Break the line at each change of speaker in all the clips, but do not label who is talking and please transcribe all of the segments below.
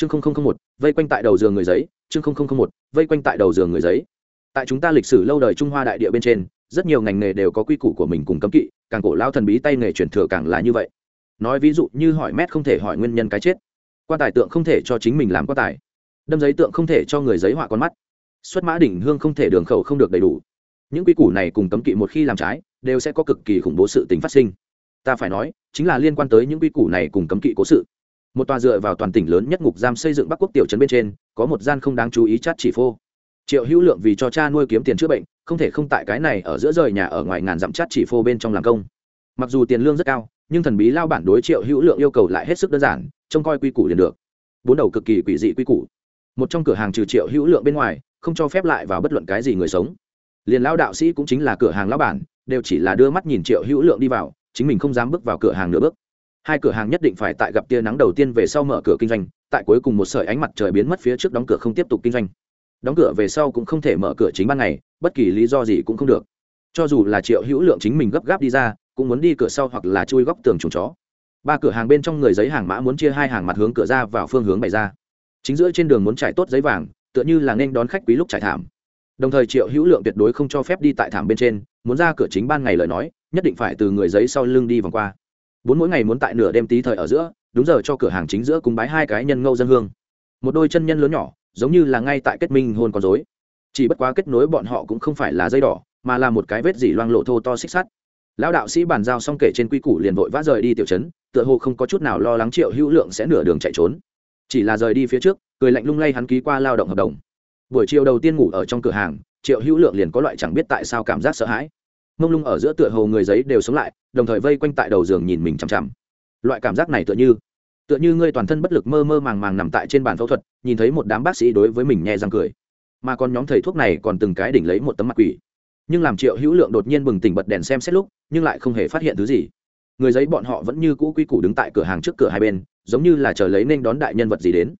chương một, vây quanh tại đầu giường người giấy, chương một, vây quanh tại đầu giường người giấy. Tại chúng ta lịch sử lâu đời trung hoa đại địa bên trên, rất nhiều ngành nghề đều có quy củ của mình cùng cấm kỵ, càng cổ lao thần bí tay nghề truyền thừa càng là như vậy. Nói ví dụ như hỏi mét không thể hỏi nguyên nhân cái chết, quan tài tượng không thể cho chính mình làm quan tài, đâm giấy tượng không thể cho người giấy họa con mắt, xuất mã đỉnh hương không thể đường khẩu không được đầy đủ. Những quy củ này cùng cấm kỵ một khi làm trái, đều sẽ có cực kỳ khủng bố sự tính phát sinh. Ta phải nói, chính là liên quan tới những quy củ này cùng cấm kỵ cố sự một tòa dựa vào toàn tỉnh lớn nhất ngục giam xây dựng bắc quốc tiểu trấn bên trên, có một gian không đáng chú ý chát chỉ phô. Triệu hữu lượng vì cho cha nuôi kiếm tiền chữa bệnh, không thể không tại cái này ở giữa rời nhà ở ngoài ngàn dặm chát chỉ phô bên trong làm công. Mặc dù tiền lương rất cao, nhưng thần bí lao bản đối triệu hữu lượng yêu cầu lại hết sức đơn giản, trông coi quy củ liền được. Bốn đầu cực kỳ quỷ dị quy củ. Một trong cửa hàng trừ triệu hữu lượng bên ngoài, không cho phép lại vào bất luận cái gì người sống. Liền lao đạo sĩ cũng chính là cửa hàng lao bản, đều chỉ là đưa mắt nhìn triệu hữu lượng đi vào, chính mình không dám bước vào cửa hàng nửa bước hai cửa hàng nhất định phải tại gặp tia nắng đầu tiên về sau mở cửa kinh doanh, tại cuối cùng một sợi ánh mặt trời biến mất phía trước đóng cửa không tiếp tục kinh doanh. Đóng cửa về sau cũng không thể mở cửa chính ban ngày, bất kỳ lý do gì cũng không được. Cho dù là triệu hữu lượng chính mình gấp gáp đi ra, cũng muốn đi cửa sau hoặc là chui góc tường chuồng chó. Ba cửa hàng bên trong người giấy hàng mã muốn chia hai hàng mặt hướng cửa ra vào phương hướng bày ra. Chính giữa trên đường muốn trải tốt giấy vàng, tựa như là nên đón khách quý lúc trải thảm. Đồng thời triệu hữu lượng tuyệt đối không cho phép đi tại thảm bên trên, muốn ra cửa chính ban ngày lời nói, nhất định phải từ người giấy sau lưng đi vòng qua bốn mỗi ngày muốn tại nửa đêm tí thời ở giữa, đúng giờ cho cửa hàng chính giữa cùng bái hai cái nhân ngâu dân hương. Một đôi chân nhân lớn nhỏ, giống như là ngay tại kết minh hôn con dối chỉ bất quá kết nối bọn họ cũng không phải là dây đỏ, mà là một cái vết dỉ loang lộ thô to xích sắt. Lão đạo sĩ bàn giao xong kể trên quy củ liền vội vã rời đi tiểu trấn, tựa hồ không có chút nào lo lắng triệu hữu lượng sẽ nửa đường chạy trốn. Chỉ là rời đi phía trước, cười lạnh lung lay hắn ký qua lao động hợp đồng. Buổi chiều đầu tiên ngủ ở trong cửa hàng, triệu hữu lượng liền có loại chẳng biết tại sao cảm giác sợ hãi mông lung ở giữa tựa hồ người giấy đều sống lại, đồng thời vây quanh tại đầu giường nhìn mình chằm chằm. Loại cảm giác này tựa như tựa như ngươi toàn thân bất lực mơ mơ màng màng nằm tại trên bàn phẫu thuật, nhìn thấy một đám bác sĩ đối với mình nhẹ răng cười. Mà còn nhóm thầy thuốc này còn từng cái đỉnh lấy một tấm mặt quỷ. Nhưng làm triệu hữu lượng đột nhiên bừng tỉnh bật đèn xem xét lúc, nhưng lại không hề phát hiện thứ gì. Người giấy bọn họ vẫn như cũ quy củ đứng tại cửa hàng trước cửa hai bên, giống như là chờ lấy nên đón đại nhân vật gì đến.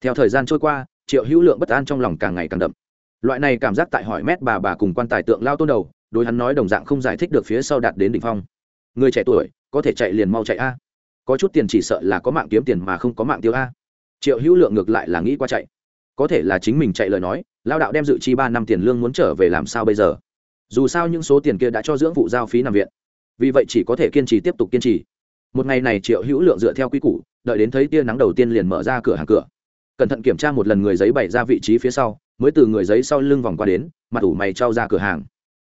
Theo thời gian trôi qua, triệu hữu lượng bất an trong lòng càng ngày càng đậm. Loại này cảm giác tại hỏi mét bà bà cùng quan tài tượng lao tôn đầu đối hắn nói đồng dạng không giải thích được phía sau đạt đến đỉnh phong. Người trẻ tuổi, có thể chạy liền mau chạy a. Có chút tiền chỉ sợ là có mạng kiếm tiền mà không có mạng tiêu a. Triệu hữu lượng ngược lại là nghĩ qua chạy. Có thể là chính mình chạy lời nói lao đạo đem dự chi ba năm tiền lương muốn trở về làm sao bây giờ? Dù sao những số tiền kia đã cho dưỡng phụ giao phí nằm viện. Vì vậy chỉ có thể kiên trì tiếp tục kiên trì. Một ngày này triệu hữu lượng dựa theo quy củ, đợi đến thấy tia nắng đầu tiên liền mở ra cửa hàng cửa. Cẩn thận kiểm tra một lần người giấy bày ra vị trí phía sau, mới từ người giấy sau lưng vòng qua đến, mặt ủ mày trao ra cửa hàng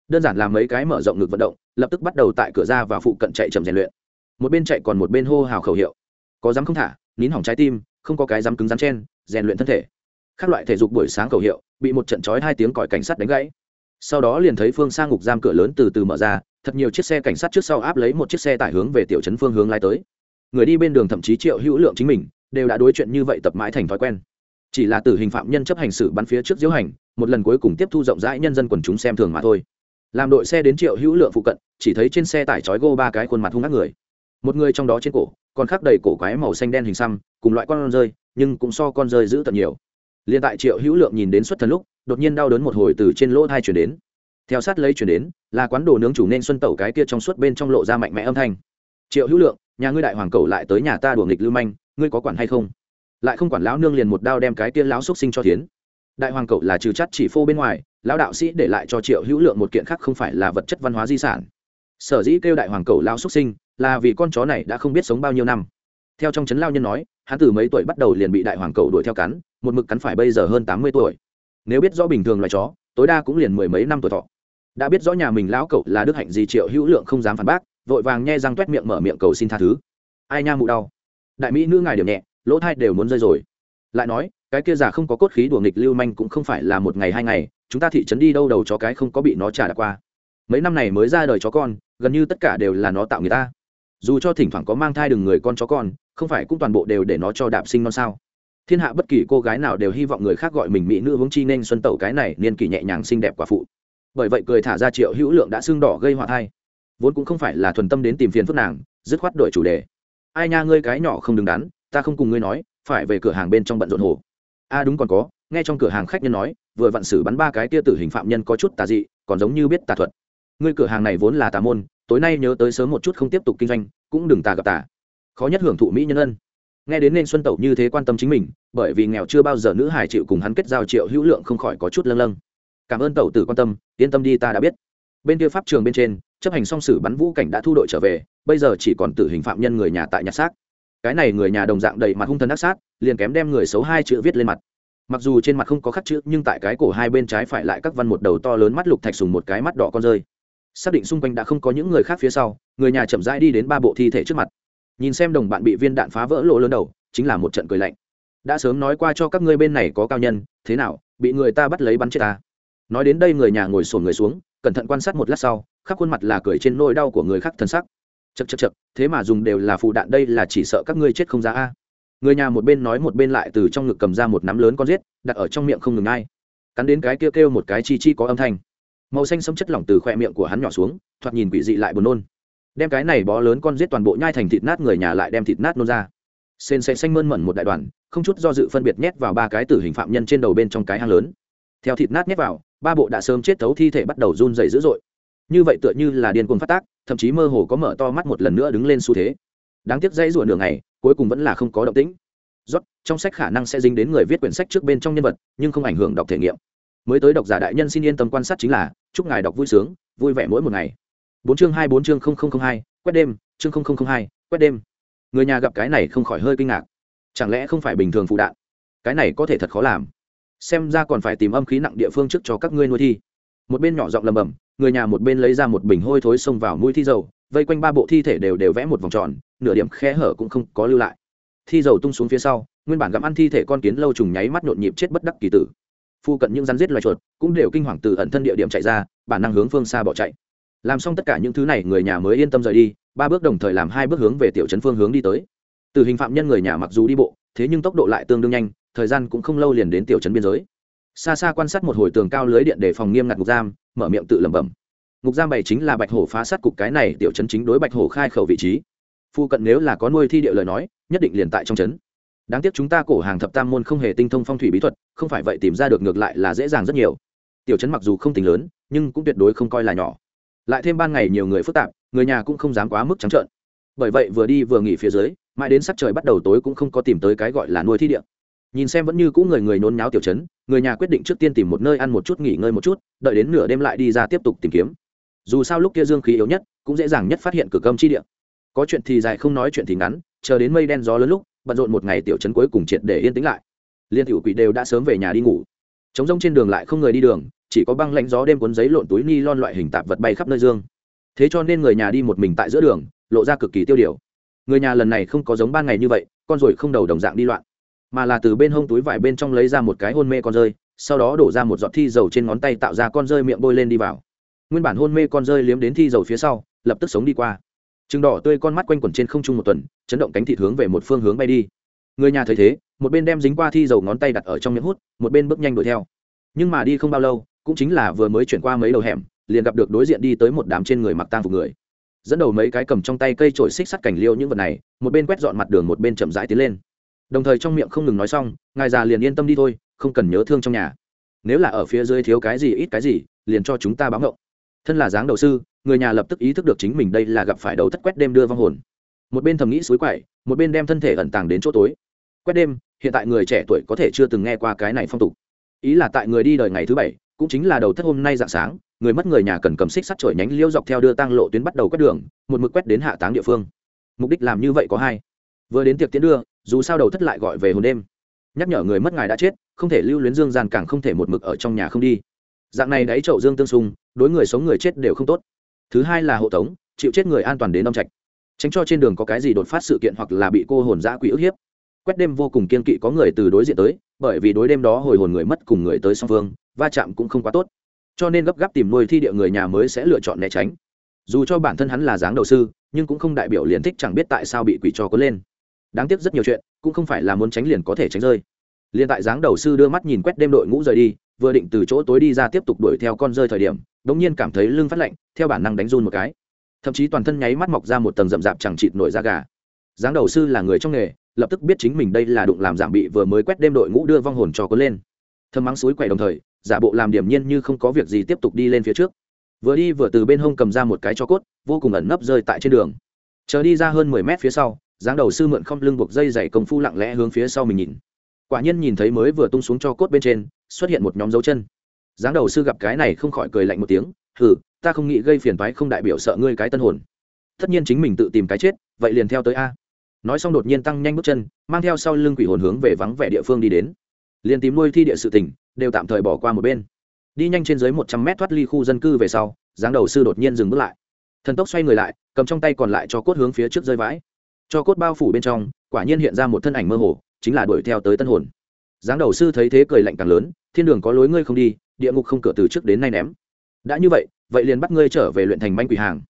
đơn giản làm mấy cái mở rộng ngực vận động, lập tức bắt đầu tại cửa ra và phụ cận chạy chậm rèn luyện. Một bên chạy còn một bên hô hào khẩu hiệu. Có dám không thả, nín hỏng trái tim, không có cái dám cứng rắn chen, rèn luyện thân thể. Các loại thể dục buổi sáng khẩu hiệu, bị một trận trói hai tiếng còi cảnh sát đánh gãy. Sau đó liền thấy phương sang ngục giam cửa lớn từ từ mở ra, thật nhiều chiếc xe cảnh sát trước sau áp lấy một chiếc xe tải hướng về tiểu trấn phương hướng lai tới. Người đi bên đường thậm chí triệu hữu lượng chính mình, đều đã đối chuyện như vậy tập mãi thành thói quen. Chỉ là tử hình phạm nhân chấp hành xử bắn phía trước diễu hành, một lần cuối cùng tiếp thu rộng rãi nhân dân quần chúng xem thường mà thôi làm đội xe đến triệu hữu lượng phụ cận, chỉ thấy trên xe tải trói gô ba cái khuôn mặt hung ác người. Một người trong đó trên cổ, còn khắc đầy cổ quái màu xanh đen hình xăm, cùng loại con rơi, nhưng cũng so con rơi giữ tận nhiều. Liền tại triệu hữu lượng nhìn đến xuất thần lúc, đột nhiên đau đớn một hồi từ trên lỗ thai chuyển đến. Theo sát lấy chuyển đến, là quán đồ nướng chủ nên xuân tẩu cái kia trong suốt bên trong lộ ra mạnh mẽ âm thanh. Triệu hữu lượng, nhà ngươi đại hoàng cầu lại tới nhà ta đùa nghịch lưu manh, ngươi có quản hay không? Lại không quản lão nương liền một đao đem cái kia lão xúc sinh cho thiến. Đại hoàng cậu là trừ chắt chỉ phô bên ngoài lão đạo sĩ để lại cho triệu hữu lượng một kiện khác không phải là vật chất văn hóa di sản. Sở dĩ kêu đại hoàng cầu lao xuất sinh, là vì con chó này đã không biết sống bao nhiêu năm. Theo trong trấn lao nhân nói, hắn từ mấy tuổi bắt đầu liền bị đại hoàng cầu đuổi theo cắn, một mực cắn phải bây giờ hơn tám mươi tuổi. Nếu biết rõ bình thường loài chó, tối đa cũng liền mười mấy năm tuổi thọ. Đã biết rõ nhà mình lão cậu là đức hạnh gì triệu hữu lượng không dám phản bác, vội vàng nhe răng t u é t miệng mở miệng cầu xin tha thứ. Ai nha mụ đau. Đại mỹ nữ ngài điểm nhẹ, lỗ thai đều muốn rơi rồi. Lại nói, cái kia già không có cốt khí đùa nghịch lưu manh cũng không phải là một ngày hai ngày chúng ta thị trấn đi đâu đầu chó cái không có bị nó trả đã qua. Mấy năm này mới ra đời chó con, gần như tất cả đều là nó tạo người ta. Dù cho thỉnh thoảng có mang thai đừng người con chó con, không phải cũng toàn bộ đều để nó cho đạp sinh non sao? Thiên hạ bất kỳ cô gái nào đều hy vọng người khác gọi mình mỹ nữ hướng chi nên xuân tẩu cái này niên kỷ nhẹ nhàng xinh đẹp quả phụ. Bởi vậy cười thả ra triệu hữu lượng đã xương đỏ gây họa thai. Vốn cũng không phải là thuần tâm đến tìm phiền phức nàng, dứt khoát đổi chủ đề. Ai nha ngươi cái nhỏ không đứng đắn, ta không cùng ngươi nói, phải về cửa hàng bên trong bận rộn hồ. A đúng còn có, nghe trong cửa hàng khách nhân nói vừa vặn xử bắn ba cái tia tử hình phạm nhân có chút tà dị, còn giống như biết tà thuật. Ngươi cửa hàng này vốn là tà môn, tối nay nhớ tới sớm một chút không tiếp tục kinh doanh, cũng đừng tà gặp tà. Khó nhất hưởng thụ mỹ nhân ân. Nghe đến nên xuân tẩu như thế quan tâm chính mình, bởi vì nghèo chưa bao giờ nữ hải chịu cùng hắn kết giao triệu hữu lượng không khỏi có chút lâng lâng. Cảm ơn tẩu tử quan tâm, yên tâm đi ta đã biết. Bên kia pháp trường bên trên, chấp hành song sử bắn vũ cảnh đã thu đội trở về, bây giờ chỉ còn tử hình phạm nhân người nhà tại nhà xác. Cái này người nhà đồng dạng đầy mặt hung thần ác sát, liền kém đem người xấu hai chữ viết lên mặt mặc dù trên mặt không có khắc chữ, nhưng tại cái cổ hai bên trái phải lại các văn một đầu to lớn mắt lục thạch sùng một cái mắt đỏ con rơi. Xác định xung quanh đã không có những người khác phía sau, người nhà chậm rãi đi đến ba bộ thi thể trước mặt. Nhìn xem đồng bạn bị viên đạn phá vỡ lỗ lớn đầu, chính là một trận cười lạnh. Đã sớm nói qua cho các ngươi bên này có cao nhân, thế nào, bị người ta bắt lấy bắn chết ta. Nói đến đây người nhà ngồi sổn người xuống, cẩn thận quan sát một lát sau, khắp khuôn mặt là cười trên nỗi đau của người khác thân sắc. Chật chật chật thế mà dùng đều là phụ đạn, đây là chỉ sợ các ngươi chết không ra a người nhà một bên nói một bên lại từ trong ngực cầm ra một nắm lớn con giết, đặt ở trong miệng không ngừng ai. Cắn đến cái kêu kêu một cái chi chi có âm thanh. Màu xanh sấm chất lỏng từ khoe miệng của hắn nhỏ xuống, thoạt nhìn quỷ dị lại buồn nôn. Đem cái này bó lớn con giết toàn bộ nhai thành thịt nát người nhà lại đem thịt nát nôn ra. Sên sẽ xanh mơn mẩn một đại đoàn, không chút do dự phân biệt nhét vào ba cái tử hình phạm nhân trên đầu bên trong cái hang lớn. Theo thịt nát nhét vào, ba bộ đã sớm chết thấu thi thể bắt đầu run dày dữ dội. Như vậy tựa như là điên cuồng phát tác, thậm chí mơ hồ có mở to mắt một lần nữa đứng lên xu thế đáng tiếc dãy rủa đường này cuối cùng vẫn là không có động tĩnh. Rót trong sách khả năng sẽ dính đến người viết quyển sách trước bên trong nhân vật, nhưng không ảnh hưởng đọc thể nghiệm. Mới tới độc giả đại nhân xin yên tâm quan sát chính là, chúc ngài đọc vui sướng, vui vẻ mỗi một ngày. Bốn chương hai, bốn chương hai, quét đêm, chương hai, quét đêm. Người nhà gặp cái này không khỏi hơi kinh ngạc. Chẳng lẽ không phải bình thường phụ đạn? Cái này có thể thật khó làm. Xem ra còn phải tìm âm khí nặng địa phương trước cho các ngươi nuôi thi. Một bên nhỏ giọng lầm bầm, người nhà một bên lấy ra một bình hôi thối xông vào mũi thi dầu vây quanh ba bộ thi thể đều đều vẽ một vòng tròn, nửa điểm khe hở cũng không có lưu lại. Thi dầu tung xuống phía sau, nguyên bản gặm ăn thi thể con kiến lâu trùng nháy mắt nhộn nhịp chết bất đắc kỳ tử. Phu cận những rắn giết loài chuột cũng đều kinh hoàng từ ẩn thân địa điểm chạy ra, bản năng hướng phương xa bỏ chạy. Làm xong tất cả những thứ này, người nhà mới yên tâm rời đi, ba bước đồng thời làm hai bước hướng về tiểu trấn phương hướng đi tới. Từ hình phạm nhân người nhà mặc dù đi bộ, thế nhưng tốc độ lại tương đương nhanh, thời gian cũng không lâu liền đến tiểu trấn biên giới. Xa xa quan sát một hồi tường cao lưới điện để phòng nghiêm ngặt ngục giam, mở miệng tự lẩm bẩm ngục giam bảy chính là bạch hổ phá sát cục cái này, tiểu trấn chính đối bạch hổ khai khẩu vị trí. Phu cận nếu là có nuôi thi địa lời nói, nhất định liền tại trong trấn. Đáng tiếc chúng ta cổ hàng thập tam môn không hề tinh thông phong thủy bí thuật, không phải vậy tìm ra được ngược lại là dễ dàng rất nhiều. Tiểu trấn mặc dù không tính lớn, nhưng cũng tuyệt đối không coi là nhỏ. Lại thêm ban ngày nhiều người phức tạp, người nhà cũng không dám quá mức trắng trợn. Bởi vậy vừa đi vừa nghỉ phía dưới, mãi đến sắc trời bắt đầu tối cũng không có tìm tới cái gọi là nuôi thi địa. Nhìn xem vẫn như cũ người người nôn nháo tiểu chấn người nhà quyết định trước tiên tìm một nơi ăn một chút, nghỉ ngơi một chút, đợi đến nửa đêm lại đi ra tiếp tục tìm kiếm dù sao lúc kia dương khí yếu nhất, cũng dễ dàng nhất phát hiện cửa cơm chi địa. Có chuyện thì dài không nói chuyện thì ngắn, chờ đến mây đen gió lớn lúc, bận rộn một ngày tiểu chấn cuối cùng triệt để yên tĩnh lại. Liên tiểu quỷ đều đã sớm về nhà đi ngủ. Trống rông trên đường lại không người đi đường, chỉ có băng lạnh gió đêm cuốn giấy lộn túi ni lon loại hình tạp vật bay khắp nơi dương. Thế cho nên người nhà đi một mình tại giữa đường, lộ ra cực kỳ tiêu điều. Người nhà lần này không có giống ban ngày như vậy, con rồi không đầu đồng dạng đi loạn, mà là từ bên hông túi vải bên trong lấy ra một cái hôn mê con rơi, sau đó đổ ra một giọt thi dầu trên ngón tay tạo ra con rơi miệng bôi lên đi vào nguyên bản hôn mê con rơi liếm đến thi dầu phía sau, lập tức sống đi qua. Chừng đỏ tươi con mắt quanh quẩn trên không trung một tuần, chấn động cánh thịt hướng về một phương hướng bay đi. Người nhà thấy thế, một bên đem dính qua thi dầu ngón tay đặt ở trong miệng hút, một bên bước nhanh đuổi theo. Nhưng mà đi không bao lâu, cũng chính là vừa mới chuyển qua mấy đầu hẻm, liền gặp được đối diện đi tới một đám trên người mặc tang phục người. Dẫn đầu mấy cái cầm trong tay cây trổi xích sắt cảnh liêu những vật này, một bên quét dọn mặt đường một bên chậm rãi tiến lên. Đồng thời trong miệng không ngừng nói xong, ngài già liền yên tâm đi thôi, không cần nhớ thương trong nhà. Nếu là ở phía dưới thiếu cái gì, ít cái gì, liền cho chúng ta báo ngộng thân là dáng đầu sư, người nhà lập tức ý thức được chính mình đây là gặp phải đầu thất quét đêm đưa vong hồn. Một bên thầm nghĩ suối quậy, một bên đem thân thể ẩn tàng đến chỗ tối. Quét đêm, hiện tại người trẻ tuổi có thể chưa từng nghe qua cái này phong tục. Ý là tại người đi đời ngày thứ bảy, cũng chính là đầu thất hôm nay dạng sáng, người mất người nhà cần cầm xích sắt chổi nhánh liêu dọc theo đưa tăng lộ tuyến bắt đầu quét đường, một mực quét đến hạ táng địa phương. Mục đích làm như vậy có hai. Vừa đến tiệc tiến đưa, dù sao đầu thất lại gọi về hồn đêm. Nhắc nhở người mất ngài đã chết, không thể lưu luyến dương gian càng không thể một mực ở trong nhà không đi. Dạng này đáy chậu dương tương xung đối người sống người chết đều không tốt. Thứ hai là hộ tống, chịu chết người an toàn đến âm trạch. Tránh cho trên đường có cái gì đột phát sự kiện hoặc là bị cô hồn dã quỷ ức hiếp. Quét đêm vô cùng kiên kỵ có người từ đối diện tới, bởi vì đối đêm đó hồi hồn người mất cùng người tới song phương, va chạm cũng không quá tốt. Cho nên gấp gáp tìm nuôi thi địa người nhà mới sẽ lựa chọn né tránh. Dù cho bản thân hắn là dáng đầu sư, nhưng cũng không đại biểu liền thích chẳng biết tại sao bị quỷ cho có lên. Đáng tiếc rất nhiều chuyện, cũng không phải là muốn tránh liền có thể tránh rơi. Liền tại dáng đầu sư đưa mắt nhìn quét đêm đội ngũ rời đi, vừa định từ chỗ tối đi ra tiếp tục đuổi theo con rơi thời điểm đống nhiên cảm thấy lưng phát lạnh, theo bản năng đánh run một cái. Thậm chí toàn thân nháy mắt mọc ra một tầng rậm rạp chẳng chịt nổi da gà. Dáng đầu sư là người trong nghề, lập tức biết chính mình đây là đụng làm giảm bị vừa mới quét đêm đội ngũ đưa vong hồn cho có lên. Thâm mắng suối quậy đồng thời, giả bộ làm điểm nhiên như không có việc gì tiếp tục đi lên phía trước. Vừa đi vừa từ bên hông cầm ra một cái cho cốt, vô cùng ẩn nấp rơi tại trên đường. Chờ đi ra hơn mười mét phía sau dáng đầu sư mượn không lưng buộc dây dày công phu lặng lẽ hướng phía sau mình nhìn. Quả nhiên nhìn thấy mới vừa tung xuống cho cốt bên trên, xuất hiện một nhóm dấu chân dáng đầu sư gặp cái này không khỏi cười lạnh một tiếng, hừ, ta không nghĩ gây phiền toái không đại biểu sợ ngươi cái tân hồn. Tất nhiên chính mình tự tìm cái chết, vậy liền theo tới a. Nói xong đột nhiên tăng nhanh bước chân, mang theo sau lưng quỷ hồn hướng về vắng vẻ địa phương đi đến. Liền tìm nuôi thi địa sự tỉnh đều tạm thời bỏ qua một bên. Đi nhanh trên dưới một trăm mét thoát ly khu dân cư về sau, dáng đầu sư đột nhiên dừng bước lại. Thần tốc xoay người lại, cầm trong tay còn lại cho cốt hướng phía trước rơi vãi. Cho cốt bao phủ bên trong, quả nhiên hiện ra một thân ảnh mơ hồ, chính là đuổi theo tới tân hồn giáng đầu sư thấy thế cười lạnh càng lớn, thiên đường có lối ngươi không đi, địa ngục không cửa từ trước đến nay ném. Đã như vậy vậy liền bắt ngươi trở về luyện thành manh quỷ hàng.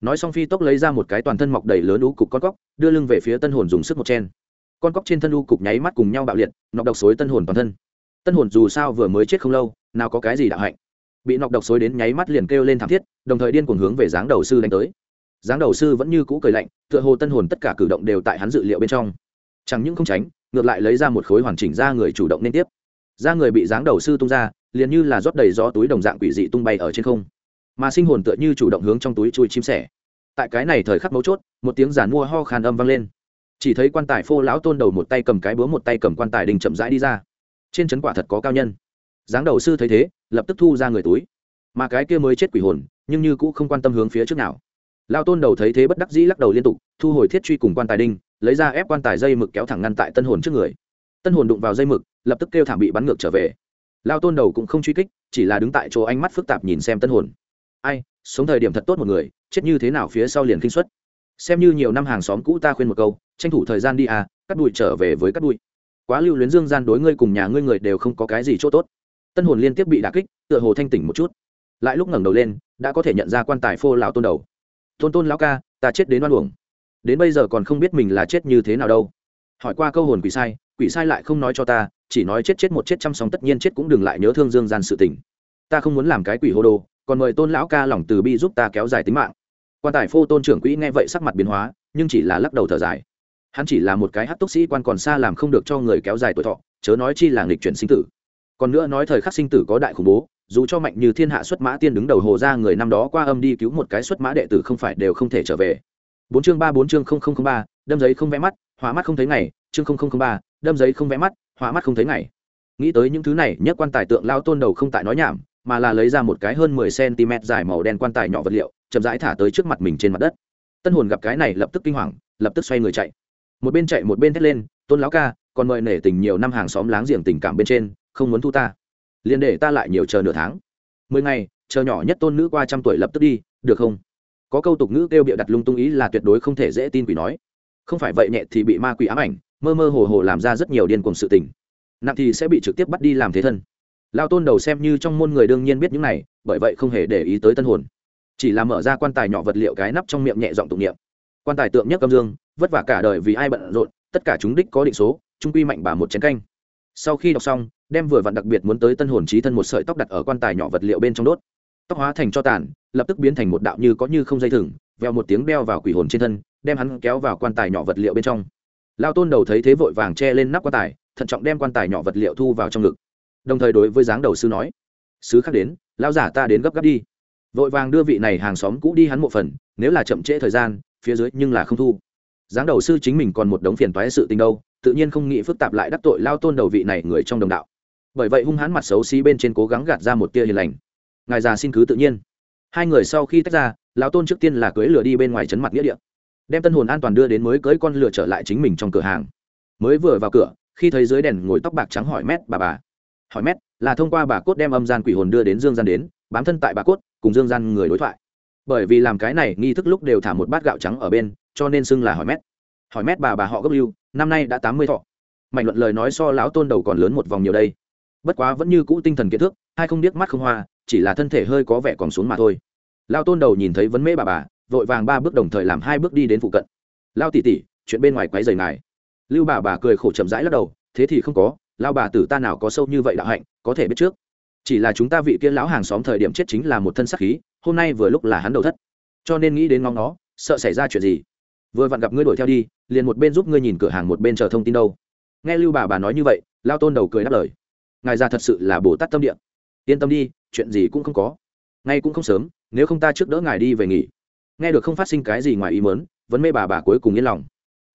Nói xong phi tốc lấy ra một cái toàn thân mọc đầy lớn u cục con cóc, đưa lưng về phía tân hồn dùng sức một chen. Con cóc trên thân u cục nháy mắt cùng nhau bạo liệt, nọc độc xối tân hồn toàn thân. Tân hồn dù sao vừa mới chết không lâu, nào có cái gì đạo hạnh. Bị nọc độc xối đến nháy mắt liền kêu lên thảm thiết, đồng thời điên cuồng hướng về dáng đầu sư đánh tới. Dáng đầu sư vẫn như cũ cười lạnh, tựa hồ tân hồn tất cả cử động đều tại hắn dự liệu bên trong. Chẳng những không tránh ngược lại lấy ra một khối hoàn chỉnh ra người chủ động nên tiếp. Ra người bị dáng đầu sư tung ra, liền như là rót đầy gió túi đồng dạng quỷ dị tung bay ở trên không. Mà sinh hồn tựa như chủ động hướng trong túi chui chim sẻ. Tại cái này thời khắc mấu chốt, một tiếng giàn mua ho khàn âm vang lên. Chỉ thấy quan tài phô lão tôn đầu một tay cầm cái búa một tay cầm quan tài đình chậm rãi đi ra. Trên trấn quả thật có cao nhân. Dáng đầu sư thấy thế, lập tức thu ra người túi. Mà cái kia mới chết quỷ hồn, nhưng như cũ không quan tâm hướng phía trước nào. Lao tôn đầu thấy thế bất đắc dĩ lắc đầu liên tục, thu hồi thiết truy cùng quan tài đinh lấy ra ép quan tài dây mực kéo thẳng ngăn tại tân hồn trước người. Tân hồn đụng vào dây mực, lập tức kêu thảm bị bắn ngược trở về. Lao tôn đầu cũng không truy kích, chỉ là đứng tại chỗ ánh mắt phức tạp nhìn xem tân hồn. Ai, sống thời điểm thật tốt một người, chết như thế nào phía sau liền kinh xuất xem như nhiều năm hàng xóm cũ ta khuyên một câu, tranh thủ thời gian đi à cắt đùi trở về với cắt đùi quá lưu luyến dương gian đối ngươi cùng nhà ngươi người đều không có cái gì chỗ tốt. Tân hồn liên tiếp bị đà kích, tựa hồ thanh tỉnh một chút. Lại lúc ngẩng đầu lên, đã có thể nhận ra quan tài phô lão tôn đầu. Tôn tôn lão ca, ta chết đến oan uổng đến bây giờ còn không biết mình là chết như thế nào đâu. Hỏi qua câu hồn quỷ sai quỷ sai lại không nói cho ta, chỉ nói chết chết một chết chăm sóng tất nhiên chết cũng đừng lại nhớ thương dương gian sự tình. Ta không muốn làm cái quỷ hô đồ, còn mời tôn lão ca lòng từ bi giúp ta kéo dài tính mạng. Quan tài phô tôn trưởng quỹ nghe vậy sắc mặt biến hóa, nhưng chỉ là lắc đầu thở dài. Hắn chỉ là một cái hát túc sĩ quan còn xa làm không được cho người kéo dài tuổi thọ, chớ nói chi là nghịch chuyển sinh tử. Còn nữa nói thời khắc sinh tử có đại khủng bố, dù cho mạnh như thiên hạ xuất mã tiên đứng đầu hồ ra người năm đó qua âm đi cứu một cái xuất mã đệ tử không phải đều không thể trở về bốn chương ba, bốn chương không không không ba, đâm giấy không vẽ mắt hóa mắt không thấy ngày, chương không không không ba, đâm giấy không vẽ mắt hóa mắt không thấy ngày. Nghĩ tới những thứ này, nhất quan tài tượng lao tôn đầu không tại nói nhảm, mà là lấy ra một cái hơn mười cm dài màu đen quan tài nhỏ vật liệu, chậm rãi thả tới trước mặt mình trên mặt đất. Tân hồn gặp cái này lập tức kinh hoàng, lập tức xoay người chạy. Một bên chạy một bên thét lên, tôn lão ca, còn mời nể tình nhiều năm hàng xóm láng giềng tình cảm bên trên, không muốn thu ta. Liền để ta lại nhiều chờ nửa tháng. Mười ngày, chờ nhỏ nhất tôn nữ qua trăm tuổi lập tức đi, được không? Có câu tục ngữ kêu bịa đặt lung tung ý là tuyệt đối không thể dễ tin quỷ nói. Không phải vậy nhẹ thì bị ma quỷ ám ảnh, mơ mơ hồ hồ làm ra rất nhiều điên cuồng sự tình. Nặng thì sẽ bị trực tiếp bắt đi làm thế thân. Lao tôn đầu xem như trong môn người đương nhiên biết những này, bởi vậy không hề để ý tới tân hồn. Chỉ là mở ra quan tài nhỏ vật liệu cái nắp trong miệng nhẹ giọng tụng niệm. Quan tài tượng nhất âm dương, vất vả cả đời vì ai bận rộn, tất cả chúng đích có định số, trung quy mạnh bà một chén canh. Sau khi đọc xong, đem vừa vặn đặc biệt muốn tới tân hồn trí thân một sợi tóc đặt ở quan tài nhỏ vật liệu bên trong đốt tóc hóa thành cho tàn, lập tức biến thành một đạo như có như không dây thừng veo một tiếng đeo vào quỷ hồn trên thân, đem hắn kéo vào quan tài nhỏ vật liệu bên trong. Lao tôn đầu thấy thế vội vàng che lên nắp quan tài, thận trọng đem quan tài nhỏ vật liệu thu vào trong ngực. Đồng thời đối với dáng đầu sư nói, sứ khác đến lao giả ta đến gấp gáp đi. Vội vàng đưa vị này hàng xóm cũ đi hắn một phần, nếu là chậm trễ thời gian, phía dưới nhưng là không thu. Dáng đầu sư chính mình còn một đống phiền toái sự tình đâu, tự nhiên không nghĩ phức tạp lại đắc tội lao tôn đầu vị này người trong đồng đạo. Bởi vậy hung hãn mặt xấu xí bên trên cố gắng gạt ra một tia hiền lành ngài già xin cứ tự nhiên. Hai người sau khi tách ra, lão tôn trước tiên là cưới lửa đi bên ngoài trấn mặt nghĩa địa. Đem tân hồn an toàn đưa đến mới cưới con lửa trở lại chính mình trong cửa hàng. Mới vừa vào cửa, khi thấy dưới đèn ngồi tóc bạc trắng hỏi mét bà bà. Hỏi mét, là thông qua bà cốt đem âm gian quỷ hồn đưa đến dương gian đến, bám thân tại bà cốt, cùng dương gian người đối thoại. Bởi vì làm cái này, nghi thức lúc đều thả một bát gạo trắng ở bên, cho nên xưng là hỏi mét. Hỏi mét bà bà họ gấp lưu, năm nay đã tám mươi thọ. Mạnh luận lời nói so lão tôn đầu còn lớn một vòng nhiều đây. Bất quá vẫn như cũ tinh thần kiến thức, hai không điếc mắt không hoa chỉ là thân thể hơi có vẻ còn xuống mà thôi. Lao tôn đầu nhìn thấy vấn mễ bà bà, vội vàng ba bước đồng thời làm hai bước đi đến phụ cận. Lao tỉ tỉ chuyện bên ngoài quấy rầy ngài. Lưu bà bà cười khổ chậm rãi lắc đầu, thế thì không có, lao bà tử ta nào có sâu như vậy đạo hạnh, có thể biết trước. Chỉ là chúng ta vị kia lão hàng xóm thời điểm chết chính là một thân sắc khí, hôm nay vừa lúc là hắn đầu thất. Cho nên nghĩ đến ngóng nó, sợ xảy ra chuyện gì? Vừa vặn gặp ngươi đuổi theo đi, liền một bên giúp ngươi nhìn cửa hàng một bên chờ thông tin đâu. Nghe lưu bà bà nói như vậy, lao tôn đầu cười đáp lời. Ngài ra thật sự là bồ tát tâm địa yên tâm đi, chuyện gì cũng không có. Ngay cũng không sớm, nếu không ta trước đỡ ngài đi về nghỉ. Nghe được không phát sinh cái gì ngoài ý mớn vẫn mê bà bà cuối cùng yên lòng.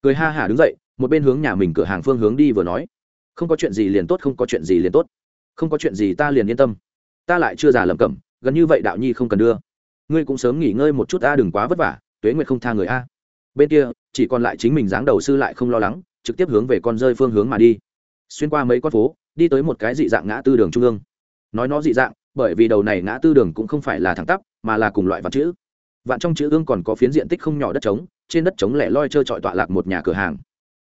Cười ha hả đứng dậy, một bên hướng nhà mình cửa hàng phương hướng đi vừa nói. Không có chuyện gì liền tốt, không có chuyện gì liền tốt. Không có chuyện gì ta liền yên tâm. Ta lại chưa già lầm cẩm, gần như vậy đạo nhi không cần đưa. Ngươi cũng sớm nghỉ ngơi một chút ta đừng quá vất vả, tuế nguyệt không tha người a. Bên kia, chỉ còn lại chính mình dáng đầu sư lại không lo lắng, trực tiếp hướng về con rơi phương hướng mà đi. Xuyên qua mấy con phố, đi tới một cái dị dạng ngã tư đường trung ương nói nó dị dạng, bởi vì đầu này ngã tư đường cũng không phải là thẳng tắp, mà là cùng loại vạn chữ. Vạn trong chữ ương còn có phiến diện tích không nhỏ đất trống, trên đất trống lẻ loi trơ trọi tọa lạc một nhà cửa hàng.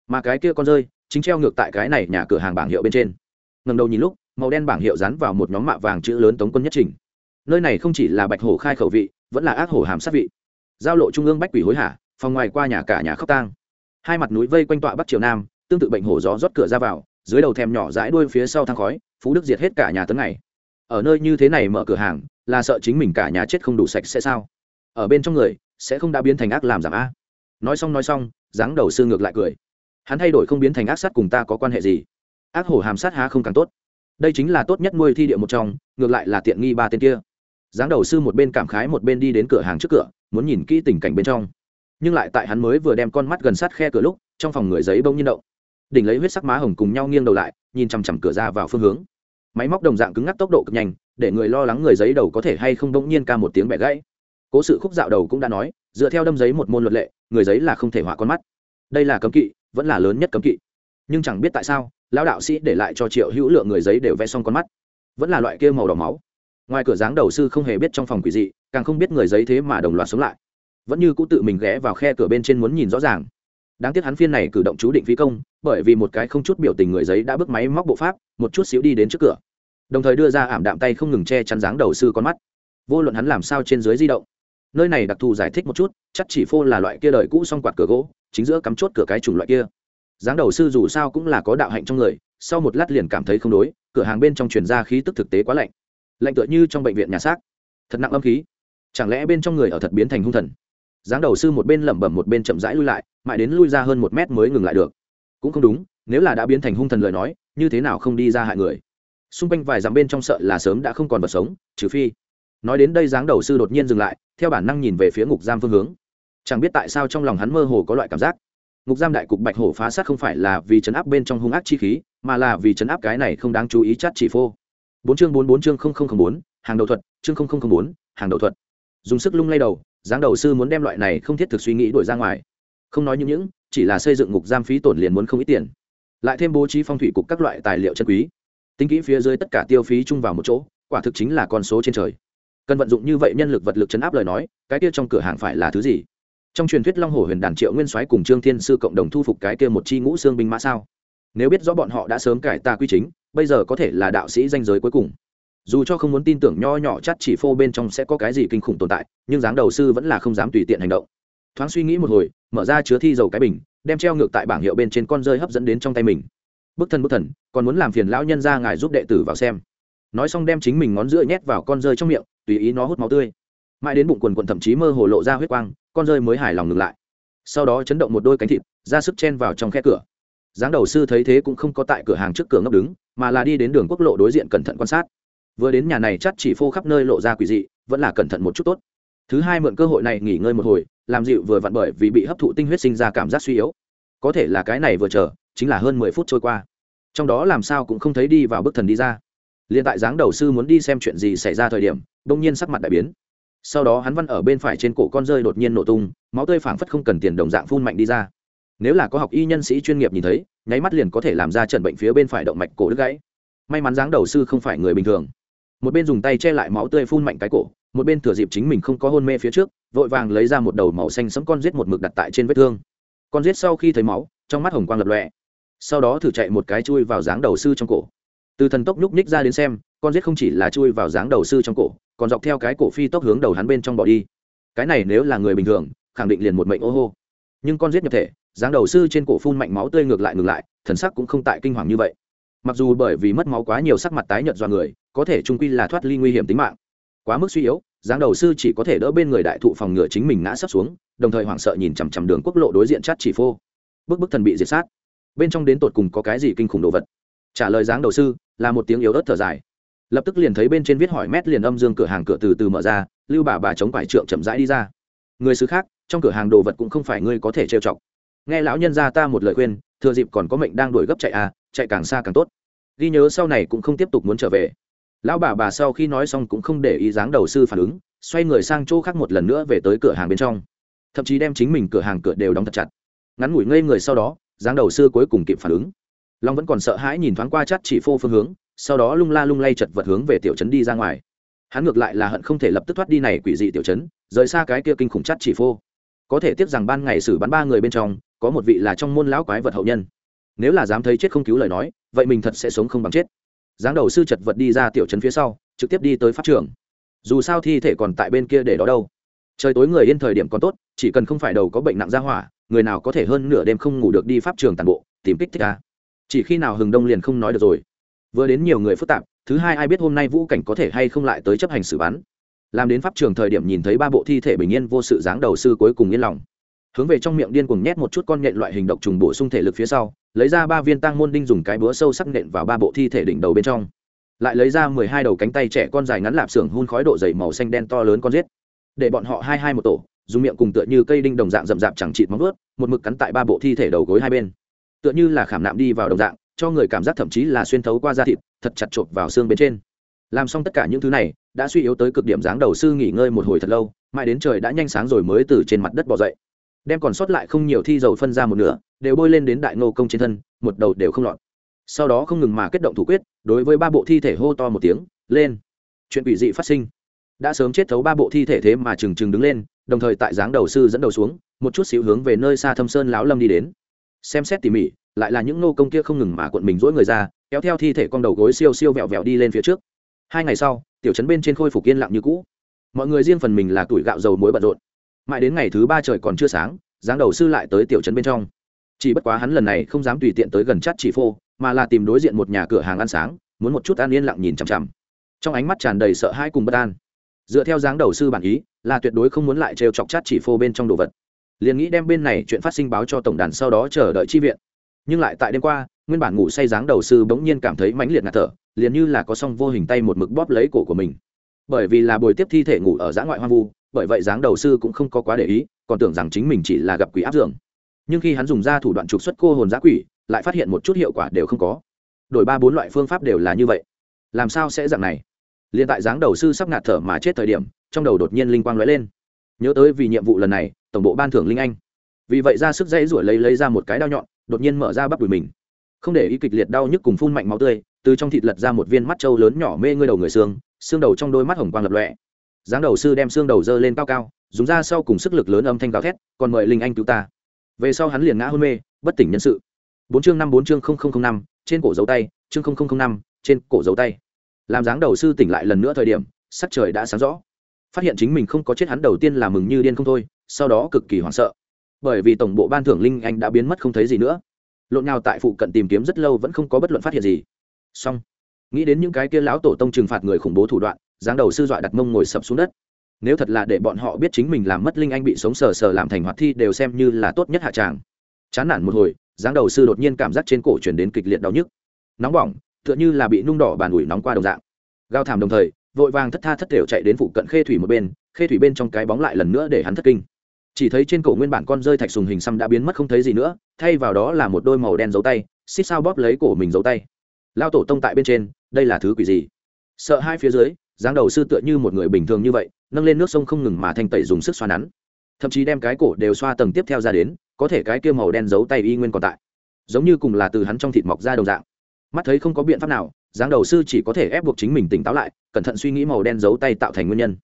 Mà cái kia con rơi, chính treo ngược tại cái này nhà cửa hàng bảng hiệu bên trên. Ngầm đầu nhìn lúc, màu đen bảng hiệu dán vào một nhóm mạ vàng chữ lớn tống quân nhất trình. Nơi này không chỉ là bạch hổ khai khẩu vị, vẫn là ác hổ hàm sát vị. Giao lộ trung ương bách quỷ hối hả, phòng ngoài qua nhà cả nhà khóc tang. Hai mặt núi vây quanh tọa bắc triều nam, tương tự bệnh hổ gió rót cửa ra vào, dưới đầu thèm nhỏ dãi đuôi phía sau thang khói, phú đức diệt hết cả nhà tấn này ở nơi như thế này mở cửa hàng, là sợ chính mình cả nhà chết không đủ sạch sẽ sao? Ở bên trong người, sẽ không đã biến thành ác làm giảm a. Nói xong nói xong, dáng đầu sư ngược lại cười. Hắn thay đổi không biến thành ác sát cùng ta có quan hệ gì? Ác hổ hàm sát há không càng tốt. Đây chính là tốt nhất nuôi thi địa một trong, ngược lại là tiện nghi ba tên kia. Dáng đầu sư một bên cảm khái một bên đi đến cửa hàng trước cửa, muốn nhìn kỹ tình cảnh bên trong. Nhưng lại tại hắn mới vừa đem con mắt gần sát khe cửa lúc, trong phòng người giấy bông nhiên động. Đỉnh lấy huyết sắc má hồng cùng nhau nghiêng đầu lại, nhìn chằm chằm cửa ra vào phương hướng máy móc đồng dạng cứng ngắc tốc độ cực nhanh, để người lo lắng người giấy đầu có thể hay không bỗng nhiên ca một tiếng bẻ gãy. Cố sự khúc dạo đầu cũng đã nói, dựa theo đâm giấy một môn luật lệ, người giấy là không thể họa con mắt. Đây là cấm kỵ, vẫn là lớn nhất cấm kỵ. Nhưng chẳng biết tại sao, lão đạo sĩ để lại cho triệu hữu lượng người giấy đều vẽ xong con mắt. Vẫn là loại kia màu đỏ máu. Ngoài cửa dáng đầu sư không hề biết trong phòng quỷ dị, càng không biết người giấy thế mà đồng loạt sống lại. Vẫn như cũ tự mình ghé vào khe cửa bên trên muốn nhìn rõ ràng đáng tiếc hắn phiên này cử động chú định phí công, bởi vì một cái không chút biểu tình người giấy đã bước máy móc bộ pháp, một chút xíu đi đến trước cửa. Đồng thời đưa ra ảm đạm tay không ngừng che chắn dáng đầu sư con mắt. Vô luận hắn làm sao trên dưới di động. Nơi này đặc thù giải thích một chút, chắc chỉ phô là loại kia đời cũ xong quạt cửa gỗ, chính giữa cắm chốt cửa cái chủng loại kia. Dáng đầu sư dù sao cũng là có đạo hạnh trong người, sau một lát liền cảm thấy không đối, cửa hàng bên trong truyền ra khí tức thực tế quá lạnh. Lạnh tựa như trong bệnh viện nhà xác. Thật nặng âm khí. Chẳng lẽ bên trong người ở thật biến thành hung thần? Dáng đầu sư một bên lẩm bẩm một bên chậm rãi lui lại, mãi đến lui ra hơn một mét mới ngừng lại được. Cũng không đúng, nếu là đã biến thành hung thần lời nói, như thế nào không đi ra hại người? Xung quanh vài dặm bên trong sợ là sớm đã không còn vật sống, trừ phi. Nói đến đây dáng đầu sư đột nhiên dừng lại, theo bản năng nhìn về phía ngục giam phương hướng. Chẳng biết tại sao trong lòng hắn mơ hồ có loại cảm giác. Ngục giam đại cục bạch hổ phá sát không phải là vì chấn áp bên trong hung ác chi khí, mà là vì chấn áp cái này không đáng chú ý chát chỉ phô. Bốn chương bốn bốn chương không không không bốn, hàng đầu thuật, chương không không không bốn, hàng đầu thuật. Dùng sức lung lay đầu giáng đầu sư muốn đem loại này không thiết thực suy nghĩ đổi ra ngoài. Không nói những những, chỉ là xây dựng ngục giam phí tổn liền muốn không ít tiền. Lại thêm bố trí phong thủy cục các loại tài liệu chân quý. Tính kỹ phía dưới tất cả tiêu phí chung vào một chỗ, quả thực chính là con số trên trời. Cần vận dụng như vậy nhân lực vật lực chấn áp lời nói, cái kia trong cửa hàng phải là thứ gì? Trong truyền thuyết long hồ huyền đàn triệu nguyên soái cùng trương thiên sư cộng đồng thu phục cái kia một chi ngũ xương binh mã sao? Nếu biết rõ bọn họ đã sớm cải tà quy chính, bây giờ có thể là đạo sĩ danh giới cuối cùng dù cho không muốn tin tưởng nho nhỏ chắt chỉ phô bên trong sẽ có cái gì kinh khủng tồn tại, nhưng dáng đầu sư vẫn là không dám tùy tiện hành động. Thoáng suy nghĩ một hồi, mở ra chứa thi dầu cái bình, đem treo ngược tại bảng hiệu bên trên con rơi hấp dẫn đến trong tay mình. Bức thần bức thần, còn muốn làm phiền lão nhân ra ngài giúp đệ tử vào xem. Nói xong đem chính mình ngón giữa nhét vào con rơi trong miệng, tùy ý nó hút máu tươi. Mãi đến bụng quần quần thậm chí mơ hồ lộ ra huyết quang, con rơi mới hài lòng ngừng lại. Sau đó chấn động một đôi cánh thịt, ra sức chen vào trong khe cửa. Dáng đầu sư thấy thế cũng không có tại cửa hàng trước cửa ngấp đứng, mà là đi đến đường quốc lộ đối diện cẩn thận quan sát vừa đến nhà này chắc chỉ phô khắp nơi lộ ra quỷ dị, vẫn là cẩn thận một chút tốt. Thứ hai mượn cơ hội này nghỉ ngơi một hồi, làm dịu vừa vặn bởi vì bị hấp thụ tinh huyết sinh ra cảm giác suy yếu. Có thể là cái này vừa chờ, chính là hơn mười phút trôi qua. Trong đó làm sao cũng không thấy đi vào bức thần đi ra. Liền tại dáng đầu sư muốn đi xem chuyện gì xảy ra thời điểm, đông nhiên sắc mặt đại biến. Sau đó hắn văn ở bên phải trên cổ con rơi đột nhiên nổ tung, máu tươi phảng phất không cần tiền đồng dạng phun mạnh đi ra. Nếu là có học y nhân sĩ chuyên nghiệp nhìn thấy, nháy mắt liền có thể làm ra trận bệnh phía bên phải động mạch cổ đứt gãy. May mắn dáng đầu sư không phải người bình thường một bên dùng tay che lại máu tươi phun mạnh cái cổ, một bên thừa dịp chính mình không có hôn mê phía trước, vội vàng lấy ra một đầu màu xanh sẫm con giết một mực đặt tại trên vết thương. Con giết sau khi thấy máu, trong mắt hồng quang lập lọe sau đó thử chạy một cái chui vào dáng đầu sư trong cổ. Từ thần tốc nhúc nhích ra đến xem, con giết không chỉ là chui vào dáng đầu sư trong cổ, còn dọc theo cái cổ phi tốc hướng đầu hắn bên trong bỏ đi. Cái này nếu là người bình thường, khẳng định liền một mệnh ô hô. Nhưng con giết nhập thể, dáng đầu sư trên cổ phun mạnh máu tươi ngược lại ngược lại, thần sắc cũng không tại kinh hoàng như vậy. Mặc dù bởi vì mất máu quá nhiều sắc mặt tái nhợt do người có thể trung quy là thoát ly nguy hiểm tính mạng. Quá mức suy yếu giáng đầu sư chỉ có thể đỡ bên người đại thụ phòng ngừa chính mình ngã sắp xuống, đồng thời hoảng sợ nhìn chằm chằm đường quốc lộ đối diện chát chỉ phô. Bức bức thần bị diệt sát. Bên trong đến tột cùng có cái gì kinh khủng đồ vật? Trả lời giáng đầu sư, là một tiếng yếu ớt thở dài. Lập tức liền thấy bên trên viết hỏi mét liền âm dương cửa hàng cửa từ từ mở ra, lưu bà bà chống quải trượng chậm rãi đi ra. Người xứ khác, trong cửa hàng đồ vật cũng không phải ngươi có thể trêu chọc. Nghe lão nhân gia ta một lời khuyên, thừa dịp còn có mệnh đang đuổi gấp chạy à chạy càng xa càng tốt. Ghi nhớ sau này cũng không tiếp tục muốn trở về lão bà bà sau khi nói xong cũng không để ý dáng đầu sư phản ứng, xoay người sang chỗ khác một lần nữa về tới cửa hàng bên trong. Thậm chí đem chính mình cửa hàng cửa đều đóng thật chặt. Ngắn ngủi ngây người sau đó, dáng đầu sư cuối cùng kịp phản ứng. Long vẫn còn sợ hãi nhìn thoáng qua chắt chỉ phô phương hướng, sau đó lung la lung lay chật vật hướng về tiểu trấn đi ra ngoài. Hắn ngược lại là hận không thể lập tức thoát đi này quỷ dị tiểu trấn, rời xa cái kia kinh khủng chắt chỉ phô. Có thể tiếp rằng ban ngày xử bắn ba người bên trong, có một vị là trong môn lão quái vật hậu nhân. Nếu là dám thấy chết không cứu lời nói, vậy mình thật sẽ sống không bằng chết giáng đầu sư chật vật đi ra tiểu trấn phía sau, trực tiếp đi tới pháp trường. Dù sao thi thể còn tại bên kia để đó đâu. Trời tối người yên thời điểm còn tốt, chỉ cần không phải đầu có bệnh nặng ra hỏa, người nào có thể hơn nửa đêm không ngủ được đi pháp trường tàn bộ, tìm kích thích ca chỉ khi nào hừng đông liền không nói được rồi. Vừa đến nhiều người phức tạp, thứ hai ai biết hôm nay vũ cảnh có thể hay không lại tới chấp hành xử bắn. Làm đến pháp trường thời điểm nhìn thấy ba bộ thi thể bình yên vô sự dáng đầu sư cuối cùng yên lòng hướng về trong miệng điên cuồng nhét một chút con nhện loại hình độc trùng bổ sung thể lực phía sau, lấy ra ba viên tăng môn đinh dùng cái búa sâu sắc nện vào ba bộ thi thể đỉnh đầu bên trong. Lại lấy ra mười hai đầu cánh tay trẻ con dài ngắn lạp xưởng hun khói độ dày màu xanh đen to lớn con giết. Để bọn họ hai hai một tổ, dùng miệng cùng tựa như cây đinh đồng dạng rậm rạp chẳng chịt móng ướt một mực cắn tại ba bộ thi thể đầu gối hai bên. Tựa như là khảm nạm đi vào đồng dạng, cho người cảm giác thậm chí là xuyên thấu qua da thịt, thật chặt chộp vào xương bên trên. Làm xong tất cả những thứ này, đã suy yếu tới cực điểm dáng đầu sư nghỉ ngơi một hồi thật lâu, mãi đến trời đã nhanh sáng rồi mới từ trên mặt đất bỏ dậy đem còn sót lại không nhiều thi dầu phân ra một nửa, đều bôi lên đến đại Ngô công trên thân, một đầu đều không lọt. Sau đó không ngừng mà kết động thủ quyết, đối với ba bộ thi thể hô to một tiếng, lên! Chuyện quỷ dị phát sinh. Đã sớm chết thấu ba bộ thi thể thế mà trừng trừng đứng lên, đồng thời tại dáng đầu sư dẫn đầu xuống, một chút xíu hướng về nơi xa thâm sơn lão lâm đi đến. Xem xét tỉ mỉ, lại là những nô công kia không ngừng mà cuộn mình rỗi người ra, kéo theo thi thể con đầu gối siêu siêu vẹo vẹo đi lên phía trước. Hai ngày sau, tiểu trấn bên trên khôi phục yên lặng như cũ. Mọi người riêng phần mình là tuổi gạo dầu muối bận rộn mãi đến ngày thứ ba trời còn chưa sáng giáng đầu sư lại tới tiểu trấn bên trong. Chỉ bất quá hắn lần này không dám tùy tiện tới gần chắt chỉ phô, mà là tìm đối diện một nhà cửa hàng ăn sáng, muốn một chút an yên lặng nhìn chằm chằm. Trong ánh mắt tràn đầy sợ hãi cùng bất an. Dựa theo dáng đầu sư bản ý, là tuyệt đối không muốn lại trêu chọc chát chỉ phô bên trong đồ vật. Liền nghĩ đem bên này chuyện phát sinh báo cho tổng đàn sau đó chờ đợi chi viện. Nhưng lại tại đêm qua, nguyên bản ngủ say dáng đầu sư bỗng nhiên cảm thấy mãnh liệt ngạt thở, liền như là có song vô hình tay một mực bóp lấy cổ của mình. Bởi vì là buổi tiếp thi thể ngủ ở giã ngoại hoang vu bởi vậy dáng đầu sư cũng không có quá để ý, còn tưởng rằng chính mình chỉ là gặp quỷ áp dường. Nhưng khi hắn dùng ra thủ đoạn trục xuất cô hồn giã quỷ, lại phát hiện một chút hiệu quả đều không có. Đổi ba bốn loại phương pháp đều là như vậy. Làm sao sẽ dạng này? Liền tại dáng đầu sư sắp ngạt thở mà chết thời điểm, trong đầu đột nhiên linh quang lóe lên. Nhớ tới vì nhiệm vụ lần này, tổng bộ ban thưởng linh anh. Vì vậy ra sức dãy ruổi lấy lấy ra một cái đao nhọn, đột nhiên mở ra bắp đùi mình. Không để ý kịch liệt đau nhức cùng phun mạnh máu tươi, từ trong thịt lật ra một viên mắt trâu lớn nhỏ mê ngươi đầu người xương xương đầu trong đôi mắt hồng quang lập lọe dáng đầu sư đem xương đầu dơ lên cao cao, dùng ra sau cùng sức lực lớn âm thanh gào thét, còn mời linh anh cứu ta. Về sau hắn liền ngã hôn mê, bất tỉnh nhân sự. Bốn chương năm, bốn chương năm, trên cổ dấu tay, chương năm, trên cổ dấu tay. Làm dáng đầu sư tỉnh lại lần nữa thời điểm, sắc trời đã sáng rõ. Phát hiện chính mình không có chết hắn đầu tiên là mừng như điên không thôi, sau đó cực kỳ hoảng sợ. Bởi vì tổng bộ ban thưởng linh anh đã biến mất không thấy gì nữa. Lộn nào tại phụ cận tìm kiếm rất lâu vẫn không có bất luận phát hiện gì. Xong. Nghĩ đến những cái kia lão tổ tông trừng phạt người khủng bố thủ đoạn dáng đầu sư dọa đặt mông ngồi sập xuống đất. Nếu thật là để bọn họ biết chính mình làm mất linh anh bị sống sờ sờ làm thành hoạt thi đều xem như là tốt nhất hạ tràng. Chán nản một hồi, dáng đầu sư đột nhiên cảm giác trên cổ chuyển đến kịch liệt đau nhức. Nóng bỏng, tựa như là bị nung đỏ bàn ủi nóng qua đồng dạng. Gao thảm đồng thời, vội vàng thất tha thất thểu chạy đến phụ cận khê thủy một bên, khê thủy bên trong cái bóng lại lần nữa để hắn thất kinh. Chỉ thấy trên cổ nguyên bản con rơi thạch sùng hình xăm đã biến mất không thấy gì nữa, thay vào đó là một đôi màu đen dấu tay xích sao bóp lấy cổ mình dấu tay. Lao tổ tông tại bên trên, đây là thứ quỷ gì? Sợ hai phía dưới dáng đầu sư tựa như một người bình thường như vậy, nâng lên nước sông không ngừng mà thanh tẩy dùng sức xoa nắn. Thậm chí đem cái cổ đều xoa tầng tiếp theo ra đến, có thể cái kia màu đen giấu tay y nguyên còn tại. Giống như cùng là từ hắn trong thịt mọc ra đồng dạng. Mắt thấy không có biện pháp nào, dáng đầu sư chỉ có thể ép buộc chính mình tỉnh táo lại, cẩn thận suy nghĩ màu đen giấu tay tạo thành nguyên nhân.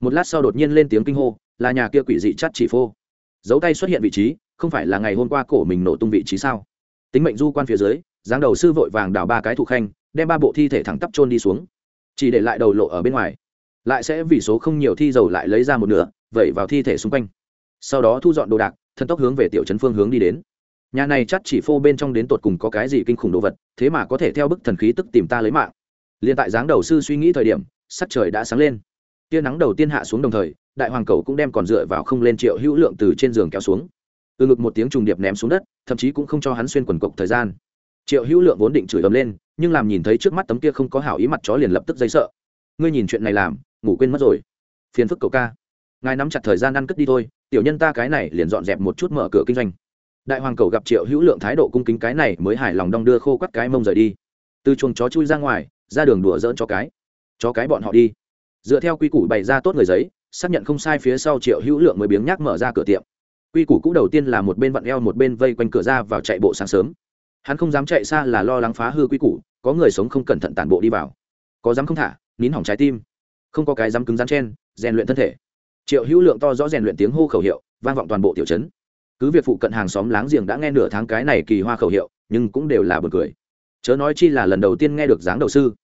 Một lát sau đột nhiên lên tiếng kinh hô, là nhà kia quỷ dị chắt chỉ phô. Dấu tay xuất hiện vị trí, không phải là ngày hôm qua cổ mình nổ tung vị trí sao? Tính mệnh du quan phía dưới, dáng đầu sư vội vàng đào ba cái thủ khanh, đem ba bộ thi thể thẳng tắp trôn đi xuống chỉ để lại đầu lộ ở bên ngoài. Lại sẽ vì số không nhiều thi dầu lại lấy ra một nửa, vẩy vào thi thể xung quanh. Sau đó thu dọn đồ đạc, thần tốc hướng về tiểu trấn phương hướng đi đến. Nhà này chắc chỉ phô bên trong đến tột cùng có cái gì kinh khủng đồ vật, thế mà có thể theo bức thần khí tức tìm ta lấy mạng. Liền tại dáng đầu sư suy nghĩ thời điểm, sắc trời đã sáng lên. Tia nắng đầu tiên hạ xuống đồng thời, đại hoàng cầu cũng đem còn dựa vào không lên triệu hữu lượng từ trên giường kéo xuống. Từ ngực một tiếng trùng điệp ném xuống đất, thậm chí cũng không cho hắn xuyên quần cộc thời gian triệu hữu lượng vốn định chửi ấm lên, nhưng làm nhìn thấy trước mắt tấm kia không có hảo ý mặt chó liền lập tức dây sợ. Ngươi nhìn chuyện này làm, ngủ quên mất rồi. Phiền phức cậu ca. Ngài nắm chặt thời gian ăn cất đi thôi, tiểu nhân ta cái này liền dọn dẹp một chút mở cửa kinh doanh. Đại hoàng cầu gặp triệu hữu lượng thái độ cung kính cái này mới hài lòng đong đưa khô quắt cái mông rời đi. Từ chuồng chó chui ra ngoài, ra đường đùa dỡn cho cái. Cho cái bọn họ đi. Dựa theo quy củ bày ra tốt người giấy, xác nhận không sai phía sau triệu hữu lượng mới biếng nhác mở ra cửa tiệm. Quy củ cũ đầu tiên là một bên vặn eo một bên vây quanh cửa ra vào chạy bộ sáng sớm hắn không dám chạy xa là lo lắng phá hư quy củ, có người sống không cẩn thận tản bộ đi vào. Có dám không thả, nín hỏng trái tim. Không có cái dám cứng rắn chen, rèn luyện thân thể. Triệu hữu lượng to rõ rèn luyện tiếng hô khẩu hiệu, vang vọng toàn bộ tiểu trấn. Cứ việc phụ cận hàng xóm láng giềng đã nghe nửa tháng cái này kỳ hoa khẩu hiệu, nhưng cũng đều là b u ồ n cười. Chớ nói chi là lần đầu tiên nghe được dáng đầu sư.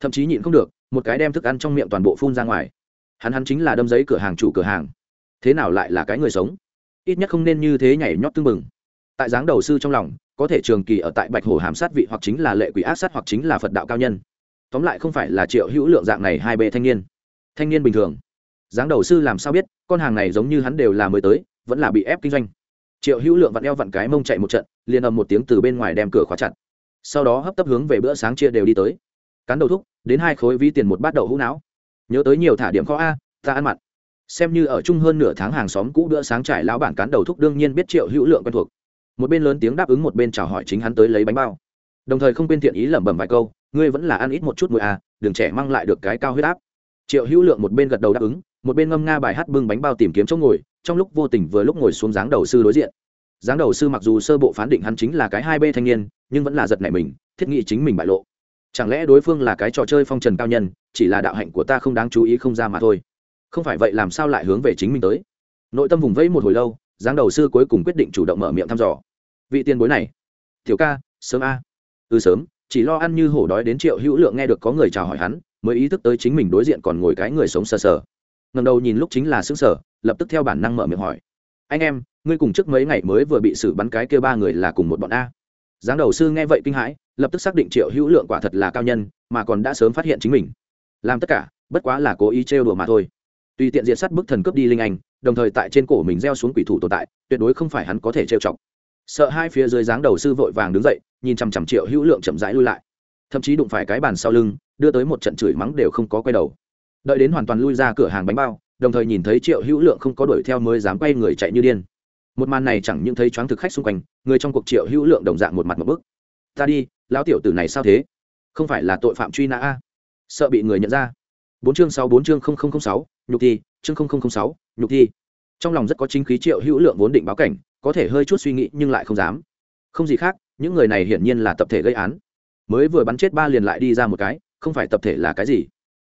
Thậm chí nhịn không được, một cái đem thức ăn trong miệng toàn bộ phun ra ngoài. Hắn hắn chính là đâm giấy cửa hàng chủ cửa hàng. Thế nào lại là cái người sống? Ít nhất không nên như thế nhảy nhót tưng bừng. Tại dáng đầu sư trong lòng có thể trường kỳ ở tại bạch hồ hàm sát vị hoặc chính là lệ quỷ ác sát hoặc chính là phật đạo cao nhân. Tóm lại không phải là triệu hữu lượng dạng này hai bệ thanh niên. Thanh niên bình thường. Dáng đầu sư làm sao biết, con hàng này giống như hắn đều là mới tới, vẫn là bị ép kinh doanh. Triệu hữu lượng vặn eo vặn cái mông chạy một trận, liền ầm một tiếng từ bên ngoài đem cửa khóa chặt. Sau đó hấp tấp hướng về bữa sáng chia đều đi tới. Cán đầu thúc, đến hai khối ví tiền một bát đậu hũ não. Nhớ tới nhiều thả điểm kho a, ta ăn mặn. Xem như ở chung hơn nửa tháng hàng xóm cũ bữa sáng trải lão bản cán đầu thúc đương nhiên biết triệu hữu lượng quen thuộc một bên lớn tiếng đáp ứng một bên chào hỏi chính hắn tới lấy bánh bao. Đồng thời không quên thiện ý lẩm bẩm vài câu, ngươi vẫn là ăn ít một chút mùi à đừng trẻ mang lại được cái cao huyết áp. Triệu hữu lượng một bên gật đầu đáp ứng, một bên ngâm nga bài hát bưng bánh bao tìm kiếm chỗ ngồi, trong lúc vô tình vừa lúc ngồi xuống dáng đầu sư đối diện. Dáng đầu sư mặc dù sơ bộ phán định hắn chính là cái hai b thanh niên, nhưng vẫn là giật nảy mình, thiết nghĩ chính mình bại lộ. Chẳng lẽ đối phương là cái trò chơi phong trần cao nhân, chỉ là đạo hạnh của ta không đáng chú ý không ra mà thôi. Không phải vậy làm sao lại hướng về chính mình tới? Nội tâm vùng vẫy một hồi lâu, dáng đầu sư cuối cùng quyết định chủ động mở miệng thăm dò vị tiền bối này. Thiếu ca, sớm a. Ừ sớm, chỉ lo ăn như hổ đói đến triệu hữu lượng nghe được có người chào hỏi hắn, mới ý thức tới chính mình đối diện còn ngồi cái người sống sờ sờ. Ngầm đầu nhìn lúc chính là xứng sở lập tức theo bản năng mở miệng hỏi. Anh em, ngươi cùng trước mấy ngày mới vừa bị xử bắn cái kia ba người là cùng một bọn a? Giáng đầu sư nghe vậy kinh hãi, lập tức xác định triệu hữu lượng quả thật là cao nhân, mà còn đã sớm phát hiện chính mình. Làm tất cả, bất quá là cố ý trêu đùa mà thôi. Tùy tiện diệt sát bức thần cướp đi linh anh, đồng thời tại trên cổ mình gieo xuống quỷ thủ tồn tại, tuyệt đối không phải hắn có thể trêu chọc sợ hai phía dưới dáng đầu sư vội vàng đứng dậy, nhìn chằm chằm triệu hữu lượng chậm rãi lui lại. Thậm chí đụng phải cái bàn sau lưng, đưa tới một trận chửi mắng đều không có quay đầu. Đợi đến hoàn toàn lui ra cửa hàng bánh bao, đồng thời nhìn thấy triệu hữu lượng không có đuổi theo mới dám quay người chạy như điên. Một màn này chẳng những thấy choáng thực khách xung quanh, người trong cuộc triệu hữu lượng đồng dạng một mặt một bức. Ta đi, lão tiểu tử này sao thế? Không phải là tội phạm truy nã a? Sợ bị người nhận ra. Bốn chương sáu, bốn chương sáu, nhục thi, chương sáu, nhục thi trong lòng rất có chính khí triệu hữu lượng vốn định báo cảnh, có thể hơi chút suy nghĩ nhưng lại không dám. Không gì khác, những người này hiển nhiên là tập thể gây án. Mới vừa bắn chết ba liền lại đi ra một cái, không phải tập thể là cái gì?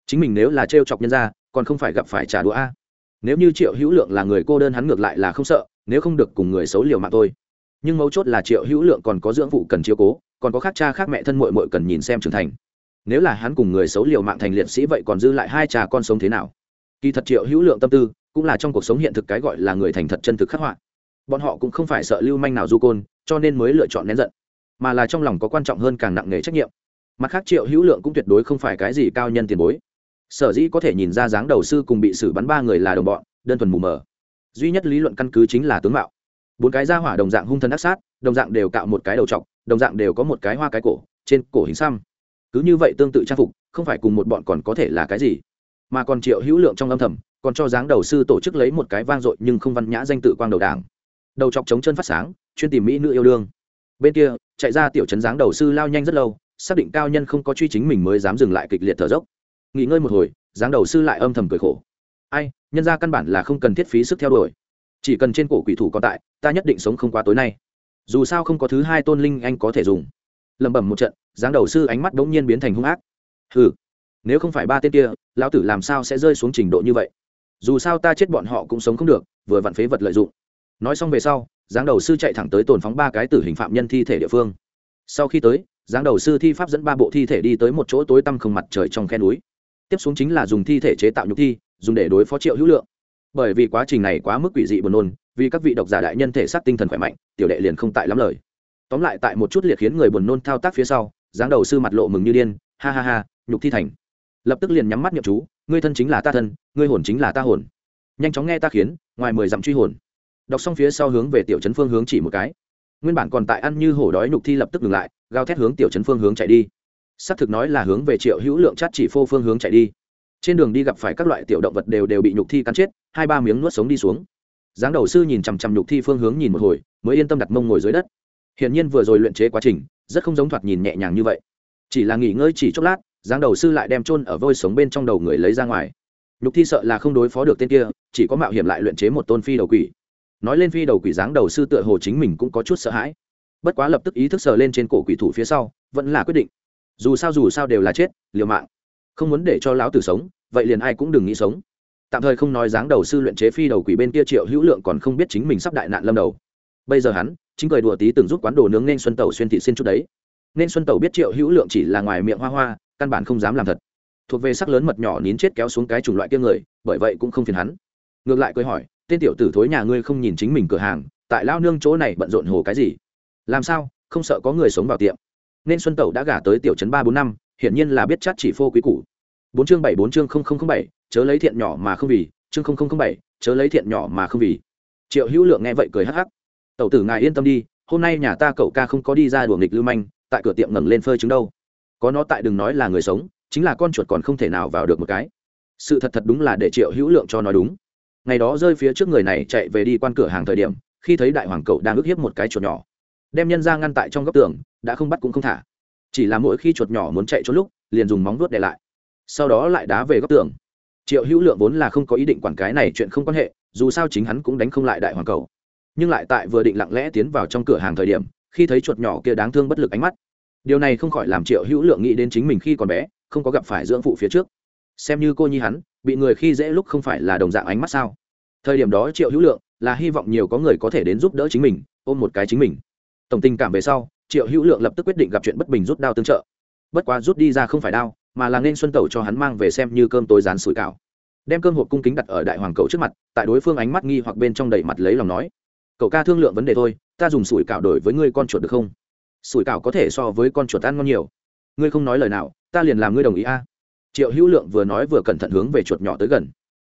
Chính mình nếu là t chọc nhân ra còn không phải gặp phải trả đũa a. Nếu như triệu hữu lượng là người cô đơn hắn ngược lại là không sợ, nếu không được cùng người xấu liều mạng thôi. Nhưng mấu chốt là triệu hữu lượng còn có dưỡng phụ cần chiếu cố, còn có khác cha khác mẹ thân mội mội cần nhìn xem trưởng thành. Nếu là hắn cùng người xấu liều mạng thành liệt sĩ vậy còn dư lại hai cha con sống thế nào? Kỳ thật triệu hữu lượng tâm tư cũng là trong cuộc sống hiện thực cái gọi là người thành thật chân thực khắc họa. Bọn họ cũng không phải sợ lưu manh nào du côn, cho nên mới lựa chọn nén giận, mà là trong lòng có quan trọng hơn càng nặng nề trách nhiệm. Mặt khác, triệu hữu lượng cũng tuyệt đối không phải cái gì cao nhân tiền bối. Sở dĩ có thể nhìn ra dáng đầu sư cùng bị xử bắn ba người là đồng bọn, đơn thuần mù mờ. Duy nhất lý luận căn cứ chính là tướng mạo. Bốn cái ra hỏa đồng dạng hung thân ác sát, đồng dạng đều cạo một cái đầu t đồng dạng đều có một cái hoa cái cổ, trên cổ hình xăm. Cứ như vậy tương tự trang phục, không phải cùng một bọn còn có thể là cái gì? Mà còn triệu hữu lượng trong âm thầm, còn cho dáng đầu sư tổ chức lấy một cái vang dội nhưng không văn nhã danh tự quang đầu đảng. Đầu chọc chống chân phát sáng, chuyên tìm mỹ nữ yêu đương. Bên kia, chạy ra tiểu trấn dáng đầu sư lao nhanh rất lâu, xác định cao nhân không có truy chính mình mới dám dừng lại kịch liệt thở dốc. Nghỉ ngơi một hồi, dáng đầu sư lại âm thầm cười khổ. Ai, nhân ra căn bản là không cần thiết phí sức theo đuổi. Chỉ cần trên cổ quỷ thủ còn tại, ta nhất định sống không qua tối nay. Dù sao không có thứ hai tôn linh anh có thể dùng. Lẩm bẩm một trận, dáng đầu sư ánh mắt đ ố n g nhiên biến thành hung ác. Hừ nếu không phải ba tên kia, lão tử làm sao sẽ rơi xuống trình độ như vậy? Dù sao ta chết bọn họ cũng sống không được, vừa vặn phế vật lợi dụng. Nói xong về sau, giáng đầu sư chạy thẳng tới tồn phóng ba cái tử hình phạm nhân thi thể địa phương. Sau khi tới, giáng đầu sư thi pháp dẫn ba bộ thi thể đi tới một chỗ tối tăm không mặt trời trong khe núi. Tiếp xuống chính là dùng thi thể chế tạo nhục thi, dùng để đối phó triệu hữu lượng. Bởi vì quá trình này quá mức quỷ dị buồn nôn, vì các vị độc giả đại nhân thể xác tinh thần khỏe mạnh, tiểu đệ liền không tại lắm lời. Tóm lại tại một chút liệt khiến người buồn nôn thao tác phía sau dáng đầu sư mặt lộ mừng như điên, ha ha ha, nhục thi thành lập tức liền nhắm mắt nhậm chú, ngươi thân chính là ta thân, ngươi hồn chính là ta hồn. Nhanh chóng nghe ta khiến, ngoài mười dặm truy hồn. Đọc xong phía sau hướng về tiểu trấn phương hướng chỉ một cái. Nguyên bản còn tại ăn như hổ đói nhục thi lập tức ngừng lại, gào thét hướng tiểu trấn phương hướng chạy đi. Xác thực nói là hướng về triệu hữu lượng chát chỉ phô phương hướng chạy đi. Trên đường đi gặp phải các loại tiểu động vật đều đều bị nhục thi cắn chết, hai ba miếng nuốt sống đi xuống. Giáng đầu sư nhìn chằm chằm nhục thi phương hướng nhìn một hồi, mới yên tâm đặt mông ngồi dưới đất. Hiển nhiên vừa rồi luyện chế quá trình, rất không giống thoạt nhìn nhẹ nhàng như vậy. Chỉ là nghỉ ngơi chỉ chốc lát giáng đầu sư lại đem chôn ở vôi sống bên trong đầu người lấy ra ngoài. Nhục thi sợ là không đối phó được tên kia, chỉ có mạo hiểm lại luyện chế một tôn phi đầu quỷ. Nói lên phi đầu quỷ dáng đầu sư tựa hồ chính mình cũng có chút sợ hãi. Bất quá lập tức ý thức sờ lên trên cổ quỷ thủ phía sau, vẫn là quyết định. Dù sao dù sao đều là chết, liều mạng. Không muốn để cho lão tử sống, vậy liền ai cũng đừng nghĩ sống. Tạm thời không nói dáng đầu sư luyện chế phi đầu quỷ bên kia triệu hữu lượng còn không biết chính mình sắp đại nạn lâm đầu. Bây giờ hắn, chính cười đùa tí từng giúp quán đồ nướng nên xuân tẩu xuyên thị xin chút đấy. Nên xuân tẩu biết triệu hữu lượng chỉ là ngoài miệng hoa hoa căn bản không dám làm thật. Thuộc về sắc lớn mật nhỏ nín chết kéo xuống cái chủng loại kia người, bởi vậy cũng không phiền hắn. Ngược lại cười hỏi, tên tiểu tử thối nhà ngươi không nhìn chính mình cửa hàng, tại lao nương chỗ này bận rộn hồ cái gì? Làm sao, không sợ có người sống vào tiệm? Nên xuân tẩu đã gả tới tiểu trấn ba bốn năm, hiển nhiên là biết chắc chỉ phô quý cũ bốn chương bảy, bốn chương không không không bảy, chớ lấy thiện nhỏ mà không vì, chương không không không bảy, chớ lấy thiện nhỏ mà không vì. Triệu hữu lượng nghe vậy cười hắc hắc. Tẩu tử ngài yên tâm đi, hôm nay nhà ta cậu ca không có đi ra đùa nghịch lưu manh, tại cửa tiệm ngẩng lên phơi trứng đâu có nó tại đừng nói là người sống, chính là con chuột còn không thể nào vào được một cái. Sự thật thật đúng là để triệu hữu lượng cho nói đúng. Ngày đó rơi phía trước người này chạy về đi quan cửa hàng thời điểm, khi thấy đại hoàng cậu đang ức hiếp một cái chuột nhỏ. Đem nhân ra ngăn tại trong góc tường, đã không bắt cũng không thả. Chỉ là mỗi khi chuột nhỏ muốn chạy trốn lúc, liền dùng móng vuốt để lại. Sau đó lại đá về góc tường. Triệu hữu lượng vốn là không có ý định quản cái này chuyện không quan hệ, dù sao chính hắn cũng đánh không lại đại hoàng cầu nhưng lại tại vừa định lặng lẽ tiến vào trong cửa hàng thời điểm, khi thấy chuột nhỏ kia đáng thương bất lực ánh mắt điều này không khỏi làm triệu hữu lượng nghĩ đến chính mình khi còn bé, không có gặp phải dưỡng phụ phía trước. Xem như cô nhi hắn, bị người khi dễ lúc không phải là đồng dạng ánh mắt sao? Thời điểm đó triệu hữu lượng là hy vọng nhiều có người có thể đến giúp đỡ chính mình, ôm một cái chính mình. Tổng tình cảm về sau, triệu hữu lượng lập tức quyết định gặp chuyện bất bình rút đao tương trợ. Bất quá rút đi ra không phải đao, mà là nên xuân tẩu cho hắn mang về xem như cơm tối rán sủi cảo. Đem cơm hộp cung kính đặt ở đại hoàng cậu trước mặt, tại đối phương ánh mắt nghi hoặc bên trong đầy mặt lấy lòng nói, cậu ca thương lượng vấn đề thôi, ta dùng sủi cảo đổi với ngươi con chuột được không? Sủi cảo có thể so với con chuột ăn ngon nhiều. Ngươi không nói lời nào, ta liền làm ngươi đồng ý a. Triệu hữu lượng vừa nói vừa cẩn thận hướng về chuột nhỏ tới gần.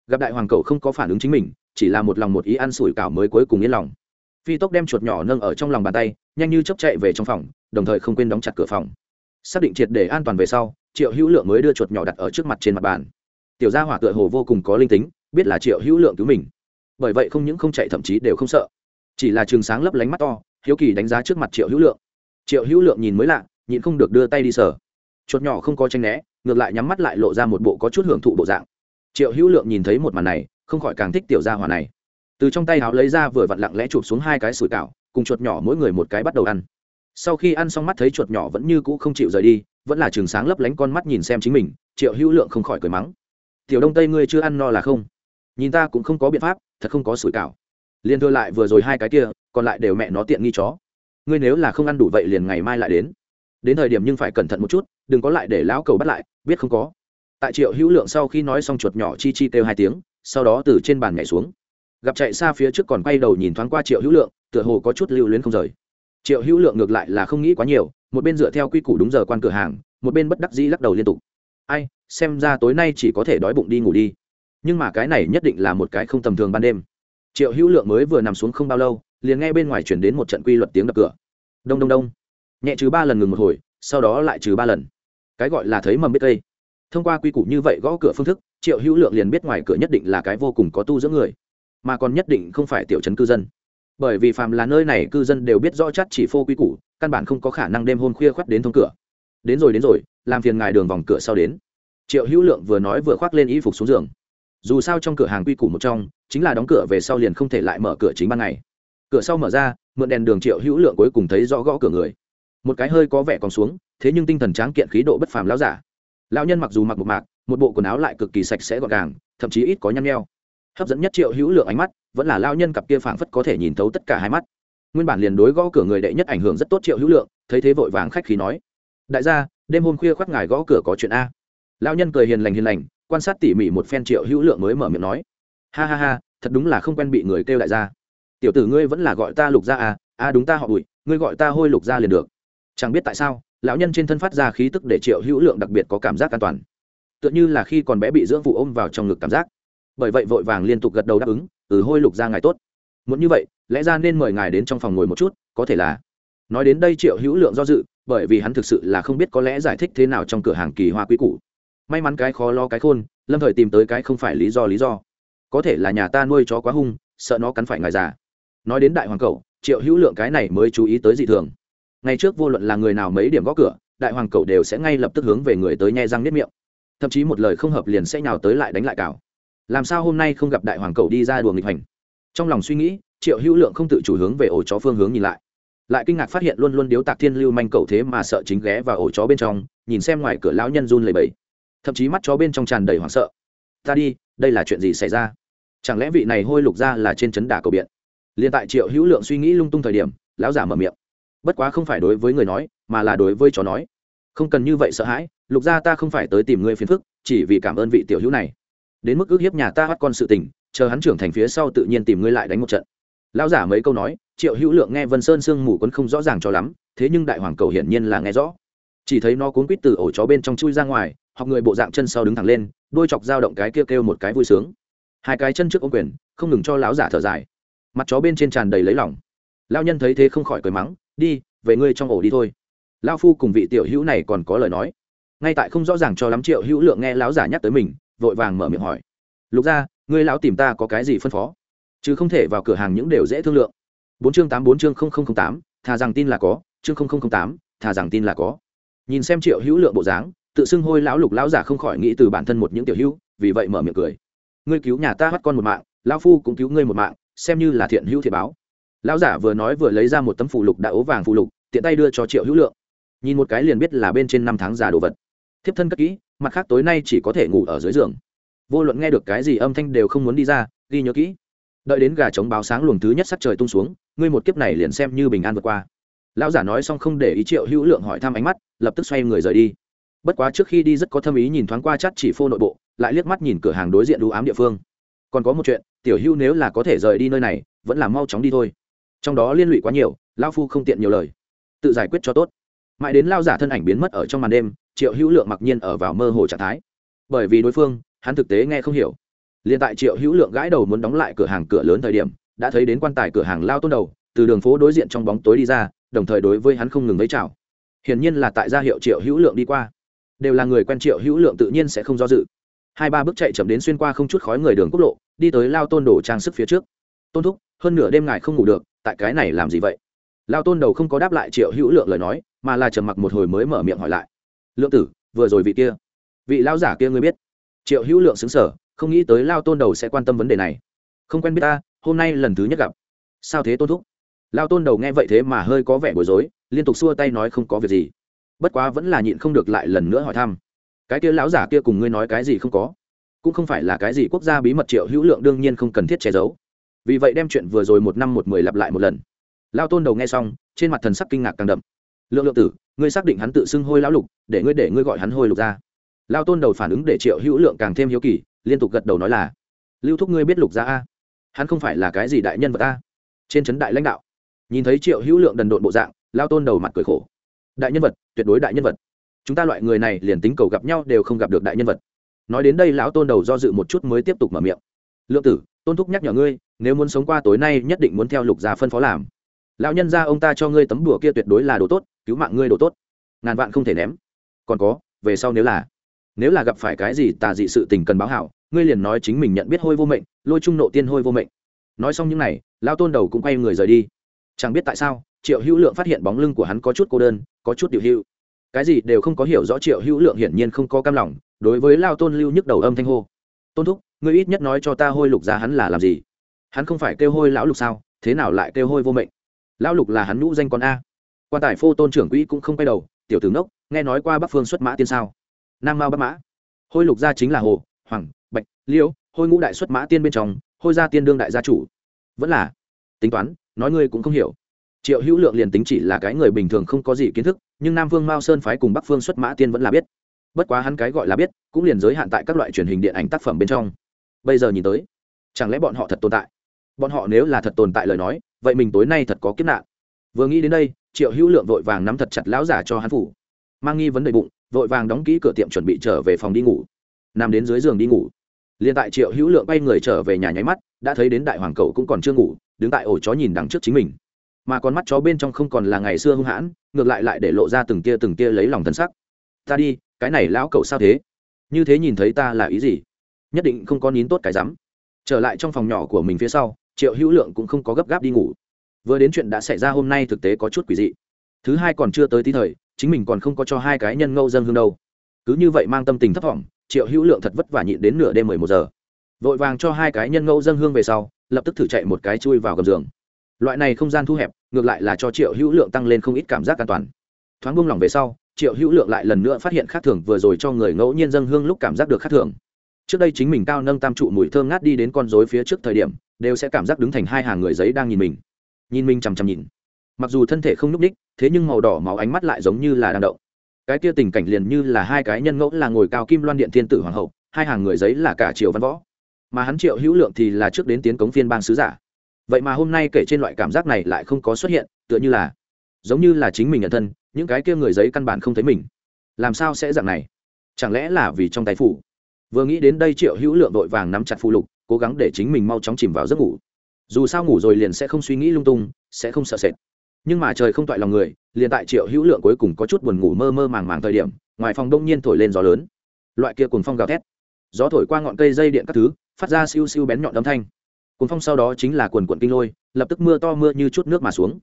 Gặp đại hoàng cậu không có phản ứng chính mình, chỉ là một lòng một ý ăn sủi cảo mới cuối cùng yên lòng. Phi tốc đem chuột nhỏ nâng ở trong lòng bàn tay, nhanh như chấp chạy về trong phòng, đồng thời không quên đóng chặt cửa phòng. Xác định triệt để an toàn về sau, triệu hữu lượng mới đưa chuột nhỏ đặt ở trước mặt trên mặt bàn. Tiểu gia hỏa tựa hồ vô cùng có linh tính, biết là triệu hữu lượng cứu mình. Bởi vậy không những không chạy thậm chí đều không sợ. Chỉ là trường sáng lấp lánh mắt to, hiếu kỳ đánh giá trước mặt triệu hữu lượng triệu hữu lượng nhìn mới lạ, nhịn không được đưa tay đi sở. chuột nhỏ không có tranh né, ngược lại nhắm mắt lại lộ ra một bộ có chút hưởng thụ bộ dạng. Triệu hữu lượng nhìn thấy một màn này, không khỏi càng thích tiểu gia hỏa này. Từ trong tay háo lấy ra vừa vặn lặng lẽ chụp xuống hai cái sủi cảo, cùng chuột nhỏ mỗi người một cái bắt đầu ăn. Sau khi ăn xong mắt thấy chuột nhỏ vẫn như cũ không chịu rời đi, vẫn là trường sáng lấp lánh con mắt nhìn xem chính mình, triệu hữu lượng không khỏi cười mắng. Tiểu đông tây ngươi chưa ăn no là không? Nhìn ta cũng không có biện pháp, thật không có sủi cảo. Liên thưa lại vừa rồi hai cái kia, còn lại đều mẹ nó tiện nghi chó ngươi nếu là không ăn đủ vậy liền ngày mai lại đến. Đến thời điểm nhưng phải cẩn thận một chút, đừng có lại để lão cầu bắt lại, biết không có. Tại triệu hữu lượng sau khi nói xong chuột nhỏ chi chi kêu hai tiếng, sau đó từ trên bàn nhảy xuống. Gặp chạy xa phía trước còn quay đầu nhìn thoáng qua triệu hữu lượng, tựa hồ có chút lưu luyến không rời. Triệu hữu lượng ngược lại là không nghĩ quá nhiều, một bên dựa theo quy củ đúng giờ quan cửa hàng, một bên bất đắc dĩ lắc đầu liên tục. Ai, xem ra tối nay chỉ có thể đói bụng đi ngủ đi. Nhưng mà cái này nhất định là một cái không tầm thường ban đêm. Triệu hữu lượng mới vừa nằm xuống không bao lâu liền nghe bên ngoài chuyển đến một trận quy luật tiếng đập cửa. Đông đông đông. Nhẹ trừ ba lần ngừng một hồi, sau đó lại trừ ba lần. Cái gọi là thấy mầm biết cây. Thông qua quy củ như vậy gõ cửa phương thức, triệu hữu lượng liền biết ngoài cửa nhất định là cái vô cùng có tu giữa người, mà còn nhất định không phải tiểu trấn cư dân. Bởi vì phàm là nơi này cư dân đều biết rõ chắc chỉ phô quy củ, căn bản không có khả năng đêm hôn khuya khoắt đến thông cửa. Đến rồi đến rồi, làm phiền ngài đường vòng cửa sau đến. Triệu hữu lượng vừa nói vừa khoác lên y phục xuống giường. Dù sao trong cửa hàng quy củ một trong, chính là đóng cửa về sau liền không thể lại mở cửa chính ban ngày cửa sau mở ra, mượn đèn đường triệu hữu lượng cuối cùng thấy rõ gõ cửa người. Một cái hơi có vẻ còn xuống, thế nhưng tinh thần tráng kiện khí độ bất phàm lão giả. Lão nhân mặc dù mặc một mạc, một bộ quần áo lại cực kỳ sạch sẽ gọn gàng, thậm chí ít có nhăn nheo. Hấp dẫn nhất triệu hữu lượng ánh mắt, vẫn là lao nhân cặp kia phảng phất có thể nhìn thấu tất cả hai mắt. Nguyên bản liền đối gõ cửa người đệ nhất ảnh hưởng rất tốt triệu hữu lượng, thấy thế vội vàng khách khí nói, đại gia, đêm hôm khuya khoác ngài gõ cửa có chuyện a. Lao nhân cười hiền lành hiền lành, quan sát tỉ mỉ một phen triệu hữu lượng mới mở miệng nói, ha ha ha, thật đúng là không quen bị người kêu đại gia tiểu tử ngươi vẫn là gọi ta lục gia à À đúng ta họ bụi, ngươi gọi ta hôi lục gia liền được. Chẳng biết tại sao, lão nhân trên thân phát ra khí tức để triệu hữu lượng đặc biệt có cảm giác an toàn. Tựa như là khi còn bé bị dưỡng phụ ôm vào trong ngực cảm giác. Bởi vậy vội vàng liên tục gật đầu đáp ứng từ hôi lục gia ngài tốt. Muốn như vậy, lẽ ra nên mời ngài đến trong phòng ngồi một chút, có thể là. Nói đến đây triệu hữu lượng do dự, bởi vì hắn thực sự là không biết có lẽ giải thích thế nào trong cửa hàng kỳ hoa quý cũ may mắn cái khó lo cái khôn, lâm thời tìm tới cái không phải lý do lý do. Có thể là nhà ta nuôi chó quá hung, sợ nó cắn phải ngài già nói đến đại hoàng cầu, triệu hữu lượng cái này mới chú ý tới dị thường. Ngày trước vô luận là người nào mấy điểm gõ cửa, đại hoàng cầu đều sẽ ngay lập tức hướng về người tới nhe răng nếp miệng. Thậm chí một lời không hợp liền sẽ nhào tới lại đánh lại cào. Làm sao hôm nay không gặp đại hoàng cầu đi ra đùa nghịch hành trong lòng suy nghĩ, triệu hữu lượng không tự chủ hướng về ổ chó phương hướng nhìn lại. Lại kinh ngạc phát hiện luôn luôn điếu tạc thiên lưu manh cầu thế mà sợ chính ghé vào ổ chó bên trong, nhìn xem ngoài cửa lão nhân run lầy bẫy thậm chí mắt chó bên trong tràn đầy hoảng sợ. Ta đi, đây là chuyện gì xảy ra? Chẳng lẽ vị này hôi lục ra là trên chấn đả cầu biện? Liền tại triệu hữu lượng suy nghĩ lung tung thời điểm, lão giả mở miệng. Bất quá không phải đối với người nói, mà là đối với chó nói. Không cần như vậy sợ hãi, lục gia ta không phải tới tìm ngươi phiền phức, chỉ vì cảm ơn vị tiểu hữu này. Đến mức ước hiếp nhà ta bắt con sự tình, chờ hắn trưởng thành phía sau tự nhiên tìm ngươi lại đánh một trận. Lão giả mấy câu nói, triệu hữu lượng nghe vân sơn sương mù quấn không rõ ràng cho lắm, thế nhưng đại hoàng cầu hiển nhiên là nghe rõ. Chỉ thấy nó cuốn quýt từ ổ chó bên trong chui ra ngoài hoặc người bộ dạng chân sau đứng thẳng lên, đôi chọc dao động cái kêu kêu một cái vui sướng. Hai cái chân trước ô quyền, không ngừng cho lão giả thở dài mặt chó bên trên tràn đầy lấy lỏng lao nhân thấy thế không khỏi cười mắng, đi, về ngươi trong ổ đi thôi. Lao phu cùng vị tiểu hữu này còn có lời nói. Ngay tại không rõ ràng cho lắm triệu hữu lượng nghe lão giả nhắc tới mình, vội vàng mở miệng hỏi, lục ra ngươi lão tìm ta có cái gì phân phó? Chứ không thể vào cửa hàng những đều dễ thương lượng. Bốn chương tám, bốn chương tám, thà rằng tin là có, chương tám, thà rằng tin là có. Nhìn xem triệu hữu lượng bộ dáng, tự xưng hôi lão lục lão giả không khỏi nghĩ từ bản thân một những tiểu hữu, vì vậy mở miệng cười, ngươi cứu nhà ta bắt con một mạng, lão phu cũng cứu ngươi một mạng xem như là thiện hữu thiệt báo. Lão giả vừa nói vừa lấy ra một tấm phụ lục đã ố vàng phụ lục, tiện tay đưa cho triệu hữu lượng. Nhìn một cái liền biết là bên trên năm tháng già đồ vật. Thiếp thân cất kỹ, mặt khác tối nay chỉ có thể ngủ ở dưới giường. Vô luận nghe được cái gì âm thanh đều không muốn đi ra, ghi nhớ kỹ. Đợi đến gà trống báo sáng luồng thứ nhất sắc trời tung xuống, ngươi một kiếp này liền xem như bình an vượt qua. Lão giả nói xong không để ý triệu hữu lượng hỏi thăm ánh mắt, lập tức xoay người rời đi. Bất quá trước khi đi rất có thâm ý nhìn thoáng qua chắt chỉ phô nội bộ, lại liếc mắt nhìn cửa hàng đối diện đũ ám địa phương. Còn có một chuyện tiểu hữu nếu là có thể rời đi nơi này, vẫn là mau chóng đi thôi. Trong đó liên lụy quá nhiều lao phu không tiện nhiều lời. Tự giải quyết cho tốt. Mãi đến lao giả thân ảnh biến mất ở trong màn đêm, triệu hữu lượng mặc nhiên ở vào mơ hồ trạng thái. Bởi vì đối phương, hắn thực tế nghe không hiểu. Liền tại triệu hữu lượng gãi đầu muốn đóng lại cửa hàng cửa lớn thời điểm, đã thấy đến quan tài cửa hàng lao tôn đầu, từ đường phố đối diện trong bóng tối đi ra, đồng thời đối với hắn không ngừng lấy chào. Hiển nhiên là tại gia hiệu triệu hữu lượng đi qua. Đều là người quen triệu hữu lượng tự nhiên sẽ không do dự. Hai ba bước chạy chậm đến xuyên qua không chút khói người đường quốc lộ đi tới lao tôn đổ trang sức phía trước. Tôn thúc, hơn nửa đêm ngài không ngủ được, tại cái này làm gì vậy? Lao tôn đầu không có đáp lại triệu hữu lượng lời nói, mà là trầm mặc một hồi mới mở miệng hỏi lại. Lượng tử, vừa rồi vị kia, vị lao giả kia ngươi biết? Triệu hữu lượng xứng sở không nghĩ tới lao tôn đầu sẽ quan tâm vấn đề này. Không quen biết ta, hôm nay lần thứ nhất gặp. Sao thế tôn thúc? Lao tôn đầu nghe vậy thế mà hơi có vẻ bối rối, liên tục xua tay nói không có việc gì. Bất quá vẫn là nhịn không được lại lần nữa hỏi thăm. Cái kia lão giả kia cùng ngươi nói cái gì không có? Cũng không phải là cái gì quốc gia bí mật triệu hữu lượng đương nhiên không cần thiết che giấu. Vì vậy đem chuyện vừa rồi một năm một mười lặp lại một lần. Lao tôn đầu nghe xong, trên mặt thần sắc kinh ngạc càng đậm. Lượng lượng tử, ngươi xác định hắn tự xưng hôi lão lục, để ngươi để ngươi gọi hắn hôi lục ra. Lao tôn đầu phản ứng để triệu hữu lượng càng thêm hiếu kỳ, liên tục gật đầu nói là, lưu thúc ngươi biết lục ra a? Hắn không phải là cái gì đại nhân vật a? Trên trấn đại lãnh đạo, nhìn thấy triệu hữu lượng đần độn bộ dạng, lao tôn đầu mặt cười khổ. Đại nhân vật, tuyệt đối đại nhân vật. Chúng ta loại người này liền tính cầu gặp nhau đều không gặp được đại nhân vật nói đến đây lão tôn đầu do dự một chút mới tiếp tục mở miệng. Lượng tử, tôn thúc nhắc nhở ngươi, nếu muốn sống qua tối nay nhất định muốn theo lục gia phân phó làm. Lão nhân ra ông ta cho ngươi tấm đùa kia tuyệt đối là đồ tốt, cứu mạng ngươi đồ tốt. Ngàn vạn không thể ném. Còn có, về sau nếu là nếu là gặp phải cái gì tà dị sự tình cần báo hảo, ngươi liền nói chính mình nhận biết hôi vô mệnh, lôi trung nộ tiên hôi vô mệnh. Nói xong những n à y lao tôn đầu cũng quay người rời đi. Chẳng biết tại sao, triệu hữu lượng phát hiện bóng lưng của hắn có chút cô đơn, có chút điều hữu. Cái gì đều không có hiểu rõ triệu hữu lượng hiển nhiên không có cam lòng đối với lao tôn lưu nhức đầu âm thanh hô. Tôn thúc, ngươi ít nhất nói cho ta hôi lục ra hắn là làm gì? Hắn không phải kêu hôi lão lục sao? Thế nào lại kêu hôi vô mệnh? Lão lục là hắn nhũ danh con a. Quan tài phô tôn trưởng quỹ cũng không quay đầu, tiểu tướng đốc nghe nói qua bắc phương xuất mã tiên sao? Nam mao bắc mã. Hôi lục gia chính là hồ, hoàng, bạch liễu hôi ngũ đại xuất mã tiên bên trong, hôi gia tiên đương đại gia chủ. Vẫn là. Tính toán, nói ngươi cũng không hiểu. Triệu hữu lượng liền tính chỉ là cái người bình thường không có gì kiến thức, nhưng nam vương mao sơn phái cùng bắc phương xuất mã tiên vẫn là biết bất quá hắn cái gọi là biết, cũng liền giới hạn tại các loại truyền hình điện ảnh tác phẩm bên trong. Bây giờ nhìn tới, chẳng lẽ bọn họ thật tồn tại? Bọn họ nếu là thật tồn tại lời nói, vậy mình tối nay thật có kiếp nạn. Vừa nghĩ đến đây, triệu hữu lượng vội vàng nắm thật chặt lão giả cho hắn phủ. Mang nghi vấn đề bụng, vội vàng đóng kỹ cửa tiệm chuẩn bị trở về phòng đi ngủ. Nằm đến dưới giường đi ngủ. Liền tại triệu hữu lượng bay người trở về nhà nháy mắt, đã thấy đến đại hoàng cậu cũng còn chưa ngủ, đứng tại ổ chó nhìn đằng trước chính mình. Mà con mắt chó bên trong không còn là ngày xưa hung hãn, ngược lại lại để lộ ra từng tia từng tia lấy lòng thân sắc. Ta đi cái này lão cậu sao thế? Như thế nhìn thấy ta là ý gì? Nhất định không có nín tốt cái rắm. Trở lại trong phòng nhỏ của mình phía sau, triệu hữu lượng cũng không có gấp gáp đi ngủ. Vừa đến chuyện đã xảy ra hôm nay thực tế có chút quỷ dị. Thứ hai còn chưa tới tí thời, chính mình còn không có cho hai cái nhân ngâu dân hương đâu. Cứ như vậy mang tâm tình thấp thỏm, triệu hữu lượng thật vất vả nhịn đến nửa đêm mười một giờ. Vội vàng cho hai cái nhân ngâu dân hương về sau, lập tức thử chạy một cái chui vào gầm giường. Loại này không gian thu hẹp, ngược lại là cho triệu hữu lượng tăng lên không ít cảm giác an toàn. Thoáng buông lỏng về sau triệu hữu lượng lại lần nữa phát hiện khác thường, vừa rồi cho người ngẫu nhiên dân hương lúc cảm giác được khác thường. Trước đây chính mình cao nâng tam trụ mùi thơm ngát đi đến con rối phía trước thời điểm, đều sẽ cảm giác đứng thành hai hàng người giấy đang nhìn mình. Nhìn mình chằm chằm nhìn. Mặc dù thân thể không nhúc ních thế nhưng màu đỏ máu ánh mắt lại giống như là đang động. Cái kia tình cảnh liền như là hai cái nhân ngẫu là ngồi cao kim loan điện thiên tử hoàng hậu, hai hàng người giấy là cả triều văn võ. Mà hắn triệu hữu lượng thì là trước đến tiến cống phiên bang sứ giả. Vậy mà hôm nay kể trên loại cảm giác này lại không có xuất hiện, tựa như là giống như là chính mình nhận thân, những cái kia người giấy căn bản không thấy mình. Làm sao sẽ dạng này? Chẳng lẽ là vì trong tay phủ? Vừa nghĩ đến đây triệu hữu lượng đội vàng nắm chặt phụ lục, cố gắng để chính mình mau chóng chìm vào giấc ngủ. Dù sao ngủ rồi liền sẽ không suy nghĩ lung tung, sẽ không sợ sệt. Nhưng mà trời không toại lòng người, liền tại triệu hữu lượng cuối cùng có chút buồn ngủ mơ mơ màng màng thời điểm, ngoài phòng đông nhiên thổi lên gió lớn. Loại kia cùng phong gào thét. Gió thổi qua ngọn cây dây điện các thứ, phát ra siêu siêu bén nhọn âm thanh. Cùng phong sau đó chính là quần quận kinh lôi, lập tức mưa to mưa như chút nước mà xuống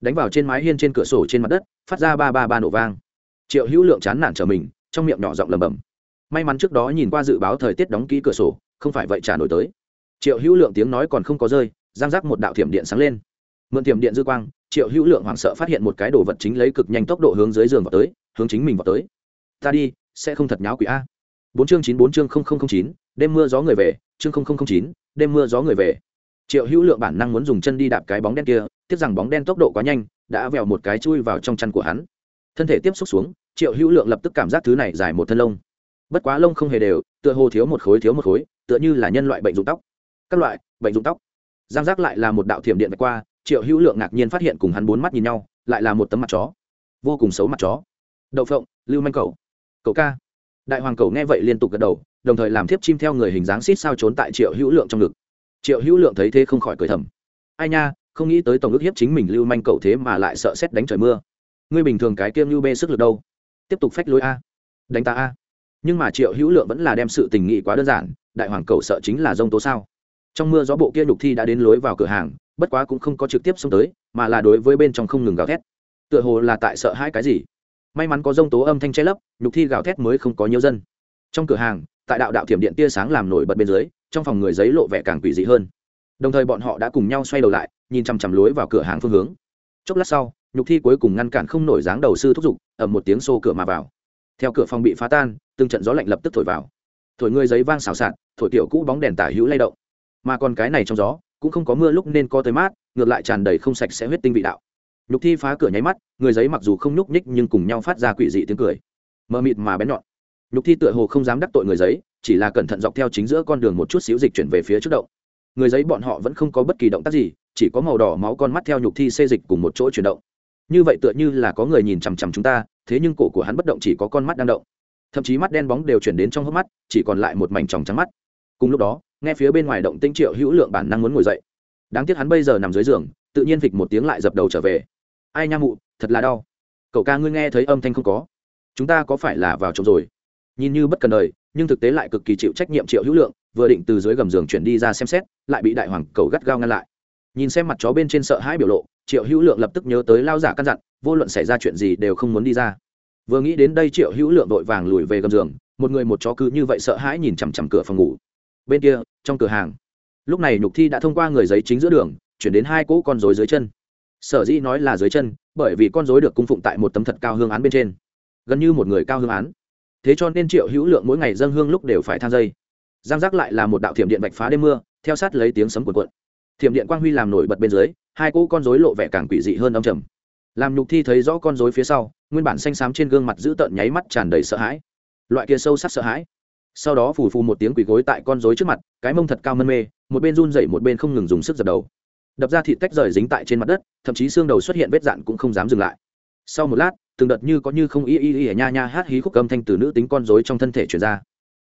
đánh vào trên mái hiên trên cửa sổ trên mặt đất, phát ra ba ba ba nổ vang. Triệu hữu lượng chán nản trở mình, trong miệng nhỏ giọng lầm bầm may mắn trước đó nhìn qua dự báo thời tiết đóng kỹ cửa sổ, không phải vậy trả nổi tới. Triệu hữu lượng tiếng nói còn không có rơi, giang rác một đạo thiểm điện sáng lên. Mượn thiểm điện dư quang, triệu hữu lượng hoảng sợ phát hiện một cái đồ vật chính lấy cực nhanh tốc độ hướng dưới giường vào tới, hướng chính mình vào tới. Ta đi, sẽ không thật nháo quỷ a. Bốn chương chín, bốn chương chín, đêm mưa gió người về, chương chín, đêm mưa gió người về triệu hữu lượng bản năng muốn dùng chân đi đạp cái bóng đen kia, tiếc rằng bóng đen tốc độ quá nhanh, đã vèo một cái chui vào trong chăn của hắn. Thân thể tiếp xúc xuống, triệu hữu lượng lập tức cảm giác thứ này dài một thân lông. Bất quá lông không hề đều, tựa hồ thiếu một khối thiếu một khối, tựa như là nhân loại bệnh dụng tóc. Các loại, bệnh dụng tóc. Giang giác lại là một đạo thiểm điện vạch qua, triệu hữu lượng ngạc nhiên phát hiện cùng hắn bốn mắt nhìn nhau, lại là một tấm mặt chó. Vô cùng xấu mặt chó. Đậu phộng, lưu manh cầu cậu ca. Đại hoàng cầu nghe vậy liên tục gật đầu, đồng thời làm thiếp chim theo người hình dáng xít sao trốn tại triệu hữu lượng trong ngực triệu hữu lượng thấy thế không khỏi cười thầm. Ai nha, không nghĩ tới tổng ước hiếp chính mình lưu manh cầu thế mà lại sợ xét đánh trời mưa. Ngươi bình thường cái kiêm lưu bê sức lực đâu? Tiếp tục phách lối a. Đánh ta a. Nhưng mà triệu hữu lượng vẫn là đem sự tình nghị quá đơn giản, đại hoàng cầu sợ chính là dông tố sao? Trong mưa gió bộ kia nhục thi đã đến lối vào cửa hàng, bất quá cũng không có trực tiếp xông tới, mà là đối với bên trong không ngừng gào thét. Tựa hồ là tại sợ hai cái gì? May mắn có dông tố âm thanh che lấp, nhục thi gào thét mới không có nhiều dân. Trong cửa hàng tại đạo đạo thiểm điện tia sáng làm nổi bật bên dưới, trong phòng người giấy lộ vẻ càng quỷ dị hơn. Đồng thời bọn họ đã cùng nhau xoay đầu lại, nhìn chằm chằm lối vào cửa hàng phương hướng. Chốc lát sau, nhục thi cuối cùng ngăn cản không nổi dáng đầu sư thúc giục ẩm một tiếng xô cửa mà vào. Theo cửa phòng bị phá tan, từng trận gió lạnh lập tức thổi vào. Thổi người giấy vang xào xạc, thổi tiểu cũ bóng đèn tả hữu lay động. Mà còn cái này trong gió, cũng không có mưa lúc nên có tới mát, ngược lại tràn đầy không sạch sẽ huyết tinh vị đạo. Nhục thi phá cửa nháy mắt, người giấy mặc dù không nhúc nhích nhưng cùng nhau phát ra quỷ dị tiếng cười. Mờ mịt mà bén nhọn nhục thi tựa hồ không dám đắc tội người giấy, chỉ là cẩn thận dọc theo chính giữa con đường một chút xíu dịch chuyển về phía trước động. Người giấy bọn họ vẫn không có bất kỳ động tác gì, chỉ có màu đỏ máu con mắt theo nhục thi xê dịch cùng một chỗ chuyển động. Như vậy tựa như là có người nhìn chằm chằm chúng ta, thế nhưng cổ của hắn bất động chỉ có con mắt đang động. Thậm chí mắt đen bóng đều chuyển đến trong hốc mắt, chỉ còn lại một mảnh tròng trắng mắt. Cùng lúc đó, nghe phía bên ngoài động tinh triệu hữu lượng bản năng muốn ngồi dậy. Đáng tiếc hắn bây giờ nằm dưới giường, tự nhiên phịch một tiếng lại dập đầu trở về. Ai nha mụ, thật là đau. Cậu ca ngươi nghe thấy âm thanh không có. Chúng ta có phải là vào trộm rồi? Nhìn như bất cần đời, nhưng thực tế lại cực kỳ chịu trách nhiệm triệu hữu lượng, vừa định từ dưới gầm giường chuyển đi ra xem xét, lại bị đại hoàng cầu gắt gao ngăn lại. Nhìn xem mặt chó bên trên sợ hãi biểu lộ, triệu hữu lượng lập tức nhớ tới lao giả căn dặn, vô luận xảy ra chuyện gì đều không muốn đi ra. Vừa nghĩ đến đây triệu hữu lượng vội vàng lùi về gầm giường, một người một chó cứ như vậy sợ hãi nhìn chằm chằm cửa phòng ngủ. Bên kia, trong cửa hàng, lúc này nhục thi đã thông qua người giấy chính giữa đường, chuyển đến hai cỗ con rối dưới chân. Sở dĩ nói là dưới chân, bởi vì con rối được cung phụng tại một tấm thật cao hương án bên trên. Gần như một người cao hương án thế cho nên triệu hữu lượng mỗi ngày dâng hương lúc đều phải thang dây. Giang giác lại là một đạo thiểm điện vạch phá đêm mưa, theo sát lấy tiếng sấm cuộn cuộn. Thiểm điện quang huy làm nổi bật bên dưới, hai cỗ con rối lộ vẻ càng quỷ dị hơn âm trầm. Làm nhục thi thấy rõ con rối phía sau, nguyên bản xanh xám trên gương mặt giữ tợn nháy mắt tràn đầy sợ hãi. Loại kia sâu sắc sợ hãi. Sau đó phù phù một tiếng quỳ gối tại con rối trước mặt, cái mông thật cao mân mê, một bên run dậy một bên không ngừng dùng sức dập đầu. Đập ra thịt tách rời dính tại trên mặt đất, thậm chí xương đầu xuất hiện vết dạn cũng không dám dừng lại. Sau một lát từng đợt như có như không y y y nha nha hát hí khúc âm thanh từ nữ tính con rối trong thân thể truyền ra.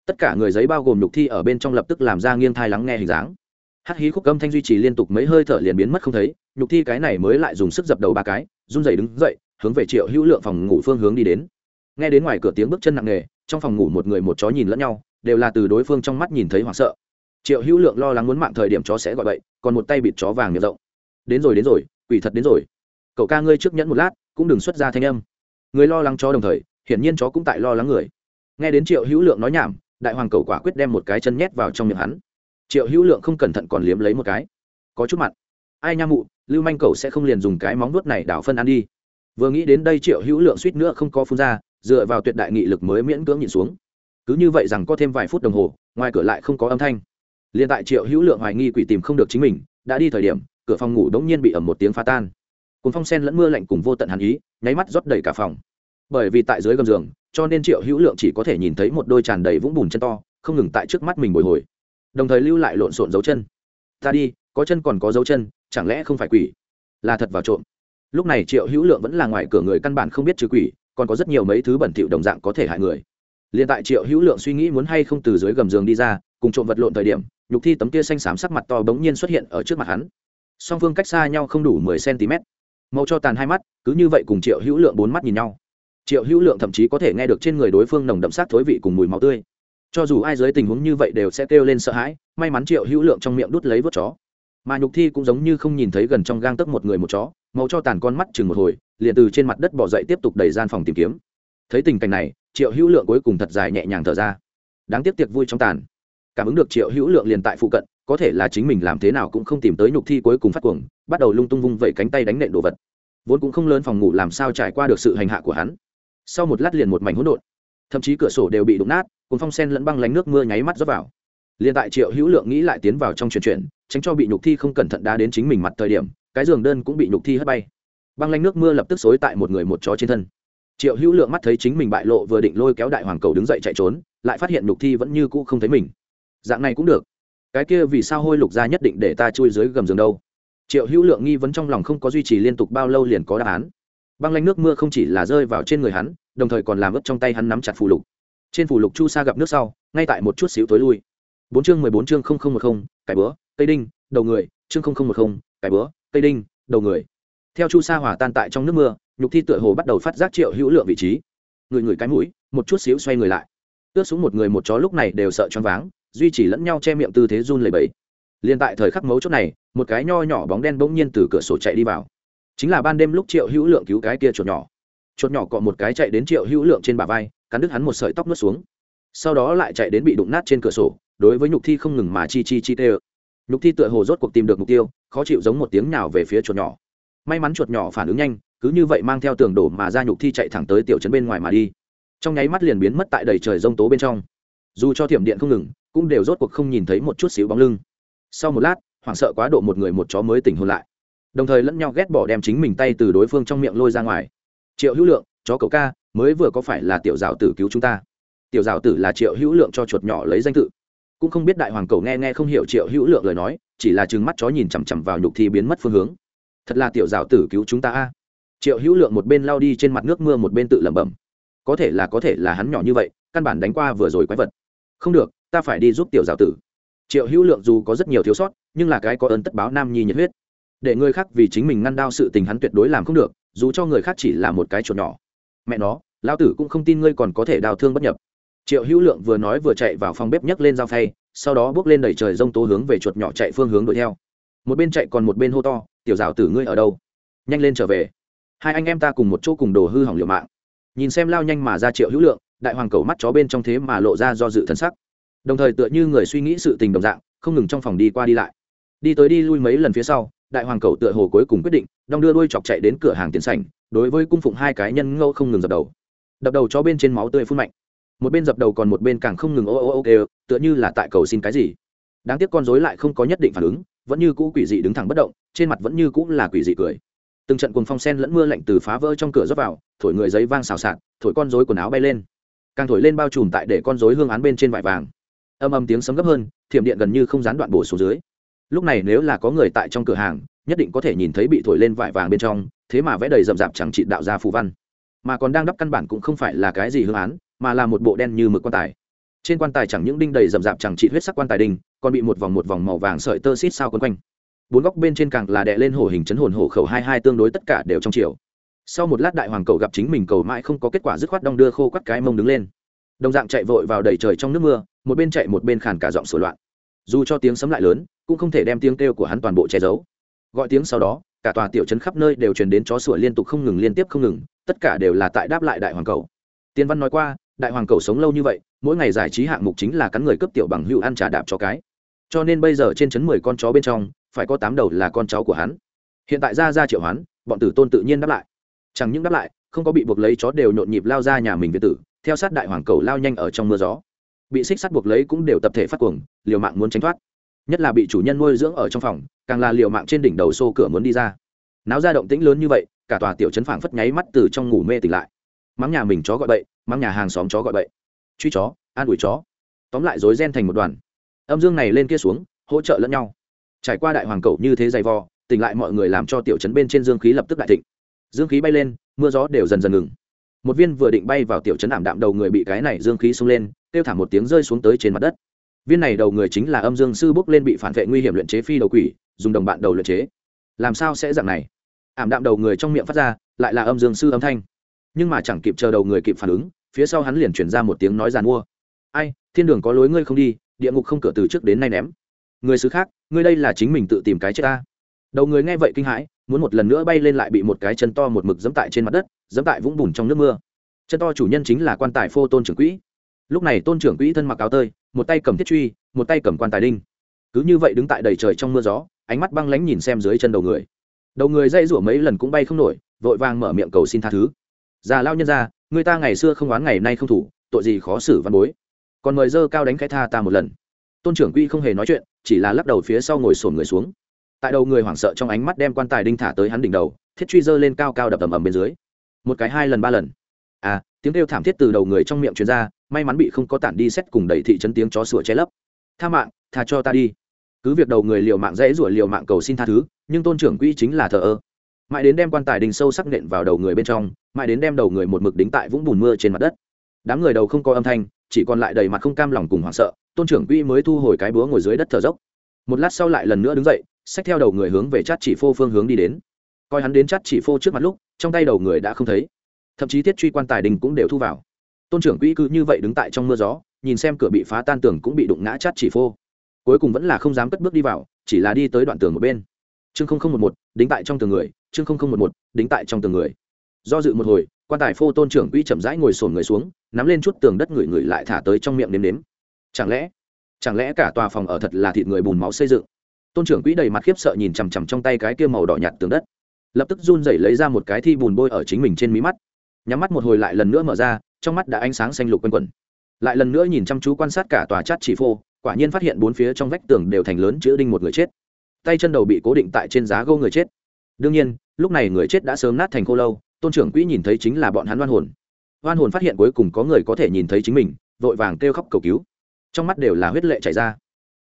Tất cả người giấy bao gồm nhục thi ở bên trong lập tức làm ra nghiêng thai lắng nghe hình dáng. Hát hí khúc âm thanh duy trì liên tục mấy hơi thở liền biến mất không thấy, nhục thi cái này mới lại dùng sức dập đầu ba cái, run rẩy đứng dậy, hướng về triệu hữu lượng phòng ngủ phương hướng đi đến. Nghe đến ngoài cửa tiếng bước chân nặng nề, trong phòng ngủ một người một chó nhìn lẫn nhau, đều là từ đối phương trong mắt nhìn thấy hoảng sợ. Triệu hữu lượng lo lắng muốn mạng thời điểm chó sẽ gọi bậy, còn một tay bịt chó vàng miệng rộng. Đến rồi đến rồi, quỷ thật đến rồi. Cậu ca ngươi trước nhẫn một lát, cũng đừng xuất ra thanh âm người lo lắng chó đồng thời, hiển nhiên chó cũng tại lo lắng người. Nghe đến triệu hữu lượng nói nhảm, đại hoàng cầu quả quyết đem một cái chân nhét vào trong miệng hắn. Triệu hữu lượng không cẩn thận còn liếm lấy một cái. Có chút mặn ai nha mụ, lưu manh cầu sẽ không liền dùng cái móng nuốt này đảo phân ăn đi. Vừa nghĩ đến đây triệu hữu lượng suýt nữa không có phun ra, dựa vào tuyệt đại nghị lực mới miễn cưỡng nhìn xuống. Cứ như vậy rằng có thêm vài phút đồng hồ, ngoài cửa lại không có âm thanh. Liền tại triệu hữu lượng hoài nghi quỷ tìm không được chính mình, đã đi thời điểm, cửa phòng ngủ đống nhiên bị ẩm một tiếng phá tan cùng phong sen lẫn mưa lạnh cùng vô tận hàn ý, nháy mắt rót đầy cả phòng. Bởi vì tại dưới gầm giường, cho nên triệu hữu lượng chỉ có thể nhìn thấy một đôi tràn đầy vũng bùn chân to, không ngừng tại trước mắt mình bồi hồi. Đồng thời lưu lại lộn xộn dấu chân. Ta đi, có chân còn có dấu chân, chẳng lẽ không phải quỷ? Là thật vào trộm. Lúc này triệu hữu lượng vẫn là ngoài cửa người căn bản không biết trừ quỷ, còn có rất nhiều mấy thứ bẩn thỉu đồng dạng có thể hại người. Liền tại triệu hữu lượng suy nghĩ muốn hay không từ dưới gầm giường đi ra, cùng trộm vật lộn thời điểm, nhục thi tấm kia xanh xám sắc mặt to bỗng nhiên xuất hiện ở trước mặt hắn. Song phương cách xa nhau không đủ mười cm màu cho tàn hai mắt, cứ như vậy cùng triệu hữu lượng bốn mắt nhìn nhau. Triệu hữu lượng thậm chí có thể nghe được trên người đối phương nồng đậm sát thối vị cùng mùi máu tươi. Cho dù ai dưới tình huống như vậy đều sẽ kêu lên sợ hãi, may mắn triệu hữu lượng trong miệng đút lấy vớt chó. Mà nhục thi cũng giống như không nhìn thấy gần trong gang tấc một người một chó màu cho tàn con mắt chừng một hồi, liền từ trên mặt đất bỏ dậy tiếp tục đẩy gian phòng tìm kiếm. Thấy tình cảnh này, triệu hữu lượng cuối cùng thật dài nhẹ nhàng thở ra. Đáng tiếc tiệc vui trong tàn. Cảm ứng được triệu hữu lượng liền tại phụ cận có thể là chính mình làm thế nào cũng không tìm tới nhục thi cuối cùng phát cuồng, bắt đầu lung tung vung vẩy cánh tay đánh nện đồ vật. Vốn cũng không lớn phòng ngủ làm sao trải qua được sự hành hạ của hắn. Sau một lát liền một mảnh hỗn độn. Thậm chí cửa sổ đều bị đụng nát cùng phong sen lẫn băng lánh nước mưa nháy mắt rớt vào. Liền tại triệu hữu lượng nghĩ lại tiến vào trong truyền chuyển tránh cho bị nhục thi không cẩn thận đá đến chính mình mặt thời điểm, cái giường đơn cũng bị nhục thi hất bay. Băng lanh nước mưa lập tức xối tại một người một chó trên thân. Triệu hữu lượng mắt thấy chính mình bại lộ vừa định lôi kéo đại hoàng cầu đứng dậy chạy trốn, lại phát hiện nhục thi vẫn như cũ không thấy mình. Dạng này cũng được cái kia vì sao hôi lục ra nhất định để ta chui dưới gầm giường đâu? Triệu hữu lượng nghi vấn trong lòng không có duy trì liên tục bao lâu liền có đáp án. Băng lanh nước mưa không chỉ là rơi vào trên người hắn, đồng thời còn làm ướt trong tay hắn nắm chặt phù lục. Trên phù lục chu sa gặp nước sau, ngay tại một chút xíu tối lui. Bốn chương mười bốn chương không không một không, cải bữa, cây đinh, đầu người, chương không không một không, cải bữa, cây đinh, đầu người. Theo chu sa hòa tan tại trong nước mưa, nhục thi tựa hồ bắt đầu phát giác triệu hữu lượng vị trí. Người người cái mũi, một chút xíu xoay người lại. Ướt xuống một người một chó lúc này đều sợ choáng váng duy trì lẫn nhau che miệng tư thế run lẩy bẩy. Liền tại thời khắc mấu chốt này, một cái nho nhỏ bóng đen bỗng nhiên từ cửa sổ chạy đi vào. Chính là ban đêm lúc triệu hữu lượng cứu cái kia chuột nhỏ. Chuột nhỏ cọ một cái chạy đến triệu hữu lượng trên bả vai, cắn đứt hắn một sợi tóc nuốt xuống. Sau đó lại chạy đến bị đụng nát trên cửa sổ, đối với nhục thi không ngừng mà chi chi chi tê nhục thi tựa hồ rốt cuộc tìm được mục tiêu, khó chịu giống một tiếng nào về phía chuột nhỏ. May mắn chuột nhỏ phản ứng nhanh, cứ như vậy mang theo tường đổ mà ra nhục thi chạy thẳng tới tiểu trấn bên ngoài mà đi. Trong nháy mắt liền biến mất tại đầy trời rông tố bên trong dù cho thiểm điện không ngừng, cũng đều rốt cuộc không nhìn thấy một chút xíu bóng lưng. Sau một lát, hoảng sợ quá độ một người một chó mới tỉnh hôn lại. Đồng thời lẫn nhau ghét bỏ đem chính mình tay từ đối phương trong miệng lôi ra ngoài. Triệu hữu lượng, chó cậu ca, mới vừa có phải là tiểu giáo tử cứu chúng ta. Tiểu giáo tử là triệu hữu lượng cho chuột nhỏ lấy danh tự. Cũng không biết đại hoàng cầu nghe nghe không hiểu triệu hữu lượng lời nói, chỉ là chừng mắt chó nhìn chằm chằm vào nhục thi biến mất phương hướng. Thật là tiểu giáo tử cứu chúng ta a. Triệu hữu lượng một bên lao đi trên mặt nước mưa một bên tự lẩm bẩm. Có thể là có thể là hắn nhỏ như vậy, căn bản đánh qua vừa rồi quái vật không được, ta phải đi giúp tiểu giáo tử. Triệu hữu lượng dù có rất nhiều thiếu sót, nhưng là cái có ơn tất báo nam nhi nhiệt huyết. Để người khác vì chính mình ngăn đao sự tình hắn tuyệt đối làm không được, dù cho người khác chỉ là một cái chuột nhỏ. Mẹ nó lao tử cũng không tin ngươi còn có thể đào thương bất nhập. Triệu hữu lượng vừa nói vừa chạy vào phòng bếp nhấc lên dao phay, sau đó bước lên đẩy trời rông tố hướng về chuột nhỏ chạy phương hướng đuổi theo. Một bên chạy còn một bên hô to, tiểu rào tử ngươi ở đâu? Nhanh lên trở về. Hai anh em ta cùng một chỗ cùng đồ hư hỏng liều mạng. Nhìn xem lao nhanh mà ra triệu hữu lượng đại hoàng cầu mắt chó bên trong thế mà lộ ra do dự thân sắc. Đồng thời tựa như người suy nghĩ sự tình đồng dạng, không ngừng trong phòng đi qua đi lại. Đi tới đi lui mấy lần phía sau, đại hoàng cầu tựa hồ cuối cùng quyết định, đong đưa đuôi chọc chạy đến cửa hàng tiền sảnh, đối với cung phụng hai cái nhân ngâu không ngừng dập đầu. Đập đầu cho bên trên máu tươi phun mạnh. Một bên dập đầu còn một bên càng không ngừng ô ô ô kêu, tựa như là tại cầu xin cái gì. Đáng tiếc con dối lại không có nhất định phản ứng, vẫn như cũ quỷ dị đứng thẳng bất động, trên mặt vẫn như cũ là quỷ dị cười. Từng trận cuồng phong sen lẫn mưa lạnh từ phá vỡ trong cửa rớt vào, thổi người giấy vang xào xạc, thổi con dối quần áo bay lên càng thổi lên bao trùm tại để con rối hương án bên trên vải vàng. Âm âm tiếng sấm gấp hơn, thiểm điện gần như không gián đoạn bổ xuống dưới. Lúc này nếu là có người tại trong cửa hàng, nhất định có thể nhìn thấy bị thổi lên vải vàng bên trong, thế mà vẽ đầy rậm rạp chẳng trị đạo ra phù văn. Mà còn đang đắp căn bản cũng không phải là cái gì hương án, mà là một bộ đen như mực quan tài. Trên quan tài chẳng những đinh đầy rậm rạp chẳng trị huyết sắc quan tài đinh, còn bị một vòng một vòng màu vàng sợi tơ xít sao quấn quanh. Bốn góc bên trên càng là đè lên hổ hình chấn hồn hổ khẩu hai hai tương đối tất cả đều trong chiều sau một lát đại hoàng cầu gặp chính mình cầu mãi không có kết quả dứt khoát đong đưa khô quắt cái mông đứng lên. Đồng dạng chạy vội vào đầy trời trong nước mưa, một bên chạy một bên khàn cả giọng sửa loạn. Dù cho tiếng sấm lại lớn, cũng không thể đem tiếng kêu của hắn toàn bộ che giấu. Gọi tiếng sau đó, cả tòa tiểu trấn khắp nơi đều truyền đến chó sủa liên tục không ngừng liên tiếp không ngừng, tất cả đều là tại đáp lại đại hoàng cầu. Tiên văn nói qua, đại hoàng cầu sống lâu như vậy, mỗi ngày giải trí hạng mục chính là cắn người cướp tiểu bằng hữu ăn trà đạp cho cái. Cho nên bây giờ trên trấn mười con chó bên trong, phải có tám đầu là con cháu của hắn. Hiện tại ra ra triệu hoán, bọn tử tôn tự nhiên đáp lại chẳng những đáp lại, không có bị buộc lấy chó đều nhộn nhịp lao ra nhà mình việt tử, theo sát đại hoàng cầu lao nhanh ở trong mưa gió. Bị xích sắt buộc lấy cũng đều tập thể phát cuồng, liều mạng muốn tránh thoát. Nhất là bị chủ nhân nuôi dưỡng ở trong phòng, càng là liều mạng trên đỉnh đầu xô cửa muốn đi ra. Náo ra động tĩnh lớn như vậy, cả tòa tiểu trấn phảng phất nháy mắt từ trong ngủ mê tỉnh lại. Mắng nhà mình chó gọi bậy, mắng nhà hàng xóm chó gọi bậy. Truy chó, an ủi chó. Tóm lại rối ren thành một đoàn. Âm dương này lên kia xuống, hỗ trợ lẫn nhau. Trải qua đại hoàng cầu như thế dày vò, tỉnh lại mọi người làm cho tiểu trấn bên trên dương khí lập tức đại thịnh dương khí bay lên, mưa gió đều dần dần ngừng. Một viên vừa định bay vào tiểu trấn ảm đạm đầu người bị cái này dương khí xông lên, kêu thả một tiếng rơi xuống tới trên mặt đất. Viên này đầu người chính là âm dương sư bốc lên bị phản vệ nguy hiểm luyện chế phi đầu quỷ, dùng đồng bạn đầu luyện chế. Làm sao sẽ dạng này? Ảm đạm đầu người trong miệng phát ra, lại là âm dương sư âm thanh. Nhưng mà chẳng kịp chờ đầu người kịp phản ứng, phía sau hắn liền chuyển ra một tiếng nói giàn mua. Ai, thiên đường có lối ngươi không đi, địa ngục không cửa từ trước đến nay ném. Người xứ khác, ngươi đây là chính mình tự tìm cái chết ta. Đầu người nghe vậy kinh hãi muốn một lần nữa bay lên lại bị một cái chân to một mực dẫm tại trên mặt đất, dẫm tại vũng bùn trong nước mưa. Chân to chủ nhân chính là quan tài phô tôn trưởng quỹ. Lúc này tôn trưởng quỹ thân mặc áo tơi, một tay cầm thiết truy, một tay cầm quan tài đinh. Cứ như vậy đứng tại đầy trời trong mưa gió, ánh mắt băng lánh nhìn xem dưới chân đầu người. Đầu người dây rủa mấy lần cũng bay không nổi, vội vàng mở miệng cầu xin tha thứ. Già lao nhân ra, người ta ngày xưa không oán ngày nay không thủ, tội gì khó xử văn bối. Còn mời dơ cao đánh cái tha ta một lần. Tôn trưởng quỹ không hề nói chuyện, chỉ là lắc đầu phía sau ngồi sổn người xuống tại đầu người hoảng sợ trong ánh mắt đem quan tài đinh thả tới hắn đỉnh đầu, thiết truy dơ lên cao cao đập ầm ầm bên dưới. Một cái hai lần ba lần. À tiếng kêu thảm thiết từ đầu người trong miệng truyền ra, may mắn bị không có tản đi xét cùng đẩy thị trấn tiếng chó sủa che lấp. Tha mạng, tha cho ta đi. Cứ việc đầu người liều mạng dễ rủa liều mạng cầu xin tha thứ, nhưng tôn trưởng quỹ chính là thờ ơ. Mãi đến đem quan tài đình sâu sắc nện vào đầu người bên trong, mãi đến đem đầu người một mực đính tại vũng bùn mưa trên mặt đất. Đám người đầu không có âm thanh, chỉ còn lại đầy mặt không cam lòng cùng hoảng sợ, tôn trưởng quỹ mới thu hồi cái búa ngồi dưới đất thở dốc. Một lát sau lại lần nữa đứng dậy xách theo đầu người hướng về chát chỉ phô phương hướng đi đến. Coi hắn đến chát chỉ phô trước mặt lúc, trong tay đầu người đã không thấy. Thậm chí thiết truy quan tài đình cũng đều thu vào. Tôn trưởng quỹ cứ như vậy đứng tại trong mưa gió, nhìn xem cửa bị phá tan tường cũng bị đụng ngã chát chỉ phô. Cuối cùng vẫn là không dám cất bước đi vào, chỉ là đi tới đoạn tường một bên. Chương không không một một, đính tại trong tường người, chương không không một một, đính tại trong tường người. Do dự một hồi, quan tài phô tôn trưởng quỹ chậm rãi ngồi sồn người xuống, nắm lên chút tường đất người người lại thả tới trong miệng nếm nếm. Chẳng lẽ chẳng lẽ cả tòa phòng ở thật là thịt người bùn máu xây dựng? Tôn trưởng quỹ đầy mặt khiếp sợ nhìn chằm chằm trong tay cái kia màu đỏ nhạt tường đất lập tức run rẩy lấy ra một cái thi bùn bôi ở chính mình trên mí mắt nhắm mắt một hồi lại lần nữa mở ra trong mắt đã ánh sáng xanh lục quanh quẩn lại lần nữa nhìn chăm chú quan sát cả tòa chát chỉ phô quả nhiên phát hiện bốn phía trong vách tường đều thành lớn chữ đinh một người chết tay chân đầu bị cố định tại trên giá gô người chết đương nhiên lúc này người chết đã sớm nát thành khô lâu tôn trưởng quỹ nhìn thấy chính là bọn hắn oan hồn oan hồn phát hiện cuối cùng có người có thể nhìn thấy chính mình vội vàng kêu khóc cầu cứu trong mắt đều là huyết lệ chảy ra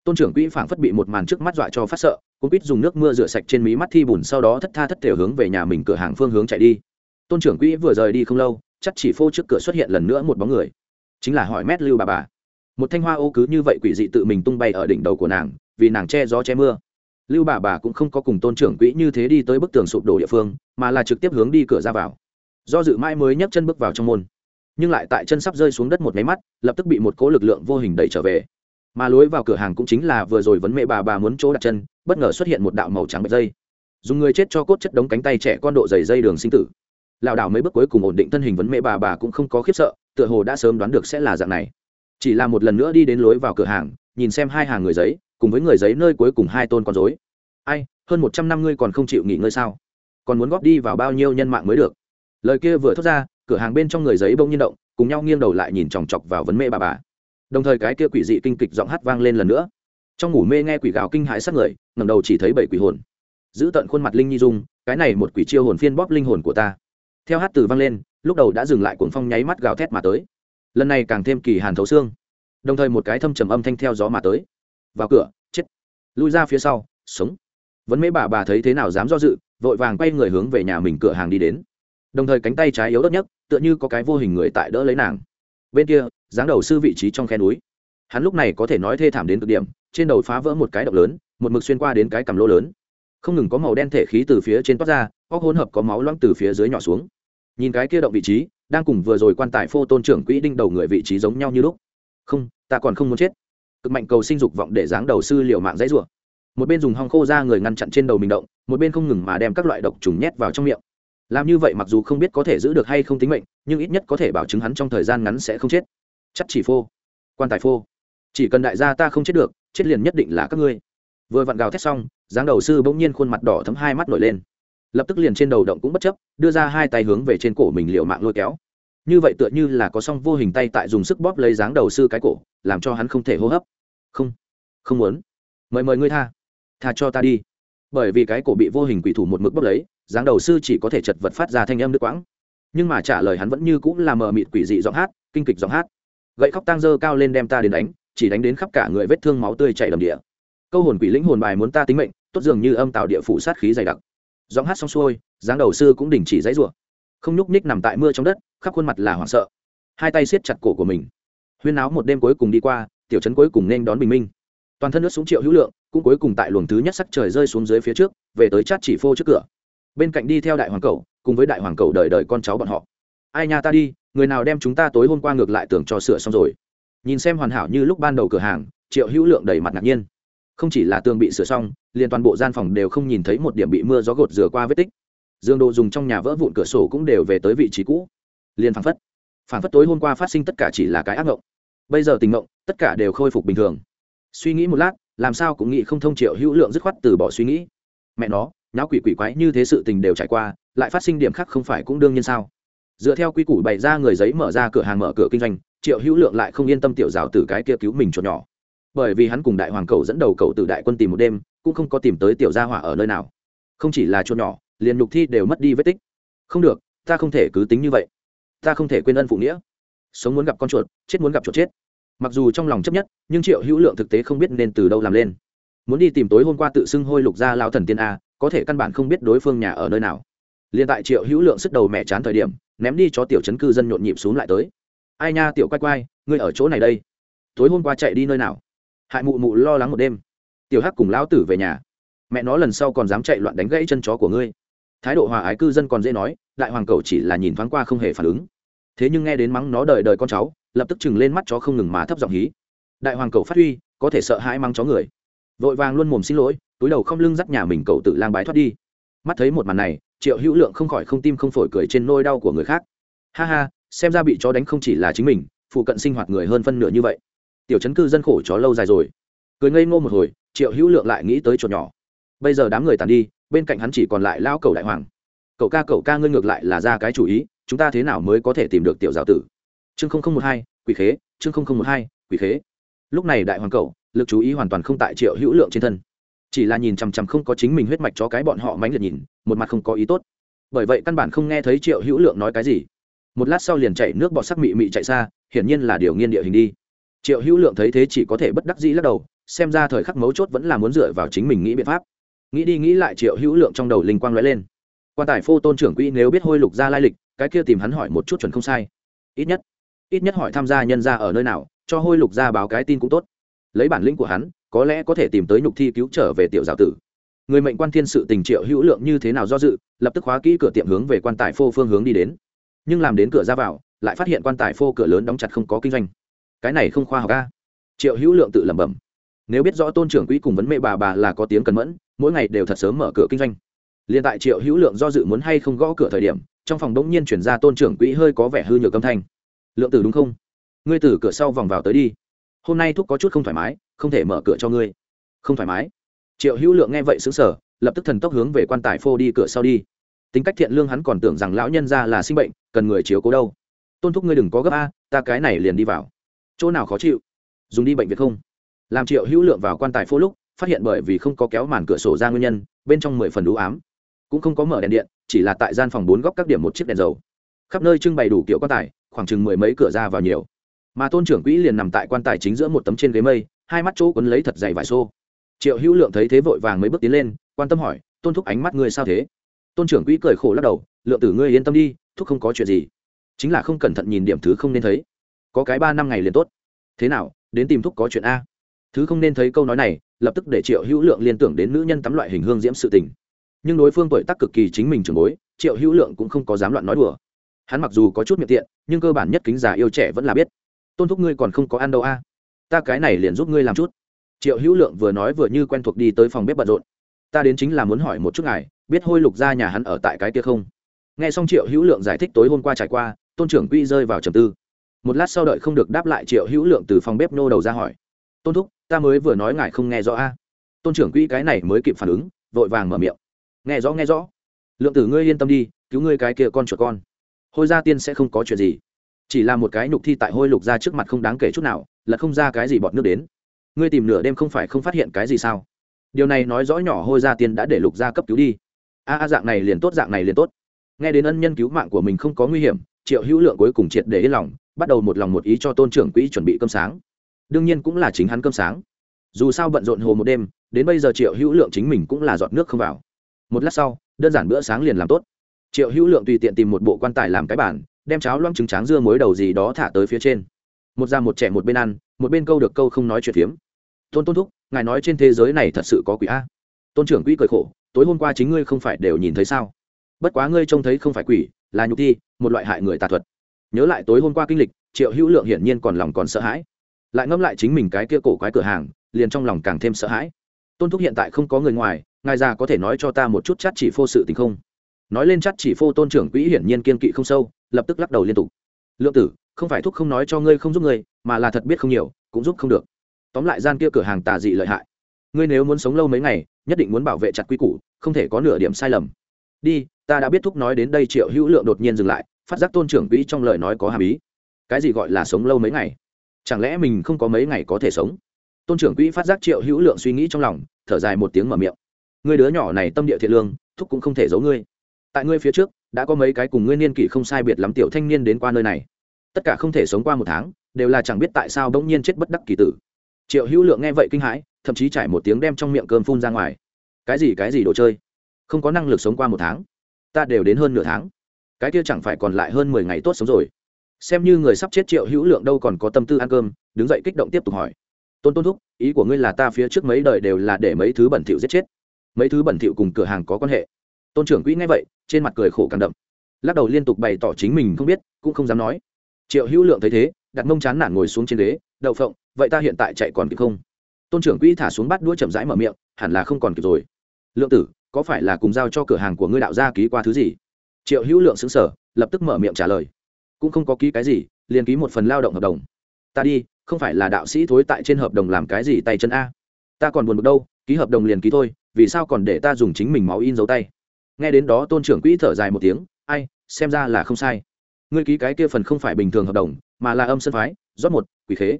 tôn trưởng quỹ phảng phất bị một màn trước mắt dọa cho phát sợ cũng quýt dùng nước mưa rửa sạch trên mí mắt thi bùn sau đó thất tha thất thể hướng về nhà mình cửa hàng phương hướng chạy đi. Tôn trưởng quỹ vừa rời đi không lâu, chắc chỉ phô trước cửa xuất hiện lần nữa một bóng người, chính là hỏi mét lưu bà bà. Một thanh hoa ô cứ như vậy quỷ dị tự mình tung bay ở đỉnh đầu của nàng, vì nàng che gió che mưa. Lưu bà bà cũng không có cùng tôn trưởng quỹ như thế đi tới bức tường sụp đổ địa phương, mà là trực tiếp hướng đi cửa ra vào. Do dự mãi mới nhấc chân bước vào trong môn, nhưng lại tại chân sắp rơi xuống đất một máy mắt, lập tức bị một cỗ lực lượng vô hình đẩy trở về mà lối vào cửa hàng cũng chính là vừa rồi vấn mẹ bà bà muốn chỗ đặt chân, bất ngờ xuất hiện một đạo màu trắng bạch dây. Dùng người chết cho cốt chất đống cánh tay trẻ con độ dày dây đường sinh tử. Lảo đảo mấy bước cuối cùng ổn định thân hình vấn mẹ bà bà cũng không có khiếp sợ, tựa hồ đã sớm đoán được sẽ là dạng này. Chỉ là một lần nữa đi đến lối vào cửa hàng, nhìn xem hai hàng người giấy, cùng với người giấy nơi cuối cùng hai tôn con dối ai, hơn một trăm năm ngươi còn không chịu nghỉ ngơi sao? Còn muốn góp đi vào bao nhiêu nhân mạng mới được? Lời kia vừa thốt ra, cửa hàng bên trong người giấy bông nhiên động, cùng nhau nghiêng đầu lại nhìn chòng chọc vào vấn mẹ bà bà đồng thời cái kia quỷ dị kinh kịch giọng hát vang lên lần nữa. Trong ngủ mê nghe quỷ gào kinh hãi sát người ngầm đầu chỉ thấy bảy quỷ hồn. Giữ tận khuôn mặt linh nhi dung, cái này một quỷ chiêu hồn phiên bóp linh hồn của ta. Theo hát từ vang lên, lúc đầu đã dừng lại cuồng phong nháy mắt gào thét mà tới. Lần này càng thêm kỳ hàn thấu xương. Đồng thời một cái thâm trầm âm thanh theo gió mà tới. Vào cửa, chết. Lui ra phía sau, sống. Vẫn mấy bà bà thấy thế nào dám do dự, vội vàng quay người hướng về nhà mình cửa hàng đi đến. Đồng thời cánh tay trái yếu đất nhất, tựa như có cái vô hình người tại đỡ lấy nàng bên kia, dáng đầu sư vị trí trong khe núi. Hắn lúc này có thể nói thê thảm đến cực điểm, trên đầu phá vỡ một cái động lớn, một mực xuyên qua đến cái cằm lỗ lớn. Không ngừng có màu đen thể khí từ phía trên toát ra óc hỗn hợp có máu loãng từ phía dưới nhỏ xuống. Nhìn cái kia động vị trí, đang cùng vừa rồi quan tài phô tôn trưởng quỹ đinh đầu người vị trí giống nhau như lúc. Không, ta còn không muốn chết. Cực mạnh cầu sinh dục vọng để dáng đầu sư liệu mạng dãy rủa. Một bên dùng hong khô ra người ngăn chặn trên đầu mình động, một bên không ngừng mà đem các loại độc trùng nhét vào trong miệng làm như vậy mặc dù không biết có thể giữ được hay không tính mệnh, nhưng ít nhất có thể bảo chứng hắn trong thời gian ngắn sẽ không chết. Chắc chỉ phô. Quan tài phô. Chỉ cần đại gia ta không chết được, chết liền nhất định là các ngươi. Vừa vặn gào thét xong, dáng đầu sư bỗng nhiên khuôn mặt đỏ thấm hai mắt nổi lên. Lập tức liền trên đầu động cũng bất chấp, đưa ra hai tay hướng về trên cổ mình liệu mạng lôi kéo. Như vậy tựa như là có song vô hình tay tại dùng sức bóp lấy dáng đầu sư cái cổ, làm cho hắn không thể hô hấp. Không. Không muốn. Mời mời ngươi tha. Tha cho ta đi bởi vì cái cổ bị vô hình quỷ thủ một mực bóp lấy, dáng đầu sư chỉ có thể chật vật phát ra thanh âm nước quãng. Nhưng mà trả lời hắn vẫn như cũng là mờ mịt quỷ dị giọng hát, kinh kịch giọng hát. Gậy khóc tang dơ cao lên đem ta đến đánh, chỉ đánh đến khắp cả người vết thương máu tươi chảy đầm địa. Câu hồn quỷ lĩnh hồn bài muốn ta tính mệnh, tốt dường như âm tạo địa phủ sát khí dày đặc. Giọng hát xong xuôi, dáng đầu sư cũng đình chỉ dãy rủa. Không nhúc ních nằm tại mưa trong đất, khắp khuôn mặt là hoảng sợ. Hai tay siết chặt cổ của mình. Huyên áo một đêm cuối cùng đi qua, tiểu trấn cuối cùng nên đón bình minh. Toàn thân nước súng triệu hữu lượng cũng cuối cùng tại luồng thứ nhất sắc trời rơi xuống dưới phía trước, về tới chát chỉ phô trước cửa. Bên cạnh đi theo đại hoàng cầu, cùng với đại hoàng cầu đợi đợi con cháu bọn họ. Ai nhà ta đi, người nào đem chúng ta tối hôm qua ngược lại tưởng cho sửa xong rồi. Nhìn xem hoàn hảo như lúc ban đầu cửa hàng, triệu hữu lượng đầy mặt ngạc nhiên. Không chỉ là tường bị sửa xong, liền toàn bộ gian phòng đều không nhìn thấy một điểm bị mưa gió gột rửa qua vết tích. Dương đồ dùng trong nhà vỡ vụn cửa sổ cũng đều về tới vị trí cũ. Liền phảng phất phảng phất tối hôm qua phát sinh tất cả chỉ là cái ác mộng bây giờ tình mộng tất cả đều khôi phục bình thường. Suy nghĩ một lát làm sao cũng nghĩ không thông triệu hữu lượng dứt khoát từ bỏ suy nghĩ. Mẹ nó, nháo quỷ quỷ quái như thế sự tình đều trải qua, lại phát sinh điểm khác không phải cũng đương nhiên sao? Dựa theo quy củ bày ra người giấy mở ra cửa hàng mở cửa kinh doanh, triệu hữu lượng lại không yên tâm tiểu rào từ cái kia cứu mình chuột nhỏ. Bởi vì hắn cùng đại hoàng cầu dẫn đầu cầu từ đại quân tìm một đêm, cũng không có tìm tới tiểu gia hỏa ở nơi nào. Không chỉ là chuột nhỏ, liền nhục thi đều mất đi vết tích. Không được, ta không thể cứ tính như vậy. Ta không thể quên ân phụ nghĩa. Sống muốn gặp con chuột, chết muốn gặp chuột chết mặc dù trong lòng chấp nhất, nhưng triệu hữu lượng thực tế không biết nên từ đâu làm lên. Muốn đi tìm tối hôm qua tự xưng hôi lục gia lao thần tiên a, có thể căn bản không biết đối phương nhà ở nơi nào. Liền tại triệu hữu lượng sức đầu mẹ chán thời điểm, ném đi cho tiểu chấn cư dân nhộn nhịp xuống lại tới. Ai nha tiểu quay quay, ngươi ở chỗ này đây. Tối hôm qua chạy đi nơi nào? Hại mụ mụ lo lắng một đêm. Tiểu hắc cùng lão tử về nhà. Mẹ nó lần sau còn dám chạy loạn đánh gãy chân chó của ngươi. Thái độ hòa ái cư dân còn dễ nói, đại hoàng cầu chỉ là nhìn thoáng qua không hề phản ứng. Thế nhưng nghe đến mắng nó đời đời con cháu lập tức chừng lên mắt chó không ngừng mà thấp giọng hí. Đại hoàng cầu phát huy, có thể sợ hãi mang chó người. Vội vàng luôn mồm xin lỗi, túi đầu không lưng dắt nhà mình cậu tự lang bái thoát đi. Mắt thấy một màn này, triệu hữu lượng không khỏi không tim không phổi cười trên nôi đau của người khác. Ha ha, xem ra bị chó đánh không chỉ là chính mình, phụ cận sinh hoạt người hơn phân nửa như vậy. Tiểu chấn cư dân khổ chó lâu dài rồi. Cười ngây ngô một hồi, triệu hữu lượng lại nghĩ tới chuột nhỏ. Bây giờ đám người tàn đi, bên cạnh hắn chỉ còn lại lao cầu đại hoàng. Cậu ca cậu ca, ngươi ngược lại là ra cái chủ ý, chúng ta thế nào mới có thể tìm được tiểu giáo tử? Chương không không một hai, quỷ khế, chương không không một hai, quỷ khế. Lúc này đại hoàng cậu, lực chú ý hoàn toàn không tại triệu hữu lượng trên thân. Chỉ là nhìn chằm chằm không có chính mình huyết mạch cho cái bọn họ mánh liệt nhìn, một mặt không có ý tốt. Bởi vậy căn bản không nghe thấy triệu hữu lượng nói cái gì. Một lát sau liền chạy nước bọt sắc mị mị chạy xa, hiển nhiên là điều nghiên địa hình đi. Triệu hữu lượng thấy thế chỉ có thể bất đắc dĩ lắc đầu, xem ra thời khắc mấu chốt vẫn là muốn dựa vào chính mình nghĩ biện pháp. Nghĩ đi nghĩ lại triệu hữu lượng trong đầu linh quang lóe lên. Quan tài phô tôn trưởng quỹ nếu biết hôi lục ra lai lịch, cái kia tìm hắn hỏi một chút chuẩn không sai. Ít nhất ít nhất hỏi tham gia nhân ra ở nơi nào, cho hôi lục ra báo cái tin cũng tốt. Lấy bản lĩnh của hắn, có lẽ có thể tìm tới nhục thi cứu trở về tiểu giáo tử. Người mệnh quan thiên sự tình triệu hữu lượng như thế nào do dự, lập tức khóa kỹ cửa tiệm hướng về quan tài phô phương hướng đi đến. Nhưng làm đến cửa ra vào, lại phát hiện quan tài phô cửa lớn đóng chặt không có kinh doanh. Cái này không khoa học ca triệu hữu lượng tự lẩm bẩm. Nếu biết rõ tôn trưởng quỹ cùng vấn mẹ bà bà là có tiếng cần mẫn, mỗi ngày đều thật sớm mở cửa kinh doanh. Liền tại triệu hữu lượng do dự muốn hay không gõ cửa thời điểm, trong phòng đống nhiên chuyển ra tôn trưởng quỹ hơi có vẻ hư nhược âm thanh lượng tử đúng không? Ngươi từ cửa sau vòng vào tới đi. Hôm nay thuốc có chút không thoải mái, không thể mở cửa cho ngươi. Không thoải mái? Triệu hữu lượng nghe vậy xứng sở lập tức thần tốc hướng về quan tài phô đi cửa sau đi. Tính cách thiện lương hắn còn tưởng rằng lão nhân ra là sinh bệnh, cần người chiếu cố đâu. Tôn thúc ngươi đừng có gấp a, ta cái này liền đi vào. Chỗ nào khó chịu? Dùng đi bệnh viện không? Làm triệu hữu lượng vào quan tài phô lúc, phát hiện bởi vì không có kéo màn cửa sổ ra nguyên nhân, bên trong mười phần đủ ám. Cũng không có mở đèn điện, chỉ là tại gian phòng bốn góc các điểm một chiếc đèn dầu. Khắp nơi trưng bày đủ kiểu quan tài khoảng chừng mười mấy cửa ra vào nhiều. Mà tôn trưởng quỹ liền nằm tại quan tài chính giữa một tấm trên ghế mây, hai mắt chỗ quấn lấy thật dày vải xô. Triệu hữu lượng thấy thế vội vàng mấy bước tiến lên, quan tâm hỏi, tôn thúc ánh mắt ngươi sao thế? Tôn trưởng quỹ cười khổ lắc đầu, lượng tử ngươi yên tâm đi, thúc không có chuyện gì. Chính là không cẩn thận nhìn điểm thứ không nên thấy. Có cái ba năm ngày liền tốt. Thế nào, đến tìm thúc có chuyện a? Thứ không nên thấy câu nói này, lập tức để triệu hữu lượng liên tưởng đến nữ nhân tắm loại hình hương diễm sự tình. Nhưng đối phương tuổi tác cực kỳ chính mình trường bối, triệu hữu lượng cũng không có dám loạn nói đùa hắn mặc dù có chút miệng tiện, nhưng cơ bản nhất kính già yêu trẻ vẫn là biết. Tôn thúc ngươi còn không có ăn đâu a? Ta cái này liền giúp ngươi làm chút. Triệu hữu lượng vừa nói vừa như quen thuộc đi tới phòng bếp bận rộn. Ta đến chính là muốn hỏi một chút ngài, biết hôi lục ra nhà hắn ở tại cái kia không? Nghe xong triệu hữu lượng giải thích tối hôm qua trải qua, tôn trưởng quỹ rơi vào trầm tư. Một lát sau đợi không được đáp lại triệu hữu lượng từ phòng bếp nô đầu ra hỏi. Tôn thúc, ta mới vừa nói ngài không nghe rõ a. Tôn trưởng quỹ cái này mới kịp phản ứng, vội vàng mở miệng. Nghe rõ nghe rõ. Lượng tử ngươi yên tâm đi, cứu ngươi cái kia con chuột con hôi gia tiên sẽ không có chuyện gì. Chỉ là một cái nhục thi tại hôi lục ra trước mặt không đáng kể chút nào, là không ra cái gì bọt nước đến. Ngươi tìm nửa đêm không phải không phát hiện cái gì sao? Điều này nói rõ nhỏ hôi gia tiên đã để lục gia cấp cứu đi. A a, dạng này liền tốt, dạng này liền tốt. Nghe đến ân nhân cứu mạng của mình không có nguy hiểm, triệu hữu lượng cuối cùng triệt để yên lòng, bắt đầu một lòng một ý cho tôn trưởng quỹ chuẩn bị cơm sáng. Đương nhiên cũng là chính hắn cơm sáng. Dù sao bận rộn hồ một đêm, đến bây giờ triệu hữu lượng chính mình cũng là giọt nước không vào. Một lát sau, đơn giản bữa sáng liền làm tốt triệu hữu lượng tùy tiện tìm một bộ quan tài làm cái bản, đem cháo loang trứng tráng dưa muối đầu gì đó thả tới phía trên. Một già một trẻ một bên ăn, một bên câu được câu không nói chuyện phiếm. Tôn tôn thúc, ngài nói trên thế giới này thật sự có quỷ a. Tôn trưởng quỹ cười khổ, tối hôm qua chính ngươi không phải đều nhìn thấy sao? Bất quá ngươi trông thấy không phải quỷ, là nhục thi, một loại hại người tà thuật. Nhớ lại tối hôm qua kinh lịch, triệu hữu lượng hiển nhiên còn lòng còn sợ hãi. Lại ngẫm lại chính mình cái kia cổ quái cửa hàng, liền trong lòng càng thêm sợ hãi. Tôn thúc hiện tại không có người ngoài, ngài già có thể nói cho ta một chút chát chỉ phô sự tình không? Nói lên chắc chỉ phô tôn trưởng quỹ hiển nhiên kiên kỵ không sâu, lập tức lắc đầu liên tục. Lượng tử, không phải thúc không nói cho ngươi không giúp ngươi, mà là thật biết không nhiều, cũng giúp không được. Tóm lại gian kia cửa hàng tà dị lợi hại. Ngươi nếu muốn sống lâu mấy ngày, nhất định muốn bảo vệ chặt quy củ, không thể có nửa điểm sai lầm. Đi, ta đã biết thúc nói đến đây triệu hữu lượng đột nhiên dừng lại, phát giác tôn trưởng quỹ trong lời nói có hàm ý. Cái gì gọi là sống lâu mấy ngày? Chẳng lẽ mình không có mấy ngày có thể sống? Tôn trưởng quỹ phát giác triệu hữu lượng suy nghĩ trong lòng, thở dài một tiếng mở miệng. Người đứa nhỏ này tâm địa thiện lương, thúc cũng không thể giấu ngươi tại ngươi phía trước, đã có mấy cái cùng ngươi niên kỷ không sai biệt lắm tiểu thanh niên đến qua nơi này. Tất cả không thể sống qua một tháng, đều là chẳng biết tại sao bỗng nhiên chết bất đắc kỳ tử. Triệu hữu lượng nghe vậy kinh hãi, thậm chí trải một tiếng đem trong miệng cơm phun ra ngoài. Cái gì cái gì đồ chơi? Không có năng lực sống qua một tháng. Ta đều đến hơn nửa tháng. Cái kia chẳng phải còn lại hơn mười ngày tốt sống rồi. Xem như người sắp chết triệu hữu lượng đâu còn có tâm tư ăn cơm, đứng dậy kích động tiếp tục hỏi. Tôn tôn thúc, ý của ngươi là ta phía trước mấy đời đều là để mấy thứ bẩn thỉu giết chết. Mấy thứ bẩn thỉu cùng cửa hàng có quan hệ. Tôn trưởng quỹ nghe vậy trên mặt cười khổ càng đậm. Lắc đầu liên tục bày tỏ chính mình không biết, cũng không dám nói. Triệu hữu lượng thấy thế, đặt mông chán nản ngồi xuống trên ghế, đậu phộng, vậy ta hiện tại chạy còn kịp không? Tôn trưởng quỹ thả xuống bắt đuôi chậm rãi mở miệng, hẳn là không còn kịp rồi. Lượng tử, có phải là cùng giao cho cửa hàng của ngươi đạo gia ký qua thứ gì? Triệu hữu lượng xứng sở lập tức mở miệng trả lời. Cũng không có ký cái gì, liền ký một phần lao động hợp đồng. Ta đi, không phải là đạo sĩ thối tại trên hợp đồng làm cái gì tay chân a? Ta còn buồn bực đâu, ký hợp đồng liền ký thôi, vì sao còn để ta dùng chính mình máu in dấu tay? Nghe đến đó tôn trưởng quỹ thở dài một tiếng, ai, xem ra là không sai. Ngươi ký cái kia phần không phải bình thường hợp đồng, mà là âm sân phái, rót một, quỷ khế.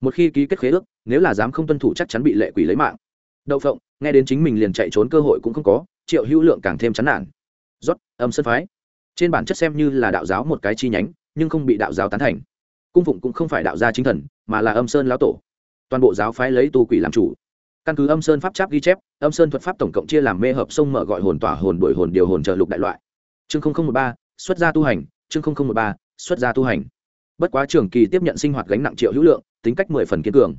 Một khi ký kết khế ước, nếu là dám không tuân thủ chắc chắn bị lệ quỷ lấy mạng. Đậu phộng, nghe đến chính mình liền chạy trốn cơ hội cũng không có, triệu hữu lượng càng thêm chán nản. Rót, âm sân phái. Trên bản chất xem như là đạo giáo một cái chi nhánh, nhưng không bị đạo giáo tán thành. Cung phụng cũng không phải đạo gia chính thần, mà là âm sơn lão tổ. Toàn bộ giáo phái lấy tu quỷ làm chủ căn cứ âm sơn pháp cháp ghi chép, âm sơn thuật pháp tổng cộng chia làm mê hợp sông mở gọi hồn tỏa hồn đổi hồn điều hồn trợ lục đại loại. Chương một ba, xuất gia tu hành, chương một ba, xuất gia tu hành. Bất quá trường kỳ tiếp nhận sinh hoạt gánh nặng triệu hữu lượng, tính cách mười phần kiên cường.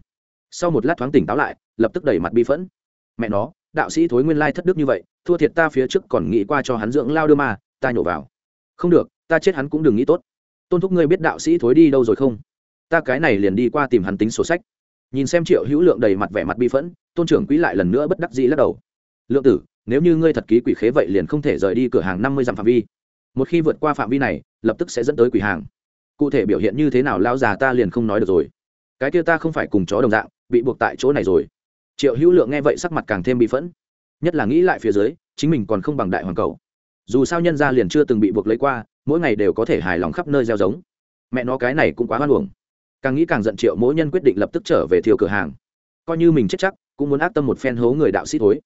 Sau một lát thoáng tỉnh táo lại, lập tức đẩy mặt bi phẫn. Mẹ nó, đạo sĩ thối nguyên lai thất đức như vậy, thua thiệt ta phía trước còn nghĩ qua cho hắn dưỡng lao đưa ma, ta nhổ vào. Không được, ta chết hắn cũng đừng nghĩ tốt. Tôn thúc ngươi biết đạo sĩ thối đi đâu rồi không? Ta cái này liền đi qua tìm hắn tính sổ sách nhìn xem triệu hữu lượng đầy mặt vẻ mặt bi phẫn, tôn trưởng quý lại lần nữa bất đắc dĩ lắc đầu. Lượng tử, nếu như ngươi thật ký quỷ khế vậy liền không thể rời đi cửa hàng năm mươi dặm phạm vi. Một khi vượt qua phạm vi này, lập tức sẽ dẫn tới quỷ hàng. Cụ thể biểu hiện như thế nào lao già ta liền không nói được rồi. Cái kia ta không phải cùng chó đồng dạng, bị buộc tại chỗ này rồi. Triệu hữu lượng nghe vậy sắc mặt càng thêm bị phẫn. Nhất là nghĩ lại phía dưới, chính mình còn không bằng đại hoàng cầu. Dù sao nhân gia liền chưa từng bị buộc lấy qua, mỗi ngày đều có thể hài lòng khắp nơi gieo giống. Mẹ nó cái này cũng quá hoan hồng càng nghĩ càng giận triệu mỗi nhân quyết định lập tức trở về thiêu cửa hàng. Coi như mình chết chắc, cũng muốn ác tâm một phen hố người đạo sĩ thối.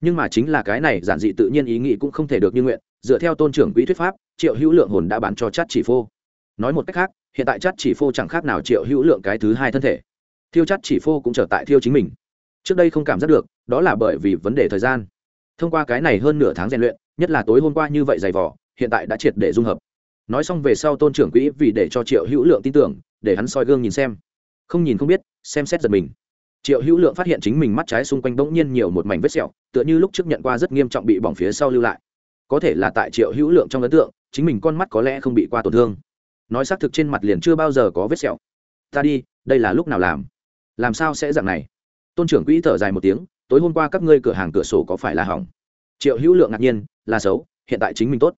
Nhưng mà chính là cái này, giản dị tự nhiên ý nghĩ cũng không thể được như nguyện. Dựa theo tôn trưởng quỹ thuyết pháp, triệu hữu lượng hồn đã bán cho chát chỉ phô. Nói một cách khác, hiện tại chát chỉ phô chẳng khác nào triệu hữu lượng cái thứ hai thân thể. Thiêu chát chỉ phô cũng trở tại thiêu chính mình. Trước đây không cảm giác được, đó là bởi vì vấn đề thời gian. Thông qua cái này hơn nửa tháng rèn luyện, nhất là tối hôm qua như vậy dày vỏ hiện tại đã triệt để dung hợp. Nói xong về sau tôn trưởng quỹ vì để cho triệu hữu lượng tin tưởng để hắn soi gương nhìn xem. Không nhìn không biết, xem xét giật mình. Triệu hữu lượng phát hiện chính mình mắt trái xung quanh bỗng nhiên nhiều một mảnh vết sẹo, tựa như lúc trước nhận qua rất nghiêm trọng bị bỏng phía sau lưu lại. Có thể là tại triệu hữu lượng trong ấn tượng, chính mình con mắt có lẽ không bị qua tổn thương. Nói xác thực trên mặt liền chưa bao giờ có vết sẹo. Ta đi, đây là lúc nào làm? Làm sao sẽ dạng này? Tôn trưởng quỹ thở dài một tiếng, tối hôm qua các ngươi cửa hàng cửa sổ có phải là hỏng? Triệu hữu lượng ngạc nhiên, là xấu, hiện tại chính mình tốt.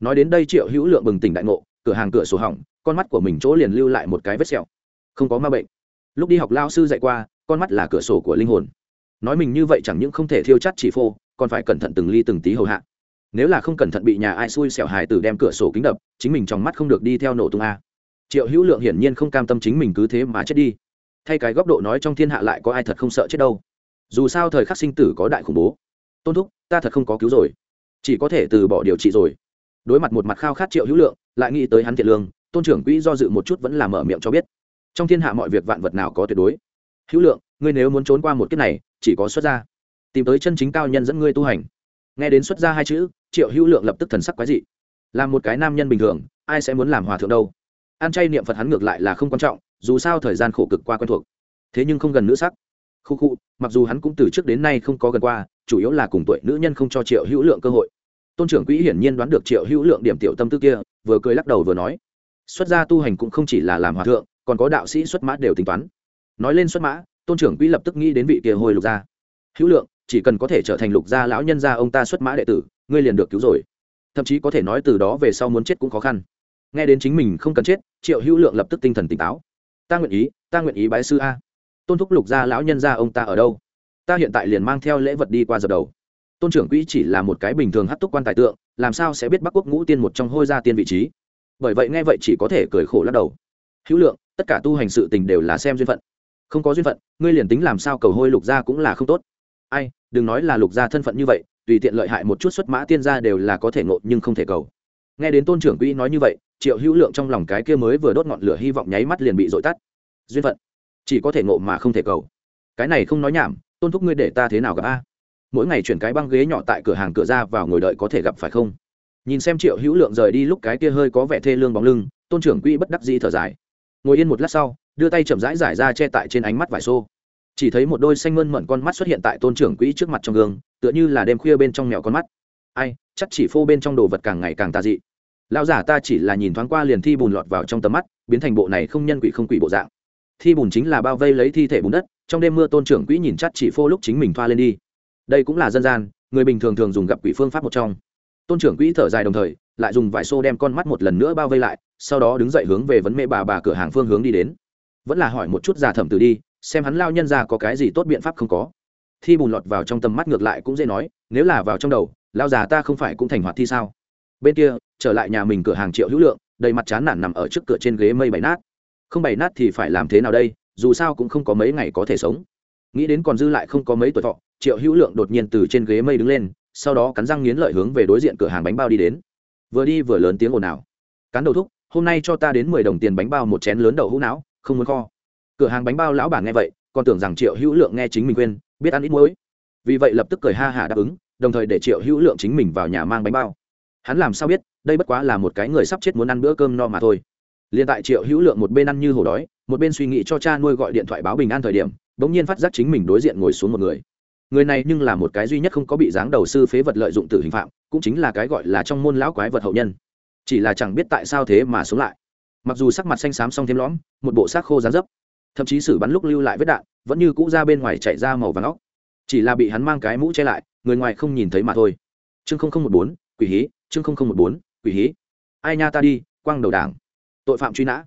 Nói đến đây triệu hữu lượng bừng tỉnh đại ngộ cửa hàng cửa sổ hỏng, con mắt của mình chỗ liền lưu lại một cái vết sẹo. Không có ma bệnh. Lúc đi học lao sư dạy qua, con mắt là cửa sổ của linh hồn. Nói mình như vậy chẳng những không thể thiêu chắt chỉ phô, còn phải cẩn thận từng ly từng tí hầu hạ. Nếu là không cẩn thận bị nhà ai xui xẻo hài tử đem cửa sổ kính đập, chính mình trong mắt không được đi theo nổ tung a. Triệu hữu lượng hiển nhiên không cam tâm chính mình cứ thế mà chết đi. Thay cái góc độ nói trong thiên hạ lại có ai thật không sợ chết đâu. Dù sao thời khắc sinh tử có đại khủng bố. Tôn thúc, ta thật không có cứu rồi. Chỉ có thể từ bỏ điều trị rồi đối mặt một mặt khao khát triệu hữu lượng, lại nghĩ tới hắn thiệt lương, tôn trưởng quỹ do dự một chút vẫn là mở miệng cho biết. Trong thiên hạ mọi việc vạn vật nào có tuyệt đối. Hữu lượng, ngươi nếu muốn trốn qua một kiếp này, chỉ có xuất gia. Tìm tới chân chính cao nhân dẫn ngươi tu hành. Nghe đến xuất gia hai chữ, triệu hữu lượng lập tức thần sắc quái dị. Làm một cái nam nhân bình thường, ai sẽ muốn làm hòa thượng đâu? Ăn chay niệm phật hắn ngược lại là không quan trọng, dù sao thời gian khổ cực qua quen thuộc. Thế nhưng không gần nữ sắc. Khu khu, mặc dù hắn cũng từ trước đến nay không có gần qua, chủ yếu là cùng tuổi nữ nhân không cho triệu hữu lượng cơ hội tôn trưởng quỹ hiển nhiên đoán được triệu hữu lượng điểm tiểu tâm tư kia, vừa cười lắc đầu vừa nói, xuất gia tu hành cũng không chỉ là làm hòa thượng, còn có đạo sĩ xuất mã đều tính toán. Nói lên xuất mã, tôn trưởng quỹ lập tức nghĩ đến vị kia hồi lục gia. Hữu lượng, chỉ cần có thể trở thành lục gia lão nhân gia ông ta xuất mã đệ tử, ngươi liền được cứu rồi. Thậm chí có thể nói từ đó về sau muốn chết cũng khó khăn. Nghe đến chính mình không cần chết, triệu hữu lượng lập tức tinh thần tỉnh táo. Ta nguyện ý, ta nguyện ý bái sư a. Tôn thúc lục gia lão nhân gia ông ta ở đâu? Ta hiện tại liền mang theo lễ vật đi qua dập đầu tôn trưởng quỹ chỉ là một cái bình thường hát túc quan tài tượng, làm sao sẽ biết bắc quốc ngũ tiên một trong hôi gia tiên vị trí? Bởi vậy nghe vậy chỉ có thể cười khổ lắc đầu. Hữu lượng, tất cả tu hành sự tình đều là xem duyên phận. Không có duyên phận, ngươi liền tính làm sao cầu hôi lục gia cũng là không tốt. Ai, đừng nói là lục gia thân phận như vậy, tùy tiện lợi hại một chút xuất mã tiên gia đều là có thể ngộ nhưng không thể cầu. Nghe đến tôn trưởng quỹ nói như vậy, triệu hữu lượng trong lòng cái kia mới vừa đốt ngọn lửa hy vọng nháy mắt liền bị dội tắt. Duyên phận, chỉ có thể ngộ mà không thể cầu. Cái này không nói nhảm, tôn thúc ngươi để ta thế nào gặp a? Mỗi ngày chuyển cái băng ghế nhỏ tại cửa hàng cửa ra vào ngồi đợi có thể gặp phải không? Nhìn xem triệu hữu lượng rời đi lúc cái kia hơi có vẻ thê lương bóng lưng, tôn trưởng quỹ bất đắc dĩ thở dài. Ngồi yên một lát sau, đưa tay chậm rãi giải ra che tại trên ánh mắt vải xô. Chỉ thấy một đôi xanh mơn mận con mắt xuất hiện tại tôn trưởng quỹ trước mặt trong gương, tựa như là đêm khuya bên trong mèo con mắt. Ai, chắc chỉ phô bên trong đồ vật càng ngày càng tà dị. Lão giả ta chỉ là nhìn thoáng qua liền thi bùn lọt vào trong tầm mắt, biến thành bộ này không nhân quỷ không quỷ bộ dạng. Thi bùn chính là bao vây lấy thi thể bùn đất, trong đêm mưa tôn trưởng quỹ nhìn chắc chỉ phô lúc chính mình thoa lên đi đây cũng là dân gian, người bình thường thường dùng gặp quỷ phương pháp một trong. Tôn trưởng quỹ thở dài đồng thời, lại dùng vải xô đem con mắt một lần nữa bao vây lại, sau đó đứng dậy hướng về vấn mê bà bà cửa hàng phương hướng đi đến. Vẫn là hỏi một chút già thẩm tử đi, xem hắn lao nhân ra có cái gì tốt biện pháp không có. Thi bùn lọt vào trong tầm mắt ngược lại cũng dễ nói, nếu là vào trong đầu, lao già ta không phải cũng thành hoạt thi sao? Bên kia, trở lại nhà mình cửa hàng triệu hữu lượng, đầy mặt chán nản nằm ở trước cửa trên ghế mây bảy nát. Không bảy nát thì phải làm thế nào đây, dù sao cũng không có mấy ngày có thể sống. Nghĩ đến còn dư lại không có mấy tuổi thọ triệu hữu lượng đột nhiên từ trên ghế mây đứng lên, sau đó cắn răng nghiến lợi hướng về đối diện cửa hàng bánh bao đi đến. Vừa đi vừa lớn tiếng ồn ào. Cắn đầu thúc, hôm nay cho ta đến mười đồng tiền bánh bao một chén lớn đậu hũ não, không muốn kho. Cửa hàng bánh bao lão bản nghe vậy, còn tưởng rằng triệu hữu lượng nghe chính mình quên biết ăn ít muối. Vì vậy lập tức cười ha hả đáp ứng, đồng thời để triệu hữu lượng chính mình vào nhà mang bánh bao. Hắn làm sao biết, đây bất quá là một cái người sắp chết muốn ăn bữa cơm no mà thôi. Liền tại triệu hữu lượng một bên ăn như hổ đói, một bên suy nghĩ cho cha nuôi gọi điện thoại báo bình an thời điểm đ ỗ n g nhiên phát giác chính mình đối diện ngồi xuống một người người này nhưng là một cái duy nhất không có bị dáng đầu sư phế vật lợi dụng tử hình phạm, cũng chính là cái gọi là trong môn lão quái vật hậu nhân. Chỉ là chẳng biết tại sao thế mà sống lại. Mặc dù sắc mặt xanh xám xong thêm lõm, một bộ xác khô rán dấp, thậm chí xử bắn lúc lưu lại vết đạn, vẫn như cũ ra bên ngoài chạy ra màu vàng óc. Chỉ là bị hắn mang cái mũ che lại, người ngoài không nhìn thấy mà thôi. Chương không không một bốn, quỷ hí, chương không không một bốn, quỷ hí. Ai nha ta đi quăng đầu đảng. Tội phạm truy nã.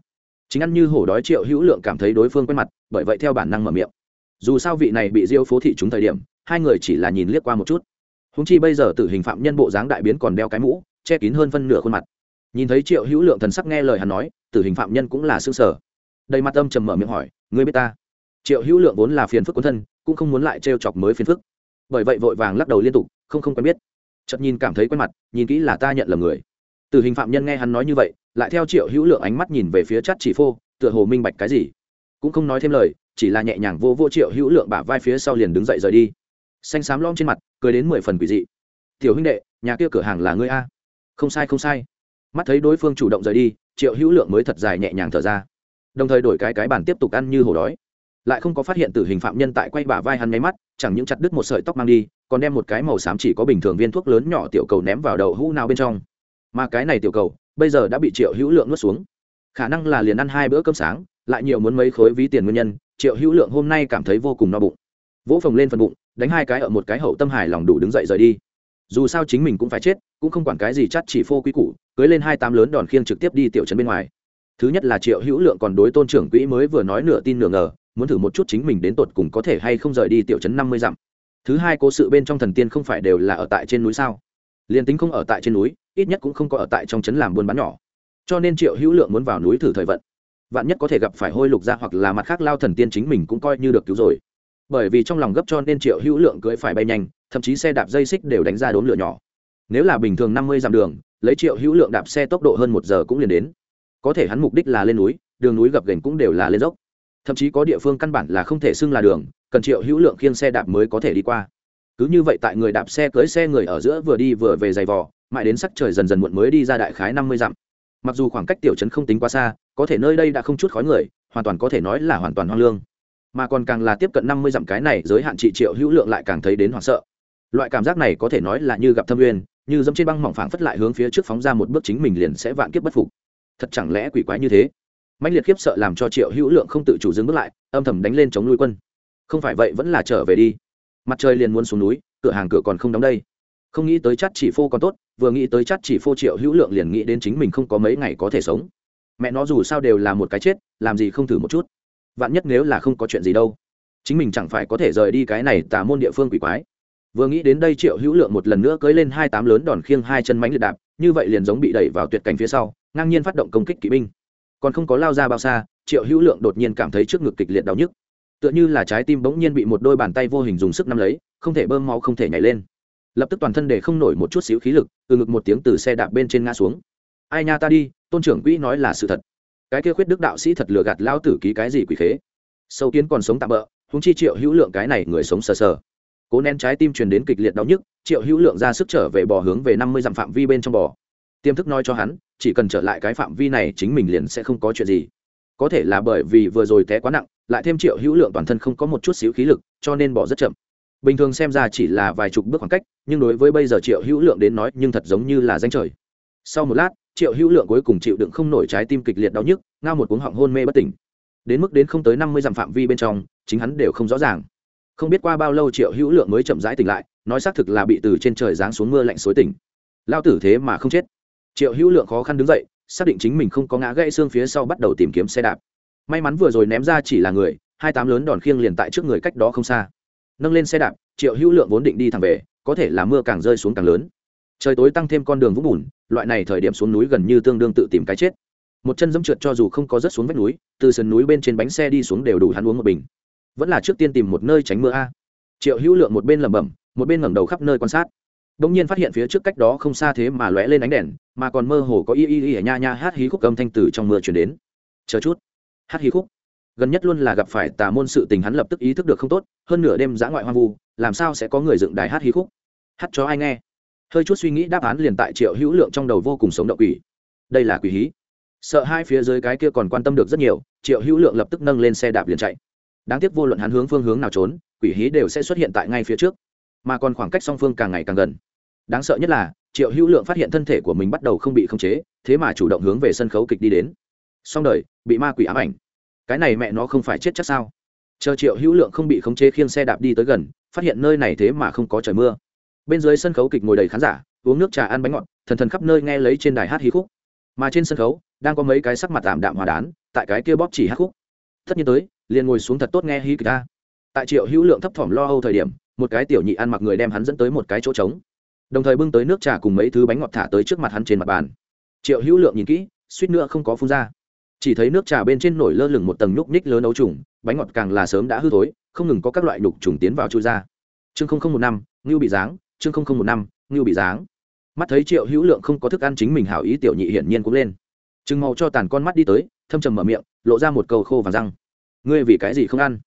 Chính ăn như hổ đói triệu hữu lượng cảm thấy đối phương quen mặt, bởi vậy theo bản năng mở miệng dù sao vị này bị diêu phố thị chúng thời điểm, hai người chỉ là nhìn liếc qua một chút. Húng chi bây giờ tử hình phạm nhân bộ dáng đại biến còn đeo cái mũ, che kín hơn phân nửa khuôn mặt. Nhìn thấy triệu hữu lượng thần sắc nghe lời hắn nói, tử hình phạm nhân cũng là xương sở đầy mặt âm trầm mở miệng hỏi, ngươi biết ta? Triệu hữu lượng vốn là phiền phức quân thân, cũng không muốn lại trêu chọc mới phiền phức. Bởi vậy vội vàng lắc đầu liên tục, không không quen biết. Chật nhìn cảm thấy quen mặt, nhìn kỹ là ta nhận lầm người. Tử hình phạm nhân nghe hắn nói như vậy, lại theo triệu hữu lượng ánh mắt nhìn về phía chắt chỉ phô, tựa hồ minh bạch cái gì. Cũng không nói thêm lời chỉ là nhẹ nhàng vô vô triệu hữu lượng bả vai phía sau liền đứng dậy rời đi. Xanh xám lom trên mặt, cười đến mười phần quỷ dị. Tiểu huynh đệ, nhà kia cửa hàng là ngươi a? Không sai không sai. Mắt thấy đối phương chủ động rời đi, triệu hữu lượng mới thật dài nhẹ nhàng thở ra. Đồng thời đổi cái cái bàn tiếp tục ăn như hổ đói. Lại không có phát hiện tử hình phạm nhân tại quay bả vai hắn nháy mắt, chẳng những chặt đứt một sợi tóc mang đi, còn đem một cái màu xám chỉ có bình thường viên thuốc lớn nhỏ tiểu cầu ném vào đầu hũ nào bên trong. Mà cái này tiểu cầu, bây giờ đã bị triệu hữu lượng nuốt xuống. Khả năng là liền ăn hai bữa cơm sáng, lại nhiều muốn mấy khối ví tiền nguyên nhân triệu hữu lượng hôm nay cảm thấy vô cùng no bụng. Vỗ phồng lên phần bụng, đánh hai cái ở một cái hậu tâm Hải lòng đủ đứng dậy rời đi. Dù sao chính mình cũng phải chết, cũng không quản cái gì chắt chỉ phô quý củ, cưới lên hai tám lớn đòn khiêng trực tiếp đi tiểu trấn bên ngoài. Thứ nhất là triệu hữu lượng còn đối tôn trưởng quỹ mới vừa nói nửa tin nửa ngờ, muốn thử một chút chính mình đến tột cùng có thể hay không rời đi tiểu trấn năm mươi dặm. Thứ hai cố sự bên trong thần tiên không phải đều là ở tại trên núi sao? Liền tính không ở tại trên núi, ít nhất cũng không có ở tại trong trấn làm buôn bán nhỏ. Cho nên triệu hữu lượng muốn vào núi thử thời vận vạn nhất có thể gặp phải hôi lục ra hoặc là mặt khác lao thần tiên chính mình cũng coi như được cứu rồi. Bởi vì trong lòng gấp cho nên triệu hữu lượng cưỡi phải bay nhanh, thậm chí xe đạp dây xích đều đánh ra đốn lửa nhỏ. Nếu là bình thường năm mươi dặm đường, lấy triệu hữu lượng đạp xe tốc độ hơn một giờ cũng liền đến. Có thể hắn mục đích là lên núi, đường núi gập ghềnh cũng đều là lên dốc. Thậm chí có địa phương căn bản là không thể xưng là đường, cần triệu hữu lượng khiêng xe đạp mới có thể đi qua. Cứ như vậy tại người đạp xe cưới xe người ở giữa vừa đi vừa về giày vò, mãi đến sắc trời dần dần muộn mới đi ra đại khái năm mươi dặm mặc dù khoảng cách tiểu trấn không tính quá xa, có thể nơi đây đã không chút khói người, hoàn toàn có thể nói là hoàn toàn hoang lương. Mà còn càng là tiếp cận năm mươi dặm cái này giới hạn trị triệu hữu lượng lại càng thấy đến hoảng sợ. Loại cảm giác này có thể nói là như gặp thâm uyên, như dẫm trên băng mỏng phảng phất lại hướng phía trước phóng ra một bước chính mình liền sẽ vạn kiếp bất phục. Thật chẳng lẽ quỷ quái như thế? Mạnh liệt khiếp sợ làm cho triệu hữu lượng không tự chủ dừng bước lại, âm thầm đánh lên chống nuôi quân. Không phải vậy vẫn là trở về đi. Mặt trời liền muốn xuống núi, cửa hàng cửa còn không đóng đây. Không nghĩ tới chắt chỉ phô còn tốt vừa nghĩ tới chắc chỉ phô triệu hữu lượng liền nghĩ đến chính mình không có mấy ngày có thể sống. Mẹ nó dù sao đều là một cái chết, làm gì không thử một chút. Vạn nhất nếu là không có chuyện gì đâu. Chính mình chẳng phải có thể rời đi cái này tà môn địa phương quỷ quái. Vừa nghĩ đến đây triệu hữu lượng một lần nữa cưới lên hai tám lớn đòn khiêng hai chân mánh liệt đạp, như vậy liền giống bị đẩy vào tuyệt cảnh phía sau, ngang nhiên phát động công kích kỵ binh. Còn không có lao ra bao xa, triệu hữu lượng đột nhiên cảm thấy trước ngực kịch liệt đau nhức. Tựa như là trái tim bỗng nhiên bị một đôi bàn tay vô hình dùng sức nắm lấy, không thể bơm máu không thể nhảy lên lập tức toàn thân để không nổi một chút xíu khí lực, từ ngực một tiếng từ xe đạp bên trên ngã xuống. Ai nha ta đi, tôn trưởng quỹ nói là sự thật. Cái kia khuyết đức đạo sĩ thật lừa gạt lao tử ký cái gì quỷ khế. Sâu kiến còn sống tạm bỡ húng chi triệu hữu lượng cái này người sống sờ sờ. Cố nén trái tim truyền đến kịch liệt đau nhức, triệu hữu lượng ra sức trở về bò hướng về năm mươi dặm phạm vi bên trong bò. Tiêm thức nói cho hắn, chỉ cần trở lại cái phạm vi này chính mình liền sẽ không có chuyện gì. Có thể là bởi vì vừa rồi té quá nặng, lại thêm triệu hữu lượng toàn thân không có một chút xíu khí lực, cho nên bỏ rất chậm bình thường xem ra chỉ là vài chục bước khoảng cách, nhưng đối với bây giờ triệu hữu lượng đến nói, nhưng thật giống như là danh trời. Sau một lát, triệu hữu lượng cuối cùng chịu đựng không nổi trái tim kịch liệt đau nhức, ngao một cuống họng hôn mê bất tỉnh. Đến mức đến không tới năm mươi dặm phạm vi bên trong, chính hắn đều không rõ ràng. Không biết qua bao lâu triệu hữu lượng mới chậm rãi tỉnh lại, nói xác thực là bị từ trên trời giáng xuống mưa lạnh xối tỉnh. Lao tử thế mà không chết. Triệu hữu lượng khó khăn đứng dậy, xác định chính mình không có ngã gãy xương phía sau bắt đầu tìm kiếm xe đạp. May mắn vừa rồi ném ra chỉ là người, hai tám lớn đòn khiêng liền tại trước người cách đó không xa nâng lên xe đạp, triệu hữu lượng vốn định đi thẳng về, có thể là mưa càng rơi xuống càng lớn. Trời tối tăng thêm con đường vũng bùn, loại này thời điểm xuống núi gần như tương đương tự tìm cái chết. Một chân dẫm trượt cho dù không có rớt xuống vách núi, từ sườn núi bên trên bánh xe đi xuống đều đủ hắn uống một bình. Vẫn là trước tiên tìm một nơi tránh mưa a. Triệu hữu lượng một bên lẩm bẩm, một bên ngẩng đầu khắp nơi quan sát. Đ ỗ n g nhiên phát hiện phía trước cách đó không xa thế mà lóe lên ánh đèn, mà còn mơ hồ có y y y nha nha hát hí khúc âm thanh từ trong mưa chuyển đến. Chờ chút. Hát hí khúc gần nhất luôn là gặp phải tà môn sự tình hắn lập tức ý thức được không tốt, hơn nửa đêm giã ngoại hoang vu, làm sao sẽ có người dựng đài hát hí khúc? Hát cho ai nghe? Hơi chút suy nghĩ đáp án liền tại triệu hữu lượng trong đầu vô cùng sống động quỷ. Đây là quỷ hí. Sợ hai phía dưới cái kia còn quan tâm được rất nhiều, triệu hữu lượng lập tức nâng lên xe đạp liền chạy. Đáng tiếc vô luận hắn hướng phương hướng nào trốn, quỷ hí đều sẽ xuất hiện tại ngay phía trước. Mà còn khoảng cách song phương càng ngày càng gần. Đáng sợ nhất là, triệu hữu lượng phát hiện thân thể của mình bắt đầu không bị khống chế, thế mà chủ động hướng về sân khấu kịch đi đến. Song đời, bị ma quỷ ám ảnh cái này mẹ nó không phải chết chắc sao? Chờ triệu hữu lượng không bị khống chế khiêng xe đạp đi tới gần, phát hiện nơi này thế mà không có trời mưa. Bên dưới sân khấu kịch ngồi đầy khán giả, uống nước trà ăn bánh ngọt, thần thần khắp nơi nghe lấy trên đài hát hí khúc. Mà trên sân khấu, đang có mấy cái sắc mặt tạm đạm hòa đán, tại cái kia bóp chỉ hát khúc. Tất nhiên tới, liền ngồi xuống thật tốt nghe hí kịch ta. Tại triệu hữu lượng thấp thỏm lo âu thời điểm, một cái tiểu nhị ăn mặc người đem hắn dẫn tới một cái chỗ trống. Đồng thời bưng tới nước trà cùng mấy thứ bánh ngọt thả tới trước mặt hắn trên mặt bàn. Triệu hữu lượng nhìn kỹ, suýt nữa không có phun ra chỉ thấy nước trà bên trên nổi lơ lửng một tầng nhúc nhích lớn ấu trùng, bánh ngọt càng là sớm đã hư thối, không ngừng có các loại nhục trùng tiến vào chui ra. Chương một năm, ngưu bị dáng chương một năm, ngưu bị dáng mắt thấy triệu hữu lượng không có thức ăn chính mình hảo ý tiểu nhị hiển nhiên cũng lên. Chừng màu cho tàn con mắt đi tới, thâm trầm mở miệng, lộ ra một câu khô và răng. Ngươi vì cái gì không ăn?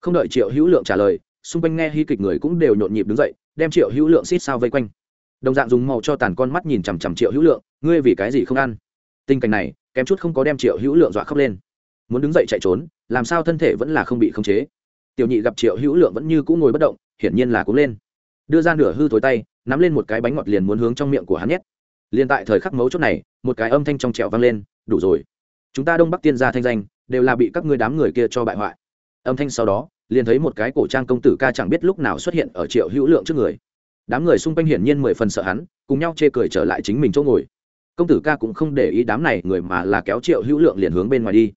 Không đợi triệu hữu lượng trả lời, xung quanh nghe hy kịch người cũng đều nhộn nhịp đứng dậy, đem triệu hữu lượng xít sao vây quanh. Đồng dạng dùng màu cho tàn con mắt nhìn chằm chằm triệu hữu lượng, ngươi vì cái gì không ăn? Tình cảnh này kém chút không có đem triệu hữu lượng dọa khóc lên. Muốn đứng dậy chạy trốn, làm sao thân thể vẫn là không bị khống chế? Tiểu nhị gặp triệu hữu lượng vẫn như cũng ngồi bất động, hiển nhiên là cũng lên. Đưa ra nửa hư thối tay, nắm lên một cái bánh ngọt liền muốn hướng trong miệng của hắn nhét. Liền tại thời khắc mấu chốt này, một cái âm thanh trong trẹo vang lên, đủ rồi. Chúng ta đông bắc tiên gia thanh danh, đều là bị các ngươi đám người kia cho bại hoại. Âm thanh sau đó, liền thấy một cái cổ trang công tử ca chẳng biết lúc nào xuất hiện ở triệu hữu lượng trước người. Đám người xung quanh hiển nhiên mười phần sợ hắn, cùng nhau chê cười trở lại chính mình chỗ ngồi công tử ca cũng không để ý đám này người mà là kéo triệu hữu lượng liền hướng bên ngoài đi.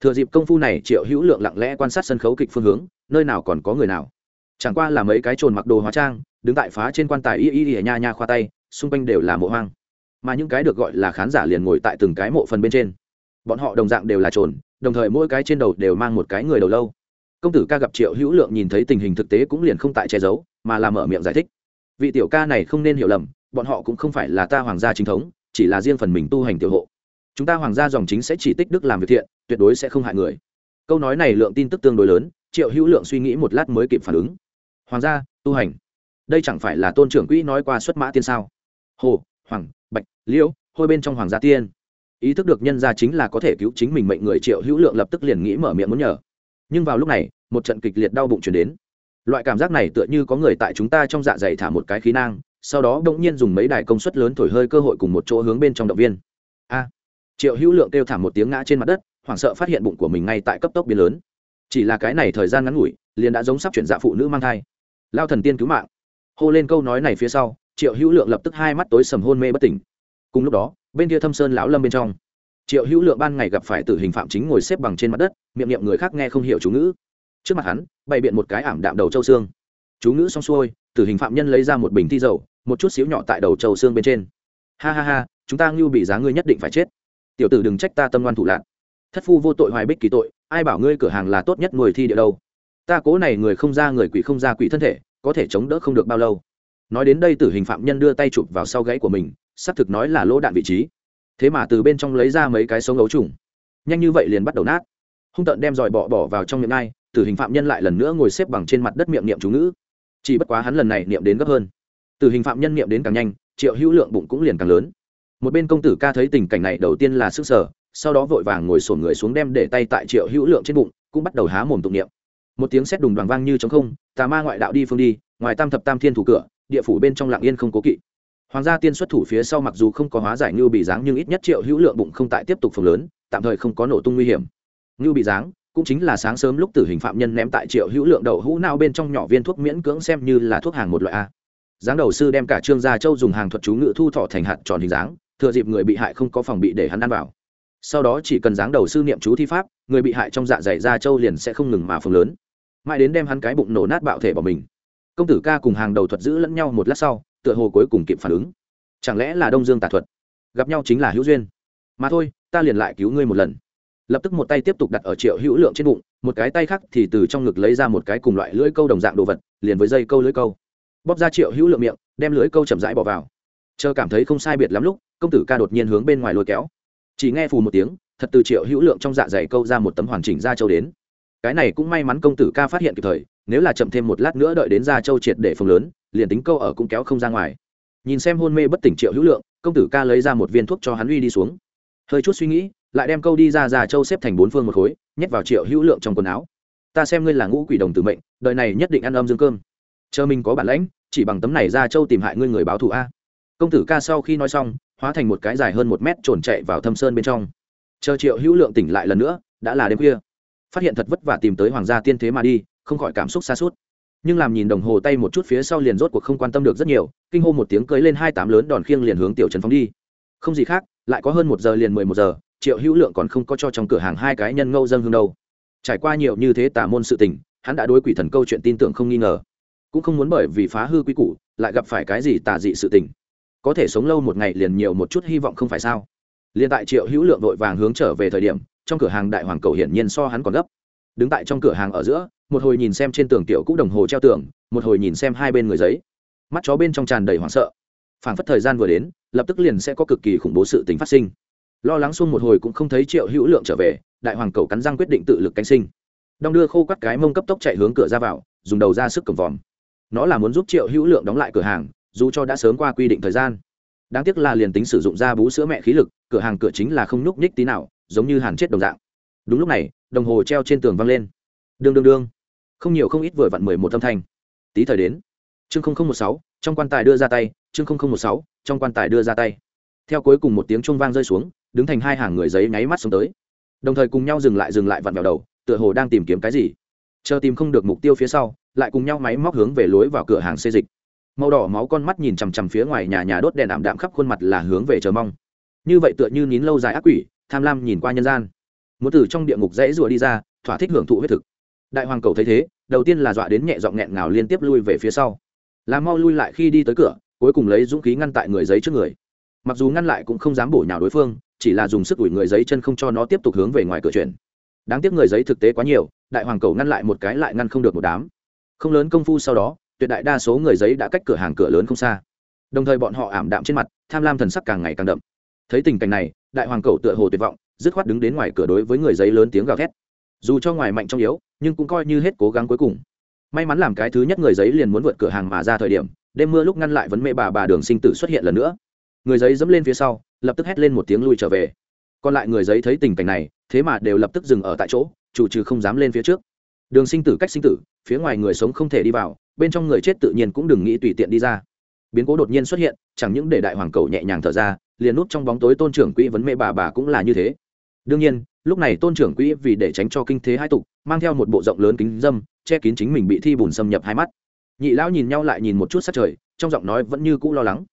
Thừa dịp công phu này, triệu hữu lượng lặng lẽ quan sát sân khấu kịch phương hướng, nơi nào còn có người nào. Chẳng qua là mấy cái trồn mặc đồ hóa trang, đứng tại phá trên quan tài y y y nha nha khoa tay, xung quanh đều là mộ hoang. Mà những cái được gọi là khán giả liền ngồi tại từng cái mộ phần bên trên. Bọn họ đồng dạng đều là trồn, đồng thời mỗi cái trên đầu đều mang một cái người đầu lâu. Công tử ca gặp triệu hữu lượng nhìn thấy tình hình thực tế cũng liền không tại che giấu, mà làm mở miệng giải thích. Vị tiểu ca này không nên hiểu lầm, bọn họ cũng không phải là ta hoàng gia chính thống chỉ là riêng phần mình tu hành tiểu hộ. Chúng ta hoàng gia dòng chính sẽ chỉ tích đức làm việc thiện, tuyệt đối sẽ không hại người. Câu nói này lượng tin tức tương đối lớn, triệu hữu lượng suy nghĩ một lát mới kịp phản ứng. Hoàng gia, tu hành. Đây chẳng phải là tôn trưởng quỹ nói qua xuất mã tiên sao? Hồ, hoàng, bạch, liễu, hôi bên trong hoàng gia tiên. Ý thức được nhân gia chính là có thể cứu chính mình mệnh người triệu hữu lượng lập tức liền nghĩ mở miệng muốn nhờ. Nhưng vào lúc này, một trận kịch liệt đau bụng chuyển đến. Loại cảm giác này tựa như có người tại chúng ta trong dạ dày thả một cái khí nang sau đó bỗng nhiên dùng mấy đài công suất lớn thổi hơi cơ hội cùng một chỗ hướng bên trong động viên. A, triệu hữu lượng kêu thả một tiếng ngã trên mặt đất, hoảng sợ phát hiện bụng của mình ngay tại cấp tốc biến lớn. Chỉ là cái này thời gian ngắn ngủi, liền đã giống sắp chuyển dạ phụ nữ mang thai. Lao thần tiên cứu mạng. Hô lên câu nói này phía sau, triệu hữu lượng lập tức hai mắt tối sầm hôn mê bất tỉnh. Cùng lúc đó, bên kia thâm sơn lão lâm bên trong, triệu hữu lượng ban ngày gặp phải tử hình phạm chính ngồi xếp bằng trên mặt đất, miệng niệm người khác nghe không hiểu chú ngữ. Trước mặt hắn, bày biện một cái ảm đạm đầu châu xương. Chú ngữ xong xuôi, tử hình phạm nhân lấy ra một bình thi dầu một chút xíu nhỏ tại đầu châu xương bên trên. Ha ha ha, chúng ta ngưu bị giá ngươi nhất định phải chết. Tiểu tử đừng trách ta tâm ngoan thủ lạc thất phu vô tội hoài bích kỳ tội, ai bảo ngươi cửa hàng là tốt nhất nuôi thi địa đâu. Ta cố này người không ra người quỷ không ra quỷ thân thể, có thể chống đỡ không được bao lâu. Nói đến đây tử hình phạm nhân đưa tay chụp vào sau gáy của mình, xác thực nói là lỗ đạn vị trí. Thế mà từ bên trong lấy ra mấy cái sống ấu trùng. Nhanh như vậy liền bắt đầu nát. Hung tợn đem dòi bỏ bỏ vào trong miệng ai, tử hình phạm nhân lại lần nữa ngồi xếp bằng trên mặt đất miệng niệm chú ngữ. Chỉ bất quá hắn lần này niệm đến gấp hơn. Từ hình phạm nhân niệm đến càng nhanh, triệu hữu lượng bụng cũng liền càng lớn. Một bên công tử ca thấy tình cảnh này đầu tiên là sức sở sau đó vội vàng ngồi sổn người xuống đem để tay tại triệu hữu lượng trên bụng, cũng bắt đầu há mồm tụng niệm. Một tiếng sét đùng đoàn vang như trống không, tà ma ngoại đạo đi phương đi, ngoài tam thập tam thiên thủ cửa, địa phủ bên trong lạng yên không cố kỵ. Hoàng gia tiên xuất thủ phía sau mặc dù không có hóa giải ngưu bị dáng nhưng ít nhất triệu hữu lượng bụng không tại tiếp tục phồng lớn, tạm thời không có nổ tung nguy hiểm. Ngưu bị dáng cũng chính là sáng sớm lúc tử hình phạm nhân ném tại triệu hữu lượng đậu hũ nao bên trong nhỏ viên thuốc miễn cưỡng xem như là thuốc hàng một loại a giáng đầu sư đem cả trương gia châu dùng hàng thuật chú ngự thu thọ thành hạt tròn hình dáng, thừa dịp người bị hại không có phòng bị để hắn ăn vào. Sau đó chỉ cần giáng đầu sư niệm chú thi pháp, người bị hại trong dạ dày gia châu liền sẽ không ngừng mà phồng lớn. Mãi đến đem hắn cái bụng nổ nát bạo thể bỏ mình. Công tử ca cùng hàng đầu thuật giữ lẫn nhau một lát sau, tựa hồ cuối cùng kịp phản ứng. Chẳng lẽ là đông dương tà thuật? Gặp nhau chính là hữu duyên. Mà thôi, ta liền lại cứu ngươi một lần. Lập tức một tay tiếp tục đặt ở triệu hữu lượng trên bụng, một cái tay khác thì từ trong ngực lấy ra một cái cùng loại lưỡi câu đồng dạng đồ vật, liền với dây câu lưỡi câu bóp ra triệu hữu lượng miệng, đem lưới câu chậm rãi bỏ vào. Chờ cảm thấy không sai biệt lắm lúc, công tử ca đột nhiên hướng bên ngoài lôi kéo. Chỉ nghe phù một tiếng, thật từ triệu hữu lượng trong dạ dày câu ra một tấm hoàn chỉnh ra châu đến. Cái này cũng may mắn công tử ca phát hiện kịp thời, nếu là chậm thêm một lát nữa đợi đến ra châu triệt để phồng lớn, liền tính câu ở cũng kéo không ra ngoài. Nhìn xem hôn mê bất tỉnh triệu hữu lượng, công tử ca lấy ra một viên thuốc cho hắn uy đi xuống. Hơi chút suy nghĩ, lại đem câu đi ra già châu xếp thành bốn phương một khối, nhét vào triệu hữu lượng trong quần áo. Ta xem ngươi là ngũ quỷ đồng tử mệnh, đời này nhất định ăn âm dương cơm chờ mình có bản lãnh, chỉ bằng tấm này ra châu tìm hại ngươi người báo thù a. Công tử ca sau khi nói xong, hóa thành một cái dài hơn một mét trồn chạy vào thâm sơn bên trong. Chờ triệu hữu lượng tỉnh lại lần nữa, đã là đêm khuya. Phát hiện thật vất vả tìm tới hoàng gia tiên thế mà đi, không khỏi cảm xúc xa suốt. Nhưng làm nhìn đồng hồ tay một chút phía sau liền rốt cuộc không quan tâm được rất nhiều, kinh hô một tiếng cưới lên hai tám lớn đòn khiêng liền hướng tiểu trần phóng đi. Không gì khác, lại có hơn một giờ liền mười một giờ, triệu hữu lượng còn không có cho trong cửa hàng hai cái nhân ngâu dân hương đâu. Trải qua nhiều như thế tả môn sự tình, hắn đã đối quỷ thần câu chuyện tin tưởng không nghi ngờ cũng không muốn bởi vì phá hư quy củ, lại gặp phải cái gì tà dị sự tình. Có thể sống lâu một ngày liền nhiều một chút hy vọng không phải sao? Liền tại triệu hữu lượng vội vàng hướng trở về thời điểm, trong cửa hàng đại hoàng cầu hiển nhiên so hắn còn gấp. Đứng tại trong cửa hàng ở giữa, một hồi nhìn xem trên tường tiểu cũ đồng hồ treo tường, một hồi nhìn xem hai bên người giấy. Mắt chó bên trong tràn đầy hoảng sợ. Phảng phất thời gian vừa đến, lập tức liền sẽ có cực kỳ khủng bố sự tính phát sinh. Lo lắng xuông một hồi cũng không thấy triệu hữu lượng trở về, đại hoàng cầu cắn răng quyết định tự lực canh sinh. Đong đưa khô quắt cái mông cấp tốc chạy hướng cửa ra vào, dùng đầu ra sức cầm vòm nó là muốn giúp triệu hữu lượng đóng lại cửa hàng, dù cho đã sớm qua quy định thời gian. Đáng tiếc là liền tính sử dụng ra bú sữa mẹ khí lực, cửa hàng cửa chính là không nhúc nhích tí nào, giống như hàn chết đồng dạng. Đúng lúc này, đồng hồ treo trên tường văng lên. Đương đương đương. Không nhiều không ít vừa vặn mười một âm thanh. Tí thời đến. Chương không không một sáu, trong quan tài đưa ra tay, chương không không một sáu, trong quan tài đưa ra tay. Theo cuối cùng một tiếng trung vang rơi xuống, đứng thành hai hàng người giấy nháy mắt xuống tới. Đồng thời cùng nhau dừng lại dừng lại vặn vào đầu, tựa hồ đang tìm kiếm cái gì. Chờ tìm không được mục tiêu phía sau lại cùng nhau máy móc hướng về lối vào cửa hàng xê dịch. Màu đỏ máu con mắt nhìn chằm chằm phía ngoài nhà nhà đốt đèn ảm đạm khắp khuôn mặt là hướng về chờ mong. Như vậy tựa như nín lâu dài ác quỷ, tham lam nhìn qua nhân gian. Muốn từ trong địa ngục dãy rùa đi ra, thỏa thích hưởng thụ huyết thực. Đại hoàng cầu thấy thế, đầu tiên là dọa đến nhẹ giọng nghẹn ngào liên tiếp lui về phía sau. Làm mau lui lại khi đi tới cửa, cuối cùng lấy dũng khí ngăn tại người giấy trước người. Mặc dù ngăn lại cũng không dám bổ nhào đối phương, chỉ là dùng sức ủi người giấy chân không cho nó tiếp tục hướng về ngoài cửa chuyển. Đáng tiếc người giấy thực tế quá nhiều, đại hoàng cầu ngăn lại một cái lại ngăn không được một đám không lớn công phu sau đó, tuyệt đại đa số người giấy đã cách cửa hàng cửa lớn không xa. Đồng thời bọn họ ảm đạm trên mặt, tham lam thần sắc càng ngày càng đậm. Thấy tình cảnh này, đại hoàng cầu tựa hồ tuyệt vọng, dứt khoát đứng đến ngoài cửa đối với người giấy lớn tiếng gào thét. Dù cho ngoài mạnh trong yếu, nhưng cũng coi như hết cố gắng cuối cùng. May mắn làm cái thứ nhất người giấy liền muốn vượt cửa hàng mà ra thời điểm, đêm mưa lúc ngăn lại vấn mê bà bà đường sinh tử xuất hiện lần nữa. Người giấy dẫm lên phía sau, lập tức hét lên một tiếng lui trở về. Còn lại người giấy thấy tình cảnh này, thế mà đều lập tức dừng ở tại chỗ, chủ trừ không dám lên phía trước. Đường sinh tử cách sinh tử phía ngoài người sống không thể đi vào, bên trong người chết tự nhiên cũng đừng nghĩ tùy tiện đi ra. Biến cố đột nhiên xuất hiện, chẳng những để đại hoàng cầu nhẹ nhàng thở ra, liền nút trong bóng tối tôn trưởng quỹ vấn mê bà bà cũng là như thế. Đương nhiên, lúc này tôn trưởng quỹ vì để tránh cho kinh thế hai tục, mang theo một bộ rộng lớn kính dâm, che kín chính mình bị thi bùn xâm nhập hai mắt. Nhị lão nhìn nhau lại nhìn một chút sát trời, trong giọng nói vẫn như cũ lo lắng.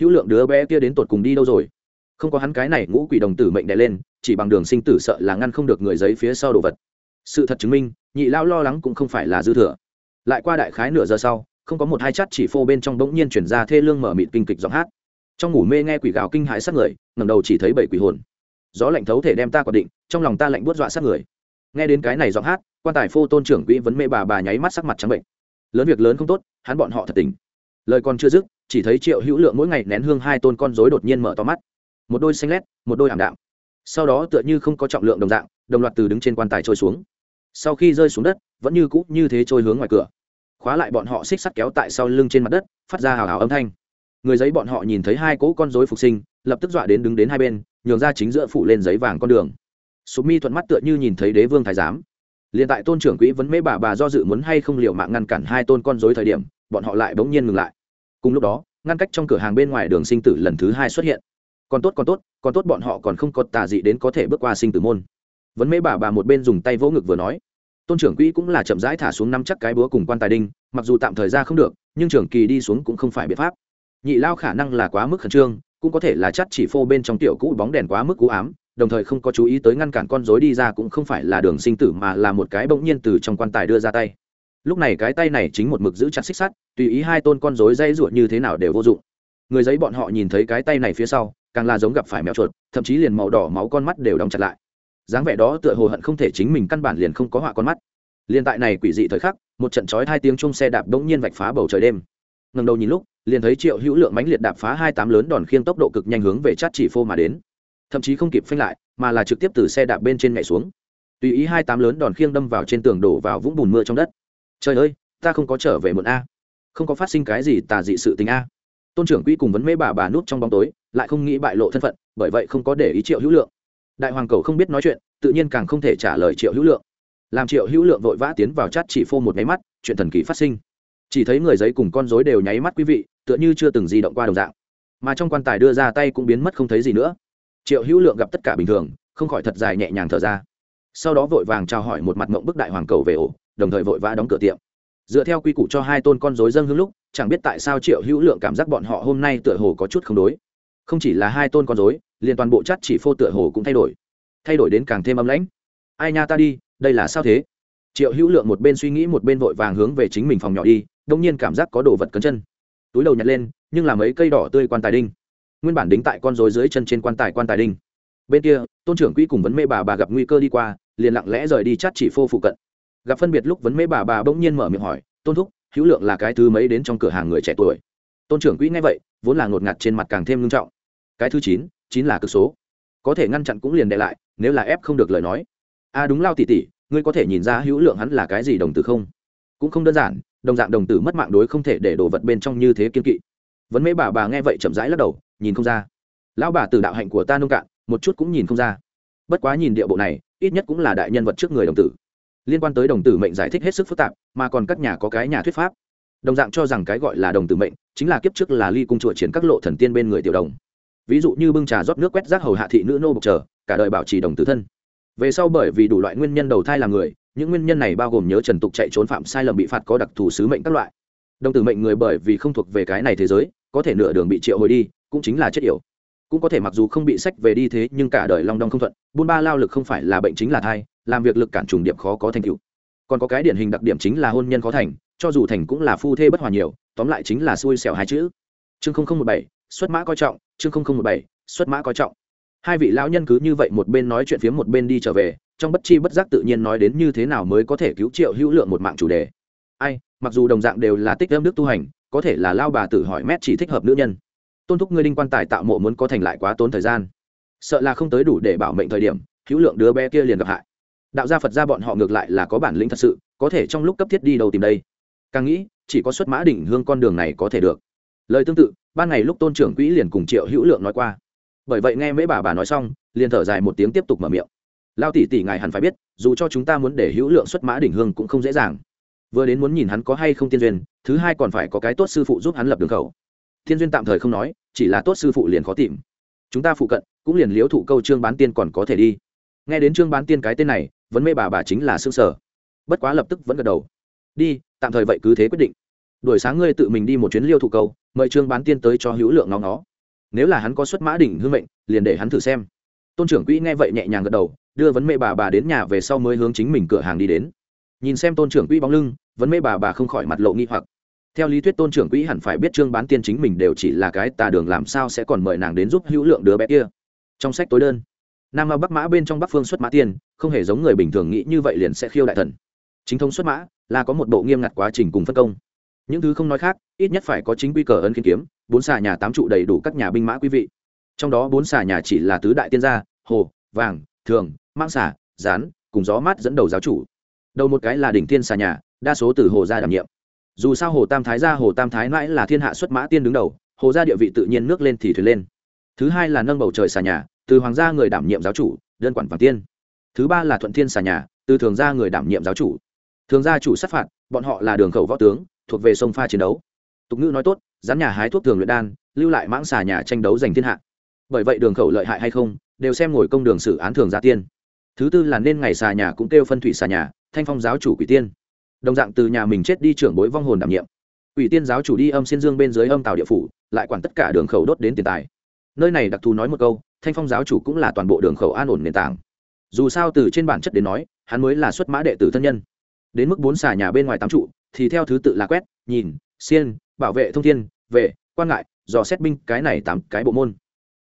Hữu lượng đứa bé kia đến tột cùng đi đâu rồi? Không có hắn cái này ngũ quỷ đồng tử mệnh đè lên, chỉ bằng đường sinh tử sợ là ngăn không được người giấy phía sau đồ vật. Sự thật chứng minh nhị lao lo lắng cũng không phải là dư thừa. Lại qua đại khái nửa giờ sau, không có một hai chắt chỉ phô bên trong bỗng nhiên chuyển ra thê lương mở mịt kinh kịch giọng hát. Trong ngủ mê nghe quỷ gào kinh hãi sát người ngầm đầu chỉ thấy bảy quỷ hồn. Gió lạnh thấu thể đem ta quả định, trong lòng ta lạnh buốt dọa sát người. Nghe đến cái này giọng hát, quan tài phô tôn trưởng quỹ vấn mê bà bà nháy mắt sắc mặt trắng bệnh. Lớn việc lớn không tốt, hắn bọn họ thật tình. Lời còn chưa dứt, chỉ thấy triệu hữu lượng mỗi ngày nén hương hai tôn con rối đột nhiên mở to mắt. Một đôi xanh lét, một đôi ảm đạm. Sau đó tựa như không có trọng lượng đồng dạng, đồng loạt từ đứng trên quan tài trôi xuống sau khi rơi xuống đất, vẫn như cũ như thế trôi hướng ngoài cửa. Khóa lại bọn họ xích sắt kéo tại sau lưng trên mặt đất, phát ra hào hào âm thanh. Người giấy bọn họ nhìn thấy hai cỗ con rối phục sinh, lập tức dọa đến đứng đến hai bên, nhường ra chính giữa phủ lên giấy vàng con đường. Số mi thuận mắt tựa như nhìn thấy đế vương thái giám. Liền tại tôn trưởng quỹ vấn mễ bà bà do dự muốn hay không liều mạng ngăn cản hai tôn con dối thời điểm, bọn họ lại bỗng nhiên ngừng lại. Cùng lúc đó, ngăn cách trong cửa hàng bên ngoài đường sinh tử lần thứ hai xuất hiện. Còn tốt còn tốt còn tốt bọn họ còn không có tà dị đến có thể bước qua sinh tử môn vấn mễ bà bà một bên dùng tay vỗ ngực vừa nói, tôn trưởng quỹ cũng là chậm rãi thả xuống năm chắc cái búa cùng quan tài đinh, mặc dù tạm thời ra không được, nhưng trưởng kỳ đi xuống cũng không phải biện pháp. Nhị lao khả năng là quá mức khẩn trương, cũng có thể là chắc chỉ phô bên trong tiểu cũ bóng đèn quá mức cú ám, đồng thời không có chú ý tới ngăn cản con rối đi ra cũng không phải là đường sinh tử mà là một cái bỗng nhiên từ trong quan tài đưa ra tay. Lúc này cái tay này chính một mực giữ chặt xích sắt, tùy ý hai tôn con rối dây ruột như thế nào đều vô dụng. Người giấy bọn họ nhìn thấy cái tay này phía sau, càng là giống gặp phải mèo chuột, thậm chí liền màu đỏ máu con mắt đều đóng chặt lại dáng vẻ đó tựa hồ hận không thể chính mình căn bản liền không có họa con mắt. Liền tại này quỷ dị thời khắc, một trận chói hai tiếng chung xe đạp đống nhiên vạch phá bầu trời đêm. Ngần đầu nhìn lúc, liền thấy triệu hữu lượng mãnh liệt đạp phá hai tám lớn đòn khiêng tốc độ cực nhanh hướng về chát chỉ phô mà đến. Thậm chí không kịp phanh lại, mà là trực tiếp từ xe đạp bên trên nhảy xuống. Tùy ý hai tám lớn đòn khiêng đâm vào trên tường đổ vào vũng bùn mưa trong đất. Trời ơi, ta không có trở về muộn a. Không có phát sinh cái gì tà dị sự tình a. Tôn trưởng quỹ cùng vấn mê bà bà nút trong bóng tối, lại không nghĩ bại lộ thân phận, bởi vậy không có để ý triệu hữu lượng đại hoàng cầu không biết nói chuyện, tự nhiên càng không thể trả lời triệu hữu lượng. Làm triệu hữu lượng vội vã tiến vào chát chỉ phô một nháy mắt, chuyện thần kỳ phát sinh. Chỉ thấy người giấy cùng con dối đều nháy mắt quý vị, tựa như chưa từng di động qua đồng dạng. Mà trong quan tài đưa ra tay cũng biến mất không thấy gì nữa. Triệu hữu lượng gặp tất cả bình thường, không khỏi thật dài nhẹ nhàng thở ra. Sau đó vội vàng trao hỏi một mặt mộng bức đại hoàng cầu về ổ, đồng thời vội vã đóng cửa tiệm. Dựa theo quy củ cho hai tôn con dối dâng hương lúc, chẳng biết tại sao triệu hữu lượng cảm giác bọn họ hôm nay tựa hồ có chút không đối. Không chỉ là hai tôn con dối liền toàn bộ chất chỉ phô tựa hồ cũng thay đổi. Thay đổi đến càng thêm âm lãnh. Ai nha ta đi, đây là sao thế? Triệu hữu lượng một bên suy nghĩ một bên vội vàng hướng về chính mình phòng nhỏ đi, đông nhiên cảm giác có đồ vật cấn chân. Túi đầu nhặt lên, nhưng là mấy cây đỏ tươi quan tài đinh. Nguyên bản đính tại con rối dưới chân trên quan tài quan tài đinh. Bên kia, tôn trưởng quỹ cùng vấn mê bà bà gặp nguy cơ đi qua, liền lặng lẽ rời đi chát chỉ phô phụ cận. Gặp phân biệt lúc vấn mê bà bà bỗng nhiên mở miệng hỏi, tôn thúc, hữu lượng là cái thứ mấy đến trong cửa hàng người trẻ tuổi? Tôn trưởng quỹ nghe vậy, vốn là ngột ngạt trên mặt càng thêm nghiêm trọng. Cái thứ chín chín là cực số. Có thể ngăn chặn cũng liền đệ lại, nếu là ép không được lời nói. A đúng lao tỉ tỉ ngươi có thể nhìn ra hữu lượng hắn là cái gì đồng tử không? Cũng không đơn giản, đồng dạng đồng tử mất mạng đối không thể để đồ vật bên trong như thế kiên kỵ. Vấn mấy bà bà nghe vậy chậm rãi lắc đầu, nhìn không ra. Lão bà từ đạo hạnh của ta nông cạn, một chút cũng nhìn không ra. Bất quá nhìn địa bộ này, ít nhất cũng là đại nhân vật trước người đồng tử. Liên quan tới đồng tử mệnh giải thích hết sức phức tạp, mà còn các nhà có cái nhà thuyết pháp. Đồng dạng cho rằng cái gọi là đồng tử mệnh, chính là kiếp trước là ly cung chùa chiến các lộ thần tiên bên người tiểu đồng ví dụ như bưng trà rót nước quét rác hầu hạ thị nữ nô bộc chờ, cả đời bảo trì đồng tử thân. Về sau bởi vì đủ loại nguyên nhân đầu thai làm người, những nguyên nhân này bao gồm nhớ trần tục chạy trốn phạm sai lầm bị phạt có đặc thù sứ mệnh các loại. Đồng tử mệnh người bởi vì không thuộc về cái này thế giới, có thể nửa đường bị triệu hồi đi, cũng chính là chết yểu. Cũng có thể mặc dù không bị sách về đi thế, nhưng cả đời long đong không thuận, buôn ba lao lực không phải là bệnh chính là thai, làm việc lực cản trùng điểm khó có thành tựu. Còn có cái điển hình đặc điểm chính là hôn nhân khó thành, cho dù thành cũng là phu thê bất hòa nhiều, tóm lại chính là xui xẻo hai chữ. Chương một bảy, xuất mã coi trọng chương một bảy, xuất mã coi trọng. Hai vị lão nhân cứ như vậy một bên nói chuyện phía một bên đi trở về, trong bất chi bất giác tự nhiên nói đến như thế nào mới có thể cứu triệu hữu lượng một mạng chủ đề. Ai, mặc dù đồng dạng đều là tích âm đức tu hành, có thể là lao bà tử hỏi mét chỉ thích hợp nữ nhân. Tôn thúc ngươi đinh quan tài tạo mộ muốn có thành lại quá tốn thời gian. Sợ là không tới đủ để bảo mệnh thời điểm, hữu lượng đứa bé kia liền gặp hại. Đạo gia phật gia bọn họ ngược lại là có bản lĩnh thật sự, có thể trong lúc cấp thiết đi đầu tìm đây. Càng nghĩ, chỉ có xuất mã đỉnh hương con đường này có thể được lời tương tự, ban ngày lúc tôn trưởng quỹ liền cùng triệu hữu lượng nói qua. Bởi vậy nghe mấy bà bà nói xong, liền thở dài một tiếng tiếp tục mở miệng. Lao tỷ tỷ ngài hẳn phải biết, dù cho chúng ta muốn để hữu lượng xuất mã đỉnh hương cũng không dễ dàng. Vừa đến muốn nhìn hắn có hay không tiên duyên, thứ hai còn phải có cái tốt sư phụ giúp hắn lập đường khẩu. Thiên duyên tạm thời không nói, chỉ là tốt sư phụ liền khó tìm. Chúng ta phụ cận, cũng liền liếu thụ câu trương bán tiên còn có thể đi. Nghe đến trương bán tiên cái tên này vẫn mê bà bà chính là xương sở bất quá lập tức vẫn gật đầu. Đi, tạm thời vậy cứ thế quyết định. Đuổi sáng ngươi tự mình đi một chuyến liêu thụ câu mời trương bán tiên tới cho hữu lượng nó nó nếu là hắn có xuất mã đỉnh hương mệnh, liền để hắn thử xem. Tôn trưởng quỹ nghe vậy nhẹ nhàng gật đầu, đưa vấn mê bà bà đến nhà về sau mới hướng chính mình cửa hàng đi đến. Nhìn xem tôn trưởng quỹ bóng lưng, vấn mê bà bà không khỏi mặt lộ nghi hoặc. Theo lý thuyết tôn trưởng quỹ hẳn phải biết trương bán tiên chính mình đều chỉ là cái tà đường làm sao sẽ còn mời nàng đến giúp hữu lượng đứa bé kia. Trong sách tối đơn, nam mao bắc mã bên trong bắc phương xuất mã tiên, không hề giống người bình thường nghĩ như vậy liền sẽ khiêu đại thần. Chính thống xuất mã là có một bộ nghiêm ngặt quá trình cùng phân công những thứ không nói khác, ít nhất phải có chính quy cờ ấn kiên kiếm, bốn xà nhà tám trụ đầy đủ các nhà binh mã quý vị. Trong đó bốn xà nhà chỉ là tứ đại tiên gia, hồ, vàng, thường mang xà, rán, cùng gió mát dẫn đầu giáo chủ. Đầu một cái là đỉnh tiên xà nhà, đa số từ hồ gia đảm nhiệm. Dù sao hồ tam thái gia, hồ tam thái mãi là thiên hạ xuất mã tiên đứng đầu, hồ gia địa vị tự nhiên nước lên thì thuyền lên. Thứ hai là nâng bầu trời xà nhà, từ hoàng gia người đảm nhiệm giáo chủ, đơn quản vàng tiên. Thứ ba là thuận thiên xà nhà, từ thường gia người đảm nhiệm giáo chủ. Thường gia chủ sát phạt, bọn họ là đường khẩu võ tướng thuộc về sông pha chiến đấu. Tục ngữ nói tốt rắn nhà hái thuốc thường luyện đan, lưu lại mãng xà nhà tranh đấu giành thiên hạ. Bởi vậy đường khẩu lợi hại hay không, đều xem ngồi công đường xử án thường gia tiên. Thứ tư là nên ngày xà nhà cũng kêu phân thủy xà nhà, thanh phong giáo chủ quỷ tiên. Đồng dạng từ nhà mình chết đi trưởng bối vong hồn đảm nhiệm. Quỷ tiên giáo chủ đi âm xin dương bên dưới âm tàu địa phủ, lại quản tất cả đường khẩu đốt đến tiền tài. Nơi này đặc thù nói một câu, thanh phong giáo chủ cũng là toàn bộ đường khẩu an ổn nền tảng. Dù sao từ trên bản chất đến nói, hắn mới là xuất mã đệ tử thân nhân. Đến mức bốn xà nhà bên ngoài tám trụ thì theo thứ tự là quét, nhìn, xiên, bảo vệ thông thiên, vệ, quan ngại, dò xét binh, cái này tám cái bộ môn.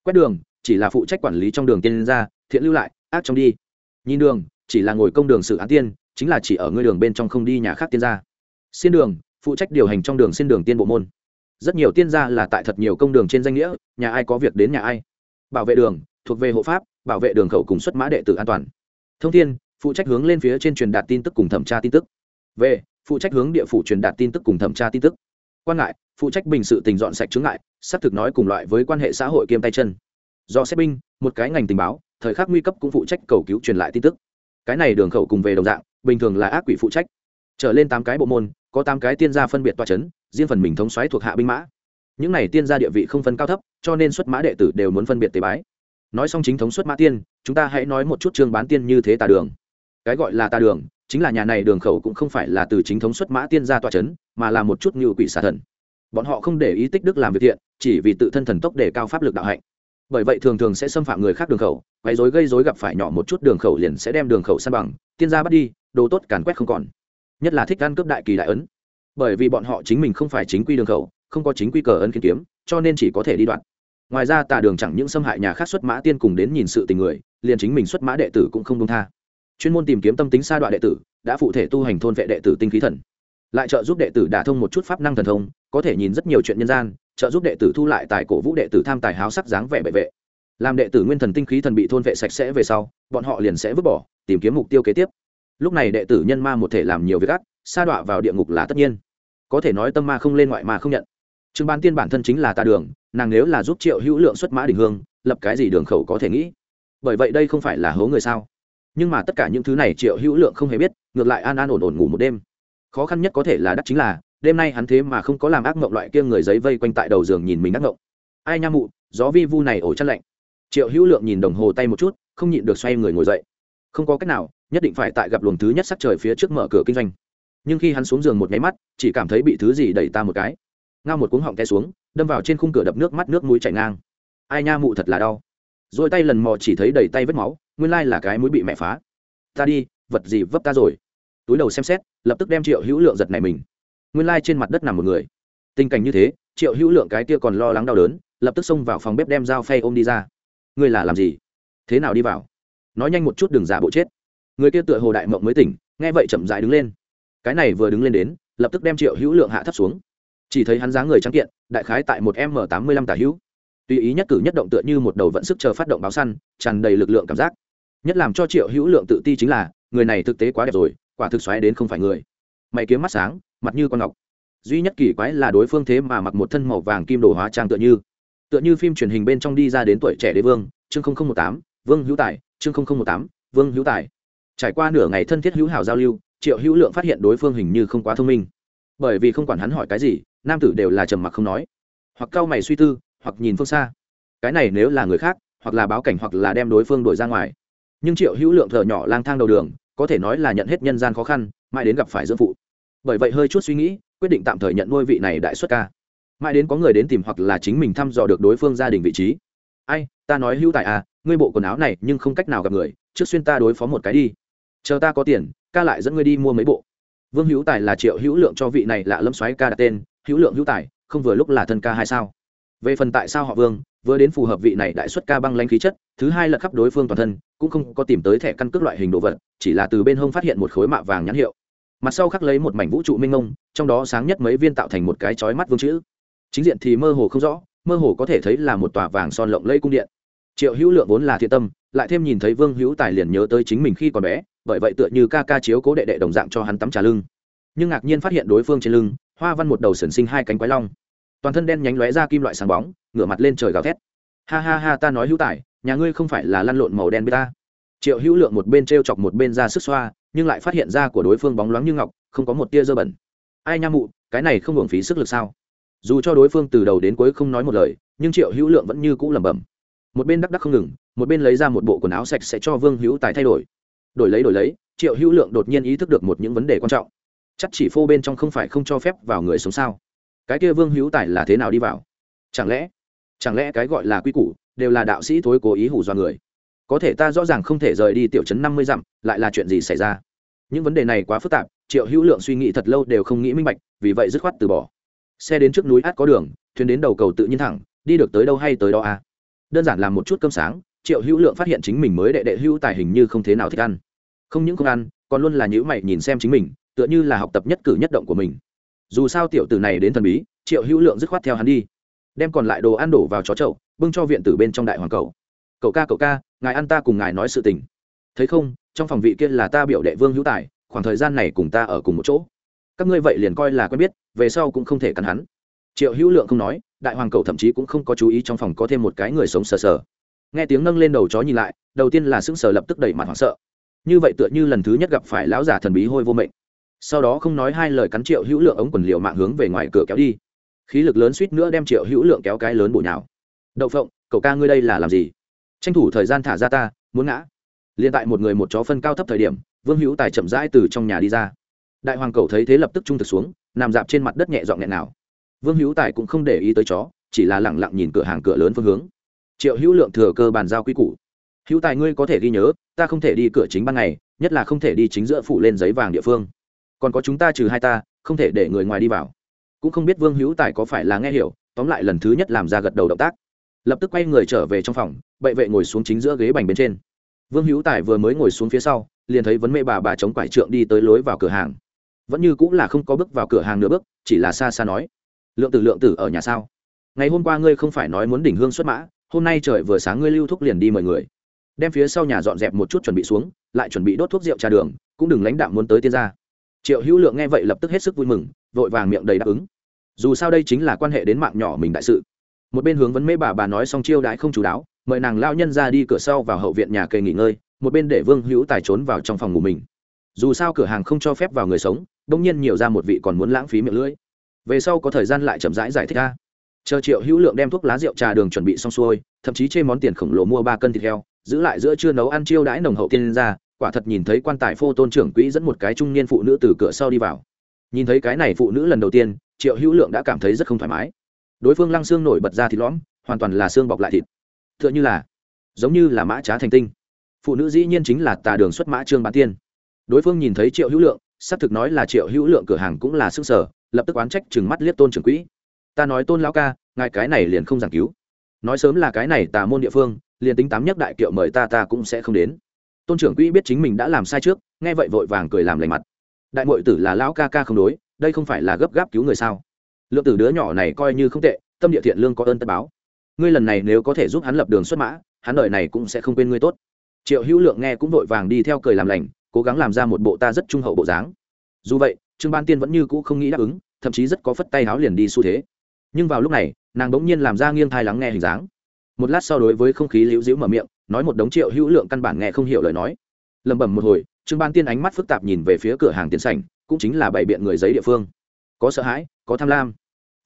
Quét đường, chỉ là phụ trách quản lý trong đường tiên ra, thiện lưu lại, ác trong đi. Nhìn đường, chỉ là ngồi công đường sự án tiên, chính là chỉ ở ngươi đường bên trong không đi nhà khác tiên gia xiên đường, phụ trách điều hành trong đường xin đường tiên bộ môn. Rất nhiều tiên gia là tại thật nhiều công đường trên danh nghĩa, nhà ai có việc đến nhà ai. Bảo vệ đường, thuộc về hộ pháp, bảo vệ đường khẩu cùng xuất mã đệ tử an toàn. Thông thiên, phụ trách hướng lên phía trên truyền đạt tin tức cùng thẩm tra tin tức. Về phụ trách hướng địa phủ truyền đạt tin tức cùng thẩm tra tin tức. Quan ngại, phụ trách bình sự tình dọn sạch chướng ngại, xác thực nói cùng loại với quan hệ xã hội kiêm tay chân. Do xếp binh, một cái ngành tình báo, thời khắc nguy cấp cũng phụ trách cầu cứu truyền lại tin tức. Cái này đường khẩu cùng về đồng dạng, bình thường là ác quỷ phụ trách. Trở lên tám cái bộ môn, có tám cái tiên gia phân biệt toa c h ấ n riêng phần mình thống xoáy thuộc hạ binh mã. Những này tiên gia địa vị không phân cao thấp, cho nên xuất mã đệ tử đều muốn phân biệt tế bái. Nói xong chính thống xuất mã tiên, chúng ta hãy nói một chút chương bán tiên như thế tà đường. Cái gọi là tà đường chính là nhà này đường khẩu cũng không phải là từ chính thống xuất mã tiên gia toa c h ấ n mà là một chút như quỷ xà thần. Bọn họ không để ý tích đức làm việc thiện, chỉ vì tự thân thần tốc để cao pháp lực đạo hạnh. Bởi vậy thường thường sẽ xâm phạm người khác đường khẩu, quấy dối gây dối gặp phải nhỏ một chút đường khẩu liền sẽ đem đường khẩu san bằng, tiên gia bắt đi, đồ tốt càn quét không còn. Nhất là thích ăn cướp đại kỳ đại ấn. Bởi vì bọn họ chính mình không phải chính quy đường khẩu, không có chính quy cờ ấn kiếm kiếm, cho nên chỉ có thể đi đoạn. Ngoài ra tà đường chẳng những xâm hại nhà khác xuất mã tiên cùng đến nhìn sự tình người, liền chính mình xuất mã đệ tử cũng không đông tha chuyên môn tìm kiếm tâm tính sa đoạn đệ tử, đã phụ thể tu hành thôn vệ đệ tử tinh khí thần. Lại trợ giúp đệ tử đả thông một chút pháp năng thần thông, có thể nhìn rất nhiều chuyện nhân gian, trợ giúp đệ tử thu lại tài cổ vũ đệ tử tham tài háo sắc dáng vẻ bệ vệ. Làm đệ tử nguyên thần tinh khí thần bị thôn vệ sạch sẽ về sau, bọn họ liền sẽ vứt bỏ, tìm kiếm mục tiêu kế tiếp. Lúc này đệ tử nhân ma một thể làm nhiều việc ác, sa đọa vào địa ngục là tất nhiên. Có thể nói tâm ma không lên ngoại ma không nhận. Trương ban tiên bản thân chính là tà đường, nàng nếu là giúp triệu hữu lượng xuất mã đình hương, lập cái gì đường khẩu có thể nghĩ? Bởi vậy đây không phải là hố người sao? Nhưng mà tất cả những thứ này triệu hữu lượng không hề biết, ngược lại an an ổn ổn ngủ một đêm. Khó khăn nhất có thể là đắc chính là, đêm nay hắn thế mà không có làm ác mộng loại kia người giấy vây quanh tại đầu giường nhìn mình ác mộng. Ai nha mụ, gió vi vu này ổ chăn lạnh. Triệu hữu lượng nhìn đồng hồ tay một chút, không nhịn được xoay người ngồi dậy. Không có cách nào, nhất định phải tại gặp luồng thứ nhất sắc trời phía trước mở cửa kinh doanh. Nhưng khi hắn xuống giường một nháy mắt, chỉ cảm thấy bị thứ gì đẩy ta một cái. Ngao một cuống họng té xuống, đâm vào trên khung cửa đập nước mắt nước mũi chảy ngang. Ai nha mụ thật là đau. Rồi tay lần mò chỉ thấy đầy tay vết máu nguyên lai là cái mũi bị mẹ phá. Ta đi, vật gì vấp ta rồi? Túi đầu xem xét, lập tức đem triệu hữu lượng giật này mình. Nguyên lai trên mặt đất nằm một người. Tình cảnh như thế, triệu hữu lượng cái kia còn lo lắng đau đớn, lập tức xông vào phòng bếp đem dao phay ôm đi ra. Ngươi là làm gì? Thế nào đi vào? Nói nhanh một chút đừng giả bộ chết. Người kia tựa hồ đại mộng mới tỉnh, nghe vậy chậm dại đứng lên. Cái này vừa đứng lên đến, lập tức đem triệu hữu lượng hạ thấp xuống. Chỉ thấy hắn dáng người trắng kiện, đại khái tại một m tám mươi lăm tà hữu. Tùy ý nhất cử nhất động tựa như một đầu vận sức chờ phát động báo săn, tràn đầy lực lượng cảm giác nhất làm cho triệu hữu lượng tự ti chính là, người này thực tế quá đẹp rồi, quả thực xoáy đến không phải người. Mày kiếm mắt sáng, mặt như con ngọc. Duy nhất kỳ quái là đối phương thế mà mặc một thân màu vàng kim đồ hóa trang tựa như. Tựa như phim truyền hình bên trong đi ra đến tuổi trẻ đế vương, chương một tám, vương hữu tài, chương một tám, vương hữu tài. Trải qua nửa ngày thân thiết hữu hảo giao lưu, triệu hữu lượng phát hiện đối phương hình như không quá thông minh. Bởi vì không quản hắn hỏi cái gì, nam tử đều là trầm mặc không nói. Hoặc cau mày suy tư, hoặc nhìn phương xa. Cái này nếu là người khác, hoặc là báo cảnh hoặc là đem đối phương đuổi ra ngoài nhưng triệu hữu lượng thợ nhỏ lang thang đầu đường, có thể nói là nhận hết nhân gian khó khăn, mãi đến gặp phải dưỡng phụ. Bởi vậy hơi chút suy nghĩ, quyết định tạm thời nhận nuôi vị này đại xuất ca. Mãi đến có người đến tìm hoặc là chính mình thăm dò được đối phương gia đình vị trí. Ai, ta nói hữu tài à ngươi bộ quần áo này nhưng không cách nào gặp người, trước xuyên ta đối phó một cái đi. Chờ ta có tiền, ca lại dẫn ngươi đi mua mấy bộ. Vương hữu tài là triệu hữu lượng cho vị này lạ lâm xoáy ca đặt tên, hữu lượng hữu tài, không vừa lúc là thân ca hay sao? Về phần tại sao họ vương, vừa đến phù hợp vị này đại xuất ca băng lanh khí chất, thứ hai là khắp đối phương toàn thân, cũng không có tìm tới thẻ căn cước loại hình đồ vật, chỉ là từ bên hông phát hiện một khối mạ vàng nhãn hiệu. Mặt sau khắc lấy một mảnh vũ trụ minh ngông, trong đó sáng nhất mấy viên tạo thành một cái chói mắt vương chữ. Chính diện thì mơ hồ không rõ, mơ hồ có thể thấy là một tòa vàng son lộng lẫy cung điện. Triệu hữu lượng vốn là thiện tâm, lại thêm nhìn thấy vương hữu tài liền nhớ tới chính mình khi còn bé, bởi vậy tựa như ca ca chiếu cố đệ đệ đồng dạng cho hắn tắm trà lưng. Nhưng ngạc nhiên phát hiện đối phương trên lưng, hoa văn một đầu sần sinh hai cánh quái long toàn thân đen nhánh lóe ra kim loại sáng bóng, ngửa mặt lên trời gào thét. Ha ha ha, ta nói hữu tài, nhà ngươi không phải là lăn lộn màu đen bê ta. Triệu hữu lượng một bên t r e o chọc một bên ra sức xoa, nhưng lại phát hiện ra của đối phương bóng loáng như ngọc, không có một tia dơ bẩn. Ai nha mụ, cái này không hưởng phí sức lực sao? Dù cho đối phương từ đầu đến cuối không nói một lời, nhưng triệu hữu lượng vẫn như cũ lẩm bẩm. Một bên đắc đắc không ngừng, một bên lấy ra một bộ quần áo sạch sẽ cho vương hữu tài thay đổi. Đổi lấy đổi lấy, triệu hữu lượng đột nhiên ý thức được một những vấn đề quan trọng. Chắc chỉ phô bên trong không phải không cho phép vào người sống sao? Cái kia vương hữu tài là thế nào đi vào? Chẳng lẽ chẳng lẽ cái gọi là quy củ đều là đạo sĩ thối cố ý hủ do người? Có thể ta rõ ràng không thể rời đi tiểu trấn năm mươi dặm, lại là chuyện gì xảy ra? Những vấn đề này quá phức tạp, triệu hữu lượng suy nghĩ thật lâu đều không nghĩ minh bạch, vì vậy dứt khoát từ bỏ. Xe đến trước núi át có đường, thuyền đến đầu cầu tự nhiên thẳng, đi được tới đâu hay tới đó à? Đơn giản làm một chút cơm sáng, triệu hữu lượng phát hiện chính mình mới đệ đệ hữu tài hình như không thế nào thích ăn. Không những không ăn, còn luôn là nhữ mày nhìn xem chính mình, tựa như là học tập nhất cử nhất động của mình dù sao tiểu tử này đến thần bí, triệu hữu lượng dứt khoát theo hắn đi. Đem còn lại đồ ăn đổ vào chó chậu, bưng cho viện tử bên trong đại hoàng cầu. Cậu ca cậu ca, ngài ăn ta cùng ngài nói sự tình. Thấy không, trong phòng vị kia là ta biểu đệ vương hữu tài, khoảng thời gian này cùng ta ở cùng một chỗ. Các ngươi vậy liền coi là quen biết, về sau cũng không thể cắn hắn. Triệu hữu lượng không nói, đại hoàng cầu thậm chí cũng không có chú ý trong phòng có thêm một cái người sống sờ sờ. Nghe tiếng nâng lên đầu chó nhìn lại, đầu tiên là sững sờ lập tức đẩy mặt hoảng sợ. Như vậy tựa như lần thứ nhất gặp phải lão giả thần bí hôi vô mệnh sau đó không nói hai lời cắn triệu hữu lượng ống quần liệu mạng hướng về ngoài cửa kéo đi. Khí lực lớn suýt nữa đem triệu hữu lượng kéo cái lớn bổ nhào. Đậu phộng, cậu ca ngươi đây là làm gì? Tranh thủ thời gian thả ra ta, muốn ngã. Liền tại một người một chó phân cao thấp thời điểm, vương hữu tài chậm rãi từ trong nhà đi ra. Đại hoàng cầu thấy thế lập tức trung thực xuống, nằm dạp trên mặt đất nhẹ dọn nghẹn nào. Vương hữu tài cũng không để ý tới chó, chỉ là lẳng lặng nhìn cửa hàng cửa lớn phương hướng. Triệu hữu lượng thừa cơ bàn giao quy củ. Hữu tài ngươi có thể ghi nhớ, ta không thể đi cửa chính ban ngày, nhất là không thể đi chính giữa phủ lên giấy vàng địa phương còn có chúng ta trừ hai ta, không thể để người ngoài đi vào. Cũng không biết vương hữu tài có phải là nghe hiểu, tóm lại lần thứ nhất làm ra gật đầu động tác. Lập tức quay người trở về trong phòng, bệ vệ ngồi xuống chính giữa ghế bành bên trên. Vương hữu tài vừa mới ngồi xuống phía sau, liền thấy vấn mê bà bà chống quải trượng đi tới lối vào cửa hàng. Vẫn như cũng là không có bước vào cửa hàng nửa bước, chỉ là xa xa nói, lượng tử lượng tử, ở nhà sao? Ngày hôm qua ngươi không phải nói muốn đỉnh hương xuất mã, hôm nay trời vừa sáng ngươi lưu thúc liền đi mời người. Đem phía sau nhà dọn dẹp một chút chuẩn bị xuống, lại chuẩn bị đốt thuốc rượu trà đường, cũng đừng lãnh đạo muốn tới tiên gia triệu hữu lượng nghe vậy lập tức hết sức vui mừng, vội vàng miệng đầy đáp ứng. Dù sao đây chính là quan hệ đến mạng nhỏ mình đại sự. Một bên hướng vấn mê bà bà nói xong chiêu đãi không chú đáo, mời nàng lao nhân ra đi cửa sau vào hậu viện nhà kề nghỉ ngơi, một bên để vương hữu tài trốn vào trong phòng ngủ mình. Dù sao cửa hàng không cho phép vào người sống đông nhiên nhiều ra một vị còn muốn lãng phí miệng lưỡi. Về sau có thời gian lại chậm rãi giải thích ra. Chờ triệu hữu lượng đem thuốc lá rượu trà đường chuẩn bị xong xuôi, thậm chí chê món tiền khổng lồ mua ba cân thịt heo, giữ lại giữa chưa nấu ăn chiêu đãi nồng hậu tiên ra quả thật nhìn thấy quan tài phô tôn trưởng quỹ dẫn một cái trung niên phụ nữ từ cửa sau đi vào. Nhìn thấy cái này phụ nữ lần đầu tiên, triệu hữu lượng đã cảm thấy rất không thoải mái. Đối phương lăng xương nổi bật ra thịt lõm, hoàn toàn là xương bọc lại thịt. T h ư ợ n h ư là, giống như là mã trá thành tinh. Phụ nữ dĩ nhiên chính là tà đường xuất mã trương bán tiên. Đối phương nhìn thấy triệu hữu lượng, xác thực nói là triệu hữu lượng cửa hàng cũng là sức sở, lập tức oán trách chừng mắt liếc tôn trưởng quỹ. Ta nói tôn lão ca, ngài cái này liền không giảng cứu. Nói sớm là cái này tà môn địa phương, liền tính tám nhất đại kiệu mời ta ta cũng sẽ không đến tôn trưởng quỹ biết chính mình đã làm sai trước, nghe vậy vội vàng cười làm lành mặt. Đại mội tử là lão ca ca không đối, đây không phải là gấp gáp cứu người sao? Lượng tử đứa nhỏ này coi như không tệ, tâm địa thiện lương có ơn tất báo. Ngươi lần này nếu có thể giúp hắn lập đường xuất mã, hắn đợi này cũng sẽ không quên ngươi tốt. Triệu hữu lượng nghe cũng vội vàng đi theo cười làm lành, cố gắng làm ra một bộ ta rất trung hậu bộ dáng. Dù vậy, trương ban tiên vẫn như cũ không nghĩ đáp ứng, thậm chí rất có phất tay háo liền đi xu thế. Nhưng vào lúc này, nàng bỗng nhiên làm ra nghiêng thai lắng nghe hình dáng. Một lát sau đối với không khí liễu diễu mở miệng nói một đống triệu hữu lượng căn bản nghe không hiểu lời nói. Lẩm bẩm một hồi, trương ban tiên ánh mắt phức tạp nhìn về phía cửa hàng tiền sảnh, cũng chính là bày biện người giấy địa phương. Có sợ hãi, có tham lam.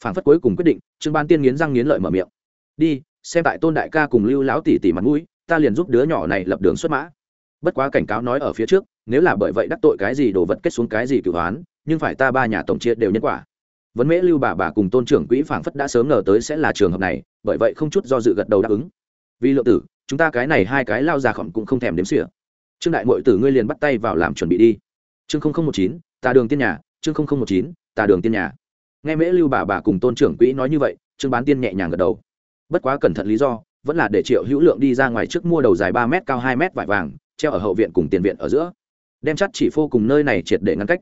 Phản phất cuối cùng quyết định, trương ban tiên nghiến răng nghiến lợi mở miệng. Đi, xem tại tôn đại ca cùng lưu lão tỷ tỷ mặt mũi, ta liền giúp đứa nhỏ này lập đường xuất mã. Bất quá cảnh cáo nói ở phía trước, nếu là bởi vậy đắc tội cái gì đồ vật kết xuống cái gì cửu hoán nhưng phải ta ba nhà tổng chia đều nhân quả. Vấn mễ lưu bà bà cùng tôn trưởng quỹ phảng phất đã sớm ngờ tới sẽ là trường hợp này, bởi vậy không chút do dự gật đầu đáp ứng. Vì lượng tử chúng ta cái này hai cái lao già khỏng cũng không thèm đếm xỉa. Trương đại mội tử ngươi liền bắt tay vào làm chuẩn bị đi. Chương một chín tà đường tiên nhà, chương một chín tà đường tiên nhà. Nghe mễ lưu bà bà cùng tôn trưởng quỹ nói như vậy, trương bán tiên nhẹ nhàng gật đầu. Bất quá cẩn thận lý do, vẫn là để triệu hữu lượng đi ra ngoài trước mua đầu dài ba m cao hai m vải vàng, treo ở hậu viện cùng tiền viện ở giữa. Đem chắt chỉ phô cùng nơi này triệt để ngăn cách.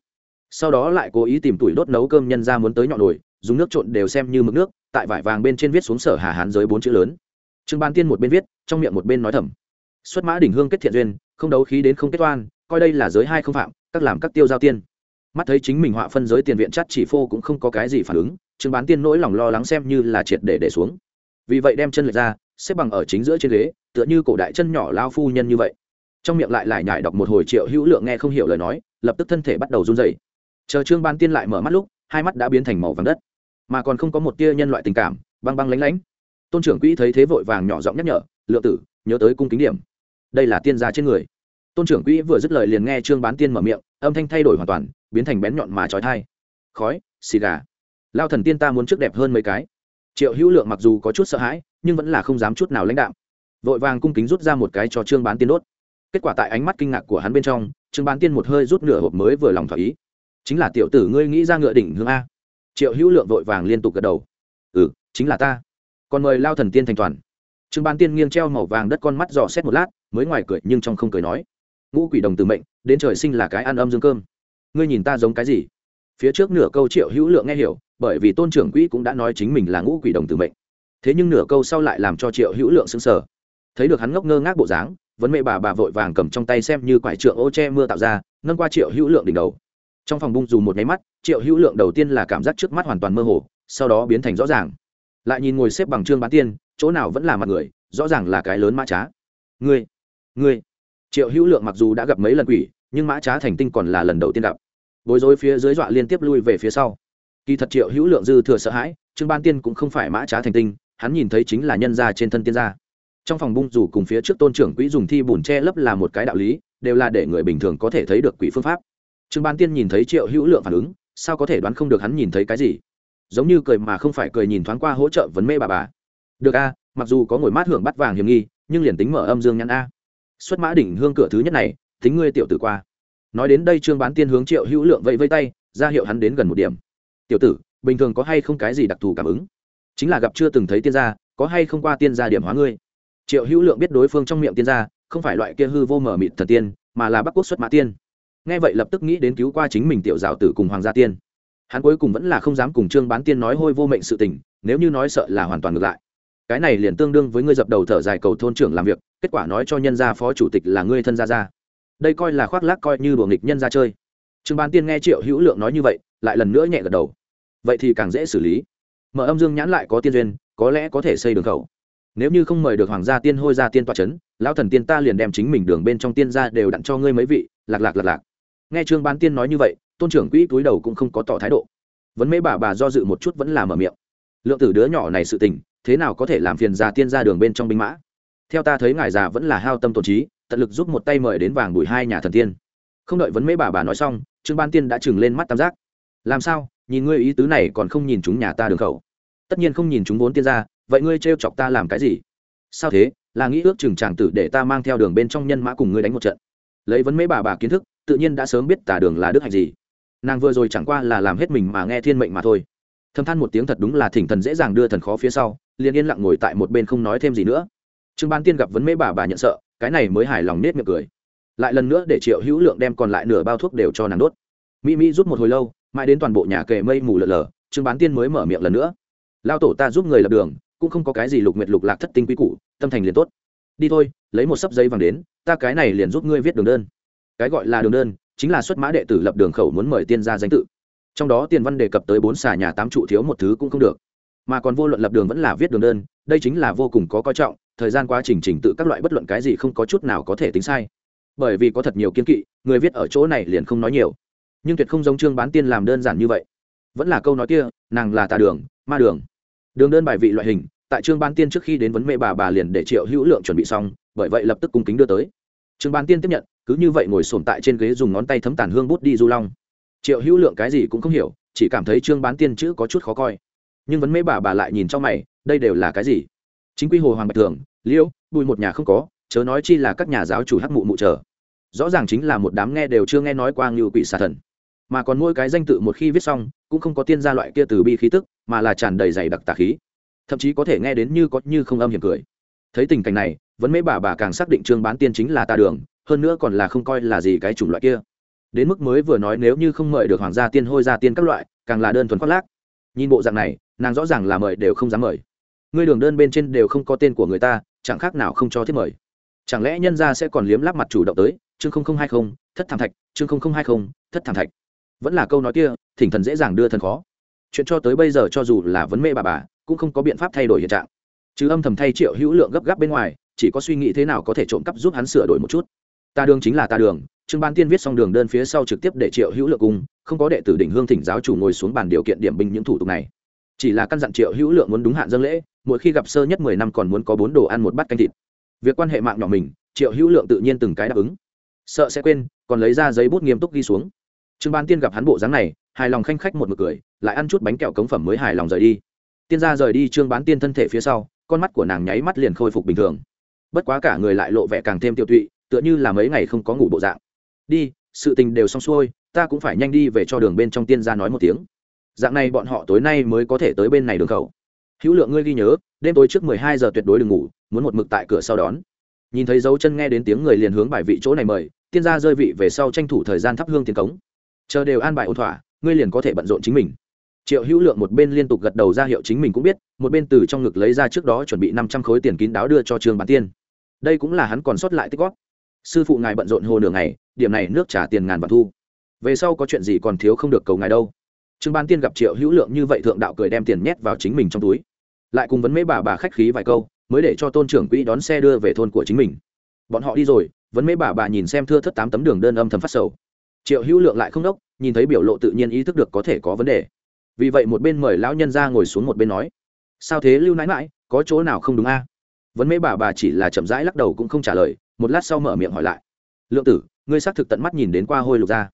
Sau đó lại cố ý tìm tuổi đốt nấu cơm nhân ra muốn tới nhọn đồi dùng nước trộn đều xem như mực nước, tại vải vàng bên trên viết xuống sở hà hán giới bốn chữ lớn trương ban tiên một bên viết, trong miệng một bên nói thầm. Xuất mã đỉnh hương kết thiện duyên, không đấu khí đến không kết toan coi đây là giới hai không phạm, các làm các tiêu giao tiên. Mắt thấy chính mình họa phân giới tiền viện chắt chỉ phô cũng không có cái gì phản ứng, trương bán tiên nỗi lòng lo lắng xem như là triệt để để xuống. Vì vậy đem chân lệch ra, xếp bằng ở chính giữa trên ghế, tựa như cổ đại chân nhỏ lao phu nhân như vậy. Trong miệng lại lại nhải đọc một hồi triệu hữu lượng nghe không hiểu lời nói, lập tức thân thể bắt đầu run dày chờ trương ban tiên lại mở mắt lúc, hai mắt đã biến thành màu vàng đất. Mà còn không có một tia nhân loại tình cảm, băng băng lánh lánh tôn trưởng quỹ thấy thế vội vàng nhỏ giọng nhắc nhở, lượng tử, nhớ tới cung kính điểm. Đây là tiên gia trên người. Tôn trưởng quỹ vừa dứt lời liền nghe trương bán tiên mở miệng, âm thanh thay đổi hoàn toàn, biến thành bén nhọn mà trói thai. Khói, xì gà. Lao thần tiên ta muốn trước đẹp hơn mấy cái. Triệu hữu lượng mặc dù có chút sợ hãi, nhưng vẫn là không dám chút nào lãnh đạo vội vàng cung kính rút ra một cái cho trương bán tiên đốt. Kết quả tại ánh mắt kinh ngạc của hắn bên trong, trương bán tiên một hơi rút nửa hộp mới vừa lòng thỏa ý. Chính là tiểu tử ngươi nghĩ ra ngựa đỉnh hương a. Triệu hữu lượng vội vàng liên tục gật đầu. Ừ chính là ta còn mời lao thần tiên thành toàn. Trương ban tiên nghiêng treo màu vàng đất con mắt dò xét một lát, mới ngoài cười nhưng trong không cười nói. Ngũ quỷ đồng từ mệnh, đến trời sinh là cái ăn âm dương cơm. Ngươi nhìn ta giống cái gì? Phía trước nửa câu triệu hữu lượng nghe hiểu, bởi vì tôn trưởng quỹ cũng đã nói chính mình là ngũ quỷ đồng từ mệnh. Thế nhưng nửa câu sau lại làm cho triệu hữu lượng sững sờ. Thấy được hắn ngốc ngơ ngác bộ dáng, vấn mẹ bà bà vội vàng cầm trong tay xem như quải trượng ô che mưa tạo ra, nâng qua triệu hữu lượng đỉnh đầu. Trong phòng bung dù một nháy mắt, triệu hữu lượng đầu tiên là cảm giác trước mắt hoàn toàn mơ hồ, sau đó biến thành rõ ràng lại nhìn ngồi xếp bằng trương bán tiên, chỗ nào vẫn là mặt người, rõ ràng là cái lớn mã trá. Ngươi ngươi. Triệu hữu lượng mặc dù đã gặp mấy lần quỷ, nhưng mã trá thành tinh còn là lần đầu tiên gặp. Bối rối phía dưới dọa liên tiếp lui về phía sau. Kỳ thật triệu hữu lượng dư thừa sợ hãi, trương ban tiên cũng không phải mã trá thành tinh, hắn nhìn thấy chính là nhân gia trên thân tiên gia. Trong phòng bung dù cùng phía trước tôn trưởng quỹ dùng thi bùn che lấp là một cái đạo lý, đều là để người bình thường có thể thấy được quỷ phương pháp. Trương ban tiên nhìn thấy triệu hữu lượng phản ứng, sao có thể đoán không được hắn nhìn thấy cái gì? Giống như cười mà không phải cười nhìn thoáng qua hỗ trợ vấn mê bà bà. Được a, mặc dù có ngồi mát hưởng bắt vàng hiểm nghi, nhưng liền tính mở âm dương nhắn a. Xuất mã đỉnh hương cửa thứ nhất này tính ngươi tiểu tử qua. Nói đến đây trương bán tiên hướng triệu hữu lượng vẫy vây tay, ra hiệu hắn đến gần một điểm. Tiểu tử, bình thường có hay không cái gì đặc thù cảm ứng? Chính là gặp chưa từng thấy tiên gia, có hay không qua tiên gia điểm hóa ngươi? Triệu hữu lượng biết đối phương trong miệng tiên gia, không phải loại kia hư vô mở mịt thần tiên, mà là bắc quốc xuất mã tiên. Nghe vậy lập tức nghĩ đến cứu qua chính mình tiểu giáo tử cùng hoàng gia tiên hắn cuối cùng vẫn là không dám cùng trương bán tiên nói hôi vô mệnh sự tình, nếu như nói sợ là hoàn toàn ngược lại. Cái này liền tương đương với ngươi dập đầu thở dài cầu thôn trưởng làm việc, kết quả nói cho nhân gia phó chủ tịch là ngươi thân gia gia. Đây coi là khoác lác coi như đùa nghịch nhân ra chơi. Trương ban tiên nghe triệu hữu lượng nói như vậy, lại lần nữa nhẹ gật đầu. Vậy thì càng dễ xử lý. Mở âm dương nhãn lại có tiên duyên, có lẽ có thể xây đường khẩu. Nếu như không mời được hoàng gia tiên hôi gia tiên toa c h ấ n lão thần tiên ta liền đem chính mình đường bên trong tiên ra đều đặn cho ngươi mấy vị, lạc lạc lạc lạc. Nghe trương ban tiên nói như vậy tôn trưởng quỹ túi đầu cũng không có tỏ thái độ. Vấn mấy bà bà do dự một chút vẫn là mở miệng. Lượng tử đứa nhỏ này sự tình, thế nào có thể làm phiền già tiên ra đường bên trong binh mã? Theo ta thấy ngài già vẫn là hao tâm tổn trí, tận lực giúp một tay mời đến vàng bùi hai nhà thần tiên. Không đợi vấn mễ bà bà nói xong, trương ban tiên đã chừng lên mắt tam giác. Làm sao? Nhìn ngươi ý tứ này còn không nhìn chúng nhà ta đường khẩu. Tất nhiên không nhìn chúng vốn tiên ra vậy ngươi trêu chọc ta làm cái gì? Sao thế? Là nghĩ ước chừng chàng tử để ta mang theo đường bên trong nhân mã cùng ngươi đánh một trận. Lấy vấn mễ bà bà kiến thức, tự nhiên đã sớm biết tả đường là đức hạnh gì nàng vừa rồi chẳng qua là làm hết mình mà nghe thiên mệnh mà thôi. Thâm than một tiếng thật đúng là thỉnh thần dễ dàng đưa thần khó phía sau, liền yên lặng ngồi tại một bên không nói thêm gì nữa. Trương ban tiên gặp vấn mễ bà bà nhận sợ, cái này mới hài lòng nết miệng cười. Lại lần nữa để triệu hữu lượng đem còn lại nửa bao thuốc đều cho nàng đốt. Mỹ mỹ rút một hồi lâu, mãi đến toàn bộ nhà kề mây mù lờ lờ, trương bán tiên mới mở miệng lần nữa. Lao tổ ta giúp người lập đường, cũng không có cái gì lục nguyệt lục lạc thất tinh quý củ, tâm thành liền tốt. Đi thôi, lấy một sấp giấy vàng đến, ta cái này liền giúp ngươi viết đường đơn. Cái gọi là đường đơn chính là xuất mã đệ tử lập đường khẩu muốn mời tiên ra danh tự. Trong đó tiền văn đề cập tới bốn xà nhà tám trụ thiếu một thứ cũng không được. Mà còn vô luận lập đường vẫn là viết đường đơn, đây chính là vô cùng có coi trọng, thời gian quá trình trình tự các loại bất luận cái gì không có chút nào có thể tính sai. Bởi vì có thật nhiều kiên kỵ, người viết ở chỗ này liền không nói nhiều. Nhưng tuyệt không giống trương bán tiên làm đơn giản như vậy. Vẫn là câu nói kia, nàng là tà đường, ma đường. Đường đơn bài vị loại hình, tại trương bán tiên trước khi đến vấn mê bà bà liền để triệu hữu lượng chuẩn bị xong, bởi vậy lập tức cung kính đưa tới trương bán tiên tiếp nhận, cứ như vậy ngồi sồn tại trên ghế dùng ngón tay thấm tàn hương bút đi du long. Triệu hữu lượng cái gì cũng không hiểu, chỉ cảm thấy trương bán tiên chữ có chút khó coi. Nhưng vấn mê bà bà lại nhìn trong mày, đây đều là cái gì? Chính quy hồ hoàng bạch thường liễu bùi một nhà không có, chớ nói chi là các nhà giáo chủ hắc mụ mụ chờ. Rõ ràng chính là một đám nghe đều chưa nghe nói qua ngưu quỷ xà thần. Mà còn mỗi cái danh tự một khi viết xong, cũng không có tiên gia loại kia từ bi khí tức, mà là tràn đầy dày đặc tà khí. Thậm chí có thể nghe đến như có như không âm hiểm cười. Thấy tình cảnh này vẫn mấy bà bà càng xác định trương bán tiên chính là ta đường, hơn nữa còn là không coi là gì cái chủng loại kia. Đến mức mới vừa nói nếu như không mời được hoàng gia tiên hôi gia tiên các loại, càng là đơn thuần khoác lác. Nhìn bộ dạng này, nàng rõ ràng là mời đều không dám mời. Ngươi đường đơn bên trên đều không có tên của người ta, chẳng khác nào không cho thiết mời. Chẳng lẽ nhân gia sẽ còn liếm láp mặt chủ động tới, chương không không hai không, thất thảm thạch, chương không không hai không, thất thảm thạch. Vẫn là câu nói kia, thỉnh thần dễ dàng đưa thần khó. Chuyện cho tới bây giờ cho dù là vấn mê bà bà, cũng không có biện pháp thay đổi hiện trạng. Chứ âm thầm thay triệu hữu lượng gấp gáp bên ngoài chỉ có suy nghĩ thế nào có thể trộm cắp giúp hắn sửa đổi một chút. Ta đường chính là ta đường, trương ban tiên viết xong đường đơn phía sau trực tiếp để triệu hữu lượng cùng, không có đệ tử đỉnh hương thỉnh giáo chủ ngồi xuống bàn điều kiện điểm binh những thủ tục này. Chỉ là căn dặn triệu hữu lượng muốn đúng hạn dân lễ, mỗi khi gặp sơ nhất mười năm còn muốn có bốn đồ ăn một bát canh thịt. Việc quan hệ mạng nhỏ mình, triệu hữu lượng tự nhiên từng cái đáp ứng. Sợ sẽ quên, còn lấy ra giấy bút nghiêm túc ghi xuống. Trương ban tiên gặp hắn bộ dáng này, hài lòng khanh khách một mực cười, lại ăn chút bánh kẹo cống phẩm mới hài lòng rời đi. Tiên gia rời đi, trương bán tiên thân thể phía sau, con mắt của nàng nháy mắt liền khôi phục bình thường bất quá cả người lại lộ vẻ càng thêm tiêu tụy, tựa như là mấy ngày không có ngủ bộ dạng. Đi, sự tình đều xong xuôi, ta cũng phải nhanh đi về cho đường bên trong tiên gia nói một tiếng. Dạng này bọn họ tối nay mới có thể tới bên này đường khẩu. Hữu lượng ngươi ghi nhớ, đêm tối trước mười hai giờ tuyệt đối đừng ngủ, muốn một mực tại cửa sau đón. Nhìn thấy dấu chân nghe đến tiếng người liền hướng bài vị chỗ này mời, tiên gia rơi vị về sau tranh thủ thời gian thắp hương tiền cống. Chờ đều an bài ổn thỏa, ngươi liền có thể bận rộn chính mình. Triệu hữu lượng một bên liên tục gật đầu ra hiệu chính mình cũng biết, một bên từ trong ngực lấy ra trước đó chuẩn bị năm trăm khối tiền kín đáo đưa cho trường bán tiên đây cũng là hắn còn sót lại tích góp. Sư phụ ngài bận rộn hồ nửa ngày, điểm này nước trả tiền ngàn và thu. Về sau có chuyện gì còn thiếu không được cầu ngài đâu. Trương ban tiên gặp triệu hữu lượng như vậy thượng đạo cười đem tiền nhét vào chính mình trong túi. Lại cùng vấn mấy bà bà khách khí vài câu, mới để cho tôn trưởng quỹ đón xe đưa về thôn của chính mình. Bọn họ đi rồi, vấn mấy bà bà nhìn xem thưa thất tám tấm đường đơn âm thầm phát sầu. Triệu hữu lượng lại không đốc, nhìn thấy biểu lộ tự nhiên ý thức được có thể có vấn đề. Vì vậy một bên mời lão nhân ra ngồi xuống một bên nói, sao thế lưu nãi mãi có chỗ nào không đúng a? Vấn mấy bà bà chỉ là chậm rãi lắc đầu cũng không trả lời, một lát sau mở miệng hỏi lại. Lượng tử, ngươi xác thực tận mắt nhìn đến qua hôi lục ra.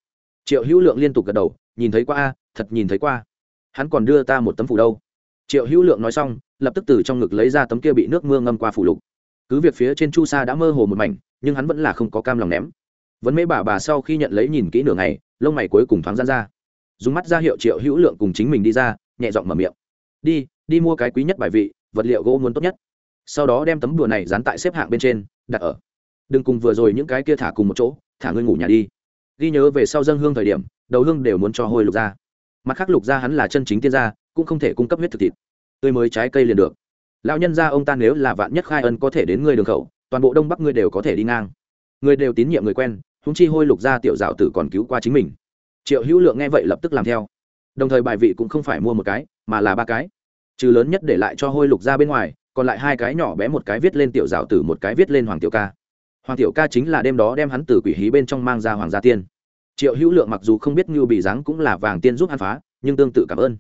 Triệu hữu lượng liên tục gật đầu, nhìn thấy qua a, thật nhìn thấy qua. Hắn còn đưa ta một tấm phủ đâu? Triệu hữu lượng nói xong, lập tức từ trong ngực lấy ra tấm kia bị nước mưa ngâm qua phủ lục. Cứ việc phía trên chu sa đã mơ hồ một mảnh, nhưng hắn vẫn là không có cam lòng ném. Vấn mấy bà bà sau khi nhận lấy nhìn kỹ nửa ngày, lông mày cuối cùng thoáng gian ra. Dùng mắt ra hiệu triệu hữu lượng cùng chính mình đi ra, nhẹ giọng mở miệng. Đi đi mua cái quý nhất bài vị, vật liệu gỗ muốn tốt nhất sau đó đem tấm đùa này dán tại xếp hạng bên trên, đặt ở. Đừng cùng vừa rồi những cái kia thả cùng một chỗ, thả ngươi ngủ nhà đi. Ghi nhớ về sau dân hương thời điểm, đầu hương đều muốn cho hôi lục ra. Mặt khác lục ra hắn là chân chính tiên gia, cũng không thể cung cấp huyết thực thịt. Tươi mới trái cây liền được. Lão nhân gia ông ta nếu là vạn nhất khai ân có thể đến ngươi đường khẩu, toàn bộ đông bắc ngươi đều có thể đi ngang. Ngươi đều tín nhiệm người quen húng chi hôi lục ra tiểu dạo tử còn cứu qua chính mình. Triệu hữu lượng nghe vậy lập tức làm theo. Đồng thời bài vị cũng không phải mua một cái, mà là ba cái. Trừ lớn nhất để lại cho hôi lục ra bên ngoài còn lại hai cái nhỏ bé một cái viết lên tiểu dạo tử một cái viết lên hoàng tiểu ca. Hoàng tiểu ca chính là đêm đó đem hắn từ quỷ hí bên trong mang ra hoàng gia tiên. Triệu hữu lượng mặc dù không biết như bị dáng cũng là vàng tiên giúp hắn phá, nhưng tương tự cảm ơn.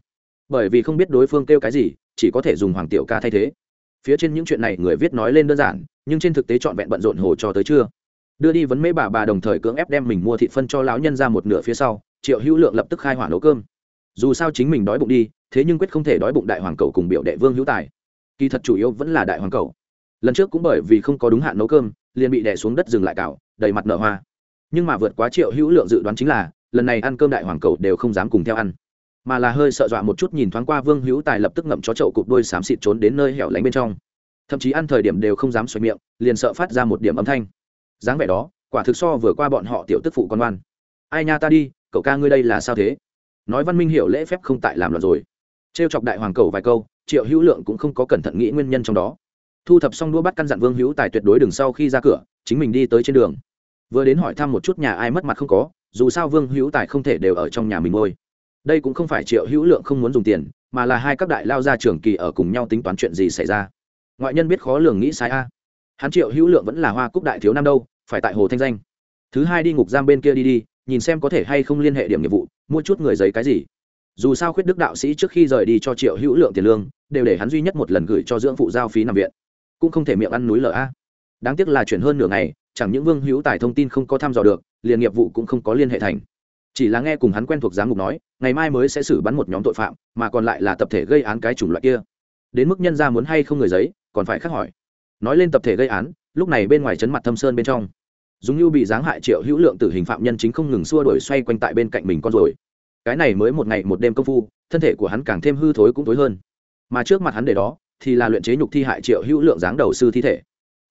Bởi vì không biết đối phương kêu cái gì, chỉ có thể dùng hoàng tiểu ca thay thế. Phía trên những chuyện này người viết nói lên đơn giản, nhưng trên thực tế trọn vẹn bận rộn hồ cho tới chưa đưa đi vấn mễ bà bà đồng thời cưỡng ép đem mình mua thịt phân cho lão nhân ra một nửa phía sau, triệu hữu lượng lập tức khai hỏa nấu cơm. Dù sao chính mình đói bụng đi, thế nhưng quyết không thể đói bụng đại hoàng cầu cùng biểu đệ vương hữu tài kỳ thật chủ yếu vẫn là đại hoàng cầu. Lần trước cũng bởi vì không có đúng hạn nấu cơm, liền bị đè xuống đất dừng lại cào đầy mặt nở hoa. Nhưng mà vượt quá triệu hữu lượng dự đoán chính là, lần này ăn cơm đại hoàng cầu đều không dám cùng theo ăn. Mà là hơi sợ dọa một chút nhìn thoáng qua vương hữu tài lập tức ngậm chó chậu cụp đôi xám xịt trốn đến nơi hẻo lánh bên trong. Thậm chí ăn thời điểm đều không dám xoay miệng, liền sợ phát ra một điểm âm thanh. Dáng vẻ đó, quả thực so vừa qua bọn họ tiểu tức phụ con oan ai nha ta đi, cậu ca ngươi đây là sao thế? Nói văn minh hiểu lễ phép không tại làm loạn rồi. Trêu chọc đại hoàng cầu vài câu triệu hữu lượng cũng không có cẩn thận nghĩ nguyên nhân trong đó. Thu thập xong đua bắt căn dặn vương hữu tài tuyệt đối đừng sau khi ra cửa, chính mình đi tới trên đường. Vừa đến hỏi thăm một chút nhà ai mất mặt không có, dù sao vương hữu tài không thể đều ở trong nhà mình ngôi đây cũng không phải triệu hữu lượng không muốn dùng tiền, mà là hai các đại lao ra trường kỳ ở cùng nhau tính toán chuyện gì xảy ra. Ngoại nhân biết khó lường nghĩ sai a. Hắn triệu hữu lượng vẫn là hoa cúc đại thiếu năm đâu, phải tại hồ thanh danh. Thứ hai đi ngục giam bên kia đi đi, nhìn xem có thể hay không liên hệ điểm nghiệp vụ, mua chút người giấy cái gì dù sao khuyết đức đạo sĩ trước khi rời đi cho triệu hữu lượng tiền lương, đều để hắn duy nhất một lần gửi cho dưỡng phụ giao phí nằm viện. Cũng không thể miệng ăn núi lở a. Đáng tiếc là chuyển hơn nửa ngày, chẳng những vương hữu tài thông tin không có thăm dò được, liền nghiệp vụ cũng không có liên hệ thành. Chỉ là nghe cùng hắn quen thuộc giám mục nói, ngày mai mới sẽ xử bắn một nhóm tội phạm, mà còn lại là tập thể gây án cái chủng loại kia. Đến mức nhân ra muốn hay không người giấy, còn phải khắc hỏi. Nói lên tập thể gây án, lúc này bên ngoài chấn mặt thâm sơn bên trong. Dùng như bị giáng hại triệu hữu lượng tử hình phạm nhân chính không ngừng xua đổi xoay quanh tại bên cạnh mình con rồi cái này mới một ngày một đêm công phu, thân thể của hắn càng thêm hư thối cũng thối hơn. Mà trước mặt hắn để đó, thì là luyện chế nhục thi hại triệu hữu lượng dáng đầu sư thi thể.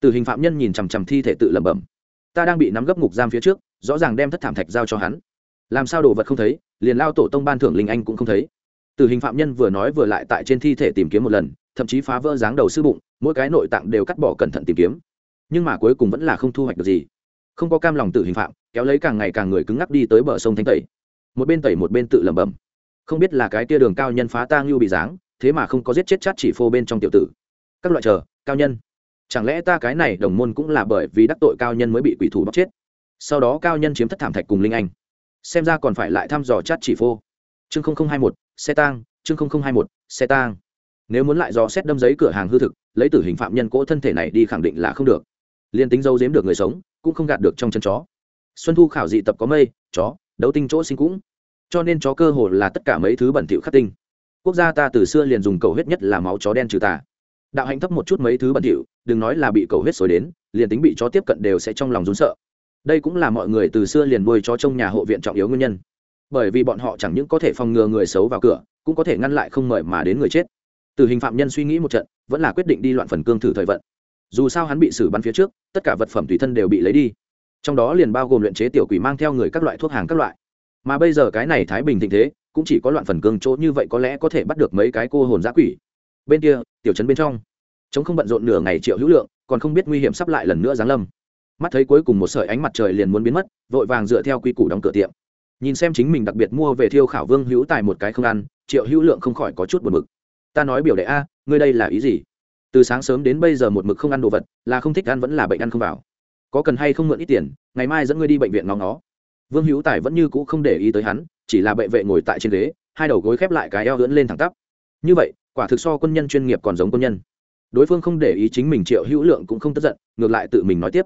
Từ hình phạm nhân nhìn chằm chằm thi thể tự lẩm bẩm. Ta đang bị nắm gấp ngục giam phía trước, rõ ràng đem thất thảm thạch giao cho hắn. Làm sao đồ vật không thấy, liền lao tổ tông ban thưởng linh anh cũng không thấy. Từ hình phạm nhân vừa nói vừa lại tại trên thi thể tìm kiếm một lần, thậm chí phá vỡ dáng đầu sư bụng, mỗi cái nội tạng đều cắt bỏ cẩn thận tìm kiếm. Nhưng mà cuối cùng vẫn là không thu hoạch được gì. Không có cam lòng tự hình phạm, kéo lấy càng ngày càng người cứng ngắc đi tới bờ sông thanh tẩy một bên tẩy một bên tự lẩm bẩm. Không biết là cái tia đường cao nhân phá ta ngưu bị dáng thế mà không có giết chết chát chỉ phô bên trong tiểu tử. Các loại chờ, cao nhân. Chẳng lẽ ta cái này đồng môn cũng là bởi vì đắc tội cao nhân mới bị quỷ thủ bóc chết? Sau đó cao nhân chiếm thất thảm thạch cùng linh anh. Xem ra còn phải lại thăm dò chát chỉ phô. Chương hai một, xe tang, chương hai một, xe tang. Nếu muốn lại dò xét đâm giấy cửa hàng hư thực, lấy tử hình phạm nhân cỗ thân thể này đi khẳng định là không được. Liên tính dâu giếm được người sống, cũng không gạt được trong chân chó. Xuân thu khảo dị tập có mây, chó đấu tinh chỗ sinh cũng. Cho nên chó cơ hồ là tất cả mấy thứ bẩn thỉu khắc tinh. Quốc gia ta từ xưa liền dùng cầu huyết nhất là máu chó đen trừ tà. Đạo hạnh thấp một chút mấy thứ bẩn thỉu, đừng nói là bị cầu huyết xối đến, liền tính bị chó tiếp cận đều sẽ trong lòng rún sợ. Đây cũng là mọi người từ xưa liền nuôi chó trong nhà hộ viện trọng yếu nguyên nhân. Bởi vì bọn họ chẳng những có thể phòng ngừa người xấu vào cửa, cũng có thể ngăn lại không mời mà đến người chết. Từ hình phạm nhân suy nghĩ một trận, vẫn là quyết định đi loạn phần cương thử thời vận. Dù sao hắn bị xử bắn phía trước, tất cả vật phẩm tùy thân đều bị lấy đi trong đó liền bao gồm luyện chế tiểu quỷ mang theo người các loại thuốc hàng các loại. Mà bây giờ cái này thái bình thịnh thế, cũng chỉ có loạn phần cương chỗ như vậy có lẽ có thể bắt được mấy cái cô hồn giã quỷ. Bên kia, tiểu trấn bên trong. Chống không bận rộn nửa ngày triệu hữu lượng, còn không biết nguy hiểm sắp lại lần nữa giáng lâm. Mắt thấy cuối cùng một sợi ánh mặt trời liền muốn biến mất, vội vàng dựa theo quy củ đóng cửa tiệm. Nhìn xem chính mình đặc biệt mua về thiêu khảo vương hữu tài một cái không ăn, triệu hữu lượng không khỏi có chút buồn mực ta nói biểu đệ a, ngươi đây là ý gì? Từ sáng sớm đến bây giờ một mực không ăn đồ vật, là không thích ăn vẫn là bệnh ăn không vào có cần hay không mượn ít tiền, ngày mai dẫn ngươi đi bệnh viện ngóng nó vương hữu tài vẫn như cũ không để ý tới hắn, chỉ là bệ vệ ngồi tại trên ghế, hai đầu gối khép lại cái eo lưỡn lên thẳng tắp. Như vậy, quả thực so quân nhân chuyên nghiệp còn giống quân nhân. Đối phương không để ý chính mình triệu hữu lượng cũng không tức giận, ngược lại tự mình nói tiếp.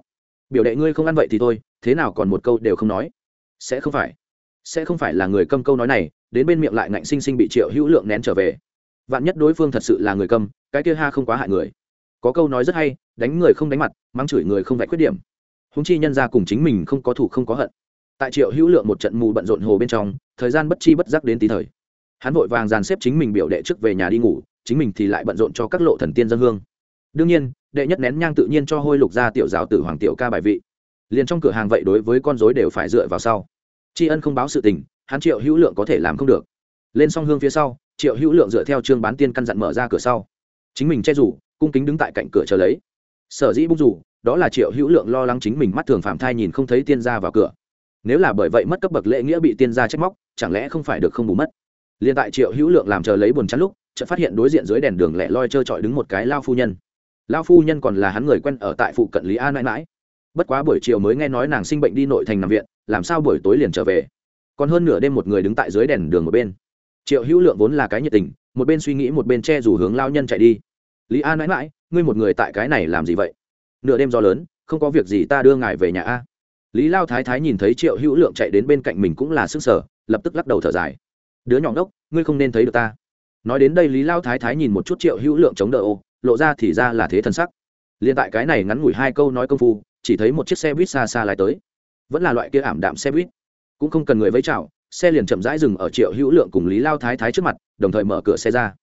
Biểu đệ ngươi không ăn vậy thì thôi, thế nào còn một câu đều không nói. Sẽ không phải, sẽ không phải là người câm câu nói này, đến bên miệng lại ngạnh sinh sinh bị triệu hữu lượng nén trở về. Vạn nhất đối phương thật sự là người câm, cái kia ha không quá hại người. Có câu nói rất hay, đánh người không đánh mặt, mắng chửi người không vạch khuyết điểm húng chi nhân ra cùng chính mình không có thủ không có hận. Tại triệu hữu lượng một trận mù bận rộn hồ bên trong, thời gian bất chi bất giác đến tí thời. Hắn vội vàng dàn xếp chính mình biểu đệ trước về nhà đi ngủ, chính mình thì lại bận rộn cho các lộ thần tiên dân hương. Đương nhiên, đệ nhất nén nhang tự nhiên cho hôi lục ra tiểu giáo tử hoàng tiểu ca bài vị. Liền trong cửa hàng vậy đối với con dối đều phải dựa vào sau. Tri ân không báo sự tình, hắn triệu hữu lượng có thể làm không được. Lên song hương phía sau, triệu hữu lượng dựa theo trương bán tiên căn dặn mở ra cửa sau. Chính mình che rủ, cung kính đứng tại cạnh cửa chờ lấy. Sở dĩ bung rủ đó là triệu hữu lượng lo lắng chính mình mắt thường phạm thai nhìn không thấy tiên gia vào cửa. Nếu là bởi vậy mất cấp bậc lễ nghĩa bị tiên gia trách móc, chẳng lẽ không phải được không bù mất? Liền tại triệu hữu lượng làm chờ lấy buồn chắn lúc, chợt phát hiện đối diện dưới đèn đường lẻ loi trơ trọi đứng một cái lao phu nhân. Lao phu nhân còn là hắn người quen ở tại phụ cận lý an mãi mãi bất quá buổi chiều mới nghe nói nàng sinh bệnh đi nội thành nằm viện, làm sao buổi tối liền trở về? Còn hơn nửa đêm một người đứng tại dưới đèn đường một bên. Triệu hữu lượng vốn là cái nhiệt tình, một bên suy nghĩ một bên che rủ hướng lao nhân chạy đi. Lý an mãi mãi ngươi một người tại cái này làm gì vậy? Nửa đêm do lớn, không có việc gì ta đưa ngài về nhà a. Lý lao thái thái nhìn thấy triệu hữu lượng chạy đến bên cạnh mình cũng là sức sở lập tức lắc đầu thở dài. Đứa nhỏ ngốc, ngươi không nên thấy được ta. Nói đến đây lý lao thái thái nhìn một chút triệu hữu lượng chống đỡ ô, lộ ra thì ra là thế thân sắc. Liền tại cái này ngắn ngủi hai câu nói công phu, chỉ thấy một chiếc xe buýt xa xa lái tới. Vẫn là loại kia ảm đạm xe buýt. Cũng không cần người vẫy chào, xe liền chậm rãi dừng ở triệu hữu lượng cùng lý lao thái thái trước mặt, đồng thời mở cửa xe ra.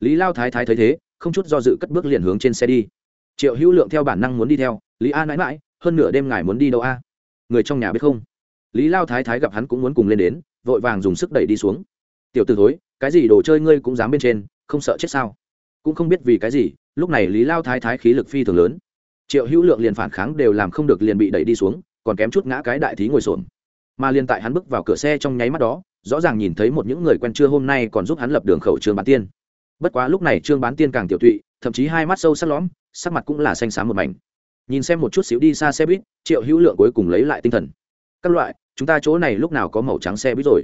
Lý lao thái thái thấy thế, không chút do dự cất bước liền hướng trên xe đi triệu hữu lượng theo bản năng muốn đi theo, lý a mãi mãi hơn nửa đêm ngài muốn đi đâu a? Người trong nhà biết không? Lý lao thái thái gặp hắn cũng muốn cùng lên đến, vội vàng dùng sức đẩy đi xuống. Tiểu t ử thối, cái gì đồ chơi ngươi cũng dám bên trên, không sợ chết sao? Cũng không biết vì cái gì, lúc này lý lao thái thái khí lực phi thường lớn. Triệu hữu lượng liền phản kháng đều làm không được liền bị đẩy đi xuống, còn kém chút ngã cái đại thí ngồi xổm. Mà liền tại hắn bước vào cửa xe trong nháy mắt đó, rõ ràng nhìn thấy một những người quen chưa hôm nay còn giúp hắn lập đường khẩu trương bán tiên. Bất quá lúc này trương bán tiên càng tiểu tụy, thậm chí hai mắt sâu sắc lõm sắc mặt cũng là xanh xám một mảnh. Nhìn xem một chút xíu đi xa xe buýt, triệu hữu lượng cuối cùng lấy lại tinh thần. Các loại, chúng ta chỗ này lúc nào có màu trắng xe buýt rồi?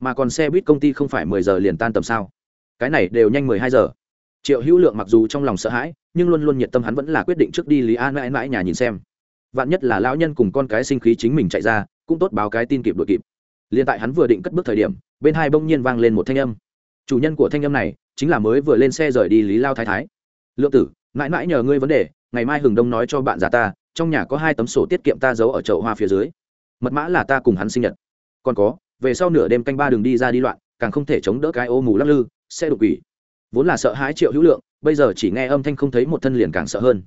Mà còn xe buýt công ty không phải mười giờ liền tan tầm sao? Cái này đều nhanh mười hai giờ. Triệu hữu lượng mặc dù trong lòng sợ hãi, nhưng luôn luôn nhiệt tâm hắn vẫn là quyết định trước đi lý an mãi mãi nhà nhìn xem. Vạn nhất là lão nhân cùng con cái sinh khí chính mình chạy ra, cũng tốt báo cái tin kịp đội kịp. Liền tại hắn vừa định cất bước thời điểm, bên hai bỗng nhiên vang lên một thanh âm. Chủ nhân của thanh âm này, chính là mới vừa lên xe rời đi lý lao thái thái. Lượng tử mãi mãi nhờ ngươi vấn đề, ngày mai hừng đông nói cho bạn già ta, trong nhà có hai tấm sổ tiết kiệm ta giấu ở chậu hoa phía dưới. Mật mã là ta cùng hắn sinh nhật. Còn có, về sau nửa đêm canh ba đường đi ra đi loạn, càng không thể chống đỡ cái ô mù lắc lư xe đục quỷ. Vốn là sợ hãi triệu hữu lượng, bây giờ chỉ nghe âm thanh không thấy một thân liền càng sợ hơn.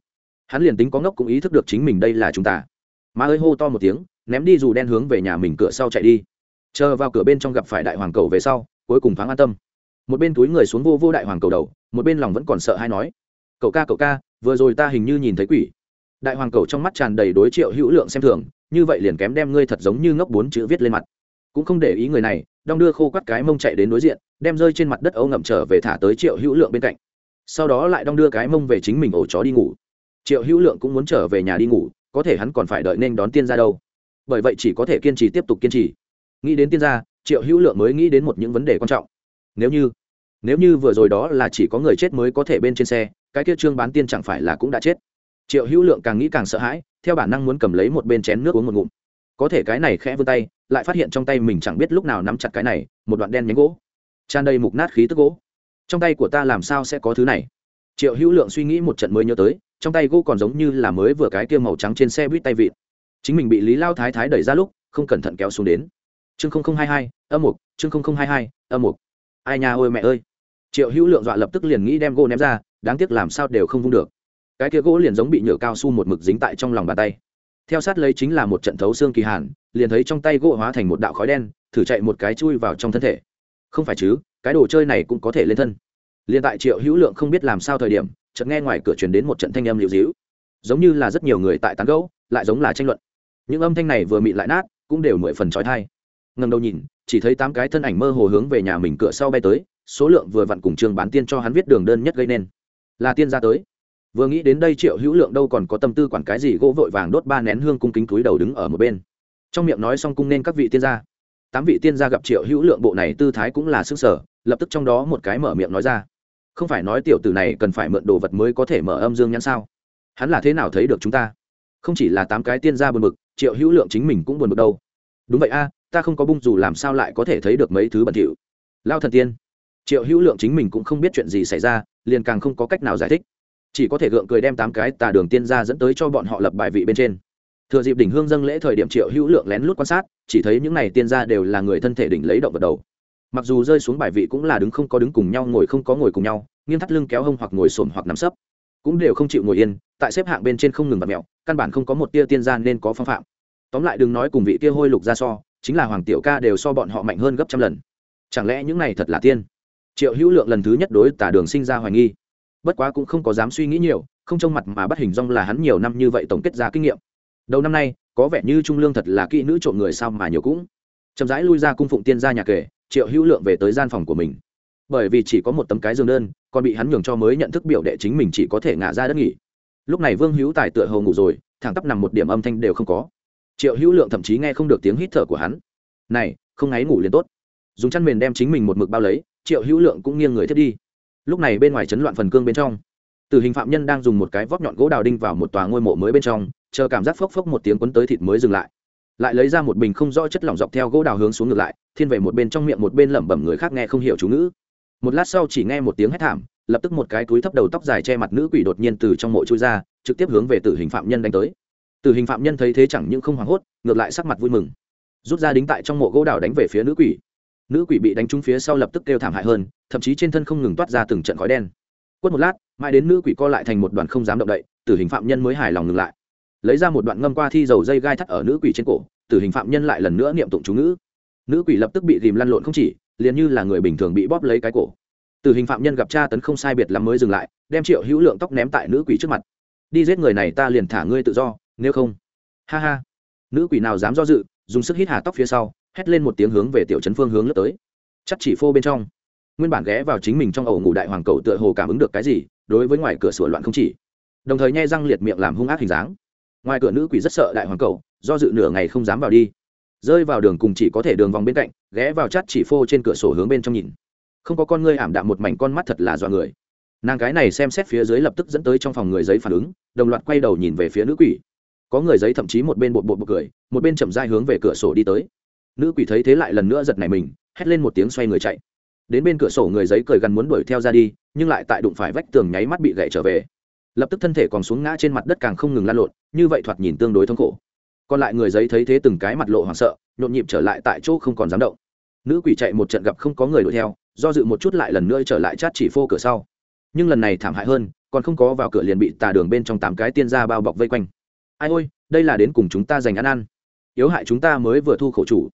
Hắn liền tính có ngốc cũng ý thức được chính mình đây là chúng ta. Má ơi hô to một tiếng, ném đi dù đen hướng về nhà mình cửa sau chạy đi. Chờ vào cửa bên trong gặp phải đại hoàng cầu về sau, cuối cùng thoáng an tâm. Một bên túi người xuống vô vô đại hoàng cầu đầu, một bên lòng vẫn còn sợ hay nói cậu ca cậu ca, vừa rồi ta hình như nhìn thấy quỷ. Đại hoàng cầu trong mắt tràn đầy đối triệu hữu lượng xem thường, như vậy liền kém đem ngươi thật giống như ngốc bốn chữ viết lên mặt. Cũng không để ý người này, đong đưa khô quắt cái mông chạy đến đối diện, đem rơi trên mặt đất âu ngậm trở về thả tới triệu hữu lượng bên cạnh. Sau đó lại đong đưa cái mông về chính mình ổ chó đi ngủ. Triệu hữu lượng cũng muốn trở về nhà đi ngủ, có thể hắn còn phải đợi nên đón tiên ra đâu. Bởi vậy chỉ có thể kiên trì tiếp tục kiên trì. Nghĩ đến tiên gia, triệu hữu lượng mới nghĩ đến một những vấn đề quan trọng. Nếu như nếu như vừa rồi đó là chỉ có người chết mới có thể bên trên xe cái kia trương bán tiên chẳng phải là cũng đã chết. Triệu hữu lượng càng nghĩ càng sợ hãi, theo bản năng muốn cầm lấy một bên chén nước uống một ngụm. Có thể cái này khẽ vươn tay, lại phát hiện trong tay mình chẳng biết lúc nào nắm chặt cái này, một đoạn đen nhánh gỗ. Tràn đầy mục nát khí tức gỗ. Trong tay của ta làm sao sẽ có thứ này? Triệu hữu lượng suy nghĩ một trận mới nhớ tới, trong tay gỗ còn giống như là mới vừa cái kia màu trắng trên xe buýt tay vịt chính mình bị lý lao thái thái đẩy ra lúc, không cẩn thận kéo xuống đến. Chương hai hai, âm mục, chương hai hai, âm mục. Ai nhà ôi mẹ ơi. Triệu hữu lượng dọa lập tức liền nghĩ đem gỗ ném ra đáng tiếc làm sao đều không vung được. Cái kia gỗ liền giống bị nhựa cao su một mực dính tại trong lòng bàn tay. Theo sát lấy chính là một trận thấu xương kỳ hàn, liền thấy trong tay gỗ hóa thành một đạo khói đen, thử chạy một cái chui vào trong thân thể. Không phải chứ, cái đồ chơi này cũng có thể lên thân. Liền tại triệu hữu lượng không biết làm sao thời điểm, chợt nghe ngoài cửa truyền đến một trận thanh âm liệu dĩu giống như là rất nhiều người tại tán gẫu, lại giống là tranh luận. Những âm thanh này vừa mịn lại nát, cũng đều mười phần trói thai ngần đầu nhìn, chỉ thấy tám cái thân ảnh mơ hồ hướng về nhà mình cửa sau bay tới, số lượng vừa vặn cùng trường bán tiên cho hắn viết đường đơn nhất gây nên là tiên gia tới. Vừa nghĩ đến đây triệu hữu lượng đâu còn có tâm tư quản cái gì, gỗ vội vàng đốt ba nén hương cung kính túi đầu đứng ở một bên. Trong miệng nói xong cung nên các vị tiên gia. Tám vị tiên gia gặp triệu hữu lượng bộ này tư thái cũng là sức sở, lập tức trong đó một cái mở miệng nói ra. Không phải nói tiểu tử này cần phải mượn đồ vật mới có thể mở âm dương nhãn sao? Hắn là thế nào thấy được chúng ta? Không chỉ là tám cái tiên gia buồn bực, triệu hữu lượng chính mình cũng buồn bực đâu. Đúng vậy a, ta không có bung dù làm sao lại có thể thấy được mấy thứ bẩn thỉu. Lao thần tiên. Triệu hữu lượng chính mình cũng không biết chuyện gì xảy ra liền càng không có cách nào giải thích. Chỉ có thể gượng cười đem tám cái tà đường tiên gia dẫn tới cho bọn họ lập bài vị bên trên. Thừa dịp đỉnh hương dâng lễ thời điểm triệu hữu lượng lén lút quan sát, chỉ thấy những n à y tiên gia đều là người thân thể đỉnh lấy động vật đầu. Mặc dù rơi xuống bài vị cũng là đứng không có đứng cùng nhau, ngồi không có ngồi cùng nhau, nghiêng thắt lưng kéo hông hoặc ngồi sồn hoặc nắm sấp. Cũng đều không chịu ngồi yên, tại xếp hạng bên trên không ngừng vật mẹo, căn bản không có một tia tiên gia nên có phong phạm. Tóm lại đừng nói cùng vị tia hôi lục ra so, chính là hoàng tiểu ca đều so bọn họ mạnh hơn gấp trăm lần. Chẳng lẽ những này thật là tiên? Triệu hữu lượng lần thứ nhất đối tả đường sinh ra hoài nghi. Bất quá cũng không có dám suy nghĩ nhiều, không trông mặt mà bắt hình rong là hắn nhiều năm như vậy tổng kết ra kinh nghiệm. Đầu năm nay, có vẻ như trung lương thật là kỹ nữ trộm người sao mà nhiều cũng. Chậm rãi lui ra cung phụng tiên ra nhà kể, triệu hữu lượng về tới gian phòng của mình. Bởi vì chỉ có một tấm cái giường đơn, còn bị hắn nhường cho mới nhận thức biểu đệ chính mình chỉ có thể ngả ra đất nghỉ. Lúc này vương hữu tài tựa hầu ngủ rồi, thẳng tắp nằm một điểm âm thanh đều không có. Triệu hữu lượng thậm chí nghe không được tiếng hít thở của hắn. Này, không ngáy ngủ liền tốt. Dùng chăn mền đem chính mình một mực bao lấy triệu hữu lượng cũng nghiêng người thiết đi. Lúc này bên ngoài chấn loạn phần cương bên trong, tử hình phạm nhân đang dùng một cái vóc nhọn gỗ đào đinh vào một tòa ngôi mộ mới bên trong, chờ cảm giác phốc phốc một tiếng quấn tới thịt mới dừng lại. Lại lấy ra một bình không rõ chất lỏng dọc theo gỗ đào hướng xuống ngược lại, thiên về một bên trong miệng một bên lẩm bẩm người khác nghe không hiểu chú ngữ. Một lát sau chỉ nghe một tiếng hét thảm, lập tức một cái túi thấp đầu tóc dài che mặt nữ quỷ đột nhiên từ trong mộ chui ra, trực tiếp hướng về tử hình phạm nhân đánh tới. Tử hình phạm nhân thấy thế chẳng những không hoảng hốt, ngược lại sắc mặt vui mừng. Rút ra đính tại trong mộ gỗ đào đánh về phía nữ quỷ nữ quỷ bị đánh trúng phía sau lập tức kêu thảm hại hơn, thậm chí trên thân không ngừng toát ra từng trận khói đen. Quất một lát, mãi đến nữ quỷ co lại thành một đoàn không dám động đậy, tử hình phạm nhân mới hài lòng ngừng lại. Lấy ra một đoạn ngâm qua thi dầu dây gai thắt ở nữ quỷ trên cổ, tử hình phạm nhân lại lần nữa niệm tụng chú ngữ. Nữ quỷ lập tức bị dìm lăn lộn không chỉ, liền như là người bình thường bị bóp lấy cái cổ. Tử hình phạm nhân gặp cha tấn không sai biệt lắm mới dừng lại, đem triệu hữu lượng tóc ném tại nữ quỷ trước mặt. Đi giết người này ta liền thả ngươi tự do, nếu không. Ha ha. Nữ quỷ nào dám do dự, dùng sức hít hà tóc phía sau hét lên một tiếng hướng về tiểu trấn phương hướng lướt tới. Chắc chỉ phô bên trong. Nguyên bản ghé vào chính mình trong ổ ngủ đại hoàng cầu tựa hồ cảm ứng được cái gì, đối với ngoài cửa sửa loạn không chỉ. Đồng thời nhai răng liệt miệng làm hung ác hình dáng. Ngoài cửa nữ quỷ rất sợ đại hoàng cầu do dự nửa ngày không dám vào đi. Rơi vào đường cùng chỉ có thể đường vòng bên cạnh, ghé vào chát chỉ phô trên cửa sổ hướng bên trong nhìn. Không có con ngươi ảm đạm một mảnh con mắt thật là dọa người. Nàng cái này xem xét phía dưới lập tức dẫn tới trong phòng người giấy phản ứng, đồng loạt quay đầu nhìn về phía nữ quỷ. Có người giấy thậm chí một bên bột bột bột cười, một bên chậm dai hướng về cửa sổ đi tới nữ quỷ thấy thế lại lần nữa giật nảy mình, hét lên một tiếng xoay người chạy. Đến bên cửa sổ người giấy cười gắn muốn đuổi theo ra đi, nhưng lại tại đụng phải vách tường nháy mắt bị gậy trở về. Lập tức thân thể còn xuống ngã trên mặt đất càng không ngừng lan lộn, như vậy thoạt nhìn tương đối thống khổ. Còn lại người giấy thấy thế từng cái mặt lộ hoảng sợ, nhộn nhịp trở lại tại chỗ không còn dám động. Nữ quỷ chạy một trận gặp không có người đuổi theo, do dự một chút lại lần nữa trở lại chát chỉ phô cửa sau. Nhưng lần này thảm hại hơn, còn không có vào cửa liền bị tà đường bên trong tám cái tiên gia bao bọc vây quanh. Ai ôi, đây là đến cùng chúng ta dành ăn ăn. Yếu hại chúng ta mới vừa thu khẩu chủ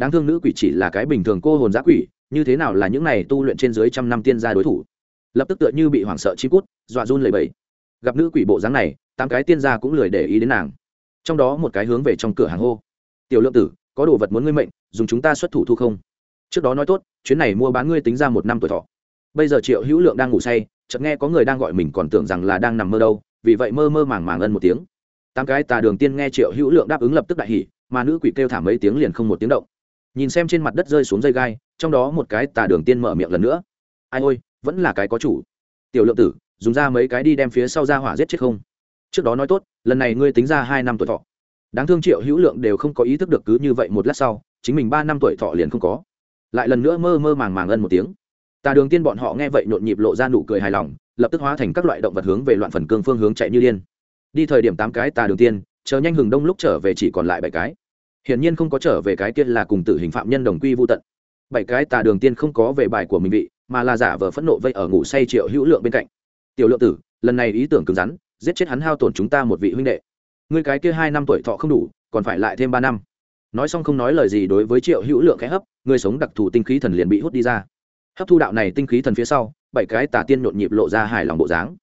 đáng thương nữ quỷ chỉ là cái bình thường cô hồn giã quỷ, như thế nào là những này tu luyện trên dưới trăm năm tiên gia đối thủ? Lập tức tựa như bị hoảng sợ chi cút, dọa run lầy bầy gặp nữ quỷ bộ dáng này, tám cái tiên gia cũng lười để ý đến nàng. Trong đó một cái hướng về trong cửa hàng hô. Tiểu lượng tử, có đồ vật muốn ngươi mệnh, dùng chúng ta xuất thủ thu không? Trước đó nói tốt, chuyến này mua bán ngươi tính ra một năm tuổi thọ. Bây giờ triệu hữu lượng đang ngủ say, chợt nghe có người đang gọi mình còn tưởng rằng là đang nằm mơ đâu, vì vậy mơ mơ màng màng ân một tiếng. Tám cái tà đường tiên nghe triệu hữu lượng đáp ứng lập tức đại hỉ, mà nữ quỷ kêu thả mấy tiếng liền không một tiếng động nhìn xem trên mặt đất rơi xuống dây gai, trong đó một cái tà đường tiên mở miệng lần nữa. Ai ôi, vẫn là cái có chủ. Tiểu lượng tử, dùng ra mấy cái đi đem phía sau ra hỏa giết chết không? Trước đó nói tốt, lần này ngươi tính ra hai năm tuổi thọ. Đáng thương triệu hữu lượng đều không có ý thức được cứ như vậy một lát sau, chính mình ba năm tuổi thọ liền không có. Lại lần nữa mơ mơ màng màng ân một tiếng. Tà đường tiên bọn họ nghe vậy nhộn nhịp lộ ra nụ cười hài lòng, lập tức hóa thành các loại động vật hướng về loạn phần cương phương hướng chạy như điên. Đi thời điểm tám cái tà đường tiên, chờ nhanh hừng đông lúc trở về chỉ còn lại bảy cái hiển nhiên không có trở về cái kia là cùng tử hình phạm nhân đồng quy vô tận. Bảy cái tà đường tiên không có về bài của mình vị, mà là giả vờ phẫn nộ vây ở ngủ say triệu hữu lượng bên cạnh. Tiểu lượng tử, lần này ý tưởng cứng rắn, giết chết hắn hao tổn chúng ta một vị huynh đệ. Người cái kia hai năm tuổi thọ không đủ, còn phải lại thêm ba năm. Nói xong không nói lời gì đối với triệu hữu lượng khẽ hấp, người sống đặc thù tinh khí thần liền bị hút đi ra. Hấp thu đạo này tinh khí thần phía sau, bảy cái tà tiên nhộn nhịp lộ ra hài lòng bộ dáng.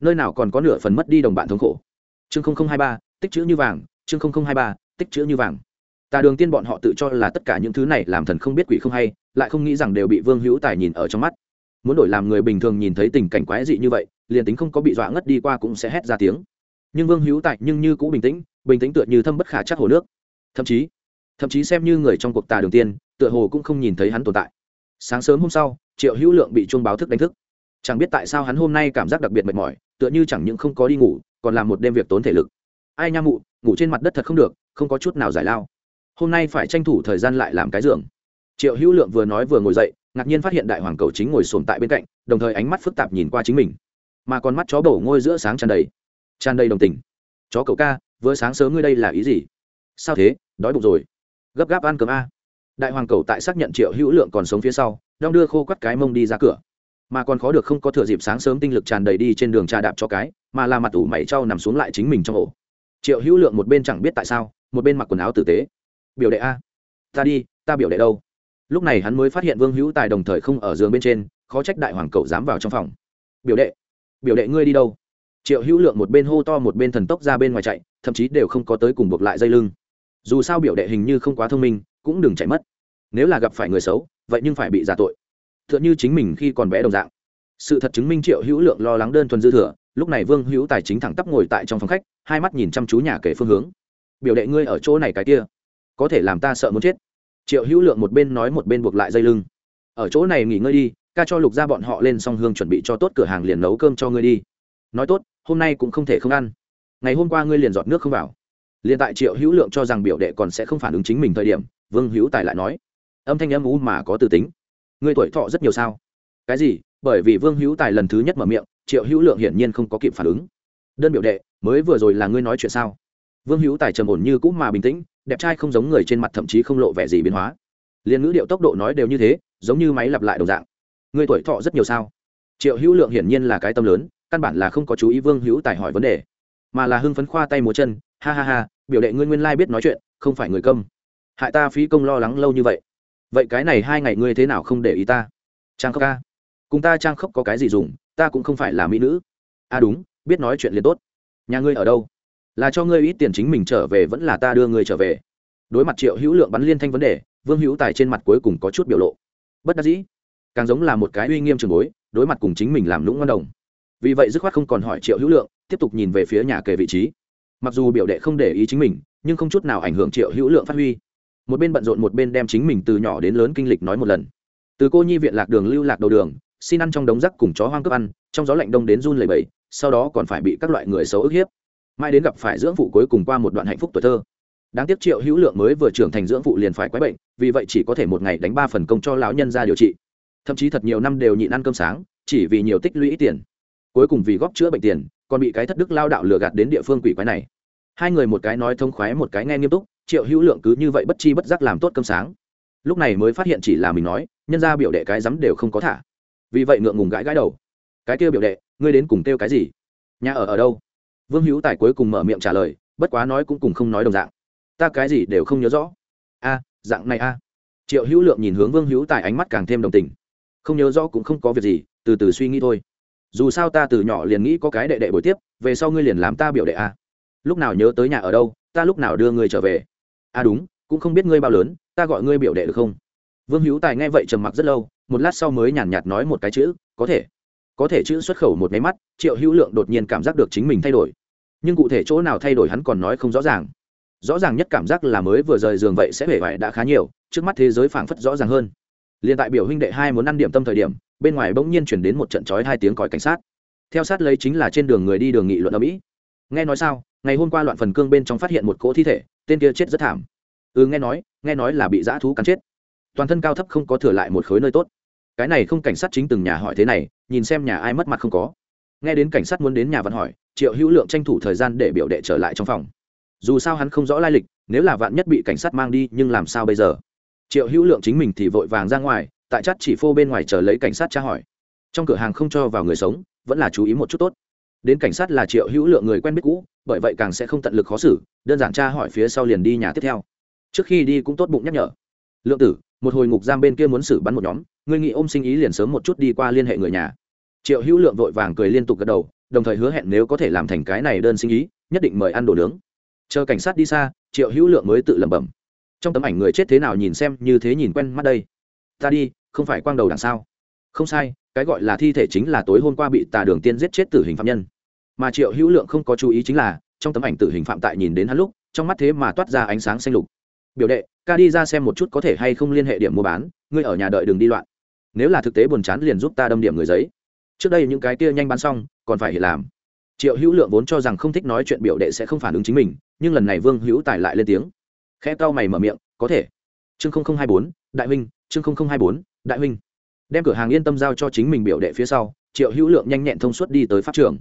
Nơi nào còn có nửa phần mất đi đồng bạn thống khổ. Chương hai ba, tích chữ như vàng, chương hai ba, tích chữ như vàng tà đường tiên bọn họ tự cho là tất cả những thứ này làm thần không biết quỷ không hay, lại không nghĩ rằng đều bị vương hữu tài nhìn ở trong mắt. Muốn đổi làm người bình thường nhìn thấy tình cảnh quái dị như vậy, liền tính không có bị dọa ngất đi qua cũng sẽ hét ra tiếng. Nhưng vương hữu tài nhưng như cũng bình tĩnh bình tĩnh tựa như thâm bất khả chắc hồ nước. Thậm chí thậm chí xem như người trong cuộc tà đường tiên, tựa hồ cũng không nhìn thấy hắn tồn tại. Sáng sớm hôm sau, triệu hữu lượng bị chuông báo thức đánh thức. Chẳng biết tại sao hắn hôm nay cảm giác đặc biệt mệt mỏi, tựa như chẳng những không có đi ngủ, còn làm một đêm việc tốn thể lực. Ai nha mụ, ngủ trên mặt đất thật không được, không có chút nào giải lao hôm nay phải tranh thủ thời gian lại làm cái giường. Triệu hữu lượng vừa nói vừa ngồi dậy, ngạc nhiên phát hiện đại hoàng cầu chính ngồi sồn tại bên cạnh, đồng thời ánh mắt phức tạp nhìn qua chính mình. Mà còn mắt chó bổ ngôi giữa sáng tràn đầy. Tràn đầy đồng tình. Chó cậu ca, vừa sáng sớm ngươi đây là ý gì? Sao thế? Đói bụng rồi. Gấp gáp ăn cơm a. Đại hoàng cầu tại xác nhận triệu hữu lượng còn sống phía sau, đong đưa khô quắt cái mông đi ra cửa. Mà còn khó được không có thừa dịp sáng sớm tinh lực tràn đầy đi trên đường trà đạp cho cái, mà là mặt ủ mày trau nằm xuống lại chính mình trong ổ. Triệu hữu lượng một bên chẳng biết tại sao, một bên mặc quần áo tử tế biểu đệ a. Ta đi, ta biểu đệ đâu? Lúc này hắn mới phát hiện vương hữu tài đồng thời không ở giường bên trên, khó trách đại hoàng cậu dám vào trong phòng. Biểu đệ biểu đệ ngươi đi đâu? Triệu hữu lượng một bên hô to một bên thần tốc ra bên ngoài chạy, thậm chí đều không có tới cùng buộc lại dây lưng. Dù sao biểu đệ hình như không quá thông minh, cũng đừng chạy mất. Nếu là gặp phải người xấu, vậy nhưng phải bị giả tội. T h ư ợ n h ư chính mình khi còn bé đồng dạng. Sự thật chứng minh triệu hữu lượng lo lắng đơn thuần dư thừa, lúc này vương hữu tài chính thẳng tắp ngồi tại trong phòng khách, hai mắt nhìn chăm chú nhà kể phương hướng. Biểu đệ ngươi ở chỗ này cái kia có thể làm ta sợ muốn chết. Triệu hữu lượng một bên nói một bên buộc lại dây lưng. Ở chỗ này nghỉ ngơi đi, ca cho lục ra bọn họ lên xong hương chuẩn bị cho tốt cửa hàng liền nấu cơm cho ngươi đi. Nói tốt, hôm nay cũng không thể không ăn. Ngày hôm qua ngươi liền giọt nước không vào. Liền tại triệu hữu lượng cho rằng biểu đệ còn sẽ không phản ứng chính mình thời điểm, vương hữu tài lại nói, âm thanh âm u mà có từ tính. Ngươi tuổi thọ rất nhiều sao? Cái gì? Bởi vì vương hữu tài lần thứ nhất mở miệng, triệu hữu lượng hiển nhiên không có kịp phản ứng. Đơn biểu đệ, mới vừa rồi là ngươi nói chuyện sao? Vương hữu tài trầm ổn như cũ mà bình tĩnh, đẹp trai không giống người trên mặt thậm chí không lộ vẻ gì biến hóa. Liền ngữ điệu tốc độ nói đều như thế, giống như máy lặp lại đồng dạng. Người tuổi thọ rất nhiều sao? Triệu hữu lượng hiển nhiên là cái tâm lớn, căn bản là không có chú ý vương hữu tài hỏi vấn đề, mà là hưng phấn khoa tay múa chân, ha ha ha, biểu đệ ngươi nguyên lai biết nói chuyện, không phải người công hại ta phí công lo lắng lâu như vậy. Vậy cái này hai ngày ngươi thế nào không để ý ta? Trang khóc ca. Cùng ta trang khóc có cái gì dùng, ta cũng không phải là mỹ nữ. À đúng, biết nói chuyện liền tốt. Nhà ngươi ở đâu? Là cho ngươi ít tiền chính mình trở về vẫn là ta đưa ngươi trở về. Đối mặt triệu hữu lượng bắn liên thanh vấn đề, vương hữu tài trên mặt cuối cùng có chút biểu lộ. Bất đắc dĩ, càng giống là một cái uy nghiêm trường bối, đối mặt cùng chính mình làm lũng ngon đồng. Vì vậy dứt khoát không còn hỏi triệu hữu lượng, tiếp tục nhìn về phía nhà kề vị trí. Mặc dù biểu đệ không để ý chính mình, nhưng không chút nào ảnh hưởng triệu hữu lượng phát huy. Một bên bận rộn một bên đem chính mình từ nhỏ đến lớn kinh lịch nói một lần. Từ cô nhi viện lạc đường lưu lạc đầu đường, xin ăn trong đống rắc cùng chó hoang cướp ăn, trong gió lạnh đông đến run lầy bầy sau đó còn phải bị các loại người xấu ức hiếp mai đến gặp phải dưỡng phụ cuối cùng qua một đoạn hạnh phúc tuổi thơ. Đáng tiếc triệu hữu lượng mới vừa trưởng thành dưỡng phụ liền phải quái bệnh, vì vậy chỉ có thể một ngày đánh ba phần công cho lão nhân ra điều trị. Thậm chí thật nhiều năm đều nhịn ăn cơm sáng, chỉ vì nhiều tích lũy tiền. Cuối cùng vì góp chữa bệnh tiền, còn bị cái thất đức lao đạo lừa gạt đến địa phương quỷ quái này. Hai người một cái nói thông khoái, một cái nghe nghiêm túc, triệu hữu lượng cứ như vậy bất chi bất giác làm tốt cơm sáng. Lúc này mới phát hiện chỉ là mình nói, nhân ra biểu đệ cái rắm đều không có thả. Vì vậy ngượng ngùng gãi gãi đầu. Cái kêu biểu đệ, ngươi đến cùng kêu cái gì? Nhà ở ở đâu? Vương hữu tài cuối cùng mở miệng trả lời, bất quá nói cũng cùng không nói đồng dạng. Ta cái gì đều không nhớ rõ. A, dạng này a. Triệu hữu lượng nhìn hướng vương hữu tài ánh mắt càng thêm đồng tình. Không nhớ rõ cũng không có việc gì, từ từ suy nghĩ thôi. Dù sao ta từ nhỏ liền nghĩ có cái đệ đệ buổi tiếp, về sau ngươi liền làm ta biểu đệ a. Lúc nào nhớ tới nhà ở đâu, ta lúc nào đưa ngươi trở về. A, đúng, cũng không biết ngươi bao lớn, ta gọi ngươi biểu đệ được không? Vương hữu tài nghe vậy trầm mặc rất lâu, một lát sau mới nhàn nhạt nói một cái chữ, có thể có thể chữ xuất khẩu một máy mắt, triệu hữu lượng đột nhiên cảm giác được chính mình thay đổi. Nhưng cụ thể chỗ nào thay đổi hắn còn nói không rõ ràng. Rõ ràng nhất cảm giác là mới vừa rời giường vậy sẽ hể vải đã khá nhiều, trước mắt thế giới phảng phất rõ ràng hơn. Liền tại biểu huynh đệ hai muốn ăn điểm tâm thời điểm, bên ngoài bỗng nhiên chuyển đến một trận trói hai tiếng còi cảnh sát. Theo sát lấy chính là trên đường người đi đường nghị luận ở mỹ. Nghe nói sao, ngày hôm qua loạn phần cương bên trong phát hiện một cỗ thi thể, tên kia chết rất thảm. Ừ nghe nói nghe nói là bị dã thú cắn chết. Toàn thân cao thấp không có thừa lại một khối nơi tốt. Cái này không cảnh sát chính từng nhà hỏi thế này nhìn xem nhà ai mất mặt không có. Nghe đến cảnh sát muốn đến nhà văn hỏi, triệu hữu lượng tranh thủ thời gian để biểu đệ trở lại trong phòng. Dù sao hắn không rõ lai lịch, nếu là vạn nhất bị cảnh sát mang đi, nhưng làm sao bây giờ? Triệu hữu lượng chính mình thì vội vàng ra ngoài, tại chắt chỉ phô bên ngoài chờ lấy cảnh sát tra hỏi. Trong cửa hàng không cho vào người sống, vẫn là chú ý một chút tốt. Đến cảnh sát là triệu hữu lượng người quen biết cũ, bởi vậy càng sẽ không tận lực khó xử, đơn giản tra hỏi phía sau liền đi nhà tiếp theo. Trước khi đi cũng tốt bụng nhắc nhở. Lượng tử một hồi ngục giam bên kia muốn xử bắn một nhóm, ngươi nghĩ ôm sinh ý liền sớm một chút đi qua liên hệ người nhà. Triệu hữu lượng vội vàng cười liên tục gật đầu, đồng thời hứa hẹn nếu có thể làm thành cái này đơn sinh ý, nhất định mời ăn đồ nướng. Chờ cảnh sát đi xa, triệu hữu lượng mới tự lẩm bẩm. Trong tấm ảnh người chết thế nào nhìn xem, như thế nhìn quen mắt đây. Ta đi, không phải quang đầu đằng sau. không sai, cái gọi là thi thể chính là tối hôm qua bị tà đường tiên giết chết tử hình phạm nhân. Mà triệu hữu lượng không có chú ý chính là, trong tấm ảnh tử hình phạm tại nhìn đến hắn lúc, trong mắt thế mà toát ra ánh sáng xanh lục biểu đệ, ca đi ra xem một chút có thể hay không liên hệ điểm mua bán, ngươi ở nhà đợi đừng đi loạn. Nếu là thực tế buồn chán liền giúp ta đâm điểm người giấy. Trước đây những cái kia nhanh bán xong, còn phải làm. Triệu hữu lượng vốn cho rằng không thích nói chuyện biểu đệ sẽ không phản ứng chính mình, nhưng lần này vương hữu tài lại lên tiếng. Khẽ cau mày mở miệng, có thể. Chương hai bốn, đại huynh, chương hai bốn, đại huynh. Đem cửa hàng yên tâm giao cho chính mình biểu đệ phía sau, triệu hữu lượng nhanh nhẹn thông suốt đi tới pháp trường.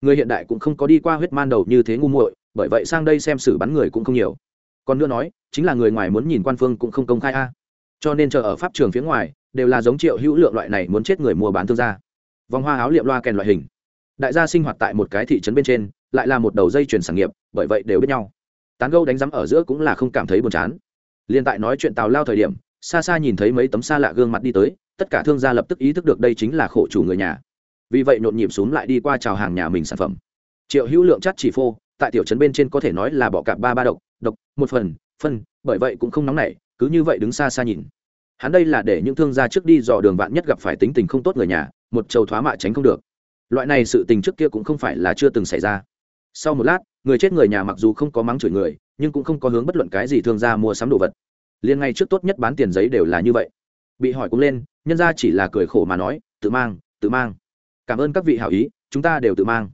Người hiện đại cũng không có đi qua huyết man đầu như thế ngu muội, bởi vậy sang đây xem xử bắn người cũng không nhiều còn nữa nói, chính là người ngoài muốn nhìn quan phương cũng không công khai a. Cho nên chờ ở pháp trường phía ngoài, đều là giống triệu hữu lượng loại này muốn chết người mua bán thương gia. Vòng hoa áo liệm loa kèn loại hình. Đại gia sinh hoạt tại một cái thị trấn bên trên, lại là một đầu dây chuyển sản nghiệp, bởi vậy đều biết nhau. Tán gâu đánh rắm ở giữa cũng là không cảm thấy buồn chán. Liên tại nói chuyện tào lao thời điểm, xa xa nhìn thấy mấy tấm xa lạ gương mặt đi tới, tất cả thương gia lập tức ý thức được đây chính là khổ chủ người nhà. Vì vậy nhộn nhịp xuống lại đi qua chào hàng nhà mình sản phẩm. Triệu hữu lượng chắt chỉ phô tại tiểu trấn bên trên có thể nói là bỏ cạp ba ba độc độc, một phần, phân, bởi vậy cũng không nóng nảy, cứ như vậy đứng xa xa nhìn. Hắn đây là để những thương gia trước đi dò đường vạn nhất gặp phải tính tình không tốt người nhà, một trầu thoá mạ tránh không được. Loại này sự tình trước kia cũng không phải là chưa từng xảy ra. Sau một lát, người chết người nhà mặc dù không có mắng chửi người, nhưng cũng không có hướng bất luận cái gì thương gia mua sắm đồ vật. Liền ngay trước tốt nhất bán tiền giấy đều là như vậy. Bị hỏi cũng lên, nhân ra chỉ là cười khổ mà nói, tự mang tự mang. Cảm ơn các vị hảo ý, chúng ta đều tự mang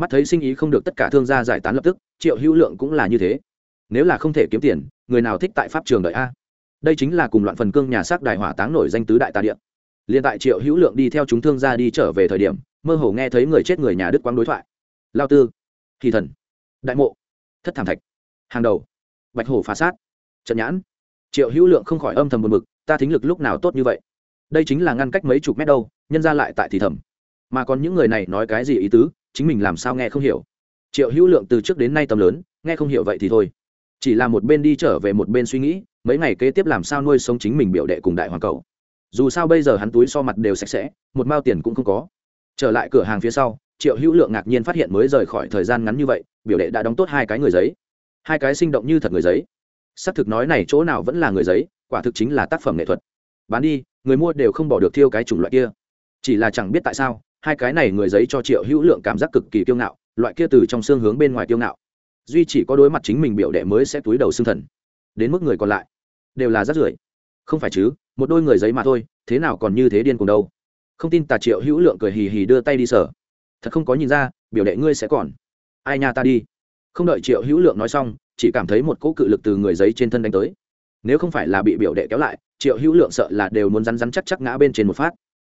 mắt thấy sinh ý không được tất cả thương gia giải tán lập tức, triệu hữu lượng cũng là như thế. Nếu là không thể kiếm tiền, người nào thích tại pháp trường đợi a? Đây chính là cùng loạn phần cương nhà xác đài hỏa táng nổi danh tứ đại tà điện liền tại triệu hữu lượng đi theo chúng thương gia đi trở về thời điểm, mơ hồ nghe thấy người chết người nhà đức quang đối thoại. Lao tư, kỳ thần, đại mộ, thất thảm thạch, hàng đầu, bạch hổ phá sát, trận nhãn. Triệu hữu lượng không khỏi âm thầm buồn bực, ta thính lực lúc nào tốt như vậy? Đây chính là ngăn cách mấy chục mét đâu, nhân ra lại tại thì thầm. Mà còn những người này nói cái gì ý tứ? Chính mình làm sao nghe không hiểu. Triệu hữu lượng từ trước đến nay tầm lớn, nghe không hiểu vậy thì thôi. Chỉ là một bên đi trở về một bên suy nghĩ, mấy ngày kế tiếp làm sao nuôi sống chính mình biểu đệ cùng đại hoàng cầu. Dù sao bây giờ hắn túi so mặt đều sạch sẽ, một mao tiền cũng không có. Trở lại cửa hàng phía sau, triệu hữu lượng ngạc nhiên phát hiện mới rời khỏi thời gian ngắn như vậy, biểu đệ đã đóng tốt hai cái người giấy. Hai cái sinh động như thật người giấy. Xác thực nói này chỗ nào vẫn là người giấy, quả thực chính là tác phẩm nghệ thuật. Bán đi, người mua đều không bỏ được thiêu cái chủng loại kia. Chỉ là chẳng biết tại sao hai cái này người giấy cho triệu hữu lượng cảm giác cực kỳ kiêu ngạo, loại kia từ trong xương hướng bên ngoài kiêu ngạo. Duy chỉ có đối mặt chính mình biểu đệ mới sẽ túi đầu xương thần. Đến mức người còn lại, đều là rát rưởi. Không phải chứ, một đôi người giấy mà thôi, thế nào còn như thế điên cùng đâu. Không tin tà triệu hữu lượng cười hì hì đưa tay đi sở thật không có nhìn ra, biểu đệ ngươi sẽ còn. Ai nha ta đi. Không đợi triệu hữu lượng nói xong, chỉ cảm thấy một cỗ cự lực từ người giấy trên thân đánh tới. Nếu không phải là bị biểu đệ kéo lại, triệu hữu lượng sợ là đều muốn rắn rắn chắc chắc ngã bên trên một phát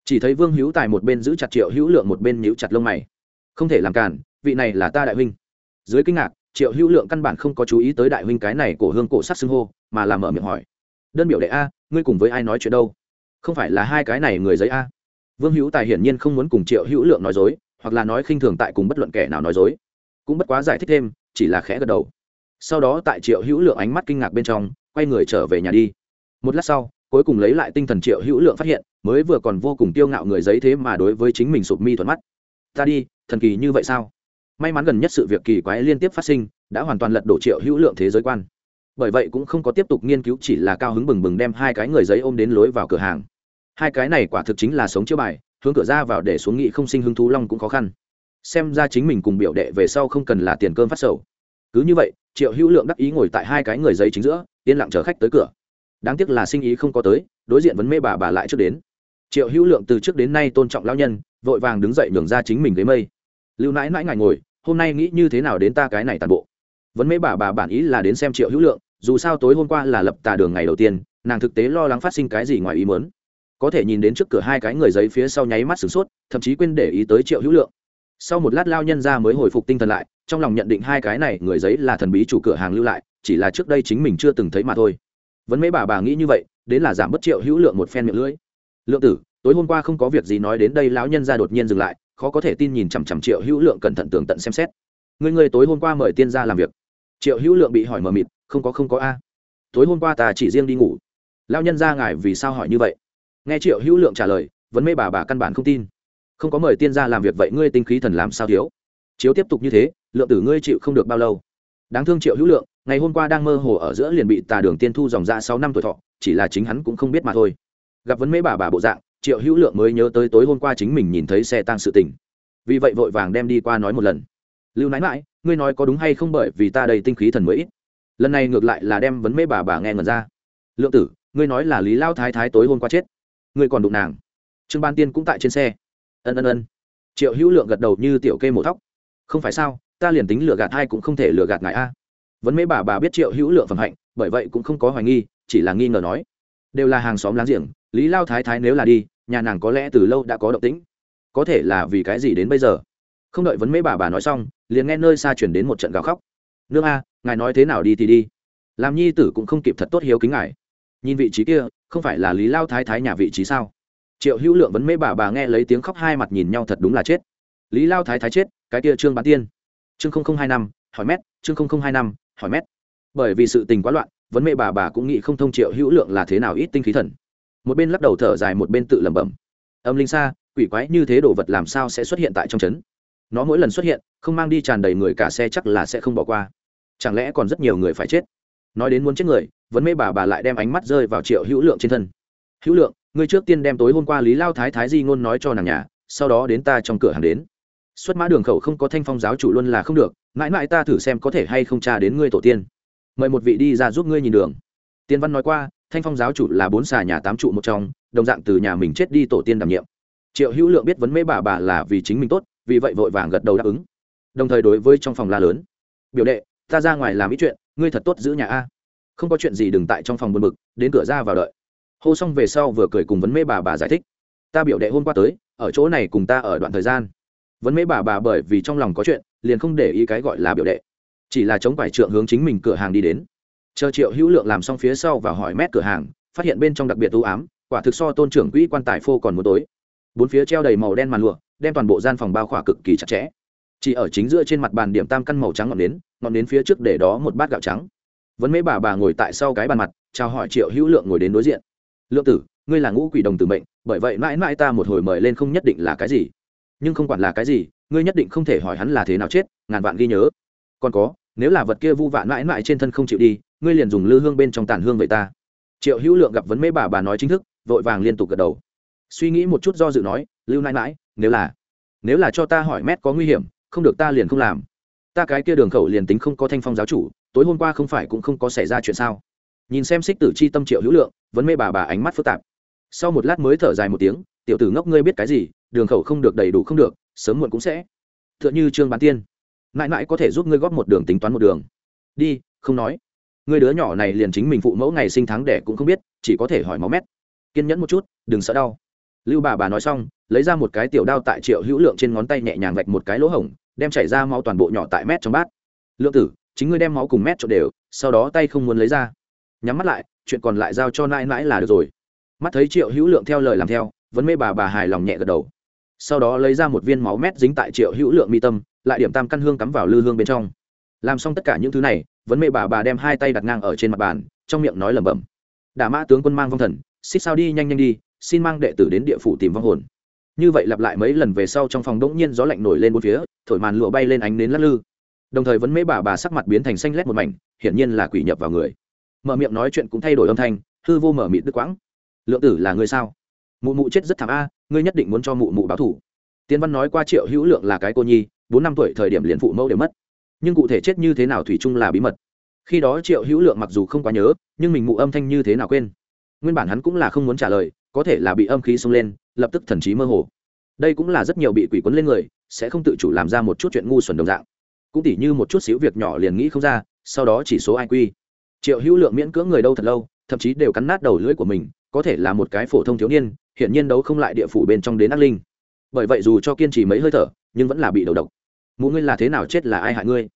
chỉ thấy vương hữu tài một bên giữ chặt triệu hữu lượng một bên nhíu chặt lông mày. Không thể làm cản vị này là ta đại huynh. Dưới kinh ngạc, triệu hữu lượng căn bản không có chú ý tới đại huynh cái này cổ hương cổ sắc xưng hô, mà làm mở miệng hỏi. Đơn biểu đệ a, ngươi cùng với ai nói chuyện đâu? Không phải là hai cái này người giấy a. Vương hữu tài hiển nhiên không muốn cùng triệu hữu lượng nói dối, hoặc là nói khinh thường tại cùng bất luận kẻ nào nói dối. Cũng bất quá giải thích thêm, chỉ là khẽ gật đầu. Sau đó tại triệu hữu lượng ánh mắt kinh ngạc bên trong, quay người trở về nhà đi. Một lát sau, cuối cùng lấy lại tinh thần triệu hữu lượng phát hiện mới vừa còn vô cùng tiêu ngạo người giấy thế mà đối với chính mình sụp mi thuận mắt. Ta đi, thần kỳ như vậy sao? May mắn gần nhất sự việc kỳ quái liên tiếp phát sinh, đã hoàn toàn lật đổ triệu hữu lượng thế giới quan. Bởi vậy cũng không có tiếp tục nghiên cứu, chỉ là cao hứng bừng bừng đem hai cái người giấy ôm đến lối vào cửa hàng. Hai cái này quả thực chính là sống chữa bài, hướng cửa ra vào để xuống nghị không sinh hứng thú long cũng khó khăn. Xem ra chính mình cùng biểu đệ về sau không cần là tiền cơm phát sầu. Cứ như vậy, triệu hữu lượng đắc ý ngồi tại hai cái người giấy chính giữa, yên lặng chờ khách tới cửa. Đáng tiếc là sinh ý không có tới, đối diện vấn mê bà bà lại trước đến triệu hữu lượng từ trước đến nay tôn trọng lão nhân, vội vàng đứng dậy nhường ra chính mình ghế mây. Lưu nãi nãi ngài ngồi, hôm nay nghĩ như thế nào đến ta cái này toàn bộ? Vấn mấy bà bà bản ý là đến xem triệu hữu lượng, dù sao tối hôm qua là lập tà đường ngày đầu tiên, nàng thực tế lo lắng phát sinh cái gì ngoài ý muốn. Có thể nhìn đến trước cửa hai cái người giấy phía sau nháy mắt sửng sốt, thậm chí quên để ý tới triệu hữu lượng. Sau một lát lao nhân ra mới hồi phục tinh thần lại, trong lòng nhận định hai cái này người giấy là thần bí chủ cửa hàng lưu lại, chỉ là trước đây chính mình chưa từng thấy mà thôi. Vẫn mấy bà bà nghĩ như vậy, đến là giảm bất triệu hữu lượng một phen miệng lưỡi lượng tử, tối hôm qua không có việc gì nói đến đây, lão nhân ra đột nhiên dừng lại, khó có thể tin nhìn chằm chằm triệu hữu lượng cẩn thận tường tận xem xét. Người người tối hôm qua mời tiên ra làm việc. Triệu hữu lượng bị hỏi mờ mịt, không có không có a. Tối hôm qua ta chỉ riêng đi ngủ. Lão nhân ra ngài vì sao hỏi như vậy? Nghe triệu hữu lượng trả lời vẫn mê bà bà căn bản không tin. Không có mời tiên ra làm việc vậy ngươi tinh khí thần làm sao thiếu? Chiếu tiếp tục như thế, lượng tử ngươi chịu không được bao lâu. Đáng thương triệu hữu lượng, ngày hôm qua đang mơ hồ ở giữa liền bị tà đường tiên thu dòng ra sáu năm tuổi thọ, chỉ là chính hắn cũng không biết mà thôi gặp vấn mễ bà bà bộ dạng, triệu hữu lượng mới nhớ tới tối hôm qua chính mình nhìn thấy xe tăng sự tình. Vì vậy vội vàng đem đi qua nói một lần. Lưu nãi mãi ngươi nói có đúng hay không bởi vì ta đầy tinh khí thần mới ít? Lần này ngược lại là đem vấn mễ bà bà nghe ngần ra. Lượng tử, ngươi nói là lý lao thái thái tối hôm qua chết. Ngươi còn đụng nàng. Trương ban tiên cũng tại trên xe. Ân ân ân. Triệu hữu lượng gật đầu như tiểu kê mổ thóc. Không phải sao, ta liền tính lừa gạt ai cũng không thể lừa gạt ngài a. Vấn mễ bà bà biết triệu hữu lượng phẩm hạnh, bởi vậy cũng không có hoài nghi, chỉ là nghi ngờ nói. Đều là hàng xóm láng giềng lý lao thái thái nếu là đi, nhà nàng có lẽ từ lâu đã có động tĩnh. Có thể là vì cái gì đến bây giờ? Không đợi vấn mấy bà bà nói xong, liền nghe nơi xa chuyển đến một trận gào khóc. Nương a, ngài nói thế nào đi thì đi. Làm nhi tử cũng không kịp thật tốt hiếu kính ngài. Nhìn vị trí kia, không phải là lý lao thái thái nhà vị trí sao? Triệu hữu lượng vấn mấy bà bà nghe lấy tiếng khóc hai mặt nhìn nhau thật đúng là chết. Lý lao thái thái chết, cái kia trương bán tiên. Chương hai năm, hỏi mét, chương hai năm, hỏi mét. Bởi vì sự tình quá loạn, vấn mê bà bà cũng nghĩ không thông triệu hữu lượng là thế nào ít tinh khí thần một bên lắc đầu thở dài một bên tự lẩm bẩm. Âm linh xa, quỷ quái như thế đồ vật làm sao sẽ xuất hiện tại trong trấn? Nó mỗi lần xuất hiện, không mang đi tràn đầy người cả xe chắc là sẽ không bỏ qua. Chẳng lẽ còn rất nhiều người phải chết? Nói đến muốn chết người, vấn mê bà bà lại đem ánh mắt rơi vào triệu hữu lượng trên thân. Hữu lượng, ngươi trước tiên đem tối hôm qua lý lao thái thái di ngôn nói cho nàng nhà, sau đó đến ta trong cửa hàng đến. Xuất mã đường khẩu không có thanh phong giáo chủ luôn là không được, mãi mãi ta thử xem có thể hay không tra đến ngươi tổ tiên. Mời một vị đi ra giúp ngươi nhìn đường. Tiên văn nói qua thanh phong giáo chủ là bốn xà nhà tám trụ một trong, đồng dạng từ nhà mình chết đi tổ tiên đảm nhiệm. Triệu hữu lượng biết vấn mễ bà bà là vì chính mình tốt, vì vậy vội vàng gật đầu đáp ứng. Đồng thời đối với trong phòng la lớn. Biểu đệ, ta ra ngoài làm ít chuyện, ngươi thật tốt giữ nhà a. Không có chuyện gì đừng tại trong phòng buồn bực, đến cửa ra vào đợi. Hô xong về sau vừa cười cùng vấn mê bà bà giải thích. Ta biểu đệ hôm qua tới, ở chỗ này cùng ta ở đoạn thời gian. Vấn mê bà bà bởi vì trong lòng có chuyện, liền không để ý cái gọi là biểu đệ. Chỉ là chống phải trượng hướng chính mình cửa hàng đi đến chờ triệu hữu lượng làm xong phía sau và hỏi mét cửa hàng, phát hiện bên trong đặc biệt ưu ám, quả thực so tôn trưởng quỹ quan tài phô còn muốn tối. Bốn phía treo đầy màu đen màn lụa, đem toàn bộ gian phòng bao khỏa cực kỳ chặt chẽ. Chỉ ở chính giữa trên mặt bàn điểm tam căn màu trắng ngọn nến ngọn nến phía trước để đó một bát gạo trắng. Vẫn mấy bà bà ngồi tại sau cái bàn mặt, chào hỏi triệu hữu lượng ngồi đến đối diện. Lượng tử, ngươi là ngũ quỷ đồng tử mệnh, bởi vậy mãi mãi ta một hồi mời lên không nhất định là cái gì. Nhưng không quản là cái gì, ngươi nhất định không thể hỏi hắn là thế nào chết, ngàn vạn ghi nhớ. Còn có, nếu là vật kia vu vạn mãi mãi trên thân không chịu đi ngươi liền dùng lư hương bên trong tàn hương vậy ta. Triệu hữu lượng gặp vấn mê bà bà nói chính thức, vội vàng liên tục gật đầu. Suy nghĩ một chút do dự nói, lưu nãi mãi nếu là nếu là cho ta hỏi mét có nguy hiểm, không được ta liền không làm. Ta cái kia đường khẩu liền tính không có thanh phong giáo chủ, tối hôm qua không phải cũng không có xảy ra chuyện sao? Nhìn xem xích tử chi tâm triệu hữu lượng, vấn mê bà bà ánh mắt phức tạp. Sau một lát mới thở dài một tiếng, tiểu tử ngốc ngươi biết cái gì, đường khẩu không được đầy đủ không được, sớm muộn cũng sẽ. T h ư ợ n h ư trương bán tiên. Mãi mãi có thể giúp ngươi góp một đường tính toán một đường. Đi, không nói. Người đứa nhỏ này liền chính mình phụ mẫu ngày sinh tháng đẻ cũng không biết, chỉ có thể hỏi máu mét. Kiên nhẫn một chút, đừng sợ đau. Lưu bà bà nói xong, lấy ra một cái tiểu đao tại triệu hữu lượng trên ngón tay nhẹ nhàng vạch một cái lỗ hổng, đem chảy ra máu toàn bộ nhỏ tại mét trong bát. Lượng tử, chính ngươi đem máu cùng mét trộn đều, sau đó tay không muốn lấy ra. Nhắm mắt lại, chuyện còn lại giao cho nãi nãi là được rồi. Mắt thấy triệu hữu lượng theo lời làm theo vẫn mê bà bà hài lòng nhẹ gật đầu. Sau đó lấy ra một viên máu mét dính tại triệu hữu lượng mi tâm, lại điểm tam căn hương cắm vào lư hương bên trong. Làm xong tất cả những thứ này vẫn mê bà bà đem hai tay đặt ngang ở trên mặt bàn, trong miệng nói lẩm bẩm. Đả mã tướng quân mang vong thần, xích sao đi, nhanh nhanh đi, xin mang đệ tử đến địa phủ tìm vong hồn. Như vậy lặp lại mấy lần về sau trong phòng đỗng nhiên gió lạnh nổi lên bốn phía, thổi màn lụa bay lên ánh đến lắc lư. Đồng thời vẫn mê bà bà sắc mặt biến thành xanh lét một mảnh, hiển nhiên là quỷ nhập vào người. Mở miệng nói chuyện cũng thay đổi âm thanh, hư vô mở mịt đứt quãng. Lượng tử là người sao? Mụ mụ chết rất thảm a, ngươi nhất định muốn cho mụ mụ báo thủ tiên văn nói qua triệu hữu lượng là cái cô nhi, bốn năm tuổi thời điểm liền phụ mẫu đều mất nhưng cụ thể chết như thế nào thủy chung là bí mật. Khi đó triệu hữu lượng mặc dù không quá nhớ, nhưng mình mụ âm thanh như thế nào quên. Nguyên bản hắn cũng là không muốn trả lời, có thể là bị âm khí xông lên, lập tức thần trí mơ hồ. Đây cũng là rất nhiều bị quỷ quấn lên người, sẽ không tự chủ làm ra một chút chuyện ngu xuẩn đồng dạng. Cũng tỉ như một chút xíu việc nhỏ liền nghĩ không ra, sau đó chỉ số ai quy triệu hữu lượng miễn cưỡng người đâu thật lâu, thậm chí đều cắn nát đầu lưỡi của mình, có thể là một cái phổ thông thiếu niên hiện nhiên đấu không lại địa phủ bên trong đến ác linh. Bởi vậy dù cho kiên trì mấy hơi thở, nhưng vẫn là bị đầu độc mụ ngươi là thế nào chết là ai hại ngươi?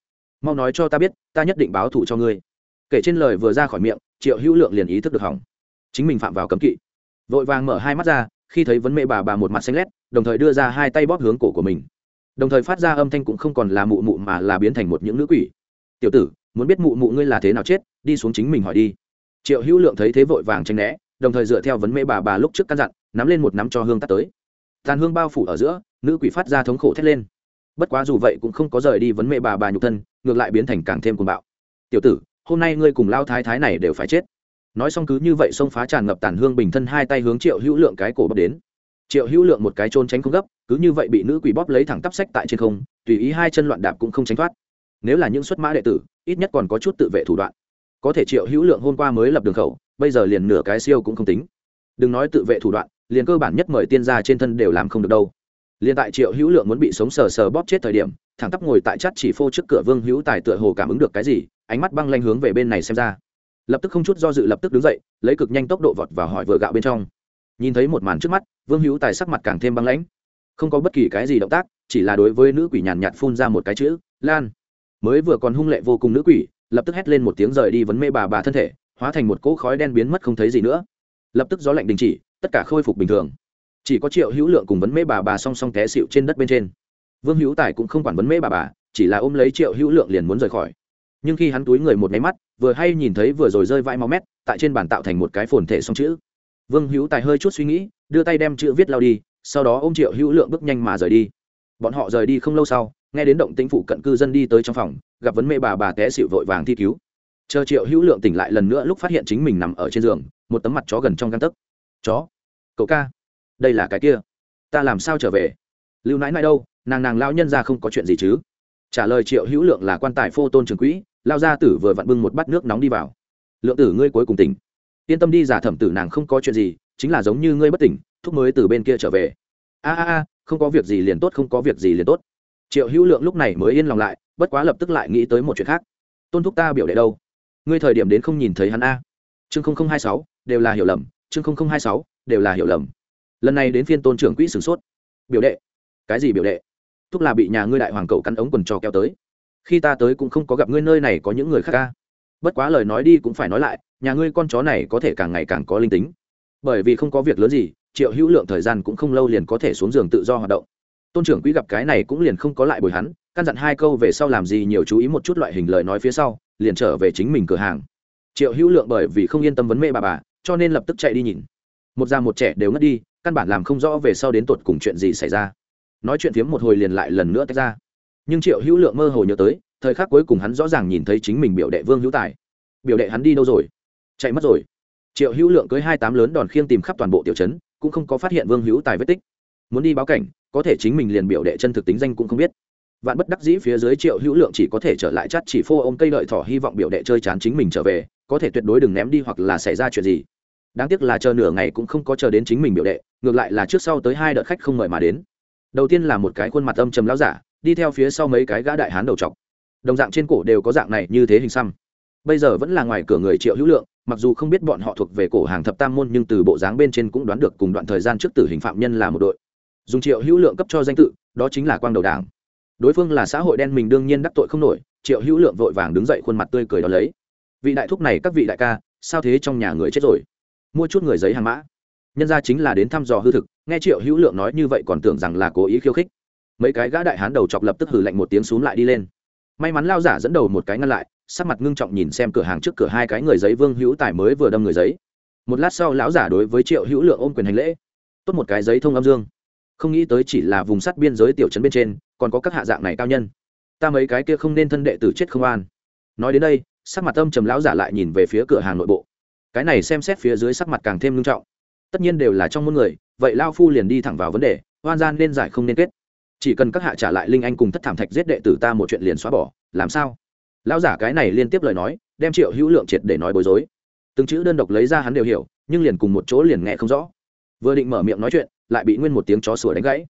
Mau nói cho ta biết, ta nhất định báo thù cho ngươi. Kể trên lời vừa ra khỏi miệng, triệu hữu lượng liền ý thức được hỏng. Chính mình phạm vào cấm kỵ. Vội vàng mở hai mắt ra, khi thấy vấn mẹ bà bà một mặt xanh lét, đồng thời đưa ra hai tay bóp hướng cổ của mình. Đồng thời phát ra âm thanh cũng không còn là mụ mụ mà là biến thành một những nữ quỷ. Tiểu tử, muốn biết mụ mụ ngươi là thế nào chết, đi xuống chính mình hỏi đi. Triệu hữu lượng thấy thế vội vàng tranh né, đồng thời dựa theo vấn mê bà bà lúc trước căn dặn, nắm lên một nắm cho hương tắt tới. Tàn hương bao phủ ở giữa, nữ quỷ phát ra thống khổ thét lên bất quá dù vậy cũng không có rời đi vấn mê bà bà nhục thân, ngược lại biến thành càng thêm cuồng bạo. Tiểu tử, hôm nay ngươi cùng lao thái thái này đều phải chết. Nói xong cứ như vậy xông phá tràn ngập tàn hương bình thân hai tay hướng triệu hữu lượng cái cổ bóp đến. Triệu hữu lượng một cái trôn tránh không gấp, cứ như vậy bị nữ quỷ bóp lấy thẳng tắp sách tại trên không, tùy ý hai chân loạn đạp cũng không tránh thoát. Nếu là những xuất mã đệ tử, ít nhất còn có chút tự vệ thủ đoạn. Có thể triệu hữu lượng hôm qua mới lập đường khẩu, bây giờ liền nửa cái siêu cũng không tính. Đừng nói tự vệ thủ đoạn, liền cơ bản nhất mời tiên gia trên thân đều làm không được đâu liền tại triệu hữu lượng muốn bị sống sờ sờ bóp chết thời điểm, thẳng tắp ngồi tại chắt chỉ phô trước cửa vương hữu tài tựa hồ cảm ứng được cái gì, ánh mắt băng lanh hướng về bên này xem ra. Lập tức không chút do dự lập tức đứng dậy, lấy cực nhanh tốc độ vọt vào hỏi vợ gạo bên trong. Nhìn thấy một màn trước mắt, vương hữu tài sắc mặt càng thêm băng lãnh. Không có bất kỳ cái gì động tác, chỉ là đối với nữ quỷ nhàn nhạt phun ra một cái chữ, lan. Mới vừa còn hung lệ vô cùng nữ quỷ, lập tức hét lên một tiếng rời đi vấn mê bà bà thân thể, hóa thành một cỗ khói đen biến mất không thấy gì nữa. Lập tức gió lạnh đình chỉ, tất cả khôi phục bình thường chỉ có triệu hữu lượng cùng vấn mê bà bà song song té xịu trên đất bên trên. Vương hữu tài cũng không quản vấn mê bà bà, chỉ là ôm lấy triệu hữu lượng liền muốn rời khỏi. Nhưng khi hắn túi người một máy mắt, vừa hay nhìn thấy vừa rồi rơi vãi máu mét, tại trên bàn tạo thành một cái phồn thể song chữ. Vương hữu tài hơi chút suy nghĩ, đưa tay đem chữ viết lao đi, sau đó ô m triệu hữu lượng bước nhanh mà rời đi. Bọn họ rời đi không lâu sau, nghe đến động tĩnh phụ cận cư dân đi tới trong phòng, gặp vấn mê bà bà té xịu vội vàng thi cứu. Chờ triệu hữu lượng tỉnh lại lần nữa lúc phát hiện chính mình nằm ở trên giường, một tấm mặt chó gần trong găng tấc. Chó, cậu ca đây là cái kia. Ta làm sao trở về? Lưu nãi nãi đâu? Nàng nàng lao nhân ra không có chuyện gì chứ? Trả lời triệu hữu lượng là quan tài phô tôn trường quỹ, lao gia tử vừa vặn bưng một bát nước nóng đi vào. Lượng tử ngươi cuối cùng tỉnh. Yên tâm đi, giả thẩm tử nàng không có chuyện gì, chính là giống như ngươi bất tỉnh, thúc mới từ bên kia trở về. A a a, không có việc gì liền tốt, không có việc gì liền tốt. Triệu hữu lượng lúc này mới yên lòng lại, bất quá lập tức lại nghĩ tới một chuyện khác. Tôn thúc ta biểu đệ đâu? Ngươi thời điểm đến không nhìn thấy hắn a? Chương hai sáu, đều là hiểu lầm, chương hai sáu, đều là hiểu lầm lần này đến phiên tôn trưởng quỹ sửng sốt. Biểu đệ. Cái gì biểu đệ? Thúc là bị nhà ngươi đại hoàng cậu cắn ống quần trò kéo tới. Khi ta tới cũng không có gặp ngươi nơi này có những người khác ca. Bất quá lời nói đi cũng phải nói lại, nhà ngươi con chó này có thể càng ngày càng có linh tính. Bởi vì không có việc lớn gì, triệu hữu lượng thời gian cũng không lâu liền có thể xuống giường tự do hoạt động. Tôn trưởng quỹ gặp cái này cũng liền không có lại bồi hắn, căn dặn hai câu về sau làm gì nhiều chú ý một chút loại hình lời nói phía sau, liền trở về chính mình cửa hàng. Triệu hữu lượng bởi vì không yên tâm vấn mê bà bà, cho nên lập tức chạy đi nhìn. Một già một trẻ đều ngất đi căn bản làm không rõ về sau đến tột cùng chuyện gì xảy ra. Nói chuyện phiếm một hồi liền lại lần nữa tách ra. Nhưng triệu hữu lượng mơ hồ nhớ tới, thời khắc cuối cùng hắn rõ ràng nhìn thấy chính mình biểu đệ vương hữu tài. Biểu đệ hắn đi đâu rồi? Chạy mất rồi. Triệu hữu lượng cưới hai tám lớn đòn khiêng tìm khắp toàn bộ tiểu trấn, cũng không có phát hiện vương hữu tài vết tích. Muốn đi báo cảnh, có thể chính mình liền biểu đệ chân thực tính danh cũng không biết. Vạn bất đắc dĩ phía dưới triệu hữu lượng chỉ có thể trở lại chắt chỉ phô ôm cây đợi thỏ hy vọng biểu đệ chơi chán chính mình trở về, có thể tuyệt đối đừng ném đi hoặc là xảy ra chuyện gì đáng tiếc là chờ nửa ngày cũng không có chờ đến chính mình biểu đệ, ngược lại là trước sau tới hai đợt khách không mời mà đến. Đầu tiên là một cái khuôn mặt âm trầm lão giả, đi theo phía sau mấy cái gã đại hán đầu trọc. Đồng dạng trên cổ đều có dạng này như thế hình xăm. Bây giờ vẫn là ngoài cửa người triệu hữu lượng, mặc dù không biết bọn họ thuộc về cổ hàng thập tam môn nhưng từ bộ dáng bên trên cũng đoán được cùng đoạn thời gian trước tử hình phạm nhân là một đội. Dùng triệu hữu lượng cấp cho danh tự, đó chính là quang đầu đảng. Đối phương là xã hội đen mình đương nhiên đắc tội không nổi, triệu hữu lượng vội vàng đứng dậy khuôn mặt tươi cười đón lấy. Vị đại thúc này, các vị đại ca, sao thế trong nhà người chết rồi? Mua chút người giấy hàng mã. Nhân ra chính là đến thăm dò hư thực, nghe triệu hữu lượng nói như vậy còn tưởng rằng là cố ý khiêu khích. Mấy cái gã đại hán đầu chọc lập tức hử lạnh một tiếng xúm lại đi lên. May mắn lao giả dẫn đầu một cái ngăn lại, sắc mặt ngưng trọng nhìn xem cửa hàng trước cửa hai cái người giấy vương hữu tài mới vừa đâm người giấy. Một lát sau lão giả đối với triệu hữu lượng ôm quyền hành lễ. Tốt một cái giấy thông âm dương. Không nghĩ tới chỉ là vùng sắt biên giới tiểu trấn bên trên, còn có các hạ dạng này cao nhân. Ta mấy cái kia không nên thân đệ tử chết không an. Nói đến đây, sắc mặt âm trầm lão giả lại nhìn về phía cửa hàng nội bộ cái này xem xét phía dưới sắc mặt càng thêm nghiêm trọng. Tất nhiên đều là trong môn người, vậy lao phu liền đi thẳng vào vấn đề hoan gian nên giải không nên kết. Chỉ cần các hạ trả lại linh anh cùng thất thảm thạch giết đệ tử ta một chuyện liền xóa bỏ, làm sao? Lão giả cái này liên tiếp lời nói, đem triệu hữu lượng triệt để nói bối rối. Từng chữ đơn độc lấy ra hắn đều hiểu, nhưng liền cùng một chỗ liền nghe không rõ. Vừa định mở miệng nói chuyện, lại bị nguyên một tiếng chó sủa đánh gãy.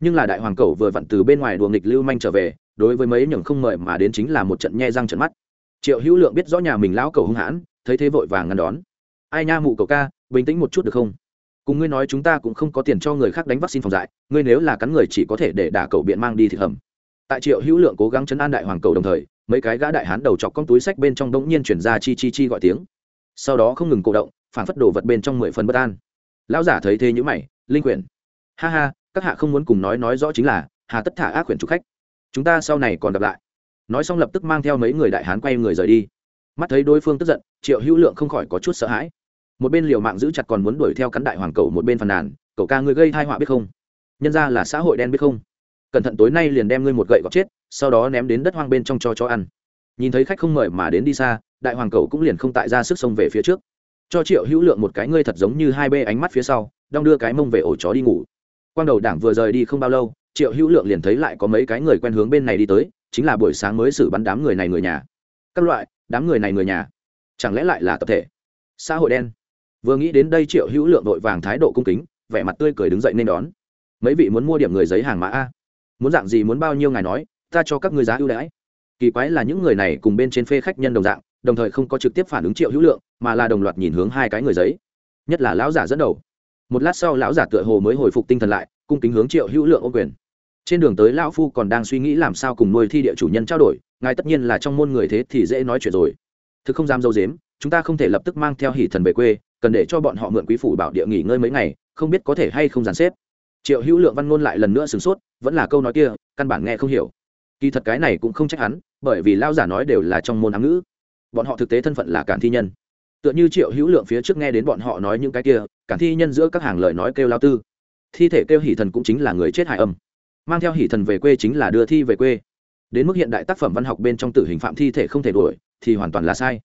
Nhưng là đại hoàng cầu vừa vặn từ bên ngoài đùa nghịch lưu manh trở về, đối với mấy nhường không mời mà đến chính là một trận nhe răng trận mắt. Triệu hữu lượng biết rõ nhà mình lão cầu hung hãn, thấy thế vội vàng ngăn đón ai nha mụ cậu ca, bình tĩnh một chút được không? Cùng ngươi nói chúng ta cũng không có tiền cho người khác đánh vaccine phòng dại ngươi nếu là cắn người chỉ có thể để đả cậu biện mang đi thì hầm. Tại triệu hữu lượng cố gắng chấn an đại hoàng cầu đồng thời, mấy cái gã đại hán đầu chọc con túi sách bên trong đống nhiên chuyển ra chi chi chi gọi tiếng. Sau đó không ngừng cổ động phản phất đồ vật bên trong mười phần bất an. Lão giả thấy thế nhữ mày, linh quyển. Ha ha, các hạ không muốn cùng nói nói rõ chính là, hà tất thả ác quyển trục khách. Chúng ta sau này còn gặp lại. Nói xong lập tức mang theo mấy người đại hán quay người rời đi. Mắt thấy đối phương tức giận, triệu hữu lượng không khỏi có chút sợ hãi một bên liều mạng giữ chặt còn muốn đuổi theo cắn đại hoàng cầu một bên phàn nàn, cậu ca ngươi gây thai họa biết không? Nhân ra là xã hội đen biết không? Cẩn thận tối nay liền đem ngươi một gậy gọt chết, sau đó ném đến đất hoang bên trong cho chó ăn. Nhìn thấy khách không mời mà đến đi xa, đại hoàng cầu cũng liền không tại ra sức sông về phía trước. Cho triệu hữu lượng một cái ngươi thật giống như hai bê ánh mắt phía sau, đong đưa cái mông về ổ chó đi ngủ. Quang đầu đảng vừa rời đi không bao lâu, triệu hữu lượng liền thấy lại có mấy cái người quen hướng bên này đi tới, chính là buổi sáng mới xử bắn đám người này người nhà. Các loại, đám người này người nhà, chẳng lẽ lại là tập thể? Xã hội đen vừa nghĩ đến đây triệu hữu lượng vội vàng thái độ cung kính, vẻ mặt tươi cười đứng dậy nên đón. Mấy vị muốn mua điểm người giấy hàng mã a? Muốn dạng gì muốn bao nhiêu ngài nói, ta cho các người giá ưu đãi. Kỳ quái là những người này cùng bên trên phê khách nhân đồng dạng, đồng thời không có trực tiếp phản ứng triệu hữu lượng, mà là đồng loạt nhìn hướng hai cái người giấy. Nhất là lão giả dẫn đầu. Một lát sau lão giả tựa hồ mới hồi phục tinh thần lại, cung kính hướng triệu hữu lượng ô quyền. Trên đường tới lão phu còn đang suy nghĩ làm sao cùng nuôi thi địa chủ nhân trao đổi, ngài tất nhiên là trong môn người thế thì dễ nói chuyện rồi. Thực không dám dâu dếm, chúng ta không thể lập tức mang theo hỷ thần về quê cần để cho bọn họ mượn quý phủ bảo địa nghỉ ngơi mấy ngày, không biết có thể hay không dàn xếp. Triệu hữu lượng văn ngôn lại lần nữa sửng sốt, vẫn là câu nói kia, căn bản nghe không hiểu. Kỳ thật cái này cũng không trách hắn, bởi vì lao giả nói đều là trong môn ám ngữ. Bọn họ thực tế thân phận là cản thi nhân. Tựa như triệu hữu lượng phía trước nghe đến bọn họ nói những cái kia, cản thi nhân giữa các hàng lời nói kêu lao tư. Thi thể kêu hỷ thần cũng chính là người chết hại âm. Mang theo hỷ thần về quê chính là đưa thi về quê. Đến mức hiện đại tác phẩm văn học bên trong tử hình phạm thi thể không thể đuổi, thì hoàn toàn là sai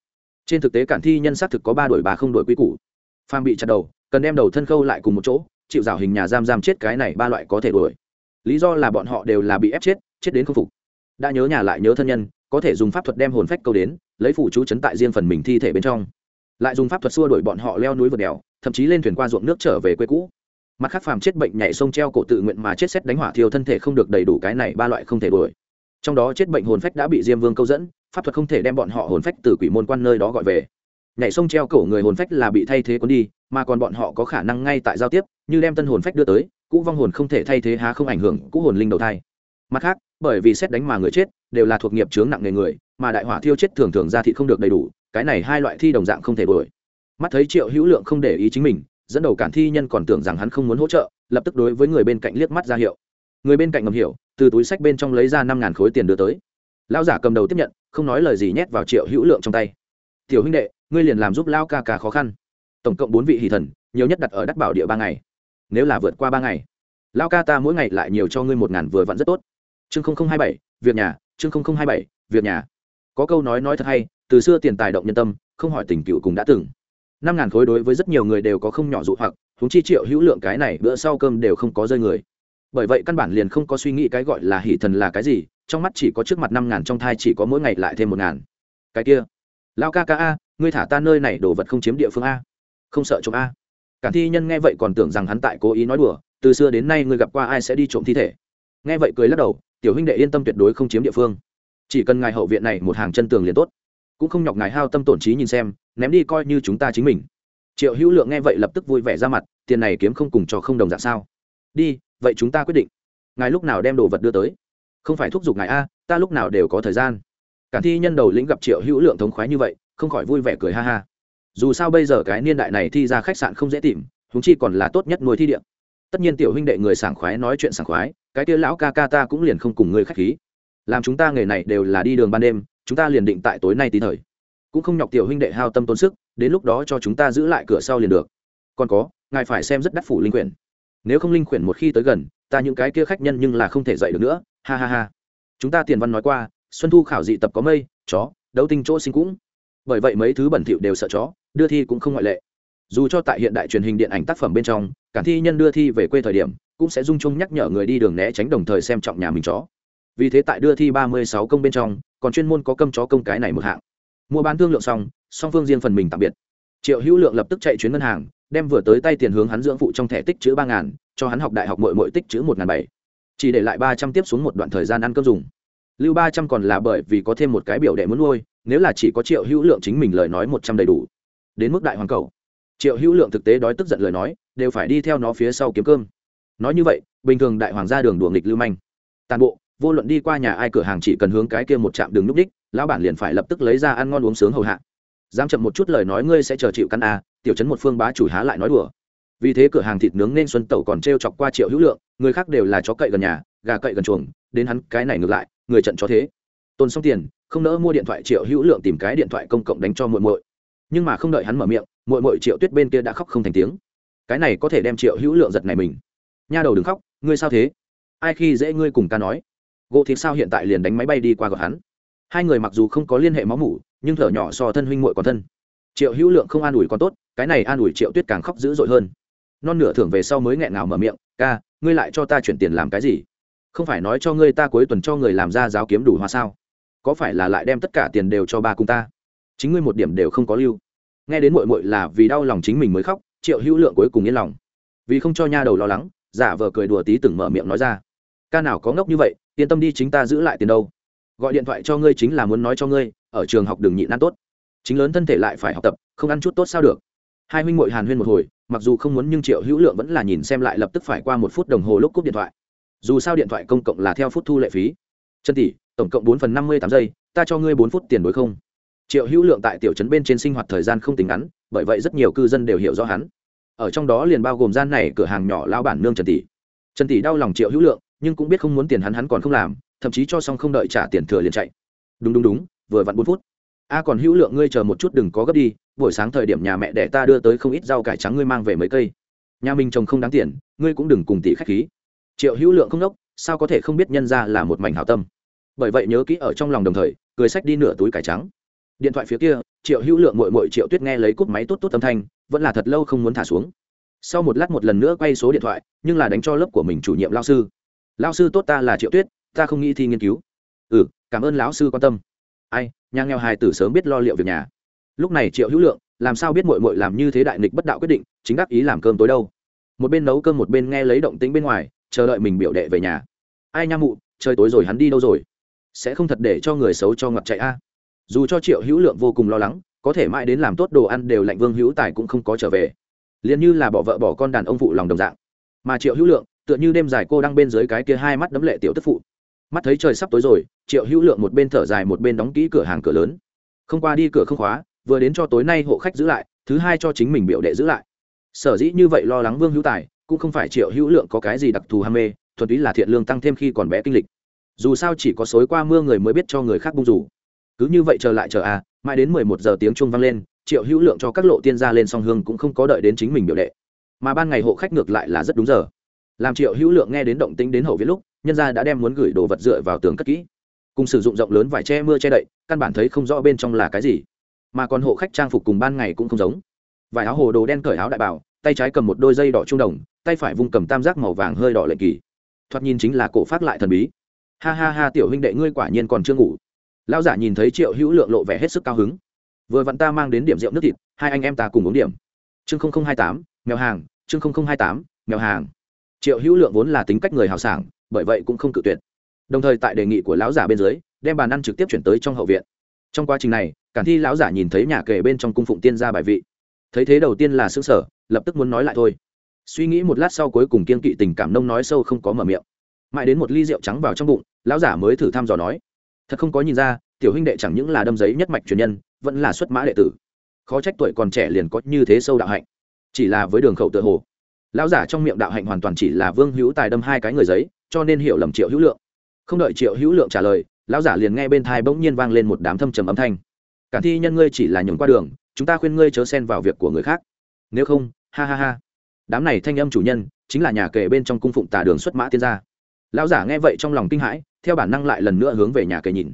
trên thực tế cản thi nhân xác thực có ba đổi bà không đổi quy củ. Phàm bị chặt đầu, cần đem đầu thân khâu lại cùng một chỗ, chịu rào hình nhà giam giam chết cái này ba loại có thể đuổi. Lý do là bọn họ đều là bị ép chết chết đến không phục. Đã nhớ nhà lại nhớ thân nhân, có thể dùng pháp thuật đem hồn phách câu đến, lấy phủ chú chấn tại riêng phần mình thi thể bên trong. Lại dùng pháp thuật xua đuổi bọn họ leo núi vượt đèo, thậm chí lên thuyền qua ruộng nước trở về quê cũ. Mặt khác phàm chết bệnh nhảy sông treo cổ tự nguyện mà chết xét đánh hỏa thiêu thân thể không được đầy đủ cái này ba loại không thể đuổi. Trong đó chết bệnh hồn phách đã bị diêm vương câu dẫn pháp thuật không thể đem bọn họ hồn phách từ quỷ môn quan nơi đó gọi về. Nhảy sông treo cổ người hồn phách là bị thay thế cuốn đi, mà còn bọn họ có khả năng ngay tại giao tiếp, như đem tân hồn phách đưa tới, cũ vong hồn không thể thay thế há không ảnh hưởng cũ hồn linh đầu thai. Mặt khác, bởi vì xét đánh mà người chết, đều là thuộc nghiệp chướng nặng nghề người, mà đại hỏa thiêu chết thường thường ra thị không được đầy đủ, cái này hai loại thi đồng dạng không thể đổi mắt thấy triệu hữu lượng không để ý chính mình, dẫn đầu cản thi nhân còn tưởng rằng hắn không muốn hỗ trợ, lập tức đối với người bên cạnh liếc mắt ra hiệu. Người bên cạnh ngầm hiểu, từ túi sách bên trong lấy ra năm ngàn khối tiền đưa tới lão giả cầm đầu tiếp nhận, không nói lời gì nhét vào triệu hữu lượng trong tay. Tiểu huynh đệ, ngươi liền làm giúp lao ca ca khó khăn. Tổng cộng bốn vị hỷ thần, nhiều nhất đặt ở đắc bảo địa ba ngày. Nếu là vượt qua ba ngày lao ca ta mỗi ngày lại nhiều cho ngươi một ngàn vừa vặn rất tốt. Chương hai bảy, việc nhà, chương hai bảy, việc nhà. Có câu nói nói thật hay, từ xưa tiền tài động nhân tâm, không hỏi tình cựu cùng đã từng. Năm ngàn khối đối với rất nhiều người đều có không nhỏ dụ hoặc chúng chi triệu hữu lượng cái này bữa sau cơm đều không có rơi người. Bởi vậy căn bản liền không có suy nghĩ cái gọi là hỷ thần là cái gì trong mắt chỉ có trước mặt năm ngàn, trong thai chỉ có mỗi ngày lại thêm một ngàn. Cái kia lao ca ca a, ngươi thả ta nơi này đồ vật không chiếm địa phương a. Không sợ trộm a. Cả thi nhân nghe vậy còn tưởng rằng hắn tại cố ý nói đùa, từ xưa đến nay ngươi gặp qua ai sẽ đi trộm thi thể. Nghe vậy cười lắc đầu, tiểu huynh đệ yên tâm tuyệt đối không chiếm địa phương. Chỉ cần ngài hậu viện này một hàng chân tường liền tốt. Cũng không nhọc ngài hao tâm tổn trí nhìn xem, ném đi coi như chúng ta chính mình. Triệu hữu lượng nghe vậy lập tức vui vẻ ra mặt, tiền này kiếm không cùng cho không đồng dạng sao? Đi, vậy chúng ta quyết định. Ngài lúc nào đem đồ vật đưa tới? Không phải thúc giục ngài a, ta lúc nào đều có thời gian. Cả thi nhân đầu lĩnh gặp triệu hữu lượng thống khoái như vậy, không khỏi vui vẻ cười ha ha. Dù sao bây giờ cái niên đại này thi ra khách sạn không dễ tìm húng chi còn là tốt nhất nuôi thi điện tất nhiên tiểu huynh đệ người sảng khoái nói chuyện sảng khoái, cái kia lão ca ca ta cũng liền không cùng người khách khí. Làm chúng ta nghề này đều là đi đường ban đêm, chúng ta liền định tại tối nay tí thời. Cũng không nhọc tiểu huynh đệ hao tâm tốn sức, đến lúc đó cho chúng ta giữ lại cửa sau liền được. Còn có, ngài phải xem rất đắt phủ linh quyển. Nếu không linh quyển một khi tới gần ta những cái kia khách nhân nhưng là không thể dậy được nữa, ha ha ha. Chúng ta tiền văn nói qua, xuân thu khảo dị tập có mây, chó, đấu tinh chỗ sinh cũng. Bởi vậy mấy thứ bẩn thỉu đều sợ chó, đưa thi cũng không ngoại lệ. Dù cho tại hiện đại truyền hình điện ảnh tác phẩm bên trong, cả thi nhân đưa thi về quê thời điểm, cũng sẽ dung chung nhắc nhở người đi đường né tránh đồng thời xem trọng nhà mình chó. Vì thế tại đưa thi ba mươi sáu công bên trong, còn chuyên môn có câm chó công cái này một hạng. Mua bán thương lượng xong, song phương riêng phần mình tạm biệt. Triệu hữu lượng lập tức chạy chuyến ngân hàng đem vừa tới tay tiền hướng hắn dưỡng phụ trong thẻ tích chữ ba ngàn, cho hắn học đại học mội mội tích chữ một ngàn bảy. Chỉ để lại ba trăm tiếp xuống một đoạn thời gian ăn cơm dùng. Lưu ba trăm còn là bởi vì có thêm một cái biểu đệ muốn nuôi, nếu là chỉ có triệu hữu lượng chính mình lời nói một trăm đầy đủ. Đến mức đại hoàng cầu. Triệu hữu lượng thực tế đói tức giận lời nói, đều phải đi theo nó phía sau kiếm cơm. Nói như vậy, bình thường đại hoàng ra đường đùa nghịch lưu manh. Tàn bộ, vô luận đi qua nhà ai cửa hàng chỉ cần hướng cái kia một trạm đường núp đích, lão bản liền phải lập tức lấy ra ăn ngon uống sướng hầu hạ. Dám chậm một chút lời nói ngươi sẽ chờ chịu căn a à, tiểu chấn một phương bá chủ há lại nói đùa. Vì thế cửa hàng thịt nướng nên xuân tẩu còn t chọc qua triệu hữu lượng, người khác đều là chó cậy gần nhà, gà cậy gần chuồng, đến hắn cái này ngược lại, người trận chó thế. Tôn xong tiền, không nỡ mua điện thoại triệu hữu lượng tìm cái điện thoại công cộng đánh cho muội muội. Nhưng mà không đợi hắn mở miệng, muội muội triệu tuyết bên kia đã khóc không thành tiếng. Cái này có thể đem triệu hữu lượng giật này mình. Nha đầu đừng khóc, ngươi sao thế? Ai khi dễ ngươi cùng ta nói? Gỗ thịt sao hiện tại liền đánh máy bay đi qua gọi hắn? Hai người mặc dù không có liên hệ máu mủ, nhưng thở nhỏ so thân huynh muội còn thân triệu hữu lượng không an ủi còn tốt, cái này an ủi triệu tuyết càng khóc dữ dội hơn. Non nửa thưởng về sau mới nghẹn ngào mở miệng, ca, ngươi lại cho ta chuyển tiền làm cái gì? Không phải nói cho ngươi ta cuối tuần cho người làm ra giáo kiếm đủ hoa sao? Có phải là lại đem tất cả tiền đều cho ba cùng ta? Chính ngươi một điểm đều không có lưu. Nghe đến mội mội là vì đau lòng chính mình mới khóc, triệu hữu lượng cuối cùng yên lòng. Vì không cho nha đầu lo lắng, giả vờ cười đùa tí từng mở miệng nói ra, ca nào có ngốc như vậy, yên tâm đi chính ta giữ lại tiền đâu. Gọi điện thoại cho ngươi chính là muốn nói cho ngươi, ở trường học đừng nhịn ăn tốt chính lớn thân thể lại phải học tập, không ăn chút tốt sao được. Hai huynh ngội hàn huyên một hồi, mặc dù không muốn nhưng triệu hữu lượng vẫn là nhìn xem lại lập tức phải qua một phút đồng hồ lúc cúp điện thoại. Dù sao điện thoại công cộng là theo phút thu lệ phí. Chân tỷ, tổng cộng bốn phần năm mươi tám giây, ta cho ngươi bốn phút tiền đối không? Triệu hữu lượng tại tiểu trấn bên trên sinh hoạt thời gian không tính ngắn, bởi vậy rất nhiều cư dân đều hiểu rõ hắn. Ở trong đó liền bao gồm gian này cửa hàng nhỏ lao bản nương trần tỷ. Trần tỷ đau lòng triệu hữu lượng, nhưng cũng biết không muốn tiền hắn hắn còn không làm, thậm chí cho xong không đợi trả tiền thừa liền chạy. Đúng đúng đúng, vừa vặn bốn phút a còn hữu lượng ngươi chờ một chút đừng có gấp đi, buổi sáng thời điểm nhà mẹ để ta đưa tới không ít rau cải trắng ngươi mang về mấy cây. Nhà mình trồng không đáng tiền, ngươi cũng đừng cùng tỷ khách khí. Triệu hữu lượng không đốc sao có thể không biết nhân ra là một mảnh hảo tâm. Bởi vậy nhớ kỹ ở trong lòng đồng thời, cười sách đi nửa túi cải trắng. Điện thoại phía kia, triệu hữu lượng mội mội triệu tuyết nghe lấy cúp máy tốt tốt âm thanh, vẫn là thật lâu không muốn thả xuống. Sau một lát một lần nữa quay số điện thoại, nhưng là đánh cho lớp của mình chủ nhiệm lao sư. Lao sư tốt ta là triệu tuyết, ta không nghĩ thi nghiên cứu. Ừ cảm ơn lão sư quan tâm ai, nhà nghèo hài tử sớm biết lo liệu việc nhà. Lúc này triệu hữu lượng, làm sao biết mội mội làm như thế đại nghịch bất đạo quyết định, chính đắc ý làm cơm tối đâu. Một bên nấu cơm một bên nghe lấy động tĩnh bên ngoài, chờ đợi mình biểu đệ về nhà. Ai nha mụ, trời tối rồi hắn đi đâu rồi? Sẽ không thật để cho người xấu cho ngập chạy a. Dù cho triệu hữu lượng vô cùng lo lắng, có thể mãi đến làm tốt đồ ăn đều lạnh vương hữu tài cũng không có trở về. Liền như là bỏ vợ bỏ con đàn ông phụ lòng đồng dạng. Mà triệu hữu lượng, tựa như đêm dài cô đang bên dưới cái kia hai mắt đấm lệ tiểu tức phụ mắt thấy trời sắp tối rồi, triệu hữu lượng một bên thở dài một bên đóng kỹ cửa hàng cửa lớn. Không qua đi cửa không khóa, vừa đến cho tối nay hộ khách giữ lại, thứ hai cho chính mình biểu đệ giữ lại. Sở dĩ như vậy lo lắng vương hữu tài, cũng không phải triệu hữu lượng có cái gì đặc thù ham mê, thuần túy là thiện lương tăng thêm khi còn bé kinh lịch. Dù sao chỉ có xối qua mưa người mới biết cho người khác bung rủ. Cứ như vậy chờ lại chờ à mãi đến mười một giờ tiếng chuông vang lên, triệu hữu lượng cho các lộ tiên gia lên song hương cũng không có đợi đến chính mình biểu đệ. Mà ban ngày hộ khách ngược lại là rất đúng giờ. Làm triệu hữu lượng nghe đến động tính đến hậu viết lúc nhân gia đã đem muốn gửi đồ vật dựa vào tường cất kỹ. Cùng sử dụng rộng lớn vải che mưa che đậy, căn bản thấy không rõ bên trong là cái gì. Mà còn hộ khách trang phục cùng ban ngày cũng không giống. Vải áo hồ đồ đen cởi áo đại bảo, tay trái cầm một đôi dây đỏ trung đồng, tay phải vung cầm tam giác màu vàng hơi đỏ lệ kỳ. Thoạt nhìn chính là cổ phát lại thần bí. Ha ha ha, tiểu huynh đệ ngươi quả nhiên còn chưa ngủ. Lão giả nhìn thấy triệu hữu lượng lộ vẻ hết sức cao hứng. Vừa vặn ta mang đến điểm rượu nước thịt, hai anh em ta cùng uống điểm. Chương hai mươi tám, mèo hàng, chương hai mươi tám, mèo hàng. Triệu hữu lượng vốn là tính cách người hào sảng bởi vậy cũng không cự tuyệt. Đồng thời tại đề nghị của lão giả bên dưới, đem bàn ăn trực tiếp chuyển tới trong hậu viện. Trong quá trình này, cản thi lão giả nhìn thấy nhà kề bên trong cung phụng tiên gia bài vị. Thấy thế đầu tiên là xứ sở lập tức muốn nói lại thôi. Suy nghĩ một lát sau cuối cùng kiên kỵ tình cảm nông nói sâu không có mở miệng. Mãi đến một ly rượu trắng vào trong bụng, lão giả mới thử thăm dò nói. Thật không có nhìn ra, tiểu huynh đệ chẳng những là đâm giấy nhất mạch truyền nhân, vẫn là xuất mã đệ tử. Khó trách tuổi còn trẻ liền có như thế sâu đạo hạnh. Chỉ là với đường khẩu tự hồ lão giả trong miệng đạo hạnh hoàn toàn chỉ là vương hữu tài đâm hai cái người giấy, cho nên hiểu lầm triệu hữu lượng. Không đợi triệu hữu lượng trả lời, lão giả liền nghe bên thai bỗng nhiên vang lên một đám thâm trầm âm thanh. Cả thi nhân ngươi chỉ là nhường qua đường, chúng ta khuyên ngươi chớ xen vào việc của người khác. Nếu không, ha ha ha. Đám này thanh âm chủ nhân, chính là nhà kề bên trong cung phụng tà đường xuất mã tiên gia. Lão giả nghe vậy trong lòng kinh hãi, theo bản năng lại lần nữa hướng về nhà kề nhìn.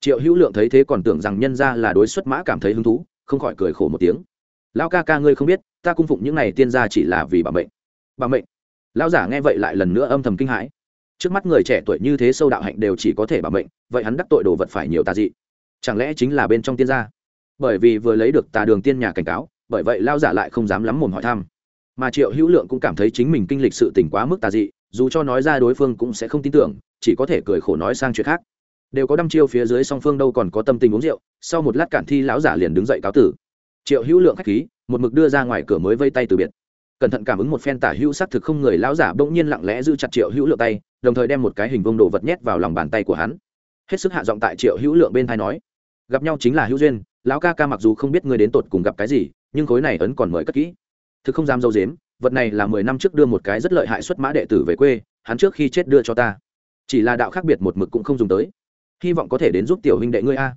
Triệu hữu lượng thấy thế còn tưởng rằng nhân ra là đối xuất mã cảm thấy hứng thú, không khỏi cười khổ một tiếng. Lão ca ca ngươi không biết ta cung phụng những này tiên gia chỉ là vì bà mệnh. Bà mệnh? Lão giả nghe vậy lại lần nữa âm thầm kinh hãi. Trước mắt người trẻ tuổi như thế sâu đạo hạnh đều chỉ có thể bà mệnh, vậy hắn đắc tội đồ vật phải nhiều tà dị. Chẳng lẽ chính là bên trong tiên gia? Bởi vì vừa lấy được tà đường tiên nhà cảnh cáo, bởi vậy lao giả lại không dám lắm mồm hỏi thăm. Mà triệu hữu lượng cũng cảm thấy chính mình kinh lịch sự tỉnh quá mức tà dị, dù cho nói ra đối phương cũng sẽ không tin tưởng, chỉ có thể cười khổ nói sang chuyện khác. Đều có đăm chiêu phía dưới song phương đâu còn có tâm tình uống rượu, sau một lát cản thi lão giả liền đứng dậy cáo tử. Triệu hữu lượng k h á c h khí một mực đưa ra ngoài cửa mới vây tay từ biệt. Cẩn thận cảm ứng một phen tả hữu xác thực không người lão giả bỗng nhiên lặng lẽ giữ chặt triệu hữu lượng tay, đồng thời đem một cái hình vông đồ vật nhét vào lòng bàn tay của hắn. Hết sức hạ giọng tại triệu hữu lượng bên thai nói, gặp nhau chính là hữu duyên, lão ca ca mặc dù không biết ngươi đến tột cùng gặp cái gì, nhưng khối này ấn còn mời cất kỹ. Thực không dám dâu dếm, vật này là mười năm trước đưa một cái rất lợi hại xuất mã đệ tử về quê, hắn trước khi chết đưa cho ta. Chỉ là đạo khác biệt một mực cũng không dùng tới. Hy vọng có thể đến giúp tiểu huynh đệ ngươi a.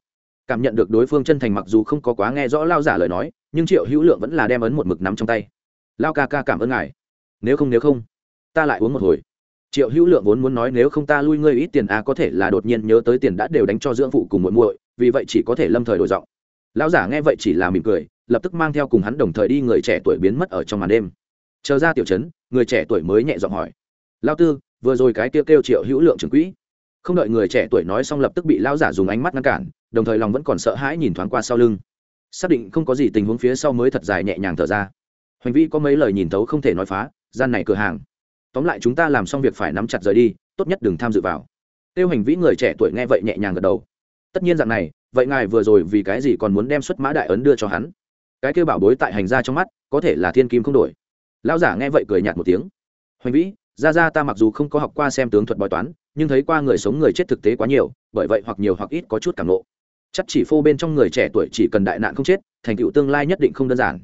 Cảm nhận được đối phương chân thành mặc dù không có quá nghe rõ lao giả lời nói nhưng triệu hữu lượng vẫn là đem ấn một mực nắm trong tay. Lao ca ca cảm ơn ngài. Nếu không nếu không, ta lại uống một hồi. Triệu hữu lượng vốn muốn nói nếu không ta lui ngươi ít tiền à có thể là đột nhiên nhớ tới tiền đã đều đánh cho dưỡng phụ cùng muội muội, vì vậy chỉ có thể lâm thời đổi giọng. Lão giả nghe vậy chỉ là mỉm cười, lập tức mang theo cùng hắn đồng thời đi người trẻ tuổi biến mất ở trong màn đêm. Chờ ra tiểu trấn, người trẻ tuổi mới nhẹ giọng hỏi. Lao tư, vừa rồi cái kêu kêu triệu hữu lượng trưởng quỹ. Không đợi người trẻ tuổi nói xong lập tức bị lão giả dùng ánh mắt ngăn cản, đồng thời lòng vẫn còn sợ hãi nhìn thoáng qua sau lưng xác định không có gì tình huống phía sau mới thật dài nhẹ nhàng thở ra. Hoành vi có mấy lời nhìn thấu không thể nói phá, gian này cửa hàng. Tóm lại chúng ta làm xong việc phải nắm chặt rời đi, tốt nhất đừng tham dự vào. Tiêu hành vĩ người trẻ tuổi nghe vậy nhẹ nhàng gật đầu. Tất nhiên dạng này, vậy ngài vừa rồi vì cái gì còn muốn đem xuất mã đại ấn đưa cho hắn? Cái kêu bảo bối tại hành ra trong mắt, có thể là thiên kim không đổi. Lão giả nghe vậy cười nhạt một tiếng. Hoành vĩ, ra ra ta mặc dù không có học qua xem tướng thuật bói toán, nhưng thấy qua người sống người chết thực tế quá nhiều, bởi vậy hoặc nhiều hoặc ít có chút cảm nộ chắc chỉ phô bên trong người trẻ tuổi chỉ cần đại nạn không chết, thành tựu tương lai nhất định không đơn giản.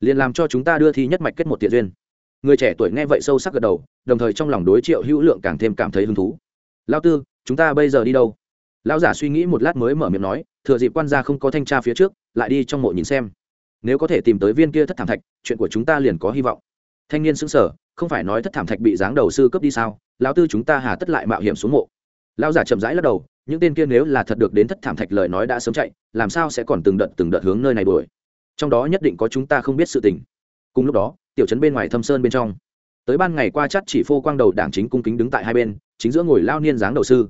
Liền làm cho chúng ta đưa thi nhất mạch kết một tiện duyên. Người trẻ tuổi nghe vậy sâu sắc gật đầu, đồng thời trong lòng đối triệu hữu lượng càng thêm cảm thấy hứng thú. Lao tư, chúng ta bây giờ đi đâu? Lão giả suy nghĩ một lát mới mở miệng nói, thừa dịp quan gia không có thanh tra phía trước, lại đi trong mộ nhìn xem. Nếu có thể tìm tới viên kia thất thảm thạch, chuyện của chúng ta liền có hy vọng. Thanh niên xứng sở không phải nói thất thảm thạch bị giáng đầu sư cướp đi sao? Lão tư chúng ta hà tất lại mạo hiểm xuống mộ. Lão giả chậm rãi lắc đầu những tên kia nếu là thật được đến thất thảm thạch lời nói đã sớm chạy, làm sao sẽ còn từng đợt từng đợt hướng nơi này đuổi? Trong đó nhất định có chúng ta không biết sự tình. Cùng lúc đó, tiểu trấn bên ngoài thâm sơn bên trong, tới ban ngày qua chắt chỉ phô quang đầu đảng chính cung kính đứng tại hai bên, chính giữa ngồi lao niên dáng đầu sư.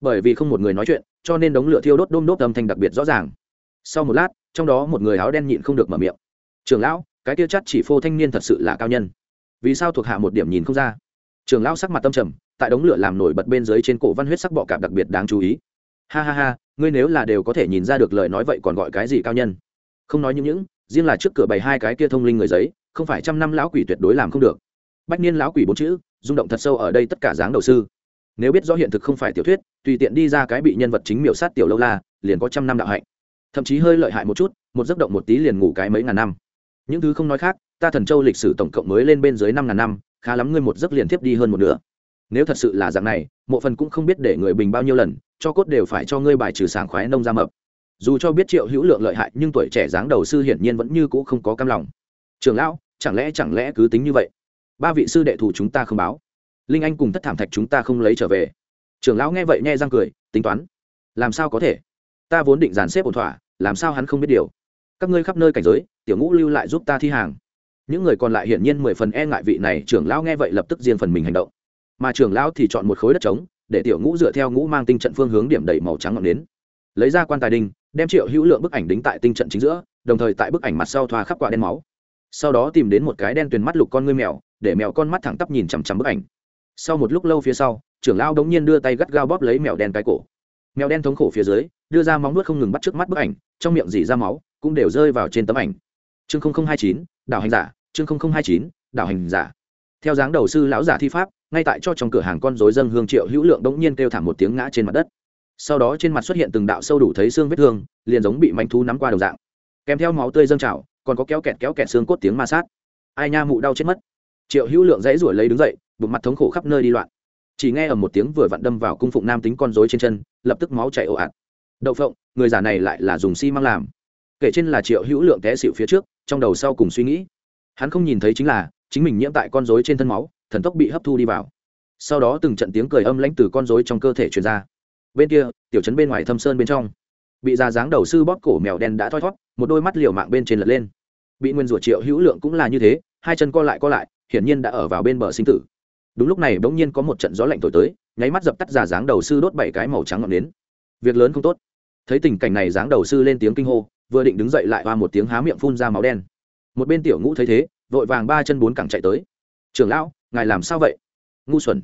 Bởi vì không một người nói chuyện, cho nên đống lửa thiêu đốt đôm đốt âm thanh đặc biệt rõ ràng. Sau một lát, trong đó một người áo đen nhịn không được mở miệng. Trường lão, cái tiêu chắt chỉ phô thanh niên thật sự là cao nhân. Vì sao thuộc hạ một điểm nhìn không ra? Trường lão sắc mặt tâm trầm tại đống lửa làm nổi bật bên dưới trên cổ văn huyết sắc bọ cạp đặc biệt đáng chú ý. Ha ha ha, ngươi nếu là đều có thể nhìn ra được lời nói vậy còn gọi cái gì cao nhân? Không nói những những, riêng là trước cửa bày hai cái kia thông linh người giấy, không phải trăm năm lão quỷ tuyệt đối làm không được. Bách niên lão quỷ bốn chữ, rung động thật sâu ở đây tất cả dáng đầu sư. Nếu biết rõ hiện thực không phải tiểu thuyết, tùy tiện đi ra cái bị nhân vật chính miểu sát tiểu lâu la, liền có trăm năm đạo hạnh. Thậm chí hơi lợi hại một chút, một giấc động một tí liền ngủ cái mấy ngàn năm. Những thứ không nói khác, ta thần châu lịch sử tổng cộng mới lên bên dưới năm ngàn năm, khá lắm ngươi một giấc liền tiếp đi hơn một nửa nếu thật sự là dạng này, mộ phần cũng không biết để người bình bao nhiêu lần, cho cốt đều phải cho ngươi bài trừ sảng khoái nông ra mập. Dù cho biết triệu hữu lượng lợi hại, nhưng tuổi trẻ dáng đầu sư hiển nhiên vẫn như cũ không có cam lòng. Trường lão, chẳng lẽ chẳng lẽ cứ tính như vậy? Ba vị sư đệ thủ chúng ta không báo. Linh anh cùng thất thảm thạch chúng ta không lấy trở về. Trường lão nghe vậy nghe răng cười, tính toán. Làm sao có thể? Ta vốn định dàn xếp ổn thỏa, làm sao hắn không biết điều? Các ngươi khắp nơi cảnh giới, tiểu ngũ lưu lại giúp ta thi hàng. Những người còn lại hiển nhiên mười phần e ngại vị này, trưởng lão nghe vậy lập tức riêng phần mình hành động mà trưởng lão thì chọn một khối đất trống, để tiểu ngũ dựa theo ngũ mang tinh trận phương hướng điểm đầy màu trắng ngọn nến. Lấy ra quan tài đinh, đem triệu hữu lượng bức ảnh đính tại tinh trận chính giữa, đồng thời tại bức ảnh mặt sau thoa khắp quả đen máu. Sau đó tìm đến một cái đen tuyền mắt lục con ngươi mèo, để mèo con mắt thẳng tắp nhìn chằm chằm bức ảnh. Sau một lúc lâu phía sau, trưởng lão đống nhiên đưa tay gắt gao bóp lấy mèo đen cái cổ. Mèo đen thống khổ phía dưới, đưa ra móng nuốt không ngừng bắt trước mắt bức ảnh, trong miệng dỉ ra máu, cũng đều rơi vào trên tấm ảnh. Chương hai chín, đảo hành giả, chương hai chín, đảo hành giả. Theo dáng đầu sư lão giả thi pháp ngay tại cho trong cửa hàng con rối dân hương triệu hữu lượng đống nhiên kêu thảm một tiếng ngã trên mặt đất. Sau đó trên mặt xuất hiện từng đạo sâu đủ thấy xương vết thương, liền giống bị manh thú nắm qua đầu dạng. Kèm theo máu tươi dâng trào, còn có kéo kẹt kéo kẹt xương cốt tiếng ma sát. Ai nha mụ đau chết mất. Triệu hữu lượng dãy ruổi lấy đứng dậy, bụng mặt thống khổ khắp nơi đi loạn. Chỉ nghe ở một tiếng vừa vặn đâm vào cung phụng nam tính con rối trên chân, lập tức máu chảy ồ ạt. Đậu phộng, người già này lại là dùng xi măng làm. Kể trên là triệu hữu lượng té xịu phía trước, trong đầu sau cùng suy nghĩ. Hắn không nhìn thấy chính là, chính mình nhiễm tại con rối trên thân máu thần tốc bị hấp thu đi vào. Sau đó từng trận tiếng cười âm lãnh từ con rối trong cơ thể truyền ra. Bên kia, tiểu trấn bên ngoài thâm sơn bên trong, bị già dáng đầu sư bóp cổ mèo đen đã thoi thót một đôi mắt liều mạng bên trên lật lên. Bị nguyên rủa triệu hữu lượng cũng là như thế, hai chân co lại co lại, hiển nhiên đã ở vào bên bờ sinh tử. Đúng lúc này bỗng nhiên có một trận gió lạnh thổi tới, nháy mắt dập tắt già dáng đầu sư đốt bảy cái màu trắng ngọn nến. Việc lớn không tốt. Thấy tình cảnh này, dáng đầu sư lên tiếng kinh hô, vừa định đứng dậy lại qua một tiếng há miệng phun ra máu đen. Một bên tiểu ngũ thấy thế, vội vàng ba chân bốn cẳng chạy tới. Trưởng lão ngài làm sao vậy? Ngu xuẩn.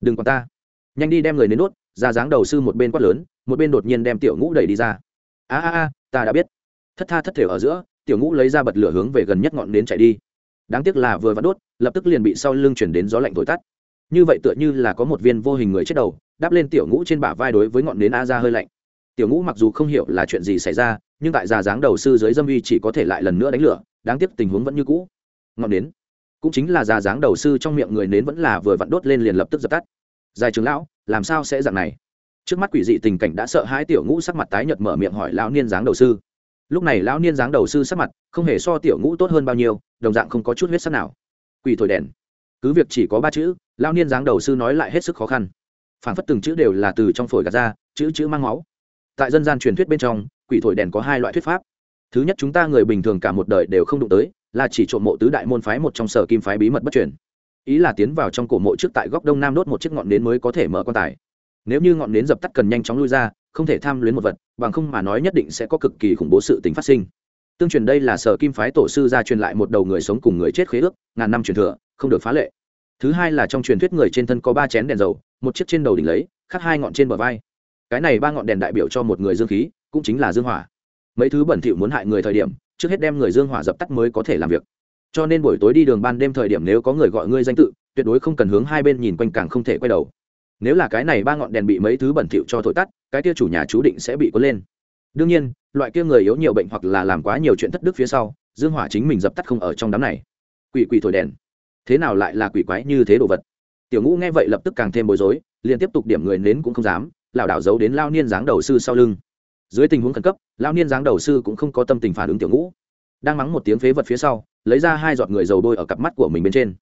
Đừng còn ta. Nhanh đi đem người đến đốt, ra dáng đầu sư một bên quát lớn, một bên đột nhiên đem tiểu ngũ đẩy đi ra. A a a, ta đã biết. Thất tha thất thể ở giữa, tiểu ngũ lấy ra bật lửa hướng về gần nhất ngọn nến chạy đi. Đáng tiếc là vừa vặn đốt, lập tức liền bị sau lưng chuyển đến gió lạnh thổi tắt. Như vậy tựa như là có một viên vô hình người chết đầu, đáp lên tiểu ngũ trên bả vai đối với ngọn nến a ra hơi lạnh. Tiểu ngũ mặc dù không hiểu là chuyện gì xảy ra, nhưng tại già dáng đầu sư dưới dâm uy chỉ có thể lại lần nữa đánh lửa, đáng tiếc tình huống vẫn như cũ. Ngọn nến cũng chính là già dáng đầu sư trong miệng người nến vẫn là vừa vặn đốt lên liền lập tức dập tắt. Dài trường lão, làm sao sẽ dạng này? Trước mắt quỷ dị tình cảnh đã sợ hãi tiểu ngũ sắc mặt tái nhợt mở miệng hỏi lão niên dáng đầu sư. Lúc này lão niên dáng đầu sư sắc mặt không hề so tiểu ngũ tốt hơn bao nhiêu, đồng dạng không có chút huyết sắc nào. Quỷ thổi đèn. Cứ việc chỉ có ba chữ, lão niên dáng đầu sư nói lại hết sức khó khăn. Phản phất từng chữ đều là từ trong phổi gạt ra, chữ chữ mang máu. Tại dân gian truyền thuyết bên trong, quỷ thổi đèn có hai loại thuyết pháp. Thứ nhất chúng ta người bình thường cả một đời đều không đụng tới là chỉ trộm mộ tứ đại môn phái một trong sở kim phái bí mật bất truyền. Ý là tiến vào trong cổ mộ trước tại góc đông nam đốt một chiếc ngọn nến mới có thể mở quan tài. Nếu như ngọn nến dập tắt cần nhanh chóng lui ra, không thể tham luyến một vật, bằng không mà nói nhất định sẽ có cực kỳ khủng bố sự tính phát sinh. Tương truyền đây là sở kim phái tổ sư ra truyền lại một đầu người sống cùng người chết khế ước, ngàn năm truyền thừa, không được phá lệ. Thứ hai là trong truyền thuyết người trên thân có ba chén đèn dầu, một chiếc trên đầu đỉnh lấy, khắc hai ngọn trên bờ vai. Cái này ba ngọn đèn đại biểu cho một người dương khí, cũng chính là dương hỏa. Mấy thứ bẩn thỉu muốn hại người thời điểm trước hết đem người dương hỏa dập tắt mới có thể làm việc. Cho nên buổi tối đi đường ban đêm thời điểm nếu có người gọi ngươi danh tự, tuyệt đối không cần hướng hai bên nhìn quanh càng không thể quay đầu. Nếu là cái này ba ngọn đèn bị mấy thứ bẩn thỉu cho thổi tắt, cái kia chủ nhà chú định sẽ bị cuốn lên. Đương nhiên, loại kia người yếu nhiều bệnh hoặc là làm quá nhiều chuyện thất đức phía sau, dương hỏa chính mình dập tắt không ở trong đám này. Quỷ quỷ thổi đèn. Thế nào lại là quỷ quái như thế đồ vật? Tiểu ngũ nghe vậy lập tức càng thêm bối rối, liền tiếp tục điểm người nến cũng không dám, lảo đảo giấu đến lao niên dáng đầu sư sau lưng dưới tình huống khẩn cấp, lão niên dáng đầu sư cũng không có tâm tình phản ứng tiểu ngũ. Đang mắng một tiếng phế vật phía sau, lấy ra hai giọt người dầu bôi ở cặp mắt của mình bên trên.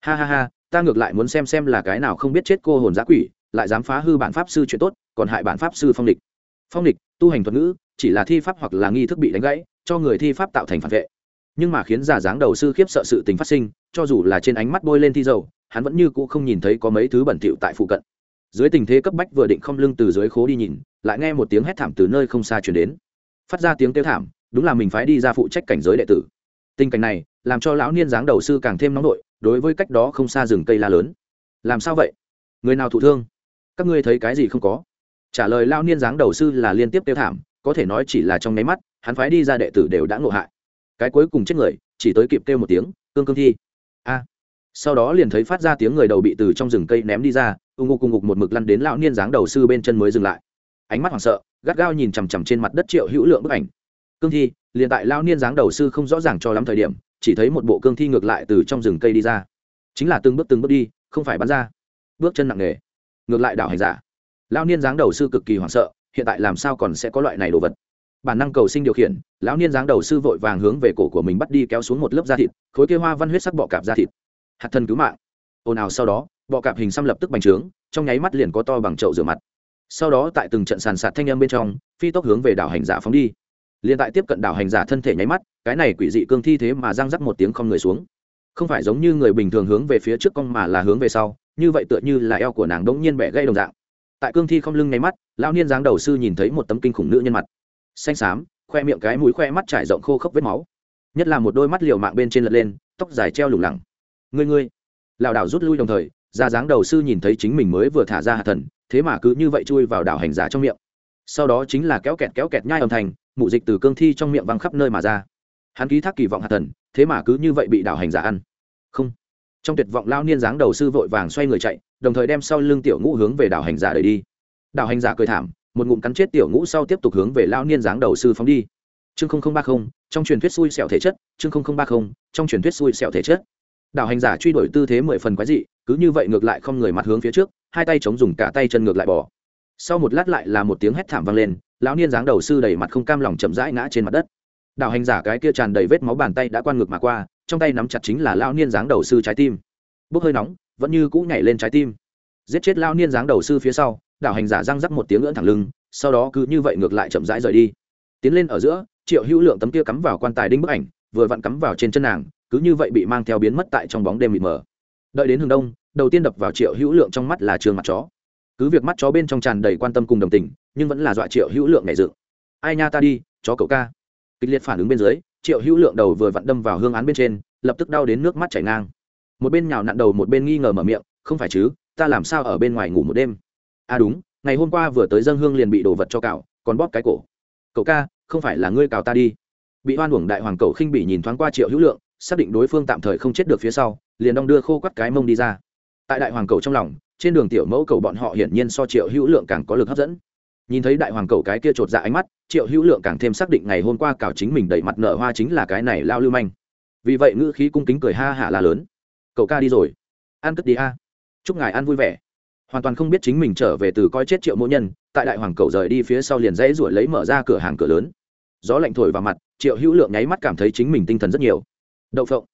Ha ha ha, ta ngược lại muốn xem xem là cái nào không biết chết cô hồn giã quỷ, lại dám phá hư bản pháp sư chuyện tốt, còn hại bản pháp sư phong địch phong địch tu hành thuật ngữ, chỉ là thi pháp hoặc là nghi thức bị đánh gãy, cho người thi pháp tạo thành phản vệ. Nhưng mà khiến giả dáng đầu sư khiếp sợ sự tình phát sinh, cho dù là trên ánh mắt bôi lên thi dầu, hắn vẫn như cũ không nhìn thấy có mấy thứ bẩn thỉu tại phụ cận dưới tình thế cấp bách vừa định không lưng từ dưới khố đi nhìn, lại nghe một tiếng hét thảm từ nơi không xa chuyển đến. Phát ra tiếng kêu thảm, đúng là mình phái đi ra phụ trách cảnh giới đệ tử. Tình cảnh này, làm cho lão niên dáng đầu sư càng thêm nóng nổi đối với cách đó không xa rừng cây la lớn. Làm sao vậy? Người nào thụ thương? Các ngươi thấy cái gì không có? Trả lời lao niên dáng đầu sư là liên tiếp tiêu thảm, có thể nói chỉ là trong nháy mắt, hắn phái đi ra đệ tử đều đã ngộ hại. Cái cuối cùng chết người, chỉ tới kịp kêu một tiếng, cương cương thi. A! Sau đó liền thấy phát ra tiếng người đầu bị từ trong rừng cây ném đi ra ưng ngục cùng ngục một mực lăn đến lão niên dáng đầu sư bên chân mới dừng lại. Ánh mắt hoảng sợ, gắt gao nhìn chằm chằm trên mặt đất triệu hữu lượng bức ảnh. Cương thi, liền tại lão niên dáng đầu sư không rõ ràng cho lắm thời điểm, chỉ thấy một bộ cương thi ngược lại từ trong rừng cây đi ra. Chính là từng bước từng bước đi, không phải bắn ra. Bước chân nặng nề, ngược lại đảo hành giả. Lão niên dáng đầu sư cực kỳ hoảng sợ, hiện tại làm sao còn sẽ có loại này đồ vật? Bản năng cầu sinh điều khiển, lão niên dáng đầu sư vội vàng hướng về cổ của mình bắt đi kéo xuống một lớp da thịt, khối kia hoa văn huyết sắc bọ cạp da thịt hạt thân cứu mạng. Ồn ào sau đó, bọ cạp hình xăm lập tức bành trướng, trong nháy mắt liền có to bằng chậu rửa mặt. Sau đó tại từng trận sàn sạt thanh âm bên trong, phi tốc hướng về đảo hành giả phóng đi. Liền tại tiếp cận đảo hành giả thân thể nháy mắt, cái này quỷ dị cương thi thế mà răng rắc một tiếng không người xuống. Không phải giống như người bình thường hướng về phía trước cong mà là hướng về sau, như vậy tựa như là eo của nàng đống nhiên bẻ gây đồng dạng. Tại cương thi không lưng nháy mắt, lão niên dáng đầu sư nhìn thấy một tấm kinh khủng nữ nhân mặt. Xanh xám, khoe miệng cái mũi khoe mắt trải rộng khô khốc vết máu. Nhất là một đôi mắt liều mạng bên trên lật lên, tóc dài treo lủng lẳng ngươi ngươi. Lảo đảo rút lui đồng thời, ra dáng đầu sư nhìn thấy chính mình mới vừa thả ra hạ thần, thế mà cứ như vậy chui vào đảo hành giả trong miệng. Sau đó chính là kéo kẹt kéo kẹt nhai âm thanh, mụ dịch từ cương thi trong miệng văng khắp nơi mà ra. Hắn ký thác kỳ vọng hạ thần, thế mà cứ như vậy bị đảo hành giả ăn. Không. Trong tuyệt vọng lao niên dáng đầu sư vội vàng xoay người chạy, đồng thời đem sau lưng tiểu ngũ hướng về đảo hành giả đẩy đi. Đảo hành giả cười thảm, một ngụm cắn chết tiểu ngũ sau tiếp tục hướng về lao niên dáng đầu sư phóng đi. Chương ba mươi trong truyền thuyết xui xẻo thể chất, chương ba mươi trong truyền thuyết xui xẻo thể chất đảo hành giả truy đuổi tư thế mười phần quái dị, cứ như vậy ngược lại không người mặt hướng phía trước, hai tay chống dùng cả tay chân ngược lại bỏ sau một lát lại là một tiếng hét thảm vang lên, lão niên dáng đầu sư đầy mặt không cam lòng chậm rãi ngã trên mặt đất. Đảo hành giả cái kia tràn đầy vết máu bàn tay đã quan ngược mà qua, trong tay nắm chặt chính là lão niên dáng đầu sư trái tim. Bốc hơi nóng, vẫn như cũ nhảy lên trái tim. Giết chết lão niên dáng đầu sư phía sau, đảo hành giả răng rắc một tiếng ngưỡng thẳng lưng, sau đó cứ như vậy ngược lại chậm rãi rời đi. Tiến lên ở giữa, triệu hữu lượng tấm kia cắm vào quan tài đinh bức ảnh, vừa vặn cắm vào trên chân nàng cứ như vậy bị mang theo biến mất tại trong bóng đêm mịt mờ. Đợi đến hướng đông, đầu tiên đập vào triệu hữu lượng trong mắt là trường mặt chó. Cứ việc mắt chó bên trong tràn đầy quan tâm cùng đồng tình, nhưng vẫn là dọa triệu hữu lượng nhảy dựng. Ai nha ta đi, chó cậu ca. Kịch liệt phản ứng bên dưới, triệu hữu lượng đầu vừa vặn đâm vào hương án bên trên, lập tức đau đến nước mắt chảy ngang. Một bên nhào nặn đầu một bên nghi ngờ mở miệng, không phải chứ, ta làm sao ở bên ngoài ngủ một đêm? À đúng, ngày hôm qua vừa tới dân hương liền bị đổ vật cho cạo, còn bóp cái cổ. Cậu ca, không phải là ngươi cào ta đi. Bị hoan uổng đại hoàng cậu khinh bị nhìn thoáng qua triệu hữu lượng xác định đối phương tạm thời không chết được phía sau, liền đong đưa khô quắt cái mông đi ra. Tại đại hoàng cầu trong lòng, trên đường tiểu mẫu cầu bọn họ hiển nhiên so triệu hữu lượng càng có lực hấp dẫn. Nhìn thấy đại hoàng cầu cái kia chột dạ ánh mắt, triệu hữu lượng càng thêm xác định ngày hôm qua cào chính mình đẩy mặt nở hoa chính là cái này lao lưu manh. Vì vậy ngữ khí cung kính cười ha hả là lớn. Cậu ca đi rồi. Ăn cất đi a. Chúc ngài ăn vui vẻ. Hoàn toàn không biết chính mình trở về từ coi chết triệu mỗ nhân, tại đại hoàng cầu rời đi phía sau liền dãy ruổi lấy mở ra cửa hàng cửa lớn. Gió lạnh thổi vào mặt, triệu hữu lượng nháy mắt cảm thấy chính mình tinh thần rất nhiều đậu phộng.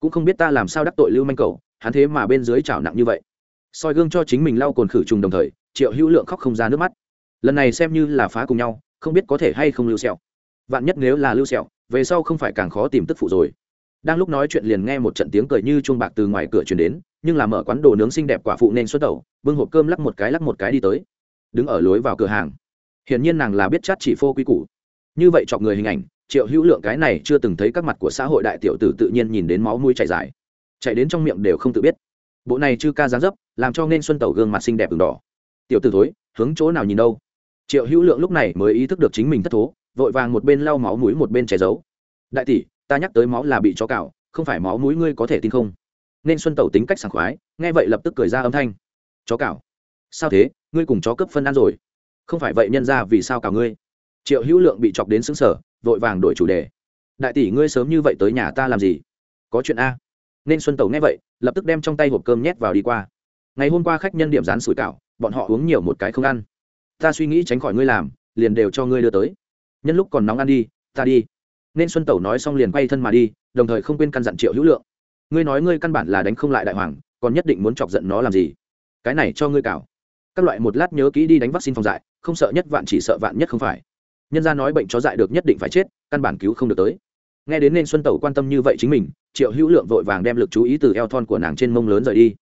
Cũng không biết ta làm sao đắc tội lưu manh cầu, hắn thế mà bên dưới chảo nặng như vậy. Soi gương cho chính mình lau cồn khử trùng đồng thời, triệu hữu lượng khóc không ra nước mắt. Lần này xem như là phá cùng nhau, không biết có thể hay không lưu sẹo. Vạn nhất nếu là lưu sẹo, về sau không phải càng khó tìm tức phụ rồi. Đang lúc nói chuyện liền nghe một trận tiếng cười như chuông bạc từ ngoài cửa truyền đến, nhưng là mở quán đồ nướng xinh đẹp quả phụ nên xuất đầu bưng hộp cơm lắc một cái lắc một cái đi tới. Đứng ở lối vào cửa hàng. Hiển nhiên nàng là biết chát chỉ phô quy củ. Như vậy chọc người hình ảnh triệu hữu lượng cái này chưa từng thấy các mặt của xã hội đại tiểu tử tự nhiên nhìn đến máu mũi chảy dài. Chạy đến trong miệng đều không tự biết. Bộ này chư ca dáng dấp, làm cho nên xuân tẩu gương mặt xinh đẹp đường đỏ. Tiểu tử thối, hướng chỗ nào nhìn đâu? Triệu hữu lượng lúc này mới ý thức được chính mình thất thố, vội vàng một bên lau máu mũi một bên che giấu. Đại tỷ, ta nhắc tới máu là bị chó cào, không phải máu mũi ngươi có thể tin không? Nên xuân tẩu tính cách sảng khoái, nghe vậy lập tức cười ra âm thanh. Chó cào? Sao thế? Ngươi cùng chó cấp phân ăn rồi. Không phải vậy nhân ra vì sao cào ngươi? Triệu hữu lượng bị chọc đến xứng sở vội vàng đổi chủ đề. Đại tỷ ngươi sớm như vậy tới nhà ta làm gì? Có chuyện a. Nên xuân tẩu nghe vậy, lập tức đem trong tay hộp cơm nhét vào đi qua. Ngày hôm qua khách nhân điểm rán sủi cảo, bọn họ uống nhiều một cái không ăn. Ta suy nghĩ tránh khỏi ngươi làm, liền đều cho ngươi đưa tới. Nhân lúc còn nóng ăn đi, ta đi. Nên xuân tẩu nói xong liền quay thân mà đi, đồng thời không quên căn dặn triệu hữu lượng. Ngươi nói ngươi căn bản là đánh không lại đại hoàng, còn nhất định muốn chọc giận nó làm gì? Cái này cho ngươi cảo. Các loại một lát nhớ kỹ đi đánh vaccine phòng dại, không sợ nhất vạn chỉ sợ vạn nhất không phải nhân ra nói bệnh chó dại được nhất định phải chết, căn bản cứu không được tới. Nghe đến nên xuân tẩu quan tâm như vậy chính mình, triệu hữu lượng vội vàng đem lực chú ý từ eo thon của nàng trên mông lớn rời đi.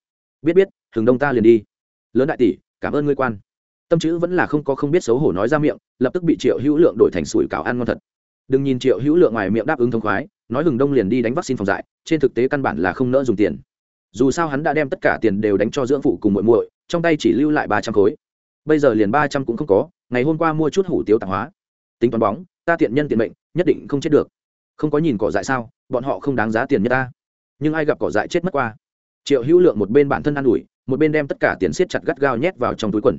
Biết biết, hừng đông ta liền đi. Lớn đại tỷ, cảm ơn ngươi quan. Tâm chữ vẫn là không có không biết xấu hổ nói ra miệng, lập tức bị triệu hữu lượng đổi thành sủi cảo ăn ngon thật. Đừng nhìn triệu hữu lượng ngoài miệng đáp ứng thông khoái, nói hừng đông liền đi đánh vaccine phòng dại trên thực tế căn bản là không nỡ dùng tiền. Dù sao hắn đã đem tất cả tiền đều đánh cho dưỡng phụ cùng muội muội, trong tay chỉ lưu lại ba trăm khối. Bây giờ liền ba trăm cũng không có, ngày hôm qua mua chút hủ tiếu tạp hóa tính toán bóng, ta tiện nhân tiện mệnh, nhất định không chết được. Không có nhìn cỏ dại sao, bọn họ không đáng giá tiền như ta. Nhưng ai gặp cỏ dại chết mất qua? Triệu hữu lượng một bên bản thân ă n ủi, một bên đem tất cả tiền siết chặt gắt gao nhét vào trong túi quần.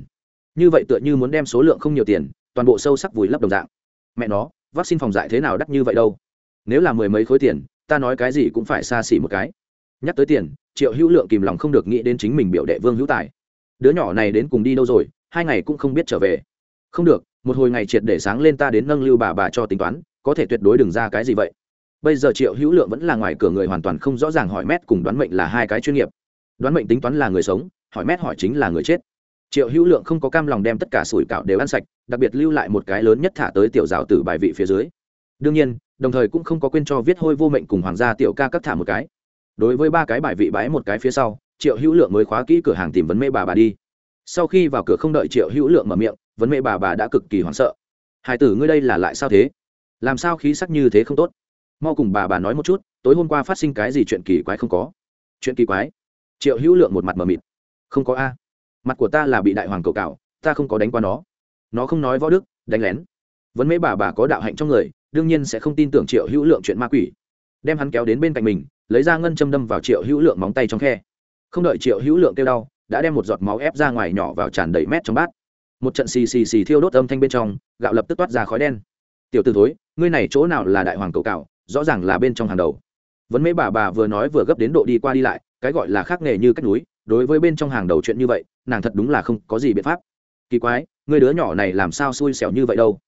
Như vậy tựa như muốn đem số lượng không nhiều tiền, toàn bộ sâu sắc vùi lấp đồng dạng. Mẹ nó, vaccine phòng dại thế nào đắt như vậy đâu? Nếu là mười mấy khối tiền, ta nói cái gì cũng phải xa xỉ một cái. Nhắc tới tiền, triệu hữu lượng kìm lòng không được nghĩ đến chính mình biểu đệ vương hữu tài. Đứa nhỏ này đến cùng đi đâu rồi, hai ngày cũng không biết trở về. Không được một hồi ngày triệt để sáng lên ta đến nâng lưu bà bà cho tính toán, có thể tuyệt đối đừng ra cái gì vậy. Bây giờ triệu hữu lượng vẫn là ngoài cửa người hoàn toàn không rõ ràng hỏi mét cùng đoán mệnh là hai cái chuyên nghiệp. Đoán mệnh tính toán là người sống, hỏi mét hỏi chính là người chết. Triệu hữu lượng không có cam lòng đem tất cả sủi cạo đều ăn sạch, đặc biệt lưu lại một cái lớn nhất thả tới tiểu rào tử bài vị phía dưới. Đương nhiên, đồng thời cũng không có quên cho viết hôi vô mệnh cùng hoàng gia tiểu ca cắt thả một cái. Đối với ba cái bài vị bãi một cái phía sau, triệu hữu lượng mới khóa kỹ cửa hàng tìm vấn mê bà bà đi. Sau khi vào cửa không đợi triệu hữu lượng mở miệng vấn mê bà bà đã cực kỳ hoảng sợ. Hải tử ngươi đây là lại sao thế? Làm sao khí sắc như thế không tốt? Mau cùng bà bà nói một chút, tối hôm qua phát sinh cái gì chuyện kỳ quái không có? Chuyện kỳ quái? Triệu hữu lượng một mặt mờ mịt. Không có a. Mặt của ta là bị đại hoàng cầu cạo, ta không có đánh qua nó. Nó không nói võ đức, đánh lén. Vấn mấy bà bà có đạo hạnh trong người, đương nhiên sẽ không tin tưởng triệu hữu lượng chuyện ma quỷ. Đem hắn kéo đến bên cạnh mình, lấy ra ngân châm đâm vào triệu hữu lượng móng tay trong khe. Không đợi triệu hữu lượng kêu đau, đã đem một giọt máu ép ra ngoài nhỏ vào tràn đầy mét trong bát một trận xì xì xì thiêu đốt âm thanh bên trong, gạo lập tức toát ra khói đen. Tiểu t thối, ngươi này chỗ nào là đại hoàng cầu cạo, rõ ràng là bên trong hàng đầu. Vấn mấy bà bà vừa nói vừa gấp đến độ đi qua đi lại, cái gọi là khác nghề như cách núi, đối với bên trong hàng đầu chuyện như vậy, nàng thật đúng là không có gì biện pháp. Kỳ quái người đứa nhỏ này làm sao xui xẻo như vậy đâu?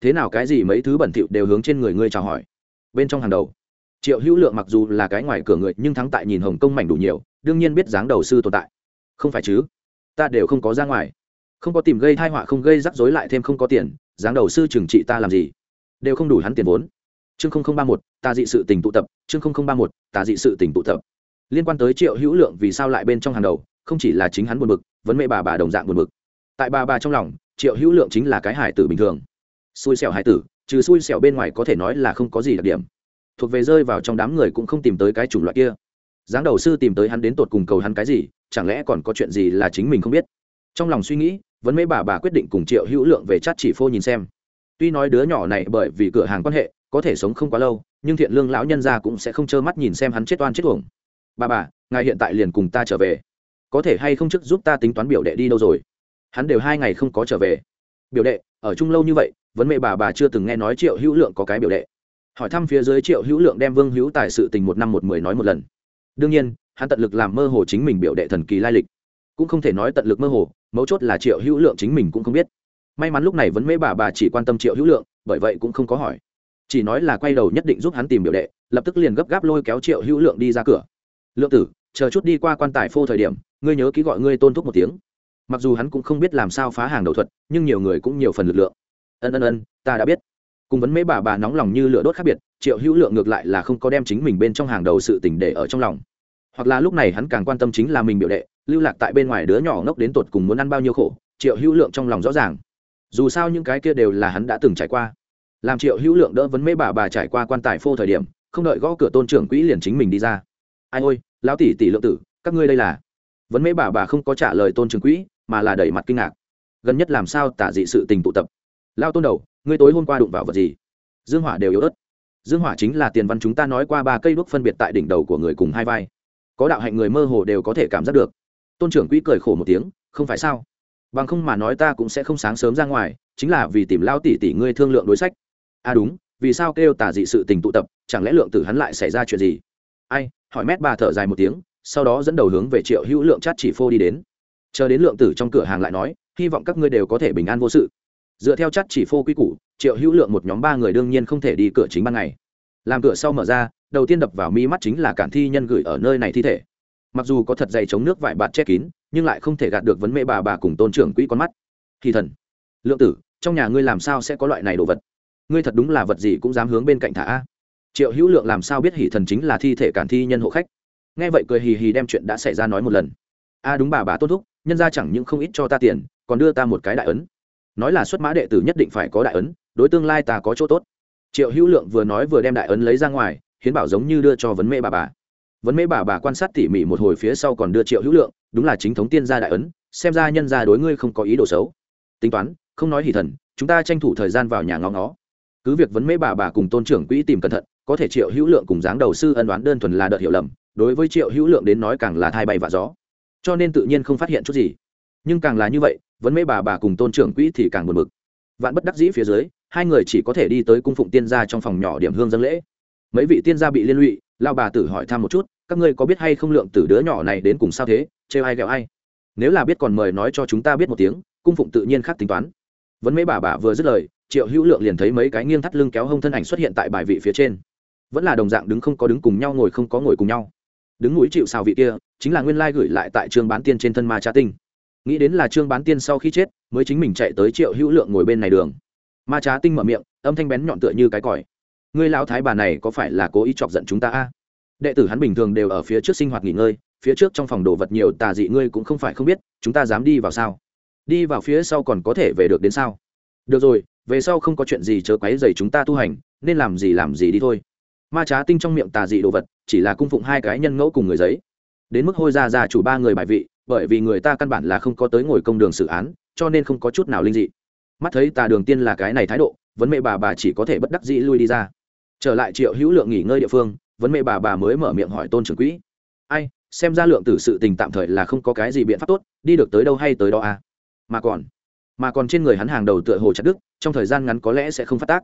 Thế nào cái gì mấy thứ bẩn thỉu đều hướng trên người ngươi chào hỏi? Bên trong hàng đầu, triệu hữu lượng mặc dù là cái ngoài cửa người, nhưng thắng tại nhìn hồng công mảnh đủ nhiều, đương nhiên biết dáng đầu sư tồn tại. Không phải chứ, ta đều không có ra ngoài không có tìm gây thai họa, không gây rắc rối lại thêm không có tiền, dáng đầu sư trừng trị ta làm gì? Đều không đủ hắn tiền vốn. Chương ba một ta dị sự tình tụ tập. Chương ba một ta dị sự tình tụ tập. Liên quan tới triệu hữu lượng vì sao lại bên trong hàng đầu, không chỉ là chính hắn buồn bực vấn mê bà bà đồng dạng buồn bực. Tại bà bà trong lòng, triệu hữu lượng chính là cái hải tử bình thường. Xui xẻo hải tử, trừ xui xẻo bên ngoài có thể nói là không có gì đặc điểm. Thuộc về rơi vào trong đám người cũng không tìm tới cái chủng loại kia. Giáng đầu sư tìm tới hắn đến tột cùng cầu hắn cái gì, chẳng lẽ còn có chuyện gì là chính mình không biết? Trong lòng suy nghĩ vấn mấy bà bà quyết định cùng triệu hữu lượng về chát chỉ phô nhìn xem. Tuy nói đứa nhỏ này bởi vì cửa hàng quan hệ, có thể sống không quá lâu, nhưng thiện lương lão nhân gia cũng sẽ không trơ mắt nhìn xem hắn chết oan chết uổng. Bà bà, ngài hiện tại liền cùng ta trở về. Có thể hay không chức giúp ta tính toán biểu đệ đi đâu rồi? Hắn đều hai ngày không có trở về. Biểu đệ, ở chung lâu như vậy, vấn mẹ bà bà chưa từng nghe nói triệu hữu lượng có cái biểu đệ. Hỏi thăm phía dưới triệu hữu lượng đem vương hữu tài sự tình một năm một mười nói một lần. Đương nhiên, hắn tận lực làm mơ hồ chính mình biểu đệ thần kỳ lai lịch cũng không thể nói tận lực mơ hồ, mấu chốt là triệu hữu lượng chính mình cũng không biết. May mắn lúc này vẫn mễ bà bà chỉ quan tâm triệu hữu lượng, bởi vậy cũng không có hỏi. Chỉ nói là quay đầu nhất định giúp hắn tìm biểu đệ, lập tức liền gấp gáp lôi kéo triệu hữu lượng đi ra cửa. Lượng tử, chờ chút đi qua quan tài phô thời điểm, ngươi nhớ ký gọi ngươi tôn thúc một tiếng. Mặc dù hắn cũng không biết làm sao phá hàng đầu thuật, nhưng nhiều người cũng nhiều phần lực lượng. Ân ân ân, ta đã biết. Cùng vấn mấy bà bà nóng lòng như lửa đốt khác biệt, triệu hữu lượng ngược lại là không có đem chính mình bên trong hàng đầu sự tình để ở trong lòng. Hoặc là lúc này hắn càng quan tâm chính là mình biểu đệ lưu lạc tại bên ngoài đứa nhỏ ngốc đến tột cùng muốn ăn bao nhiêu khổ, triệu hữu lượng trong lòng rõ ràng. Dù sao những cái kia đều là hắn đã từng trải qua. Làm triệu hữu lượng đỡ vấn mấy bà bà trải qua quan tài phô thời điểm, không đợi gõ cửa tôn trưởng quỹ liền chính mình đi ra. Ai ôi, lão tỷ tỷ lượng tử, các ngươi đây là. Vấn mấy bà bà không có trả lời tôn trưởng quỹ, mà là đẩy mặt kinh ngạc. Gần nhất làm sao tả dị sự tình tụ tập? Lao tôn đầu, ngươi tối hôm qua đụng vào vật gì? Dương hỏa đều yếu ớt. Dương hỏa chính là tiền văn chúng ta nói qua ba cây đuốc phân biệt tại đỉnh đầu của người cùng hai vai. Có đạo hạnh người mơ hồ đều có thể cảm giác được tôn trưởng quỹ cười khổ một tiếng, không phải sao? Bằng không mà nói ta cũng sẽ không sáng sớm ra ngoài, chính là vì tìm lao tỷ tỷ ngươi thương lượng đối sách. À đúng, vì sao kêu tả dị sự tình tụ tập, chẳng lẽ lượng tử hắn lại xảy ra chuyện gì? Ai? Hỏi mét bà thở dài một tiếng, sau đó dẫn đầu hướng về triệu hữu lượng chát chỉ phô đi đến. Chờ đến lượng tử trong cửa hàng lại nói, hy vọng các ngươi đều có thể bình an vô sự. Dựa theo chát chỉ phô quy củ, triệu hữu lượng một nhóm ba người đương nhiên không thể đi cửa chính ban ngày. Làm cửa sau mở ra, đầu tiên đập vào mi mắt chính là cản thi nhân gửi ở nơi này thi thể mặc dù có thật dày chống nước vải bạt che kín, nhưng lại không thể gạt được vấn mê bà bà cùng tôn trưởng quỹ con mắt. Thì thần, lượng tử, trong nhà ngươi làm sao sẽ có loại này đồ vật? Ngươi thật đúng là vật gì cũng dám hướng bên cạnh thả a. Triệu hữu lượng làm sao biết hỷ thần chính là thi thể cản thi nhân hộ khách? Nghe vậy cười hì hì đem chuyện đã xảy ra nói một lần. A, đúng bà bà tôn thúc, nhân ra chẳng những không ít cho ta tiền, còn đưa ta một cái đại ấn. Nói là xuất mã đệ tử nhất định phải có đại ấn, đối tương lai ta có chỗ tốt. Triệu hữu lượng vừa nói vừa đem đại ấn lấy ra ngoài, hiến bảo giống như đưa cho vấn mê bà bà vấn mễ bà bà quan sát tỉ mỉ một hồi phía sau còn đưa triệu hữu lượng, đúng là chính thống tiên gia đại ấn, xem ra nhân gia đối ngươi không có ý đồ xấu. Tính toán, không nói hỉ thần, chúng ta tranh thủ thời gian vào nhà ngó ngó. Cứ việc vấn mễ bà bà cùng tôn trưởng quỹ tìm cẩn thận, có thể triệu hữu lượng cùng dáng đầu sư ân đoán đơn thuần là đợt hiểu lầm, đối với triệu hữu lượng đến nói càng là thai bay và gió. Cho nên tự nhiên không phát hiện chút gì. Nhưng càng là như vậy, vấn mễ bà bà cùng tôn trưởng quỹ thì càng buồn bực. Vạn bất đắc dĩ phía dưới, hai người chỉ có thể đi tới cung phụng tiên gia trong phòng nhỏ điểm hương dân lễ. Mấy vị tiên gia bị liên lụy lao bà tử hỏi thăm một chút, các ngươi có biết hay không lượng tử đứa nhỏ này đến cùng sao thế, trêu ai ghẹo ai? Nếu là biết còn mời nói cho chúng ta biết một tiếng, cung phụng tự nhiên khác tính toán. Vấn mấy bà bà vừa dứt lời, triệu hữu lượng liền thấy mấy cái nghiêng thắt lưng kéo hông thân ảnh xuất hiện tại bài vị phía trên. Vẫn là đồng dạng đứng không có đứng cùng nhau, ngồi không có ngồi cùng nhau. Đứng núi chịu xào vị kia, chính là nguyên lai gửi lại tại trương bán tiên trên thân ma cha tinh. Nghĩ đến là trương bán tiên sau khi chết, mới chính mình chạy tới triệu hữu lượng ngồi bên này đường. Ma trá tinh mở miệng, âm thanh bén nhọn tựa như cái còi ngươi lão thái bà này có phải là cố ý chọc giận chúng ta a? Đệ tử hắn bình thường đều ở phía trước sinh hoạt nghỉ ngơi, phía trước trong phòng đồ vật nhiều, tà dị ngươi cũng không phải không biết, chúng ta dám đi vào sao? Đi vào phía sau còn có thể về được đến sao? Được rồi, về sau không có chuyện gì chớ quấy dày chúng ta tu hành, nên làm gì làm gì đi thôi. Ma trá tinh trong miệng tà dị đồ vật, chỉ là cung phụng hai cái nhân ngẫu cùng người giấy. Đến mức hôi ra ra chủ ba người bài vị, bởi vì người ta căn bản là không có tới ngồi công đường xử án, cho nên không có chút nào linh dị. Mắt thấy tà đường tiên là cái này thái độ, vấn mẹ bà bà chỉ có thể bất đắc dĩ lui đi ra trở lại triệu hữu lượng nghỉ ngơi địa phương, vấn mẹ bà bà mới mở miệng hỏi tôn trưởng quỹ. Ai, xem ra lượng tử sự tình tạm thời là không có cái gì biện pháp tốt, đi được tới đâu hay tới đó à? Mà còn mà còn trên người hắn hàng đầu tựa hồ chặt đức trong thời gian ngắn có lẽ sẽ không phát tác.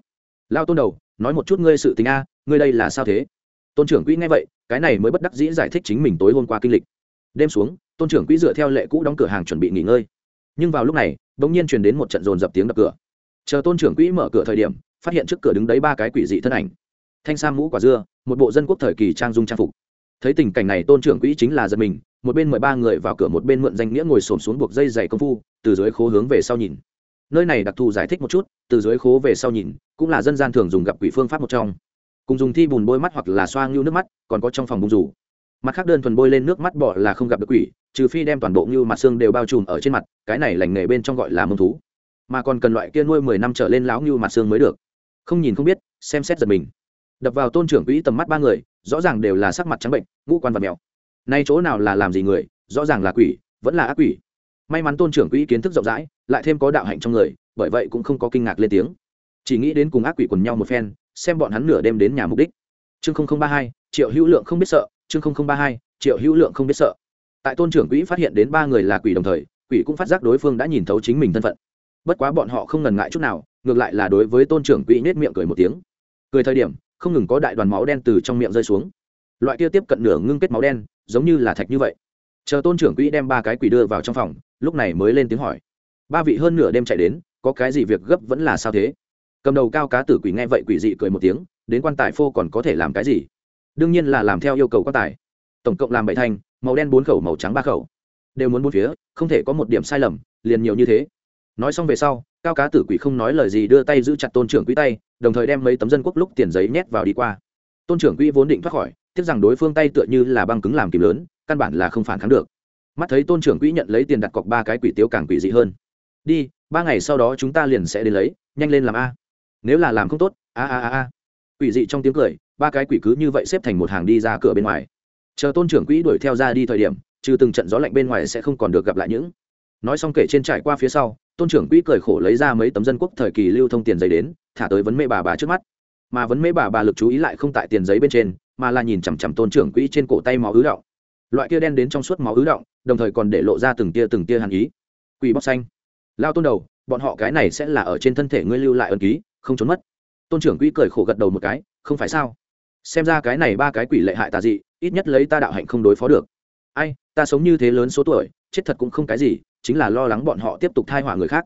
Lao tôn đầu, nói một chút ngươi sự tình a, ngươi đây là sao thế? Tôn trưởng quỹ nghe vậy, cái này mới bất đắc dĩ giải thích chính mình tối hôm qua kinh lịch. Đêm xuống, tôn trưởng quỹ dựa theo lệ cũ đóng cửa hàng chuẩn bị nghỉ ngơi. Nhưng vào lúc này đ ỗ n g nhiên truyền đến một trận dồn dập tiếng đập cửa. Chờ tôn trưởng quỹ mở cửa thời điểm, phát hiện trước cửa đứng đấy ba cái quỷ dị thân ảnh thanh sam mũ quả dưa, một bộ dân quốc thời kỳ trang dung trang phục. Thấy tình cảnh này, tôn trưởng quỹ chính là giật mình, một bên mười ba người vào cửa, một bên mượn danh nghĩa ngồi xổm xuống buộc dây dày công phu, từ dưới khố hướng về sau nhìn. Nơi này đặc thù giải thích một chút, từ dưới khố về sau nhìn, cũng là dân gian thường dùng gặp quỷ phương pháp một trong. Cùng dùng thi bùn bôi mắt hoặc là xoa ngưu nước mắt, còn có trong phòng bùn rủ. Mặt khác đơn thuần bôi lên nước mắt bỏ là không gặp được quỷ, trừ phi đem toàn bộ ngưu mặt xương đều bao trùm ở trên mặt, cái này lành nghề bên trong gọi là mông thú. Mà còn cần loại kia nuôi mười năm trở lên láo ngưu mặt xương mới được. Không nhìn không biết, xem xét giật mình đập vào tôn trưởng quỹ tầm mắt ba người, rõ ràng đều là sắc mặt trắng bệnh, ngũ quan vật mèo. Nay chỗ nào là làm gì người, rõ ràng là quỷ, vẫn là ác quỷ. May mắn tôn trưởng quỹ kiến thức rộng rãi, lại thêm có đạo hạnh trong người, bởi vậy cũng không có kinh ngạc lên tiếng. Chỉ nghĩ đến cùng ác quỷ quần nhau một phen, xem bọn hắn nửa đêm đến nhà mục đích. Chương ba hai, triệu hữu lượng không biết sợ, chương ba hai, triệu hữu lượng không biết sợ. Tại tôn trưởng quỹ phát hiện đến ba người là quỷ đồng thời, quỷ cũng phát giác đối phương đã nhìn thấu chính mình thân phận. Bất quá bọn họ không ngần ngại chút nào, ngược lại là đối với tôn trưởng quỹ nết miệng cười một tiếng. Cười thời điểm không ngừng có đại đoàn máu đen từ trong miệng rơi xuống. Loại kia tiếp cận nửa ngưng kết máu đen, giống như là thạch như vậy. Chờ tôn trưởng quỹ đem ba cái quỷ đưa vào trong phòng, lúc này mới lên tiếng hỏi. Ba vị hơn nửa đêm chạy đến, có cái gì việc gấp vẫn là sao thế? Cầm đầu cao cá tử quỷ nghe vậy quỷ dị cười một tiếng, đến quan tài phô còn có thể làm cái gì? Đương nhiên là làm theo yêu cầu quan tài. Tổng cộng làm bảy thanh màu đen bốn khẩu, màu trắng ba khẩu. Đều muốn bốn phía, không thể có một điểm sai lầm, liền nhiều như thế. Nói xong về sau, cao cá tử quỷ không nói lời gì đưa tay giữ chặt tôn trưởng quỹ tay đồng thời đem mấy tấm dân quốc lúc tiền giấy nhét vào đi qua. Tôn trưởng quỹ vốn định thoát khỏi, tiếc rằng đối phương tay tựa như là băng cứng làm kìm lớn, căn bản là không phản kháng được. Mắt thấy tôn trưởng quỹ nhận lấy tiền đặt cọc ba cái quỷ tiêu càng quỷ dị hơn. Đi, ba ngày sau đó chúng ta liền sẽ đến lấy, nhanh lên làm a. Nếu là làm không tốt, a a a a. Quỷ dị trong tiếng cười, ba cái quỷ cứ như vậy xếp thành một hàng đi ra cửa bên ngoài. Chờ tôn trưởng quỹ đuổi theo ra đi thời điểm, trừ từng trận gió lạnh bên ngoài sẽ không còn được gặp lại những. Nói xong kể trên trải qua phía sau, tôn trưởng quỹ cười khổ lấy ra mấy tấm dân quốc thời kỳ lưu thông tiền giấy đến thả tới vấn mê bà bà trước mắt. Mà vấn mê bà bà lực chú ý lại không tại tiền giấy bên trên, mà là nhìn chằm chằm tôn trưởng quỹ trên cổ tay máu ứ động. Loại kia đen đến trong suốt máu ứ động, đồng thời còn để lộ ra từng tia từng tia hàn ý. Quỷ bóc xanh. Lao tôn đầu, bọn họ cái này sẽ là ở trên thân thể ngươi lưu lại ân ký, không trốn mất. Tôn trưởng quỹ cười khổ gật đầu một cái, không phải sao? Xem ra cái này ba cái quỷ lệ hại tà dị, ít nhất lấy ta đạo hạnh không đối phó được. Ai, ta sống như thế lớn số tuổi, chết thật cũng không cái gì, chính là lo lắng bọn họ tiếp tục thai họa người khác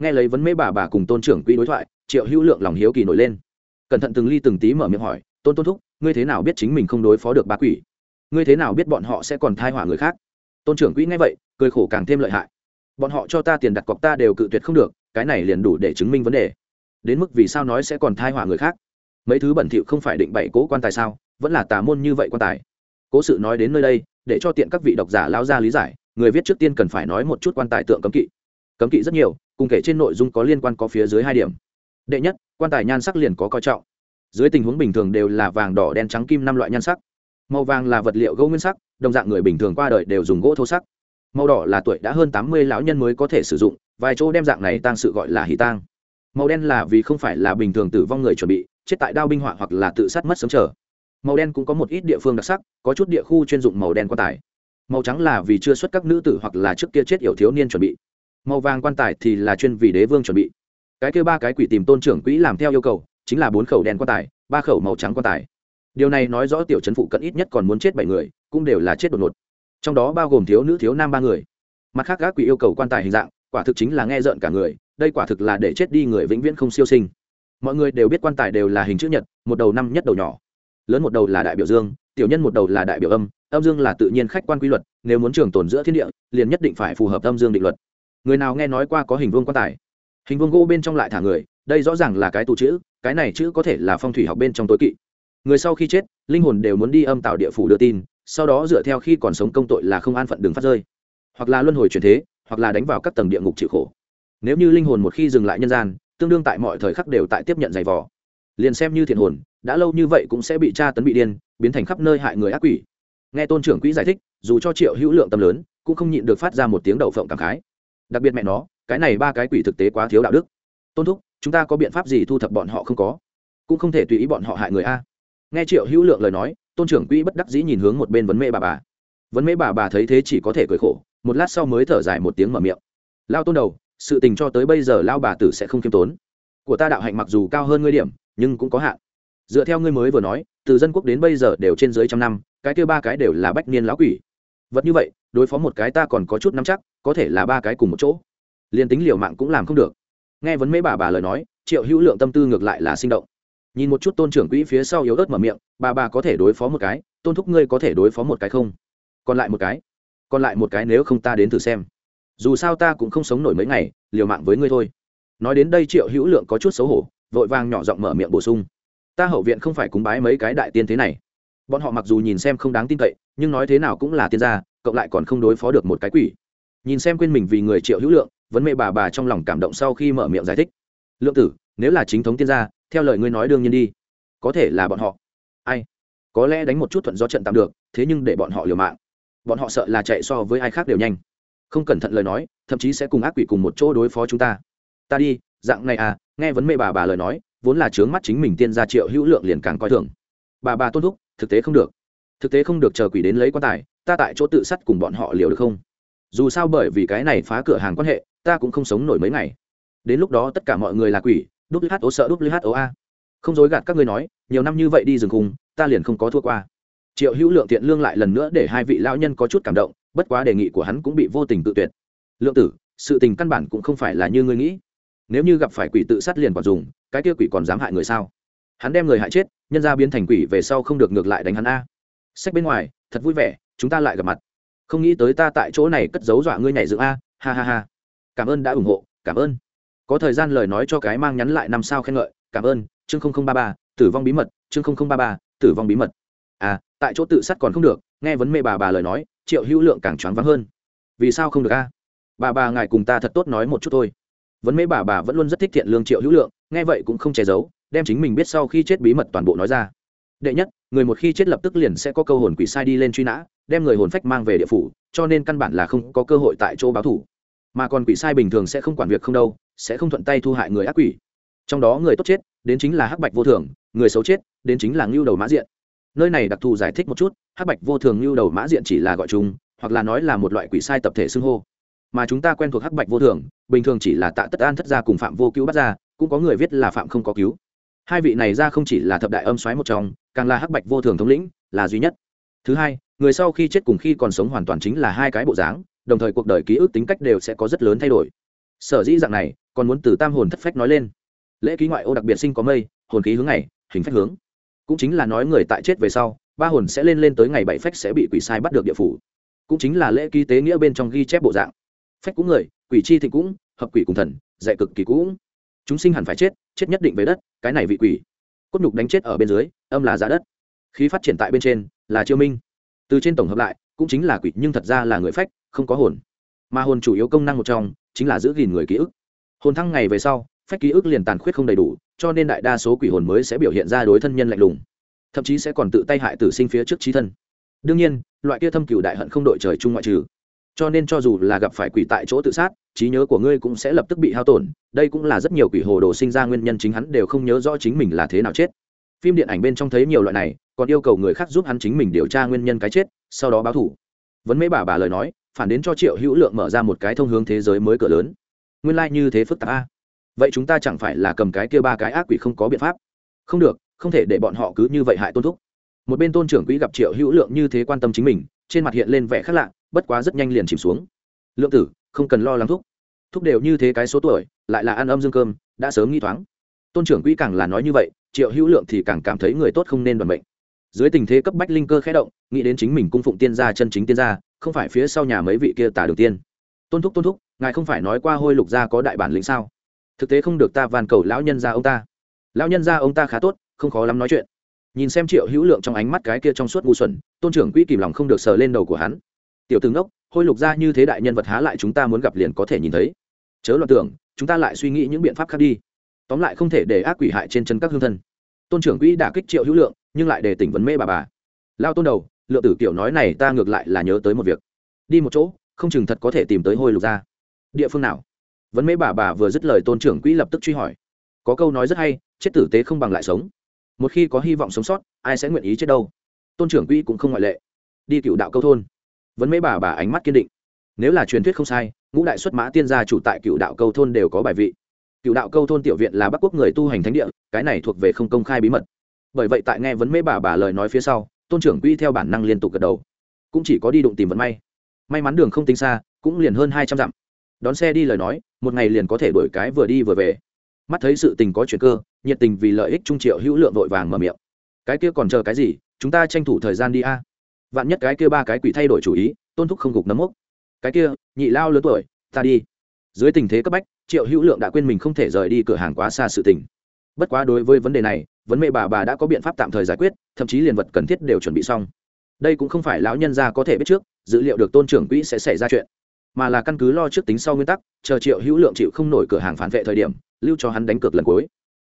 nghe lấy vấn mễ bà bà cùng tôn trưởng quỹ đối thoại, triệu hữu lượng lòng hiếu kỳ nổi lên. Cẩn thận từng ly từng tí mở miệng hỏi, tôn tôn thúc, ngươi thế nào biết chính mình không đối phó được ba quỷ? Ngươi thế nào biết bọn họ sẽ còn thai hỏa người khác? Tôn trưởng quỹ nghe vậy, cười khổ càng thêm lợi hại. Bọn họ cho ta tiền đặt cọc ta đều cự tuyệt không được, cái này liền đủ để chứng minh vấn đề. Đến mức vì sao nói sẽ còn thai hỏa người khác? Mấy thứ bẩn thỉu không phải định bậy cố quan tài sao? Vẫn là tà môn như vậy quan tài. Cố sự nói đến nơi đây, để cho tiện các vị độc giả lao ra lý giải, người viết trước tiên cần phải nói một chút quan tài tượng cấm kỵ. Cấm kỵ rất nhiều cùng kể trên nội dung có liên quan có phía dưới hai điểm. Đệ nhất, quan tài nhan sắc liền có coi trọng. Dưới tình huống bình thường đều là vàng, đỏ, đen, trắng, kim năm loại nhan sắc. Màu vàng là vật liệu gỗ nguyên sắc, đồng dạng người bình thường qua đời đều dùng gỗ thô sắc. Màu đỏ là tuổi đã hơn tám mươi lão nhân mới có thể sử dụng, vài chỗ đem dạng này tăng sự gọi là hỷ tang. Màu đen là vì không phải là bình thường tử vong người chuẩn bị, chết tại đao binh họa hoặc là tự sát mất sớm chờ. Màu đen cũng có một ít địa phương đặc sắc, có chút địa khu chuyên dụng màu đen quan tài. Màu trắng là vì chưa xuất các nữ tử hoặc là trước kia chết yểu thiếu niên chuẩn bị màu vàng quan tài thì là chuyên vì đế vương chuẩn bị. Cái kêu ba cái quỷ tìm tôn trưởng quỹ làm theo yêu cầu, chính là bốn khẩu đen quan tài, ba khẩu màu trắng quan tài. Điều này nói rõ tiểu trấn phụ cận ít nhất còn muốn chết bảy người, cũng đều là chết đột ngột. Trong đó bao gồm thiếu nữ, thiếu nam ba người. Mặt khác, các quỷ yêu cầu quan tài hình dạng, quả thực chính là nghe rợn cả người, đây quả thực là để chết đi người vĩnh viễn không siêu sinh. Mọi người đều biết quan tài đều là hình chữ nhật, một đầu năm nhất đầu nhỏ. Lớn một đầu là đại biểu dương, tiểu nhân một đầu là đại biểu âm âm dương là tự nhiên khách quan quy luật, nếu muốn trường tồn giữa thiên địa, liền nhất định phải phù hợp âm dương định luật người nào nghe nói qua có hình vuông quan tài? Hình vuông gỗ bên trong lại thả người, đây rõ ràng là cái tù chữ, cái này chữ có thể là phong thủy học bên trong tối kỵ. Người sau khi chết, linh hồn đều muốn đi âm tạo địa phủ đưa tin, sau đó dựa theo khi còn sống công tội là không an phận đường phát rơi. Hoặc là luân hồi truyền thế, hoặc là đánh vào các tầng địa ngục chịu khổ. Nếu như linh hồn một khi dừng lại nhân gian, tương đương tại mọi thời khắc đều tại tiếp nhận giày vò. Liền xem như thiện hồn, đã lâu như vậy cũng sẽ bị tra tấn bị điên, biến thành khắp nơi hại người ác quỷ. Nghe tôn trưởng quỹ giải thích, dù cho triệu hữu lượng tâm lớn, cũng không nhịn được phát ra một tiếng đậu phộng cảm khái đặc biệt mẹ nó, cái này ba cái quỷ thực tế quá thiếu đạo đức. Tôn thúc, chúng ta có biện pháp gì thu thập bọn họ không có? Cũng không thể tùy ý bọn họ hại người a. Nghe triệu hữu lượng lời nói, tôn trưởng quỹ bất đắc dĩ nhìn hướng một bên vấn mê bà bà. Vấn mê bà bà thấy thế chỉ có thể cười khổ, một lát sau mới thở dài một tiếng mở miệng. Lao tôn đầu, sự tình cho tới bây giờ lao bà tử sẽ không khiêm tốn. Của ta đạo hạnh mặc dù cao hơn ngươi điểm, nhưng cũng có hạn. Dựa theo ngươi mới vừa nói, từ dân quốc đến bây giờ đều trên dưới trăm năm, cái kia ba cái đều là bách niên lão quỷ. Vật như vậy, đối phó một cái ta còn có chút nắm chắc có thể là ba cái cùng một chỗ. Liền tính liều mạng cũng làm không được. Nghe vấn mấy bà bà lời nói, triệu hữu lượng tâm tư ngược lại là sinh động. Nhìn một chút tôn trưởng quỹ phía sau yếu ớt mở miệng, bà bà có thể đối phó một cái, tôn thúc ngươi có thể đối phó một cái không? Còn lại một cái, còn lại một cái nếu không ta đến thử xem. Dù sao ta cũng không sống nổi mấy ngày, liều mạng với ngươi thôi. Nói đến đây triệu hữu lượng có chút xấu hổ, vội vàng nhỏ giọng mở miệng bổ sung. Ta hậu viện không phải cúng bái mấy cái đại tiên thế này. Bọn họ mặc dù nhìn xem không đáng tin cậy, nhưng nói thế nào cũng là tiên gia, cộng lại còn không đối phó được một cái quỷ nhìn xem quên mình vì người triệu hữu lượng, vấn mẹ bà bà trong lòng cảm động sau khi mở miệng giải thích. Lượng tử, nếu là chính thống tiên gia, theo lời ngươi nói đương nhiên đi. Có thể là bọn họ. Ai? Có lẽ đánh một chút thuận gió trận tạm được, thế nhưng để bọn họ liều mạng. Bọn họ sợ là chạy so với ai khác đều nhanh. Không cẩn thận lời nói, thậm chí sẽ cùng ác quỷ cùng một chỗ đối phó chúng ta. Ta đi, dạng này à nghe vấn mê bà bà lời nói, vốn là trướng mắt chính mình tiên gia triệu hữu lượng liền càng coi thường. Bà bà tôn thúc, thực tế không được. Thực tế không được chờ quỷ đến lấy quan tài, ta tại chỗ tự sắt cùng bọn họ liều được không? Dù sao bởi vì cái này phá cửa hàng quan hệ, ta cũng không sống nổi mấy ngày. Đến lúc đó tất cả mọi người là quỷ who sợ who a. Không dối gạt các ngươi nói, nhiều năm như vậy đi rừng khung, ta liền không có thua qua. Triệu hữu lượng tiện lương lại lần nữa để hai vị lão nhân có chút cảm động, bất quá đề nghị của hắn cũng bị vô tình tự tuyệt. Lượng tử, sự tình căn bản cũng không phải là như ngươi nghĩ. Nếu như gặp phải quỷ tự sát liền còn dùng, cái kia quỷ còn dám hại người sao? Hắn đem người hại chết, nhân ra biến thành quỷ về sau không được ngược lại đánh hắn a. Sách bên ngoài, thật vui vẻ, chúng ta lại gặp mặt không nghĩ tới ta tại chỗ này cất giấu dọa ngươi nhảy dựng a, ha ha ha. Cảm ơn đã ủng hộ, cảm ơn. Có thời gian lời nói cho cái mang nhắn lại năm sao khen ngợi, cảm ơn, chương ba ba, tử vong bí mật, chương ba ba, tử vong bí mật. À tại chỗ tự sát còn không được, nghe vấn mê bà bà lời nói, triệu hữu lượng càng choáng vắng hơn. Vì sao không được a? Bà bà ngài cùng ta thật tốt nói một chút thôi. Vấn mê bà bà vẫn luôn rất thích thiện lương triệu hữu lượng, nghe vậy cũng không che giấu, đem chính mình biết sau khi chết bí mật toàn bộ nói ra. Đệ nhất người một khi chết lập tức liền sẽ có câu hồn quỷ sai đi lên truy nã, đem người hồn phách mang về địa phủ, cho nên căn bản là không có cơ hội tại chỗ báo thủ. Mà còn quỷ sai bình thường sẽ không quản việc không đâu, sẽ không thuận tay thu hại người ác quỷ. Trong đó người tốt chết, đến chính là hắc bạch vô thường, người xấu chết, đến chính là ngưu đầu mã diện. Nơi này đặc thù giải thích một chút, hắc bạch vô thường, ngưu đầu mã diện chỉ là gọi chung hoặc là nói là một loại quỷ sai tập thể xưng hô. Mà chúng ta quen thuộc hắc bạch vô thường, bình thường chỉ là tạ tất an thất gia cùng phạm vô cứu bắt ra, cũng có người viết là phạm không có cứu. Hai vị này ra không chỉ là thập đại âm xoáy một trong càng là hắc bạch vô thường thống lĩnh là duy nhất. Thứ hai, người sau khi chết cùng khi còn sống hoàn toàn chính là hai cái bộ dáng, đồng thời cuộc đời ký ức tính cách đều sẽ có rất lớn thay đổi. Sở dĩ dạng này, còn muốn từ tam hồn thất phách nói lên. Lễ ký ngoại ô đặc biệt sinh có mây, hồn khí hướng ngày, hình phách hướng. Cũng chính là nói người tại chết về sau, ba hồn sẽ lên lên tới ngày bảy phách sẽ bị quỷ sai bắt được địa phủ. Cũng chính là lễ ký tế nghĩa bên trong ghi chép bộ dạng. Phách cũng người, quỷ chi thì cũng, hợp quỷ cùng thần, dạy cực kỳ cũng. Chúng sinh hẳn phải chết chết nhất định về đất, cái này vị quỷ cốt nhục đánh chết ở bên dưới, âm là giá đất. Khí phát triển tại bên trên là chiêu minh. Từ trên tổng hợp lại, cũng chính là quỷ, nhưng thật ra là người phách, không có hồn. Mà hồn chủ yếu công năng một trong, chính là giữ gìn người ký ức. Hồn thăng ngày về sau, phách ký ức liền tàn khuyết không đầy đủ, cho nên đại đa số quỷ hồn mới sẽ biểu hiện ra đối thân nhân lạnh lùng. Thậm chí sẽ còn tự tay hại tử sinh phía trước trí thân. Đương nhiên, loại kia thâm cựu đại hận không đội trời chung ngoại trừ cho nên cho dù là gặp phải quỷ tại chỗ tự sát, trí nhớ của ngươi cũng sẽ lập tức bị hao tổn. Đây cũng là rất nhiều quỷ hồ đồ sinh ra nguyên nhân chính hắn đều không nhớ rõ chính mình là thế nào chết. Phim điện ảnh bên trong thấy nhiều loại này, còn yêu cầu người khác giúp hắn chính mình điều tra nguyên nhân cái chết, sau đó báo thủ vấn mấy bà bà lời nói, phản đến cho triệu hữu lượng mở ra một cái thông hướng thế giới mới cửa lớn. Nguyên lai、like、như thế phức tạp a. Vậy chúng ta chẳng phải là cầm cái kia ba cái ác quỷ không có biện pháp? Không được, không thể để bọn họ cứ như vậy hại tôn thúc. Một bên tôn trưởng quỹ gặp triệu hữu lượng như thế quan tâm chính mình trên mặt hiện lên vẻ khác lạ, bất quá rất nhanh liền chìm xuống. Lượng tử, không cần lo lắng thúc. Thúc đều như thế cái số tuổi, lại là ăn âm dương cơm, đã sớm nghi thoáng. Tôn trưởng quỹ càng là nói như vậy, triệu hữu lượng thì càng cảm thấy người tốt không nên đoàn bệnh dưới tình thế cấp bách linh cơ khẽ động, nghĩ đến chính mình cung phụng tiên gia, chân chính tiên gia, không phải phía sau nhà mấy vị kia tả đường tiên. Tôn thúc tôn thúc, ngài không phải nói qua hôi lục gia có đại bản lĩnh sao? Thực tế không được ta van cầu lão nhân gia ông ta. Lão nhân gia ông ta khá tốt, không khó lắm nói chuyện nhìn xem triệu hữu lượng trong ánh mắt cái kia trong suốt ngu xuẩn, tôn trưởng quỹ kìm lòng không được sờ lên đầu của hắn. Tiểu tướng đốc hôi lục gia như thế đại nhân vật há lại chúng ta muốn gặp liền có thể nhìn thấy. Chớ loạn tưởng, chúng ta lại suy nghĩ những biện pháp khác đi. Tóm lại không thể để ác quỷ hại trên chân các hương thân. Tôn trưởng quỹ đả kích triệu hữu lượng, nhưng lại để tỉnh vấn mê bà bà. Lao tôn đầu, lượng tử kiểu nói này ta ngược lại là nhớ tới một việc. Đi một chỗ, không chừng thật có thể tìm tới hôi lục gia địa phương nào? Vấn mê bà bà vừa dứt lời tôn trưởng quỹ lập tức truy hỏi. Có câu nói rất hay, chết tử tế không bằng lại sống một khi có hy vọng sống sót, ai sẽ nguyện ý chết đâu? Tôn trưởng quỹ cũng không ngoại lệ. Đi cựu đạo câu thôn. Vấn mấy bà bà ánh mắt kiên định. Nếu là truyền thuyết không sai, ngũ đại xuất mã tiên gia chủ tại cựu đạo câu thôn đều có bài vị. Cựu đạo câu thôn tiểu viện là bắc quốc người tu hành thánh địa, cái này thuộc về không công khai bí mật. Bởi vậy tại nghe vấn mấy bà bà lời nói phía sau, tôn trưởng quỹ theo bản năng liên tục gật đầu. Cũng chỉ có đi đụng tìm vận may. May mắn đường không tính xa, cũng liền hơn hai trăm dặm. Đón xe đi lời nói, một ngày liền có thể đổi cái vừa đi vừa về. Mắt thấy sự tình có chuyện cơ nhiệt tình vì lợi ích trung triệu hữu lượng vội vàng mở miệng. Cái kia còn chờ cái gì? Chúng ta tranh thủ thời gian đi a. Vạn nhất cái kia ba cái quỷ thay đổi chủ ý, tôn thúc không gục nấm mốc. Cái kia, nhị lao lớn tuổi, ta đi. Dưới tình thế cấp bách, triệu hữu lượng đã quên mình không thể rời đi cửa hàng quá xa sự tình. Bất quá đối với vấn đề này, vấn mê bà bà đã có biện pháp tạm thời giải quyết, thậm chí liền vật cần thiết đều chuẩn bị xong. Đây cũng không phải lão nhân gia có thể biết trước, dữ liệu được tôn trưởng quỹ sẽ xảy ra chuyện. Mà là căn cứ lo trước tính sau nguyên tắc, chờ triệu hữu lượng chịu không nổi cửa hàng phản vệ thời điểm, lưu cho hắn đánh cược lần cuối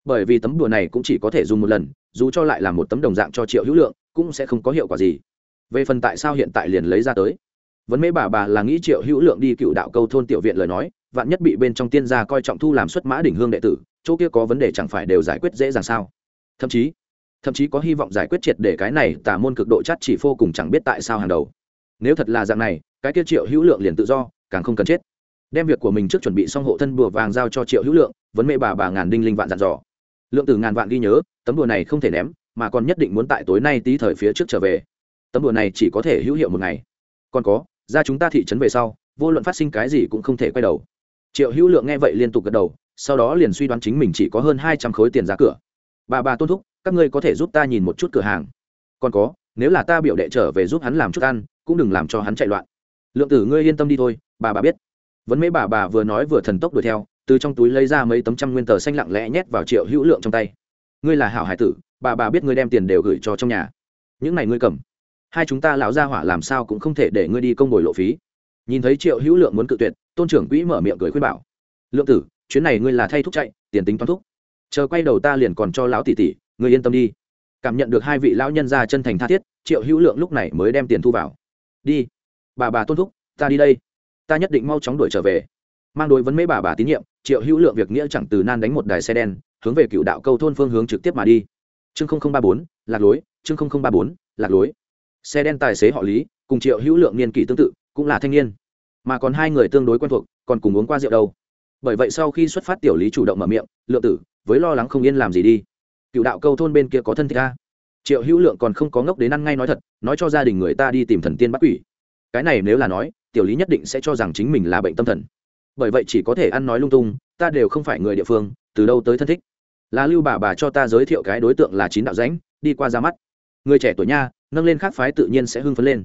bởi vì tấm đùa này cũng chỉ có thể dùng một lần, dù cho lại là một tấm đồng dạng cho triệu hữu lượng, cũng sẽ không có hiệu quả gì. Về phần tại sao hiện tại liền lấy ra tới? Vấn mấy bà bà là nghĩ triệu hữu lượng đi cựu đạo câu thôn tiểu viện lời nói, vạn nhất bị bên trong tiên gia coi trọng thu làm xuất mã đỉnh hương đệ tử, chỗ kia có vấn đề chẳng phải đều giải quyết dễ dàng sao? Thậm chí thậm chí có hy vọng giải quyết triệt để cái này tả môn cực độ chắt chỉ vô cùng chẳng biết tại sao hàng đầu. Nếu thật là dạng này, cái kia triệu hữu lượng liền tự do, càng không cần chết. Đem việc của mình trước chuẩn bị xong hộ thân bùa vàng giao cho triệu hữu lượng, vấn mê bà bà ngàn đinh linh vạn dặn dò lượng từ ngàn vạn ghi nhớ, tấm đùa này không thể ném, mà còn nhất định muốn tại tối nay tí thời phía trước trở về. Tấm đùa này chỉ có thể hữu hiệu một ngày. Còn có, ra chúng ta thị trấn về sau, vô luận phát sinh cái gì cũng không thể quay đầu. Triệu hữu lượng nghe vậy liên tục gật đầu, sau đó liền suy đoán chính mình chỉ có hơn hai trăm khối tiền ra cửa. Bà bà tôn thúc, các ngươi có thể giúp ta nhìn một chút cửa hàng. Còn có, nếu là ta biểu đệ trở về giúp hắn làm chút ăn, cũng đừng làm cho hắn chạy loạn. Lượng tử, ngươi yên tâm đi thôi, bà bà biết. Vấn mấy bà bà vừa nói vừa thần tốc đuổi theo từ trong túi lấy ra mấy tấm trăm nguyên tờ xanh lặng lẽ nhét vào triệu hữu lượng trong tay. Ngươi là hảo hải tử, bà bà biết ngươi đem tiền đều gửi cho trong nhà. Những này ngươi cầm. Hai chúng ta lão gia hỏa làm sao cũng không thể để ngươi đi công bồi lộ phí. Nhìn thấy triệu hữu lượng muốn cự tuyệt, tôn trưởng quỹ mở miệng cười khuyên bảo. Lượng tử, chuyến này ngươi là thay thúc chạy, tiền tính toán thúc. Chờ quay đầu ta liền còn cho lão tỷ tỷ, ngươi yên tâm đi. Cảm nhận được hai vị lão nhân ra chân thành tha thiết, triệu hữu lượng lúc này mới đem tiền thu vào. Đi. Bà bà tôn thúc, ta đi đây. Ta nhất định mau chóng đuổi trở về. Mang đối vấn mấy bà bà tín nhiệm triệu hữu lượng việc nghĩa chẳng từ nan đánh một đài xe đen, hướng về cựu đạo câu thôn phương hướng trực tiếp mà đi. Chương ba bốn, lạc lối, chương ba bốn, lạc lối. Xe đen tài xế họ lý, cùng triệu hữu lượng niên kỷ tương tự, cũng là thanh niên. Mà còn hai người tương đối quen thuộc, còn cùng uống qua rượu đâu. Bởi vậy sau khi xuất phát, tiểu lý chủ động mở miệng, lượng tử, với lo lắng không yên làm gì đi. Cựu đạo câu thôn bên kia có thân thích ta triệu hữu lượng còn không có ngốc đến ăn ngay nói thật, nói cho gia đình người ta đi tìm thần tiên bắt quỷ. Cái này nếu là nói, tiểu lý nhất định sẽ cho rằng chính mình là bệnh tâm thần bởi vậy chỉ có thể ăn nói lung tung, ta đều không phải người địa phương, từ đâu tới thân thích. Là lưu bà bà cho ta giới thiệu cái đối tượng là chín đạo ránh đi qua ra mắt. Người trẻ tuổi nha, nâng lên khác phái tự nhiên sẽ hưng phấn lên.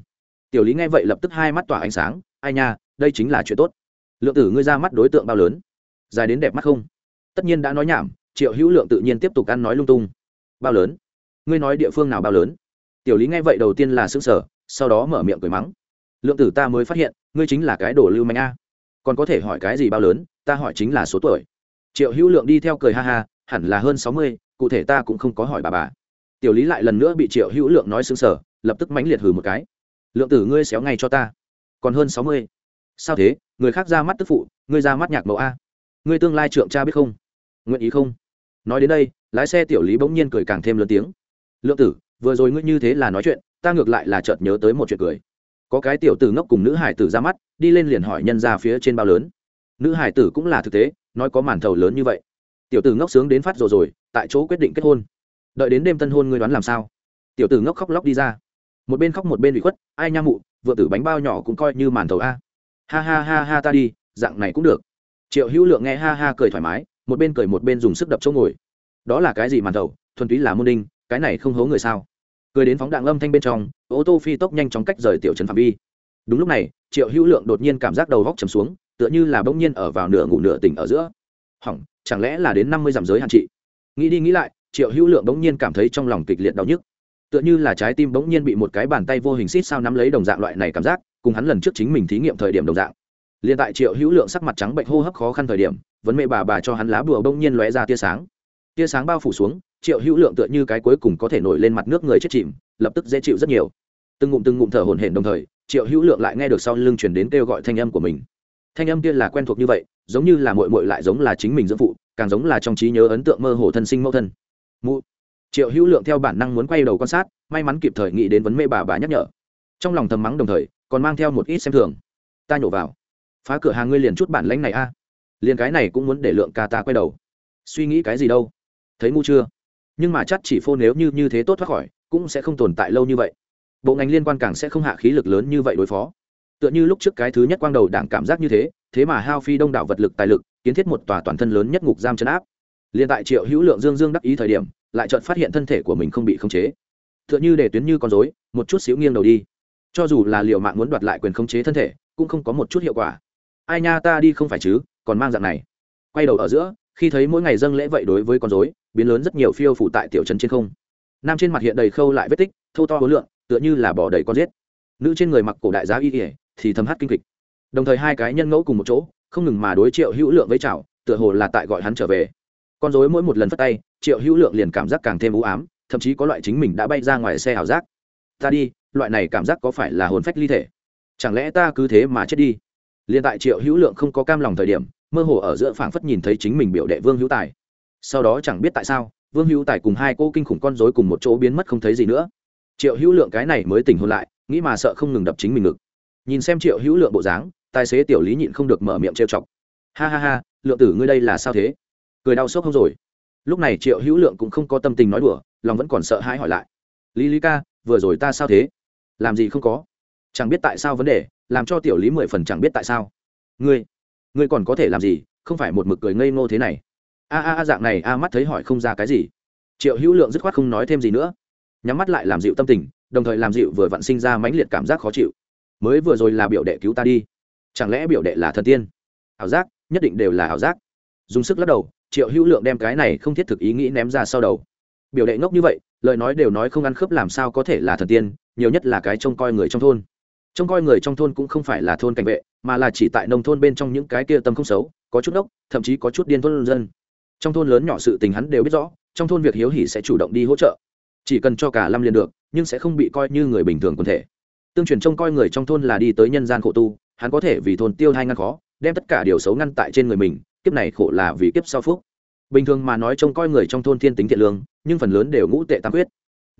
Tiểu lý nghe vậy lập tức hai mắt tỏa ánh sáng, ai nha, đây chính là chuyện tốt. Lượng tử ngươi ra mắt đối tượng bao lớn? Dài đến đẹp mắt không? Tất nhiên đã nói nhảm, triệu hữu lượng tự nhiên tiếp tục ăn nói lung tung. Bao lớn? Ngươi nói địa phương nào bao lớn? Tiểu lý nghe vậy đầu tiên là xương sở sau đó mở miệng cười mắng. Lượng tử ta mới phát hiện, ngươi chính là cái đồ lưu manh a còn có thể hỏi cái gì bao lớn, ta hỏi chính là số tuổi. Triệu hữu lượng đi theo cười ha ha, hẳn là hơn sáu mươi, cụ thể ta cũng không có hỏi bà bà. Tiểu lý lại lần nữa bị triệu hữu lượng nói xứng sở lập tức mãnh liệt hừ một cái. Lượng tử ngươi xéo ngay cho ta. Còn hơn sáu mươi. Sao thế? Người khác ra mắt tức phụ, ngươi ra mắt nhạc mẫu a. Ngươi tương lai trượng cha biết không? Nguyện ý không? Nói đến đây, lái xe tiểu lý bỗng nhiên cười càng thêm lớn tiếng. Lượng tử, vừa rồi ngươi như thế là nói chuyện, ta ngược lại là chợt nhớ tới một chuyện cười có cái tiểu tử ngốc cùng nữ hải tử ra mắt, đi lên liền hỏi nhân ra phía trên bao lớn. Nữ hải tử cũng là thực tế, nói có màn thầu lớn như vậy. Tiểu tử ngốc sướng đến phát rồi rồi, tại chỗ quyết định kết hôn. Đợi đến đêm tân hôn ngươi đoán làm sao? Tiểu tử ngốc khóc lóc đi ra. Một bên khóc một bên bị khuất, ai nha mụ, vợ tử bánh bao nhỏ cũng coi như màn thầu a. Ha ha ha ha ta đi, dạng này cũng được. Triệu hữu lượng nghe ha ha cười thoải mái, một bên cười một bên dùng sức đập chỗ ngồi. Đó là cái gì màn thầu? Thuần túy là môn đinh, cái này không hố người sao? Cười đến phóng đạn âm thanh bên trong, ô tô phi tốc nhanh chóng cách rời tiểu trấn phạm vi. Đúng lúc này, triệu hữu lượng đột nhiên cảm giác đầu góc chầm xuống, tựa như là bỗng nhiên ở vào nửa ngủ nửa tỉnh ở giữa. Hỏng, chẳng lẽ là đến năm mươi dặm giới hạn trị nghĩ đi nghĩ lại, triệu hữu lượng bỗng nhiên cảm thấy trong lòng kịch liệt đau nhức. Tựa như là trái tim bỗng nhiên bị một cái bàn tay vô hình xít sao nắm lấy đồng dạng loại này cảm giác, cùng hắn lần trước chính mình thí nghiệm thời điểm đồng dạng. Liền tại triệu hữu lượng sắc mặt trắng bệnh hô hấp khó khăn thời điểm, vấn mẹ bà bà cho hắn lá bùa bỗng nhiên lóe ra tia sáng. Tia sáng bao phủ xuống triệu hữu lượng tựa như cái cuối cùng có thể nổi lên mặt nước người chết chìm, lập tức dễ chịu rất nhiều. Từng ngụm từng ngụm thở hổn hển đồng thời, triệu hữu lượng lại nghe được sau lưng chuyển đến kêu gọi thanh âm của mình. Thanh âm kia là quen thuộc như vậy, giống như là mội mội lại giống là chính mình dưỡng phụ, càng giống là trong trí nhớ ấn tượng mơ hồ thân sinh mẫu thân. Mụ. Triệu hữu lượng theo bản năng muốn quay đầu quan sát, may mắn kịp thời nghĩ đến vấn mê bà bà nhắc nhở. Trong lòng thầm mắng đồng thời, còn mang theo một ít xem thường. Ta nhổ vào. Phá cửa hàng ngươi liền chút bản lãnh này a. Liền cái này cũng muốn để lượng ca ta quay đầu. Suy nghĩ cái gì đâu? Thấy ngu chưa? Nhưng mà chắc chỉ phô nếu như như thế tốt thoát khỏi, cũng sẽ không tồn tại lâu như vậy. Bộ ngành liên quan càng sẽ không hạ khí lực lớn như vậy đối phó. Tựa như lúc trước cái thứ nhất quang đầu đảng cảm giác như thế thế mà hao phi đông đảo vật lực tài lực, kiến thiết một tòa toàn thân lớn nhất ngục giam chấn áp. Liền tại triệu hữu lượng dương dương đắc ý thời điểm, lại chợt phát hiện thân thể của mình không bị khống chế. Tựa như để tuyến như con rối, một chút xíu nghiêng đầu đi. Cho dù là liệu mạng muốn đoạt lại quyền khống chế thân thể, cũng không có một chút hiệu quả. Ai nha ta đi không phải chứ, còn mang dạng này. Quay đầu ở giữa khi thấy mỗi ngày dâng lễ vậy đối với con rối biến lớn rất nhiều phiêu phủ tại tiểu trấn trên không. Nam trên mặt hiện đầy khâu lại vết tích thâu to hối lượng tựa như là bỏ đầy con giết. Nữ trên người mặc cổ đại giá y ỉa thì thầm hát kinh kịch. Đồng thời hai cái nhân ngẫu cùng một chỗ không ngừng mà đối triệu hữu lượng với chảo, tựa hồ là tại gọi hắn trở về. Con dối mỗi một lần phất tay triệu hữu lượng liền cảm giác càng thêm u ám thậm chí có loại chính mình đã bay ra ngoài xe ảo giác. Ta đi loại này cảm giác có phải là hồn phách ly thể? Chẳng lẽ ta cứ thế mà chết đi? Liền tại triệu hữu lượng không có cam lòng thời điểm mơ hồ ở giữa phảng phất nhìn thấy chính mình biểu đệ vương hữu tài. Sau đó chẳng biết tại sao, vương hữu tài cùng hai cô kinh khủng con dối cùng một chỗ biến mất không thấy gì nữa. Triệu hữu lượng cái này mới tỉnh hôn lại, nghĩ mà sợ không ngừng đập chính mình ngực. Nhìn xem triệu hữu lượng bộ dáng, tài xế tiểu lý nhịn không được mở miệng trêu chọc. Ha ha ha, lượng tử ngươi đây là sao thế? Cười đau sốc không rồi. Lúc này triệu hữu lượng cũng không có tâm tình nói đùa, lòng vẫn còn sợ hãi hỏi lại. Lý lý ca, vừa rồi ta sao thế? Làm gì không có? Chẳng biết tại sao vấn đề, làm cho tiểu lý mười phần chẳng biết tại sao. Ngươi ngươi còn có thể làm gì, không phải một mực cười ngây ngô thế này. A a a, dạng này a mắt thấy hỏi không ra cái gì. Triệu hữu lượng dứt khoát không nói thêm gì nữa. Nhắm mắt lại làm dịu tâm tình, đồng thời làm dịu vừa vặn sinh ra mãnh liệt cảm giác khó chịu. Mới vừa rồi là biểu đệ cứu ta đi. Chẳng lẽ biểu đệ là thần tiên? Ảo giác, nhất định đều là ảo giác. Dùng sức lắc đầu, triệu hữu lượng đem cái này không thiết thực ý nghĩ ném ra sau đầu. Biểu đệ ngốc như vậy, lời nói đều nói không ăn khớp làm sao có thể là thần tiên, nhiều nhất là cái trông coi người trong thôn trông coi người trong thôn cũng không phải là thôn cảnh vệ, mà là chỉ tại nông thôn bên trong những cái kia tâm không xấu, có chút ốc thậm chí có chút điên thôn dân. Trong thôn lớn nhỏ sự tình hắn đều biết rõ, trong thôn việc hiếu hỉ sẽ chủ động đi hỗ trợ. Chỉ cần cho cả lâm liền được, nhưng sẽ không bị coi như người bình thường quần thể. Tương truyền trông coi người trong thôn là đi tới nhân gian khổ tu, hắn có thể vì thôn tiêu hai ngăn khó, đem tất cả điều xấu ngăn tại trên người mình, kiếp này khổ là vì kiếp sau phúc. Bình thường mà nói trông coi người trong thôn thiên tính thiện lương, nhưng phần lớn đều ngũ tệ tam khuyết.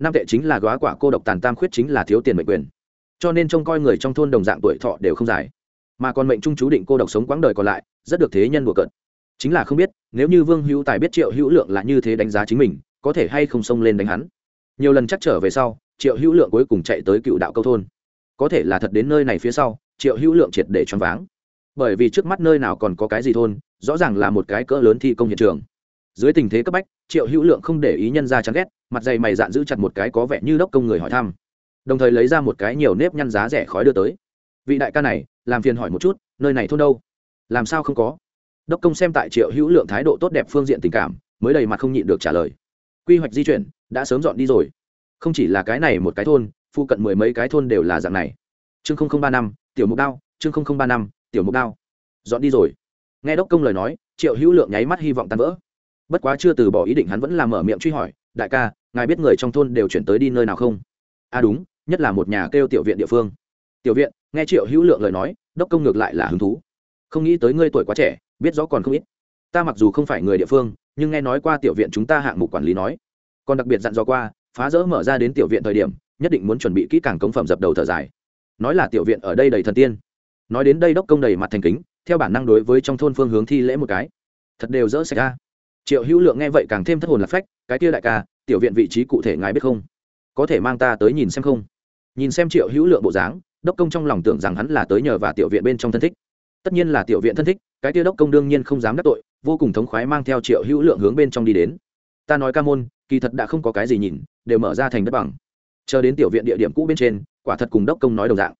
Năm tệ chính là góa quả cô độc tàn tam khuyết chính là thiếu tiền mệnh quyền cho nên trông coi người trong thôn đồng dạng tuổi thọ đều không dài. Mà còn mệnh trung chú định cô độc sống quãng đời còn lại, rất được thế nhân bùa cận chính là không biết, nếu như vương hữu tài biết triệu hữu lượng là như thế đánh giá chính mình, có thể hay không xông lên đánh hắn. Nhiều lần chắc trở về sau, triệu hữu lượng cuối cùng chạy tới cựu đạo câu thôn. Có thể là thật đến nơi này phía sau, triệu hữu lượng triệt để choáng váng. Bởi vì trước mắt nơi nào còn có cái gì thôn, rõ ràng là một cái cỡ lớn thi công hiện trường. Dưới tình thế cấp bách, triệu hữu lượng không để ý nhân ra chán ghét, mặt dày mày dạn giữ chặt một cái có vẻ như đốc công người hỏi thăm đồng thời lấy ra một cái nhiều nếp nhăn giá rẻ khói đưa tới. Vị đại ca này, làm phiền hỏi một chút, nơi này thôn đâu? Làm sao không có? Đốc công xem tại triệu hữu lượng thái độ tốt đẹp phương diện tình cảm, mới đầy mặt không nhịn được trả lời. Quy hoạch di chuyển, đã sớm dọn đi rồi. Không chỉ là cái này một cái thôn phụ cận mười mấy cái thôn đều là dạng này. Chương ba năm, tiểu mục đao, chương ba năm, tiểu mục đao. Dọn đi rồi. Nghe đốc công lời nói, triệu hữu lượng nháy mắt hy vọng tan vỡ. Bất quá chưa từ bỏ ý định hắn vẫn làm mở miệng truy hỏi, đại ca, ngài biết người trong thôn đều chuyển tới đi nơi nào không? À đúng nhất là một nhà kêu tiểu viện địa phương. Tiểu viện, nghe triệu hữu lượng lời nói, đốc công ngược lại là hứng thú. Không nghĩ tới ngươi tuổi quá trẻ, biết rõ còn không ít. Ta mặc dù không phải người địa phương, nhưng nghe nói qua tiểu viện chúng ta hạng mục quản lý nói. Còn đặc biệt dặn dò qua, phá rỡ mở ra đến tiểu viện thời điểm, nhất định muốn chuẩn bị kỹ càng cống phẩm dập đầu thở dài. Nói là tiểu viện ở đây đầy thần tiên. Nói đến đây đốc công đầy mặt thành kính, theo bản năng đối với trong thôn phương hướng thi lễ một cái. Thật đều dỡ sạch ra. Triệu hữu lượng nghe vậy càng thêm thất hồn lạc phách, cái kia đại ca, tiểu viện vị trí cụ thể ngài biết không? Có thể mang ta tới nhìn xem không? Nhìn xem triệu hữu lượng bộ dáng, đốc công trong lòng tưởng rằng hắn là tới nhờ và tiểu viện bên trong thân thích. Tất nhiên là tiểu viện thân thích, cái kia đốc công đương nhiên không dám đắc tội, vô cùng thống khoái mang theo triệu hữu lượng hướng bên trong đi đến. Ta nói ca môn, kỳ thật đã không có cái gì nhìn, đều mở ra thành đất bằng. Chờ đến tiểu viện địa điểm cũ bên trên, quả thật cùng đốc công nói đồng dạng.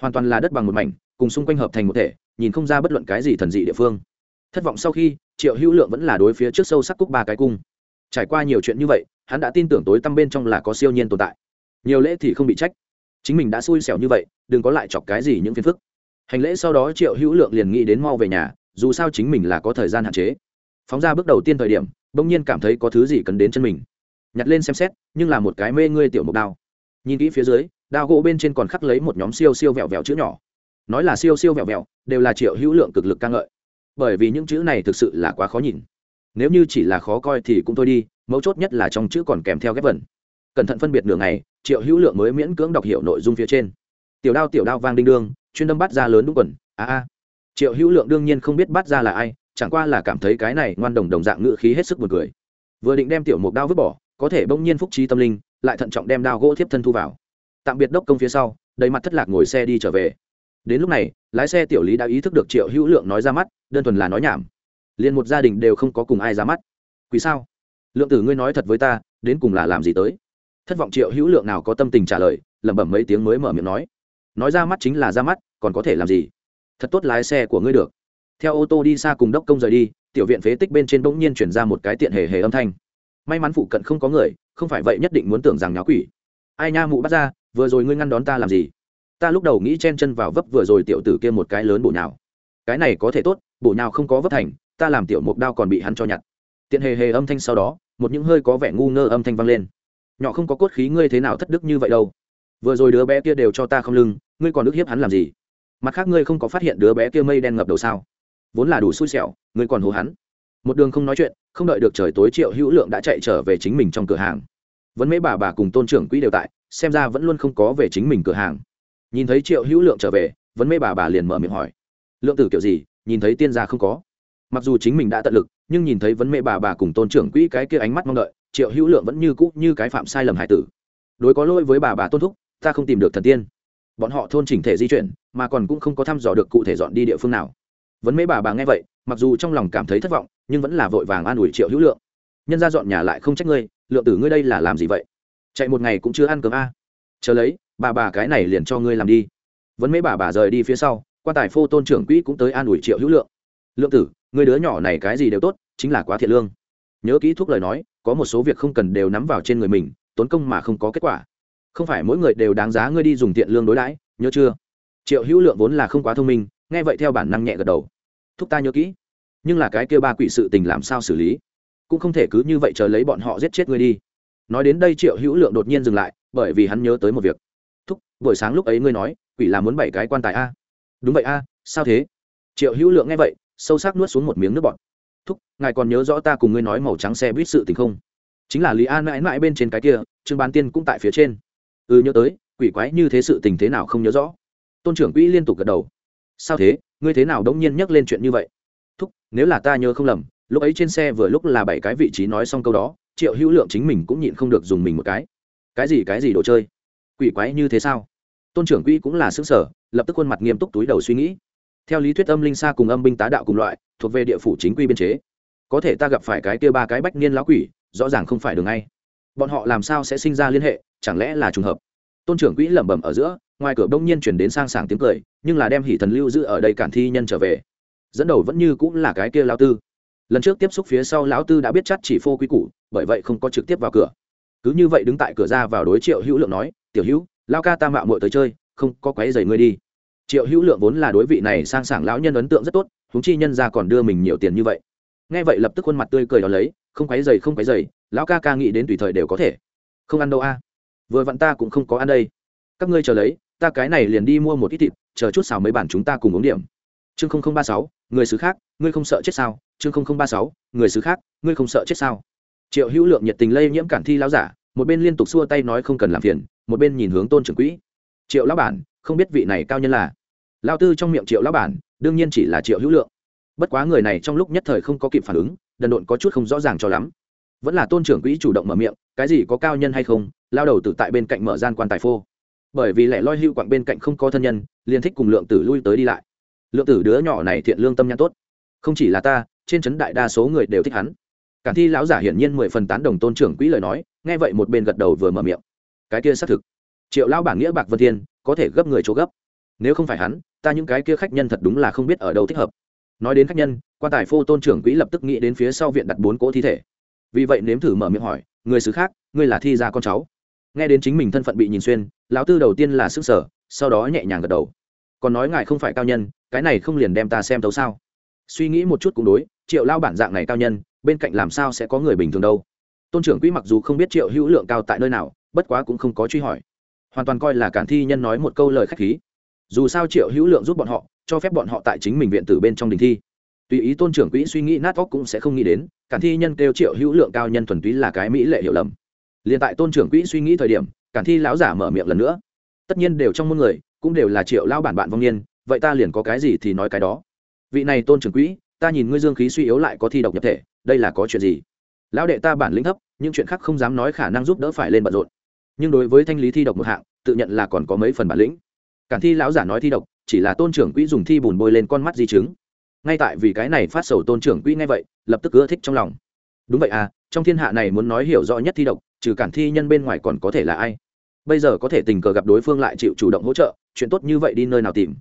Hoàn toàn là đất bằng một mảnh, cùng xung quanh hợp thành một thể, nhìn không ra bất luận cái gì thần dị địa phương. Thất vọng sau khi, triệu hữu lượng vẫn là đối phía trước sâu sắc cúc ba cái cung. Trải qua nhiều chuyện như vậy, hắn đã tin tưởng tối tăm bên trong là có siêu nhiên tồn tại. Nhiều lễ thì không bị trách chính mình đã xui xẻo như vậy, đừng có lại chọc cái gì những phiền phức. Hành lễ sau đó triệu hữu lượng liền nghĩ đến mau về nhà, dù sao chính mình là có thời gian hạn chế. Phóng ra bước đầu tiên thời điểm, bỗng nhiên cảm thấy có thứ gì cần đến chân mình. Nhặt lên xem xét, nhưng là một cái mê ngươi tiểu mục đao. Nhìn kỹ phía dưới, đao gỗ bên trên còn khắc lấy một nhóm siêu siêu vẹo vẹo chữ nhỏ. Nói là siêu siêu vẹo vẹo, đều là triệu hữu lượng cực lực ca ngợi. Bởi vì những chữ này thực sự là quá khó nhìn. Nếu như chỉ là khó coi thì cũng thôi đi, mấu chốt nhất là trong chữ còn kèm theo ghép vần. Cẩn thận phân biệt đường này triệu hữu lượng mới miễn cưỡng đọc hiểu nội dung phía trên. Tiểu đao tiểu đao vang đinh đương, chuyên đâm bắt ra lớn đúng quần. A a. Triệu hữu lượng đương nhiên không biết bắt ra là ai, chẳng qua là cảm thấy cái này ngoan đồng đồng dạng ngự khí hết sức buồn cười. Vừa định đem tiểu mục đao vứt bỏ, có thể bỗng nhiên phúc trí tâm linh, lại thận trọng đem đao gỗ thiếp thân thu vào. Tạm biệt đốc công phía sau, đầy mặt thất lạc ngồi xe đi trở về. Đến lúc này, lái xe tiểu lý đã ý thức được triệu hữu lượng nói ra mắt, đơn thuần là nói nhảm. Liền một gia đình đều không có cùng ai ra mắt. Quý sao? Lượng tử ngươi nói thật với ta, đến cùng là làm gì tới? Thất vọng triệu hữu lượng nào có tâm tình trả lời, lẩm bẩm mấy tiếng mới mở miệng nói. Nói ra mắt chính là ra mắt, còn có thể làm gì? Thật tốt lái xe của ngươi được. Theo ô tô đi xa cùng đốc công rời đi, tiểu viện phế tích bên trên bỗng nhiên chuyển ra một cái tiện hề hề âm thanh. May mắn phụ cận không có người, không phải vậy nhất định muốn tưởng rằng nháo quỷ. Ai nha mụ bắt ra, vừa rồi ngươi ngăn đón ta làm gì? Ta lúc đầu nghĩ chen chân vào vấp vừa rồi tiểu tử kia một cái lớn bổ nhào. Cái này có thể tốt, bổ nhào không có vấp thành, ta làm tiểu mục đao còn bị hắn cho nhặt. Tiện hề hề âm thanh sau đó, một những hơi có vẻ ngu ngơ âm thanh vang lên nhỏ không có cốt khí, ngươi thế nào thất đức như vậy đâu? Vừa rồi đứa bé kia đều cho ta không lưng, ngươi còn ức hiếp hắn làm gì? Mặt khác, ngươi không có phát hiện đứa bé kia mây đen ngập đầu sao? Vốn là đủ xui xẻo, ngươi còn hố hắn. Một đường không nói chuyện, không đợi được trời tối, triệu hữu lượng đã chạy trở về chính mình trong cửa hàng. Vẫn mấy bà bà cùng tôn trưởng quỹ đều tại, xem ra vẫn luôn không có về chính mình cửa hàng. Nhìn thấy triệu hữu lượng trở về vẫn mấy bà bà liền mở miệng hỏi. Lượng tử kiểu gì? Nhìn thấy tiên gia không có. Mặc dù chính mình đã tận lực, nhưng nhìn thấy vấn mẹ bà bà cùng tôn trưởng quỹ cái kia ánh mắt mong đợi triệu hữu lượng vẫn như cũ như cái phạm sai lầm hải tử. Đối có lỗi với bà bà tôn thúc, ta không tìm được thần tiên. Bọn họ thôn chỉnh thể di chuyển, mà còn cũng không có thăm dò được cụ thể dọn đi địa phương nào. Vấn mấy bà bà nghe vậy, mặc dù trong lòng cảm thấy thất vọng, nhưng vẫn là vội vàng an ủi triệu hữu lượng. Nhân ra dọn nhà lại không trách ngươi, lượng tử ngươi đây là làm gì vậy? Chạy một ngày cũng chưa ăn cơm a. Chờ lấy, bà bà cái này liền cho ngươi làm đi. Vấn mấy bà bà rời đi phía sau, quan tài phô tôn trưởng quỹ cũng tới an ủi triệu hữu lượng. Lượng tử người đứa nhỏ này cái gì đều tốt, chính là quá thiện lương nhớ kỹ thuốc lời nói, có một số việc không cần đều nắm vào trên người mình, tốn công mà không có kết quả. Không phải mỗi người đều đáng giá ngươi đi dùng tiện lương đối đãi, nhớ chưa? Triệu hữu lượng vốn là không quá thông minh, nghe vậy theo bản năng nhẹ gật đầu. Thúc ta nhớ kỹ. Nhưng là cái kêu ba quỷ sự tình làm sao xử lý? Cũng không thể cứ như vậy chờ lấy bọn họ giết chết ngươi đi. Nói đến đây triệu hữu lượng đột nhiên dừng lại, bởi vì hắn nhớ tới một việc. Thúc, buổi sáng lúc ấy ngươi nói, quỷ là muốn bảy cái quan tài a. Đúng vậy a, sao thế? Triệu hữu lượng nghe vậy, sâu sắc nuốt xuống một miếng nước bọt thúc, ngài còn nhớ rõ ta cùng ngươi nói màu trắng xe buýt sự tình không? Chính là lý an mãi mãi bên trên cái kia, trương bán tiên cũng tại phía trên. Ừ nhớ tới, quỷ quái như thế sự tình thế nào không nhớ rõ? Tôn trưởng quỹ liên tục gật đầu. Sao thế? Ngươi thế nào đống nhiên nhắc lên chuyện như vậy? Thúc, nếu là ta nhớ không lầm, lúc ấy trên xe vừa lúc là bảy cái vị trí nói xong câu đó, triệu hữu lượng chính mình cũng nhịn không được dùng mình một cái. Cái gì cái gì đồ chơi? Quỷ quái như thế sao? Tôn trưởng quỹ cũng là xứng sở lập tức khuôn mặt nghiêm túc túi đầu suy nghĩ theo lý thuyết âm linh xa cùng âm binh tá đạo cùng loại, thuộc về địa phủ chính quy biên chế. Có thể ta gặp phải cái kia ba cái bách niên lão quỷ, rõ ràng không phải đường ngay. Bọn họ làm sao sẽ sinh ra liên hệ, chẳng lẽ là trùng hợp? Tôn trưởng quỹ lẩm bẩm ở giữa, ngoài cửa đông nhiên chuyển đến sang sảng tiếng cười, nhưng là đem hỷ thần lưu giữ ở đây cản thi nhân trở về. Dẫn đầu vẫn như cũng là cái kia lão tư. Lần trước tiếp xúc phía sau lão tư đã biết chắc chỉ phô quy củ, bởi vậy không có trực tiếp vào cửa. Cứ như vậy đứng tại cửa ra vào đối triệu hữu lượng nói, tiểu hữu lao ca ta mạo muội tới chơi, không có quấy giày ngươi đi triệu hữu lượng vốn là đối vị này sang sảng lão nhân ấn tượng rất tốt húng chi nhân ra còn đưa mình nhiều tiền như vậy. Nghe vậy lập tức khuôn mặt tươi cười đón lấy, không quấy giày không quấy dày lão ca ca nghĩ đến tùy thời đều có thể. Không ăn đâu a. Vừa vặn ta cũng không có ăn đây. Các ngươi chờ lấy, ta cái này liền đi mua một ít thịt, chờ chút xào mấy bản chúng ta cùng uống điểm. Chương không không ba sáu, người xứ khác, ngươi không sợ chết sao? Chương không không ba sáu, người xứ khác, ngươi không sợ chết sao? Triệu hữu lượng nhiệt tình lây nhiễm cản thi lão giả, một bên liên tục xua tay nói không cần làm phiền, một bên nhìn hướng tôn trưởng quỹ. Triệu lão bản, không biết vị này cao nhân là? Lao tư trong miệng triệu lão bản, đương nhiên chỉ là triệu hữu lượng. Bất quá người này trong lúc nhất thời không có kịp phản ứng, đần độn có chút không rõ ràng cho lắm. Vẫn là tôn trưởng quỹ chủ động mở miệng, cái gì có cao nhân hay không, lao đầu tử tại bên cạnh mở gian quan tài phô. Bởi vì lẽ loi hưu quặng bên cạnh không có thân nhân, liền thích cùng lượng tử lui tới đi lại. Lượng tử đứa nhỏ này thiện lương tâm nhãn tốt. Không chỉ là ta, trên trấn đại đa số người đều thích hắn. Cản thi lão giả hiển nhiên mười phần tán đồng tôn trưởng quỹ lời nói, nghe vậy một bên gật đầu vừa mở miệng. Cái kia xác thực. Triệu lão bản nghĩa bạc vân thiên, có thể gấp người chỗ gấp nếu không phải hắn, ta những cái kia khách nhân thật đúng là không biết ở đâu thích hợp. Nói đến khách nhân, quan tài phô tôn trưởng quỹ lập tức nghĩ đến phía sau viện đặt bốn cỗ thi thể. Vì vậy nếm thử mở miệng hỏi, người xứ khác, ngươi là thi gia con cháu? Nghe đến chính mình thân phận bị nhìn xuyên, lão tư đầu tiên là sức sở sau đó nhẹ nhàng gật đầu. Còn nói ngài không phải cao nhân, cái này không liền đem ta xem tấu sao? Suy nghĩ một chút cũng đối, triệu lao bản dạng này cao nhân, bên cạnh làm sao sẽ có người bình thường đâu? Tôn trưởng quỹ mặc dù không biết triệu hữu lượng cao tại nơi nào, bất quá cũng không có truy hỏi. Hoàn toàn coi là cản thi nhân nói một câu lời k h á c h khí dù sao triệu hữu lượng giúp bọn họ, cho phép bọn họ tại chính mình viện tử bên trong đình thi. Tùy ý tôn trưởng quỹ suy nghĩ nát óc cũng sẽ không nghĩ đến, cản thi nhân kêu triệu hữu lượng cao nhân thuần túy là cái mỹ lệ hiểu lầm. Liền tại tôn trưởng quỹ suy nghĩ thời điểm, cản thi lão giả mở miệng lần nữa. Tất nhiên đều trong môn người, cũng đều là triệu lao bản bạn vong niên, vậy ta liền có cái gì thì nói cái đó. Vị này tôn trưởng quỹ, ta nhìn ngươi dương khí suy yếu lại có thi độc nhập thể, đây là có chuyện gì? Lão đệ ta bản lĩnh thấp, những chuyện khác không dám nói khả năng giúp đỡ phải lên bận rộn. Nhưng đối với thanh lý thi độc một hạng, tự nhận là còn có mấy phần bản lĩnh cản thi lão giả nói thi độc, chỉ là tôn trưởng quỹ dùng thi bùn bôi lên con mắt di chứng. Ngay tại vì cái này phát sầu tôn trưởng quỹ ngay vậy, lập tức ưa thích trong lòng. Đúng vậy à trong thiên hạ này muốn nói hiểu rõ nhất thi độc, trừ cản thi nhân bên ngoài còn có thể là ai? Bây giờ có thể tình cờ gặp đối phương lại chịu chủ động hỗ trợ, chuyện tốt như vậy đi nơi nào tìm?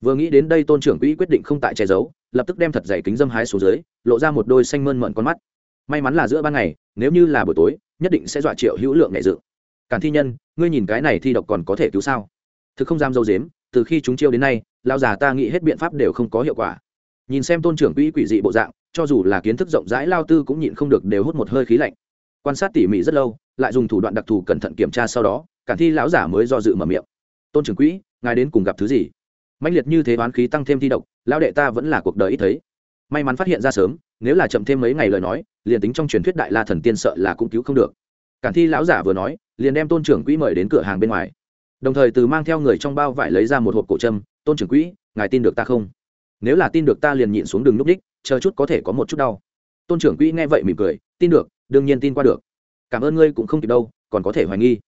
Vừa nghĩ đến đây tôn trưởng quỹ quyết định không tại che giấu, lập tức đem thật dày kính dâm hái xuống dưới, lộ ra một đôi xanh mơn mận con mắt. May mắn là giữa ban ngày, nếu như là buổi tối, nhất định sẽ dọa triệu hữu lượng nhẹ dự. Cản thi nhân, ngươi nhìn cái này thi độc còn có thể cứu sao? Thực không dám dâu dếm, từ khi chúng chiêu đến nay lao già ta nghĩ hết biện pháp đều không có hiệu quả. Nhìn xem tôn trưởng quỹ quỷ dị bộ dạng, cho dù là kiến thức rộng rãi lao tư cũng nhịn không được đều hút một hơi khí lạnh. Quan sát tỉ mỉ rất lâu, lại dùng thủ đoạn đặc thù cẩn thận kiểm tra sau đó cản thi lão giả mới do dự mở miệng. Tôn trưởng quỹ, ngài đến cùng gặp thứ gì? Mạnh liệt như thế oán khí tăng thêm thi độc lao đệ ta vẫn là cuộc đời ít thấy. May mắn phát hiện ra sớm, nếu là chậm thêm mấy ngày lời nói, liền tính trong truyền thuyết đại la thần tiên sợ là cũng cứu không được. Cản thi lão giả vừa nói, liền đem tôn trưởng quỹ mời đến cửa hàng bên ngoài đồng thời từ mang theo người trong bao vải lấy ra một hộp cổ trâm tôn trưởng quỹ, ngài tin được ta không? Nếu là tin được ta liền nhịn xuống đường núp đích chờ chút có thể có một chút đau. Tôn trưởng quỹ nghe vậy mỉm cười, tin được, đương nhiên tin qua được. Cảm ơn ngươi cũng không kịp đâu, còn có thể hoài nghi.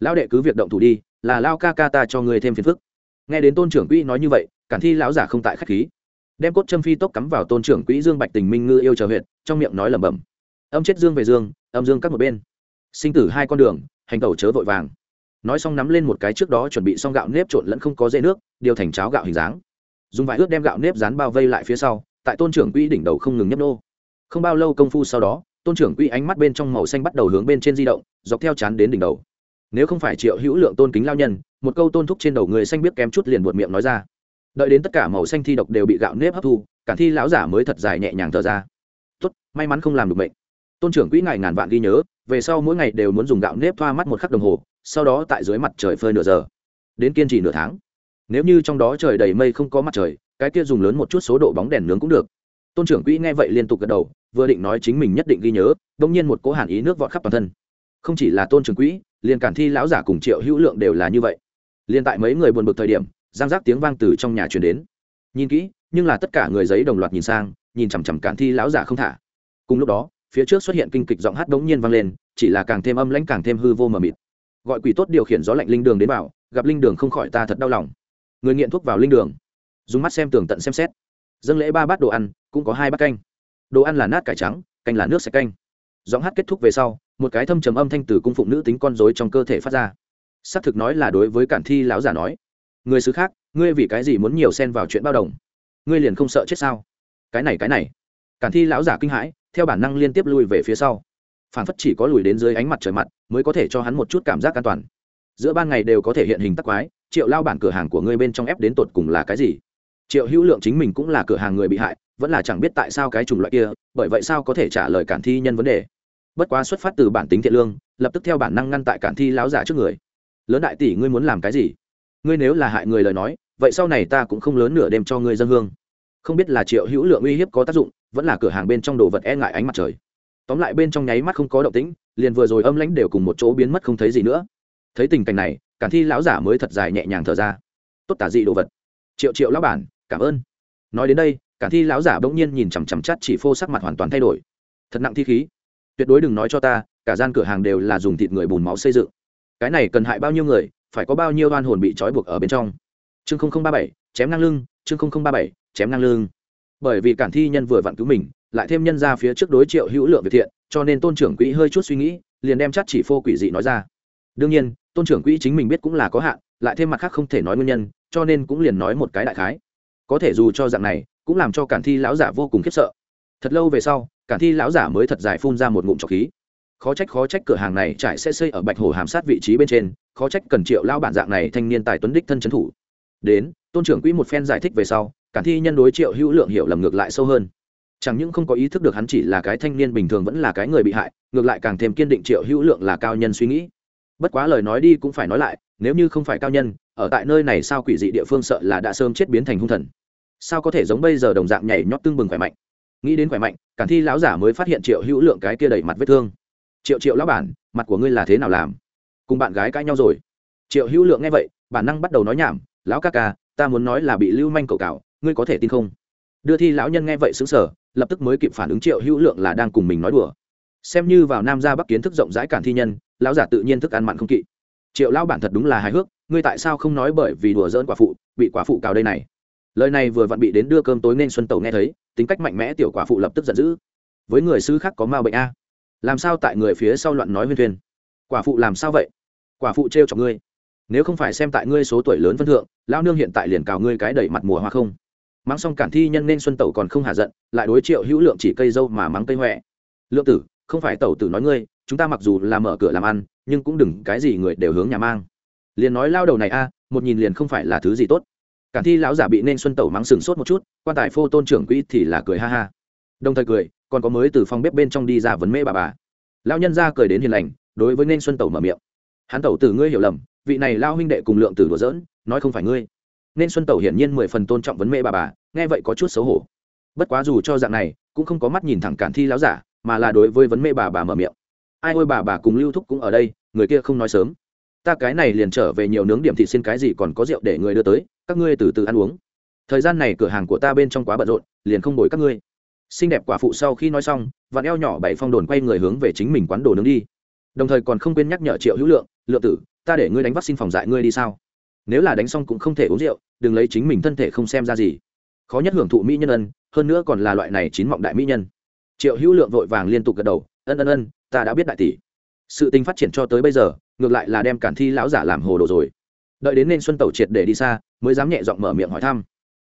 Lão đệ cứ việc động thủ đi, là lao ca ca ta cho ngươi thêm phiền phức. Nghe đến tôn trưởng quỹ nói như vậy, cản thi lão giả không tại khách khí. Đem cốt châm phi tốc cắm vào tôn trưởng quỹ dương bạch tình minh ngư yêu chờ huyện trong miệng nói lẩm bẩm, âm chết dương về dương, âm dương các một bên. Sinh tử hai con đường, hành tẩu chớ vội vàng nói xong nắm lên một cái trước đó chuẩn bị xong gạo nếp trộn lẫn không có dễ nước, điều thành cháo gạo hình dáng. Dùng vải ướt đem gạo nếp dán bao vây lại phía sau, tại tôn trưởng quỹ đỉnh đầu không ngừng nhấp nô. Không bao lâu công phu sau đó, tôn trưởng quỹ ánh mắt bên trong màu xanh bắt đầu hướng bên trên di động, dọc theo chán đến đỉnh đầu. Nếu không phải triệu hữu lượng tôn kính lao nhân, một câu tôn thúc trên đầu người xanh biết kém chút liền buột miệng nói ra. Đợi đến tất cả màu xanh thi độc đều bị gạo nếp hấp thu, cả thi lão giả mới thật dài nhẹ nhàng thở ra. Tốt, may mắn không làm được mệnh. Tôn trưởng quỹ ngài ngàn vạn ghi nhớ, về sau mỗi ngày đều muốn dùng gạo nếp thoa mắt một khắc đồng hồ sau đó tại dưới mặt trời phơi nửa giờ. Đến kiên trì nửa tháng. Nếu như trong đó trời đầy mây không có mặt trời, cái kia dùng lớn một chút số độ bóng đèn nướng cũng được. Tôn trưởng quỹ nghe vậy liên tục gật đầu, vừa định nói chính mình nhất định ghi nhớ đông nhiên một cố hàn ý nước vọt khắp toàn thân. Không chỉ là tôn trưởng quỹ, liền cản thi lão giả cùng triệu hữu lượng đều là như vậy. Liền tại mấy người buồn bực thời điểm, giang giác tiếng vang từ trong nhà truyền đến. Nhìn kỹ, nhưng là tất cả người giấy đồng loạt nhìn sang, nhìn chằm chằm cản thi lão giả không thả. Cùng lúc đó, phía trước xuất hiện kinh kịch giọng hát đống nhiên vang lên, chỉ là càng thêm âm lãnh càng thêm hư vô mờ mịt gọi quỷ tốt điều khiển gió lạnh linh đường đến bảo gặp linh đường không khỏi ta thật đau lòng. Người nghiện thuốc vào linh đường. Dùng mắt xem tường tận xem xét. Dâng lễ ba bát đồ ăn, cũng có hai bát canh. Đồ ăn là nát cải trắng, canh là nước sạch canh. Giọng hát kết thúc về sau, một cái thâm trầm âm thanh từ cung phụng nữ tính con dối trong cơ thể phát ra. Xác thực nói là đối với cản thi lão giả nói. Người xứ khác, ngươi vì cái gì muốn nhiều xen vào chuyện bao đồng? Ngươi liền không sợ chết sao? Cái này cái này. Cản thi lão giả kinh hãi, theo bản năng liên tiếp lui về phía sau phản phất chỉ có lùi đến dưới ánh mặt trời mặt, mới có thể cho hắn một chút cảm giác an toàn. Giữa ban ngày đều có thể hiện hình tắc quái, triệu lao bản cửa hàng của ngươi bên trong ép đến tột cùng là cái gì? Triệu hữu lượng chính mình cũng là cửa hàng người bị hại, vẫn là chẳng biết tại sao cái chủng loại kia, bởi vậy sao có thể trả lời cản thi nhân vấn đề? Bất quá xuất phát từ bản tính thiện lương, lập tức theo bản năng ngăn tại cản thi láo giả trước người. Lớn đại tỷ, ngươi muốn làm cái gì? Ngươi nếu là hại người lời nói, vậy sau này ta cũng không lớn nửa đêm cho ngươi dân hương. Không biết là triệu hữu lượng uy hiếp có tác dụng, vẫn là cửa hàng bên trong đồ vật e ngại ánh mặt trời tóm lại bên trong nháy mắt không có động tĩnh, liền vừa rồi âm lãnh đều cùng một chỗ biến mất không thấy gì nữa. Thấy tình cảnh này, cản thi lão giả mới thật dài nhẹ nhàng thở ra. Tốt tả dị đồ vật. Triệu triệu lão bản, cảm ơn. Nói đến đây, cản thi lão giả bỗng nhiên nhìn chằm chằm chắt chỉ phô sắc mặt hoàn toàn thay đổi. Thật nặng thi khí. Tuyệt đối đừng nói cho ta, cả gian cửa hàng đều là dùng thịt người bùn máu xây dựng. Cái này cần hại bao nhiêu người, phải có bao nhiêu oan hồn bị trói buộc ở bên trong. Chương ba bảy, chém ngang lưng, chương ba bảy, chém ngang lưng. Bởi vì cản thi nhân vừa vặn cứu mình lại thêm nhân ra phía trước đối triệu hữu lượng việt thiện, cho nên tôn trưởng quỹ hơi chút suy nghĩ, liền đem chắc chỉ phô quỷ dị nói ra. Đương nhiên, tôn trưởng quỹ chính mình biết cũng là có hạn, lại thêm mặt khác không thể nói nguyên nhân, cho nên cũng liền nói một cái đại khái. Có thể dù cho dạng này, cũng làm cho cản thi lão giả vô cùng khiếp sợ. Thật lâu về sau, cản thi lão giả mới thật dài phun ra một ngụm trọc khí. Khó trách khó trách cửa hàng này trải sẽ xây ở bạch hồ hàm sát vị trí bên trên, khó trách cần triệu lao bản dạng này thanh niên tài tuấn đích thân trấn thủ. Đến, tôn trưởng quỹ một phen giải thích về sau, cản thi nhân đối triệu hữu lượng hiểu lầm ngược lại sâu hơn chẳng những không có ý thức được hắn chỉ là cái thanh niên bình thường vẫn là cái người bị hại, ngược lại càng thêm kiên định triệu hữu lượng là cao nhân suy nghĩ. Bất quá lời nói đi cũng phải nói lại, nếu như không phải cao nhân, ở tại nơi này sao quỷ dị địa phương sợ là đã sớm chết biến thành hung thần? Sao có thể giống bây giờ đồng dạng nhảy nhót tương bừng khỏe mạnh? Nghĩ đến khỏe mạnh, cản thi lão giả mới phát hiện triệu hữu lượng cái kia đầy mặt vết thương. Triệu triệu lão bản, mặt của ngươi là thế nào làm? Cùng bạn gái cãi nhau rồi. Triệu hữu lượng nghe vậy, bản năng bắt đầu nói nhảm, lão ca ca, ta muốn nói là bị lưu manh cầu cào, ngươi có thể tin không? Đưa thi lão nhân nghe vậy xứng sở lập tức mới kịp phản ứng triệu hữu lượng là đang cùng mình nói đùa. Xem như vào nam ra bắc kiến thức rộng rãi cản thi nhân, lão giả tự nhiên thức ăn mặn không kỵ. Triệu lão bản thật đúng là hài hước, ngươi tại sao không nói bởi vì đùa dỡn quả phụ, bị quả phụ cào đây này? Lời này vừa vặn bị đến đưa cơm tối nên xuân tẩu nghe thấy, tính cách mạnh mẽ tiểu quả phụ lập tức giận dữ. Với người sư khác có ma bệnh a. Làm sao tại người phía sau loạn nói huyên thuyền quả phụ làm sao vậy? Quả phụ trêu chọc ngươi. Nếu không phải xem tại ngươi số tuổi lớn phân thượng lao nương hiện tại liền cào ngươi cái đẩy mặt mùa hoa không mắng xong cản thi nhân nên xuân tẩu còn không hạ giận, lại đối triệu hữu lượng chỉ cây dâu mà mắng cây huệ lượng tử, không phải tẩu tử nói ngươi, chúng ta mặc dù là mở cửa làm ăn, nhưng cũng đừng cái gì người đều hướng nhà mang. Liền nói lao đầu này a, một nhìn liền không phải là thứ gì tốt. Cản thi lão giả bị nên xuân tẩu mắng sừng sốt một chút, quan tài phô tôn trưởng quỹ thì là cười ha ha. Đồng thời cười, còn có mới từ phòng bếp bên trong đi ra vấn mê bà bà. Lao nhân ra cười đến hiền lành, đối với nên xuân tẩu mở miệng. Hắn tẩu tử ngươi hiểu lầm, vị này lao huynh đệ cùng lượng tử đùa giỡn, nói không phải ngươi nên xuân tẩu hiển nhiên mười phần tôn trọng vấn mê bà bà, nghe vậy có chút xấu hổ. Bất quá dù cho dạng này, cũng không có mắt nhìn thẳng cản thi láo giả, mà là đối với vấn mê bà bà mở miệng. Ai ôi bà bà cùng lưu thúc cũng ở đây, người kia không nói sớm. Ta cái này liền trở về nhiều nướng điểm thịt xin cái gì còn có rượu để người đưa tới, các ngươi từ từ ăn uống. Thời gian này cửa hàng của ta bên trong quá bận rộn, liền không đổi các ngươi. Xinh đẹp quả phụ sau khi nói xong, vặn eo nhỏ bảy phong đồn quay người hướng về chính mình quán đồ nướng đi. Đồng thời còn không quên nhắc nhở triệu hữu lượng lượng tử, ta để ngươi đánh vaccine phòng dại ngươi đi sao? Nếu là đánh xong cũng không thể uống rượu, đừng lấy chính mình thân thể không xem ra gì. Khó nhất hưởng thụ mỹ nhân ân, hơn nữa còn là loại này chín mọng đại mỹ nhân. Triệu hữu lượng vội vàng liên tục gật đầu, ân ân ân, ta đã biết đại tỷ. Sự tình phát triển cho tới bây giờ, ngược lại là đem cản thi lão giả làm hồ đồ rồi. Đợi đến nên xuân tẩu triệt để đi xa, mới dám nhẹ giọng mở miệng hỏi thăm.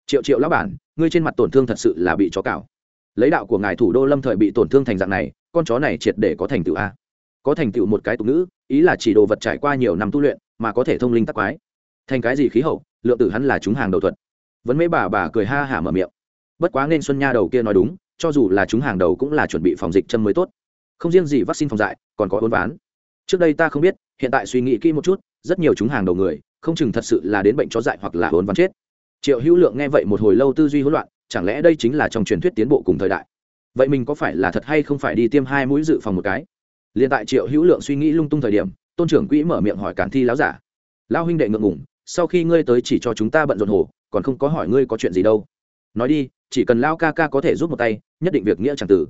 Triệu triệu lão bản, ngươi trên mặt tổn thương thật sự là bị chó cào lấy đạo của ngài thủ đô lâm thời bị tổn thương thành dạng này, con chó này triệt để có thành tựu a. Có thành tựu một cái tục ngữ, ý là chỉ đồ vật trải qua nhiều năm tu luyện, mà có thể thông linh tắc quái thành cái gì khí hậu, lượng tử hắn là chúng hàng đầu thuật. Vẫn mấy bà bà cười ha hả mở miệng. Bất quá nên xuân nha đầu kia nói đúng, cho dù là chúng hàng đầu cũng là chuẩn bị phòng dịch châm mới tốt. Không riêng gì vaccine phòng dại, còn có uốn ván. Trước đây ta không biết, hiện tại suy nghĩ kỹ một chút, rất nhiều chúng hàng đầu người, không chừng thật sự là đến bệnh chó dại hoặc là uốn ván chết. Triệu hữu lượng nghe vậy một hồi lâu tư duy hỗn loạn, chẳng lẽ đây chính là trong truyền thuyết tiến bộ cùng thời đại? Vậy mình có phải là thật hay không phải đi tiêm hai mũi dự phòng một cái? Liền tại triệu hữu lượng suy nghĩ lung tung thời điểm, tôn trưởng quỹ mở miệng hỏi cản thi láo giả. Lao huynh đệ ngượng ngủng sau khi ngươi tới chỉ cho chúng ta bận rộn hồ, còn không có hỏi ngươi có chuyện gì đâu. Nói đi, chỉ cần lao ca ca có thể giúp một tay, nhất định việc nghĩa chẳng tử.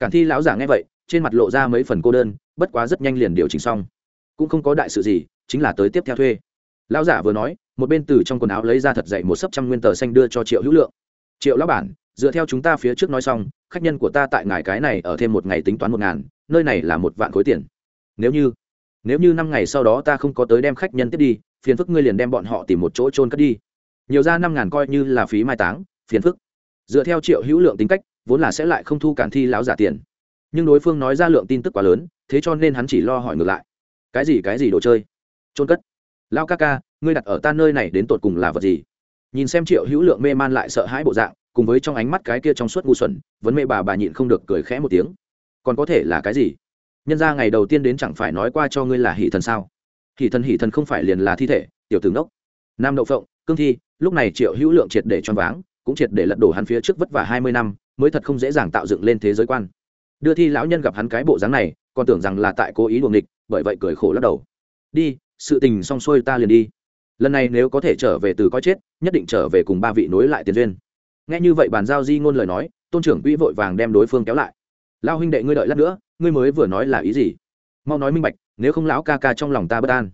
Cản thi lão giả nghe vậy, trên mặt lộ ra mấy phần cô đơn, bất quá rất nhanh liền điều chỉnh xong. Cũng không có đại sự gì, chính là tới tiếp theo thuê. Lão giả vừa nói, một bên từ trong quần áo lấy ra thật dậy một sấp trăm nguyên tờ xanh đưa cho triệu hữu lượng. Triệu lão bản, dựa theo chúng ta phía trước nói xong, khách nhân của ta tại ngài cái này ở thêm một ngày tính toán một ngàn, nơi này là một vạn khối tiền. Nếu như nếu như năm ngày sau đó ta không có tới đem khách nhân tiếp đi phiền phức ngươi liền đem bọn họ tìm một chỗ trôn cất đi. Nhiều ra năm ngàn coi như là phí mai táng, phiền phức. Dựa theo triệu hữu lượng tính cách, vốn là sẽ lại không thu cản thi láo giả tiền. Nhưng đối phương nói ra lượng tin tức quá lớn, thế cho nên hắn chỉ lo hỏi ngược lại. Cái gì cái gì đồ chơi? Trôn cất. Lao ca ca, ngươi đặt ở ta nơi này đến tột cùng là vật gì? Nhìn xem triệu hữu lượng mê man lại sợ hãi bộ dạng, cùng với trong ánh mắt cái kia trong suốt ngu xuẩn, vấn mê bà bà nhịn không được cười khẽ một tiếng. Còn có thể là cái gì? Nhân ra ngày đầu tiên đến chẳng phải nói qua cho ngươi là hỷ thần sao? Hỷ thần hỷ thần không phải liền là thi thể, tiểu tướng đốc nam đậu phộng, cương thi, lúc này triệu hữu lượng triệt để choáng váng, cũng triệt để lật đổ hắn phía trước vất vả hai mươi năm, mới thật không dễ dàng tạo dựng lên thế giới quan. Đưa thi lão nhân gặp hắn cái bộ dáng này, còn tưởng rằng là tại cố ý đuồng địch bởi vậy cười khổ lắc đầu. Đi, sự tình xong xuôi ta liền đi. Lần này nếu có thể trở về từ coi chết, nhất định trở về cùng ba vị nối lại tiền duyên. Nghe như vậy bàn giao di ngôn lời nói, tôn trưởng quỹ vội vàng đem đối phương kéo lại. Lao huynh đệ ngươi đợi lát nữa, ngươi mới vừa nói là ý gì? Mau nói minh bạch nếu không lão ca ca trong lòng ta bất an.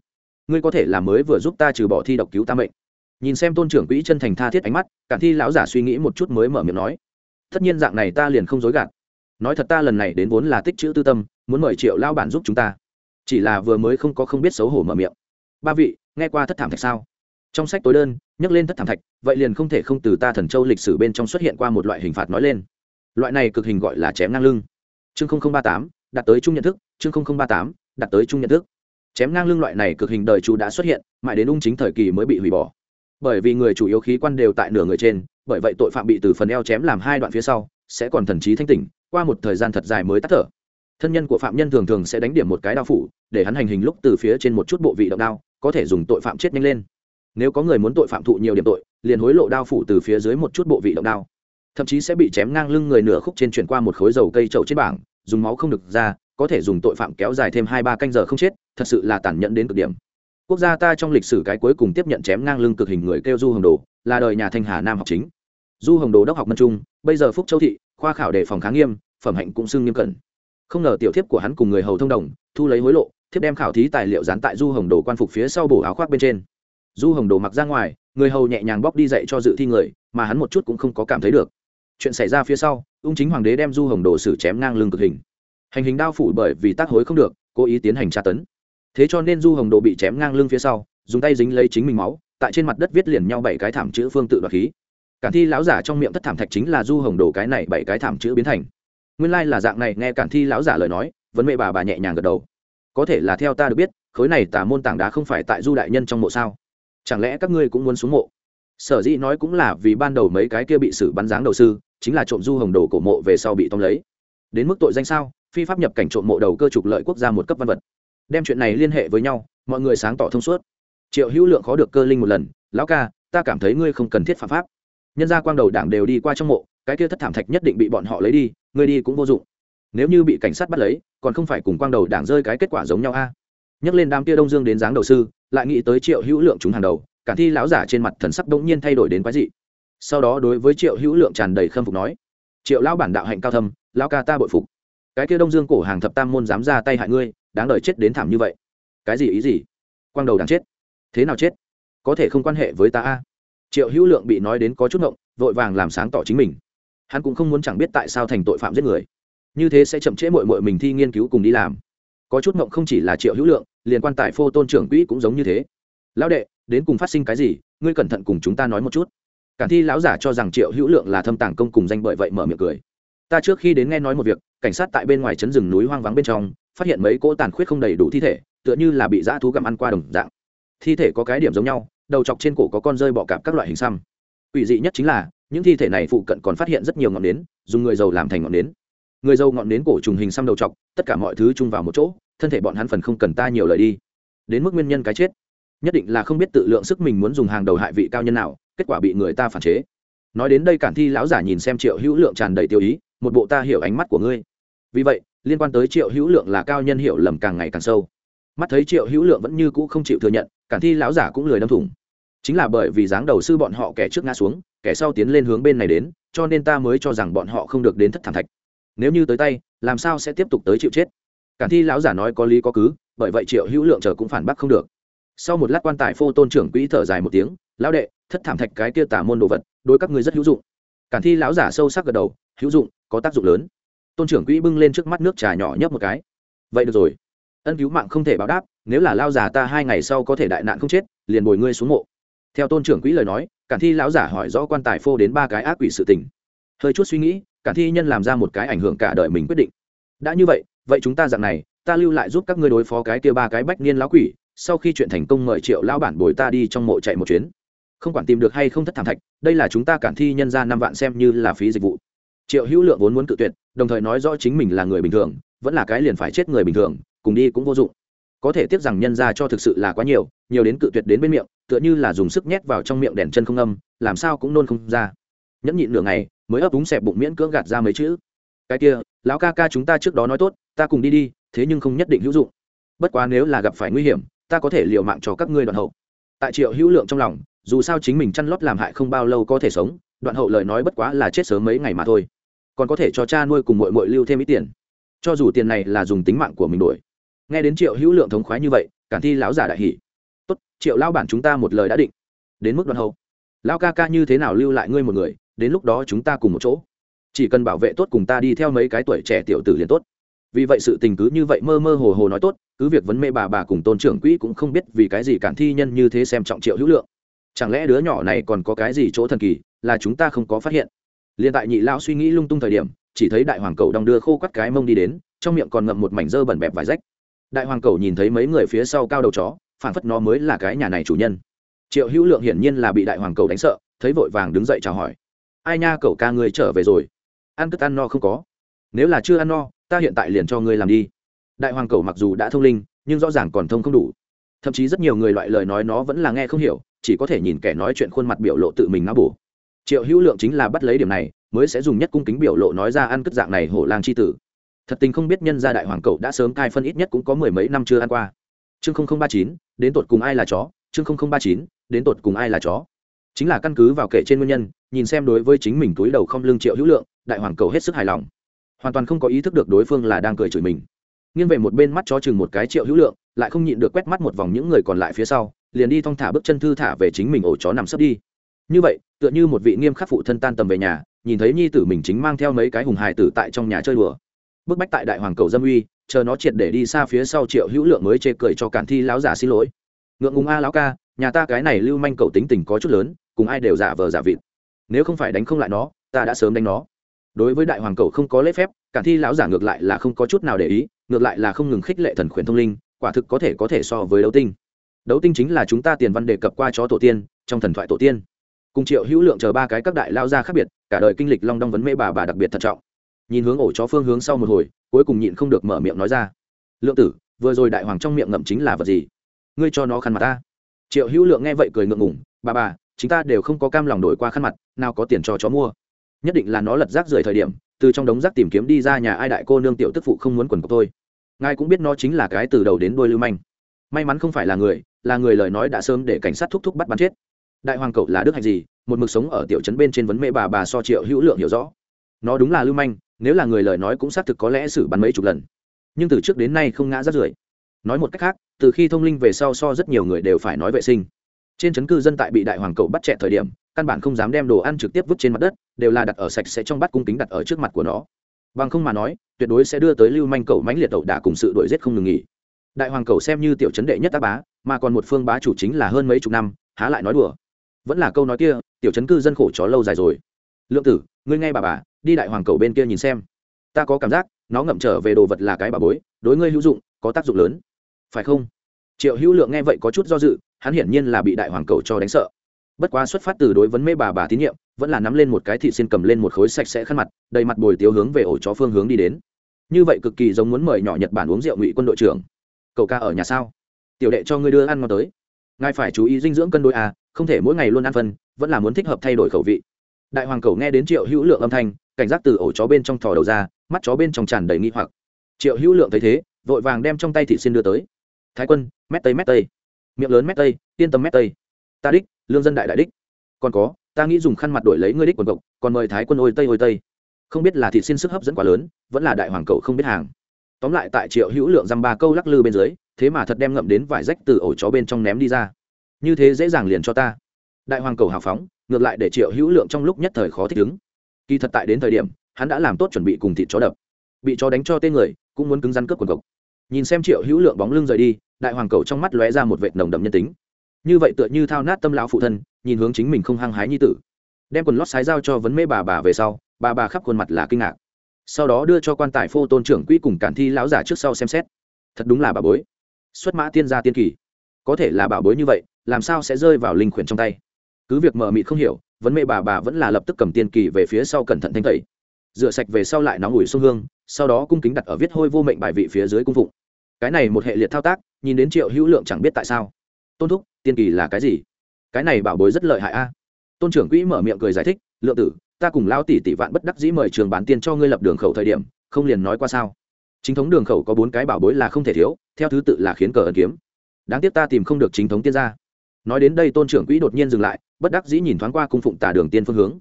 Ngươi có thể là mới vừa giúp ta trừ bỏ thi độc cứu ta mệnh. Nhìn xem tôn trưởng quỹ chân thành tha thiết ánh mắt, cản thi lão giả suy nghĩ một chút mới mở miệng nói. Tất nhiên dạng này ta liền không dối gạt. Nói thật ta lần này đến vốn là tích chữ tư tâm, muốn mời triệu lao bản giúp chúng ta. Chỉ là vừa mới không có không biết xấu hổ mở miệng. Ba vị, nghe qua thất thảm thạch sao? Trong sách tối đơn, nhắc lên thất thảm thạch, vậy liền không thể không từ ta thần châu lịch sử bên trong xuất hiện qua một loại hình phạt nói lên. Loại này cực hình gọi là chém ngang lưng. Chương ba tám, đạt tới chung nhận thức, chương ba tám đạt tới trung nhận thức. Chém ngang lưng loại này cực hình đời chủ đã xuất hiện, mãi đến ung chính thời kỳ mới bị hủy bỏ. Bởi vì người chủ yếu khí quan đều tại nửa người trên, bởi vậy tội phạm bị từ phần eo chém làm hai đoạn phía sau, sẽ còn thần trí thanh tỉnh, qua một thời gian thật dài mới tắt thở. Thân nhân của phạm nhân thường thường sẽ đánh điểm một cái đao phủ, để hắn hành hình lúc từ phía trên một chút bộ vị động đao, có thể dùng tội phạm chết nhanh lên. Nếu có người muốn tội phạm thụ nhiều điểm tội, liền hối lộ đao phủ từ phía dưới một chút bộ vị động đao. Thậm chí sẽ bị chém ngang lưng người nửa khúc trên chuyển qua một khối dầu cây trậu trên bảng, dùng máu không được ra có thể dùng tội phạm kéo dài thêm hai ba canh giờ không chết, thật sự là tàn nhẫn đến cực điểm. Quốc gia ta trong lịch sử cái cuối cùng tiếp nhận chém ngang lưng cực hình người kêu du hồng đồ, là đời nhà thanh hà nam học chính. Du hồng đồ đốc học mân trung, bây giờ phúc châu thị, khoa khảo đề phòng kháng nghiêm, phẩm hạnh cũng xưng nghiêm cẩn. Không ngờ tiểu thiếp của hắn cùng người hầu thông đồng, thu lấy hối lộ, thiếp đem khảo thí tài liệu dán tại du hồng đồ quan phục phía sau bổ áo khoác bên trên. Du hồng đồ mặc ra ngoài, người hầu nhẹ nhàng bóc đi dậy cho dự thi người, mà hắn một chút cũng không có cảm thấy được. Chuyện xảy ra phía sau, ung chính hoàng đế đem du hồng đồ xử chém ngang lưng cực hình hành hình đao phủ bởi vì tác hối không được, cố ý tiến hành tra tấn. Thế cho nên du hồng đồ bị chém ngang lưng phía sau, dùng tay dính lấy chính mình máu, tại trên mặt đất viết liền nhau bảy cái thảm chữ phương tự đoạt khí. Cản thi lão giả trong miệng thất thảm thạch chính là du hồng đồ cái này bảy cái thảm chữ biến thành. Nguyên lai là dạng này, nghe cản thi lão giả lời nói, vấn mẹ bà bà nhẹ nhàng gật đầu. Có thể là theo ta được biết, khối này tả môn tảng đá không phải tại du đại nhân trong mộ sao? Chẳng lẽ các ngươi cũng muốn xuống mộ? Sở dĩ nói cũng là vì ban đầu mấy cái kia bị xử bắn dáng đầu sư, chính là trộm du hồng đồ cổ mộ về sau bị tông lấy. Đến mức tội danh sao? Phi pháp nhập cảnh trộm mộ đầu cơ trục lợi quốc gia một cấp văn vật. Đem chuyện này liên hệ với nhau, mọi người sáng tỏ thông suốt. Triệu hữu lượng khó được cơ linh một lần, lão ca, ta cảm thấy ngươi không cần thiết phạm pháp. Nhân gia quang đầu đảng đều đi qua trong mộ, cái kia thất thảm thạch nhất định bị bọn họ lấy đi, ngươi đi cũng vô dụng. Nếu như bị cảnh sát bắt lấy, còn không phải cùng quang đầu đảng rơi cái kết quả giống nhau a? Nhắc lên đám kia đông dương đến dáng đầu sư, lại nghĩ tới triệu hữu lượng chúng hàng đầu, cả thi lão giả trên mặt thần sắc đống nhiên thay đổi đến quái dị. Sau đó đối với triệu hữu lượng tràn đầy khâm phục nói, triệu lão bản đạo hạnh cao thâm, lão ca ta bội phục cái kia đông dương cổ hàng thập tam môn dám ra tay hại ngươi, đáng đời chết đến thảm như vậy. Cái gì ý gì? Quang đầu đáng chết. Thế nào chết? Có thể không quan hệ với ta a? Triệu hữu lượng bị nói đến có chút ngộng, vội vàng làm sáng tỏ chính mình. Hắn cũng không muốn chẳng biết tại sao thành tội phạm giết người. Như thế sẽ chậm trễ mội mội mình thi nghiên cứu cùng đi làm. Có chút ngộng không chỉ là triệu hữu lượng liên quan tại phô tôn trưởng quỹ cũng giống như thế. Lão đệ, đến cùng phát sinh cái gì? Ngươi cẩn thận cùng chúng ta nói một chút. Cản thi lão giả cho rằng triệu hữu lượng là thâm tàng công cùng danh bởi vậy mở miệng cười. Ta trước khi đến nghe nói một việc cảnh sát tại bên ngoài trấn rừng núi hoang vắng bên trong, phát hiện mấy cỗ tàn khuyết không đầy đủ thi thể, tựa như là bị dã thú gặm ăn qua đồng dạng. Thi thể có cái điểm giống nhau, đầu chọc trên cổ có con rơi bọ cạp các loại hình xăm. Ủy dị nhất chính là, những thi thể này phụ cận còn phát hiện rất nhiều ngọn nến, dùng người giàu làm thành ngọn nến. Người giàu ngọn nến cổ trùng hình xăm đầu chọc, tất cả mọi thứ chung vào một chỗ, thân thể bọn hắn phần không cần ta nhiều lời đi. Đến mức nguyên nhân cái chết, nhất định là không biết tự lượng sức mình muốn dùng hàng đầu hại vị cao nhân nào, kết quả bị người ta phản chế. Nói đến đây cản thi lão giả nhìn xem triệu hữu lượng tràn đầy tiêu ý, một bộ ta hiểu ánh mắt của ngươi vì vậy, liên quan tới triệu hữu lượng là cao nhân hiểu lầm càng ngày càng sâu. Mắt thấy triệu hữu lượng vẫn như cũ không chịu thừa nhận, cản thi lão giả cũng lười đâm thủng. Chính là bởi vì dáng đầu sư bọn họ kẻ trước ngã xuống, kẻ sau tiến lên hướng bên này đến, cho nên ta mới cho rằng bọn họ không được đến thất thảm thạch. Nếu như tới tay, làm sao sẽ tiếp tục tới chịu chết? Cản thi lão giả nói có lý có cứ, bởi vậy triệu hữu lượng chờ cũng phản bác không được. Sau một lát quan tài phô tôn trưởng quỹ thở dài một tiếng, lão đệ, thất thảm thạch cái kia tả môn đồ vật, đối các ngươi rất hữu dụng. Cản thi lão giả sâu sắc gật đầu, hữu dụng, có tác dụng lớn tôn trưởng quỹ bưng lên trước mắt nước trà nhỏ nhấp một cái. Vậy được rồi. Ân cứu mạng không thể báo đáp, nếu là lao già ta hai ngày sau có thể đại nạn không chết, liền bồi ngươi xuống mộ. Theo tôn trưởng quỹ lời nói, cản thi lão giả hỏi rõ quan tài phô đến ba cái ác quỷ sự tình. Hơi chút suy nghĩ, cản thi nhân làm ra một cái ảnh hưởng cả đời mình quyết định. Đã như vậy vậy chúng ta dạng này, ta lưu lại giúp các ngươi đối phó cái kia ba cái bách niên lão quỷ, sau khi chuyện thành công mời triệu lão bản bồi ta đi trong mộ chạy một chuyến. Không quản tìm được hay không thất thảm thạch, đây là chúng ta cản thi nhân ra năm vạn xem như là phí dịch vụ triệu hữu lượng vốn muốn cự tuyệt, đồng thời nói rõ chính mình là người bình thường, vẫn là cái liền phải chết người bình thường, cùng đi cũng vô dụng. Có thể tiếc rằng nhân ra cho thực sự là quá nhiều nhiều đến cự tuyệt đến bên miệng, tựa như là dùng sức nhét vào trong miệng đèn chân không âm, làm sao cũng nôn không ra. Nhẫn nhịn nửa ngày, mới ấp úng xẹp bụng miễn cưỡng gạt ra mấy chữ. Cái kia, lão ca ca chúng ta trước đó nói tốt, ta cùng đi đi, thế nhưng không nhất định hữu dụng. Bất quá nếu là gặp phải nguy hiểm, ta có thể liều mạng cho các ngươi đoạn hậu. Tại triệu hữu lượng trong lòng, dù sao chính mình chăn lót làm hại không bao lâu có thể sống, đoạn hậu lời nói bất quá là chết sớm mấy ngày mà thôi còn có thể cho cha nuôi cùng mội mội lưu thêm ít tiền. Cho dù tiền này là dùng tính mạng của mình đổi. Nghe đến triệu hữu lượng thống khoái như vậy, cản thi lão giả đại hỷ tốt, triệu lao bản chúng ta một lời đã định. Đến mức đoạn hậu. Lao ca ca như thế nào lưu lại ngươi một người, đến lúc đó chúng ta cùng một chỗ. Chỉ cần bảo vệ tốt cùng ta đi theo mấy cái tuổi trẻ tiểu tử liền tốt. Vì vậy sự tình cứ như vậy mơ mơ hồ hồ nói tốt, cứ việc vấn mê bà bà cùng tôn trưởng quỹ cũng không biết vì cái gì cản thi nhân như thế xem trọng triệu hữu lượng. Chẳng lẽ đứa nhỏ này còn có cái gì chỗ thần kỳ, là chúng ta không có phát hiện? Liền tại nhị lão suy nghĩ lung tung thời điểm, chỉ thấy đại hoàng cầu đong đưa khô quắt cái mông đi đến, trong miệng còn ngậm một mảnh dơ bẩn bẹp vải rách. Đại hoàng cầu nhìn thấy mấy người phía sau cao đầu chó phản phất nó mới là cái nhà này chủ nhân. Triệu hữu lượng hiển nhiên là bị đại hoàng cầu đánh sợ, thấy vội vàng đứng dậy chào hỏi. Ai nha, cậu ca ngươi trở về rồi. Ăn cất ăn no không có. Nếu là chưa ăn no, ta hiện tại liền cho ngươi làm đi. Đại hoàng cầu mặc dù đã thông linh, nhưng rõ ràng còn thông không đủ. Thậm chí rất nhiều người loại lời nói nó vẫn là nghe không hiểu, chỉ có thể nhìn kẻ nói chuyện khuôn mặt biểu lộ tự mình nó bổ triệu hữu lượng chính là bắt lấy điểm này, mới sẽ dùng nhất cung kính biểu lộ nói ra ăn cất dạng này hổ lang c h i tử. Thật tình không biết nhân gia đại hoàng cậu đã sớm cai phân ít nhất cũng có mười mấy năm chưa ăn qua. Chương ba chín, đến tột cùng ai là chó? Chương ba chín, đến tột cùng ai là chó? Chính là căn cứ vào kể trên nguyên nhân, nhìn xem đối với chính mình túi đầu không lương triệu hữu lượng, đại hoàng cầu hết sức hài lòng. Hoàn toàn không có ý thức được đối phương là đang cười chửi mình. Nghiêng về một bên mắt cho chừng một cái triệu hữu lượng, lại không nhịn được quét mắt một vòng những người còn lại phía sau, liền đi thong thả bước chân thư thả về chính mình ổ chó nằm sấp đi như vậy, tựa như một vị nghiêm khắc phụ thân tan tầm về nhà, nhìn thấy nhi tử mình chính mang theo mấy cái hùng hài tử tại trong nhà chơi đùa. Bức bách tại đại hoàng cầu dâm uy, chờ nó triệt để đi xa phía sau triệu hữu lượng mới chê cười cho cản thi láo giả xin lỗi. Ngượng ngùng a lão ca, nhà ta cái này lưu manh cầu tính tình có chút lớn, cùng ai đều giả vờ giả vịt. Nếu không phải đánh không lại nó, ta đã sớm đánh nó. Đối với đại hoàng cầu không có lễ phép, cản thi lão giả ngược lại là không có chút nào để ý, ngược lại là không ngừng khích lệ thần khuyển thông linh, quả thực có thể có thể so với đấu tinh. Đấu tinh chính là chúng ta tiền văn đề cập qua chó tổ tiên, trong thần thoại tổ tiên cùng triệu hữu lượng chờ ba cái các đại lao ra khác biệt, cả đời kinh lịch long đong vấn mê bà bà đặc biệt thận trọng. Nhìn hướng ổ chó phương hướng sau một hồi, cuối cùng nhịn không được mở miệng nói ra. Lượng tử, vừa rồi đại hoàng trong miệng ngậm chính là vật gì? Ngươi cho nó khăn mặt ta. Triệu hữu lượng nghe vậy cười ngượng ngủng bà bà chúng ta đều không có cam lòng đổi qua khăn mặt, nào có tiền cho chó mua. Nhất định là nó lật rác rời thời điểm, từ trong đống rác tìm kiếm đi ra nhà ai đại cô nương tiểu tức phụ không muốn quần cọc tôi. Ngài cũng biết nó chính là cái từ đầu đến đôi lưu manh. May mắn không phải là người là người lời nói đã sớm để cảnh sát thúc thúc bắt bắn chết đại hoàng cậu là đức hạnh gì? Một mực sống ở tiểu trấn bên trên vấn mê bà bà so triệu hữu lượng hiểu rõ. Nó đúng là lưu manh, nếu là người lời nói cũng xác thực có lẽ xử bắn mấy chục lần. Nhưng từ trước đến nay không ngã rắt rưởi. Nói một cách khác, từ khi thông linh về sau so rất nhiều người đều phải nói vệ sinh. Trên trấn cư dân tại bị đại hoàng cậu bắt chẹt thời điểm, căn bản không dám đem đồ ăn trực tiếp vứt trên mặt đất, đều là đặt ở sạch sẽ trong bát cung kính đặt ở trước mặt của nó. Bằng không mà nói, tuyệt đối sẽ đưa tới lưu manh Cậu mãnh liệt đậu đả cùng sự đuổi giết không ngừng nghỉ. Đại hoàng Cậu xem như tiểu trấn đệ nhất tác bá, mà còn một phương bá chủ chính là hơn mấy chục năm, há lại nói đùa vẫn là câu nói kia, tiểu chấn cư dân khổ chó lâu dài rồi. Lượng tử, ngươi nghe bà bà, đi đại hoàng cầu bên kia nhìn xem. Ta có cảm giác, nó ngậm trở về đồ vật là cái bà bối, đối ngươi hữu dụng, có tác dụng lớn. Phải không? Triệu hữu lượng nghe vậy có chút do dự, hắn hiển nhiên là bị đại hoàng cầu cho đánh sợ. Bất quá xuất phát từ đối vấn mê bà bà tín nhiệm, vẫn là nắm lên một cái thị xin cầm lên một khối sạch sẽ khăn mặt, đầy mặt bồi tiếu hướng về ổ chó phương hướng đi đến. Như vậy cực kỳ giống muốn mời nhỏ nhật bản uống rượu ngụy quân đội trưởng. Cậu ca ở nhà sao? Tiểu đệ cho ngươi đưa ăn ngon tới. Ngài phải chú ý dinh dưỡng cân đối à không thể mỗi ngày luôn ăn phân, vẫn là muốn thích hợp thay đổi khẩu vị. Đại hoàng cầu nghe đến triệu hữu lượng âm thanh, cảnh giác từ ổ chó bên trong thò đầu ra, mắt chó bên trong tràn đầy nghi hoặc. Triệu hữu lượng thấy thế, vội vàng đem trong tay thị xin đưa tới. Thái quân, mét tây mét tây. Miệng lớn mét tây, yên tâm mét tây. Ta đích, lương dân đại đại đích. Còn có, ta nghĩ dùng khăn mặt đổi lấy ngươi đích quần cộc, còn mời thái quân ôi tây ôi tây. Không biết là thị xin sức hấp dẫn quá lớn, vẫn là đại hoàng cậu không biết hàng. Tóm lại tại triệu hữu lượng dăm ba câu lắc lư bên dưới, thế mà thật đem ngậm đến vải rách từ ổ chó bên trong ném đi ra như thế dễ dàng liền cho ta. Đại hoàng cầu hào phóng, ngược lại để triệu hữu lượng trong lúc nhất thời khó thích ứng. Kỳ thật tại đến thời điểm, hắn đã làm tốt chuẩn bị cùng thịt chó đập. Bị chó đánh cho tên người, cũng muốn cứng rắn cướp quần cộc nhìn xem triệu hữu lượng bóng lưng rời đi, đại hoàng cầu trong mắt lóe ra một vệt nồng đậm nhân tính. Như vậy tựa như thao nát tâm lão phụ thân, nhìn hướng chính mình không hăng hái như tử. Đem quần lót sái giao cho vấn mê bà bà về sau, bà bà khắp khuôn mặt là kinh ngạc. Sau đó đưa cho quan tài phô tôn trưởng quỹ cùng cản thi lão giả trước sau xem xét. Thật đúng là bà bối. Xuất mã tiên gia tiên kỳ. Có thể là bà bối như vậy làm sao sẽ rơi vào linh khuyển trong tay? Cứ việc mờ mịt không hiểu, vấn mê bà bà vẫn là lập tức cầm tiên kỳ về phía sau cẩn thận thanh tẩy. Rửa sạch về sau lại nóng ủi sông hương, sau đó cung kính đặt ở viết hôi vô mệnh bài vị phía dưới cung phụng. Cái này một hệ liệt thao tác, nhìn đến triệu hữu lượng chẳng biết tại sao. Tôn thúc, tiên kỳ là cái gì? Cái này bảo bối rất lợi hại a. Tôn trưởng quỹ mở miệng cười giải thích, lượng tử, ta cùng lao tỷ tỷ vạn bất đắc dĩ mời trường bán tiên cho ngươi lập đường khẩu thời điểm, không liền nói qua sao? Chính thống đường khẩu có bốn cái bảo bối là không thể thiếu, theo thứ tự là khiến cờ ẩn kiếm. Đáng tiếc ta tìm không được chính thống tiên gia nói đến đây tôn trưởng quỹ đột nhiên dừng lại, bất đắc dĩ nhìn thoáng qua cung phụng tà đường tiên phương hướng.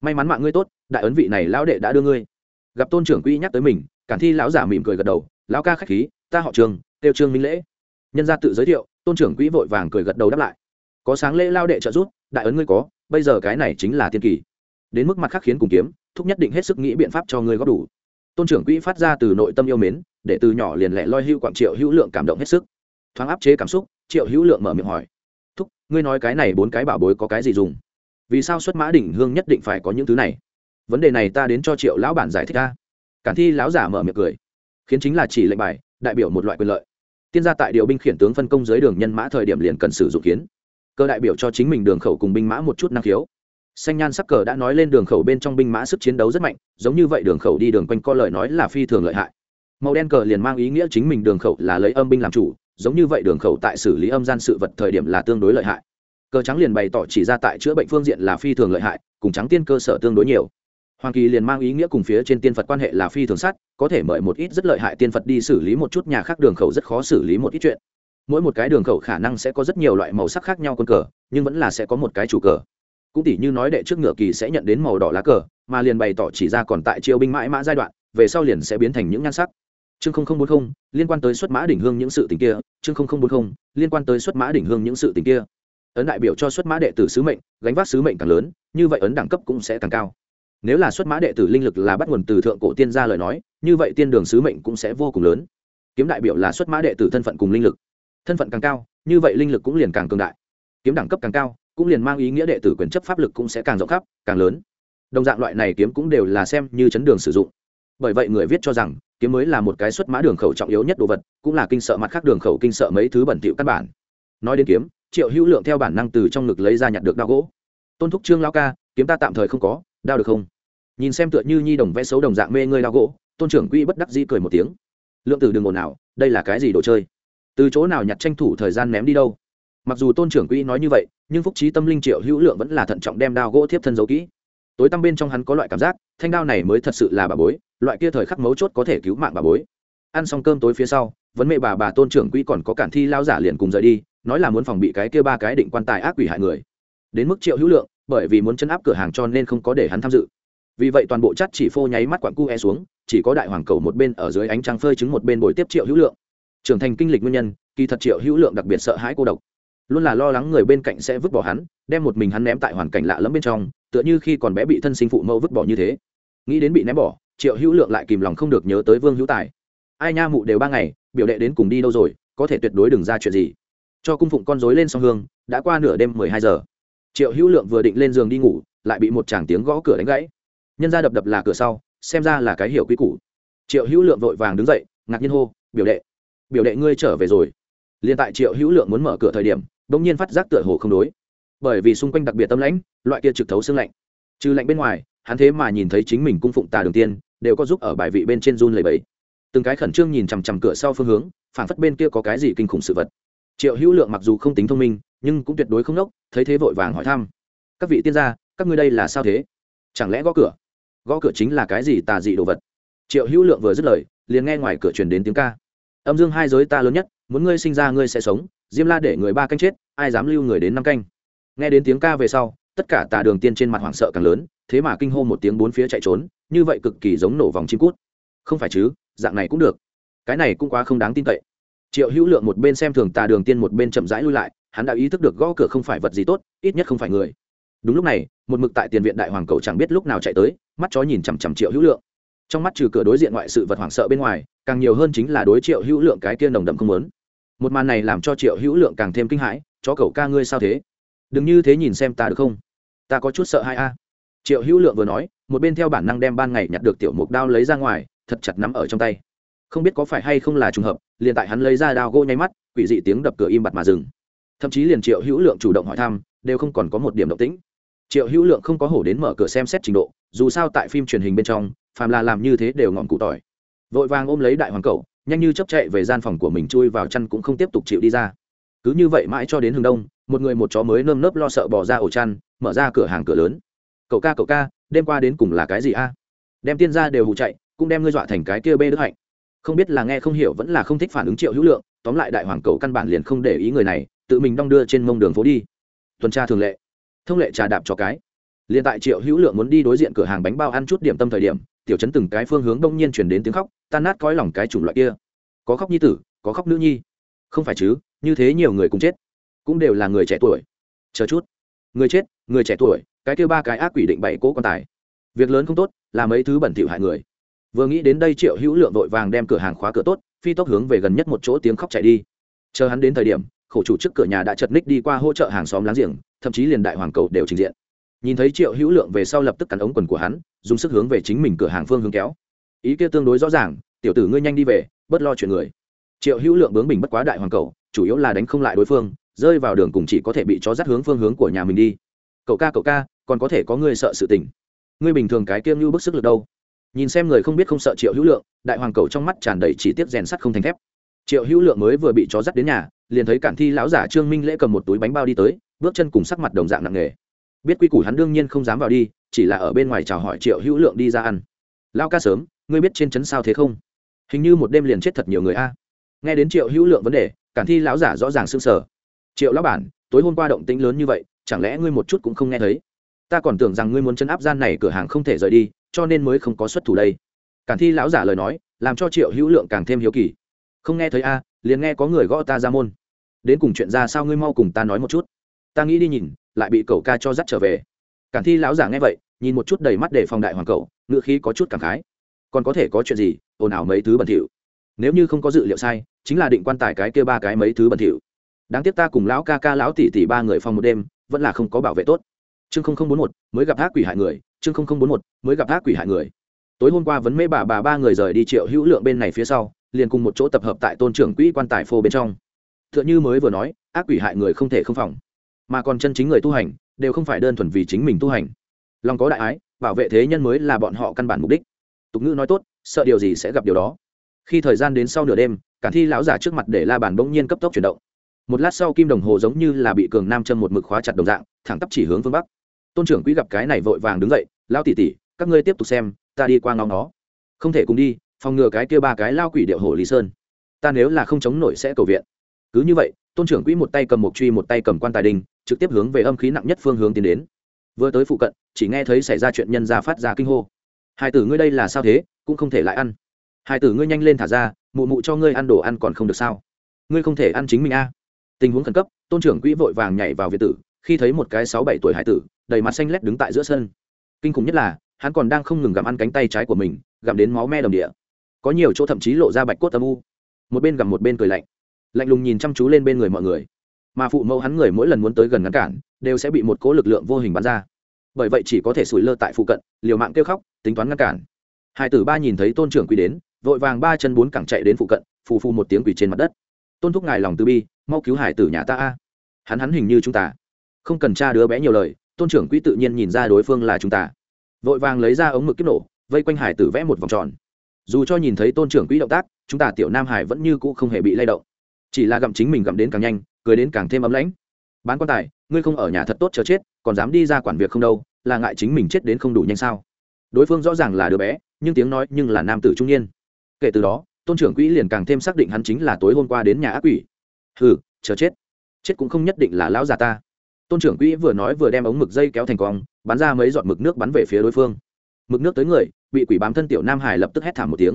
May mắn mạng ngươi tốt, đại ấn vị này lão đệ đã đưa ngươi. Gặp tôn trưởng quỹ nhắc tới mình, cản thi lão giả mỉm cười gật đầu, lão ca khách khí, ta họ trường, tiêu trương minh lễ. Nhân gia tự giới thiệu, tôn trưởng quỹ vội vàng cười gật đầu đáp lại. Có sáng lễ lao đệ trợ giúp, đại ấn ngươi có, bây giờ cái này chính là tiên kỳ. Đến mức mặt khác khiến cùng kiếm, thúc nhất định hết sức nghĩ biện pháp cho ngươi góp đủ. Tôn trưởng quỹ phát ra từ nội tâm yêu mến, để từ nhỏ liền lẻ loi hưu quảng triệu hữu lượng cảm động hết sức. Thoáng áp chế cảm xúc, triệu hữu lượng mở miệng hỏi thúc, ngươi nói cái này bốn cái bảo bối có cái gì dùng? Vì sao xuất mã đỉnh hương nhất định phải có những thứ này? Vấn đề này ta đến cho triệu lão bản giải thích ta. Cản thi lão giả mở miệng cười. Khiến chính là chỉ lệnh bài, đại biểu một loại quyền lợi. Tiên gia tại điều binh khiển tướng phân công dưới đường nhân mã thời điểm liền cần sử dụng kiến. Cơ đại biểu cho chính mình đường khẩu cùng binh mã một chút năng khiếu. Xanh nhan sắc cờ đã nói lên đường khẩu bên trong binh mã sức chiến đấu rất mạnh, giống như vậy đường khẩu đi đường quanh co lời nói là phi thường lợi hại. Màu đen cờ liền mang ý nghĩa chính mình đường khẩu là lấy âm binh làm chủ giống như vậy đường khẩu tại xử lý âm gian sự vật thời điểm là tương đối lợi hại. Cờ trắng liền bày tỏ chỉ ra tại chữa bệnh phương diện là phi thường lợi hại cùng trắng tiên cơ sở tương đối nhiều. Hoàng kỳ liền mang ý nghĩa cùng phía trên tiên phật quan hệ là phi thường sát, có thể mời một ít rất lợi hại tiên phật đi xử lý một chút nhà khác đường khẩu rất khó xử lý một ít chuyện. Mỗi một cái đường khẩu khả năng sẽ có rất nhiều loại màu sắc khác nhau con cờ nhưng vẫn là sẽ có một cái chủ cờ. Cũng tỷ như nói đệ trước ngựa kỳ sẽ nhận đến màu đỏ lá cờ mà liền bày tỏ chỉ ra còn tại triều binh mãi mã giai đoạn về sau liền sẽ biến thành những nhan sắc chương bốn không, liên quan tới xuất mã đỉnh hương những sự tình kia, chương bốn không, liên quan tới xuất mã đỉnh hương những sự tình kia. Ấn đại biểu cho xuất mã đệ tử sứ mệnh, gánh vác sứ mệnh càng lớn, như vậy ấn đẳng cấp cũng sẽ càng cao. Nếu là xuất mã đệ tử linh lực là bắt nguồn từ thượng cổ tiên gia lời nói, như vậy tiên đường sứ mệnh cũng sẽ vô cùng lớn. Kiếm đại biểu là xuất mã đệ tử thân phận cùng linh lực. Thân phận càng cao, như vậy linh lực cũng liền càng cường đại. Kiếm đẳng cấp càng cao, cũng liền mang ý nghĩa đệ tử quyền chấp pháp lực cũng sẽ càng rộng khắp, càng lớn. Đồng dạng loại này kiếm cũng đều là xem như chấn đường sử dụng. Bởi vậy người viết cho rằng kiếm mới là một cái xuất mã đường khẩu trọng yếu nhất đồ vật, cũng là kinh sợ mặt khác đường khẩu kinh sợ mấy thứ bẩn thỉu căn bản. Nói đến kiếm, triệu hữu lượng theo bản năng từ trong ngực lấy ra nhặt được đao gỗ. Tôn thúc trương lao ca, kiếm ta tạm thời không có, đao được không? Nhìn xem tựa như nhi đồng vẽ xấu đồng dạng mê ngươi đao gỗ, tôn trưởng quỹ bất đắc dĩ cười một tiếng. Lượng tử đừng ồn nào đây là cái gì đồ chơi? Từ chỗ nào nhặt tranh thủ thời gian ném đi đâu? Mặc dù tôn trưởng quỹ nói như vậy, nhưng phúc trí tâm linh triệu hữu lượng vẫn là thận trọng đem đao gỗ tiếp thân giấu kỹ. Tối tăm bên trong hắn có loại cảm giác thanh đao này mới thật sự là bà bối, loại kia thời khắc mấu chốt có thể cứu mạng bà bối. Ăn xong cơm tối phía sau, vấn mẹ bà bà tôn trưởng quỹ còn có cản thi lao giả liền cùng rời đi, nói là muốn phòng bị cái kia ba cái định quan tài ác quỷ hại người. Đến mức triệu hữu lượng, bởi vì muốn chấn áp cửa hàng cho nên không có để hắn tham dự. Vì vậy toàn bộ chắt chỉ phô nháy mắt quặn cu e xuống, chỉ có đại hoàng cầu một bên ở dưới ánh trăng phơi trứng một bên bồi tiếp triệu hữu lượng. Trưởng thành kinh lịch nguyên nhân, kỳ thật triệu hữu lượng đặc biệt sợ hãi cô độc. Luôn là lo lắng người bên cạnh sẽ vứt bỏ hắn, đem một mình hắn ném tại hoàn cảnh lạ lẫm bên trong, tựa như khi còn bé bị thân sinh phụ mẫu vứt bỏ như thế nghĩ đến bị ném bỏ, triệu hữu lượng lại kìm lòng không được nhớ tới vương hữu tài. Ai nha mụ đều ba ngày, biểu đệ đến cùng đi đâu rồi, có thể tuyệt đối đừng ra chuyện gì. Cho cung phụng con dối lên song hương, đã qua nửa đêm mười hai giờ. Triệu hữu lượng vừa định lên giường đi ngủ, lại bị một chàng tiếng gõ cửa đánh gãy. Nhân ra đập đập là cửa sau, xem ra là cái hiểu quy củ. Triệu hữu lượng vội vàng đứng dậy, ngạc nhiên hô, biểu đệ biểu đệ ngươi trở về rồi. Liền tại triệu hữu lượng muốn mở cửa thời điểm đ ỗ n g nhiên phát giác tựa hồ không đối. Bởi vì xung quanh đặc biệt tâm lãnh, loại kia trực thấu xương lạnh. Trừ lạnh bên ngoài hắn thế mà nhìn thấy chính mình cung phụng tà đường tiên, đều có giúp ở bài vị bên trên run lầy bẫy từng cái khẩn trương nhìn chằm chằm cửa sau phương hướng phản phất bên kia có cái gì kinh khủng sự vật. Triệu hữu lượng mặc dù không tính thông minh, nhưng cũng tuyệt đối không đốc thấy thế vội vàng hỏi thăm. Các vị tiên gia, các ngươi đây là sao thế? Chẳng lẽ gõ cửa? Gõ cửa chính là cái gì tà dị đồ vật? Triệu hữu lượng vừa dứt lời, liền nghe ngoài cửa truyền đến tiếng ca. Âm dương hai giới ta lớn nhất, muốn ngươi sinh ra ngươi sẽ sống, diêm la để người ba canh chết, ai dám lưu người đến năm canh? Nghe đến tiếng ca về sau tất cả tà đường tiên trên mặt hoảng sợ càng lớn, thế mà kinh hô một tiếng bốn phía chạy trốn, như vậy cực kỳ giống nổ vòng chim cút. Không phải chứ, dạng này cũng được. Cái này cũng quá không đáng tin cậy. Triệu hữu lượng một bên xem thường tà đường tiên một bên chậm rãi lui lại, hắn đã ý thức được gõ cửa không phải vật gì tốt, ít nhất không phải người. Đúng lúc này, một mực tại tiền viện đại hoàng cầu chẳng biết lúc nào chạy tới, mắt chó nhìn chằm chằm triệu hữu lượng. Trong mắt trừ cửa đối diện ngoại sự vật hoảng sợ bên ngoài, càng nhiều hơn chính là đối triệu hữu lượng cái kia nồng đậm không lớn một màn này làm cho triệu hữu lượng càng thêm kinh hãi, chó cậu ca ngươi sao thế? Đừng như thế nhìn xem ta được không? Ta có chút sợ hai a. Triệu hữu lượng vừa nói, một bên theo bản năng đem ban ngày nhặt được tiểu mục đao lấy ra ngoài, thật chặt nắm ở trong tay. Không biết có phải hay không là trùng hợp, liền tại hắn lấy ra đao gỗ nháy mắt, quỷ dị tiếng đập cửa im bặt mà dừng. Thậm chí liền triệu hữu lượng chủ động hỏi thăm, đều không còn có một điểm động tĩnh. Triệu hữu lượng không có hổ đến mở cửa xem xét trình độ, dù sao tại phim truyền hình bên trong, phàm là làm như thế đều ngọn cụ tỏi. Vội vàng ôm lấy đại hoàng cậu, nhanh như chấp chạy về gian phòng của mình, chui vào chăn cũng không tiếp tục chịu đi ra. Cứ như vậy mãi cho đến hướng đông một người một chó mới nơm nớp lo sợ bỏ ra ổ chăn, mở ra cửa hàng cửa lớn. Cậu ca cậu ca, đêm qua đến cùng là cái gì a? Đem tiên ra đều hụ chạy, cũng đem ngươi dọa thành cái kia bê đức hạnh. Không biết là nghe không hiểu vẫn là không thích phản ứng triệu hữu lượng, tóm lại đại hoàng cầu căn bản liền không để ý người này, tự mình đong đưa trên mông đường phố đi. Tuần tra thường lệ, thông lệ trà đạp cho cái. Liền tại triệu hữu lượng muốn đi đối diện cửa hàng bánh bao ăn chút điểm tâm thời điểm, tiểu chấn từng cái phương hướng đông nhiên chuyển đến tiếng khóc, tan nát cõi lòng cái chủng loại kia. Có khóc nhi tử, có khóc nữ nhi. Không phải chứ, như thế nhiều người cũng chết cũng đều là người trẻ tuổi. Chờ chút. Người chết, người trẻ tuổi, cái kia ba cái ác quỷ định bảy cố quan tài. Việc lớn không tốt, là mấy thứ bẩn thỉu hại người. Vừa nghĩ đến đây triệu hữu lượng vội vàng đem cửa hàng khóa cửa tốt, phi tốc hướng về gần nhất một chỗ tiếng khóc chạy đi. Chờ hắn đến thời điểm, khổ chủ trước cửa nhà đã chật ních đi qua hỗ trợ hàng xóm láng giềng, thậm chí liền đại hoàng cầu đều trình diện. Nhìn thấy triệu hữu lượng về sau lập tức cắn ống quần của hắn, dùng sức hướng về chính mình cửa hàng phương hướng kéo. Ý kia tương đối rõ ràng, tiểu tử ngươi nhanh đi về, bớt lo chuyện người. Triệu hữu lượng bướng bình bất quá đại hoàng cầu, chủ yếu là đánh không lại đối phương rơi vào đường cùng chỉ có thể bị chó dắt hướng phương hướng của nhà mình đi. Cậu ca cậu ca, còn có thể có người sợ sự tình. Ngươi bình thường cái kiêm như bức sức lực đâu. Nhìn xem người không biết không sợ triệu hữu lượng, đại hoàng cầu trong mắt tràn đầy chỉ tiếp rèn sắt không thành thép. Triệu hữu lượng mới vừa bị chó dắt đến nhà, liền thấy cản thi lão giả trương minh lễ cầm một túi bánh bao đi tới, bước chân cùng sắc mặt đồng dạng nặng nề. Biết quy củ hắn đương nhiên không dám vào đi, chỉ là ở bên ngoài chào hỏi triệu hữu lượng đi ra ăn. Lao ca sớm, ngươi biết trên trấn sao thế không? Hình như một đêm liền chết thật nhiều người a. Nghe đến triệu hữu lượng vấn đề, cản thi lão giả rõ ràng s sờ. sở triệu lão bản, tối hôm qua động tĩnh lớn như vậy, chẳng lẽ ngươi một chút cũng không nghe thấy? Ta còn tưởng rằng ngươi muốn chân áp gian này cửa hàng không thể rời đi, cho nên mới không có xuất thủ đây. Cản thi lão giả lời nói, làm cho triệu hữu lượng càng thêm hiếu kỳ. Không nghe thấy a, liền nghe có người gõ ta ra môn. Đến cùng chuyện ra sao ngươi mau cùng ta nói một chút. Ta nghĩ đi nhìn, lại bị cậu ca cho dắt trở về. Cản thi lão giả nghe vậy, nhìn một chút đầy mắt để phòng đại hoàng cậu ngựa khí có chút cảm khái. Còn có thể có chuyện gì, ồn ào mấy thứ bẩn thỉu. Nếu như không có dự liệu sai, chính là định quan tài cái kia ba cái mấy thứ bẩn thỉu đáng tiếc ta cùng lão ca ca lão tỷ tỷ ba người phòng một đêm, vẫn là không có bảo vệ tốt. Chương không không bốn một, mới gặp ác quỷ hại người, chương không không bốn một, mới gặp ác quỷ hại người. Tối hôm qua vấn mê bà bà ba người rời đi triệu hữu lượng bên này phía sau, liền cùng một chỗ tập hợp tại tôn trưởng quỹ quan tài phô bên trong. T h ư ợ n h ư mới vừa nói, ác quỷ hại người không thể không phòng, mà còn chân chính người tu hành, đều không phải đơn thuần vì chính mình tu hành. Lòng có đại ái, bảo vệ thế nhân mới là bọn họ căn bản mục đích. Tục ngữ nói tốt, sợ điều gì sẽ gặp điều đó. Khi thời gian đến sau nửa đêm cả thi lão giả trước mặt để la bàn bỗng nhiên cấp tốc chuyển động một lát sau kim đồng hồ giống như là bị cường nam châm một mực khóa chặt đồng dạng, thẳng tắp chỉ hướng phương bắc. Tôn trưởng quỹ gặp cái này vội vàng đứng dậy lao tỉ tỉ các ngươi tiếp tục xem, ta đi qua ngóng nó không thể cùng đi, phòng ngừa cái kia ba cái lao quỷ điệu hồ lý sơn. Ta nếu là không chống nổi sẽ cầu viện. Cứ như vậy, tôn trưởng quỹ một tay cầm một truy, một tay cầm quan tài đình, trực tiếp hướng về âm khí nặng nhất phương hướng tiến đến. Vừa tới phụ cận, chỉ nghe thấy xảy ra chuyện nhân ra phát ra kinh hô. Hai tử ngươi đây là sao thế, cũng không thể lại ăn. Hai tử ngươi nhanh lên thả ra, mụ mụ cho ngươi ăn đồ ăn còn không được sao? Ngươi không thể ăn chính mình a tình huống khẩn cấp, tôn trưởng quỹ vội vàng nhảy vào việt tử, khi thấy một cái sáu bảy tuổi hải tử, đầy mặt xanh lét đứng tại giữa sân. Kinh khủng nhất là, hắn còn đang không ngừng gặm ăn cánh tay trái của mình, gặm đến máu me đồng địa. Có nhiều chỗ thậm chí lộ ra bạch cốt âm u. Một bên gặm một bên cười lạnh. Lạnh lùng nhìn chăm chú lên bên người mọi người. Mà phụ mẫu hắn người mỗi lần muốn tới gần ngăn cản, đều sẽ bị một cố lực lượng vô hình bắn ra. Bởi vậy chỉ có thể sủi lơ tại phụ cận, liều mạng kêu khóc, tính toán ngăn cản. Hai tử ba nhìn thấy tôn trưởng quỳ đến, vội vàng ba chân bốn cẳng chạy đến phụ cận, phù phù một tiếng quỳ trên mặt đất tôn thúc ngài lòng từ bi, mau cứu hải tử nhà ta a. Hắn hắn hình như chúng ta. Không cần cha đứa bé nhiều lời, tôn trưởng quỹ tự nhiên nhìn ra đối phương là chúng ta. Vội vàng lấy ra ống mực kiếp nổ, vây quanh hải tử vẽ một vòng tròn. Dù cho nhìn thấy tôn trưởng quỹ động tác, chúng ta tiểu nam hải vẫn như cũ không hề bị lay động. Chỉ là gặm chính mình gặm đến càng nhanh, cười đến càng thêm ấm lãnh. Bán quan tài, ngươi không ở nhà thật tốt chờ chết, còn dám đi ra quản việc không đâu, là ngại chính mình chết đến không đủ nhanh sao? Đối phương rõ ràng là đứa bé, nhưng tiếng nói nhưng là nam tử trung niên. Kể từ đó tôn trưởng quỹ liền càng thêm xác định hắn chính là tối hôm qua đến nhà ác quỷ. Hừ, chờ chết. Chết cũng không nhất định là lão già ta. Tôn trưởng quỹ vừa nói vừa đem ống mực dây kéo thành cong, bắn ra mấy giọt mực nước bắn về phía đối phương. Mực nước tới người, bị quỷ bám thân tiểu nam hải lập tức hét thảm một tiếng.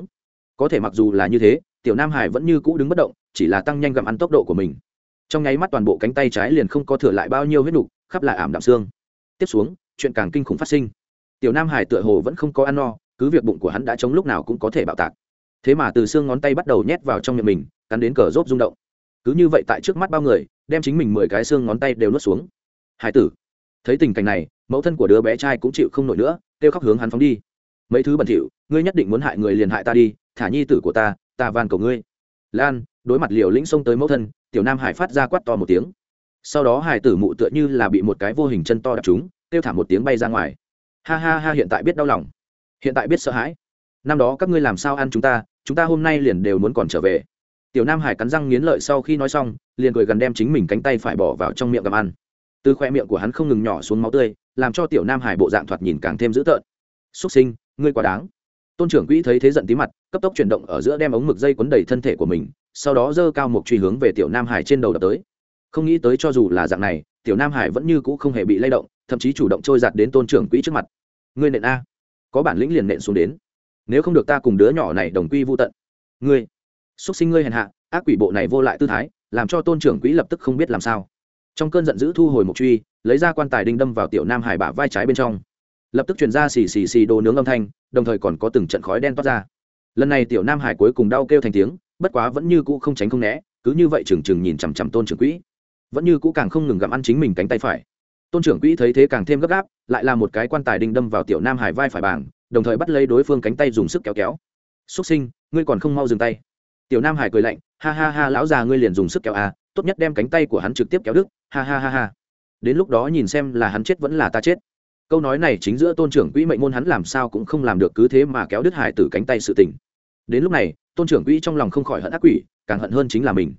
Có thể mặc dù là như thế, tiểu nam hải vẫn như cũ đứng bất động, chỉ là tăng nhanh gặm ăn tốc độ của mình. Trong nháy mắt toàn bộ cánh tay trái liền không có thừa lại bao nhiêu huyết nục, khắp lại ảm đạm xương. Tiếp xuống, chuyện càng kinh khủng phát sinh. Tiểu nam hải tựa hồ vẫn không có ăn no, cứ việc bụng của hắn đã chống lúc nào cũng có thể bạo tạc thế mà từ xương ngón tay bắt đầu nhét vào trong miệng mình, cắn đến cờ rốt rung động. Cứ như vậy tại trước mắt bao người, đem chính mình mười cái xương ngón tay đều nuốt xuống. Hải tử, thấy tình cảnh này, mẫu thân của đứa bé trai cũng chịu không nổi nữa, kêu khóc hướng hắn phóng đi. Mấy thứ bẩn thỉu, ngươi nhất định muốn hại người liền hại ta đi, thả nhi tử của ta ta van cầu ngươi. Lan, đối mặt liều lĩnh xông tới mẫu thân, tiểu nam hải phát ra quát to một tiếng. Sau đó hải tử mụ tựa như là bị một cái vô hình chân to đập chúng kêu thả một tiếng bay ra ngoài. Ha ha ha, hiện tại biết đau lòng. Hiện tại biết sợ hãi. Năm đó các ngươi làm sao ăn chúng ta chúng ta hôm nay liền đều muốn còn trở về. Tiểu nam hải cắn răng nghiến lợi sau khi nói xong, liền cười gần đem chính mình cánh tay phải bỏ vào trong miệng gặm ăn. Từ khoe miệng của hắn không ngừng nhỏ xuống máu tươi, làm cho tiểu nam hải bộ dạng thoạt nhìn càng thêm dữ tợn. Xúc sinh, ngươi quá đáng. Tôn trưởng quỹ thấy thế giận tí mặt, cấp tốc chuyển động ở giữa đem ống mực dây quấn đầy thân thể của mình, sau đó giơ cao một truy hướng về tiểu nam hải trên đầu đập tới. Không nghĩ tới cho dù là dạng này, tiểu nam hải vẫn như cũ không hề bị lay động, thậm chí chủ động trôi giặt đến tôn trưởng quỹ trước mặt. Ngươi nện a. Có bản lĩnh liền nện xuống đến nếu không được ta cùng đứa nhỏ này đồng quy vô tận. Ngươi xúc sinh ngươi hèn hạ, ác quỷ bộ này vô lại tư thái, làm cho tôn trưởng quỹ lập tức không biết làm sao. Trong cơn giận dữ thu hồi một truy, lấy ra quan tài đinh đâm vào tiểu nam hải bả vai trái bên trong. Lập tức chuyển ra xì xì xì đồ nướng âm thanh, đồng thời còn có từng trận khói đen toát ra. Lần này tiểu nam hải cuối cùng đau kêu thành tiếng, bất quá vẫn như cũ không tránh không né, cứ như vậy trừng trừng nhìn chằm chằm tôn trưởng quỹ. Vẫn như cũ càng không ngừng gặm ăn chính mình cánh tay phải tôn trưởng quỹ thấy thế càng thêm gấp gáp, lại là một cái quan tài đinh đâm vào tiểu nam hải vai phải bảng, đồng thời bắt lấy đối phương cánh tay dùng sức kéo kéo. Xúc sinh, ngươi còn không mau dừng tay. Tiểu nam hải cười lạnh, ha ha ha, lão già ngươi liền dùng sức kéo à tốt nhất đem cánh tay của hắn trực tiếp kéo đứt, ha ha ha ha. Đến lúc đó nhìn xem là hắn chết vẫn là ta chết. Câu nói này chính giữa tôn trưởng quỹ mệnh môn hắn làm sao cũng không làm được cứ thế mà kéo đứt hải tử cánh tay sự tình. Đến lúc này, tôn trưởng quỹ trong lòng không khỏi hận ác quỷ, càng hận hơn chính là mình.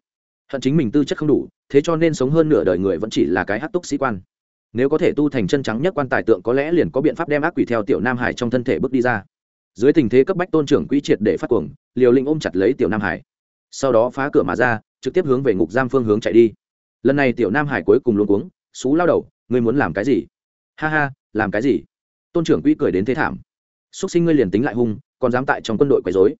Hận chính mình tư chất không đủ, thế cho nên sống hơn nửa đời người vẫn chỉ là cái hát túc sĩ quan nếu có thể tu thành chân trắng nhất quan tài tượng có lẽ liền có biện pháp đem ác quỷ theo tiểu nam hải trong thân thể bước đi ra. Dưới tình thế cấp bách tôn trưởng quỹ triệt để phát cuồng, liều lĩnh ôm chặt lấy tiểu nam hải. Sau đó phá cửa mà ra, trực tiếp hướng về ngục giam phương hướng chạy đi. Lần này tiểu nam hải cuối cùng luôn cuống xú lao đầu, ngươi muốn làm cái gì? Ha ha, làm cái gì? Tôn trưởng quỹ cười đến thế thảm. Xúc sinh ngươi liền tính lại hung, còn dám tại trong quân đội quấy dối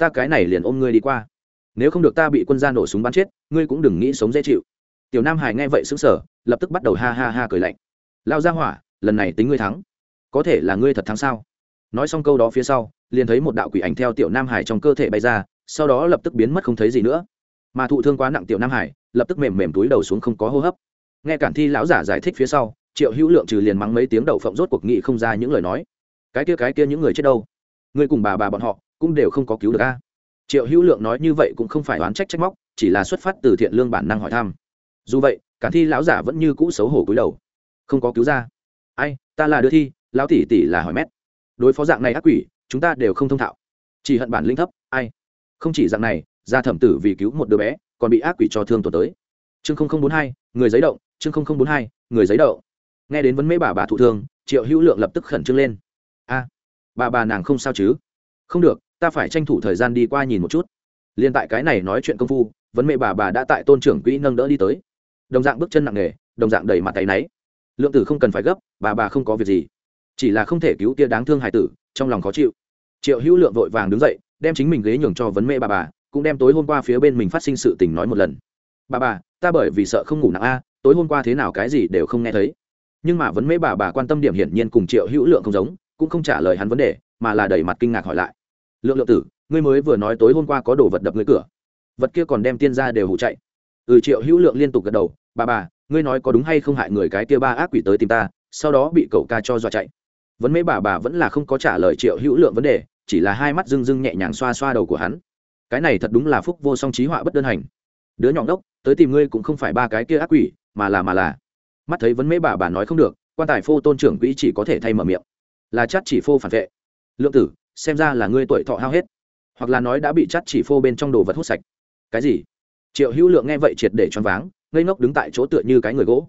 ta cái này liền ôm ngươi đi qua. Nếu không được ta bị quân gia nổ súng bắn chết, ngươi cũng đừng nghĩ sống dễ chịu tiểu nam hải nghe vậy xứng sở lập tức bắt đầu ha ha ha cười lạnh. Lao ra hỏa, lần này tính ngươi thắng. Có thể là ngươi thật thắng sao? Nói xong câu đó phía sau, liền thấy một đạo quỷ ảnh theo tiểu nam hải trong cơ thể bay ra, sau đó lập tức biến mất không thấy gì nữa. Mà thụ thương quá nặng tiểu nam hải, lập tức mềm mềm túi đầu xuống không có hô hấp. Nghe cản thi lão giả giải thích phía sau, triệu hữu lượng trừ liền mắng mấy tiếng đầu phộng rốt cuộc nghị không ra những lời nói. Cái kia cái kia những người chết đâu? Người cùng bà bà bọn họ cũng đều không có cứu được a. Triệu hữu lượng nói như vậy cũng không phải oán trách trách móc, chỉ là xuất phát từ thiện lương bản năng hỏi thăm dù vậy, cả thi lão giả vẫn như cũ xấu hổ cúi đầu. Không có cứu ra. Ai, ta là đưa thi, lão tỷ tỷ là hỏi mét. Đối phó dạng này ác quỷ, chúng ta đều không thông thạo. Chỉ hận bản linh thấp, ai? Không chỉ dạng này ra thẩm tử vì cứu một đứa bé, còn bị ác quỷ cho thương tổn tới. Chương bốn hai, người giấy động, chương bốn hai, người giấy đậu nghe đến vấn mấy bà bà thụ thương, triệu hữu lượng lập tức khẩn trương lên. A, bà bà nàng không sao chứ? Không được, ta phải tranh thủ thời gian đi qua nhìn một chút. Liên tại cái này nói chuyện công phu, vấn mẹ bà bà đã tại tôn trưởng quỹ nâng đỡ đi tới đồng dạng bước chân nặng nề, đồng dạng đầy mặt tay náy. Lượng tử không cần phải gấp, bà bà không có việc gì. Chỉ là không thể cứu tia đáng thương hải tử, trong lòng khó chịu. Triệu hữu lượng vội vàng đứng dậy, đem chính mình ghế nhường cho vấn mẹ bà bà, cũng đem tối hôm qua phía bên mình phát sinh sự tình nói một lần. Bà bà, ta bởi vì sợ không ngủ nặng a, tối hôm qua thế nào cái gì đều không nghe thấy. Nhưng mà vấn mê bà bà quan tâm điểm hiển nhiên cùng triệu hữu lượng không giống, cũng không trả lời hắn vấn đề, mà là đẩy mặt kinh ngạc hỏi lại. Lượng lượng tử, ngươi mới vừa nói tối hôm qua có đồ vật đập ngươi cửa. Vật kia còn đem tiên ra đều hụ chạy. Ừ triệu hữu lượng liên tục gật đầu bà bà, ngươi nói có đúng hay không hại người cái kia ba ác quỷ tới tìm ta, sau đó bị cậu ca cho dọa chạy. Vấn mấy bà bà vẫn là không có trả lời triệu hữu lượng vấn đề, chỉ là hai mắt rưng rưng nhẹ nhàng xoa xoa đầu của hắn. Cái này thật đúng là phúc vô song trí họa bất đơn hành. Đứa nhỏ đốc tới tìm ngươi cũng không phải ba cái kia ác quỷ, mà là mà là. Mắt thấy vấn mấy bà bà nói không được, quan tài phô tôn trưởng quỹ chỉ có thể thay mở miệng. Là chắt chỉ phô phản vệ. Lượng tử, xem ra là ngươi tuổi thọ hao hết. Hoặc là nói đã bị chắt chỉ phô bên trong đồ vật hút sạch. Cái gì? Triệu hữu lượng nghe vậy triệt để choáng váng ngây ngốc đứng tại chỗ tựa như cái người gỗ.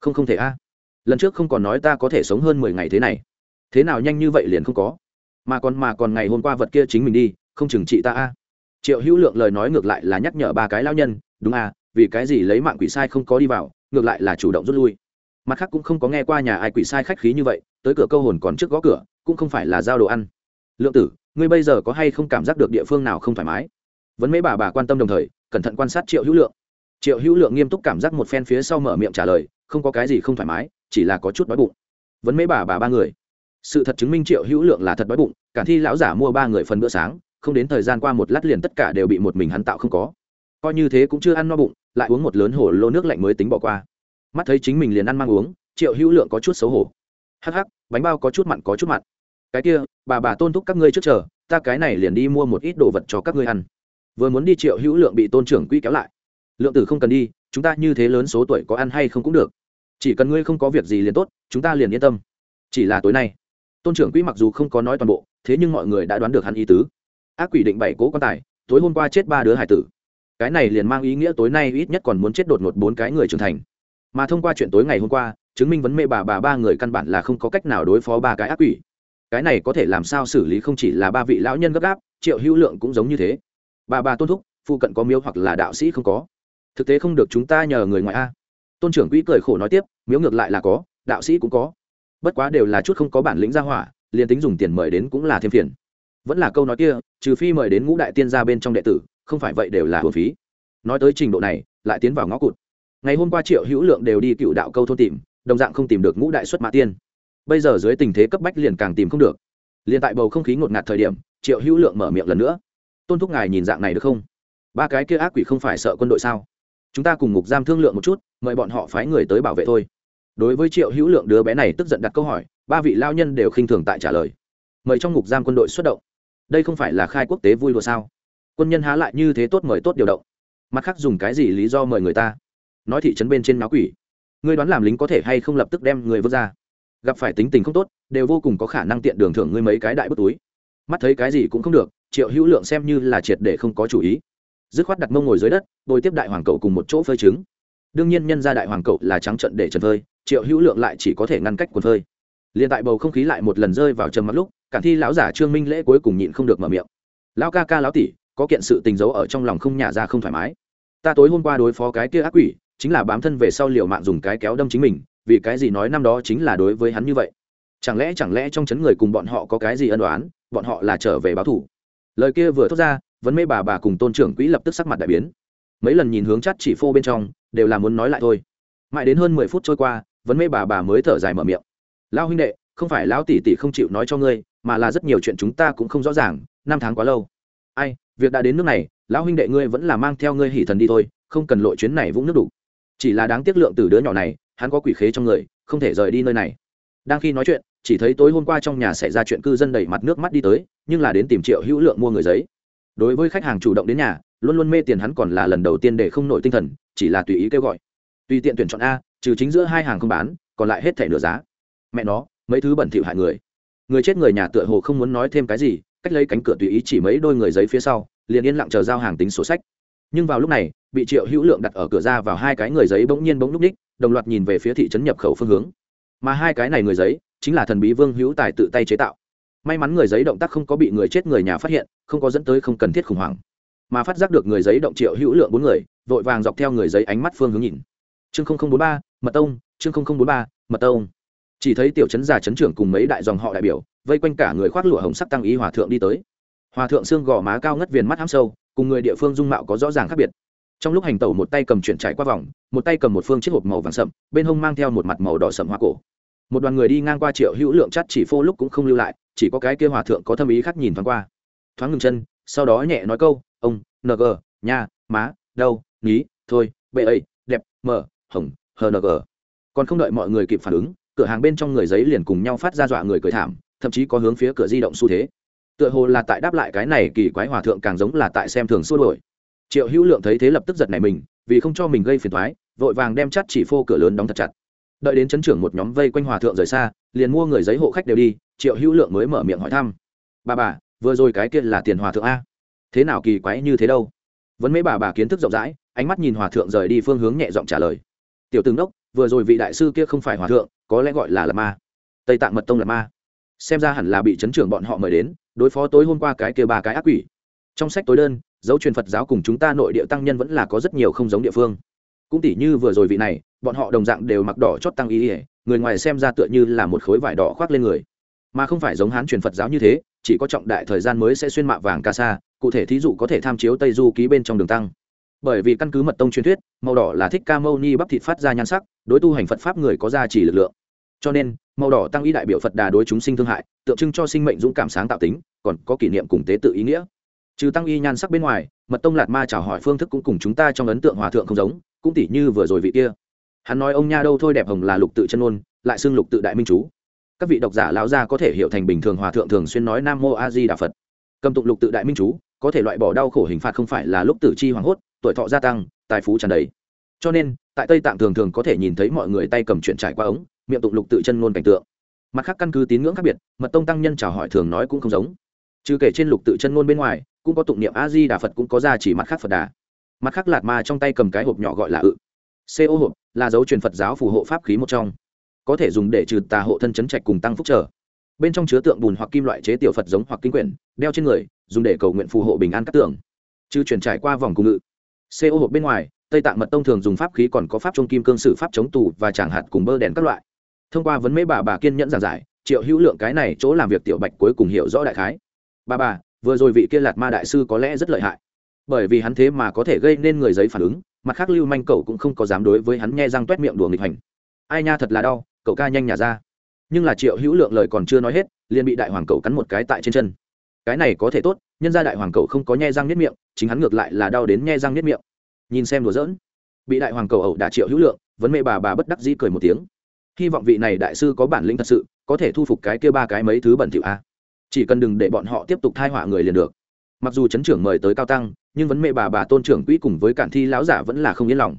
Không không thể a. Lần trước không còn nói ta có thể sống hơn mười ngày thế này. Thế nào nhanh như vậy liền không có. Mà còn mà còn ngày hôm qua vật kia chính mình đi, không chừng trị ta a. Triệu hữu lượng lời nói ngược lại là nhắc nhở ba cái lao nhân, đúng a vì cái gì lấy mạng quỷ sai không có đi vào, ngược lại là chủ động rút lui. Mặt khác cũng không có nghe qua nhà ai quỷ sai khách khí như vậy, tới cửa câu hồn còn trước gõ cửa, cũng không phải là giao đồ ăn. Lượng tử, ngươi bây giờ có hay không cảm giác được địa phương nào không thoải mái? Vẫn mấy bà bà quan tâm đồng thời, cẩn thận quan sát triệu hữu lượng triệu hữu lượng nghiêm túc cảm giác một phen phía sau mở miệng trả lời, không có cái gì không thoải mái, chỉ là có chút đói bụng. Vấn mấy bà bà ba người. Sự thật chứng minh triệu hữu lượng là thật đói bụng, cả thi lão giả mua ba người phần bữa sáng, không đến thời gian qua một lát liền tất cả đều bị một mình hắn tạo không có. Coi như thế cũng chưa ăn no bụng, lại uống một lớn hồ lô nước lạnh mới tính bỏ qua. Mắt thấy chính mình liền ăn mang uống, triệu hữu lượng có chút xấu hổ. Hắc hắc, bánh bao có chút mặn có chút mặn. Cái kia, bà bà tôn thúc các ngươi trước chờ, ta cái này liền đi mua một ít đồ vật cho các ngươi ăn. Vừa muốn đi triệu hữu lượng bị tôn trưởng quỹ kéo lại lượng tử không cần đi, chúng ta như thế lớn số tuổi có ăn hay không cũng được. Chỉ cần ngươi không có việc gì liền tốt, chúng ta liền yên tâm. Chỉ là tối nay, tôn trưởng quỹ mặc dù không có nói toàn bộ, thế nhưng mọi người đã đoán được hắn ý tứ. Ác quỷ định bảy cố quan tài, tối hôm qua chết ba đứa hải tử. Cái này liền mang ý nghĩa tối nay ít nhất còn muốn chết đột ngột bốn cái người trưởng thành. Mà thông qua chuyện tối ngày hôm qua, chứng minh vấn mê bà bà ba người căn bản là không có cách nào đối phó ba cái ác quỷ. Cái này có thể làm sao xử lý không chỉ là ba vị lão nhân gấp gáp, triệu hữu lượng cũng giống như thế. Bà bà tôn thúc, phụ cận có miếu hoặc là đạo sĩ không có thực tế không được chúng ta nhờ người ngoài a. Tôn trưởng quỹ cười khổ nói tiếp, miếu ngược lại là có, đạo sĩ cũng có. Bất quá đều là chút không có bản lĩnh ra hỏa, liền tính dùng tiền mời đến cũng là thêm phiền. Vẫn là câu nói kia, trừ phi mời đến ngũ đại tiên gia bên trong đệ tử, không phải vậy đều là hồn phí. Nói tới trình độ này, lại tiến vào ngõ cụt. Ngày hôm qua triệu hữu lượng đều đi cựu đạo câu thôn tìm, đồng dạng không tìm được ngũ đại xuất mã tiên. Bây giờ dưới tình thế cấp bách liền càng tìm không được. Liền tại bầu không khí ngột ngạt thời điểm, triệu hữu lượng mở miệng lần nữa. Tôn thúc ngài nhìn dạng này được không? Ba cái kia ác quỷ không phải sợ quân đội sao? Chúng ta cùng ngục giam thương lượng một chút, mời bọn họ phái người tới bảo vệ thôi. Đối với triệu hữu lượng, đứa bé này tức giận đặt câu hỏi, ba vị lao nhân đều khinh thường tại trả lời. Mời trong ngục giam quân đội xuất động. Đây không phải là khai quốc tế vui đùa sao? Quân nhân há lại như thế tốt mời tốt điều động. Mặt khác dùng cái gì lý do mời người ta? Nói thị trấn bên trên náo quỷ. Ngươi đoán làm lính có thể hay không lập tức đem người vớt ra? Gặp phải tính tình không tốt, đều vô cùng có khả năng tiện đường thưởng ngươi mấy cái đại bút túi. Mắt thấy cái gì cũng không được, triệu hữu lượng xem như là triệt để không có chủ ý dứt khoát đặt mông ngồi dưới đất, bồi tiếp đại hoàng cậu cùng một chỗ phơi trứng. Đương nhiên nhân ra đại hoàng cậu là trắng trận để trần phơi, triệu hữu lượng lại chỉ có thể ngăn cách quần phơi. Liền tại bầu không khí lại một lần rơi vào trầm mắt lúc, cản thi lão giả trương minh lễ cuối cùng nhịn không được mở miệng. Lão ca ca lão tỷ, có kiện sự tình giấu ở trong lòng không nhả ra không thoải mái. Ta tối hôm qua đối phó cái kia ác quỷ, chính là bám thân về sau liều mạng dùng cái kéo đâm chính mình, vì cái gì nói năm đó chính là đối với hắn như vậy? Chẳng lẽ chẳng lẽ trong chấn người cùng bọn họ có cái gì ân đoán bọn họ là trở về báo thủ? Lời kia vừa thốt ra, vấn mê bà bà cùng tôn trưởng quỹ lập tức sắc mặt đại biến. Mấy lần nhìn hướng chắt chỉ phô bên trong, đều là muốn nói lại thôi. Mãi đến hơn mười phút trôi qua, vấn mê bà bà mới thở dài mở miệng. Lao huynh đệ, không phải lão tỷ tỷ không chịu nói cho ngươi, mà là rất nhiều chuyện chúng ta cũng không rõ ràng, năm tháng quá lâu. Ai, việc đã đến nước này, lão huynh đệ ngươi vẫn là mang theo ngươi hỉ thần đi thôi, không cần lội chuyến này vũng nước đủ. Chỉ là đáng tiếc lượng từ đứa nhỏ này, hắn có quỷ khế trong người, không thể rời đi nơi này. Đang khi nói chuyện chỉ thấy tối hôm qua trong nhà xảy ra chuyện cư dân đẩy mặt nước mắt đi tới, nhưng là đến tìm triệu hữu lượng mua người giấy. Đối với khách hàng chủ động đến nhà, luôn luôn mê tiền hắn còn là lần đầu tiên để không nổi tinh thần, chỉ là tùy ý kêu gọi. Tùy tiện tuyển chọn a, trừ chính giữa hai hàng không bán, còn lại hết thẻ nửa giá. Mẹ nó, mấy thứ bẩn thỉu hại người. Người chết người nhà tựa hồ không muốn nói thêm cái gì, cách lấy cánh cửa tùy ý chỉ mấy đôi người giấy phía sau, liền yên lặng chờ giao hàng tính sổ sách. Nhưng vào lúc này, bị triệu hữu lượng đặt ở cửa ra vào hai cái người giấy bỗng nhiên bỗng lúc ních, đồng loạt nhìn về phía thị trấn nhập khẩu phương hướng. Mà hai cái này người giấy chính là thần bí vương hữu tài tự tay chế tạo. May mắn người giấy động tác không có bị người chết người nhà phát hiện, không có dẫn tới không cần thiết khủng hoảng. Mà phát giác được người giấy động triệu hữu lượng bốn người, vội vàng dọc theo người giấy ánh mắt phương hướng nhìn. Chương bốn ba, mật tông, chương bốn ba, mật tông. Chỉ thấy tiểu trấn già trấn trưởng cùng mấy đại dòng họ đại biểu, vây quanh cả người khoác lụa hồng sắc tăng ý hòa thượng đi tới. Hòa thượng xương gò má cao ngất viền mắt hám sâu, cùng người địa phương dung mạo có rõ ràng khác biệt. Trong lúc hành tẩu một tay cầm chuyển trải qua vòng, một tay cầm một phương chiếc hộp màu vàng sậm, bên hông mang theo một mặt màu đỏ sậm hoa cổ một đoàn người đi ngang qua triệu hữu lượng chắt chỉ phô lúc cũng không lưu lại, chỉ có cái kia hòa thượng có thâm ý khác nhìn thoáng qua. Thoáng ngừng chân, sau đó nhẹ nói câu, ông ng nha, má đâu ní thôi, bệ ấy, đẹp mở hồng ng còn không đợi mọi người kịp phản ứng, cửa hàng bên trong người giấy liền cùng nhau phát ra dọa người cười thảm, thậm chí có hướng phía cửa di động xu thế. Tựa hồ là tại đáp lại cái này kỳ quái hòa thượng càng giống là tại xem thường xua đổi triệu hữu lượng thấy thế lập tức giật này mình, vì không cho mình gây phiền thoái vội vàng đem chắt chỉ phô cửa lớn đóng thật chặt đợi đến chấn trưởng một nhóm vây quanh hòa thượng rời xa, liền mua người giấy hộ khách đều đi, triệu hữu lượng mới mở miệng hỏi thăm. Bà bà, vừa rồi cái kia là tiền hòa thượng a? Thế nào kỳ quái như thế đâu? Vẫn mấy bà bà kiến thức rộng rãi, ánh mắt nhìn hòa thượng rời đi phương hướng nhẹ giọng trả lời. Tiểu tướng đốc, vừa rồi vị đại sư kia không phải hòa thượng, có lẽ gọi là là ma. Tây tạng mật tông là ma. Xem ra hẳn là bị chấn trưởng bọn họ mời đến, đối phó tối hôm qua cái kia ba cái ác quỷ. Trong sách tối đơn, dấu truyền phật giáo cùng chúng ta nội địa tăng nhân vẫn là có rất nhiều không giống địa phương. Cũng tỷ như vừa rồi vị này bọn họ đồng dạng đều mặc đỏ chót tăng y, ỉa người ngoài xem ra tựa như là một khối vải đỏ khoác lên người. Mà không phải giống hán truyền phật giáo như thế chỉ có trọng đại thời gian mới sẽ xuyên mạ vàng ca sa cụ thể thí dụ có thể tham chiếu tây du ký bên trong đường tăng. Bởi vì căn cứ mật tông truyền thuyết màu đỏ là thích ca mâu ni bắp thịt phát ra nhan sắc đối tu hành phật pháp người có gia trì lực lượng. Cho nên màu đỏ tăng ý đại biểu phật đà đối chúng sinh thương hại tượng trưng cho sinh mệnh dũng cảm sáng tạo tính còn có kỷ niệm cùng tế tự ý nghĩa. Trừ tăng y nhan sắc bên ngoài mật tông lạt ma chào hỏi phương thức cũng cùng chúng ta trong ấn tượng hòa thượng không giống cũng tỉ như vừa rồi vị kia hắn nói ông nha đâu thôi đẹp hồng là lục tự chân ôn lại xưng lục tự đại minh chú. Các vị độc giả lão gia có thể hiểu thành bình thường hòa thượng thường xuyên nói nam mô a di đà phật. Cầm tụng lục tự đại minh chú, có thể loại bỏ đau khổ hình phạt không phải là lúc tử chi hoảng hốt, tuổi thọ gia tăng, tài phú tràn đầy. Cho nên, tại tây tạng thường thường có thể nhìn thấy mọi người tay cầm chuyện trải qua ống, miệng tụng lục tự chân ngôn cảnh tượng. Mặt khác căn cứ tín ngưỡng khác biệt, mật tông tăng nhân chào hỏi thường nói cũng không giống. Trừ kể trên lục tự chân ngôn bên ngoài, cũng có tụng niệm a di đà phật cũng có ra chỉ mặt khác phật đà. Mặt khác lạt ma trong tay cầm cái hộp nhỏ gọi là ự co hộp là dấu truyền phật giáo phù hộ pháp khí một trong. Có thể dùng để trừ tà hộ thân chấn trạch cùng tăng phúc trở. Bên trong chứa tượng bùn hoặc kim loại chế tiểu phật giống hoặc kinh quyển, đeo trên người, dùng để cầu nguyện phù hộ bình an các tượng. Chứ chuyển trải qua vòng cung ngự. Co hộp bên ngoài, tây tạng mật tông thường dùng pháp khí còn có pháp trung kim cương sử pháp chống tù và chẳng hạt cùng bơ đèn các loại. Thông qua vấn mấy bà bà kiên nhẫn giảng giải, triệu hữu lượng cái này chỗ làm việc tiểu bạch cuối cùng hiểu rõ đại khái. Bà bà, vừa rồi vị kia lạt ma đại sư có lẽ rất lợi hại. Bởi vì hắn thế mà có thể gây nên người giấy phản ứng mặt khác lưu manh cậu cũng không có dám đối với hắn nghe răng t u é t miệng đùa nghịch hành. Ai nha thật là đau, cậu ca nhanh nhà ra. Nhưng là triệu hữu lượng lời còn chưa nói hết, liền bị đại hoàng cậu cắn một cái tại trên chân. Cái này có thể tốt, nhân ra đại hoàng cậu không có nhe răng nếp miệng, chính hắn ngược lại là đau đến nhe răng nếp miệng. Nhìn xem đùa giỡn. Bị đại hoàng cầu ẩu đả triệu hữu lượng, vấn mẹ bà bà bất đắc dĩ cười một tiếng. Hy vọng vị này đại sư có bản lĩnh thật sự, có thể thu phục cái kia ba cái mấy thứ bẩn thỉu a. Chỉ cần đừng để bọn họ tiếp tục thai họa người liền được. Mặc dù chấn trưởng mời tới cao tăng nhưng vấn mẹ bà bà tôn trưởng quỹ cùng với cản thi lão giả vẫn là không yên lòng.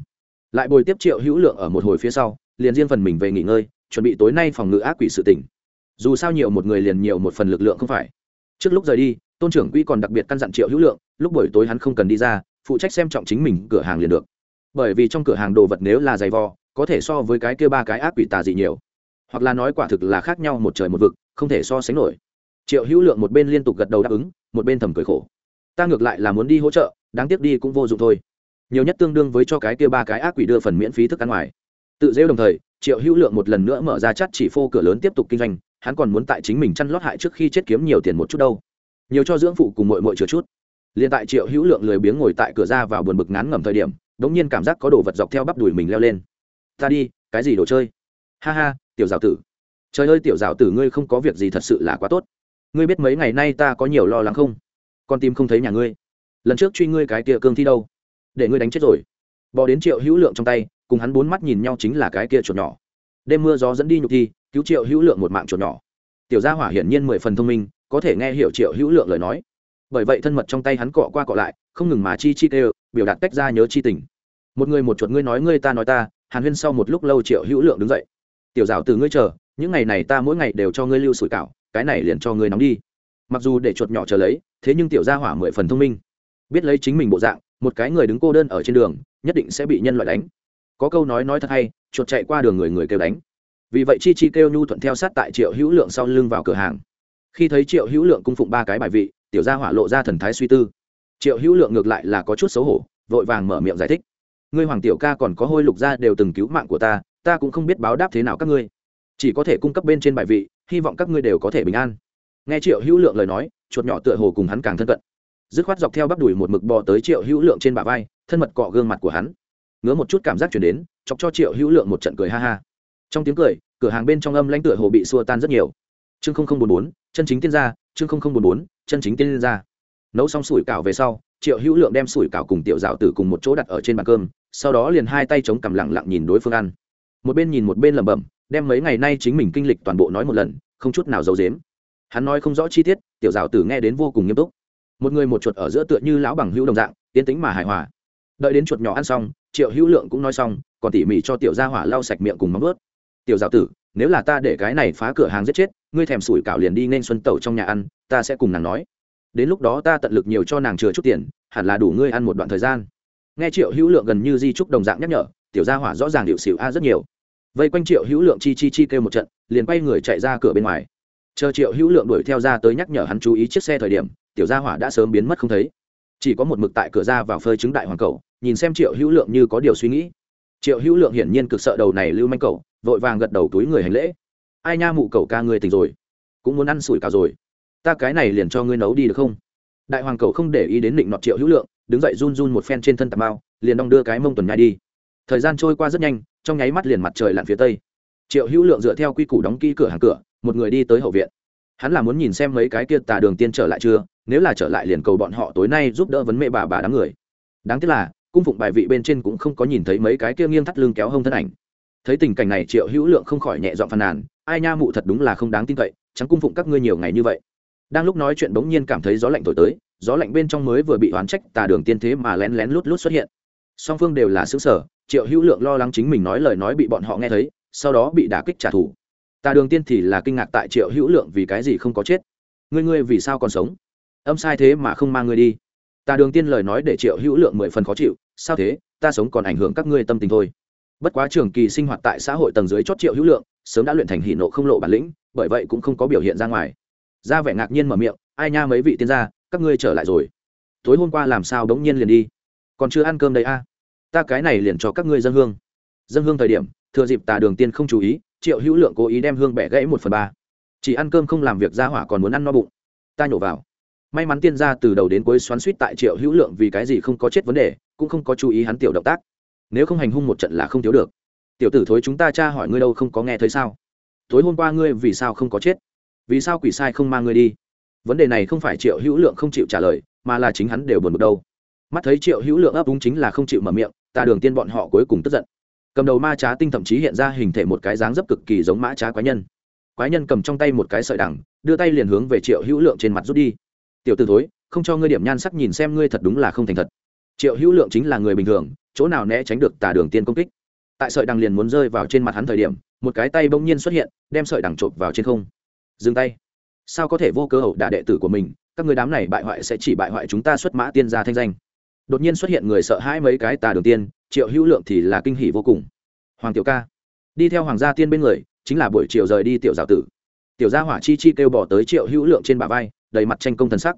Lại bồi tiếp triệu hữu lượng ở một hồi phía sau, liền riêng phần mình về nghỉ ngơi, chuẩn bị tối nay phòng ngự ác quỷ sự tỉnh dù sao nhiều một người liền nhiều một phần lực lượng không phải. Trước lúc rời đi, tôn trưởng quỹ còn đặc biệt căn dặn triệu hữu lượng, lúc buổi tối hắn không cần đi ra, phụ trách xem trọng chính mình cửa hàng liền được. Bởi vì trong cửa hàng đồ vật nếu là giày vò, có thể so với cái kia ba cái ác quỷ tà dị nhiều. Hoặc là nói quả thực là khác nhau một trời một vực, không thể so sánh nổi. Triệu hữu lượng một bên liên tục gật đầu đáp ứng, một bên thầm cười khổ ta ngược lại là muốn đi hỗ trợ, đáng tiếc đi cũng vô dụng thôi. Nhiều nhất tương đương với cho cái kia ba cái ác quỷ đưa phần miễn phí thức ăn ngoài. Tự rêu đồng thời, triệu hữu lượng một lần nữa mở ra chắt chỉ phô cửa lớn tiếp tục kinh doanh, hắn còn muốn tại chính mình chăn lót hại trước khi chết kiếm nhiều tiền một chút đâu. Nhiều cho dưỡng phụ cùng mội mội chừa chút. Liền tại triệu hữu lượng lười biếng ngồi tại cửa ra vào buồn bực ngán ngầm thời điểm đ ỗ n g nhiên cảm giác có đồ vật dọc theo bắp đùi mình leo lên. Ta đi, cái gì đồ chơi? Ha ha, tiểu giáo tử. Trời ơi, tiểu giáo tử ngươi không có việc gì thật sự là quá tốt. Ngươi biết mấy ngày nay ta có nhiều lo lắng không? Con tim không thấy nhà ngươi. Lần trước truy ngươi cái kia cương thi đâu? Để ngươi đánh chết rồi. Bỏ đến triệu hữu lượng trong tay, cùng hắn bốn mắt nhìn nhau chính là cái kia chuột nhỏ. Đêm mưa gió dẫn đi nhục thi, cứu triệu hữu lượng một mạng chuột nhỏ. Tiểu gia hỏa hiển nhiên mười phần thông minh, có thể nghe hiểu triệu hữu lượng lời nói. Bởi vậy thân mật trong tay hắn cọ qua cọ lại, không ngừng mà chi chi tê biểu đạt tách ra nhớ chi tình. Một người một chuột ngươi nói ngươi ta nói ta, hàn huyên sau một lúc lâu triệu hữu lượng đứng dậy. Tiểu dạo từ ngươi chờ, những ngày này ta mỗi ngày đều cho ngươi lưu sủi cảo, cái này liền cho ngươi nóng đi. Mặc dù để chuột nhỏ chờ lấy thế nhưng tiểu gia hỏa mười phần thông minh. Biết lấy chính mình bộ dạng, một cái người đứng cô đơn ở trên đường, nhất định sẽ bị nhân loại đánh. Có câu nói nói thật hay, chuột chạy qua đường người người kêu đánh. Vì vậy chi chi kêu nhu thuận theo sát tại triệu hữu lượng sau lưng vào cửa hàng. Khi thấy triệu hữu lượng cung phụng ba cái bài vị, tiểu gia hỏa lộ ra thần thái suy tư. Triệu hữu lượng ngược lại là có chút xấu hổ, vội vàng mở miệng giải thích. Ngươi hoàng tiểu ca còn có hôi lục gia đều từng cứu mạng của ta ta cũng không biết báo đáp thế nào các ngươi. Chỉ có thể cung cấp bên trên bài vị, hy vọng các ngươi đều có thể bình an. Nghe triệu hữu lượng lời nói chuột nhỏ tựa hồ cùng hắn càng thân cận. Dứt khoát dọc theo bắp đùi một mực bò tới triệu hữu lượng trên bả vai, thân mật cọ gương mặt của hắn. Ngứa một chút cảm giác chuyển đến, chọc cho triệu hữu lượng một trận cười ha ha. Trong tiếng cười, cửa hàng bên trong âm lãnh tựa hồ bị xua tan rất nhiều. Chương bốn bốn, chân chính tiên gia, chương bốn bốn, chân chính tiên gia. Nấu xong sủi cảo về sau, triệu hữu lượng đem sủi cảo cùng tiểu dạo tử cùng một chỗ đặt ở trên bàn cơm, sau đó liền hai tay chống cằm lặng lặng nhìn đối phương ăn. Một bên nhìn một bên lẩm bẩm, đem mấy ngày nay chính mình kinh lịch toàn bộ nói một lần, không chút nào giấu dếm hắn nói không rõ chi tiết, tiểu giáo tử nghe đến vô cùng nghiêm túc. Một người một chuột ở giữa tựa như lão bằng hữu đồng dạng tiến tính mà hài hòa. Đợi đến chuột nhỏ ăn xong, triệu hữu lượng cũng nói xong, còn tỉ mỉ cho tiểu gia hỏa lau sạch miệng cùng móng ướt tiểu giáo tử, nếu là ta để cái này phá cửa hàng giết chết, ngươi thèm sủi cảo liền đi nên xuân tẩu trong nhà ăn, ta sẽ cùng nàng nói. Đến lúc đó ta tận lực nhiều cho nàng chừa chút tiền, hẳn là đủ ngươi ăn một đoạn thời gian. Nghe triệu hữu lượng gần như di trúc đồng dạng nhắc nhở, tiểu gia hỏa rõ ràng điệu xỉu a rất nhiều. Vây quanh triệu hữu lượng chi chi chi kêu một trận, liền quay người chạy ra cửa bên ngoài chờ triệu hữu lượng đuổi theo ra tới nhắc nhở hắn chú ý chiếc xe thời điểm, tiểu gia hỏa đã sớm biến mất không thấy. Chỉ có một mực tại cửa ra vào phơi trứng đại hoàng cầu, nhìn xem triệu hữu lượng như có điều suy nghĩ. Triệu hữu lượng hiển nhiên cực sợ đầu này lưu manh cầu, vội vàng gật đầu túi người hành lễ. Ai nha mụ cầu ca người tỉnh rồi, cũng muốn ăn sủi cả rồi. Ta cái này liền cho ngươi nấu đi được không? Đại hoàng cầu không để ý đến định nọt triệu hữu lượng, đứng dậy run run một phen trên thân tà mao, liền đong đưa cái mông tuần nhai đi. Thời gian trôi qua rất nhanh, trong nháy mắt liền mặt trời lặn phía tây. Triệu hữu lượng dựa theo quy củ đóng kỹ cửa hàng cửa một người đi tới hậu viện. Hắn là muốn nhìn xem mấy cái kia tà đường tiên trở lại chưa, nếu là trở lại liền cầu bọn họ tối nay giúp đỡ vấn mẹ bà bà đám người. Đáng tiếc là, cung phụng bài vị bên trên cũng không có nhìn thấy mấy cái kia nghiêng thắt lưng kéo hông thân ảnh. Thấy tình cảnh này triệu hữu lượng không khỏi nhẹ dọn phàn nàn, ai nha mụ thật đúng là không đáng tin cậy, chẳng cung phụng các ngươi nhiều ngày như vậy. Đang lúc nói chuyện bỗng nhiên cảm thấy gió lạnh thổi tới, gió lạnh bên trong mới vừa bị oán trách tà đường tiên thế mà lén lén lút lút xuất hiện. Song phương đều là xứ sở triệu hữu lượng lo lắng chính mình nói lời nói bị bọn họ nghe thấy, sau đó bị đả kích trả thù tà đường tiên thì là kinh ngạc tại triệu hữu lượng vì cái gì không có chết? Ngươi ngươi vì sao còn sống? Âm sai thế mà không mang ngươi đi. Tà đường tiên lời nói để triệu hữu lượng mười phần khó chịu. Sao thế? Ta sống còn ảnh hưởng các ngươi tâm tình thôi. Bất quá trường kỳ sinh hoạt tại xã hội tầng dưới chót triệu hữu lượng, sớm đã luyện thành hỷ nộ không lộ bản lĩnh, bởi vậy cũng không có biểu hiện ra ngoài. Ra vẻ ngạc nhiên mở miệng, ai nha mấy vị tiên gia, các ngươi trở lại rồi. Tối hôm qua làm sao đống nhiên liền đi? Còn chưa ăn cơm đấy a? Ta cái này liền cho các ngươi dân hương. Dân hương thời điểm, thừa dịp tà đường tiên không chú ý triệu hữu lượng cố ý đem hương bẻ gãy một phần ba. Chỉ ăn cơm không làm việc ra hỏa còn muốn ăn no bụng. Ta nhổ vào. May mắn tiên gia từ đầu đến cuối xoắn suýt tại triệu hữu lượng vì cái gì không có chết vấn đề, cũng không có chú ý hắn tiểu động tác. Nếu không hành hung một trận là không thiếu được. Tiểu tử thối chúng ta cha hỏi ngươi đâu không có nghe thấy sao? Tối hôm qua ngươi vì sao không có chết? Vì sao quỷ sai không mang ngươi đi? Vấn đề này không phải triệu hữu lượng không chịu trả lời, mà là chính hắn đều buồn bực đâu. Mắt thấy triệu hữu lượng ấp úng chính là không chịu mở miệng, ta đường tiên bọn họ cuối cùng tức giận cầm đầu ma trá tinh thậm chí hiện ra hình thể một cái dáng dấp cực kỳ giống mã trá quái nhân. Quái nhân cầm trong tay một cái sợi đằng, đưa tay liền hướng về triệu hữu lượng trên mặt rút đi. Tiểu t ử thối, không cho ngươi điểm nhan sắc nhìn xem ngươi thật đúng là không thành thật. Triệu hữu lượng chính là người bình thường, chỗ nào né tránh được tà đường tiên công kích. Tại sợi đằng liền muốn rơi vào trên mặt hắn thời điểm, một cái tay bỗng nhiên xuất hiện, đem sợi đằng chộp vào trên không. Dừng tay. Sao có thể vô cơ hậu đả đệ tử của mình? Các người đám này bại hoại sẽ chỉ bại hoại chúng ta xuất mã tiên gia thanh danh. Đột nhiên xuất hiện người sợ hãi mấy cái tà đường tiên triệu hữu lượng thì là kinh hỷ vô cùng. Hoàng tiểu ca, đi theo hoàng gia tiên bên người, chính là buổi chiều rời đi tiểu giáo tử. Tiểu gia hỏa chi chi kêu bỏ tới triệu hữu lượng trên bả vai, đầy mặt tranh công thần sắc.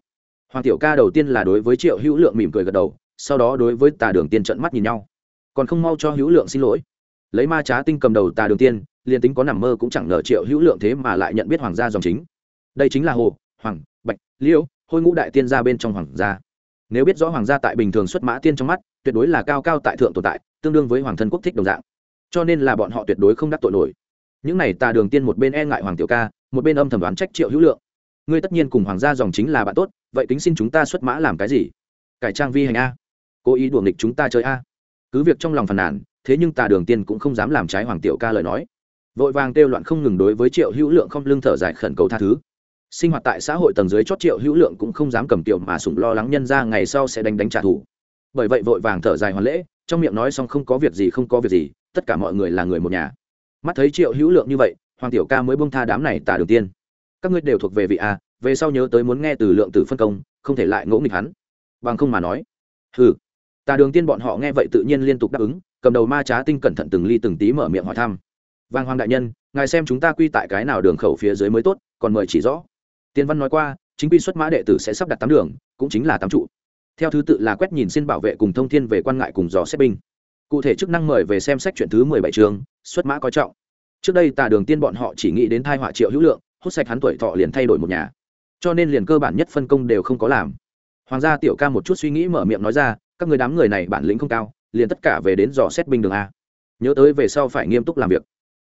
Hoàng tiểu ca đầu tiên là đối với triệu hữu lượng mỉm cười gật đầu, sau đó đối với tà đường tiên trận mắt nhìn nhau. Còn không mau cho hữu lượng xin lỗi. Lấy ma trá tinh cầm đầu tà đường tiên, liền tính có nằm mơ cũng chẳng ngờ triệu hữu lượng thế mà lại nhận biết hoàng gia dòng chính. Đây chính là hồ, hoàng, bạch liễu hôi ngũ đại tiên gia bên trong hoàng gia nếu biết rõ hoàng gia tại bình thường xuất mã tiên trong mắt, tuyệt đối là cao cao tại thượng tồn tại, tương đương với hoàng thân quốc thích đồng dạng. Cho nên là bọn họ tuyệt đối không đắc tội nổi. Những này tà đường tiên một bên e ngại hoàng tiểu ca, một bên âm thầm đoán trách triệu hữu lượng. Ngươi tất nhiên cùng hoàng gia dòng chính là bạn tốt, vậy tính xin chúng ta xuất mã làm cái gì? Cải trang vi hành a. Cố ý đuồng địch chúng ta chơi a. Cứ việc trong lòng phàn nàn, thế nhưng tà đường tiên cũng không dám làm trái hoàng tiểu ca lời nói. Vội vàng kêu loạn không ngừng đối với triệu hữu lượng không lương thở dài khẩn cầu tha thứ sinh hoạt tại xã hội tầng dưới chót triệu hữu lượng cũng không dám cầm tiểu mà sủng lo lắng nhân ra ngày sau sẽ đánh đánh trả thù. Bởi vậy vội vàng thở dài hoàn lễ, trong miệng nói xong không có việc gì, không có việc gì, tất cả mọi người là người một nhà. Mắt thấy triệu hữu lượng như vậy, hoàng tiểu ca mới bông tha đám này tả đường tiên. Các ngươi đều thuộc về vị a, về sau nhớ tới muốn nghe từ lượng tử phân công, không thể lại ngỗ nghịch hắn. Bằng không mà nói, hừ. Tà đường tiên bọn họ nghe vậy tự nhiên liên tục đáp ứng, cầm đầu ma trá tinh cẩn thận từng ly từng tí mở miệng hỏi thăm. Vàng hoàng đại nhân, ngài xem chúng ta quy tại cái nào đường khẩu phía dưới mới tốt, còn mời chỉ rõ tiên văn nói qua, chính quy xuất mã đệ tử sẽ sắp đặt tám đường, cũng chính là tám trụ. Theo thứ tự là quét nhìn xin bảo vệ cùng thông thiên về quan ngại cùng dò xét binh. Cụ thể chức năng mời về xem sách chuyện thứ mười bảy trường xuất mã coi trọng. Trước đây tà đường tiên bọn họ chỉ nghĩ đến thai họa triệu hữu lượng, hút sạch hắn tuổi thọ liền thay đổi một nhà. Cho nên liền cơ bản nhất phân công đều không có làm. Hoàng gia tiểu ca một chút suy nghĩ mở miệng nói ra, các người đám người này bản lĩnh không cao, liền tất cả về đến dò xét binh đường a. Nhớ tới về sau phải nghiêm túc làm việc.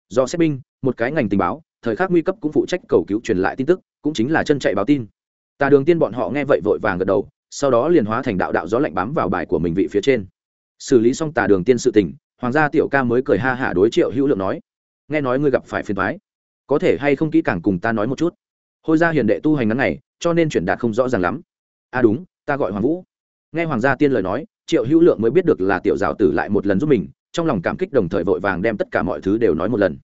Dò xét binh, một cái ngành tình báo, thời khắc nguy cấp cũng phụ trách cầu cứu truyền lại tin tức cũng chính là chân chạy báo tin. Tà đường tiên bọn họ nghe vậy vội vàng gật đầu, sau đó liền hóa thành đạo đạo gió lạnh bám vào bài của mình vị phía trên. Xử lý xong tà đường tiên sự tình, hoàng gia tiểu ca mới cười ha hả đối triệu hữu lượng nói, nghe nói ngươi gặp phải phiền thoái có thể hay không kỹ càng cùng ta nói một chút? Hôi gia hiền đệ tu hành ngắn này cho nên chuyển đạt không rõ ràng lắm. À đúng, ta gọi hoàng vũ. Nghe hoàng gia tiên lời nói, triệu hữu lượng mới biết được là tiểu giáo tử lại một lần giúp mình, trong lòng cảm kích đồng thời vội vàng đem tất cả mọi thứ đều nói một lần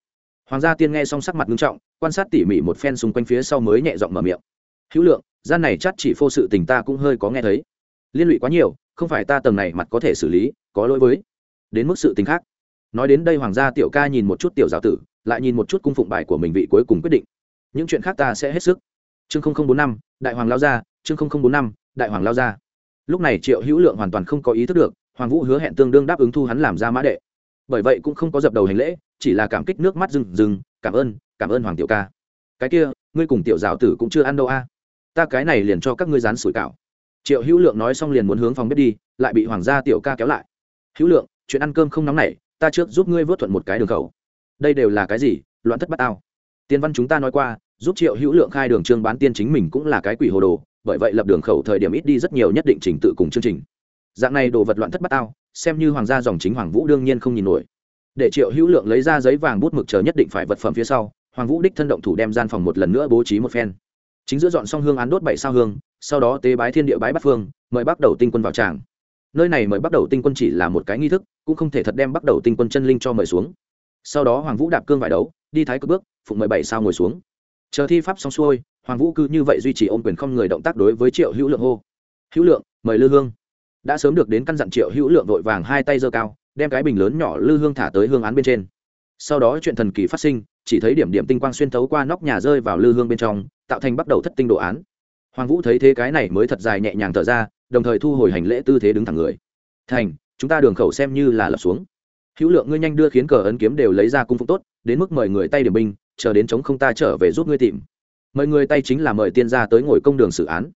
hoàng gia tiên nghe xong sắc mặt nghiêm trọng, quan sát tỉ mỉ một phen xung quanh phía sau mới nhẹ giọng mở miệng. Hữu lượng, gian này chắc chỉ phô sự tình ta cũng hơi có nghe thấy. Liên lụy quá nhiều, không phải ta tầng này mặt có thể xử lý, có lỗi với. Đến mức sự tình khác. Nói đến đây hoàng gia tiểu ca nhìn một chút tiểu giáo tử, lại nhìn một chút cung phụng bài của mình vị cuối cùng quyết định. Những chuyện khác ta sẽ hết sức. Chương bốn năm, đại hoàng lao ra, chương bốn năm, đại hoàng lao ra. Lúc này triệu hữu lượng hoàn toàn không có ý thức được, hoàng vũ hứa hẹn tương đương đáp ứng thu hắn làm ra mã đệ. Bởi vậy cũng không có dập đầu hành lễ chỉ là cảm kích nước mắt rừng rừng cảm ơn cảm ơn hoàng tiểu ca. Cái kia, ngươi cùng tiểu giáo tử cũng chưa ăn đâu a. Ta cái này liền cho các ngươi dán sủi cảo. Triệu hữu lượng nói xong liền muốn hướng phòng bếp đi, lại bị hoàng gia tiểu ca kéo lại. Hữu lượng, chuyện ăn cơm không nóng này ta trước giúp ngươi vớt thuận một cái đường khẩu. Đây đều là cái gì? Loạn thất bát ao tiên văn chúng ta nói qua, giúp triệu hữu lượng khai đường trương bán tiên chính mình cũng là cái quỷ hồ đồ, bởi vậy lập đường khẩu thời điểm ít đi rất nhiều nhất định trình tự cùng chương trình. Dạng này đồ vật loạn thất bát ao xem như hoàng gia dòng chính hoàng vũ đương nhiên không nhìn nổi để triệu hữu lượng lấy ra giấy vàng bút mực chờ nhất định phải vật phẩm phía sau, hoàng vũ đích thân động thủ đem gian phòng một lần nữa bố trí một phen. Chính giữa dọn xong hương án đốt bảy sao hương, sau đó tế bái thiên địa bái bắc phương, mời bắt đầu tinh quân vào tràng. Nơi này mời bắt đầu tinh quân chỉ là một cái nghi thức, cũng không thể thật đem bắt đầu tinh quân chân linh cho mời xuống. Sau đó hoàng vũ đạp cương vải đấu, đi thái cực bước, phụng mười bảy sao ngồi xuống. Chờ thi pháp xong xuôi, hoàng vũ cứ như vậy duy trì ôm quyền không người động tác đối với triệu hữu lượng hô. Hữu lượng, mời lư hương. Đã sớm được đến căn dặn triệu hữu lượng vội vàng hai tay giơ cao đem cái bình lớn nhỏ lư hương thả tới hương án bên trên. Sau đó chuyện thần kỳ phát sinh, chỉ thấy điểm điểm tinh quang xuyên thấu qua nóc nhà rơi vào lư hương bên trong, tạo thành bắt đầu thất tinh đồ án. Hoàng vũ thấy thế cái này mới thật dài nhẹ nhàng thở ra, đồng thời thu hồi hành lễ tư thế đứng thẳng người. Thành, chúng ta đường khẩu xem như là lập xuống. Hữu lượng ngươi nhanh đưa khiến cờ ấn kiếm đều lấy ra cung phục tốt, đến mức mời người tay điểm binh, chờ đến chống không ta trở về giúp ngươi tìm. Mời người tay chính là mời tiên gia tới ngồi công đường xử án.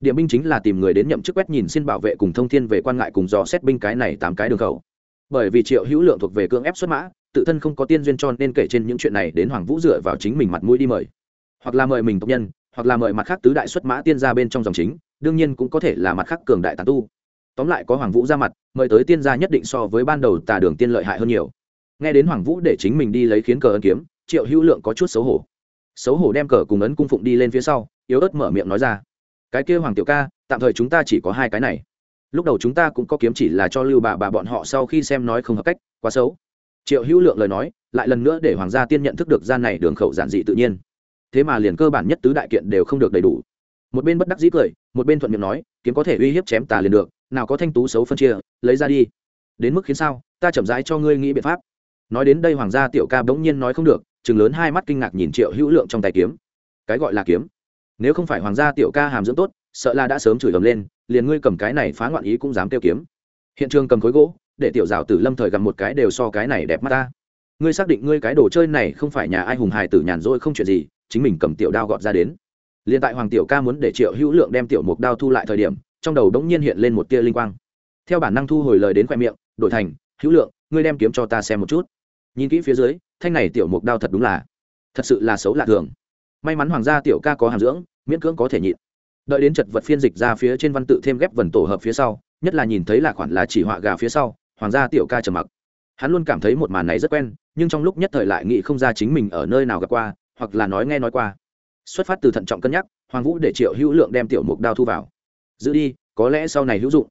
Điểm binh chính là tìm người đến nhậm chức quét nhìn xin bảo vệ cùng thông thiên về quan ngại cùng dò xét binh cái này tám cái đường khẩu bởi vì triệu hữu lượng thuộc về cưỡng ép xuất mã, tự thân không có tiên duyên cho nên kể trên những chuyện này đến hoàng vũ dựa vào chính mình mặt mũi đi mời. Hoặc là mời mình tộc nhân, hoặc là mời mặt khác tứ đại xuất mã tiên gia bên trong dòng chính, đương nhiên cũng có thể là mặt khác cường đại tàn tu. Tóm lại có hoàng vũ ra mặt, mời tới tiên gia nhất định so với ban đầu tà đường tiên lợi hại hơn nhiều. Nghe đến hoàng vũ để chính mình đi lấy khiến cờ ấn kiếm, triệu hữu lượng có chút xấu hổ. Xấu hổ đem cờ cùng ấn cung phụng đi lên phía sau, yếu ớt mở miệng nói ra. Cái kia hoàng tiểu ca, tạm thời chúng ta chỉ có hai cái này lúc đầu chúng ta cũng có kiếm chỉ là cho lưu bà bà bọn họ sau khi xem nói không hợp cách, quá xấu. Triệu hữu lượng lời nói, lại lần nữa để hoàng gia tiên nhận thức được gian này đường khẩu giản dị tự nhiên. Thế mà liền cơ bản nhất tứ đại kiện đều không được đầy đủ. Một bên bất đắc dĩ cười, một bên thuận miệng nói, kiếm có thể uy hiếp chém tà liền được, nào có thanh tú xấu phân chia, lấy ra đi. Đến mức khiến sao, ta chậm rãi cho ngươi nghĩ biện pháp. Nói đến đây hoàng gia tiểu ca bỗng nhiên nói không được chừng lớn hai mắt kinh ngạc nhìn triệu hữu lượng trong tay kiếm. Cái gọi là kiếm. Nếu không phải hoàng gia tiểu ca hàm dưỡng tốt sợ là đã sớm chửi ầm lên, liền ngươi cầm cái này phá ngoạn ý cũng dám kêu kiếm. Hiện trường cầm khối gỗ, để tiểu rào tử lâm thời gặp một cái đều so cái này đẹp mắt ta. Ngươi xác định ngươi cái đồ chơi này không phải nhà ai hùng hài tử nhàn rỗi không chuyện gì, chính mình cầm tiểu đao gọt ra đến. Liền tại hoàng tiểu ca muốn để triệu hữu lượng đem tiểu mục đao thu lại thời điểm, trong đầu đống nhiên hiện lên một tia linh quang. Theo bản năng thu hồi lời đến khoe miệng, đổi thành, hữu lượng, ngươi đem kiếm cho ta xem một chút. Nhìn kỹ phía dưới, thanh này tiểu mục đao thật đúng là, thật sự là xấu lạ thường. May mắn hoàng gia tiểu ca có hàm dưỡng, miễn cưỡng có thể nhịn đợi đến chật vật phiên dịch ra phía trên văn tự thêm ghép vần tổ hợp phía sau, nhất là nhìn thấy là khoản là chỉ họa gà phía sau, hoàng gia tiểu ca trầm mặc. Hắn luôn cảm thấy một màn này rất quen, nhưng trong lúc nhất thời lại nghĩ không ra chính mình ở nơi nào gặp qua, hoặc là nói nghe nói qua. Xuất phát từ thận trọng cân nhắc, hoàng vũ để triệu hữu lượng đem tiểu mục đao thu vào. Giữ đi, có lẽ sau này hữu dụng.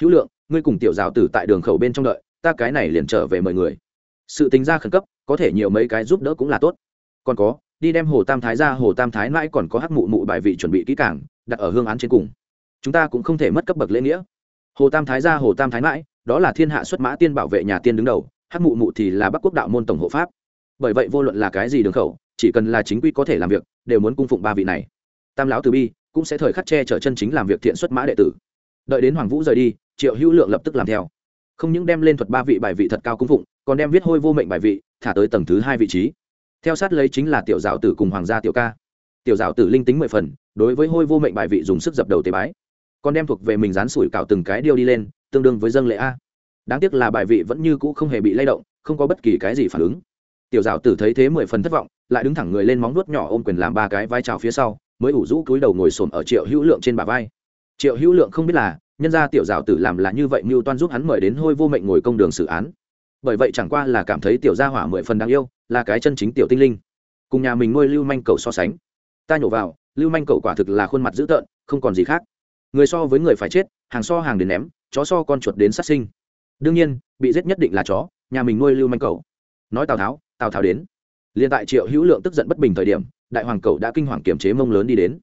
Hữu lượng, ngươi cùng tiểu giáo tử tại đường khẩu bên trong đợi, ta cái này liền trở về mời người. Sự tính ra khẩn cấp, có thể nhiều mấy cái giúp đỡ cũng là tốt. Còn có đi đem hồ tam thái ra, hồ tam thái mãi còn có hắc mụ mụ bài vị chuẩn bị kỹ càng, đặt ở hương án trên cùng. Chúng ta cũng không thể mất cấp bậc lễ nghĩa. Hồ tam thái ra, hồ tam thái mãi, đó là thiên hạ xuất mã tiên bảo vệ nhà tiên đứng đầu, hắc mụ mụ thì là bắc quốc đạo môn tổng hộ pháp. Bởi vậy vô luận là cái gì đường khẩu, chỉ cần là chính quy có thể làm việc, đều muốn cung phụng ba vị này. Tam lão từ bi, cũng sẽ thời khắc che chở chân chính làm việc thiện xuất mã đệ tử. Đợi đến hoàng vũ rời đi, triệu hữu lượng lập tức làm theo. Không những đem lên thuật ba vị bài vị thật cao cung phụng, còn đem viết hôi vô mệnh bài vị, thả tới tầng thứ hai vị trí theo sát lấy chính là tiểu giáo tử cùng hoàng gia tiểu ca. Tiểu giáo tử linh tính mười phần, đối với hôi vô mệnh bài vị dùng sức dập đầu tế bái. Còn đem thuộc về mình dán sủi cào từng cái điêu đi lên, tương đương với dân lệ a. Đáng tiếc là bài vị vẫn như cũ không hề bị lay động, không có bất kỳ cái gì phản ứng. Tiểu giáo tử thấy thế mười phần thất vọng, lại đứng thẳng người lên móng nuốt nhỏ ôm quyền làm ba cái vai trào phía sau, mới ủ rũ cúi đầu ngồi xổm ở triệu hữu lượng trên bả vai. Triệu hữu lượng không biết là, nhân gia tiểu giáo tử làm là như vậy mưu toan giúp hắn mời đến hôi vô mệnh ngồi công đường xử án bởi vậy chẳng qua là cảm thấy tiểu gia hỏa mười phần đáng yêu, là cái chân chính tiểu tinh linh. Cùng nhà mình nuôi lưu manh cầu so sánh, ta nhổ vào, lưu manh cầu quả thực là khuôn mặt dữ tợn, không còn gì khác. Người so với người phải chết, hàng so hàng đến ném, chó so con chuột đến sát sinh. Đương nhiên, bị giết nhất định là chó, nhà mình nuôi lưu manh cầu. Nói tào tháo tào tháo đến. Liền tại triệu hữu lượng tức giận bất bình thời điểm, đại hoàng cầu đã kinh hoàng kiềm chế mông lớn đi đến.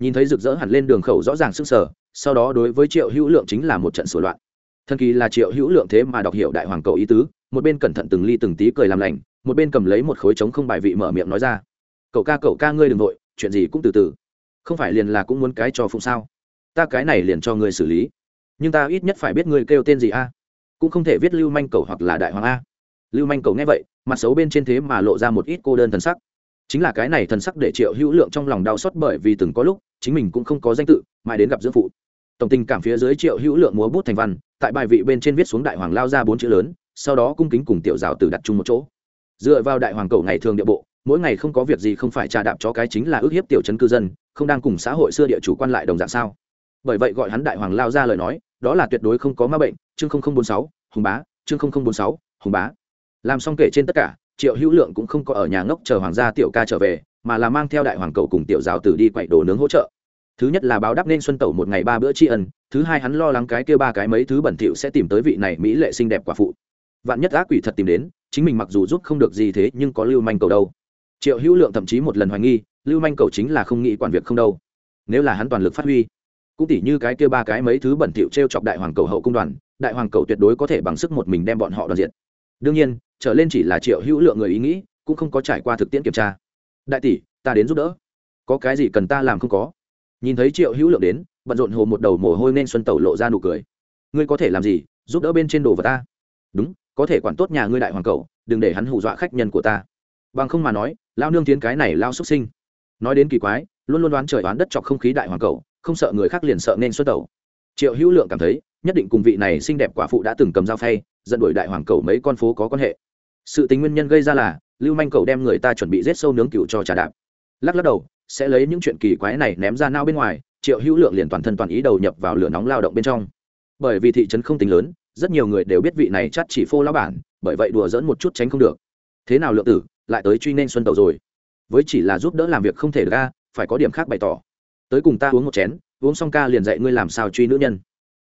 Nhìn thấy rực rỡ hẳn lên đường khẩu rõ ràng sức sở sau đó đối với triệu hữu lượng chính là một trận sửa loạn. Thần kỳ là triệu hữu lượng thế mà đọc hiểu đại hoàng cầu ý tứ một bên cẩn thận từng ly từng tí cười làm lành, một bên cầm lấy một khối trống không bài vị mở miệng nói ra. Cậu ca cậu ca ngươi đừng vội, chuyện gì cũng từ từ. Không phải liền là cũng muốn cái cho phụng sao? Ta cái này liền cho ngươi xử lý. Nhưng ta ít nhất phải biết ngươi kêu tên gì a? Cũng không thể viết lưu manh cầu hoặc là đại hoàng a. Lưu manh cầu nghe vậy, mặt xấu bên trên thế mà lộ ra một ít cô đơn thần sắc. Chính là cái này thần sắc để triệu hữu lượng trong lòng đau xót bởi vì từng có lúc, chính mình cũng không có danh tự, mãi đến gặp dưỡng phụ. Tổng tình cảm phía dưới triệu hữu lượng múa bút thành văn, tại bài vị bên trên viết xuống đại hoàng lao ra bốn chữ lớn sau đó cung kính cùng tiểu giáo tử đặt chung một chỗ. Dựa vào đại hoàng cầu ngày thường địa bộ, mỗi ngày không có việc gì không phải trà đạp cho cái chính là ước hiếp tiểu chấn cư dân, không đang cùng xã hội xưa địa chủ quan lại đồng dạng sao? Bởi vậy gọi hắn đại hoàng lao ra lời nói, đó là tuyệt đối không có ma bệnh, chương bốn sáu, hùng bá, chương bốn sáu, hùng bá. Làm xong kể trên tất cả, triệu hữu lượng cũng không có ở nhà ngốc chờ hoàng gia tiểu ca trở về, mà là mang theo đại hoàng cầu cùng tiểu giáo tử đi quậy đồ nướng hỗ trợ. Thứ nhất là báo đáp nên xuân tẩu một ngày ba bữa tri ân, thứ hai hắn lo lắng cái kia ba cái mấy thứ bẩn thỉu sẽ tìm tới vị này mỹ lệ xinh đẹp quả phụ vạn nhất ác quỷ thật tìm đến, chính mình mặc dù giúp không được gì thế, nhưng có lưu manh cầu đâu? Triệu hữu lượng thậm chí một lần hoài nghi, lưu manh cầu chính là không nghĩ quản việc không đâu. Nếu là hắn toàn lực phát huy, cũng tỉ như cái kia ba cái mấy thứ bẩn thỉu t r e o chọc đại hoàng cầu hậu cung đoàn, đại hoàng cầu tuyệt đối có thể bằng sức một mình đem bọn họ đoàn diện đương nhiên, trở lên chỉ là triệu hữu lượng người ý nghĩ, cũng không có trải qua thực tiễn kiểm tra. Đại tỷ, ta đến giúp đỡ. Có cái gì cần ta làm không có? Nhìn thấy triệu hữu lượng đến, bận rộn hồ một đầu mồ hôi nên xuân tẩu lộ ra nụ cười. Ngươi có thể làm gì? Giúp đỡ bên trên đồ vật ta. Đúng có thể quản tốt nhà ngươi đại hoàng cầu, đừng để hắn hù dọa khách nhân của ta. Bằng không mà nói lao nương tiến cái này lao xuất sinh. Nói đến kỳ quái, luôn luôn đoán trời đoán đất chọc không khí đại hoàng cầu, không sợ người khác liền sợ nên xuất đầu. Triệu hữu lượng cảm thấy, nhất định cùng vị này xinh đẹp quả phụ đã từng cầm dao phay, dẫn đuổi đại hoàng cầu mấy con phố có quan hệ. Sự tính nguyên nhân gây ra là, lưu manh cầu đem người ta chuẩn bị rết sâu nướng cựu cho trà đạp. Lắc lắc đầu, sẽ lấy những chuyện kỳ quái này ném ra nao bên ngoài, triệu hữu lượng liền toàn thân toàn ý đầu nhập vào lửa nóng lao động bên trong. Bởi vì thị trấn không tính lớn rất nhiều người đều biết vị này chắc chỉ phô lão bản, bởi vậy đùa dỡn một chút tránh không được. Thế nào lượng tử, lại tới truy nên xuân tàu rồi. Với chỉ là giúp đỡ làm việc không thể ra phải có điểm khác bày tỏ. Tới cùng ta uống một chén, uống xong ca liền dạy ngươi làm sao truy nữ nhân.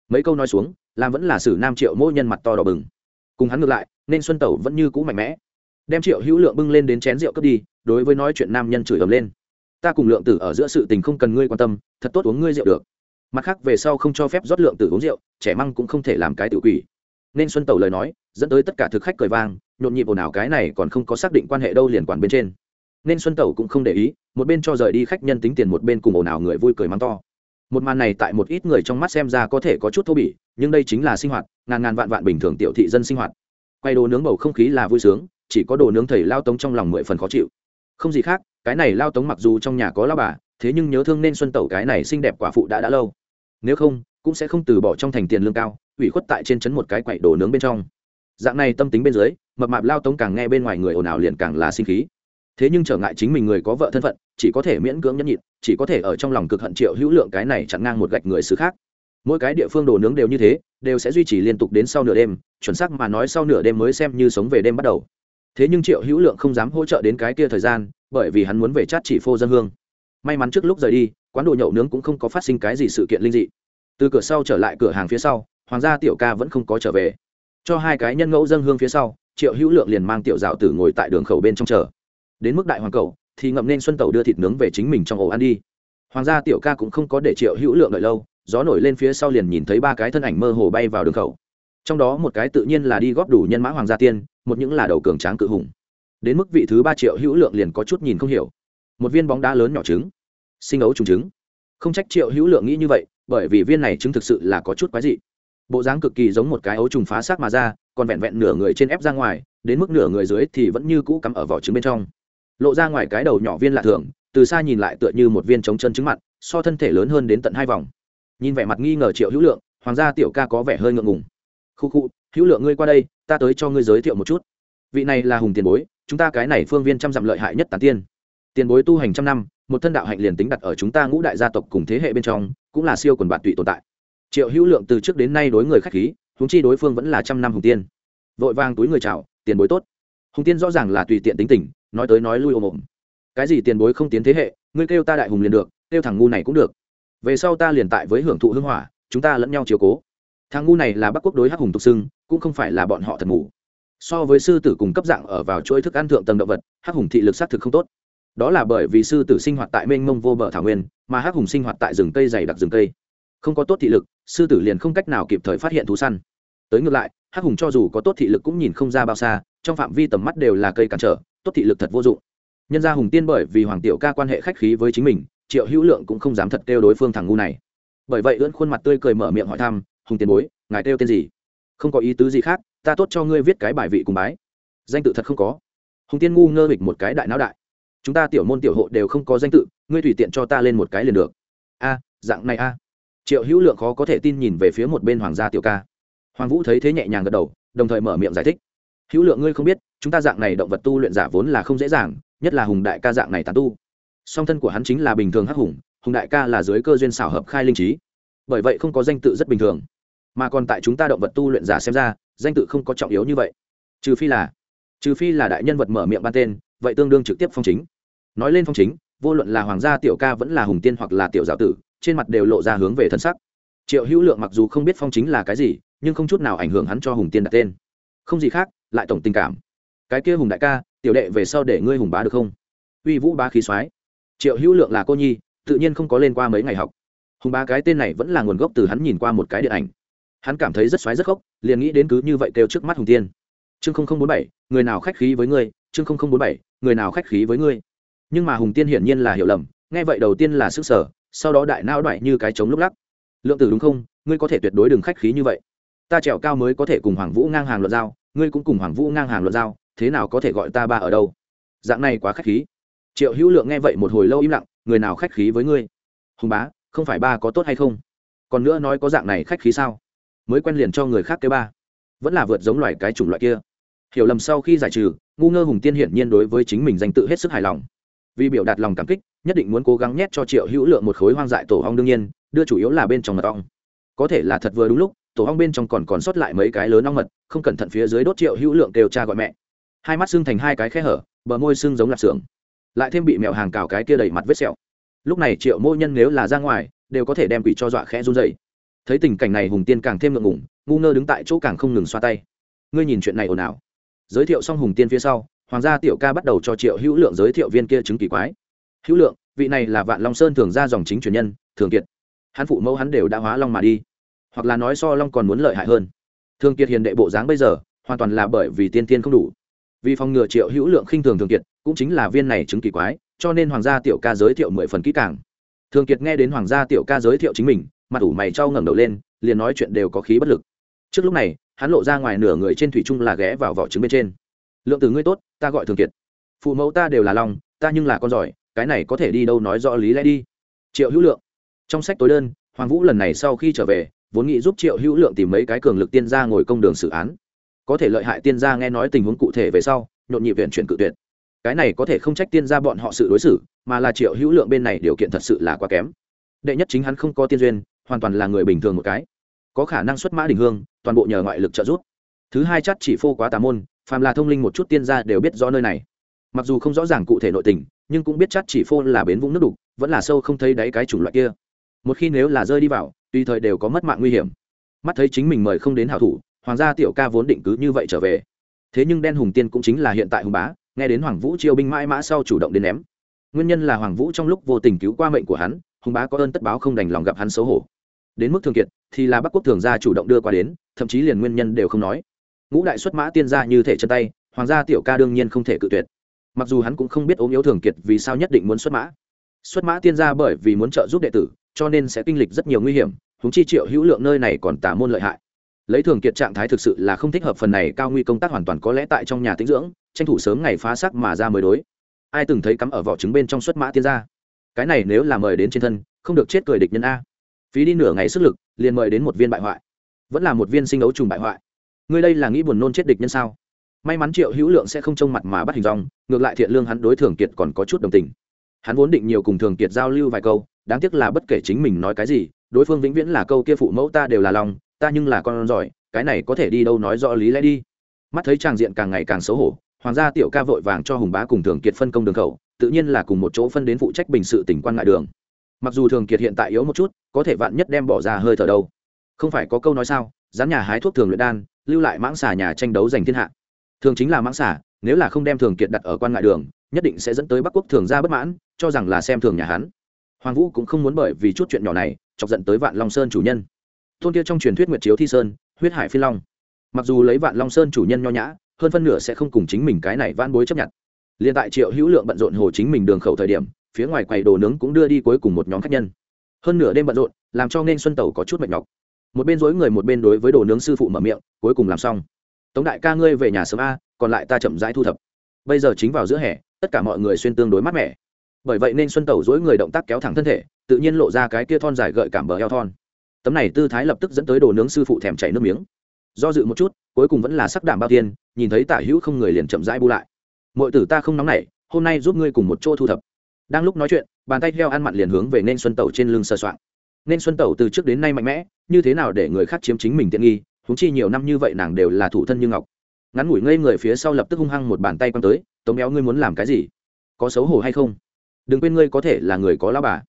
Mấy câu nói xuống, làm vẫn là sử nam triệu mỗi nhân mặt to đỏ bừng. Cùng hắn ngược lại, nên xuân tẩu vẫn như cũ mạnh mẽ. Đem triệu hữu lượng bưng lên đến chén rượu cướp đi, đối với nói chuyện nam nhân chửi ầm lên. Ta cùng lượng tử ở giữa sự tình không cần ngươi quan tâm, thật tốt uống ngươi rượu được mặt khác, về sau không cho phép rót lượng tử uống rượu, trẻ măng cũng không thể làm cái tự quỷ. Nên xuân tẩu lời nói, dẫn tới tất cả thực khách cười vang, nhộn nhịp ồn ào cái này còn không có xác định quan hệ đâu liền quản bên trên. Nên xuân tẩu cũng không để ý, một bên cho rời đi khách nhân tính tiền, một bên cùng ồn ào người vui cười mắng to. Một màn này tại một ít người trong mắt xem ra có thể có chút thô bỉ, nhưng đây chính là sinh hoạt, ngàn ngàn vạn vạn bình thường tiểu thị dân sinh hoạt. Quay đồ nướng bầu không khí là vui sướng, chỉ có đồ nướng thầy lao tống trong lòng mười phần khó chịu. Không gì khác, cái này lao tống mặc dù trong nhà có lao bà, thế nhưng nhớ thương nên xuân tẩu cái này xinh đẹp quả phụ đã đã lâu nếu không, cũng sẽ không từ bỏ trong thành tiền lương cao, ủy khuất tại trên chấn một cái quậy đồ nướng bên trong. Dạng này tâm tính bên dưới, mập mạp lao tống càng nghe bên ngoài người ồn ào liền càng là sinh khí. Thế nhưng trở ngại chính mình người có vợ thân phận, chỉ có thể miễn cưỡng nhẫn nhịn, chỉ có thể ở trong lòng cực hận triệu hữu lượng cái này chặn ngang một gạch người xứ khác. Mỗi cái địa phương đồ nướng đều như thế, đều sẽ duy trì liên tục đến sau nửa đêm, chuẩn xác mà nói sau nửa đêm mới xem như sống về đêm bắt đầu. Thế nhưng triệu hữu lượng không dám hỗ trợ đến cái kia thời gian, bởi vì hắn muốn về chát chỉ phô dân hương. May mắn trước lúc rời đi quán đồ nhậu nướng cũng không có phát sinh cái gì sự kiện linh dị. Từ cửa sau trở lại cửa hàng phía sau, hoàng gia tiểu ca vẫn không có trở về. Cho hai cái nhân ngẫu dân hương phía sau, triệu hữu lượng liền mang tiểu dạo tử ngồi tại đường khẩu bên trong chờ. Đến mức đại hoàng cầu thì ngậm nên xuân tẩu đưa thịt nướng về chính mình trong ổ ăn đi. Hoàng gia tiểu ca cũng không có để triệu hữu lượng đợi lâu, gió nổi lên phía sau liền nhìn thấy ba cái thân ảnh mơ hồ bay vào đường khẩu. Trong đó một cái tự nhiên là đi góp đủ nhân mã hoàng gia tiên, một những là đầu cường tráng cự hùng. Đến mức vị thứ ba triệu hữu lượng liền có chút nhìn không hiểu. Một viên bóng đá lớn nhỏ trứng sinh ấu trùng trứng. Không trách triệu hữu lượng nghĩ như vậy, bởi vì viên này trứng thực sự là có chút quái dị. Bộ dáng cực kỳ giống một cái ấu trùng phá xác mà ra, còn vẹn vẹn nửa người trên ép ra ngoài, đến mức nửa người dưới thì vẫn như cũ cắm ở vỏ trứng bên trong. Lộ ra ngoài cái đầu nhỏ viên lạ thường, từ xa nhìn lại tựa như một viên trống chân trứng mặt, so thân thể lớn hơn đến tận hai vòng. Nhìn vẻ mặt nghi ngờ triệu hữu lượng, hoàng gia tiểu ca có vẻ hơi ngượng ngùng. Khu khu, hữu lượng ngươi qua đây, ta tới cho ngươi giới thiệu một chút. Vị này là hùng tiền bối, chúng ta cái này phương viên trăm dặm lợi hại nhất tán tiên. Tiền bối tu hành trăm năm một thân đạo hạnh liền tính đặt ở chúng ta ngũ đại gia tộc cùng thế hệ bên trong, cũng là siêu quần bạn tụy tồn tại. Triệu hữu lượng từ trước đến nay đối người khách khí húng chi đối phương vẫn là trăm năm hùng tiên. Vội vàng túi người chào, tiền bối tốt. Hùng tiên rõ ràng là tùy tiện tính tình, nói tới nói lui ồm ồm. Cái gì tiền bối không tiến thế hệ, ngươi kêu ta đại hùng liền được, kêu thằng ngu này cũng được. Về sau ta liền tại với hưởng thụ hưng hỏa, chúng ta lẫn nhau chiều cố. Thằng ngu này là bắc quốc đối hắc hùng tục xưng, cũng không phải là bọn họ thật ngủ so với sư tử cùng cấp dạng ở vào chuỗi thức ăn thượng tầng động vật, hắc hùng thị lực xác thực không tốt đó là bởi vì sư tử sinh hoạt tại mênh mông vô bờ thảo nguyên, mà hắc hùng sinh hoạt tại rừng cây dày đặc rừng cây. Không có tốt thị lực, sư tử liền không cách nào kịp thời phát hiện thú săn. Tới ngược lại, hắc hùng cho dù có tốt thị lực cũng nhìn không ra bao xa, trong phạm vi tầm mắt đều là cây cản trở, tốt thị lực thật vô dụng. Nhân gia hùng tiên bởi vì hoàng tiểu ca quan hệ khách khí với chính mình, triệu hữu lượng cũng không dám thật kêu đối phương thằng ngu này. Bởi vậy ưỡn khuôn mặt tươi cười mở miệng hỏi thăm, hùng tiền bối, ngài kêu tên gì? Không có ý tứ gì khác, ta tốt cho ngươi viết cái bài vị cùng bái. Danh tự thật không có. Hùng tiên ngu ngơ nghịch một cái đại não đại chúng ta tiểu môn tiểu hộ đều không có danh tự, ngươi tùy tiện cho ta lên một cái liền được. A, dạng này a. Triệu hữu lượng khó có thể tin nhìn về phía một bên hoàng gia tiểu ca. Hoàng vũ thấy thế nhẹ nhàng gật đầu, đồng thời mở miệng giải thích. Hữu lượng ngươi không biết, chúng ta dạng này động vật tu luyện giả vốn là không dễ dàng, nhất là hùng đại ca dạng này tàn tu. Song thân của hắn chính là bình thường hắc hùng hùng đại ca là dưới cơ duyên xảo hợp khai linh trí. Bởi vậy không có danh tự rất bình thường. Mà còn tại chúng ta động vật tu luyện giả xem ra, danh tự không có trọng yếu như vậy. Trừ phi là, trừ phi là đại nhân vật mở miệng ban tên, vậy tương đương trực tiếp phong chính nói lên phong chính, vô luận là hoàng gia tiểu ca vẫn là hùng tiên hoặc là tiểu giáo tử, trên mặt đều lộ ra hướng về thân sắc. Triệu hữu lượng mặc dù không biết phong chính là cái gì, nhưng không chút nào ảnh hưởng hắn cho hùng tiên đặt tên. Không gì khác, lại tổng tình cảm. Cái kia hùng đại ca, tiểu đệ về sau để ngươi hùng bá được không? Uy vũ bá khí soái triệu hữu lượng là cô nhi, tự nhiên không có lên qua mấy ngày học. Hùng bá cái tên này vẫn là nguồn gốc từ hắn nhìn qua một cái điện ảnh. Hắn cảm thấy rất xoáy rất khóc liền nghĩ đến cứ như vậy kêu trước mắt hùng tiên. Chương không không bốn bảy, người nào khách khí với ngươi? Chương không không bốn bảy, người nào khách khí với ngươi? Nhưng mà hùng tiên hiển nhiên là hiểu lầm, nghe vậy đầu tiên là sức sở, sau đó đại não đoại như cái trống lúc lắc. Lượng tử đúng không? Ngươi có thể tuyệt đối đừng khách khí như vậy. Ta trèo cao mới có thể cùng hoàng vũ ngang hàng luận giao, ngươi cũng cùng hoàng vũ ngang hàng luận giao, thế nào có thể gọi ta ba ở đâu? Dạng này quá khách khí. Triệu hữu lượng nghe vậy một hồi lâu im lặng, người nào khách khí với ngươi? Hùng bá, không phải ba có tốt hay không? Còn nữa nói có dạng này khách khí sao? Mới quen liền cho người khác cái ba. Vẫn là vượt giống loài cái chủng loại kia. Hiểu lầm sau khi giải trừ, ngu ngơ hùng tiên hiển nhiên đối với chính mình danh tự hết sức hài lòng vì biểu đạt lòng cảm kích, nhất định muốn cố gắng nhét cho triệu hữu lượng một khối hoang dại tổ hong đương nhiên, đưa chủ yếu là bên trong mật ong. Có thể là thật vừa đúng lúc, tổ hong bên trong còn còn sót lại mấy cái lớn ong mật, không cẩn thận phía dưới đốt triệu hữu lượng kêu cha gọi mẹ. Hai mắt xương thành hai cái khe hở, bờ môi xương giống lạp xưởng. Lại thêm bị mèo hàng cào cái kia đầy mặt vết sẹo. Lúc này triệu mô nhân nếu là ra ngoài, đều có thể đem quỷ cho dọa khẽ run dày thấy tình cảnh này hùng tiên càng thêm ngượng ngủng ngu ngơ đứng tại chỗ càng không ngừng xoa tay. Ngươi nhìn chuyện này ồn ào. Giới thiệu xong hùng tiên phía sau hoàng gia tiểu ca bắt đầu cho triệu hữu lượng giới thiệu viên kia chứng kỳ quái. Hữu lượng, vị này là vạn long sơn thường ra dòng chính truyền nhân, thường kiệt. Hắn phụ mẫu hắn đều đã hóa long mà đi. Hoặc là nói so long còn muốn lợi hại hơn. Thường kiệt hiền đệ bộ dáng bây giờ, hoàn toàn là bởi vì tiên tiên không đủ. Vì phòng ngừa triệu hữu lượng khinh thường thường kiệt, cũng chính là viên này chứng kỳ quái, cho nên hoàng gia tiểu ca giới thiệu mười phần kỹ càng. Thường kiệt nghe đến hoàng gia tiểu ca giới thiệu chính mình, mặt ủ mày trao ngẩng đầu lên, liền nói chuyện đều có khí bất lực. Trước lúc này, hắn lộ ra ngoài nửa người trên thủy trung là ghé vào vỏ trứng bên trên lượng từ ngươi tốt, ta gọi thường kiệt. Phụ mẫu ta đều là lòng, ta nhưng là con giỏi, cái này có thể đi đâu nói rõ lý lẽ đi. Triệu hữu lượng. Trong sách tối đơn, hoàng vũ lần này sau khi trở về, vốn nghĩ giúp triệu hữu lượng tìm mấy cái cường lực tiên gia ngồi công đường xử án. Có thể lợi hại tiên gia nghe nói tình huống cụ thể về sau, nhộn nhịp viện chuyển cự tuyệt. Cái này có thể không trách tiên gia bọn họ sự đối xử, mà là triệu hữu lượng bên này điều kiện thật sự là quá kém. Đệ nhất chính hắn không có tiên duyên, hoàn toàn là người bình thường một cái. Có khả năng xuất mã đình hương, toàn bộ nhờ ngoại lực trợ giúp. Thứ hai chắc chỉ phô quá tà môn phàm là thông linh một chút tiên gia đều biết rõ nơi này. Mặc dù không rõ ràng cụ thể nội tình, nhưng cũng biết chắc chỉ phô là bến vũng nước đục, vẫn là sâu không thấy đáy cái chủng loại kia. Một khi nếu là rơi đi vào, tùy thời đều có mất mạng nguy hiểm. Mắt thấy chính mình mời không đến hảo thủ, hoàng gia tiểu ca vốn định cứ như vậy trở về. Thế nhưng đen hùng tiên cũng chính là hiện tại hùng bá, nghe đến hoàng vũ chiêu binh mãi mã sau chủ động đến ném. Nguyên nhân là hoàng vũ trong lúc vô tình cứu qua mệnh của hắn, hùng bá có ơn tất báo không đành lòng gặp hắn xấu hổ. Đến mức thường kiệt, thì là bắc quốc thường gia chủ động đưa qua đến, thậm chí liền nguyên nhân đều không nói ngũ đại xuất mã tiên gia như thể chân tay, hoàng gia tiểu ca đương nhiên không thể cự tuyệt. Mặc dù hắn cũng không biết ốm yếu thường kiệt vì sao nhất định muốn xuất mã. Xuất mã tiên gia bởi vì muốn trợ giúp đệ tử, cho nên sẽ kinh lịch rất nhiều nguy hiểm húng chi triệu hữu lượng nơi này còn tả môn lợi hại. Lấy thường kiệt trạng thái thực sự là không thích hợp phần này, cao nguy công tác hoàn toàn có lẽ tại trong nhà tĩnh dưỡng, tranh thủ sớm ngày phá sắc mà ra mới đối. Ai từng thấy cắm ở vỏ trứng bên trong xuất mã tiên gia? Cái này nếu là mời đến trên thân, không được chết cười địch nhân a. Phí đi nửa ngày sức lực, liền mời đến một viên bại hoại. Vẫn là một viên sinh ấu trùng bại hoại ngươi đây là nghĩ buồn nôn chết địch nhân sao? May mắn triệu hữu lượng sẽ không trông mặt mà bắt hình dòng ngược lại thiện lương hắn đối thường kiệt còn có chút đồng tình. Hắn vốn định nhiều cùng thường kiệt giao lưu vài câu, đáng tiếc là bất kể chính mình nói cái gì, đối phương vĩnh viễn là câu kia phụ mẫu ta đều là lòng, ta nhưng là con giỏi, cái này có thể đi đâu nói rõ lý lẽ đi. Mắt thấy tràng diện càng ngày càng xấu hổ, hoàng gia tiểu ca vội vàng cho hùng bá cùng thường kiệt phân công đường khẩu, tự nhiên là cùng một chỗ phân đến phụ trách bình sự tỉnh quan ngại đường. Mặc dù thường kiệt hiện tại yếu một chút, có thể vạn nhất đem bỏ ra hơi thở đâu. Không phải có câu nói sao, dán nhà hái thuốc thường luyện đan lưu lại mãng xà nhà tranh đấu giành thiên hạ. Thường chính là mãng xà, nếu là không đem thường kiệt đặt ở quan ngại đường, nhất định sẽ dẫn tới bắc quốc thường ra bất mãn, cho rằng là xem thường nhà hán hoàng vũ cũng không muốn bởi vì chút chuyện nhỏ này, chọc giận tới vạn long sơn chủ nhân. Tôn kia trong truyền thuyết nguyệt chiếu thi sơn, huyết hải phi long. Mặc dù lấy vạn long sơn chủ nhân nho nhã, hơn phân nửa sẽ không cùng chính mình cái này van bối chấp nhận. Liền tại triệu hữu lượng bận rộn hồ chính mình đường khẩu thời điểm, phía ngoài quầy đồ nướng cũng đưa đi cuối cùng một nhóm khách nhân. Hơn nửa đêm bận rộn, làm cho nên xuân tẩu có chút mệt nhọc một bên dối người một bên đối với đồ nướng sư phụ mở miệng, cuối cùng làm xong. Tống đại ca ngươi về nhà sớm a, còn lại ta chậm rãi thu thập. Bây giờ chính vào giữa hè, tất cả mọi người xuyên tương đối mát mẻ. Bởi vậy nên xuân tẩu dối người động tác kéo thẳng thân thể, tự nhiên lộ ra cái kia thon dài gợi cảm bờ eo thon. Tấm này tư thái lập tức dẫn tới đồ nướng sư phụ thèm chảy nước miếng. Do dự một chút, cuối cùng vẫn là sắc đảm bao tiên nhìn thấy tả hữu không người liền chậm rãi bu lại. Mọi tử ta không nóng nảy, hôm nay giúp ngươi cùng một chỗ thu thập. Đang lúc nói chuyện, bàn tay heo ăn mặn liền hướng về nên xuân tẩu trên lưng sơ soạn nên xuân tẩu từ trước đến nay mạnh mẽ, như thế nào để người khác chiếm chính mình tiện nghi húng chi nhiều năm như vậy nàng đều là thủ thân như ngọc. Ngắn ngủi ngây người phía sau lập tức hung hăng một bàn tay quăng tới, tống béo, ngươi muốn làm cái gì? Có xấu hổ hay không? Đừng quên ngươi có thể là người có lao bà.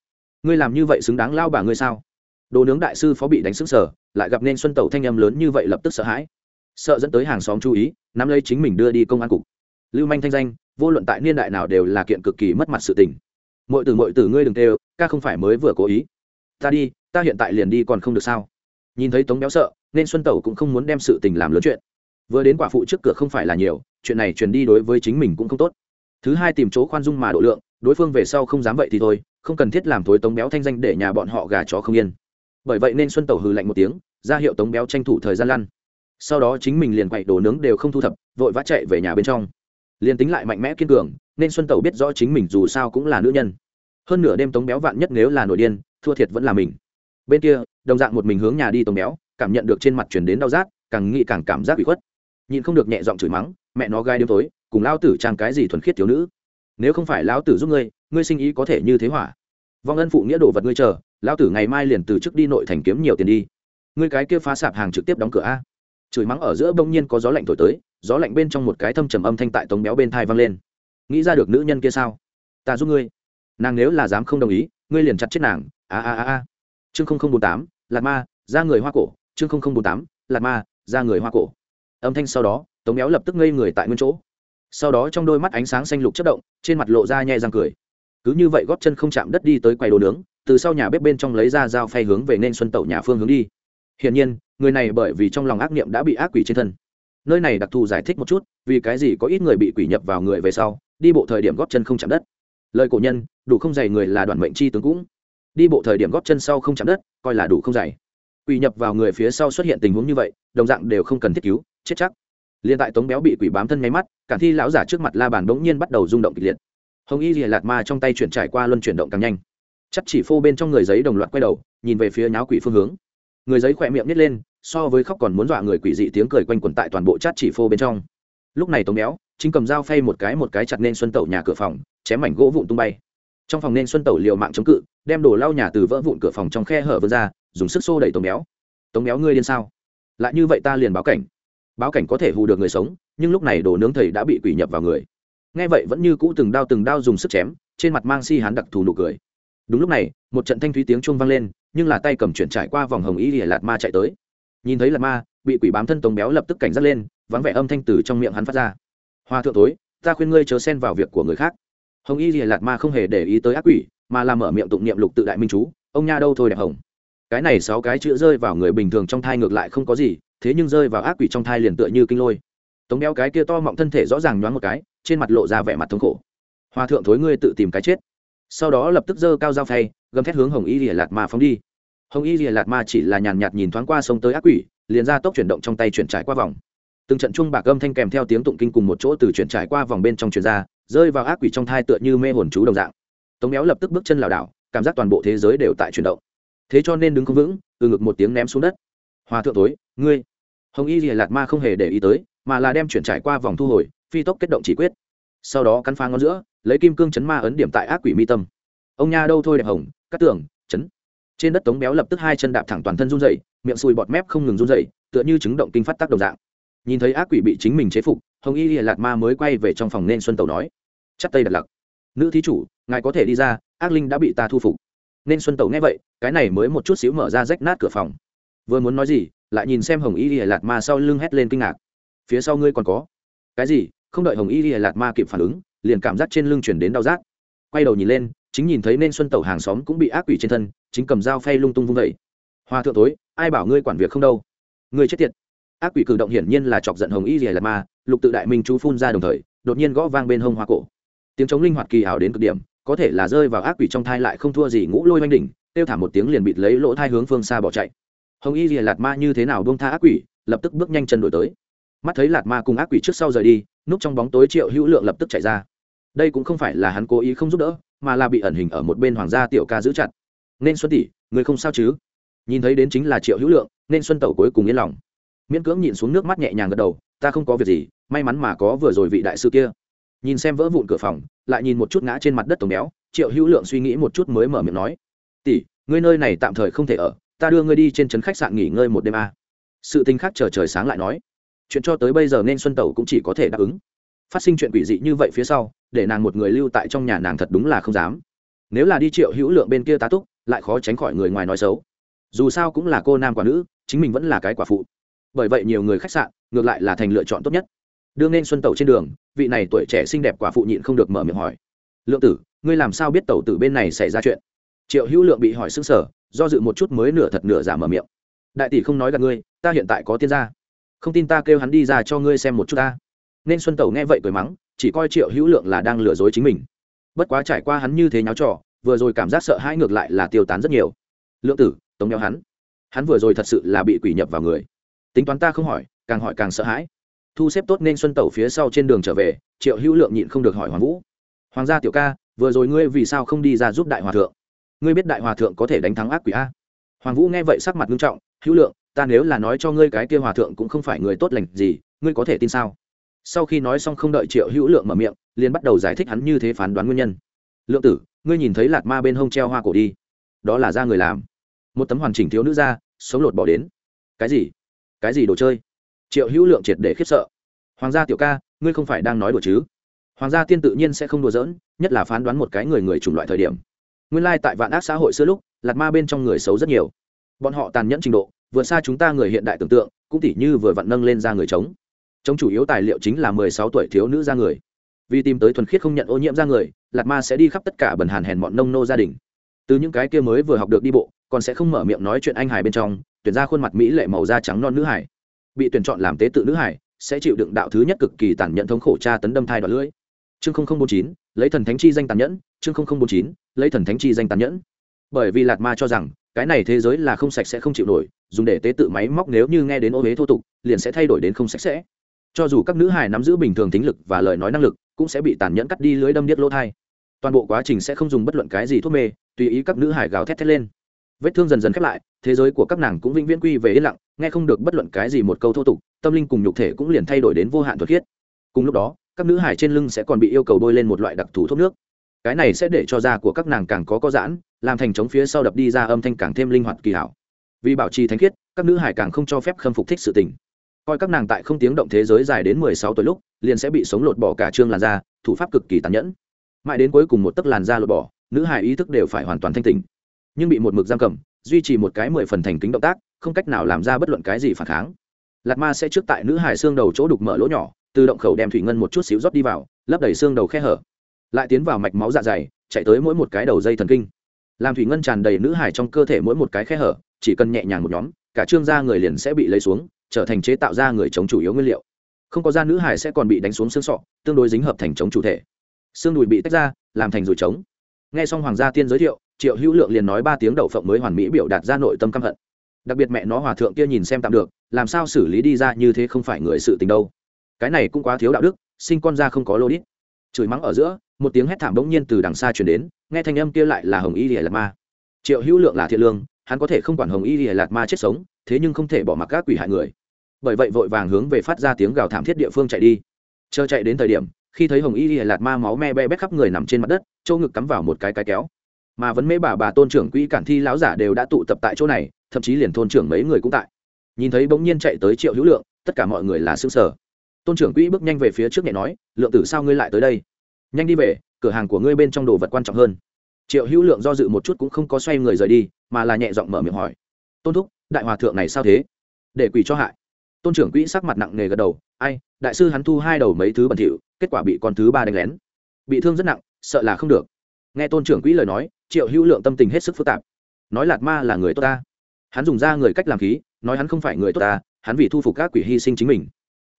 Ngươi làm như vậy xứng đáng lao bà ngươi sao? Đồ nướng đại sư phó bị đánh sững sờ, lại gặp nên xuân tẩu thanh âm lớn như vậy lập tức sợ hãi. Sợ dẫn tới hàng xóm chú ý, nắm lấy chính mình đưa đi công an cục. Lưu manh thanh danh, vô luận tại niên đại nào đều là kiện cực kỳ mất mặt sự tình. Mọi từ mọi từ ngươi đừng tê ca không phải mới vừa cố ý ta đi, ta hiện tại liền đi còn không được sao? Nhìn thấy tống béo sợ, nên xuân tẩu cũng không muốn đem sự tình làm lớn chuyện. Vừa đến quả phụ trước cửa không phải là nhiều, chuyện này truyền đi đối với chính mình cũng không tốt. Thứ hai tìm chỗ khoan dung mà độ lượng, đối phương về sau không dám vậy thì thôi, không cần thiết làm thối tống béo thanh danh để nhà bọn họ gà chó không yên. Bởi vậy nên xuân tẩu hừ lạnh một tiếng, ra hiệu tống béo tranh thủ thời gian lăn. Sau đó chính mình liền quậy đồ nướng đều không thu thập, vội vã chạy về nhà bên trong. Liền tính lại mạnh mẽ kiên cường, nên xuân tẩu biết rõ chính mình dù sao cũng là nữ nhân. Hơn nửa đêm tống béo vạn nhất nếu là nổi điên thua thiệt vẫn là mình. Bên kia, đồng dạng một mình hướng nhà đi tống béo, cảm nhận được trên mặt chuyển đến đau rát, càng nghĩ càng cảm giác bị khuất. Nhìn không được nhẹ giọng chửi mắng, mẹ nó gai đêm tối, cùng lao tử trang cái gì thuần khiết thiếu nữ? Nếu không phải lão tử giúp ngươi ngươi sinh ý có thể như thế hỏa. Vong ân phụ nghĩa đồ vật ngươi chờ, lão tử ngày mai liền từ chức đi nội thành kiếm nhiều tiền đi. Ngươi cái kia phá sạp hàng trực tiếp đóng cửa a. Chửi mắng ở giữa bỗng nhiên có gió lạnh thổi tới, gió lạnh bên trong một cái thâm trầm âm thanh tại tống béo bên thai vang lên. Nghĩ ra được nữ nhân kia sao? Ta giúp ngươi. Nàng nếu là dám không đồng ý, ngươi liền chặt chết nàng a a a a. Chương không không bốn tám lạt ma, ra người hoa cổ. Chương không không bốn tám lạt ma, ra người hoa cổ. Âm thanh sau đó, tống béo lập tức ngây người tại nguyên chỗ. Sau đó trong đôi mắt ánh sáng xanh lục chất động, trên mặt lộ ra nhẹ răng cười. Cứ như vậy góp chân không chạm đất đi tới quầy đồ nướng, từ sau nhà bếp bên trong lấy ra dao phay hướng về nên xuân tẩu nhà phương hướng đi. Hiển nhiên, người này bởi vì trong lòng ác niệm đã bị ác quỷ trên thân. Nơi này đặc thù giải thích một chút, vì cái gì có ít người bị quỷ nhập vào người về sau, đi bộ thời điểm góp chân không chạm đất. Lời cổ nhân, đủ không dày người là đoàn mệnh chi tướng cũng đi bộ thời điểm góp chân sau không chạm đất, coi là đủ không dày. Quỷ nhập vào người phía sau xuất hiện tình huống như vậy, đồng dạng đều không cần thiết cứu, chết chắc. Liền tại tống béo bị quỷ bám thân nháy mắt cản thi lão giả trước mặt la bàn bỗng nhiên bắt đầu rung động kịch liệt. Hồng y rìa lạt ma trong tay chuyển trải qua luân chuyển động càng nhanh. Chắc chỉ phô bên trong người giấy đồng loạt quay đầu, nhìn về phía nháo quỷ phương hướng. Người giấy khỏe miệng nhét lên, so với khóc còn muốn dọa người quỷ dị tiếng cười quanh quẩn tại toàn bộ chát chỉ phô bên trong. Lúc này tống béo, chính cầm dao phay một cái một cái chặt nên xuân tẩu nhà cửa phòng, chém mảnh gỗ vụn tung bay. Trong phòng nên xuân tẩu liều mạng chống cự đem đồ lau nhà từ vỡ vụn cửa phòng trong khe hở vươn ra, dùng sức xô đẩy tống béo. Tống béo, ngươi điên sao? Lại như vậy ta liền báo cảnh. Báo cảnh có thể hù được người sống, nhưng lúc này đồ nướng thầy đã bị quỷ nhập vào người. Nghe vậy vẫn như cũ từng đao từng đao dùng sức chém, trên mặt mang si hán đặc thù nụ cười. Đúng lúc này, một trận thanh thúy tiếng chuông vang lên, nhưng là tay cầm chuyển trải qua vòng hồng ý lìa lạt ma chạy tới. Nhìn thấy lạt ma, bị quỷ bám thân tống béo lập tức cảnh giác lên, vắng vẻ âm thanh từ trong miệng hắn phát ra. Hoa thượng tối ta khuyên ngươi chớ xen vào việc của người khác. Hồng y lìa lạt ma không hề để ý tới ác quỷ mà làm mở miệng tụng niệm lục tự đại minh chú, ông nha đâu thôi đẹp hồng. Cái này sáu cái chữ rơi vào người bình thường trong thai ngược lại không có gì, thế nhưng rơi vào ác quỷ trong thai liền tựa như kinh lôi. Tống béo cái kia to mọng thân thể rõ ràng nhoáng một cái, trên mặt lộ ra vẻ mặt thống khổ. Hoa thượng thối ngươi tự tìm cái chết. Sau đó lập tức giơ cao dao phay, gầm thét hướng hồng y rìa lạt ma phóng đi. Hồng y rìa lạt ma chỉ là nhàn nhạt nhìn thoáng qua sông tới ác quỷ, liền ra tốc chuyển động trong tay chuyển trải qua vòng. Từng trận chung bạc âm thanh kèm theo tiếng tụng kinh cùng một chỗ từ chuyển trải qua vòng bên trong chuyển ra, rơi vào ác quỷ trong thai tựa như mê hồn chú đồng dạng tống béo lập tức bước chân lảo đảo, cảm giác toàn bộ thế giới đều tại chuyển động. Thế cho nên đứng không vững, từ ngực một tiếng ném xuống đất. Hòa thượng tối ngươi. Hồng y lìa lạt ma không hề để ý tới, mà là đem chuyển trải qua vòng thu hồi, phi tốc kết động chỉ quyết. Sau đó cắn phá ngón giữa, lấy kim cương chấn ma ấn điểm tại ác quỷ mi tâm. Ông nha đâu thôi đẹp hồng, cắt tường, chấn. Trên đất tống béo lập tức hai chân đạp thẳng toàn thân run dậy miệng sùi bọt mép không ngừng run dậy tựa như chứng động kinh phát tác đồng dạng. Nhìn thấy ác quỷ bị chính mình chế phục, hồng y lìa lạt ma mới quay về trong phòng nên xuân tàu nói chắc tay đặt lặc nữ thí chủ, ngài có thể đi ra, ác linh đã bị ta thu phục. Nên xuân tẩu nghe vậy, cái này mới một chút xíu mở ra rách nát cửa phòng. Vừa muốn nói gì, lại nhìn xem hồng y lạt ma sau lưng hét lên kinh ngạc. Phía sau ngươi còn có? Cái gì? Không đợi hồng y lạt ma kịp phản ứng, liền cảm giác trên lưng chuyển đến đau rát. Quay đầu nhìn lên, chính nhìn thấy nên xuân tẩu hàng xóm cũng bị ác quỷ trên thân, chính cầm dao phay lung tung vung vẩy hoa thượng tối, ai bảo ngươi quản việc không đâu? Ngươi chết tiệt. Ác quỷ cử động hiển nhiên là chọc giận hồng y lìa lạt ma, lục tự đại minh chú phun ra đồng thời, đột nhiên gõ vang bên hông hoa cổ tiếng chống linh hoạt kỳ ảo đến cực điểm, có thể là rơi vào ác quỷ trong thai lại không thua gì ngũ lôi oanh đỉnh, kêu thả một tiếng liền bịt lấy lỗ thai hướng phương xa bỏ chạy. Hồng y rìa lạt ma như thế nào buông tha ác quỷ, lập tức bước nhanh chân đổi tới. Mắt thấy lạt ma cùng ác quỷ trước sau rời đi, núp trong bóng tối triệu hữu lượng lập tức chạy ra. Đây cũng không phải là hắn cố ý không giúp đỡ, mà là bị ẩn hình ở một bên hoàng gia tiểu ca giữ chặt. Nên xuân tỷ, người không sao chứ? Nhìn thấy đến chính là triệu hữu lượng, nên xuân tẩu cuối cùng yên lòng. Miễn cưỡng nhìn xuống nước mắt nhẹ nhàng gật đầu, ta không có việc gì, may mắn mà có vừa rồi vị đại sư kia nhìn xem vỡ vụn cửa phòng, lại nhìn một chút ngã trên mặt đất tổng béo, triệu hữu lượng suy nghĩ một chút mới mở miệng nói, tỷ, ngươi nơi này tạm thời không thể ở, ta đưa ngươi đi trên trấn khách sạn nghỉ ngơi một đêm a. À. sự tình khác chờ trời sáng lại nói, chuyện cho tới bây giờ nên xuân tẩu cũng chỉ có thể đáp ứng. Phát sinh chuyện quỷ dị như vậy phía sau, để nàng một người lưu tại trong nhà nàng thật đúng là không dám. Nếu là đi triệu hữu lượng bên kia tá túc, lại khó tránh khỏi người ngoài nói xấu. Dù sao cũng là cô nam quả nữ, chính mình vẫn là cái quả phụ. Bởi vậy nhiều người khách sạn, ngược lại là thành lựa chọn tốt nhất đương nên xuân tẩu trên đường, vị này tuổi trẻ xinh đẹp quả phụ nhịn không được mở miệng hỏi. Lượng tử, ngươi làm sao biết tẩu tử bên này xảy ra chuyện? Triệu hữu lượng bị hỏi xứng sở do dự một chút mới nửa thật nửa giả mở miệng. Đại tỷ không nói gặp ngươi, ta hiện tại có tiên gia. Không tin ta kêu hắn đi ra cho ngươi xem một chút ta. Nên xuân tẩu nghe vậy cười mắng, chỉ coi triệu hữu lượng là đang lừa dối chính mình. Bất quá trải qua hắn như thế nháo trò, vừa rồi cảm giác sợ hãi ngược lại là tiêu tán rất nhiều. Lượng tử, tống nhau hắn. Hắn vừa rồi thật sự là bị quỷ nhập vào người. Tính toán ta không hỏi, càng hỏi càng sợ hãi thu xếp tốt nên xuân tẩu phía sau trên đường trở về, triệu hữu lượng nhịn không được hỏi hoàng vũ. Hoàng gia tiểu ca, vừa rồi ngươi vì sao không đi ra giúp đại hòa thượng? Ngươi biết đại hòa thượng có thể đánh thắng ác quỷ a? Hoàng vũ nghe vậy sắc mặt nghiêm trọng, hữu lượng, ta nếu là nói cho ngươi cái kia hòa thượng cũng không phải người tốt lành gì, ngươi có thể tin sao? Sau khi nói xong không đợi triệu hữu lượng mở miệng, liền bắt đầu giải thích hắn như thế phán đoán nguyên nhân. Lượng tử, ngươi nhìn thấy lạt ma bên hông treo hoa cổ đi. Đó là da người làm. Một tấm hoàn chỉnh thiếu nữ da sống lột bỏ đến. Cái gì? Cái gì đồ chơi? Triệu hữu lượng triệt để khiếp sợ. Hoàng gia tiểu ca, ngươi không phải đang nói đùa chứ? Hoàng gia tiên tự nhiên sẽ không đùa giỡn, nhất là phán đoán một cái người người chủng loại thời điểm. Nguyên lai tại vạn ác xã hội xưa lúc, lạt ma bên trong người xấu rất nhiều. Bọn họ tàn nhẫn trình độ, vượt xa chúng ta người hiện đại tưởng tượng, cũng tỉ như vừa vặn nâng lên ra người chống. Chống chủ yếu tài liệu chính là mười sáu tuổi thiếu nữ ra người. Vì tìm tới thuần khiết không nhận ô nhiễm ra người, lạt ma sẽ đi khắp tất cả bần hàn hèn bọn nông nô gia đình. Từ những cái kia mới vừa học được đi bộ, còn sẽ không mở miệng nói chuyện anh hải bên trong, tuyển ra khuôn mặt mỹ lệ màu da trắng non nữ hải bị tuyển chọn làm tế tự nữ hải, sẽ chịu đựng đạo thứ nhất cực kỳ tàn nhẫn thống khổ tra tấn đâm thai đoạn lưỡi. Chương bốn chín, lấy thần thánh chi danh tàn nhẫn. Chương bốn chín, lấy thần thánh chi danh tàn nhẫn. Bởi vì lạt ma cho rằng, cái này thế giới là không sạch sẽ không chịu nổi, dùng để tế tự máy móc nếu như nghe đến ô huế thô tục, liền sẽ thay đổi đến không sạch sẽ. Cho dù các nữ hài nắm giữ bình thường tính lực và lời nói năng lực, cũng sẽ bị tàn nhẫn cắt đi lưới đâm điếc lỗ thai. Toàn bộ quá trình sẽ không dùng bất luận cái gì thuốc mê, tùy ý các nữ hài gào thét thét lên. Vết thương dần dần khép lại, thế giới của các nàng cũng vĩnh viễn quy về yên lặng nghe không được bất luận cái gì một câu thô tục, tâm linh cùng nhục thể cũng liền thay đổi đến vô hạn thuật khiết. Cùng lúc đó, các nữ hải trên lưng sẽ còn bị yêu cầu bôi lên một loại đặc thù thuốc nước. Cái này sẽ để cho da của các nàng càng có có giãn, làm thành chống phía sau đập đi ra âm thanh càng thêm linh hoạt kỳ hảo. Vì bảo trì thánh khiết, các nữ hải càng không cho phép khâm phục thích sự tình. Coi các nàng tại không tiếng động thế giới dài đến mười sáu tuổi lúc, liền sẽ bị sống lột bỏ cả trương làn da, thủ pháp cực kỳ tàn nhẫn. Mãi đến cuối cùng một tấc làn da lột bỏ, nữ hải ý thức đều phải hoàn toàn thanh tình nhưng bị một mực giam cầm, duy trì một cái mười phần thành kính động tác không cách nào làm ra bất luận cái gì phản kháng. Lạt ma sẽ trước tại nữ hải xương đầu chỗ đục mở lỗ nhỏ, từ động khẩu đem thủy ngân một chút xíu rót đi vào, lấp đầy xương đầu khe hở. Lại tiến vào mạch máu dạ dày, chạy tới mỗi một cái đầu dây thần kinh. Làm thủy ngân tràn đầy nữ hải trong cơ thể mỗi một cái khe hở, chỉ cần nhẹ nhàng một nhóm, cả trương da người liền sẽ bị lấy xuống, trở thành chế tạo ra người chống chủ yếu nguyên liệu. Không có da nữ hải sẽ còn bị đánh xuống xương sọ, tương đối dính hợp thành chống chủ thể. Xương đùi bị tách ra, làm thành rùi trống. Nghe xong hoàng gia tiên giới thiệu, triệu hữu lượng liền nói ba tiếng đậu phộng mới hoàn mỹ biểu đạt ra nội tâm căm hận đặc biệt mẹ nó hòa thượng kia nhìn xem tạm được, làm sao xử lý đi ra như thế không phải người sự tình đâu. Cái này cũng quá thiếu đạo đức, sinh con ra không có lô đít. Chửi mắng ở giữa, một tiếng hét thảm bỗng nhiên từ đằng xa chuyển đến, nghe thanh âm kia lại là hồng y lìa lạt ma. Triệu hữu lượng là thiện lương, hắn có thể không quản hồng y lìa lạt ma chết sống, thế nhưng không thể bỏ mặc các quỷ hại người. Bởi vậy vội vàng hướng về phát ra tiếng gào thảm thiết địa phương chạy đi. Chờ chạy đến thời điểm, khi thấy hồng y lìa lạt ma máu me be bét khắp người nằm trên mặt đất châu ngực cắm vào một cái cái kéo. Mà vấn mễ bà bà tôn trưởng quỹ cản thi lão giả đều đã tụ tập tại chỗ này thậm chí liền thôn trưởng mấy người cũng tại. Nhìn thấy bỗng nhiên chạy tới triệu hữu lượng, tất cả mọi người là xương sở tôn trưởng quỹ bước nhanh về phía trước nhẹ nói, lượng tử sao ngươi lại tới đây? Nhanh đi về, cửa hàng của ngươi bên trong đồ vật quan trọng hơn. Triệu hữu lượng do dự một chút cũng không có xoay người rời đi, mà là nhẹ giọng mở miệng hỏi, tôn thúc, đại hòa thượng này sao thế? Để quỷ cho hại. Tôn trưởng quỹ sắc mặt nặng nề gật đầu, ai, đại sư hắn thu hai đầu mấy thứ bẩn thỉu, kết quả bị con thứ ba đánh lén. Bị thương rất nặng, sợ là không được. Nghe tôn trưởng quỹ lời nói, triệu hữu lượng tâm tình hết sức phức tạp. Nói lạt ma là người tốt ta hắn dùng ra người cách làm khí, nói hắn không phải người tốt ta, hắn vì thu phục các quỷ hy sinh chính mình.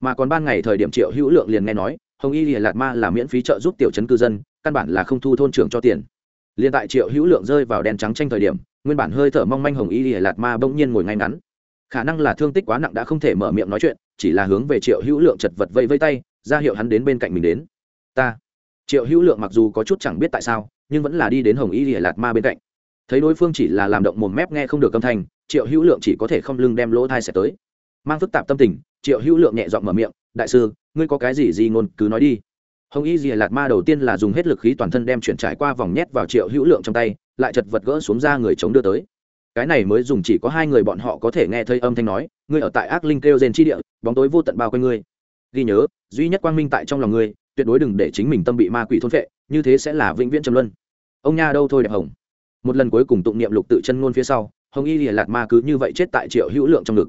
Mà còn ban ngày thời điểm triệu hữu lượng liền nghe nói, hồng y lìa lạt ma là miễn phí trợ giúp tiểu chấn cư dân, căn bản là không thu thôn trưởng cho tiền. Liền tại triệu hữu lượng rơi vào đen trắng tranh thời điểm, nguyên bản hơi thở mong manh hồng y lìa lạt ma bỗng nhiên ngồi ngay ngắn. Khả năng là thương tích quá nặng đã không thể mở miệng nói chuyện, chỉ là hướng về triệu hữu lượng chật vật vây vây tay, ra hiệu hắn đến bên cạnh mình đến. Ta. Triệu hữu lượng mặc dù có chút chẳng biết tại sao, nhưng vẫn là đi đến hồng y lìa lạt ma bên cạnh. Thấy đối phương chỉ là làm động mồm mép nghe không được âm thanh triệu hữu lượng chỉ có thể không lưng đem lỗ thai sẽ tới. Mang phức tạp tâm tình, triệu hữu lượng nhẹ dọn mở miệng, đại sư, ngươi có cái gì gì ngôn cứ nói đi. Hồng y dì lạt ma đầu tiên là dùng hết lực khí toàn thân đem chuyển trải qua vòng nhét vào triệu hữu lượng trong tay, lại chật vật gỡ xuống ra người chống đưa tới. Cái này mới dùng chỉ có hai người bọn họ có thể nghe thấy âm thanh nói, ngươi ở tại ác linh kêu rền chi địa, bóng tối vô tận bao quanh ngươi. Ghi nhớ, duy nhất quang minh tại trong lòng ngươi, tuyệt đối đừng để chính mình tâm bị ma quỷ thôn phệ, như thế sẽ là vĩnh viễn trầm luân. Ông nha đâu thôi đẹp hồng. Một lần cuối cùng tụng niệm lục tự chân ngôn phía sau hồng y lìa lạt ma cứ như vậy chết tại triệu hữu lượng trong ngực.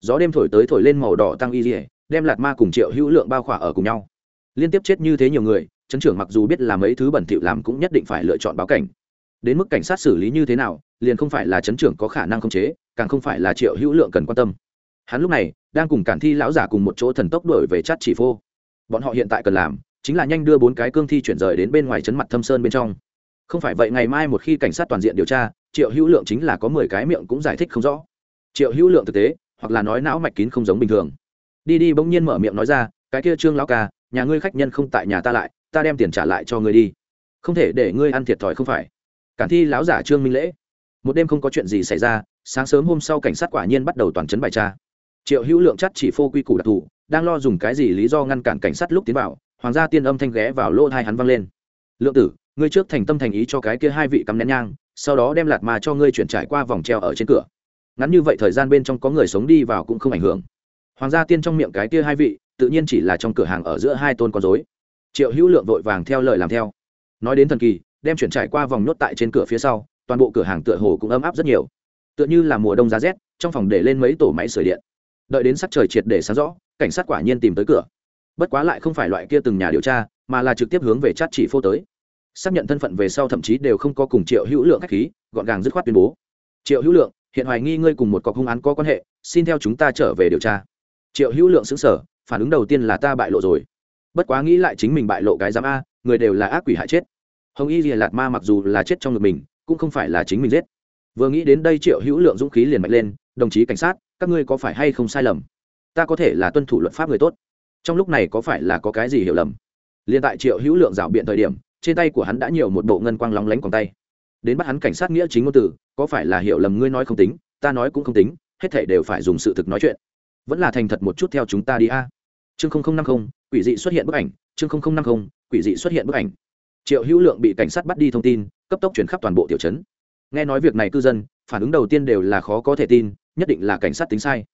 Gió đêm thổi tới thổi lên màu đỏ tăng y lìa, đem lạt ma cùng triệu hữu lượng bao khỏa ở cùng nhau. Liên tiếp chết như thế nhiều người, chấn trưởng mặc dù biết làm mấy thứ bẩn thỉu làm cũng nhất định phải lựa chọn báo cảnh. Đến mức cảnh sát xử lý như thế nào, liền không phải là chấn trưởng có khả năng khống chế, càng không phải là triệu hữu lượng cần quan tâm. Hắn lúc này, đang cùng cản thi lão giả cùng một chỗ thần tốc đổi về chát chỉ phô. Bọn họ hiện tại cần làm, chính là nhanh đưa bốn cái cương thi chuyển rời đến bên ngoài chấn mặt thâm sơn bên trong. Không phải vậy ngày mai một khi cảnh sát toàn diện điều tra triệu hữu lượng chính là có mười cái miệng cũng giải thích không rõ. Triệu hữu lượng thực tế, hoặc là nói não mạch kín không giống bình thường. Đi đi bỗng nhiên mở miệng nói ra, cái kia trương lão ca, nhà ngươi khách nhân không tại nhà ta lại, ta đem tiền trả lại cho ngươi đi. Không thể để ngươi ăn thiệt thòi không phải. Cản thi lão giả trương minh lễ. Một đêm không có chuyện gì xảy ra, sáng sớm hôm sau cảnh sát quả nhiên bắt đầu toàn chấn bài tra. Triệu hữu lượng chắc chỉ phô quy củ đặc thù, đang lo dùng cái gì lý do ngăn cản cảnh sát lúc tiến vào, hoàng gia tiên âm thanh ghé vào lỗ hai hắn văng lên. Lượng tử, ngươi trước thành tâm thành ý cho cái kia hai vị cắm nén nhang sau đó đem lạt mà cho ngươi chuyển trải qua vòng treo ở trên cửa. Ngắn như vậy thời gian bên trong có người sống đi vào cũng không ảnh hưởng. Hoàng gia tiên trong miệng cái kia hai vị, tự nhiên chỉ là trong cửa hàng ở giữa hai tôn con dối triệu hữu lượng vội vàng theo lời làm theo. Nói đến thần kỳ, đem chuyển trải qua vòng nhốt tại trên cửa phía sau, toàn bộ cửa hàng tựa hồ cũng ấm áp rất nhiều. Tựa như là mùa đông giá rét, trong phòng để lên mấy tổ máy sửa điện. Đợi đến sắc trời triệt để sáng rõ, cảnh sát quả nhiên tìm tới cửa. Bất quá lại không phải loại kia từng nhà điều tra, mà là trực tiếp hướng về chát chỉ phô tới xác nhận thân phận về sau thậm chí đều không có cùng triệu hữu lượng khách khí, gọn gàng dứt khoát tuyên bố. Triệu hữu lượng, hiện hoài nghi ngươi cùng một cọc hung án có quan hệ, xin theo chúng ta trở về điều tra. Triệu hữu lượng xứng sở phản ứng đầu tiên là ta bại lộ rồi. Bất quá nghĩ lại chính mình bại lộ cái giám a, người đều là ác quỷ hại chết. Hồng y lìa lạt ma mặc dù là chết trong ngực mình, cũng không phải là chính mình giết. Vừa nghĩ đến đây triệu hữu lượng dũng khí liền mạnh lên, đồng chí cảnh sát, các ngươi có phải hay không sai lầm? Ta có thể là tuân thủ luật pháp người tốt. Trong lúc này có phải là có cái gì hiểu lầm? Liền tại triệu hữu lượng rảo biện thời điểm trên tay của hắn đã nhiều một bộ ngân quang lóng lánh còn tay. Đến bắt hắn cảnh sát nghĩa chính ngôn từ có phải là hiểu lầm ngươi nói không tính? Ta nói cũng không tính, hết thể đều phải dùng sự thực nói chuyện. Vẫn là thành thật một chút theo chúng ta đi a. Chương năm mươi quỷ dị xuất hiện bức ảnh. Chương năm mươi quỷ dị xuất hiện bức ảnh. Triệu hữu lượng bị cảnh sát bắt đi thông tin, cấp tốc chuyển khắp toàn bộ tiểu trấn. Nghe nói việc này cư dân, phản ứng đầu tiên đều là khó có thể tin, nhất định là cảnh sát tính sai.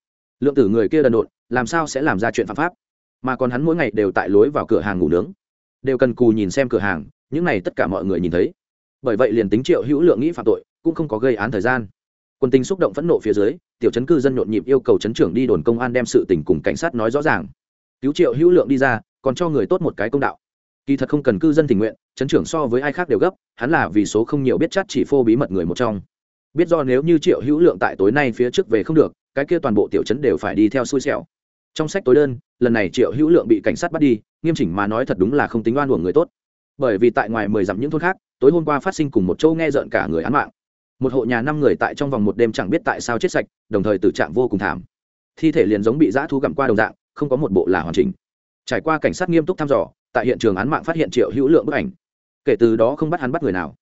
Lượng tử người kia đần độn, làm sao sẽ làm ra chuyện phạm pháp? Mà còn hắn mỗi ngày đều tại lối vào cửa hàng ngủ nướng. Đều cần cù nhìn xem cửa hàng những này tất cả mọi người nhìn thấy. Bởi vậy liền tính triệu hữu lượng nghĩ phạm tội, cũng không có gây án thời gian. Quân tình xúc động phẫn nộ phía dưới, tiểu chấn cư dân nhộn nhịp yêu cầu chấn trưởng đi đồn công an đem sự tình cùng cảnh sát nói rõ ràng. Cứu triệu hữu lượng đi ra, còn cho người tốt một cái công đạo. Kỳ thật không cần cư dân tình nguyện, chấn trưởng so với ai khác đều gấp, hắn là vì số không nhiều biết chắc chỉ phô bí mật người một trong. Biết do nếu như triệu hữu lượng tại tối nay phía trước về không được, cái kia toàn bộ tiểu chấn đều phải đi theo xui xẻo. Trong sách tối đơn, lần này triệu hữu lượng bị cảnh sát bắt đi, nghiêm chỉnh mà nói thật đúng là không tính oan uổng người tốt bởi vì tại ngoài mười dặm những thôn khác, tối hôm qua phát sinh cùng một châu nghe rợn cả người án mạng. Một hộ nhà năm người tại trong vòng một đêm chẳng biết tại sao chết sạch, đồng thời tử trạng vô cùng thảm. Thi thể liền giống bị dã thú gặm qua đồng dạng, không có một bộ là hoàn chỉnh. Trải qua cảnh sát nghiêm túc thăm dò, tại hiện trường án mạng phát hiện triệu hữu lượng bức ảnh. Kể từ đó không bắt hắn bắt người nào.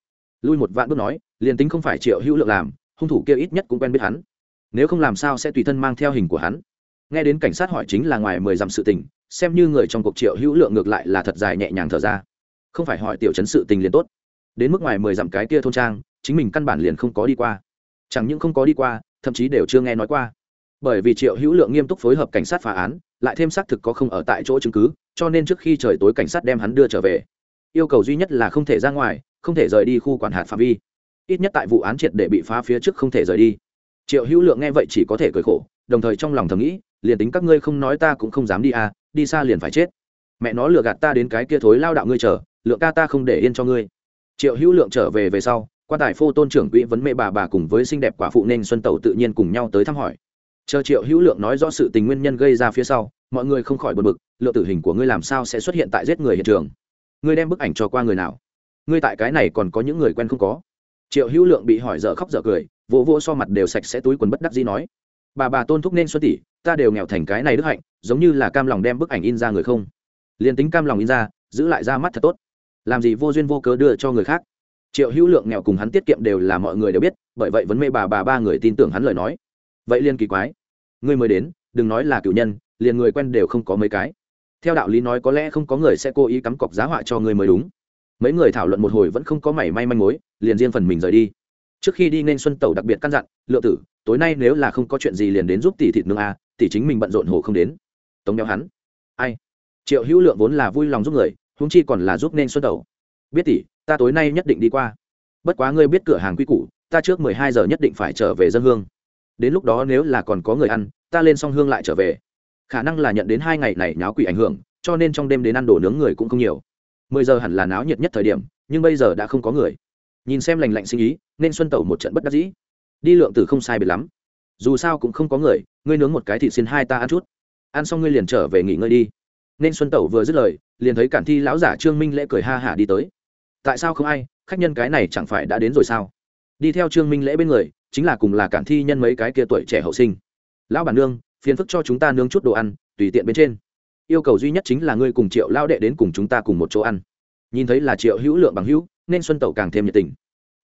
Lui một vạn bước nói, liền tính không phải triệu hữu lượng làm, hung thủ kia ít nhất cũng quen biết hắn. Nếu không làm sao sẽ tùy thân mang theo hình của hắn? Nghe đến cảnh sát hỏi chính là ngoài mười dặm sự tình, xem như người trong cuộc triệu hữu lượng ngược lại là thật dài nhẹ nhàng thở ra không phải hỏi tiểu chấn sự tình liền tốt. Đến mức ngoài mười dặm cái kia thôn trang, chính mình căn bản liền không có đi qua. Chẳng những không có đi qua, thậm chí đều chưa nghe nói qua. Bởi vì triệu hữu lượng nghiêm túc phối hợp cảnh sát phá án, lại thêm xác thực có không ở tại chỗ chứng cứ, cho nên trước khi trời tối cảnh sát đem hắn đưa trở về. Yêu cầu duy nhất là không thể ra ngoài, không thể rời đi khu quản hạt phạm vi. Ít nhất tại vụ án triệt để bị phá phía trước không thể rời đi. Triệu hữu lượng nghe vậy chỉ có thể cười khổ, đồng thời trong lòng thầm nghĩ, liền tính các ngươi không nói ta cũng không dám đi à đi xa liền phải chết. Mẹ nó lừa gạt ta đến cái kia thối lao đạo ngươi chờ lượng ca ta không để yên cho ngươi. Triệu hữu lượng trở về về sau, quan tài phô tôn trưởng quỹ vấn mẹ bà bà cùng với xinh đẹp quả phụ nên xuân tẩu tự nhiên cùng nhau tới thăm hỏi. Chờ triệu hữu lượng nói rõ sự tình nguyên nhân gây ra phía sau, mọi người không khỏi bật mực lượng tử hình của ngươi làm sao sẽ xuất hiện tại giết người hiện trường? Ngươi đem bức ảnh cho qua người nào? Ngươi tại cái này còn có những người quen không có? Triệu hữu lượng bị hỏi dở khóc dở cười, vỗ vỗ so mặt đều sạch sẽ túi quần bất đắc dĩ nói, bà bà tôn thúc nên xuân tỷ, ta đều nghèo thành cái này đức hạnh, giống như là cam lòng đem bức ảnh in ra người không? Liền tính cam lòng in ra, giữ lại ra mắt thật tốt làm gì vô duyên vô cớ đưa cho người khác. Triệu hữu lượng nghèo cùng hắn tiết kiệm đều là mọi người đều biết, bởi vậy vấn mê bà bà ba người tin tưởng hắn lời nói. Vậy liên kỳ quái. Ngươi mới đến, đừng nói là cựu nhân, liền người quen đều không có mấy cái. Theo đạo lý nói có lẽ không có người sẽ cố ý cắm cọc giá họa cho ngươi mới đúng. Mấy người thảo luận một hồi vẫn không có mảy may manh mối, liền riêng phần mình rời đi. Trước khi đi nên xuân tẩu đặc biệt căn dặn lựa tử, tối nay nếu là không có chuyện gì liền đến giúp tỷ thịt nương a, tỷ chính mình bận rộn hồ không đến. Tống đeo hắn. Ai? Triệu hữu lượng vốn là vui lòng giúp người húng chi còn là giúp nên xuân tẩu. Biết tỷ, ta tối nay nhất định đi qua. Bất quá ngươi biết cửa hàng quy củ, ta trước mười hai giờ nhất định phải trở về dân hương. Đến lúc đó nếu là còn có người ăn, ta lên xong hương lại trở về. Khả năng là nhận đến hai ngày này nháo quỷ ảnh hưởng, cho nên trong đêm đến ăn đồ nướng người cũng không nhiều. Mười giờ hẳn là náo nhiệt nhất thời điểm, nhưng bây giờ đã không có người. Nhìn xem lành lạnh sinh ý, nên xuân tẩu một trận bất đắc dĩ. Đi lượng tử không sai biệt lắm. Dù sao cũng không có người, ngươi nướng một cái thịt xin hai ta ăn chút. Ăn xong ngươi liền trở về nghỉ ngơi đi nên xuân tẩu vừa dứt lời, liền thấy cản thi lão giả trương minh lễ cười ha hả đi tới. Tại sao không ai? Khách nhân cái này chẳng phải đã đến rồi sao? Đi theo trương minh lễ bên người, chính là cùng là cản thi nhân mấy cái kia tuổi trẻ hậu sinh. Lão bản nương, phiền phức cho chúng ta nướng chút đồ ăn, tùy tiện bên trên. Yêu cầu duy nhất chính là ngươi cùng triệu lao đệ đến cùng chúng ta cùng một chỗ ăn. Nhìn thấy là triệu hữu lượng bằng hữu, nên xuân tẩu càng thêm nhiệt tình.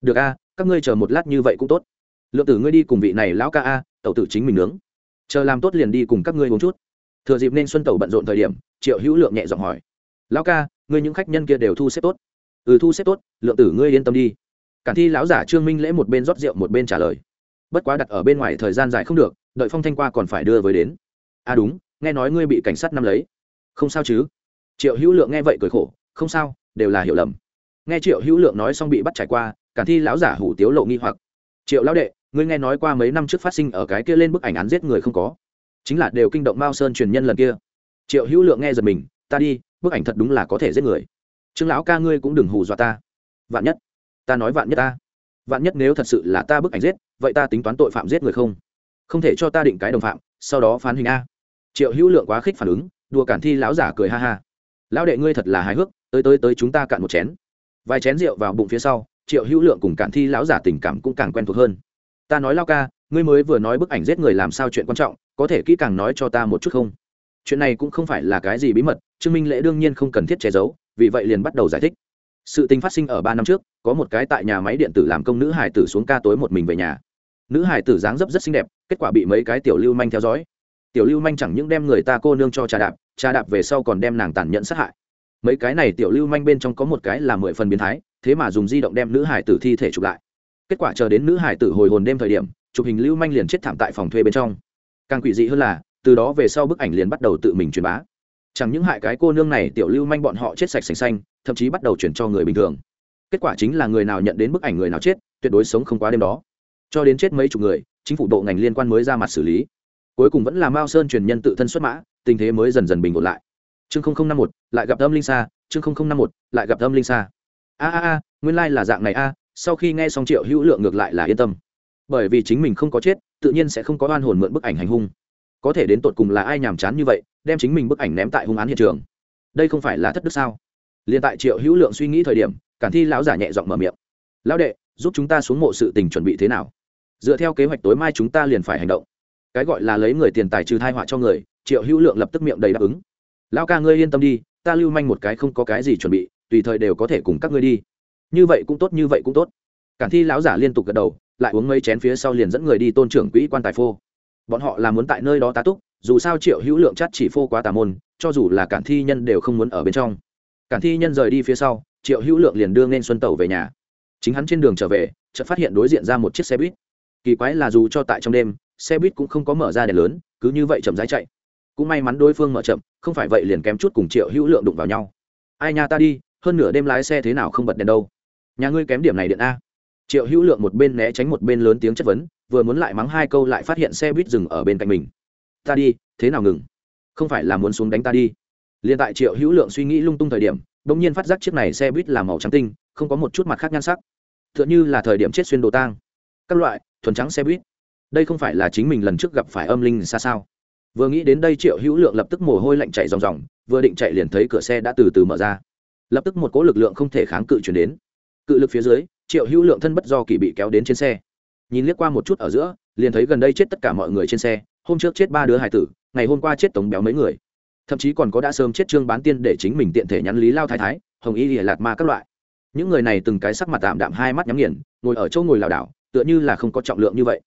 Được a, các ngươi chờ một lát như vậy cũng tốt. Lượng tử ngươi đi cùng vị này lão ca a, tẩu tử chính mình nướng. Chờ làm tốt liền đi cùng các ngươi uống chút. Thừa dịp nên xuân tẩu bận rộn thời điểm triệu hữu lượng nhẹ giọng hỏi. Lão ca, ngươi những khách nhân kia đều thu xếp tốt. Ừ thu xếp tốt, lượng tử ngươi yên tâm đi. Cản thi lão giả trương minh lễ một bên rót rượu một bên trả lời. Bất quá đặt ở bên ngoài thời gian dài không được, đợi phong thanh qua còn phải đưa với đến. À đúng, nghe nói ngươi bị cảnh sát nắm lấy. Không sao chứ. Triệu hữu lượng nghe vậy cười khổ. Không sao, đều là hiểu lầm. Nghe triệu hữu lượng nói xong bị bắt trải qua, cản thi lão giả hủ tiếu lộ nghi hoặc. Triệu lão đệ, ngươi nghe nói qua mấy năm trước phát sinh ở cái kia lên bức ảnh án giết người không có? Chính là đều kinh động mao sơn truyền nhân lần kia triệu hữu lượng nghe giật mình, ta đi, bức ảnh thật đúng là có thể giết người. Trương lão ca ngươi cũng đừng hù dọa ta. Vạn nhất, ta nói vạn nhất ta. Vạn nhất nếu thật sự là ta bức ảnh giết, vậy ta tính toán tội phạm giết người không? Không thể cho ta định cái đồng phạm, sau đó phán hình a. Triệu hữu lượng quá khích phản ứng, đùa cản thi lão giả cười ha ha. Lão đệ ngươi thật là hài hước, tới tới tới chúng ta cạn một chén. Vài chén rượu vào bụng phía sau, triệu hữu lượng cùng cản thi lão giả tình cảm cũng càng quen thuộc hơn. Ta nói lao ca, ngươi mới vừa nói bức ảnh giết người làm sao chuyện quan trọng, có thể kỹ càng nói cho ta một chút không? Chuyện này cũng không phải là cái gì bí mật, trương minh lễ đương nhiên không cần thiết che giấu, vì vậy liền bắt đầu giải thích. Sự tình phát sinh ở ba năm trước, có một cái tại nhà máy điện tử làm công nữ hải tử xuống ca tối một mình về nhà. Nữ hải tử dáng dấp rất xinh đẹp, kết quả bị mấy cái tiểu lưu manh theo dõi. Tiểu lưu manh chẳng những đem người ta cô nương cho trà đạp trà đạp về sau còn đem nàng tàn nhẫn sát hại. Mấy cái này tiểu lưu manh bên trong có một cái là mười phần biến thái, thế mà dùng di động đem nữ hải tử thi thể chụp lại. Kết quả chờ đến nữ hải tử hồi hồn đêm thời điểm, chụp hình lưu manh liền chết thảm tại phòng thuê bên trong. Càng quỷ dị hơn là từ đó về sau bức ảnh liền bắt đầu tự mình truyền bá. Chẳng những hại cái cô nương này tiểu lưu manh bọn họ chết sạch sành xanh, thậm chí bắt đầu chuyển cho người bình thường. Kết quả chính là người nào nhận đến bức ảnh người nào chết, tuyệt đối sống không quá đêm đó. Cho đến chết mấy chục người, chính phủ bộ ngành liên quan mới ra mặt xử lý. Cuối cùng vẫn là mao sơn truyền nhân tự thân xuất mã, tình thế mới dần dần bình ổn lại. Chương năm một, lại gặp âm linh xa, chương năm một, lại gặp âm linh xa. A a a, nguyên lai、like、là dạng này a, sau khi nghe xong triệu hữu lượng ngược lại là yên tâm. Bởi vì chính mình không có chết, tự nhiên sẽ không có oan hồn mượn bức ảnh hành hung có thể đến tột cùng là ai nhàm chán như vậy, đem chính mình bức ảnh ném tại hung án hiện trường. Đây không phải là thất đức sao? Liền tại triệu hữu lượng suy nghĩ thời điểm, cản thi lão giả nhẹ giọng mở miệng. Lão đệ, giúp chúng ta xuống mộ sự tình chuẩn bị thế nào? Dựa theo kế hoạch tối mai chúng ta liền phải hành động. Cái gọi là lấy người tiền tài trừ thai họa cho người, triệu hữu lượng lập tức miệng đầy đáp ứng. Lão ca ngươi yên tâm đi, ta lưu manh một cái không có cái gì chuẩn bị, tùy thời đều có thể cùng các ngươi đi. Như vậy cũng tốt, như vậy cũng tốt. Cản thi lão giả liên tục gật đầu, lại uống mấy chén phía sau liền dẫn người đi tôn trưởng quỹ quan tài phô bọn họ là muốn tại nơi đó tá túc, dù sao triệu hữu lượng chắt chỉ phô quá tà môn, cho dù là cản thi nhân đều không muốn ở bên trong. Cản thi nhân rời đi phía sau, triệu hữu lượng liền đưa nên xuân tẩu về nhà. Chính hắn trên đường trở về, chợt phát hiện đối diện ra một chiếc xe buýt. Kỳ quái là dù cho tại trong đêm, xe buýt cũng không có mở ra đèn lớn, cứ như vậy chậm rãi chạy. Cũng may mắn đối phương mở chậm, không phải vậy liền kém chút cùng triệu hữu lượng đụng vào nhau. Ai nhà ta đi, hơn nửa đêm lái xe thế nào không bật đèn đâu. Nhà ngươi kém điểm này điện a triệu hữu lượng một bên né tránh một bên lớn tiếng chất vấn, vừa muốn lại mắng hai câu lại phát hiện xe buýt dừng ở bên cạnh mình. Ta đi, thế nào ngừng? Không phải là muốn xuống đánh ta đi. Liền tại triệu hữu lượng suy nghĩ lung tung thời điểm đ ỗ n g nhiên phát giác chiếc này xe buýt là màu trắng tinh, không có một chút mặt khác nhan sắc. T h ư ợ n h ư là thời điểm chết xuyên đồ tang. Các loại, thuần trắng xe buýt. Đây không phải là chính mình lần trước gặp phải âm linh xa sao? Vừa nghĩ đến đây triệu hữu lượng lập tức mồ hôi lạnh chạy ròng ròng, vừa định chạy liền thấy cửa xe đã từ từ mở ra. Lập tức một cỗ lực lượng không thể kháng cự chuyển đến. Cự lực phía dưới triệu hữu lượng thân bất do kỳ bị kéo đến trên xe. Nhìn liếc qua một chút ở giữa, liền thấy gần đây chết tất cả mọi người trên xe, hôm trước chết ba đứa hải tử, ngày hôm qua chết tống béo mấy người. Thậm chí còn có đã sớm chết trương bán tiên để chính mình tiện thể nhắn lý lao thái thái, hồng y lìa lạt ma các loại. Những người này từng cái sắc mặt tạm đạm, hai mắt nhắm nghiền, ngồi ở chỗ ngồi lảo đảo, tựa như là không có trọng lượng như vậy.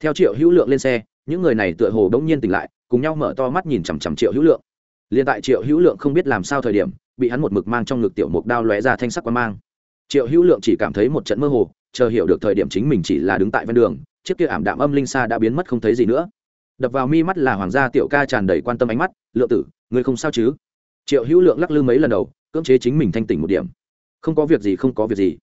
Theo triệu hữu lượng lên xe, những người này tựa hồ bỗng nhiên tỉnh lại, cùng nhau mở to mắt nhìn chằm chằm triệu hữu lượng. Liền tại triệu hữu lượng không biết làm sao thời điểm, bị hắn một mực mang trong ngực tiểu mục đao lóe ra thanh sắc quang mang triệu hữu lượng chỉ cảm thấy một trận mơ hồ, chờ hiểu được thời điểm chính mình chỉ là đứng tại ven đường, chiếc kia ảm đạm âm linh xa đã biến mất không thấy gì nữa. Đập vào mi mắt là hoàng gia tiểu ca tràn đầy quan tâm ánh mắt, lượng tử, ngươi không sao chứ? Triệu hữu lượng lắc lư mấy lần đầu, cưỡng chế chính mình thanh tỉnh một điểm. Không có việc gì, không có việc gì.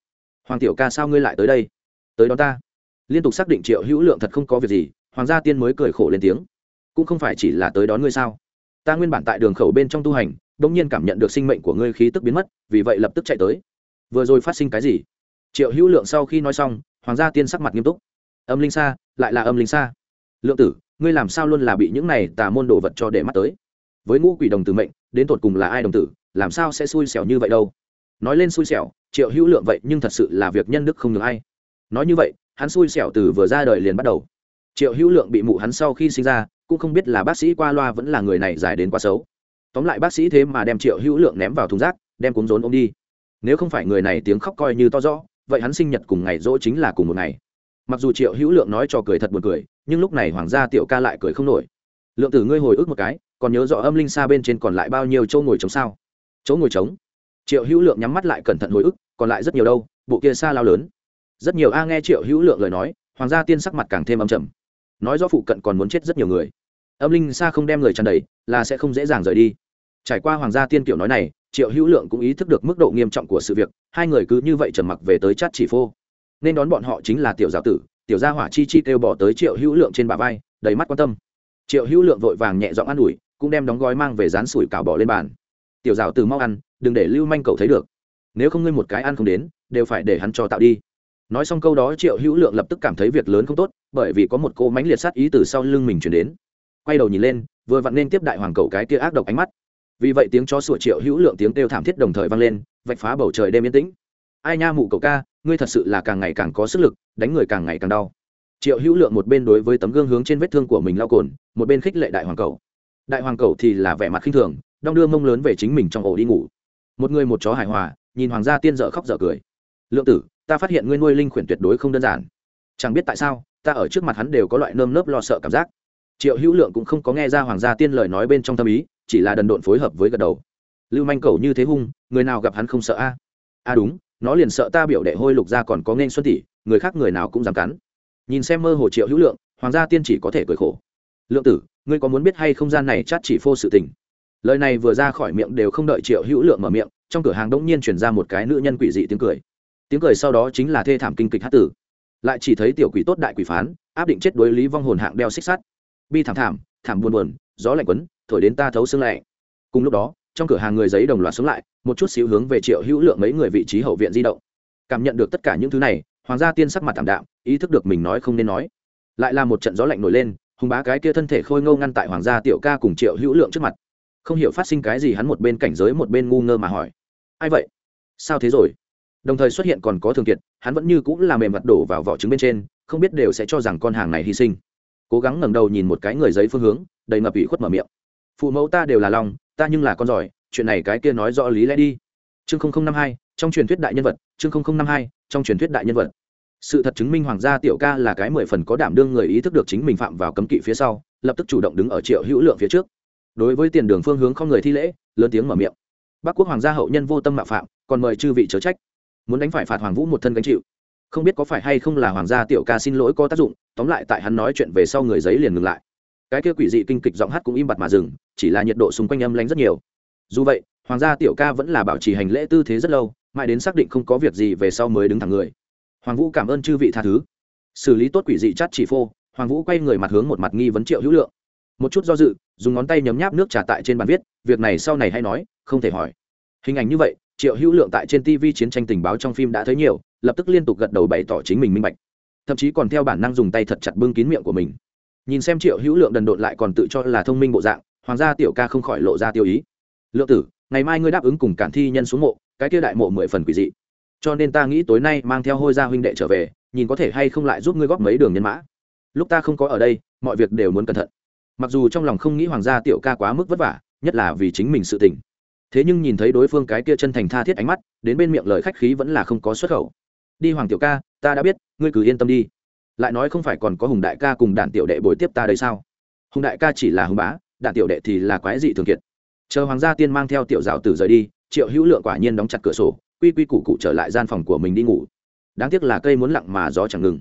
Hoàng tiểu ca sao ngươi lại tới đây? Tới đó ta. Liên tục xác định triệu hữu lượng thật không có việc gì, hoàng gia tiên mới cười khổ lên tiếng. Cũng không phải chỉ là tới đón ngươi sao? Ta nguyên bản tại đường khẩu bên trong tu hành đ ỗ n g nhiên cảm nhận được sinh mệnh của ngươi khí tức biến mất, vì vậy lập tức chạy tới vừa rồi phát sinh cái gì? Triệu hữu lượng sau khi nói xong, hoàng gia tiên sắc mặt nghiêm túc. Âm linh xa lại là âm linh xa lượng tử, ngươi làm sao luôn là bị những này tà môn đồ vật cho để mắt tới? Với ngũ quỷ đồng tử mệnh, đến tột cùng là ai đồng tử, làm sao sẽ xui xẻo như vậy đâu? Nói lên xui xẻo, triệu hữu lượng vậy nhưng thật sự là việc nhân đức không ngừng ai. Nói như vậy, hắn xui xẻo từ vừa ra đời liền bắt đầu. Triệu hữu lượng bị mụ hắn sau khi sinh ra, cũng không biết là bác sĩ qua loa vẫn là người này giải đến quá xấu. Tóm lại bác sĩ thế mà đem triệu hữu lượng ném vào thùng rác, đem cuốn rốn ôm đi nếu không phải người này tiếng khóc coi như to rõ, vậy hắn sinh nhật cùng ngày dỗ chính là cùng một ngày. Mặc dù triệu hữu lượng nói cho cười thật buồn cười, nhưng lúc này hoàng gia tiểu ca lại cười không nổi. Lượng tử ngươi hồi ức một cái, còn nhớ rõ âm linh xa bên trên còn lại bao nhiêu chỗ ngồi trống sao? Chỗ ngồi trống? Triệu hữu lượng nhắm mắt lại cẩn thận hồi ức, còn lại rất nhiều đâu, bộ kia xa lao lớn. Rất nhiều a, nghe triệu hữu lượng lời nói, hoàng gia tiên sắc mặt càng thêm âm trầm. Nói do phụ cận còn muốn chết rất nhiều người. Âm linh xa không đem người tràn đầy, là sẽ không dễ dàng rời đi trải qua hoàng gia tiên kiểu nói này, triệu hữu lượng cũng ý thức được mức độ nghiêm trọng của sự việc, hai người cứ như vậy trầm mặc về tới chát chỉ phô. Nên đón bọn họ chính là tiểu giáo tử, tiểu gia hỏa chi chi kêu bỏ tới triệu hữu lượng trên bà vai, đầy mắt quan tâm. Triệu hữu lượng vội vàng nhẹ giọng ăn ủi, cũng đem đóng gói mang về rán sủi cào bỏ lên bàn. Tiểu giáo tử mau ăn, đừng để lưu manh cậu thấy được. Nếu không ngươi một cái ăn không đến, đều phải để hắn cho tạo đi. Nói xong câu đó, triệu hữu lượng lập tức cảm thấy việc lớn không tốt, bởi vì có một cô mánh liệt sát ý từ sau lưng mình chuyển đến. Quay đầu nhìn lên, vừa vặn nên tiếp đại hoàng cậu cái kia ác độc ánh mắt vì vậy tiếng chó sủa triệu hữu lượng tiếng kêu thảm thiết đồng thời vang lên, vạch phá bầu trời đêm yên tĩnh. Ai nha mụ cậu ca, ngươi thật sự là càng ngày càng có sức lực, đánh người càng ngày càng đau. Triệu hữu lượng một bên đối với tấm gương hướng trên vết thương của mình lau cồn, một bên khích lệ đại hoàng cầu đại hoàng cầu thì là vẻ mặt khinh thường, đong đưa mông lớn về chính mình trong ổ đi ngủ. Một người một chó hài hòa, nhìn hoàng gia tiên dở khóc dở cười. Lượng tử, ta phát hiện ngươi nuôi linh khuyển tuyệt đối không đơn giản. Chẳng biết tại sao, ta ở trước mặt hắn đều có loại nơm nớp lo sợ cảm giác. Triệu hữu lượng cũng không có nghe ra hoàng gia tiên lời nói bên trong tâm ý chỉ là đần độn phối hợp với gật đầu. Lưu manh cầu như thế hung, người nào gặp hắn không sợ a? À? a đúng, nó liền sợ ta biểu đệ hôi lục ra còn có nên xuân tỷ, người khác người nào cũng dám cắn. Nhìn xem mơ hồ triệu hữu lượng, hoàng gia tiên chỉ có thể cười khổ. Lượng tử, ngươi có muốn biết hay không gian này chát chỉ phô sự tình? Lời này vừa ra khỏi miệng đều không đợi triệu hữu lượng mở miệng, trong cửa hàng đỗng nhiên chuyển ra một cái nữ nhân quỷ dị tiếng cười. Tiếng cười sau đó chính là thê thảm kinh kịch hát tử. Lại chỉ thấy tiểu quỷ tốt đại quỷ phán, áp định chết đối lý vong hồn hạng đeo xích sắt. Bi thảm thảm thảm buồn buồn, gió lạnh quấn thổi đến ta thấu xương lạnh. Cùng lúc đó, trong cửa hàng người giấy đồng loạt xuống lại, một chút xíu hướng về triệu hữu lượng mấy người vị trí hậu viện di động. Cảm nhận được tất cả những thứ này, hoàng gia tiên sắc mặt thảm đạm, ý thức được mình nói không nên nói. Lại là một trận gió lạnh nổi lên, hùng bá cái kia thân thể khôi ngâu ngăn tại hoàng gia tiểu ca cùng triệu hữu lượng trước mặt. Không hiểu phát sinh cái gì hắn một bên cảnh giới một bên ngu ngơ mà hỏi. Ai vậy? Sao thế rồi? Đồng thời xuất hiện còn có thường kiệt, hắn vẫn như cũng là mềm mặt đổ vào vỏ trứng bên trên, không biết đều sẽ cho rằng con hàng này hy sinh. Cố gắng ngẩng đầu nhìn một cái người giấy phương hướng, đầy ngập ủy khuất mở miệng phụ mẫu ta đều là lòng, ta nhưng là con giỏi, chuyện này cái kia nói rõ lý lẽ đi. Chương năm hai, trong truyền thuyết đại nhân vật, chương năm hai, trong truyền thuyết đại nhân vật. Sự thật chứng minh hoàng gia tiểu ca là cái mười phần có đảm đương người ý thức được chính mình phạm vào cấm kỵ phía sau, lập tức chủ động đứng ở triệu hữu lượng phía trước. Đối với tiền đường phương hướng không người thi lễ, lớn tiếng mở miệng. Bắc quốc hoàng gia hậu nhân vô tâm mạo phạm, còn mời chư vị chớ trách. Muốn đánh phải phạt hoàng vũ một thân gánh chịu. Không biết có phải hay không là hoàng gia tiểu ca xin lỗi có tác dụng, tóm lại tại hắn nói chuyện về sau người giấy liền ngừng lại cái kia quỷ dị kinh kịch giọng hát cũng im bặt mà dừng, chỉ là nhiệt độ xung quanh âm lánh rất nhiều. Dù vậy, hoàng gia tiểu ca vẫn là bảo trì hành lễ tư thế rất lâu, mãi đến xác định không có việc gì về sau mới đứng thẳng người. Hoàng vũ cảm ơn chư vị tha thứ. Xử lý tốt quỷ dị chắt chỉ phô, hoàng vũ quay người mặt hướng một mặt nghi vấn triệu hữu lượng. Một chút do dự, dùng ngón tay nhấm nháp nước trà tại trên bàn viết, việc này sau này hay nói, không thể hỏi. Hình ảnh như vậy, triệu hữu lượng tại trên tv chiến tranh tình báo trong phim đã thấy nhiều, lập tức liên tục gật đầu bày tỏ chính mình minh bạch. Thậm chí còn theo bản năng dùng tay thật chặt bưng kín miệng của mình nhìn xem triệu hữu lượng đần độn lại còn tự cho là thông minh bộ dạng, hoàng gia tiểu ca không khỏi lộ ra tiêu ý. Lượng tử, ngày mai ngươi đáp ứng cùng cản thi nhân xuống mộ, cái kia đại mộ mười phần quỷ dị. Cho nên ta nghĩ tối nay mang theo hôi gia huynh đệ trở về, nhìn có thể hay không lại giúp ngươi góp mấy đường nhân mã. Lúc ta không có ở đây, mọi việc đều muốn cẩn thận. Mặc dù trong lòng không nghĩ hoàng gia tiểu ca quá mức vất vả, nhất là vì chính mình sự tình. Thế nhưng nhìn thấy đối phương cái kia chân thành tha thiết ánh mắt, đến bên miệng lời khách khí vẫn là không có xuất khẩu. Đi hoàng tiểu ca, ta đã biết, ngươi cứ yên tâm đi lại nói không phải còn có hùng đại ca cùng đàn tiểu đệ bồi tiếp ta đây sao? Hùng đại ca chỉ là hùng bá đàn tiểu đệ thì là quái dị thường kiệt. Chờ hoàng gia tiên mang theo tiểu giáo tử rời đi, triệu hữu lượng quả nhiên đóng chặt cửa sổ, quy quy củ cụ trở lại gian phòng của mình đi ngủ. Đáng tiếc là cây muốn lặng mà gió chẳng ngừng.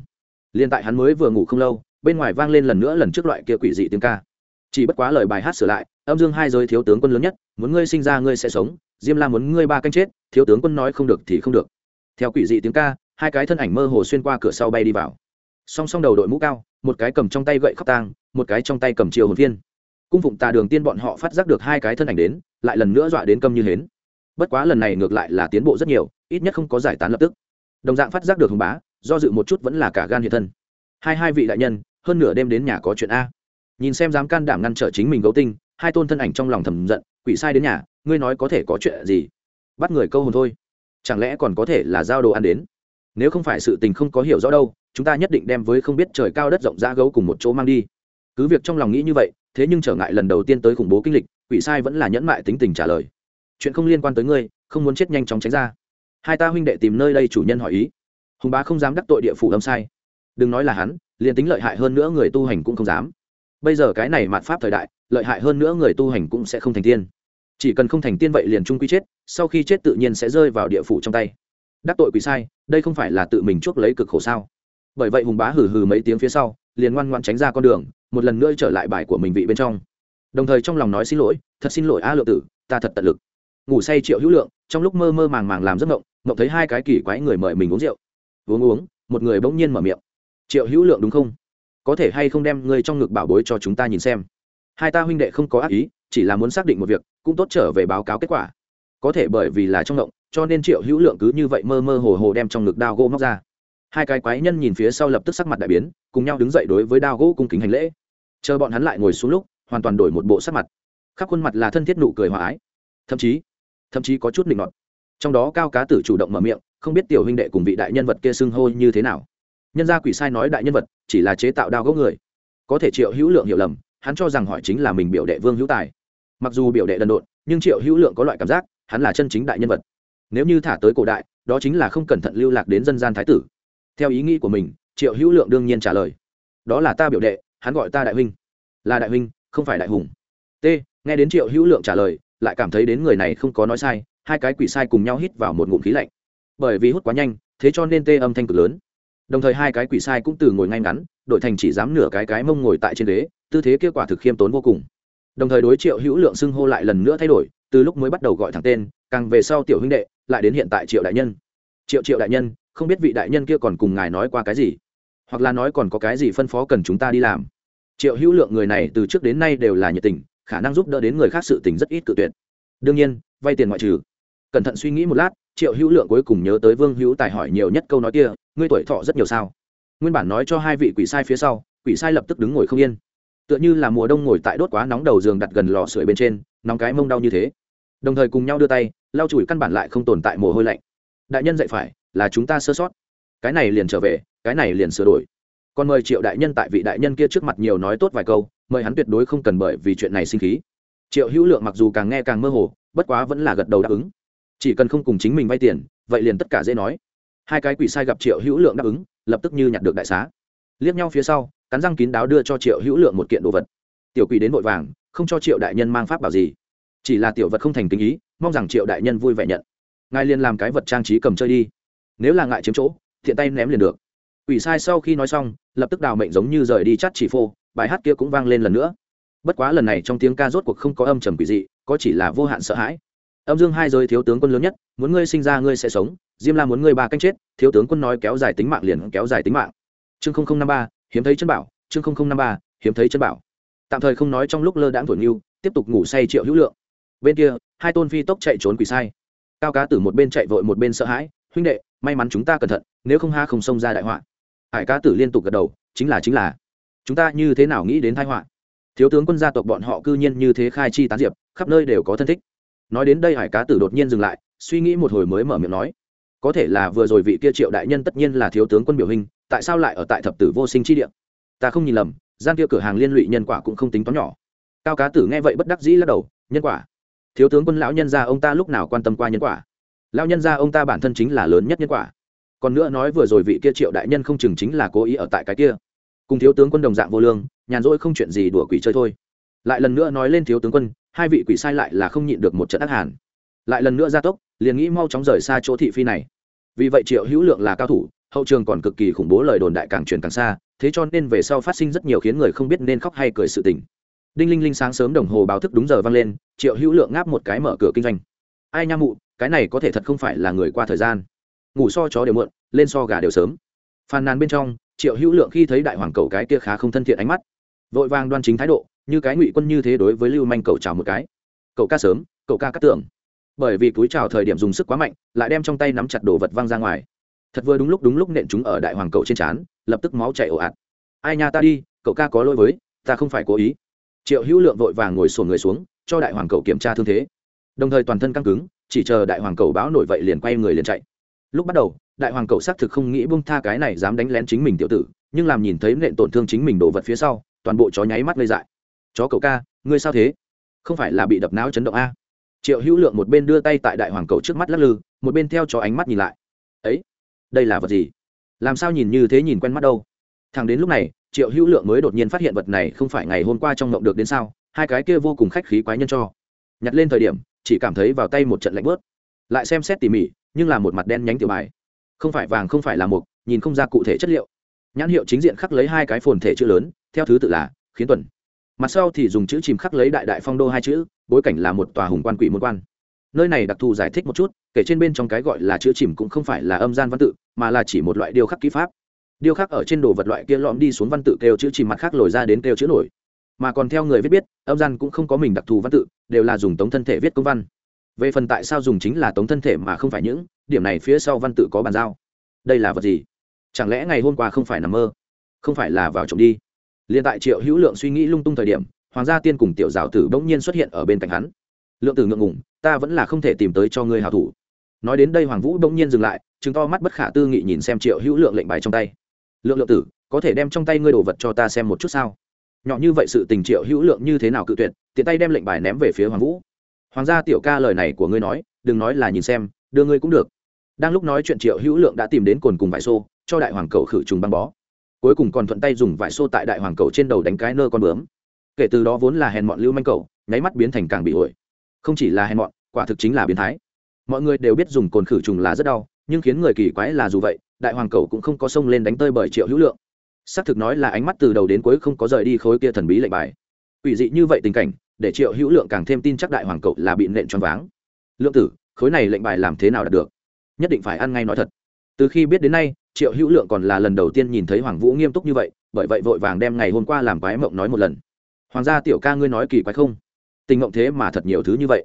Liên tại hắn mới vừa ngủ không lâu, bên ngoài vang lên lần nữa lần trước loại kia quỷ dị tiếng ca. Chỉ bất quá lời bài hát sửa lại, âm dương hai giới thiếu tướng quân lớn nhất, muốn ngươi sinh ra ngươi sẽ sống, diêm la muốn ngươi ba canh chết, thiếu tướng quân nói không được thì không được. Theo quỷ dị tiếng ca, hai cái thân ảnh mơ hồ xuyên qua cửa sau bay đi vào song song đầu đội mũ cao, một cái cầm trong tay gậy khóc tang, một cái trong tay cầm chiều hồn viên cung phụng tà đường tiên bọn họ phát giác được hai cái thân ảnh đến, lại lần nữa dọa đến câm như hến. Bất quá lần này ngược lại là tiến bộ rất nhiều, ít nhất không có giải tán lập tức. Đồng dạng phát giác được hùng bá, do dự một chút vẫn là cả gan hiện thân. Hai hai vị đại nhân, hơn nửa đêm đến nhà có chuyện a. Nhìn xem dám can đảm ngăn trở chính mình gấu tinh, hai tôn thân ảnh trong lòng thầm giận, quỷ sai đến nhà, ngươi nói có thể có chuyện gì? Bắt người câu hồn thôi. Chẳng lẽ còn có thể là giao đồ ăn đến? Nếu không phải sự tình không có hiểu rõ đâu chúng ta nhất định đem với không biết trời cao đất rộng ra gấu cùng một chỗ mang đi. Cứ việc trong lòng nghĩ như vậy, thế nhưng trở ngại lần đầu tiên tới khủng bố kinh lịch, quỷ sai vẫn là nhẫn mại tính tình trả lời. Chuyện không liên quan tới ngươi, không muốn chết nhanh chóng tránh ra. Hai ta huynh đệ tìm nơi đây chủ nhân hỏi ý. Hùng bá không dám đắc tội địa phủ âm sai. Đừng nói là hắn, liền tính lợi hại hơn nữa người tu hành cũng không dám. Bây giờ cái này mạt pháp thời đại, lợi hại hơn nữa người tu hành cũng sẽ không thành tiên. Chỉ cần không thành tiên vậy liền trung quy chết, sau khi chết tự nhiên sẽ rơi vào địa phủ trong tay. Đắc tội quỷ sai, đây không phải là tự mình chuốc lấy cực khổ sao? Bởi vậy hùng bá hừ hừ mấy tiếng phía sau, liền ngoan ngoan tránh ra con đường, một lần nữa trở lại bài của mình vị bên trong. Đồng thời trong lòng nói xin lỗi, thật xin lỗi a lượng tử, ta thật tận lực. Ngủ say triệu hữu lượng, trong lúc mơ mơ màng màng làm giấc mộng mộng thấy hai cái kỳ quái người mời mình uống rượu. Uống uống, một người bỗng nhiên mở miệng. Triệu hữu lượng đúng không? Có thể hay không đem ngươi trong ngực bảo bối cho chúng ta nhìn xem? Hai ta huynh đệ không có ác ý, chỉ là muốn xác định một việc, cũng tốt trở về báo cáo kết quả. Có thể bởi vì là trong ngộng cho nên triệu hữu lượng cứ như vậy mơ mơ hồ hồ đem trong ngực đao gỗ móc ra hai cái quái nhân nhìn phía sau lập tức sắc mặt đại biến, cùng nhau đứng dậy đối với đao gỗ cung kính hành lễ. Chờ bọn hắn lại ngồi xuống lúc, hoàn toàn đổi một bộ sắc mặt. Khắp khuôn mặt là thân thiết nụ cười hòa ái. Thậm chí thậm chí có chút định nọt. Trong đó cao cá tử chủ động mở miệng, không biết tiểu huynh đệ cùng vị đại nhân vật kia xưng hô như thế nào. Nhân gia quỷ sai nói đại nhân vật, chỉ là chế tạo đao gỗ người. Có thể triệu hữu lượng hiểu lầm, hắn cho rằng hỏi chính là mình biểu đệ vương hữu tài. Mặc dù biểu đệ đần độn, nhưng triệu hữu lượng có loại cảm giác, hắn là chân chính đại nhân vật. Nếu như thả tới cổ đại, đó chính là không cẩn thận lưu lạc đến dân gian thái tử theo ý nghĩ của mình, triệu hữu lượng đương nhiên trả lời. Đó là ta biểu đệ, hắn gọi ta đại huynh. Là đại huynh, không phải đại hùng. T, nghe đến triệu hữu lượng trả lời, lại cảm thấy đến người này không có nói sai, hai cái quỷ sai cùng nhau hít vào một ngụm khí lạnh. Bởi vì hút quá nhanh, thế cho nên tê âm thanh cực lớn. Đồng thời hai cái quỷ sai cũng từ ngồi ngay ngắn, đội thành chỉ dám nửa cái cái mông ngồi tại trên ghế, tư thế kết quả thực khiêm tốn vô cùng. Đồng thời đối triệu hữu lượng xưng hô lại lần nữa thay đổi, từ lúc mới bắt đầu gọi thẳng tên, càng về sau tiểu huynh đệ, lại đến hiện tại triệu đại nhân. Triệu triệu đại nhân không biết vị đại nhân kia còn cùng ngài nói qua cái gì, hoặc là nói còn có cái gì phân phó cần chúng ta đi làm. Triệu hữu lượng người này từ trước đến nay đều là nhiệt tình, khả năng giúp đỡ đến người khác sự tình rất ít tự tuyệt. Đương nhiên, vay tiền ngoại trừ. Cẩn thận suy nghĩ một lát, triệu hữu lượng cuối cùng nhớ tới vương hữu tài hỏi nhiều nhất câu nói kia, ngươi tuổi thọ rất nhiều sao? Nguyên bản nói cho hai vị quỷ sai phía sau, quỷ sai lập tức đứng ngồi không yên. Tựa như là mùa đông ngồi tại đốt quá nóng đầu giường đặt gần lò sưởi bên trên, nóng cái mông đau như thế. Đồng thời cùng nhau đưa tay, lau chùi căn bản lại không tồn tại mồ hôi lạnh. Đại nhân dạy phải là chúng ta sơ sót. Cái này liền trở về, cái này liền sửa đổi. Còn mời triệu đại nhân tại vị đại nhân kia trước mặt nhiều nói tốt vài câu, mời hắn tuyệt đối không cần bởi vì chuyện này sinh khí. Triệu hữu lượng mặc dù càng nghe càng mơ hồ, bất quá vẫn là gật đầu đáp ứng. Chỉ cần không cùng chính mình vay tiền, vậy liền tất cả dễ nói. Hai cái quỷ sai gặp triệu hữu lượng đáp ứng, lập tức như nhặt được đại xá. Liếc nhau phía sau, cắn răng kín đáo đưa cho triệu hữu lượng một kiện đồ vật. Tiểu quỷ đến vội vàng, không cho triệu đại nhân mang pháp bảo gì. Chỉ là tiểu vật không thành kinh ý, mong rằng triệu đại nhân vui vẻ nhận. Ngài liền làm cái vật trang trí cầm chơi đi nếu là ngại chiếm chỗ, thiện tay ném liền được. Quỷ sai sau khi nói xong, lập tức đào mệnh giống như rời đi chắt chỉ phô, bài hát kia cũng vang lên lần nữa. Bất quá lần này trong tiếng ca rốt cuộc không có âm trầm quỷ dị, có chỉ là vô hạn sợ hãi. Âm dương hai giới thiếu tướng quân lớn nhất, muốn ngươi sinh ra ngươi sẽ sống, diêm la muốn ngươi ba canh chết, thiếu tướng quân nói kéo dài tính mạng liền kéo dài tính mạng. Chương năm ba, hiếm thấy chân bảo, chương năm ba, hiếm thấy chân bảo. Tạm thời không nói trong lúc lơ đãng thổi nhu tiếp tục ngủ say triệu hữu lượng. Bên kia, hai tôn phi tốc chạy trốn quỷ sai. Cao cá tử một bên chạy vội một bên sợ hãi, huynh đệ may mắn chúng ta cẩn thận, nếu không ha không xông ra đại họa. Hải cá tử liên tục gật đầu, chính là chính là. Chúng ta như thế nào nghĩ đến thái họa? Thiếu tướng quân gia tộc bọn họ cư nhiên như thế khai chi tán diệp, khắp nơi đều có thân thích. Nói đến đây hải cá tử đột nhiên dừng lại, suy nghĩ một hồi mới mở miệng nói. Có thể là vừa rồi vị kia triệu đại nhân tất nhiên là thiếu tướng quân biểu hình, tại sao lại ở tại thập tử vô sinh chi địa? Ta không nhìn lầm, gian kia cửa hàng liên lụy nhân quả cũng không tính toán nhỏ. Cao cá tử nghe vậy bất đắc dĩ lắc đầu, nhân quả. Thiếu tướng quân lão nhân gia ông ta lúc nào quan tâm qua nhân quả? Lão nhân gia ông ta bản thân chính là lớn nhất nhân quả. Còn nữa nói vừa rồi vị kia triệu đại nhân không chừng chính là cố ý ở tại cái kia. Cùng thiếu tướng quân đồng dạng vô lương, nhàn rỗi không chuyện gì đùa quỷ chơi thôi. Lại lần nữa nói lên thiếu tướng quân, hai vị quỷ sai lại là không nhịn được một trận ác hàn. Lại lần nữa ra tốc, liền nghĩ mau chóng rời xa chỗ thị phi này. Vì vậy triệu hữu lượng là cao thủ, hậu trường còn cực kỳ khủng bố lời đồn đại càng truyền càng xa, thế cho nên về sau phát sinh rất nhiều khiến người không biết nên khóc hay cười sự tình. Đinh linh linh sáng sớm đồng hồ báo thức đúng giờ vang lên, triệu hữu lượng ngáp một cái mở cửa kinh doanh. Ai nha mụ cái này có thể thật không phải là người qua thời gian. Ngủ so chó đều muộn, lên so gà đều sớm. Phàn nàn bên trong, triệu hữu lượng khi thấy đại hoàng cầu cái kia khá không thân thiện ánh mắt, vội vàng đoan chính thái độ, như cái ngụy quân như thế đối với lưu manh Cầu chào một cái. Cậu ca sớm, cậu ca cắt tưởng. Bởi vì túi chào thời điểm dùng sức quá mạnh, lại đem trong tay nắm chặt đồ vật văng ra ngoài. Thật vừa đúng lúc đúng lúc nện chúng ở đại hoàng cầu trên trán, lập tức máu chảy ồ ạt. Ai nha ta đi, cậu ca có lỗi với, ta không phải cố ý. Triệu hữu lượng vội vàng ngồi sổ người xuống, cho đại hoàng cầu kiểm tra thương thế. Đồng thời toàn thân căng cứng chỉ chờ đại hoàng cầu báo nổi vậy liền quay người liền chạy. Lúc bắt đầu, đại hoàng cầu xác thực không nghĩ bung tha cái này dám đánh lén chính mình tiểu tử, nhưng làm nhìn thấy nện tổn thương chính mình đổ vật phía sau, toàn bộ chó nháy mắt gây dại. Chó cậu ca, ngươi sao thế? Không phải là bị đập não chấn động a? Triệu hữu lượng một bên đưa tay tại đại hoàng cầu trước mắt lắc lư, một bên theo chó ánh mắt nhìn lại. Ấy, đây là vật gì? Làm sao nhìn như thế nhìn quen mắt đâu? Thằng đến lúc này, triệu hữu lượng mới đột nhiên phát hiện vật này không phải ngày hôm qua trong mộng được đến sao, hai cái kia vô cùng khách khí quái nhân cho. Nhặt lên thời điểm chỉ cảm thấy vào tay một trận lạnh bớt. Lại xem xét tỉ mỉ, nhưng là một mặt đen nhánh tiểu bài. Không phải vàng, không phải là mục, nhìn không ra cụ thể chất liệu. Nhãn hiệu chính diện khắc lấy hai cái phồn thể chữ lớn, theo thứ tự là, khiến tuần. Mặt sau thì dùng chữ chìm khắc lấy đại đại phong đô hai chữ, bối cảnh là một tòa hùng quan quỷ môn quan. Nơi này đặc thù giải thích một chút, kể trên bên trong cái gọi là chữ chìm cũng không phải là âm gian văn tự, mà là chỉ một loại điêu khắc kỹ pháp. Điêu khắc ở trên đồ vật loại kia lõm đi xuống văn tự kêu chữ chìm, mặt khác lồi ra đến kêu chữ nổi mà còn theo người viết biết, âm gian cũng không có mình đặc thù văn tự, đều là dùng tống thân thể viết công văn. Về phần tại sao dùng chính là tống thân thể mà không phải những, điểm này phía sau văn tự có bàn giao. Đây là vật gì? Chẳng lẽ ngày hôm qua không phải nằm mơ? Không phải là vào trộm đi. Liền tại triệu hữu lượng suy nghĩ lung tung thời điểm, hoàng gia tiên cùng tiểu giáo tử bỗng nhiên xuất hiện ở bên cạnh hắn. Lượng tử ngượng ngủng ta vẫn là không thể tìm tới cho ngươi hào thủ. Nói đến đây hoàng vũ bỗng nhiên dừng lại chứng to mắt bất khả tư nghị nhìn xem triệu hữu lượng lệnh bài trong tay. Lượng lượng tử, có thể đem trong tay ngươi đồ vật cho ta xem một chút sao? Nhỏ như vậy sự tình triệu hữu lượng như thế nào cự tuyệt, tiện tay đem lệnh bài ném về phía hoàng vũ. Hoàng gia tiểu ca lời này của ngươi nói, đừng nói là nhìn xem, đưa ngươi cũng được. Đang lúc nói chuyện triệu hữu lượng đã tìm đến cồn cùng vải xô, cho đại hoàng cầu khử trùng băng bó. Cuối cùng còn thuận tay dùng vải xô tại đại hoàng cầu trên đầu đánh cái nơ con bướm. Kể từ đó vốn là hèn mọn lưu manh cầu, nháy mắt biến thành càng bị ổi không chỉ là hèn mọn, quả thực chính là biến thái. Mọi người đều biết dùng cồn khử trùng là rất đau, nhưng khiến người kỳ quái là dù vậy, đại hoàng cầu cũng không có sông lên đánh tơi bởi triệu hữu lượng xác thực nói là ánh mắt từ đầu đến cuối không có rời đi khối kia thần bí lệnh bài. Ủy dị như vậy tình cảnh, để triệu hữu lượng càng thêm tin chắc đại hoàng cậu là bị nện choáng váng. Lượng tử, khối này lệnh bài làm thế nào đạt được? Nhất định phải ăn ngay nói thật. Từ khi biết đến nay, triệu hữu lượng còn là lần đầu tiên nhìn thấy hoàng vũ nghiêm túc như vậy, bởi vậy vội vàng đem ngày hôm qua làm quái mộng nói một lần. Hoàng gia tiểu ca ngươi nói kỳ quái không? Tình mộng thế mà thật nhiều thứ như vậy.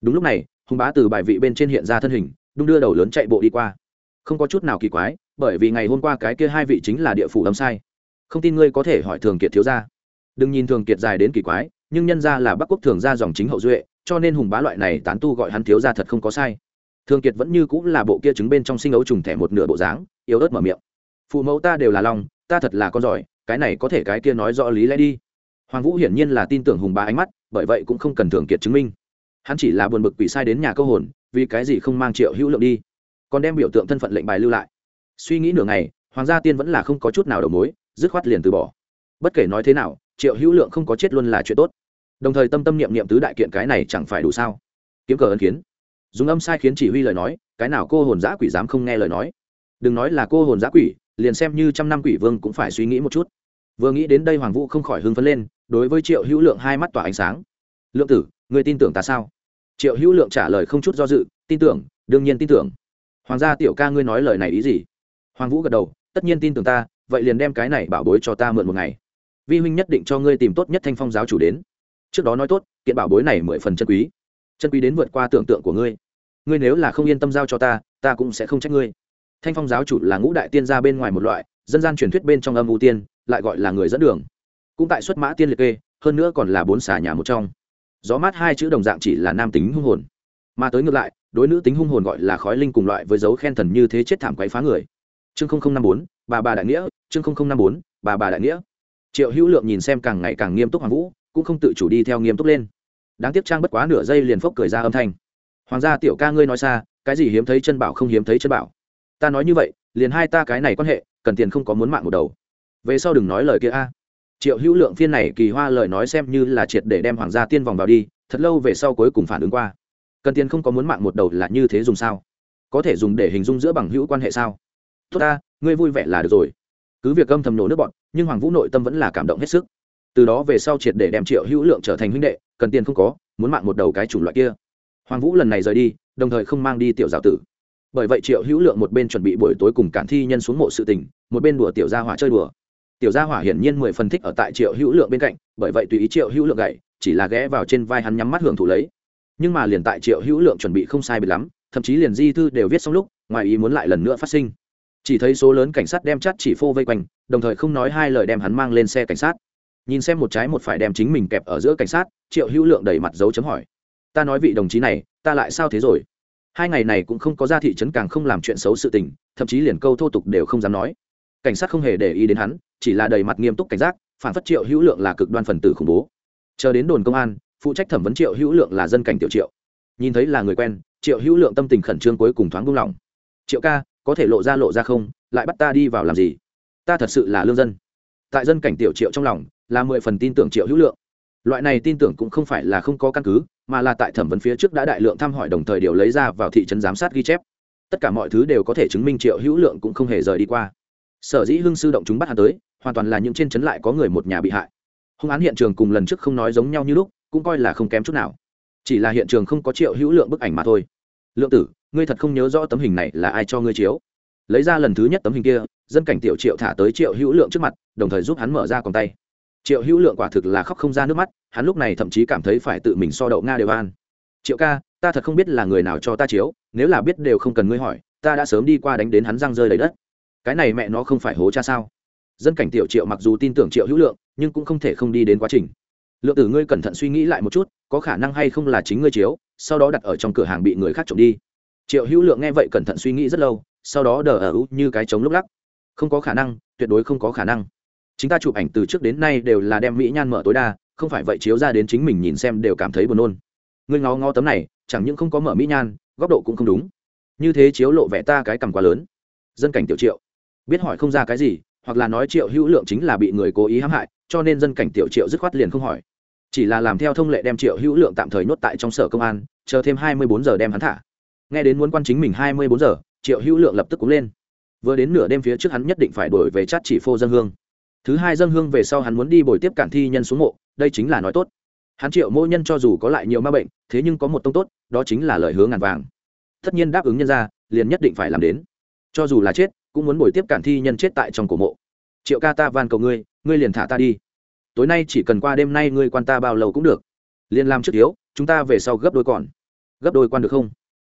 Đúng lúc này hùng bá từ bài vị bên trên hiện ra thân hình, đung đưa đầu lớn chạy bộ đi qua không có chút nào kỳ quái, bởi vì ngày hôm qua cái kia hai vị chính là địa phủ âm sai. Không tin ngươi có thể hỏi thường kiệt thiếu gia. Đừng nhìn thường kiệt dài đến kỳ quái, nhưng nhân ra là bắc quốc thường gia dòng chính hậu duệ, cho nên hùng bá loại này tán tu gọi hắn thiếu gia thật không có sai. Thường kiệt vẫn như cũng là bộ kia trứng bên trong sinh ấu trùng thẻ một nửa bộ dáng, yếu ớt mở miệng. Phụ mẫu ta đều là lòng, ta thật là con giỏi, cái này có thể cái kia nói rõ lý lẽ đi. Hoàng vũ hiển nhiên là tin tưởng hùng bá ánh mắt, bởi vậy cũng không cần thường kiệt chứng minh. Hắn chỉ là buồn bực quỷ sai đến nhà câu hồn, vì cái gì không mang triệu hữu lượng đi? Còn đem biểu tượng thân phận lệnh bài lưu lại. Suy nghĩ nửa ngày, hoàng gia tiên vẫn là không có chút nào đầu mối, dứt khoát liền từ bỏ. Bất kể nói thế nào, triệu hữu lượng không có chết luôn là chuyện tốt. Đồng thời tâm tâm niệm niệm tứ đại kiện cái này chẳng phải đủ sao? Kiếm cờ ân kiến. Dùng âm sai khiến chỉ huy lời nói, cái nào cô hồn giã quỷ dám không nghe lời nói? Đừng nói là cô hồn giã quỷ, liền xem như trăm năm quỷ vương cũng phải suy nghĩ một chút. Vừa nghĩ đến đây hoàng vũ không khỏi hưng phấn lên, đối với triệu hữu lượng hai mắt tỏa ánh sáng. Lượng tử người tin tưởng ta sao? Triệu hữu lượng trả lời không chút do dự, tin tưởng, đương nhiên tin tưởng hoàng gia tiểu ca ngươi nói lời này ý gì? Hoàng vũ gật đầu, tất nhiên tin tưởng ta, vậy liền đem cái này bảo bối cho ta mượn một ngày. Vi huynh nhất định cho ngươi tìm tốt nhất thanh phong giáo chủ đến. Trước đó nói tốt, kiện bảo bối này mười phần chân quý. Chân quý đến vượt qua tưởng tượng của ngươi. Ngươi nếu là không yên tâm giao cho ta ta cũng sẽ không trách ngươi. Thanh phong giáo chủ là ngũ đại tiên gia bên ngoài một loại, dân gian truyền thuyết bên trong âm ưu tiên, lại gọi là người dẫn đường. Cũng tại xuất mã tiên liệt kê, hơn nữa còn là bốn xà nhà một trong. Gió mát hai chữ đồng dạng chỉ là nam tính hung hồn mà tới ngược lại, đối nữ tính hung hồn gọi là khói linh cùng loại với dấu khen thần như thế chết thảm quấy phá người. Chương năm bốn, bà bà đại nghĩa, chương năm bốn, bà bà đại nghĩa. Triệu hữu lượng nhìn xem càng ngày càng nghiêm túc hoàng vũ, cũng không tự chủ đi theo nghiêm túc lên. Đáng tiếc trang bất quá nửa giây liền phốc cười ra âm thanh. Hoàng gia tiểu ca ngươi nói xa, cái gì hiếm thấy chân bảo không hiếm thấy chân bảo. Ta nói như vậy, liền hai ta cái này quan hệ, cần tiền không có muốn mạng một đầu. Về sau đừng nói lời kia a. Triệu hữu lượng phiên này kỳ hoa lời nói xem như là triệt để đem hoàng gia tiên vòng vào đi, thật lâu về sau cuối cùng phản ứng qua cần tiền không có muốn mạng một đầu là như thế dùng sao? Có thể dùng để hình dung giữa bằng hữu quan hệ sao? Tốt ta, ngươi vui vẻ là được rồi. Cứ việc âm thầm nổ nước bọn, nhưng hoàng vũ nội tâm vẫn là cảm động hết sức. Từ đó về sau triệt để đem triệu hữu lượng trở thành huynh đệ, cần tiền không có, muốn mạng một đầu cái chủng loại kia. Hoàng vũ lần này rời đi, đồng thời không mang đi tiểu giáo tử. Bởi vậy triệu hữu lượng một bên chuẩn bị buổi tối cùng cản thi nhân xuống mộ sự tình, một bên đùa tiểu gia hỏa chơi đùa. Tiểu gia hỏa hiển nhiên mười phần thích ở tại triệu hữu lượng bên cạnh, bởi vậy tùy ý triệu hữu lượng gậy, chỉ là ghé vào trên vai hắn nhắm mắt hưởng thụ lấy nhưng mà liền tại triệu hữu lượng chuẩn bị không sai biệt lắm, thậm chí liền di thư đều viết xong lúc, ngoài ý muốn lại lần nữa phát sinh. Chỉ thấy số lớn cảnh sát đem chắt chỉ phô vây quanh, đồng thời không nói hai lời đem hắn mang lên xe cảnh sát. Nhìn xem một trái một phải đem chính mình kẹp ở giữa cảnh sát, triệu hữu lượng đầy mặt dấu chấm hỏi. Ta nói vị đồng chí này, ta lại sao thế rồi? Hai ngày này cũng không có ra thị trấn càng không làm chuyện xấu sự tình, thậm chí liền câu thô tục đều không dám nói. Cảnh sát không hề để ý đến hắn, chỉ là đầy mặt nghiêm túc cảnh giác, phản phất triệu hữu lượng là cực đoan phần tử khủng bố. Chờ đến đồn công an phụ trách thẩm vấn triệu hữu lượng là dân cảnh tiểu triệu. Nhìn thấy là người quen, triệu hữu lượng tâm tình khẩn trương cuối cùng thoáng buông lỏng. Triệu ca, có thể lộ ra lộ ra không? Lại bắt ta đi vào làm gì? Ta thật sự là lương dân. Tại dân cảnh tiểu triệu trong lòng, là mười phần tin tưởng triệu hữu lượng. Loại này tin tưởng cũng không phải là không có căn cứ, mà là tại thẩm vấn phía trước đã đại lượng thăm hỏi đồng thời điều lấy ra vào thị trấn giám sát ghi chép. Tất cả mọi thứ đều có thể chứng minh triệu hữu lượng cũng không hề rời đi qua. Sở dĩ hưng sư động chúng bắt hắn tới, hoàn toàn là những trên trấn lại có người một nhà bị hại. Hung án hiện trường cùng lần trước không nói giống nhau như lúc cũng coi là không kém chút nào. Chỉ là hiện trường không có triệu hữu lượng bức ảnh mà thôi. Lượng tử, ngươi thật không nhớ rõ tấm hình này là ai cho ngươi chiếu? Lấy ra lần thứ nhất tấm hình kia, dân cảnh tiểu triệu thả tới triệu hữu lượng trước mặt, đồng thời giúp hắn mở ra còn tay. Triệu hữu lượng quả thực là khóc không ra nước mắt, hắn lúc này thậm chí cảm thấy phải tự mình so đậu nga đều an. Triệu ca, ta thật không biết là người nào cho ta chiếu, nếu là biết đều không cần ngươi hỏi, ta đã sớm đi qua đánh đến hắn răng rơi đầy đất. Cái này mẹ nó không phải hố cha sao? Dân cảnh tiểu triệu mặc dù tin tưởng triệu hữu lượng, nhưng cũng không thể không đi đến quá trình lượng tử ngươi cẩn thận suy nghĩ lại một chút, có khả năng hay không là chính ngươi chiếu, sau đó đặt ở trong cửa hàng bị người khác trộm đi. Triệu hữu lượng nghe vậy cẩn thận suy nghĩ rất lâu, sau đó đờ ở ú như cái trống lúc lắc. Không có khả năng, tuyệt đối không có khả năng. Chúng ta chụp ảnh từ trước đến nay đều là đem mỹ nhan mở tối đa, không phải vậy chiếu ra đến chính mình nhìn xem đều cảm thấy buồn nôn. Ngươi ngó ngó tấm này, chẳng những không có mở mỹ nhan, góc độ cũng không đúng. Như thế chiếu lộ vẻ ta cái cằm quá lớn. Dân cảnh tiểu triệu. Biết hỏi không ra cái gì, hoặc là nói triệu hữu lượng chính là bị người cố ý hãm hại, cho nên dân cảnh tiểu triệu dứt khoát liền không hỏi chỉ là làm theo thông lệ đem triệu hữu lượng tạm thời nhốt tại trong sở công an, chờ thêm hai mươi bốn giờ đem hắn thả. Nghe đến muốn quan chính mình hai mươi bốn giờ, triệu hữu lượng lập tức cúng lên. Vừa đến nửa đêm phía trước hắn nhất định phải đổi về chát chỉ phô dân hương. Thứ hai dân hương về sau hắn muốn đi bồi tiếp cản thi nhân xuống mộ, đây chính là nói tốt. Hắn triệu mỗi nhân cho dù có lại nhiều ma bệnh, thế nhưng có một tông tốt, đó chính là lời hứa ngàn vàng. Tất nhiên đáp ứng nhân ra liền nhất định phải làm đến. Cho dù là chết, cũng muốn bồi tiếp cản thi nhân chết tại trong cổ mộ. Triệu ca ta van cầu ngươi ngươi liền thả ta đi tối nay chỉ cần qua đêm nay ngươi quan ta bao lâu cũng được. Liên làm trước yếu, chúng ta về sau gấp đôi còn. Gấp đôi quan được không?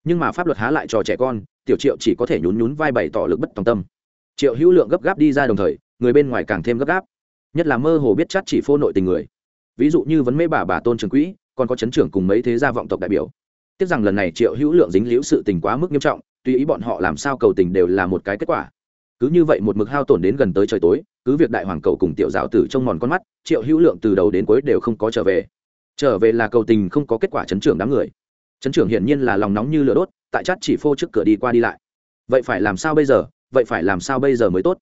Nhưng mà pháp luật há lại trò trẻ con tiểu triệu chỉ có thể nhún nhún vai bày tỏ lực bất tòng tâm. Triệu hữu lượng gấp gáp đi ra đồng thời người bên ngoài càng thêm gấp gáp. Nhất là mơ hồ biết chắc chỉ phô nội tình người. Ví dụ như vấn mê bà bà tôn trường quỹ còn có chấn trưởng cùng mấy thế gia vọng tộc đại biểu. Tiếc rằng lần này triệu hữu lượng dính liễu sự tình quá mức nghiêm trọng tùy ý bọn họ làm sao cầu tình đều là một cái kết quả cứ như vậy một mực hao tổn đến gần tới trời tối, cứ việc đại hoàng cầu cùng tiểu giáo tử trông mòn con mắt, triệu hữu lượng từ đầu đến cuối đều không có trở về. Trở về là cầu tình không có kết quả chấn trưởng đám người. Chấn trưởng hiển nhiên là lòng nóng như lửa đốt, tại chát chỉ phô trước cửa đi qua đi lại. Vậy phải làm sao bây giờ? Vậy phải làm sao bây giờ mới tốt?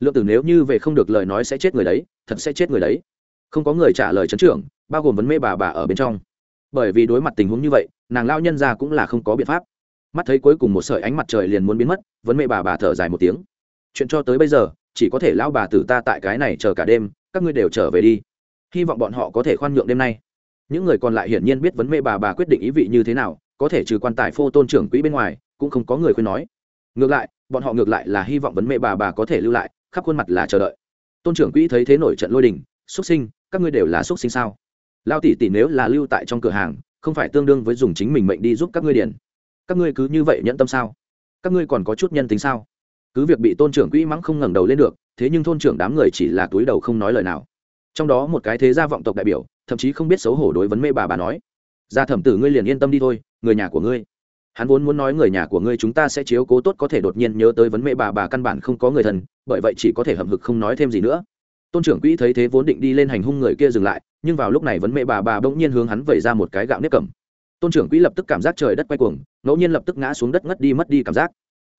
Lượng tử nếu như về không được lời nói sẽ chết người đấy, thật sẽ chết người đấy. Không có người trả lời chấn trưởng, bao gồm vấn mê bà bà ở bên trong. Bởi vì đối mặt tình huống như vậy, nàng lao nhân ra cũng là không có biện pháp. Mắt thấy cuối cùng một sợi ánh mặt trời liền muốn biến mất, vấn mê bà bà thở dài một tiếng chuyện cho tới bây giờ, chỉ có thể lão bà tử ta tại cái này chờ cả đêm, các ngươi đều trở về đi. Hy vọng bọn họ có thể khoan nhượng đêm nay. Những người còn lại hiển nhiên biết vấn mê bà bà quyết định ý vị như thế nào, có thể trừ quan tài phô tôn trưởng quỹ bên ngoài, cũng không có người khuyên nói. Ngược lại, bọn họ ngược lại là hy vọng vấn mê bà bà có thể lưu lại, khắp khuôn mặt là chờ đợi. Tôn trưởng quỹ thấy thế nổi trận lôi đình xuất sinh, các ngươi đều là xuất sinh sao? Lao tỷ tỷ nếu là lưu tại trong cửa hàng, không phải tương đương với dùng chính mình mệnh đi giúp các ngươi điền? các ngươi cứ như vậy nhẫn tâm sao? Các ngươi còn có chút nhân tính sao? Cứ việc bị tôn trưởng quỹ mắng không ngẩng đầu lên được, thế nhưng thôn trưởng đám người chỉ là túi đầu không nói lời nào. Trong đó một cái thế gia vọng tộc đại biểu, thậm chí không biết xấu hổ đối vấn mê bà bà nói, gia thẩm tử ngươi liền yên tâm đi thôi, người nhà của ngươi. Hắn vốn muốn nói người nhà của ngươi chúng ta sẽ chiếu cố tốt có thể đột nhiên nhớ tới vấn mê bà bà căn bản không có người thân, bởi vậy chỉ có thể hậm hực không nói thêm gì nữa. Tôn trưởng quỹ thấy thế vốn định đi lên hành hung người kia dừng lại, nhưng vào lúc này vấn mê bà bà bỗng nhiên hướng hắn vẩy ra một cái gạo nếp cầm. Tôn trưởng quỹ lập tức cảm giác trời đất quay cuồng, ngẫu nhiên lập tức ngã xuống đất ngất đi mất đi cảm giác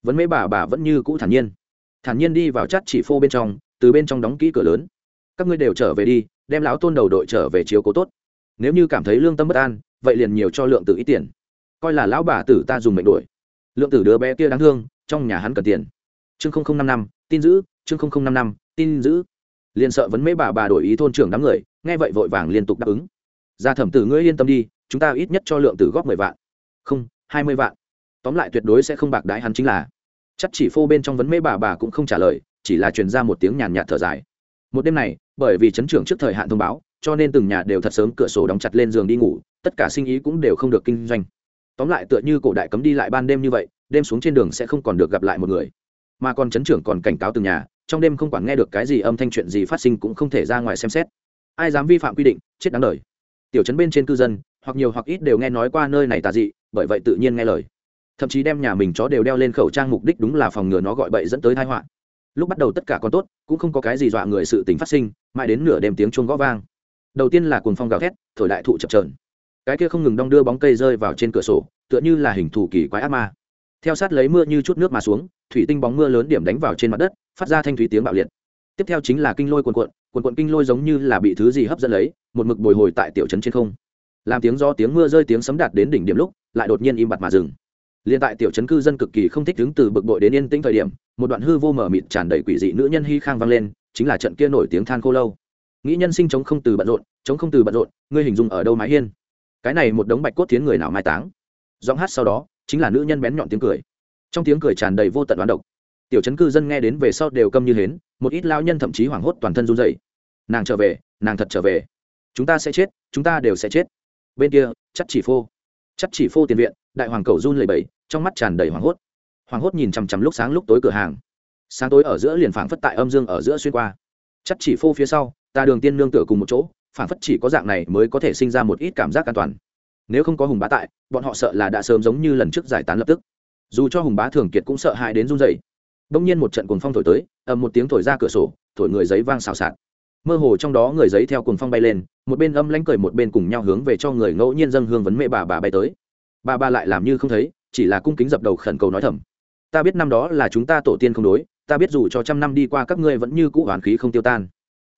vấn mê bà bà vẫn như cũ thản nhiên. Thản nhiên đi vào chát chỉ phô bên trong, từ bên trong đóng kỹ cửa lớn. Các ngươi đều trở về đi, đem lão tôn đầu đội trở về chiếu cố tốt. Nếu như cảm thấy lương tâm bất an, vậy liền nhiều cho lượng tử ít tiền. Coi là lão bà tử ta dùng mệnh đuổi lượng tử đứa bé kia đáng thương, trong nhà hắn cần tiền. Chương năm năm, tin giữ, chương năm năm, tin giữ. Liền sợ vấn mấy bà bà đổi ý thôn trưởng đám người, nghe vậy vội vàng liên tục đáp ứng. Ra thẩm tử ngươi yên tâm đi, chúng ta ít nhất cho lượng tử góp mười vạn. Không, hai mươi vạn tóm lại tuyệt đối sẽ không bạc đái hắn chính là. Chắc chỉ phô bên trong vấn mê bà bà cũng không trả lời, chỉ là truyền ra một tiếng nhàn nhạt thở dài. Một đêm này, bởi vì chấn trưởng trước thời hạn thông báo, cho nên từng nhà đều thật sớm cửa sổ đóng chặt lên giường đi ngủ, tất cả sinh ý cũng đều không được kinh doanh. Tóm lại tựa như cổ đại cấm đi lại ban đêm như vậy, đêm xuống trên đường sẽ không còn được gặp lại một người. Mà còn chấn trưởng còn cảnh cáo từng nhà, trong đêm không quản nghe được cái gì âm thanh chuyện gì phát sinh cũng không thể ra ngoài xem xét. Ai dám vi phạm quy định, chết đáng đời. Tiểu chấn bên trên cư dân, hoặc nhiều hoặc ít đều nghe nói qua nơi này tà dị, bởi vậy tự nhiên nghe lời thậm chí đem nhà mình chó đều đeo lên khẩu trang mục đích đúng là phòng ngừa nó gọi bậy dẫn tới tai họa. Lúc bắt đầu tất cả còn tốt, cũng không có cái gì dọa người sự tình phát sinh, mãi đến nửa đêm tiếng chuông gõ vang. Đầu tiên là cuồng phong gào thét, thổi đại thụ chập trờn cái kia không ngừng đong đưa bóng cây rơi vào trên cửa sổ, tựa như là hình thù kỳ quái ác ma. Theo sát lấy mưa như chút nước mà xuống, thủy tinh bóng mưa lớn điểm đánh vào trên mặt đất, phát ra thanh thủy tiếng bạo liệt. Tiếp theo chính là kinh lôi cuồn cuộn cuồn cuộn kinh lôi giống như là bị thứ gì hấp dẫn lấy, một mực bồi hồi tại tiểu trấn trên không. Làm tiếng do tiếng mưa rơi tiếng sấm đạt đến đỉnh điểm lúc, lại đột nhiên im bặt mà dừng liền tại tiểu trấn cư dân cực kỳ không thích đứng từ bực bội đến yên tĩnh thời điểm, một đoạn hư vô mở mịt tràn đầy quỷ dị nữ nhân hy khang vang lên, chính là trận kia nổi tiếng than khô lâu. Nghĩ nhân sinh chống không từ bận rộn, chống không từ bận rộn, ngươi hình dung ở đâu mái hiên? Cái này một đống bạch cốt tiến người nào mai táng? Giọng hát sau đó, chính là nữ nhân bén nhọn tiếng cười. Trong tiếng cười tràn đầy vô tận đoán độc. Tiểu chấn cư dân nghe đến về sau đều câm như hến, một ít lao nhân thậm chí hoảng hốt toàn thân run rẩy. Nàng trở về, nàng thật trở về. Chúng ta sẽ chết, chúng ta đều sẽ chết. Bên kia, chắc chỉ phô. Chắc chỉ phô tiền viện đại hoàng cầu run lẩy bẩy, trong mắt tràn đầy hoảng hốt. Hoảng hốt nhìn chằm chằm lúc sáng lúc tối cửa hàng. Sáng tối ở giữa liền phảng phất tại âm dương ở giữa xuyên qua. Chắc chỉ phô phía sau ta đường tiên nương tựa cùng một chỗ phảng phất chỉ có dạng này mới có thể sinh ra một ít cảm giác an toàn. Nếu không có hùng bá tại bọn họ sợ là đã sớm giống như lần trước giải tán lập tức. Dù cho hùng bá thường kiệt cũng sợ hãi đến run dày đông nhiên một trận cuồng phong thổi tới ầm một tiếng thổi ra cửa sổ thổi người giấy vang xào xạc. Mơ hồ trong đó người giấy theo cuồng phong bay lên một bên âm lánh cười một bên cùng nhau hướng về cho người ngẫu nhiên dân hương vấn mẹ bà bà bay tới bà bà lại làm như không thấy, chỉ là cung kính dập đầu khẩn cầu nói thầm. Ta biết năm đó là chúng ta tổ tiên không đối, ta biết dù cho trăm năm đi qua các ngươi vẫn như cũ hoàn khí không tiêu tan.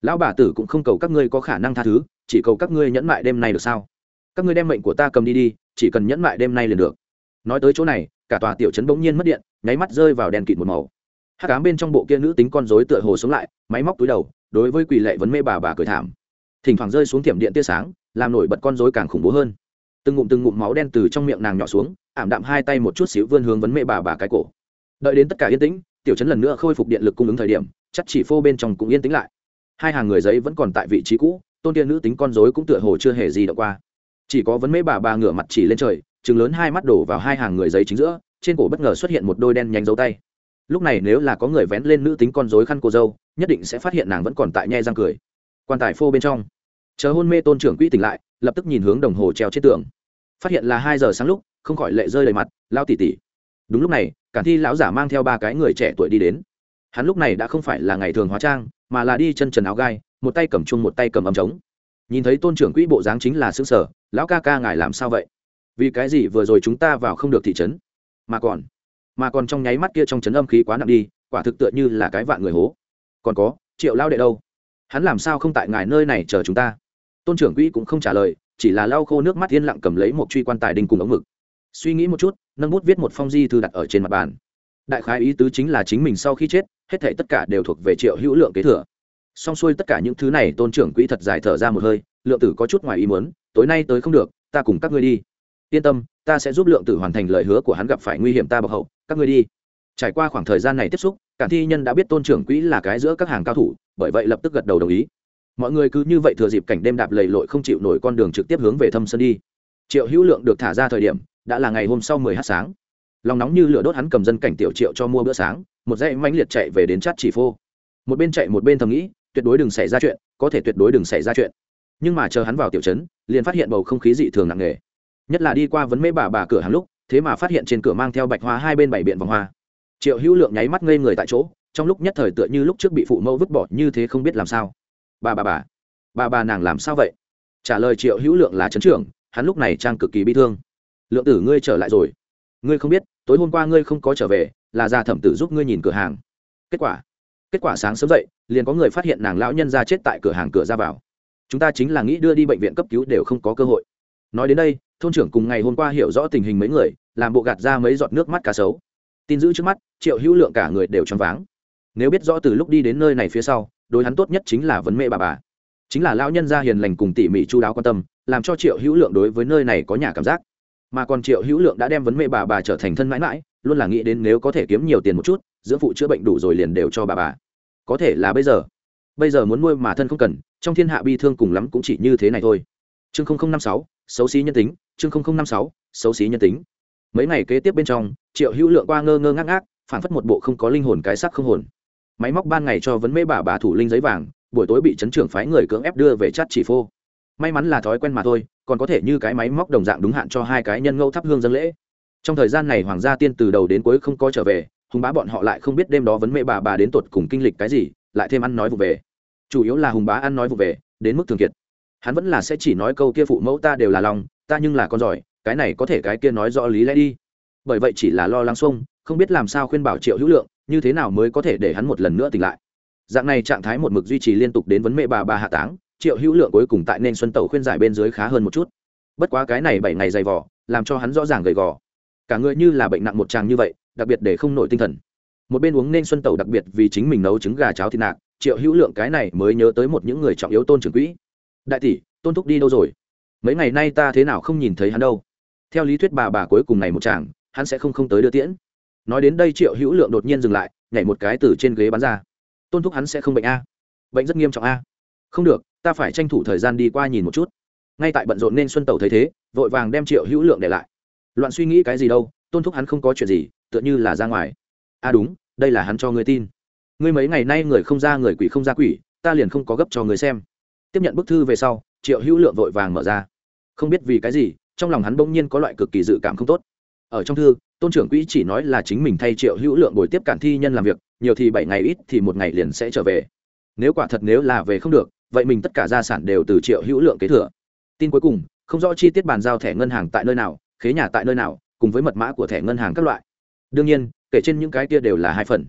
Lão bà tử cũng không cầu các ngươi có khả năng tha thứ, chỉ cầu các ngươi nhẫn mại đêm nay được sao? Các ngươi đem mệnh của ta cầm đi đi, chỉ cần nhẫn mại đêm nay liền được. Nói tới chỗ này, cả tòa tiểu trấn bỗng nhiên mất điện, nháy mắt rơi vào đèn kịt một màu. Hát cám bên trong bộ kia nữ tính con dối tựa hồ sống lại, máy móc túi đầu, đối với quỷ lệ vấn mê bà bà cười thảm. Thỉnh thoảng rơi xuống tiệm điện tia sáng, làm nổi bật con dối càng khủng bố hơn từng ngụm từng ngụm máu đen từ trong miệng nàng nhỏ xuống, ảm đạm hai tay một chút xíu vươn hướng vấn mê bà bà cái cổ. Đợi đến tất cả yên tĩnh, tiểu chấn lần nữa khôi phục điện lực cung ứng thời điểm, chắc chỉ phô bên trong cũng yên tĩnh lại. Hai hàng người giấy vẫn còn tại vị trí cũ, tôn tiên nữ tính con dối cũng tựa hồ chưa hề gì đọc qua. Chỉ có vấn mê bà bà ngửa mặt chỉ lên trời chừng lớn hai mắt đổ vào hai hàng người giấy chính giữa, trên cổ bất ngờ xuất hiện một đôi đen nhánh dấu tay. Lúc này nếu là có người vén lên nữ tính con dối khăn cô dâu, nhất định sẽ phát hiện nàng vẫn còn tại nhe răng cười. Quan tài phô bên trong. Chờ hôn mê tôn trưởng quỹ tỉnh lại, lập tức nhìn hướng đồng hồ treo trên tường phát hiện là hai giờ sáng lúc, không khỏi lệ rơi đầy mặt lao tỉ tỉ đúng lúc này cả thi lão giả mang theo ba cái người trẻ tuổi đi đến. Hắn lúc này đã không phải là ngày thường hóa trang, mà là đi chân trần áo gai, một tay cầm chung một tay cầm ấm trống. Nhìn thấy tôn trưởng quỹ bộ dáng chính là xương sở, lão ca ca ngài làm sao vậy? Vì cái gì vừa rồi chúng ta vào không được thị trấn? Mà còn mà còn trong nháy mắt kia trong trấn âm khí quá nặng đi, quả thực tựa như là cái vạn người hố. Còn có, triệu lao đệ đâu? Hắn làm sao không tại ngài nơi này chờ chúng ta? Tôn trưởng quỹ cũng không trả lời chỉ là lau khô nước mắt yên lặng cầm lấy một truy quan tài đinh cùng ống mực suy nghĩ một chút, nâng bút viết một phong di thư đặt ở trên mặt bàn. Đại khái ý tứ chính là chính mình sau khi chết, hết thể tất cả đều thuộc về triệu hữu lượng kế thừa. Xong xuôi tất cả những thứ này, tôn trưởng quỹ thật dài thở ra một hơi, lượng tử có chút ngoài ý muốn, tối nay tới không được, ta cùng các ngươi đi. Yên tâm, ta sẽ giúp lượng tử hoàn thành lời hứa của hắn gặp phải nguy hiểm ta bọc hậu, các ngươi đi. Trải qua khoảng thời gian này tiếp xúc, cản thi nhân đã biết tôn trưởng quỹ là cái giữa các hàng cao thủ, bởi vậy lập tức gật đầu đồng ý mọi người cứ như vậy thừa dịp cảnh đêm đạp lầy lội không chịu nổi con đường trực tiếp hướng về thâm sơn đi. Triệu hữu lượng được thả ra thời điểm, đã là ngày hôm sau mười h sáng. Lòng nóng như lửa đốt hắn cầm dân cảnh tiểu triệu cho mua bữa sáng, một dãy mãnh liệt chạy về đến chát chỉ phô. Một bên chạy một bên thầm nghĩ, tuyệt đối đừng xảy ra chuyện, có thể tuyệt đối đừng xảy ra chuyện. Nhưng mà chờ hắn vào tiểu trấn, liền phát hiện bầu không khí dị thường nặng nề. Nhất là đi qua vấn mê bà bà cửa hàng lúc, thế mà phát hiện trên cửa mang theo bạch hoa hai bên bảy biện vòng hoa. Triệu hữu lượng nháy mắt ngây người tại chỗ, trong lúc nhất thời tựa như lúc trước bị phụ mẫu vứt bỏ, như thế không biết làm sao bà bà bà bà bà nàng làm sao vậy? Trả lời triệu hữu lượng là trấn trưởng, hắn lúc này trang cực kỳ bi thương. Lượng tử ngươi trở lại rồi. Ngươi không biết, tối hôm qua ngươi không có trở về, là già thẩm tử giúp ngươi nhìn cửa hàng. Kết quả? Kết quả sáng sớm dậy, liền có người phát hiện nàng lão nhân ra chết tại cửa hàng cửa ra vào. Chúng ta chính là nghĩ đưa đi bệnh viện cấp cứu đều không có cơ hội. Nói đến đây, thôn trưởng cùng ngày hôm qua hiểu rõ tình hình mấy người, làm bộ gạt ra mấy giọt nước mắt cá sấu. Tin giữ trước mắt, triệu hữu lượng cả người đều choáng váng. Nếu biết rõ từ lúc đi đến nơi này phía sau đối hắn tốt nhất chính là vấn mẹ bà bà. Chính là lão nhân gia hiền lành cùng tỉ mỉ chu đáo quan tâm, làm cho triệu hữu lượng đối với nơi này có nhà cảm giác. Mà còn triệu hữu lượng đã đem vấn mẹ bà bà trở thành thân mãi mãi, luôn là nghĩ đến nếu có thể kiếm nhiều tiền một chút dưỡng phụ chữa bệnh đủ rồi liền đều cho bà bà. Có thể là bây giờ. Bây giờ muốn nuôi mà thân không cần, trong thiên hạ bi thương cùng lắm cũng chỉ như thế này thôi. Chương năm sáu, xấu xí nhân tính, chương năm sáu, xấu xí nhân tính. Mấy ngày kế tiếp bên trong, triệu hữu lượng qua ngơ ngơ ngác ngác phản phất một bộ không có linh hồn cái sắc không hồn máy móc ban ngày cho vấn mê bà bà thủ linh giấy vàng, buổi tối bị chấn trưởng phái người cưỡng ép đưa về chát chỉ phô. May mắn là thói quen mà thôi, còn có thể như cái máy móc đồng dạng đúng hạn cho hai cái nhân ngẫu thắp hương dân lễ. Trong thời gian này hoàng gia tiên từ đầu đến cuối không có trở về, hùng bá bọn họ lại không biết đêm đó vấn mê bà bà đến tột cùng kinh lịch cái gì, lại thêm ăn nói vụ về. Chủ yếu là hùng bá ăn nói vụ về, đến mức thường kiệt. Hắn vẫn là sẽ chỉ nói câu kia phụ mẫu ta đều là lòng, ta nhưng là con giỏi, cái này có thể cái kia nói rõ lý lẽ đi. Bởi vậy chỉ là lo lắng xuông, không biết làm sao khuyên bảo triệu hữu lượng như thế nào mới có thể để hắn một lần nữa tỉnh lại? Dạng này trạng thái một mực duy trì liên tục đến vấn mẹ bà bà hạ táng, triệu hữu lượng cuối cùng tại nên xuân tẩu khuyên giải bên dưới khá hơn một chút. Bất quá cái này bảy ngày dày vỏ làm cho hắn rõ ràng gầy gò. Cả người như là bệnh nặng một tràng như vậy, đặc biệt để không nổi tinh thần. Một bên uống nên xuân tẩu đặc biệt vì chính mình nấu trứng gà cháo thịt nạc, triệu hữu lượng cái này mới nhớ tới một những người trọng yếu tôn trưởng quỹ. Đại tỷ, tôn thúc đi đâu rồi? Mấy ngày nay ta thế nào không nhìn thấy hắn đâu? Theo lý thuyết bà bà cuối cùng này một chàng hắn sẽ không không tới đưa tiễn nói đến đây triệu hữu lượng đột nhiên dừng lại, nhảy một cái từ trên ghế bắn ra. Tôn thúc hắn sẽ không bệnh a. Bệnh rất nghiêm trọng a. Không được, ta phải tranh thủ thời gian đi qua nhìn một chút. Ngay tại bận rộn nên xuân tẩu thấy thế, vội vàng đem triệu hữu lượng để lại. Loạn suy nghĩ cái gì đâu, tôn thúc hắn không có chuyện gì, tựa như là ra ngoài. A đúng, đây là hắn cho ngươi tin. Ngươi mấy ngày nay người không ra người quỷ không ra quỷ, ta liền không có gấp cho người xem. Tiếp nhận bức thư về sau, triệu hữu lượng vội vàng mở ra. Không biết vì cái gì, trong lòng hắn bỗng nhiên có loại cực kỳ dự cảm không tốt. Ở trong thư tôn trưởng quỹ chỉ nói là chính mình thay triệu hữu lượng buổi tiếp cản thi nhân làm việc, nhiều thì bảy ngày ít thì một ngày liền sẽ trở về. Nếu quả thật nếu là về không được, vậy mình tất cả gia sản đều từ triệu hữu lượng kế thừa. Tin cuối cùng, không rõ chi tiết bàn giao thẻ ngân hàng tại nơi nào, khế nhà tại nơi nào, cùng với mật mã của thẻ ngân hàng các loại. Đương nhiên, kể trên những cái kia đều là hai phần.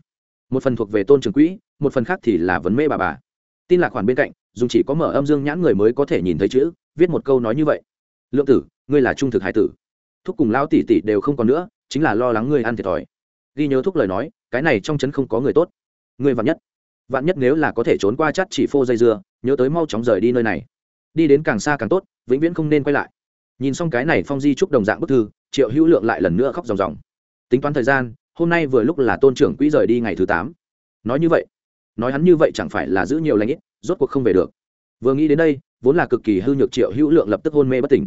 Một phần thuộc về tôn trưởng quỹ, một phần khác thì là vấn mê bà bà. Tin là khoản bên cạnh, dùng chỉ có mở âm dương nhãn người mới có thể nhìn thấy chữ, viết một câu nói như vậy. Lượng tử, ngươi là trung thực hải tử. Thúc cùng lao tỷ tỷ đều không còn nữa chính là lo lắng ngươi ăn thiệt thòi. Ghi nhớ thúc lời nói, cái này trong chấn không có người tốt. Ngươi vạn nhất vạn nhất nếu là có thể trốn qua chắt chỉ phô dây dưa, nhớ tới mau chóng rời đi nơi này. Đi đến càng xa càng tốt, vĩnh viễn không nên quay lại. Nhìn xong cái này phong di trúc đồng dạng bức thư, triệu hữu lượng lại lần nữa khóc ròng ròng. Tính toán thời gian, hôm nay vừa lúc là tôn trưởng quỹ rời đi ngày thứ tám. Nói như vậy, nói hắn như vậy chẳng phải là giữ nhiều lãnh ít, rốt cuộc không về được. Vừa nghĩ đến đây, vốn là cực kỳ hư nhược triệu hữu lượng lập tức hôn mê bất tỉnh.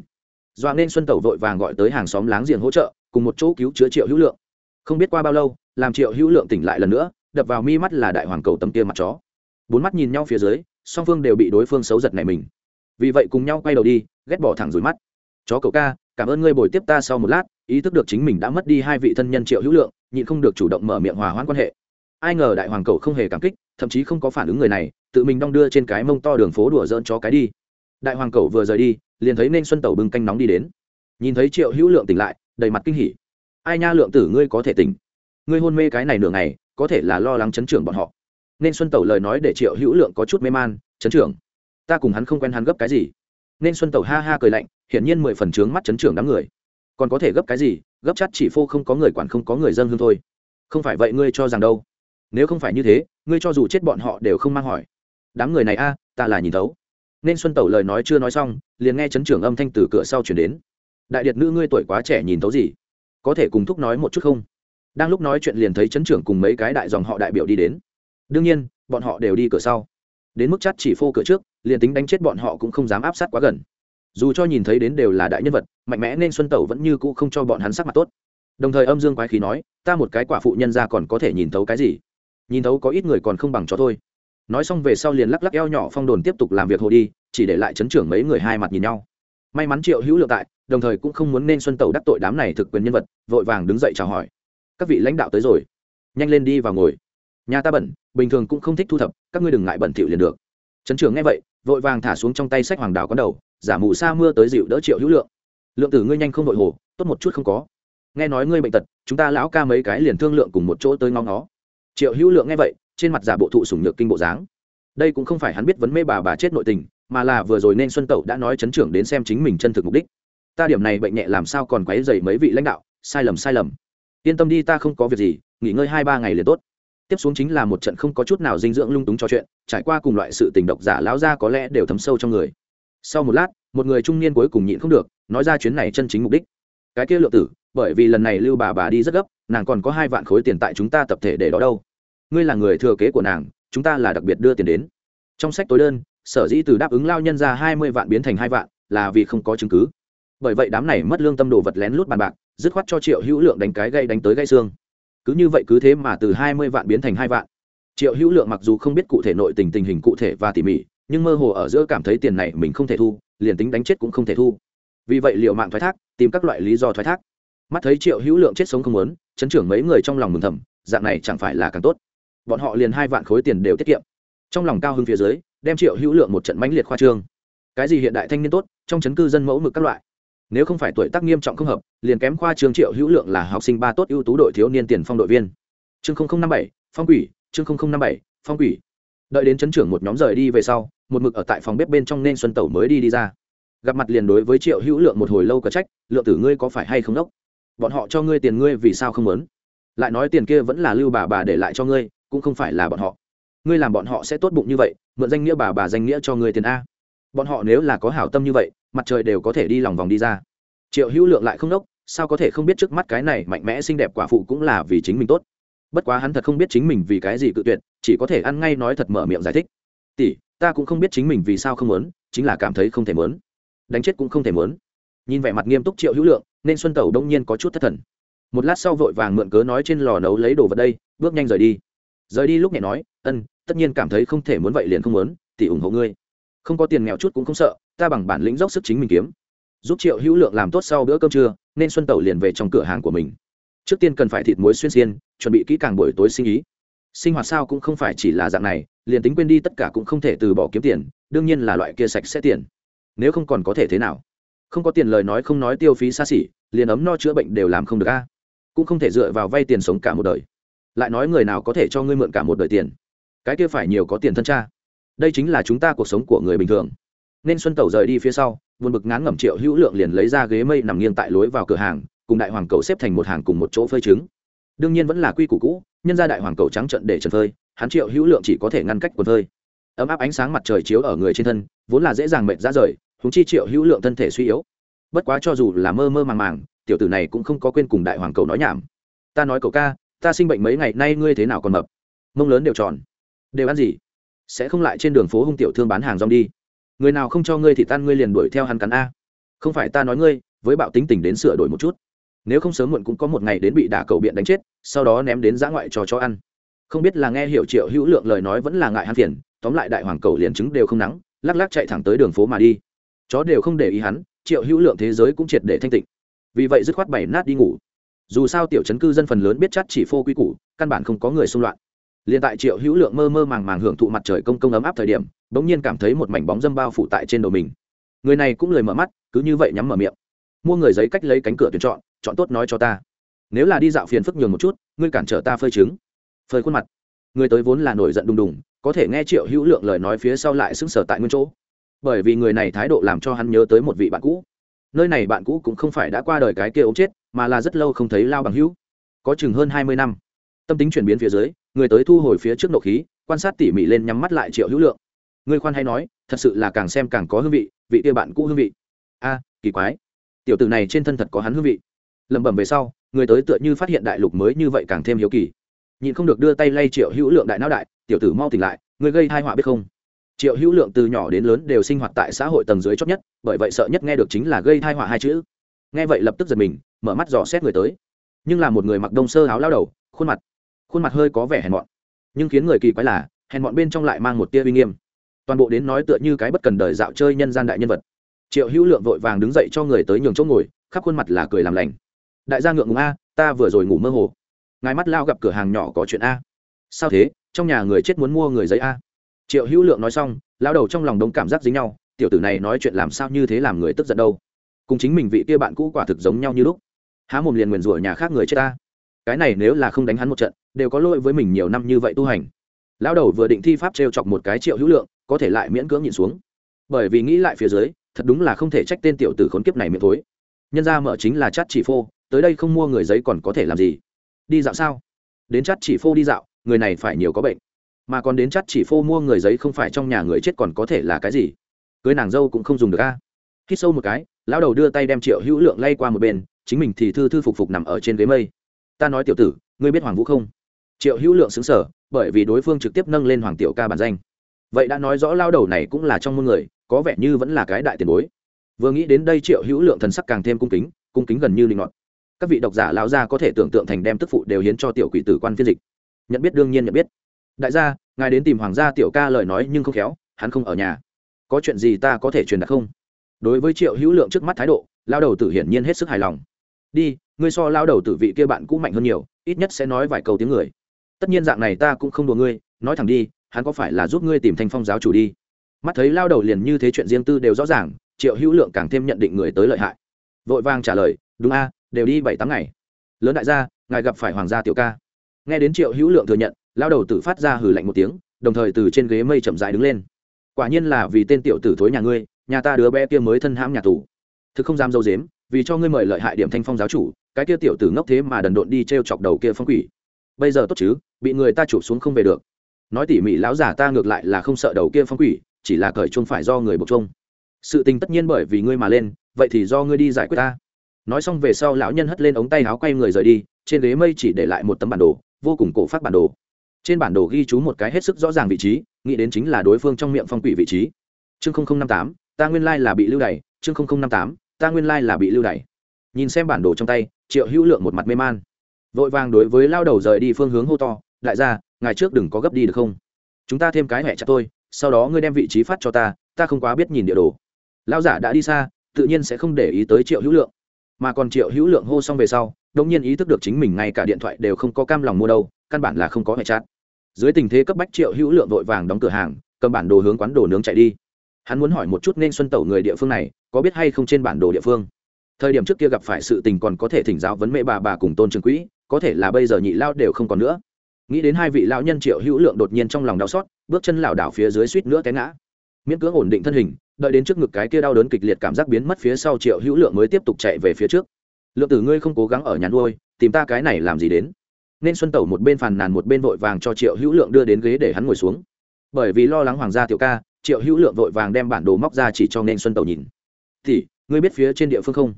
Doa nên xuân tẩu vội vàng gọi tới hàng xóm láng giềng hỗ trợ cùng một chỗ cứu chữa triệu hữu lượng. Không biết qua bao lâu, làm triệu hữu lượng tỉnh lại lần nữa, đập vào mi mắt là đại hoàng cầu tấm kia mặt chó. Bốn mắt nhìn nhau phía dưới, song phương đều bị đối phương xấu giật này mình. Vì vậy cùng nhau quay đầu đi, ghét bỏ thẳng rủi mắt. Chó cậu ca, cảm ơn ngươi bồi tiếp ta sau một lát, ý thức được chính mình đã mất đi hai vị thân nhân triệu hữu lượng, nhịn không được chủ động mở miệng hòa hoãn quan hệ. Ai ngờ đại hoàng cầu không hề cảm kích, thậm chí không có phản ứng người này, tự mình đong đưa trên cái mông to đường phố đùa dỡn chó cái đi. Đại hoàng cầu vừa rời đi, liền thấy nên xuân tẩu bưng canh nóng đi đến. Nhìn thấy triệu hữu lượng tỉnh lại đầy mặt kinh hỉ. Ai nha lượng tử ngươi có thể tỉnh. Ngươi hôn mê cái này nửa ngày, có thể là lo lắng chấn trưởng bọn họ. Nên xuân tẩu lời nói để triệu hữu lượng có chút mê man, chấn trưởng, ta cùng hắn không quen hắn gấp cái gì. Nên xuân tẩu ha ha cười lạnh, hiển nhiên mười phần trướng mắt chấn trưởng đám người. Còn có thể gấp cái gì? Gấp chắt chỉ phô không có người quản không có người dân hương thôi. Không phải vậy ngươi cho rằng đâu. Nếu không phải như thế, ngươi cho dù chết bọn họ đều không mang hỏi. Đám người này a, ta là nhìn thấu. Nên xuân tẩu lời nói chưa nói xong, liền nghe chấn trưởng âm thanh từ cửa sau chuyển đến đại điệt nữ ngươi tuổi quá trẻ nhìn thấu gì? Có thể cùng thúc nói một chút không? Đang lúc nói chuyện liền thấy chấn trưởng cùng mấy cái đại dòng họ đại biểu đi đến. Đương nhiên, bọn họ đều đi cửa sau. Đến mức chắt chỉ phô cửa trước, liền tính đánh chết bọn họ cũng không dám áp sát quá gần. Dù cho nhìn thấy đến đều là đại nhân vật, mạnh mẽ nên xuân tẩu vẫn như cũ không cho bọn hắn sắc mặt tốt. Đồng thời âm dương quái khí nói, ta một cái quả phụ nhân ra còn có thể nhìn thấu cái gì? Nhìn thấu có ít người còn không bằng cho thôi. Nói xong về sau liền lắc lắc eo nhỏ phong đồn tiếp tục làm việc hồ đi, chỉ để lại chấn trưởng mấy người hai mặt nhìn nhau may mắn triệu hữu lượng tại, đồng thời cũng không muốn nên xuân tẩu đắc tội đám này thực quyền nhân vật, vội vàng đứng dậy chào hỏi. Các vị lãnh đạo tới rồi. Nhanh lên đi vào ngồi. Nhà ta bẩn bình thường cũng không thích thu thập, các ngươi đừng ngại bẩn thỉu liền được. Trấn trưởng nghe vậy, vội vàng thả xuống trong tay sách hoàng đào có đầu, giả mù sa mưa tới dịu đỡ triệu hữu lượng. Lượng tử ngươi nhanh không đội hồ, tốt một chút không có. Nghe nói ngươi bệnh tật, chúng ta lão ca mấy cái liền thương lượng cùng một chỗ tới ngóng nó triệu hữu lượng nghe vậy, trên mặt giả bộ thụ sủng nhược kinh bộ dáng đây cũng không phải hắn biết vấn mê bà bà chết nội tình, mà là vừa rồi nên xuân tẩu đã nói chấn trưởng đến xem chính mình chân thực mục đích. Ta điểm này bệnh nhẹ làm sao còn quấy dày mấy vị lãnh đạo, sai lầm sai lầm. Yên tâm đi, ta không có việc gì, nghỉ ngơi hai ba ngày liền tốt. Tiếp xuống chính là một trận không có chút nào dinh dưỡng lung túng cho chuyện, trải qua cùng loại sự tình độc giả lão ra có lẽ đều thấm sâu trong người. Sau một lát, một người trung niên cuối cùng nhịn không được, nói ra chuyến này chân chính mục đích. Cái kia lượng tử, bởi vì lần này lưu bà bà đi rất gấp, nàng còn có hai vạn khối tiền tại chúng ta tập thể để đó đâu. Ngươi là người thừa kế của nàng chúng ta là đặc biệt đưa tiền đến. Trong sách tối đơn, sở dĩ từ đáp ứng lao nhân ra hai mươi vạn biến thành hai vạn, là vì không có chứng cứ. Bởi vậy đám này mất lương tâm đồ vật lén lút bàn bạc, dứt khoát cho triệu hữu lượng đánh cái gây đánh tới gây xương. Cứ như vậy cứ thế mà từ hai mươi vạn biến thành hai vạn. Triệu hữu lượng mặc dù không biết cụ thể nội tình tình hình cụ thể và tỉ mỉ, nhưng mơ hồ ở giữa cảm thấy tiền này mình không thể thu, liền tính đánh chết cũng không thể thu. Vì vậy liệu mạng thoái thác, tìm các loại lý do thoái thác. Mắt thấy triệu hữu lượng chết sống không muốn, chấn trưởng mấy người trong lòng mừng thầm, dạng này chẳng phải là càng tốt bọn họ liền hai vạn khối tiền đều tiết kiệm. Trong lòng cao hơn phía dưới, đem triệu hữu lượng một trận mãnh liệt khoa trương. Cái gì hiện đại thanh niên tốt, trong chấn cư dân mẫu mực các loại. Nếu không phải tuổi tác nghiêm trọng không hợp, liền kém khoa trương triệu hữu lượng là học sinh ba tốt ưu tú đội thiếu niên tiền phong đội viên. Chương năm bảy, phong quỷ, chương năm bảy, phong quỷ. Đợi đến chấn trưởng một nhóm rời đi về sau, một mực ở tại phòng bếp bên trong nên xuân tẩu mới đi đi ra. Gặp mặt liền đối với triệu hữu lượng một hồi lâu có trách, lượng tử ngươi có phải hay không đốc? Bọn họ cho ngươi tiền ngươi vì sao không muốn? Lại nói tiền kia vẫn là lưu bà bà để lại cho ngươi cũng không phải là bọn họ. Ngươi làm bọn họ sẽ tốt bụng như vậy, mượn danh nghĩa bà bà danh nghĩa cho ngươi tiền a. Bọn họ nếu là có hảo tâm như vậy, mặt trời đều có thể đi lòng vòng đi ra. Triệu hữu lượng lại không đốc sao có thể không biết trước mắt cái này mạnh mẽ xinh đẹp quả phụ cũng là vì chính mình tốt. Bất quá hắn thật không biết chính mình vì cái gì cự tuyệt, chỉ có thể ăn ngay nói thật mở miệng giải thích. Tỷ, ta cũng không biết chính mình vì sao không muốn, chính là cảm thấy không thể muốn. Đánh chết cũng không thể muốn. Nhìn vẻ mặt nghiêm túc triệu hữu lượng, nên xuân tẩu đông nhiên có chút thất thần. Một lát sau vội vàng mượn cớ nói trên lò nấu lấy đồ vật đây, bước nhanh rời đi rời đi lúc nhẹ nói, ân, tất nhiên cảm thấy không thể muốn vậy liền không muốn thì ủng hộ ngươi. Không có tiền nghèo chút cũng không sợ, ta bằng bản lĩnh dốc sức chính mình kiếm. Giúp triệu hữu lượng làm tốt sau bữa cơm trưa, nên xuân tẩu liền về trong cửa hàng của mình. Trước tiên cần phải thịt muối xuyên xiên, chuẩn bị kỹ càng buổi tối sinh ý. Sinh hoạt sao cũng không phải chỉ là dạng này, liền tính quên đi tất cả cũng không thể từ bỏ kiếm tiền, đương nhiên là loại kia sạch sẽ tiền. Nếu không còn có thể thế nào? Không có tiền lời nói không nói tiêu phí xa xỉ, liền ấm no chữa bệnh đều làm không được a. Cũng không thể dựa vào vay tiền sống cả một đời lại nói người nào có thể cho ngươi mượn cả một đời tiền? Cái kia phải nhiều có tiền thân cha. Đây chính là chúng ta cuộc sống của người bình thường. Nên xuân tẩu rời đi phía sau vượt bực ngán ngẩm triệu hữu lượng liền lấy ra ghế mây nằm nghiêng tại lối vào cửa hàng, cùng đại hoàng cầu xếp thành một hàng cùng một chỗ phơi trứng. Đương nhiên vẫn là quy củ cũ, nhân ra đại hoàng cầu trắng trận để trần phơi, hắn triệu hữu lượng chỉ có thể ngăn cách quần phơi. Ấm áp ánh sáng mặt trời chiếu ở người trên thân, vốn là dễ dàng mệt ra rời húng chi triệu hữu lượng thân thể suy yếu. Bất quá cho dù là mơ mơ màng màng, tiểu tử này cũng không có quên cùng đại hoàng cầu nói nhảm. Ta nói cậu ca ta sinh bệnh mấy ngày nay ngươi thế nào còn mập? Mông lớn đều tròn. Đều ăn gì? Sẽ không lại trên đường phố hung tiểu thương bán hàng rong đi. Người nào không cho ngươi thì tan ngươi liền đuổi theo hắn cắn a. Không phải ta nói ngươi, với bạo tính tình đến sửa đổi một chút. Nếu không sớm muộn cũng có một ngày đến bị đả cầu biện đánh chết, sau đó ném đến giã ngoại cho chó ăn. Không biết là nghe hiểu triệu hữu lượng lời nói vẫn là ngại hắn phiền, tóm lại đại hoàng cầu liền trứng đều không nắng, lắc lắc chạy thẳng tới đường phố mà đi. Chó đều không để ý hắn, triệu hữu lượng thế giới cũng triệt để thanh tịnh. Vì vậy dứt khoát bảy nát đi ngủ dù sao tiểu chấn cư dân phần lớn biết chắc chỉ phô quy củ, căn bản không có người xung loạn. Liền tại triệu hữu lượng mơ mơ màng màng hưởng thụ mặt trời công công ấm áp thời điểm, bỗng nhiên cảm thấy một mảnh bóng dâm bao phủ tại trên đầu mình. Người này cũng lời mở mắt, cứ như vậy nhắm mở miệng. Mua người giấy cách lấy cánh cửa tuyển chọn chọn tốt nói cho ta. Nếu là đi dạo phiền phức nhường một chút, ngươi cản trở ta phơi trứng. Phơi khuôn mặt. Người tới vốn là nổi giận đùng đùng, có thể nghe triệu hữu lượng lời nói phía sau lại sững sờ tại nguyên chỗ. Bởi vì người này thái độ làm cho hắn nhớ tới một vị bạn cũ nơi này bạn cũ cũng không phải đã qua đời cái kia ống chết, mà là rất lâu không thấy lao bằng hữu. Có chừng hơn hai mươi năm. Tâm tính chuyển biến phía dưới, người tới thu hồi phía trước nộ khí, quan sát tỉ mỉ lên nhắm mắt lại triệu hữu lượng. Người khoan hay nói, thật sự là càng xem càng có hương vị vị kia bạn cũ hương vị. A, kỳ quái. Tiểu tử này trên thân thật có hắn hương vị. Lẩm bẩm về sau, người tới tựa như phát hiện đại lục mới như vậy càng thêm hiếu kỳ. Nhịn không được đưa tay lay triệu hữu lượng đại não đại, tiểu tử mau tỉnh lại người gây hai họa biết không? Triệu hữu lượng từ nhỏ đến lớn đều sinh hoạt tại xã hội tầng dưới chót nhất, bởi vậy sợ nhất nghe được chính là gây thai họa hai chữ. Nghe vậy lập tức giật mình, mở mắt dò xét người tới. Nhưng là một người mặc đông sơ áo lao đầu, khuôn mặt khuôn mặt hơi có vẻ hèn mọn. Nhưng khiến người kỳ quái là, hèn mọn bên trong lại mang một tia uy nghiêm. Toàn bộ đến nói tựa như cái bất cần đời dạo chơi nhân gian đại nhân vật. Triệu hữu lượng vội vàng đứng dậy cho người tới nhường chỗ ngồi, khắp khuôn mặt là cười làm lành. Đại gia ngượng ngùng a, ta vừa rồi ngủ mơ hồ. Ngài mắt lao gặp cửa hàng nhỏ có chuyện a. Sao thế? Trong nhà người chết muốn mua người giấy a? Triệu hữu lượng nói xong lao đầu trong lòng đống cảm giác dính nhau, tiểu tử này nói chuyện làm sao như thế làm người tức giận đâu. Cùng chính mình vị kia bạn cũ quả thực giống nhau như lúc. Há mồm liền nguyền rủa nhà khác người chết ta. Cái này nếu là không đánh hắn một trận, đều có lỗi với mình nhiều năm như vậy tu hành. Lao đầu vừa định thi pháp t r e o chọc một cái triệu hữu lượng, có thể lại miễn cưỡng nhịn xuống. Bởi vì nghĩ lại phía dưới, thật đúng là không thể trách tên tiểu tử khốn kiếp này miệng thối. Nhân ra mở chính là chát chỉ phô, tới đây không mua người giấy còn có thể làm gì? Đi dạo sao? Đến chát chỉ phô đi dạo, người này phải nhiều có bệnh mà còn đến chắt chỉ phô mua người giấy không phải trong nhà người chết còn có thể là cái gì? Cưới nàng dâu cũng không dùng được a. Khi sâu một cái, lão đầu đưa tay đem triệu hữu lượng lay qua một bên, chính mình thì thư thư phục phục nằm ở trên ghế mây. Ta nói tiểu tử, ngươi biết hoàng vũ không? Triệu hữu lượng xứng sở bởi vì đối phương trực tiếp nâng lên hoàng tiểu ca bản danh. Vậy đã nói rõ lao đầu này cũng là trong môn người, có vẻ như vẫn là cái đại tiền bối. Vừa nghĩ đến đây triệu hữu lượng thần sắc càng thêm cung kính cung kính gần như linh ngọt các vị độc giả lão gia có thể tưởng tượng thành đem tức phụ đều hiến cho tiểu quỷ tử quan phiên dịch. Nhận biết đương nhiên nhận biết đại gia, ngài đến tìm hoàng gia tiểu ca lời nói nhưng không khéo, hắn không ở nhà. Có chuyện gì ta có thể truyền đạt không? Đối với triệu hữu lượng trước mắt thái độ lao đầu tử hiển nhiên hết sức hài lòng. Đi, ngươi so lao đầu tử vị kia bạn cũng mạnh hơn nhiều, ít nhất sẽ nói vài câu tiếng người. Tất nhiên dạng này ta cũng không đùa ngươi, nói thẳng đi, hắn có phải là giúp ngươi tìm thanh phong giáo chủ đi? Mắt thấy lao đầu liền như thế chuyện riêng tư đều rõ ràng, triệu hữu lượng càng thêm nhận định người tới lợi hại. Vội vàng trả lời, đúng a, đều đi bảy tám ngày. Lớn đại gia, ngài gặp phải hoàng gia tiểu ca. Nghe đến triệu hữu lượng thừa nhận lao đầu tử phát ra hừ lạnh một tiếng, đồng thời từ trên ghế mây chậm dại đứng lên. Quả nhiên là vì tên tiểu tử thối nhà ngươi, nhà ta đứa bé kia mới thân hãm nhà tù. Thực không dám dâu dếm, vì cho ngươi mời lợi hại điểm thanh phong giáo chủ, cái kia tiểu tử ngốc thế mà đần độn đi t r e o chọc đầu kia phong quỷ. Bây giờ tốt chứ, bị người ta chụp xuống không về được. Nói tỉ mỉ lão giả ta ngược lại là không sợ đầu kia phong quỷ, chỉ là cởi chung phải do người buộc chung sự tình tất nhiên bởi vì ngươi mà lên, vậy thì do ngươi đi giải quyết ta. Nói xong về sau lão nhân hất lên ống tay áo quay người rời đi, trên ghế mây chỉ để lại một tấm bản đồ, vô cùng cổ phát bản đồ trên bản đồ ghi chú một cái hết sức rõ ràng vị trí, nghĩ đến chính là đối phương trong miệng phong quỷ vị trí. Chương năm tám, ta nguyên lai là bị lưu đày. Chương năm tám, ta nguyên lai là bị lưu đày. Nhìn xem bản đồ trong tay, triệu hữu lượng một mặt mê man. Vội vàng đối với lao đầu rời đi phương hướng hô to, đại gia ngày trước đừng có gấp đi được không? Chúng ta thêm cái hẹ chặt tôi sau đó ngươi đem vị trí phát cho ta ta không quá biết nhìn địa đồ. Lao giả đã đi xa, tự nhiên sẽ không để ý tới triệu hữu lượng. Mà còn triệu hữu lượng hô xong về sau đông nhiên ý thức được chính mình ngay cả điện thoại đều không có cam lòng mua đâu, căn bản là không có hệ chát. Dưới tình thế cấp bách, triệu hữu lượng vội vàng đóng cửa hàng, cầm bản đồ hướng quán đồ nướng chạy đi. Hắn muốn hỏi một chút nên xuân tẩu người địa phương này, có biết hay không trên bản đồ địa phương? Thời điểm trước kia gặp phải sự tình còn có thể thỉnh giáo vấn mẹ bà bà cùng tôn trường quỹ, có thể là bây giờ nhị lao đều không còn nữa. Nghĩ đến hai vị lão nhân triệu hữu lượng đột nhiên trong lòng đau xót, bước chân lảo đảo phía dưới suýt nữa té ngã. Miễn cưỡng ổn định thân hình, đợi đến trước ngực cái kia đau đớn kịch liệt cảm giác biến mất phía sau triệu hữu lượng mới tiếp tục chạy về phía trước lượng tử ngươi không cố gắng ở nhà nuôi, tìm ta cái này làm gì đến? Nên xuân tẩu một bên phàn nàn một bên vội vàng cho triệu hữu lượng đưa đến ghế để hắn ngồi xuống. Bởi vì lo lắng hoàng gia tiểu ca, triệu hữu lượng vội vàng đem bản đồ móc ra chỉ cho nên xuân tẩu nhìn. Thì ngươi biết phía trên địa phương không?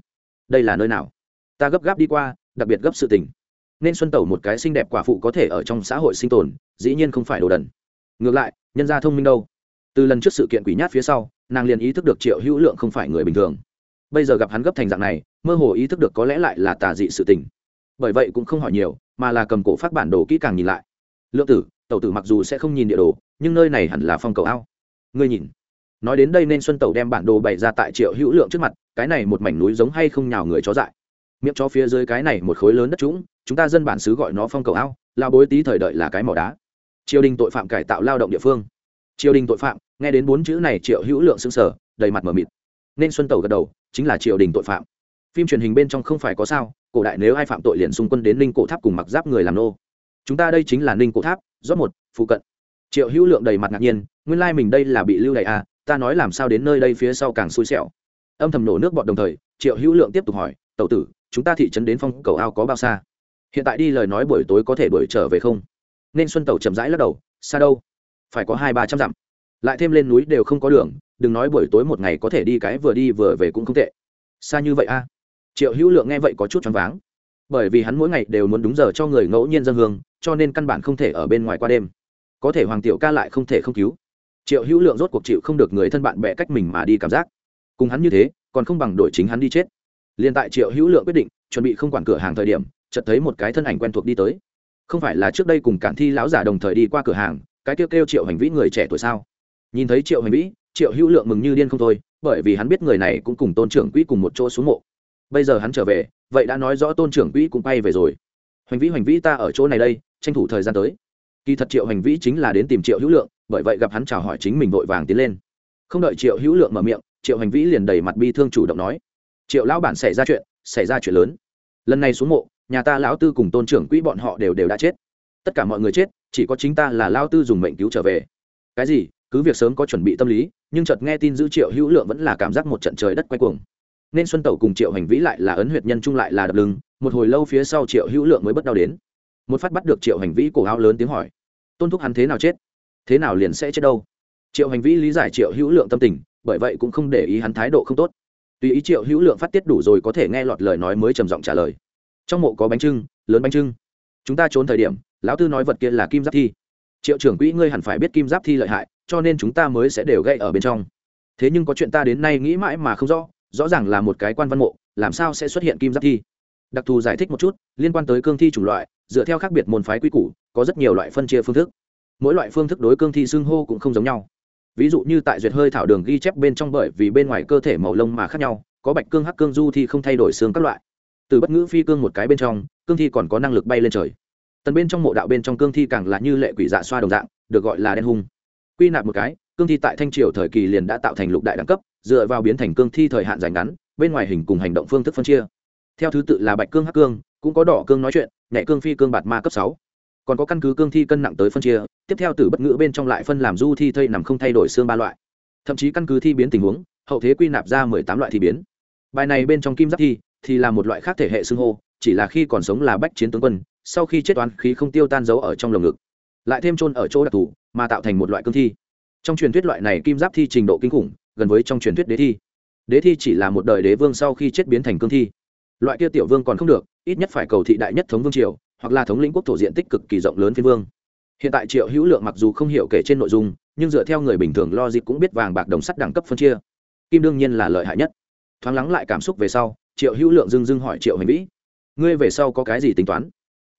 Đây là nơi nào? Ta gấp gáp đi qua, đặc biệt gấp sự tình. Nên xuân tẩu một cái xinh đẹp quả phụ có thể ở trong xã hội sinh tồn, dĩ nhiên không phải đồ đần. Ngược lại, nhân gia thông minh đâu. Từ lần trước sự kiện quỷ nhát phía sau, nàng liền ý thức được triệu hữu lượng không phải người bình thường bây giờ gặp hắn gấp thành dạng này, mơ hồ ý thức được có lẽ lại là tà dị sự tình. Bởi vậy cũng không hỏi nhiều, mà là cầm cổ phát bản đồ kỹ càng nhìn lại. Lượng tử, tẩu tử mặc dù sẽ không nhìn địa đồ, nhưng nơi này hẳn là phong cầu ao. Ngươi nhìn. Nói đến đây nên xuân tẩu đem bản đồ bày ra tại triệu hữu lượng trước mặt, cái này một mảnh núi giống hay không nhào người chó dại. Miệng cho phía dưới cái này một khối lớn đất trũng, chúng ta dân bản xứ gọi nó phong cầu ao, lao bối tí thời đợi là cái mỏ đá. Triều đình tội phạm cải tạo lao động địa phương. Triều đình tội phạm, nghe đến bốn chữ này triệu hữu lượng xứng sở đầy mặt m ở mịt. Nên xuân tẩu gật đầu chính là triều đình tội phạm. Phim truyền hình bên trong không phải có sao, cổ đại nếu ai phạm tội liền xung quân đến ninh cổ tháp cùng mặc giáp người làm nô. Chúng ta đây chính là ninh cổ tháp rót một, phụ cận. Triệu hữu lượng đầy mặt ngạc nhiên, nguyên lai mình đây là bị lưu đày à ta nói làm sao đến nơi đây phía sau càng xui xẻo. Âm thầm nổ nước bọt đồng thời, triệu hữu lượng tiếp tục hỏi, tẩu tử, chúng ta thị trấn đến phong cầu ao có bao xa? Hiện tại đi lời nói buổi tối có thể đuổi trở về không? Nên xuân tẩu chậm rãi lắc đầu, xa đâu? Phải có hai ba trăm dặm. Lại thêm lên núi đều không có đường đừng nói buổi tối một ngày có thể đi cái vừa đi vừa về cũng không tệ. Xa như vậy a. À? triệu hữu lượng nghe vậy có chút choáng váng. Bởi vì hắn mỗi ngày đều muốn đúng giờ cho người ngẫu nhiên dân hương, cho nên căn bản không thể ở bên ngoài qua đêm. Có thể hoàng tiểu ca lại không thể không cứu. Triệu hữu lượng rốt cuộc chịu không được người thân bạn bè cách mình mà đi cảm giác. Cùng hắn như thế, còn không bằng đổi chính hắn đi chết. Liền tại triệu hữu lượng quyết định, chuẩn bị không quản cửa hàng thời điểm, chợt thấy một cái thân ảnh quen thuộc đi tới. Không phải là trước đây cùng cản thi lão giả đồng thời đi qua cửa hàng, cái kêu kêu triệu hành vĩ người trẻ tuổi sao? Nhìn thấy triệu hành vĩ triệu hữu lượng mừng như điên không thôi, bởi vì hắn biết người này cũng cùng tôn trưởng quỹ cùng một chỗ xuống mộ. Bây giờ hắn trở về, vậy đã nói rõ tôn trưởng quỹ cũng bay về rồi. Hoành vĩ hoành vĩ ta ở chỗ này đây, tranh thủ thời gian tới. Kỳ thật triệu hoành vĩ chính là đến tìm triệu hữu lượng, bởi vậy gặp hắn chào hỏi chính mình vội vàng tiến lên. Không đợi triệu hữu lượng mở miệng, triệu hoành vĩ liền đầy mặt bi thương chủ động nói, triệu lão bản xảy ra chuyện, xảy ra chuyện lớn. Lần này xuống mộ, nhà ta lão tư cùng tôn trưởng quỹ bọn họ đều đều đã chết. Tất cả mọi người chết, chỉ có chính ta là lao tư dùng mệnh cứu trở về. Cái gì? Cứ việc sớm có chuẩn bị tâm lý nhưng chợt nghe tin giữ triệu hữu lượng vẫn là cảm giác một trận trời đất quay cuồng. Nên xuân tẩu cùng triệu hành vĩ lại là ấn huyệt nhân trung lại là đập lưng, một hồi lâu phía sau triệu hữu lượng mới bất đau đến. Một phát bắt được triệu hành vĩ cổ áo lớn tiếng hỏi, tôn thúc hắn thế nào chết? Thế nào liền sẽ chết đâu? Triệu hành vĩ lý giải triệu hữu lượng tâm tình, bởi vậy cũng không để ý hắn thái độ không tốt. Tùy ý triệu hữu lượng phát tiết đủ rồi có thể nghe lọt lời nói mới trầm giọng trả lời, trong mộ có bánh trưng, lớn bánh trưng. Chúng ta trốn thời điểm, lão tư nói vật kia là kim giáp thi triệu trưởng quỹ ngươi hẳn phải biết kim giáp thi lợi hại, cho nên chúng ta mới sẽ đều gây ở bên trong. Thế nhưng có chuyện ta đến nay nghĩ mãi mà không rõ rõ ràng là một cái quan văn mộ, làm sao sẽ xuất hiện kim giáp thi? Đặc thù giải thích một chút, liên quan tới cương thi chủng loại, dựa theo khác biệt môn phái quy củ, có rất nhiều loại phân chia phương thức. Mỗi loại phương thức đối cương thi xưng hô cũng không giống nhau. Ví dụ như tại duyệt hơi thảo đường ghi chép bên trong bởi vì bên ngoài cơ thể màu lông mà khác nhau, có bạch cương, hắc cương, du thì không thay đổi xương các loại. Từ bất ngữ phi cương một cái bên trong, cương thi còn có năng lực bay lên trời tần bên trong mộ đạo bên trong cương thi càng là như lệ quỷ dạ xoa đồng dạng, được gọi là đen hung. Quy nạp một cái, cương thi tại thanh triều thời kỳ liền đã tạo thành lục đại đẳng cấp, dựa vào biến thành cương thi thời hạn dài ngắn, bên ngoài hình cùng hành động phương thức phân chia. Theo thứ tự là bạch cương hắc cương, cũng có đỏ cương nói chuyện, nhẹ cương phi cương bạt ma cấp sáu. Còn có căn cứ cương thi cân nặng tới phân chia, tiếp theo từ bất ngữ bên trong lại phân làm du thi thây nằm không thay đổi xương ba loại. Thậm chí căn cứ thi biến tình huống, hậu thế quy nạp ra mười tám loại thi biến. Bài này bên trong kim giáp thi thì là một loại khác thể hệ xương hô, chỉ là khi còn sống là bách chiến tướng quân sau khi chết toán khí không tiêu tan giấu ở trong lồng ngực, lại thêm trôn ở chỗ đặc thù mà tạo thành một loại cương thi. Trong truyền thuyết loại này kim giáp thi trình độ kinh khủng, gần với trong truyền thuyết đế thi. Đế thi chỉ là một đời đế vương sau khi chết biến thành cương thi. Loại kia tiểu vương còn không được, ít nhất phải cầu thị đại nhất thống vương triều, hoặc là thống lĩnh quốc thổ diện tích cực kỳ rộng lớn phiên vương. Hiện tại triệu hữu lượng mặc dù không hiểu kể trên nội dung, nhưng dựa theo người bình thường lo dịp cũng biết vàng bạc đồng sắt đẳng cấp phân chia. Kim đương nhiên là lợi hại nhất. Thoáng lắng lại cảm xúc về sau, triệu hữu lượng dưng dưng hỏi triệu hành vĩ, ngươi về sau có cái gì tính toán?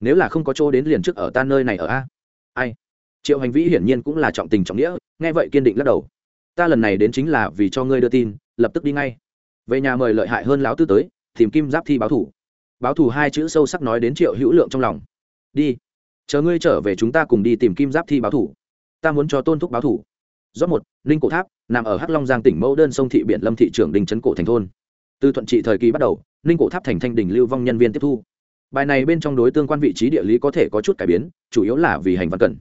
Nếu là không có chỗ đến liền trước ở ta nơi này ở a. Ai? Triệu hành vĩ hiển nhiên cũng là trọng tình trọng nghĩa, nghe vậy kiên định lắc đầu. Ta lần này đến chính là vì cho ngươi đưa tin, lập tức đi ngay. Về nhà mời lợi hại hơn lão tư tới, tìm kim giáp thi báo thủ. Báo thủ hai chữ sâu sắc nói đến triệu hữu lượng trong lòng. Đi. Chờ ngươi trở về chúng ta cùng đi tìm kim giáp thi báo thủ. Ta muốn cho tôn thúc báo thủ. Do một, ninh cổ tháp, nằm ở hắc long giang tỉnh mẫu đơn sông thị biển lâm thị trưởng đình trấn cổ thành thôn. Từ thuận trị thời kỳ bắt đầu, ninh cổ tháp thành thanh đình lưu vong nhân viên tiếp thu bài này bên trong đối tương quan vị trí địa lý có thể có chút cải biến, chủ yếu là vì hành văn cần.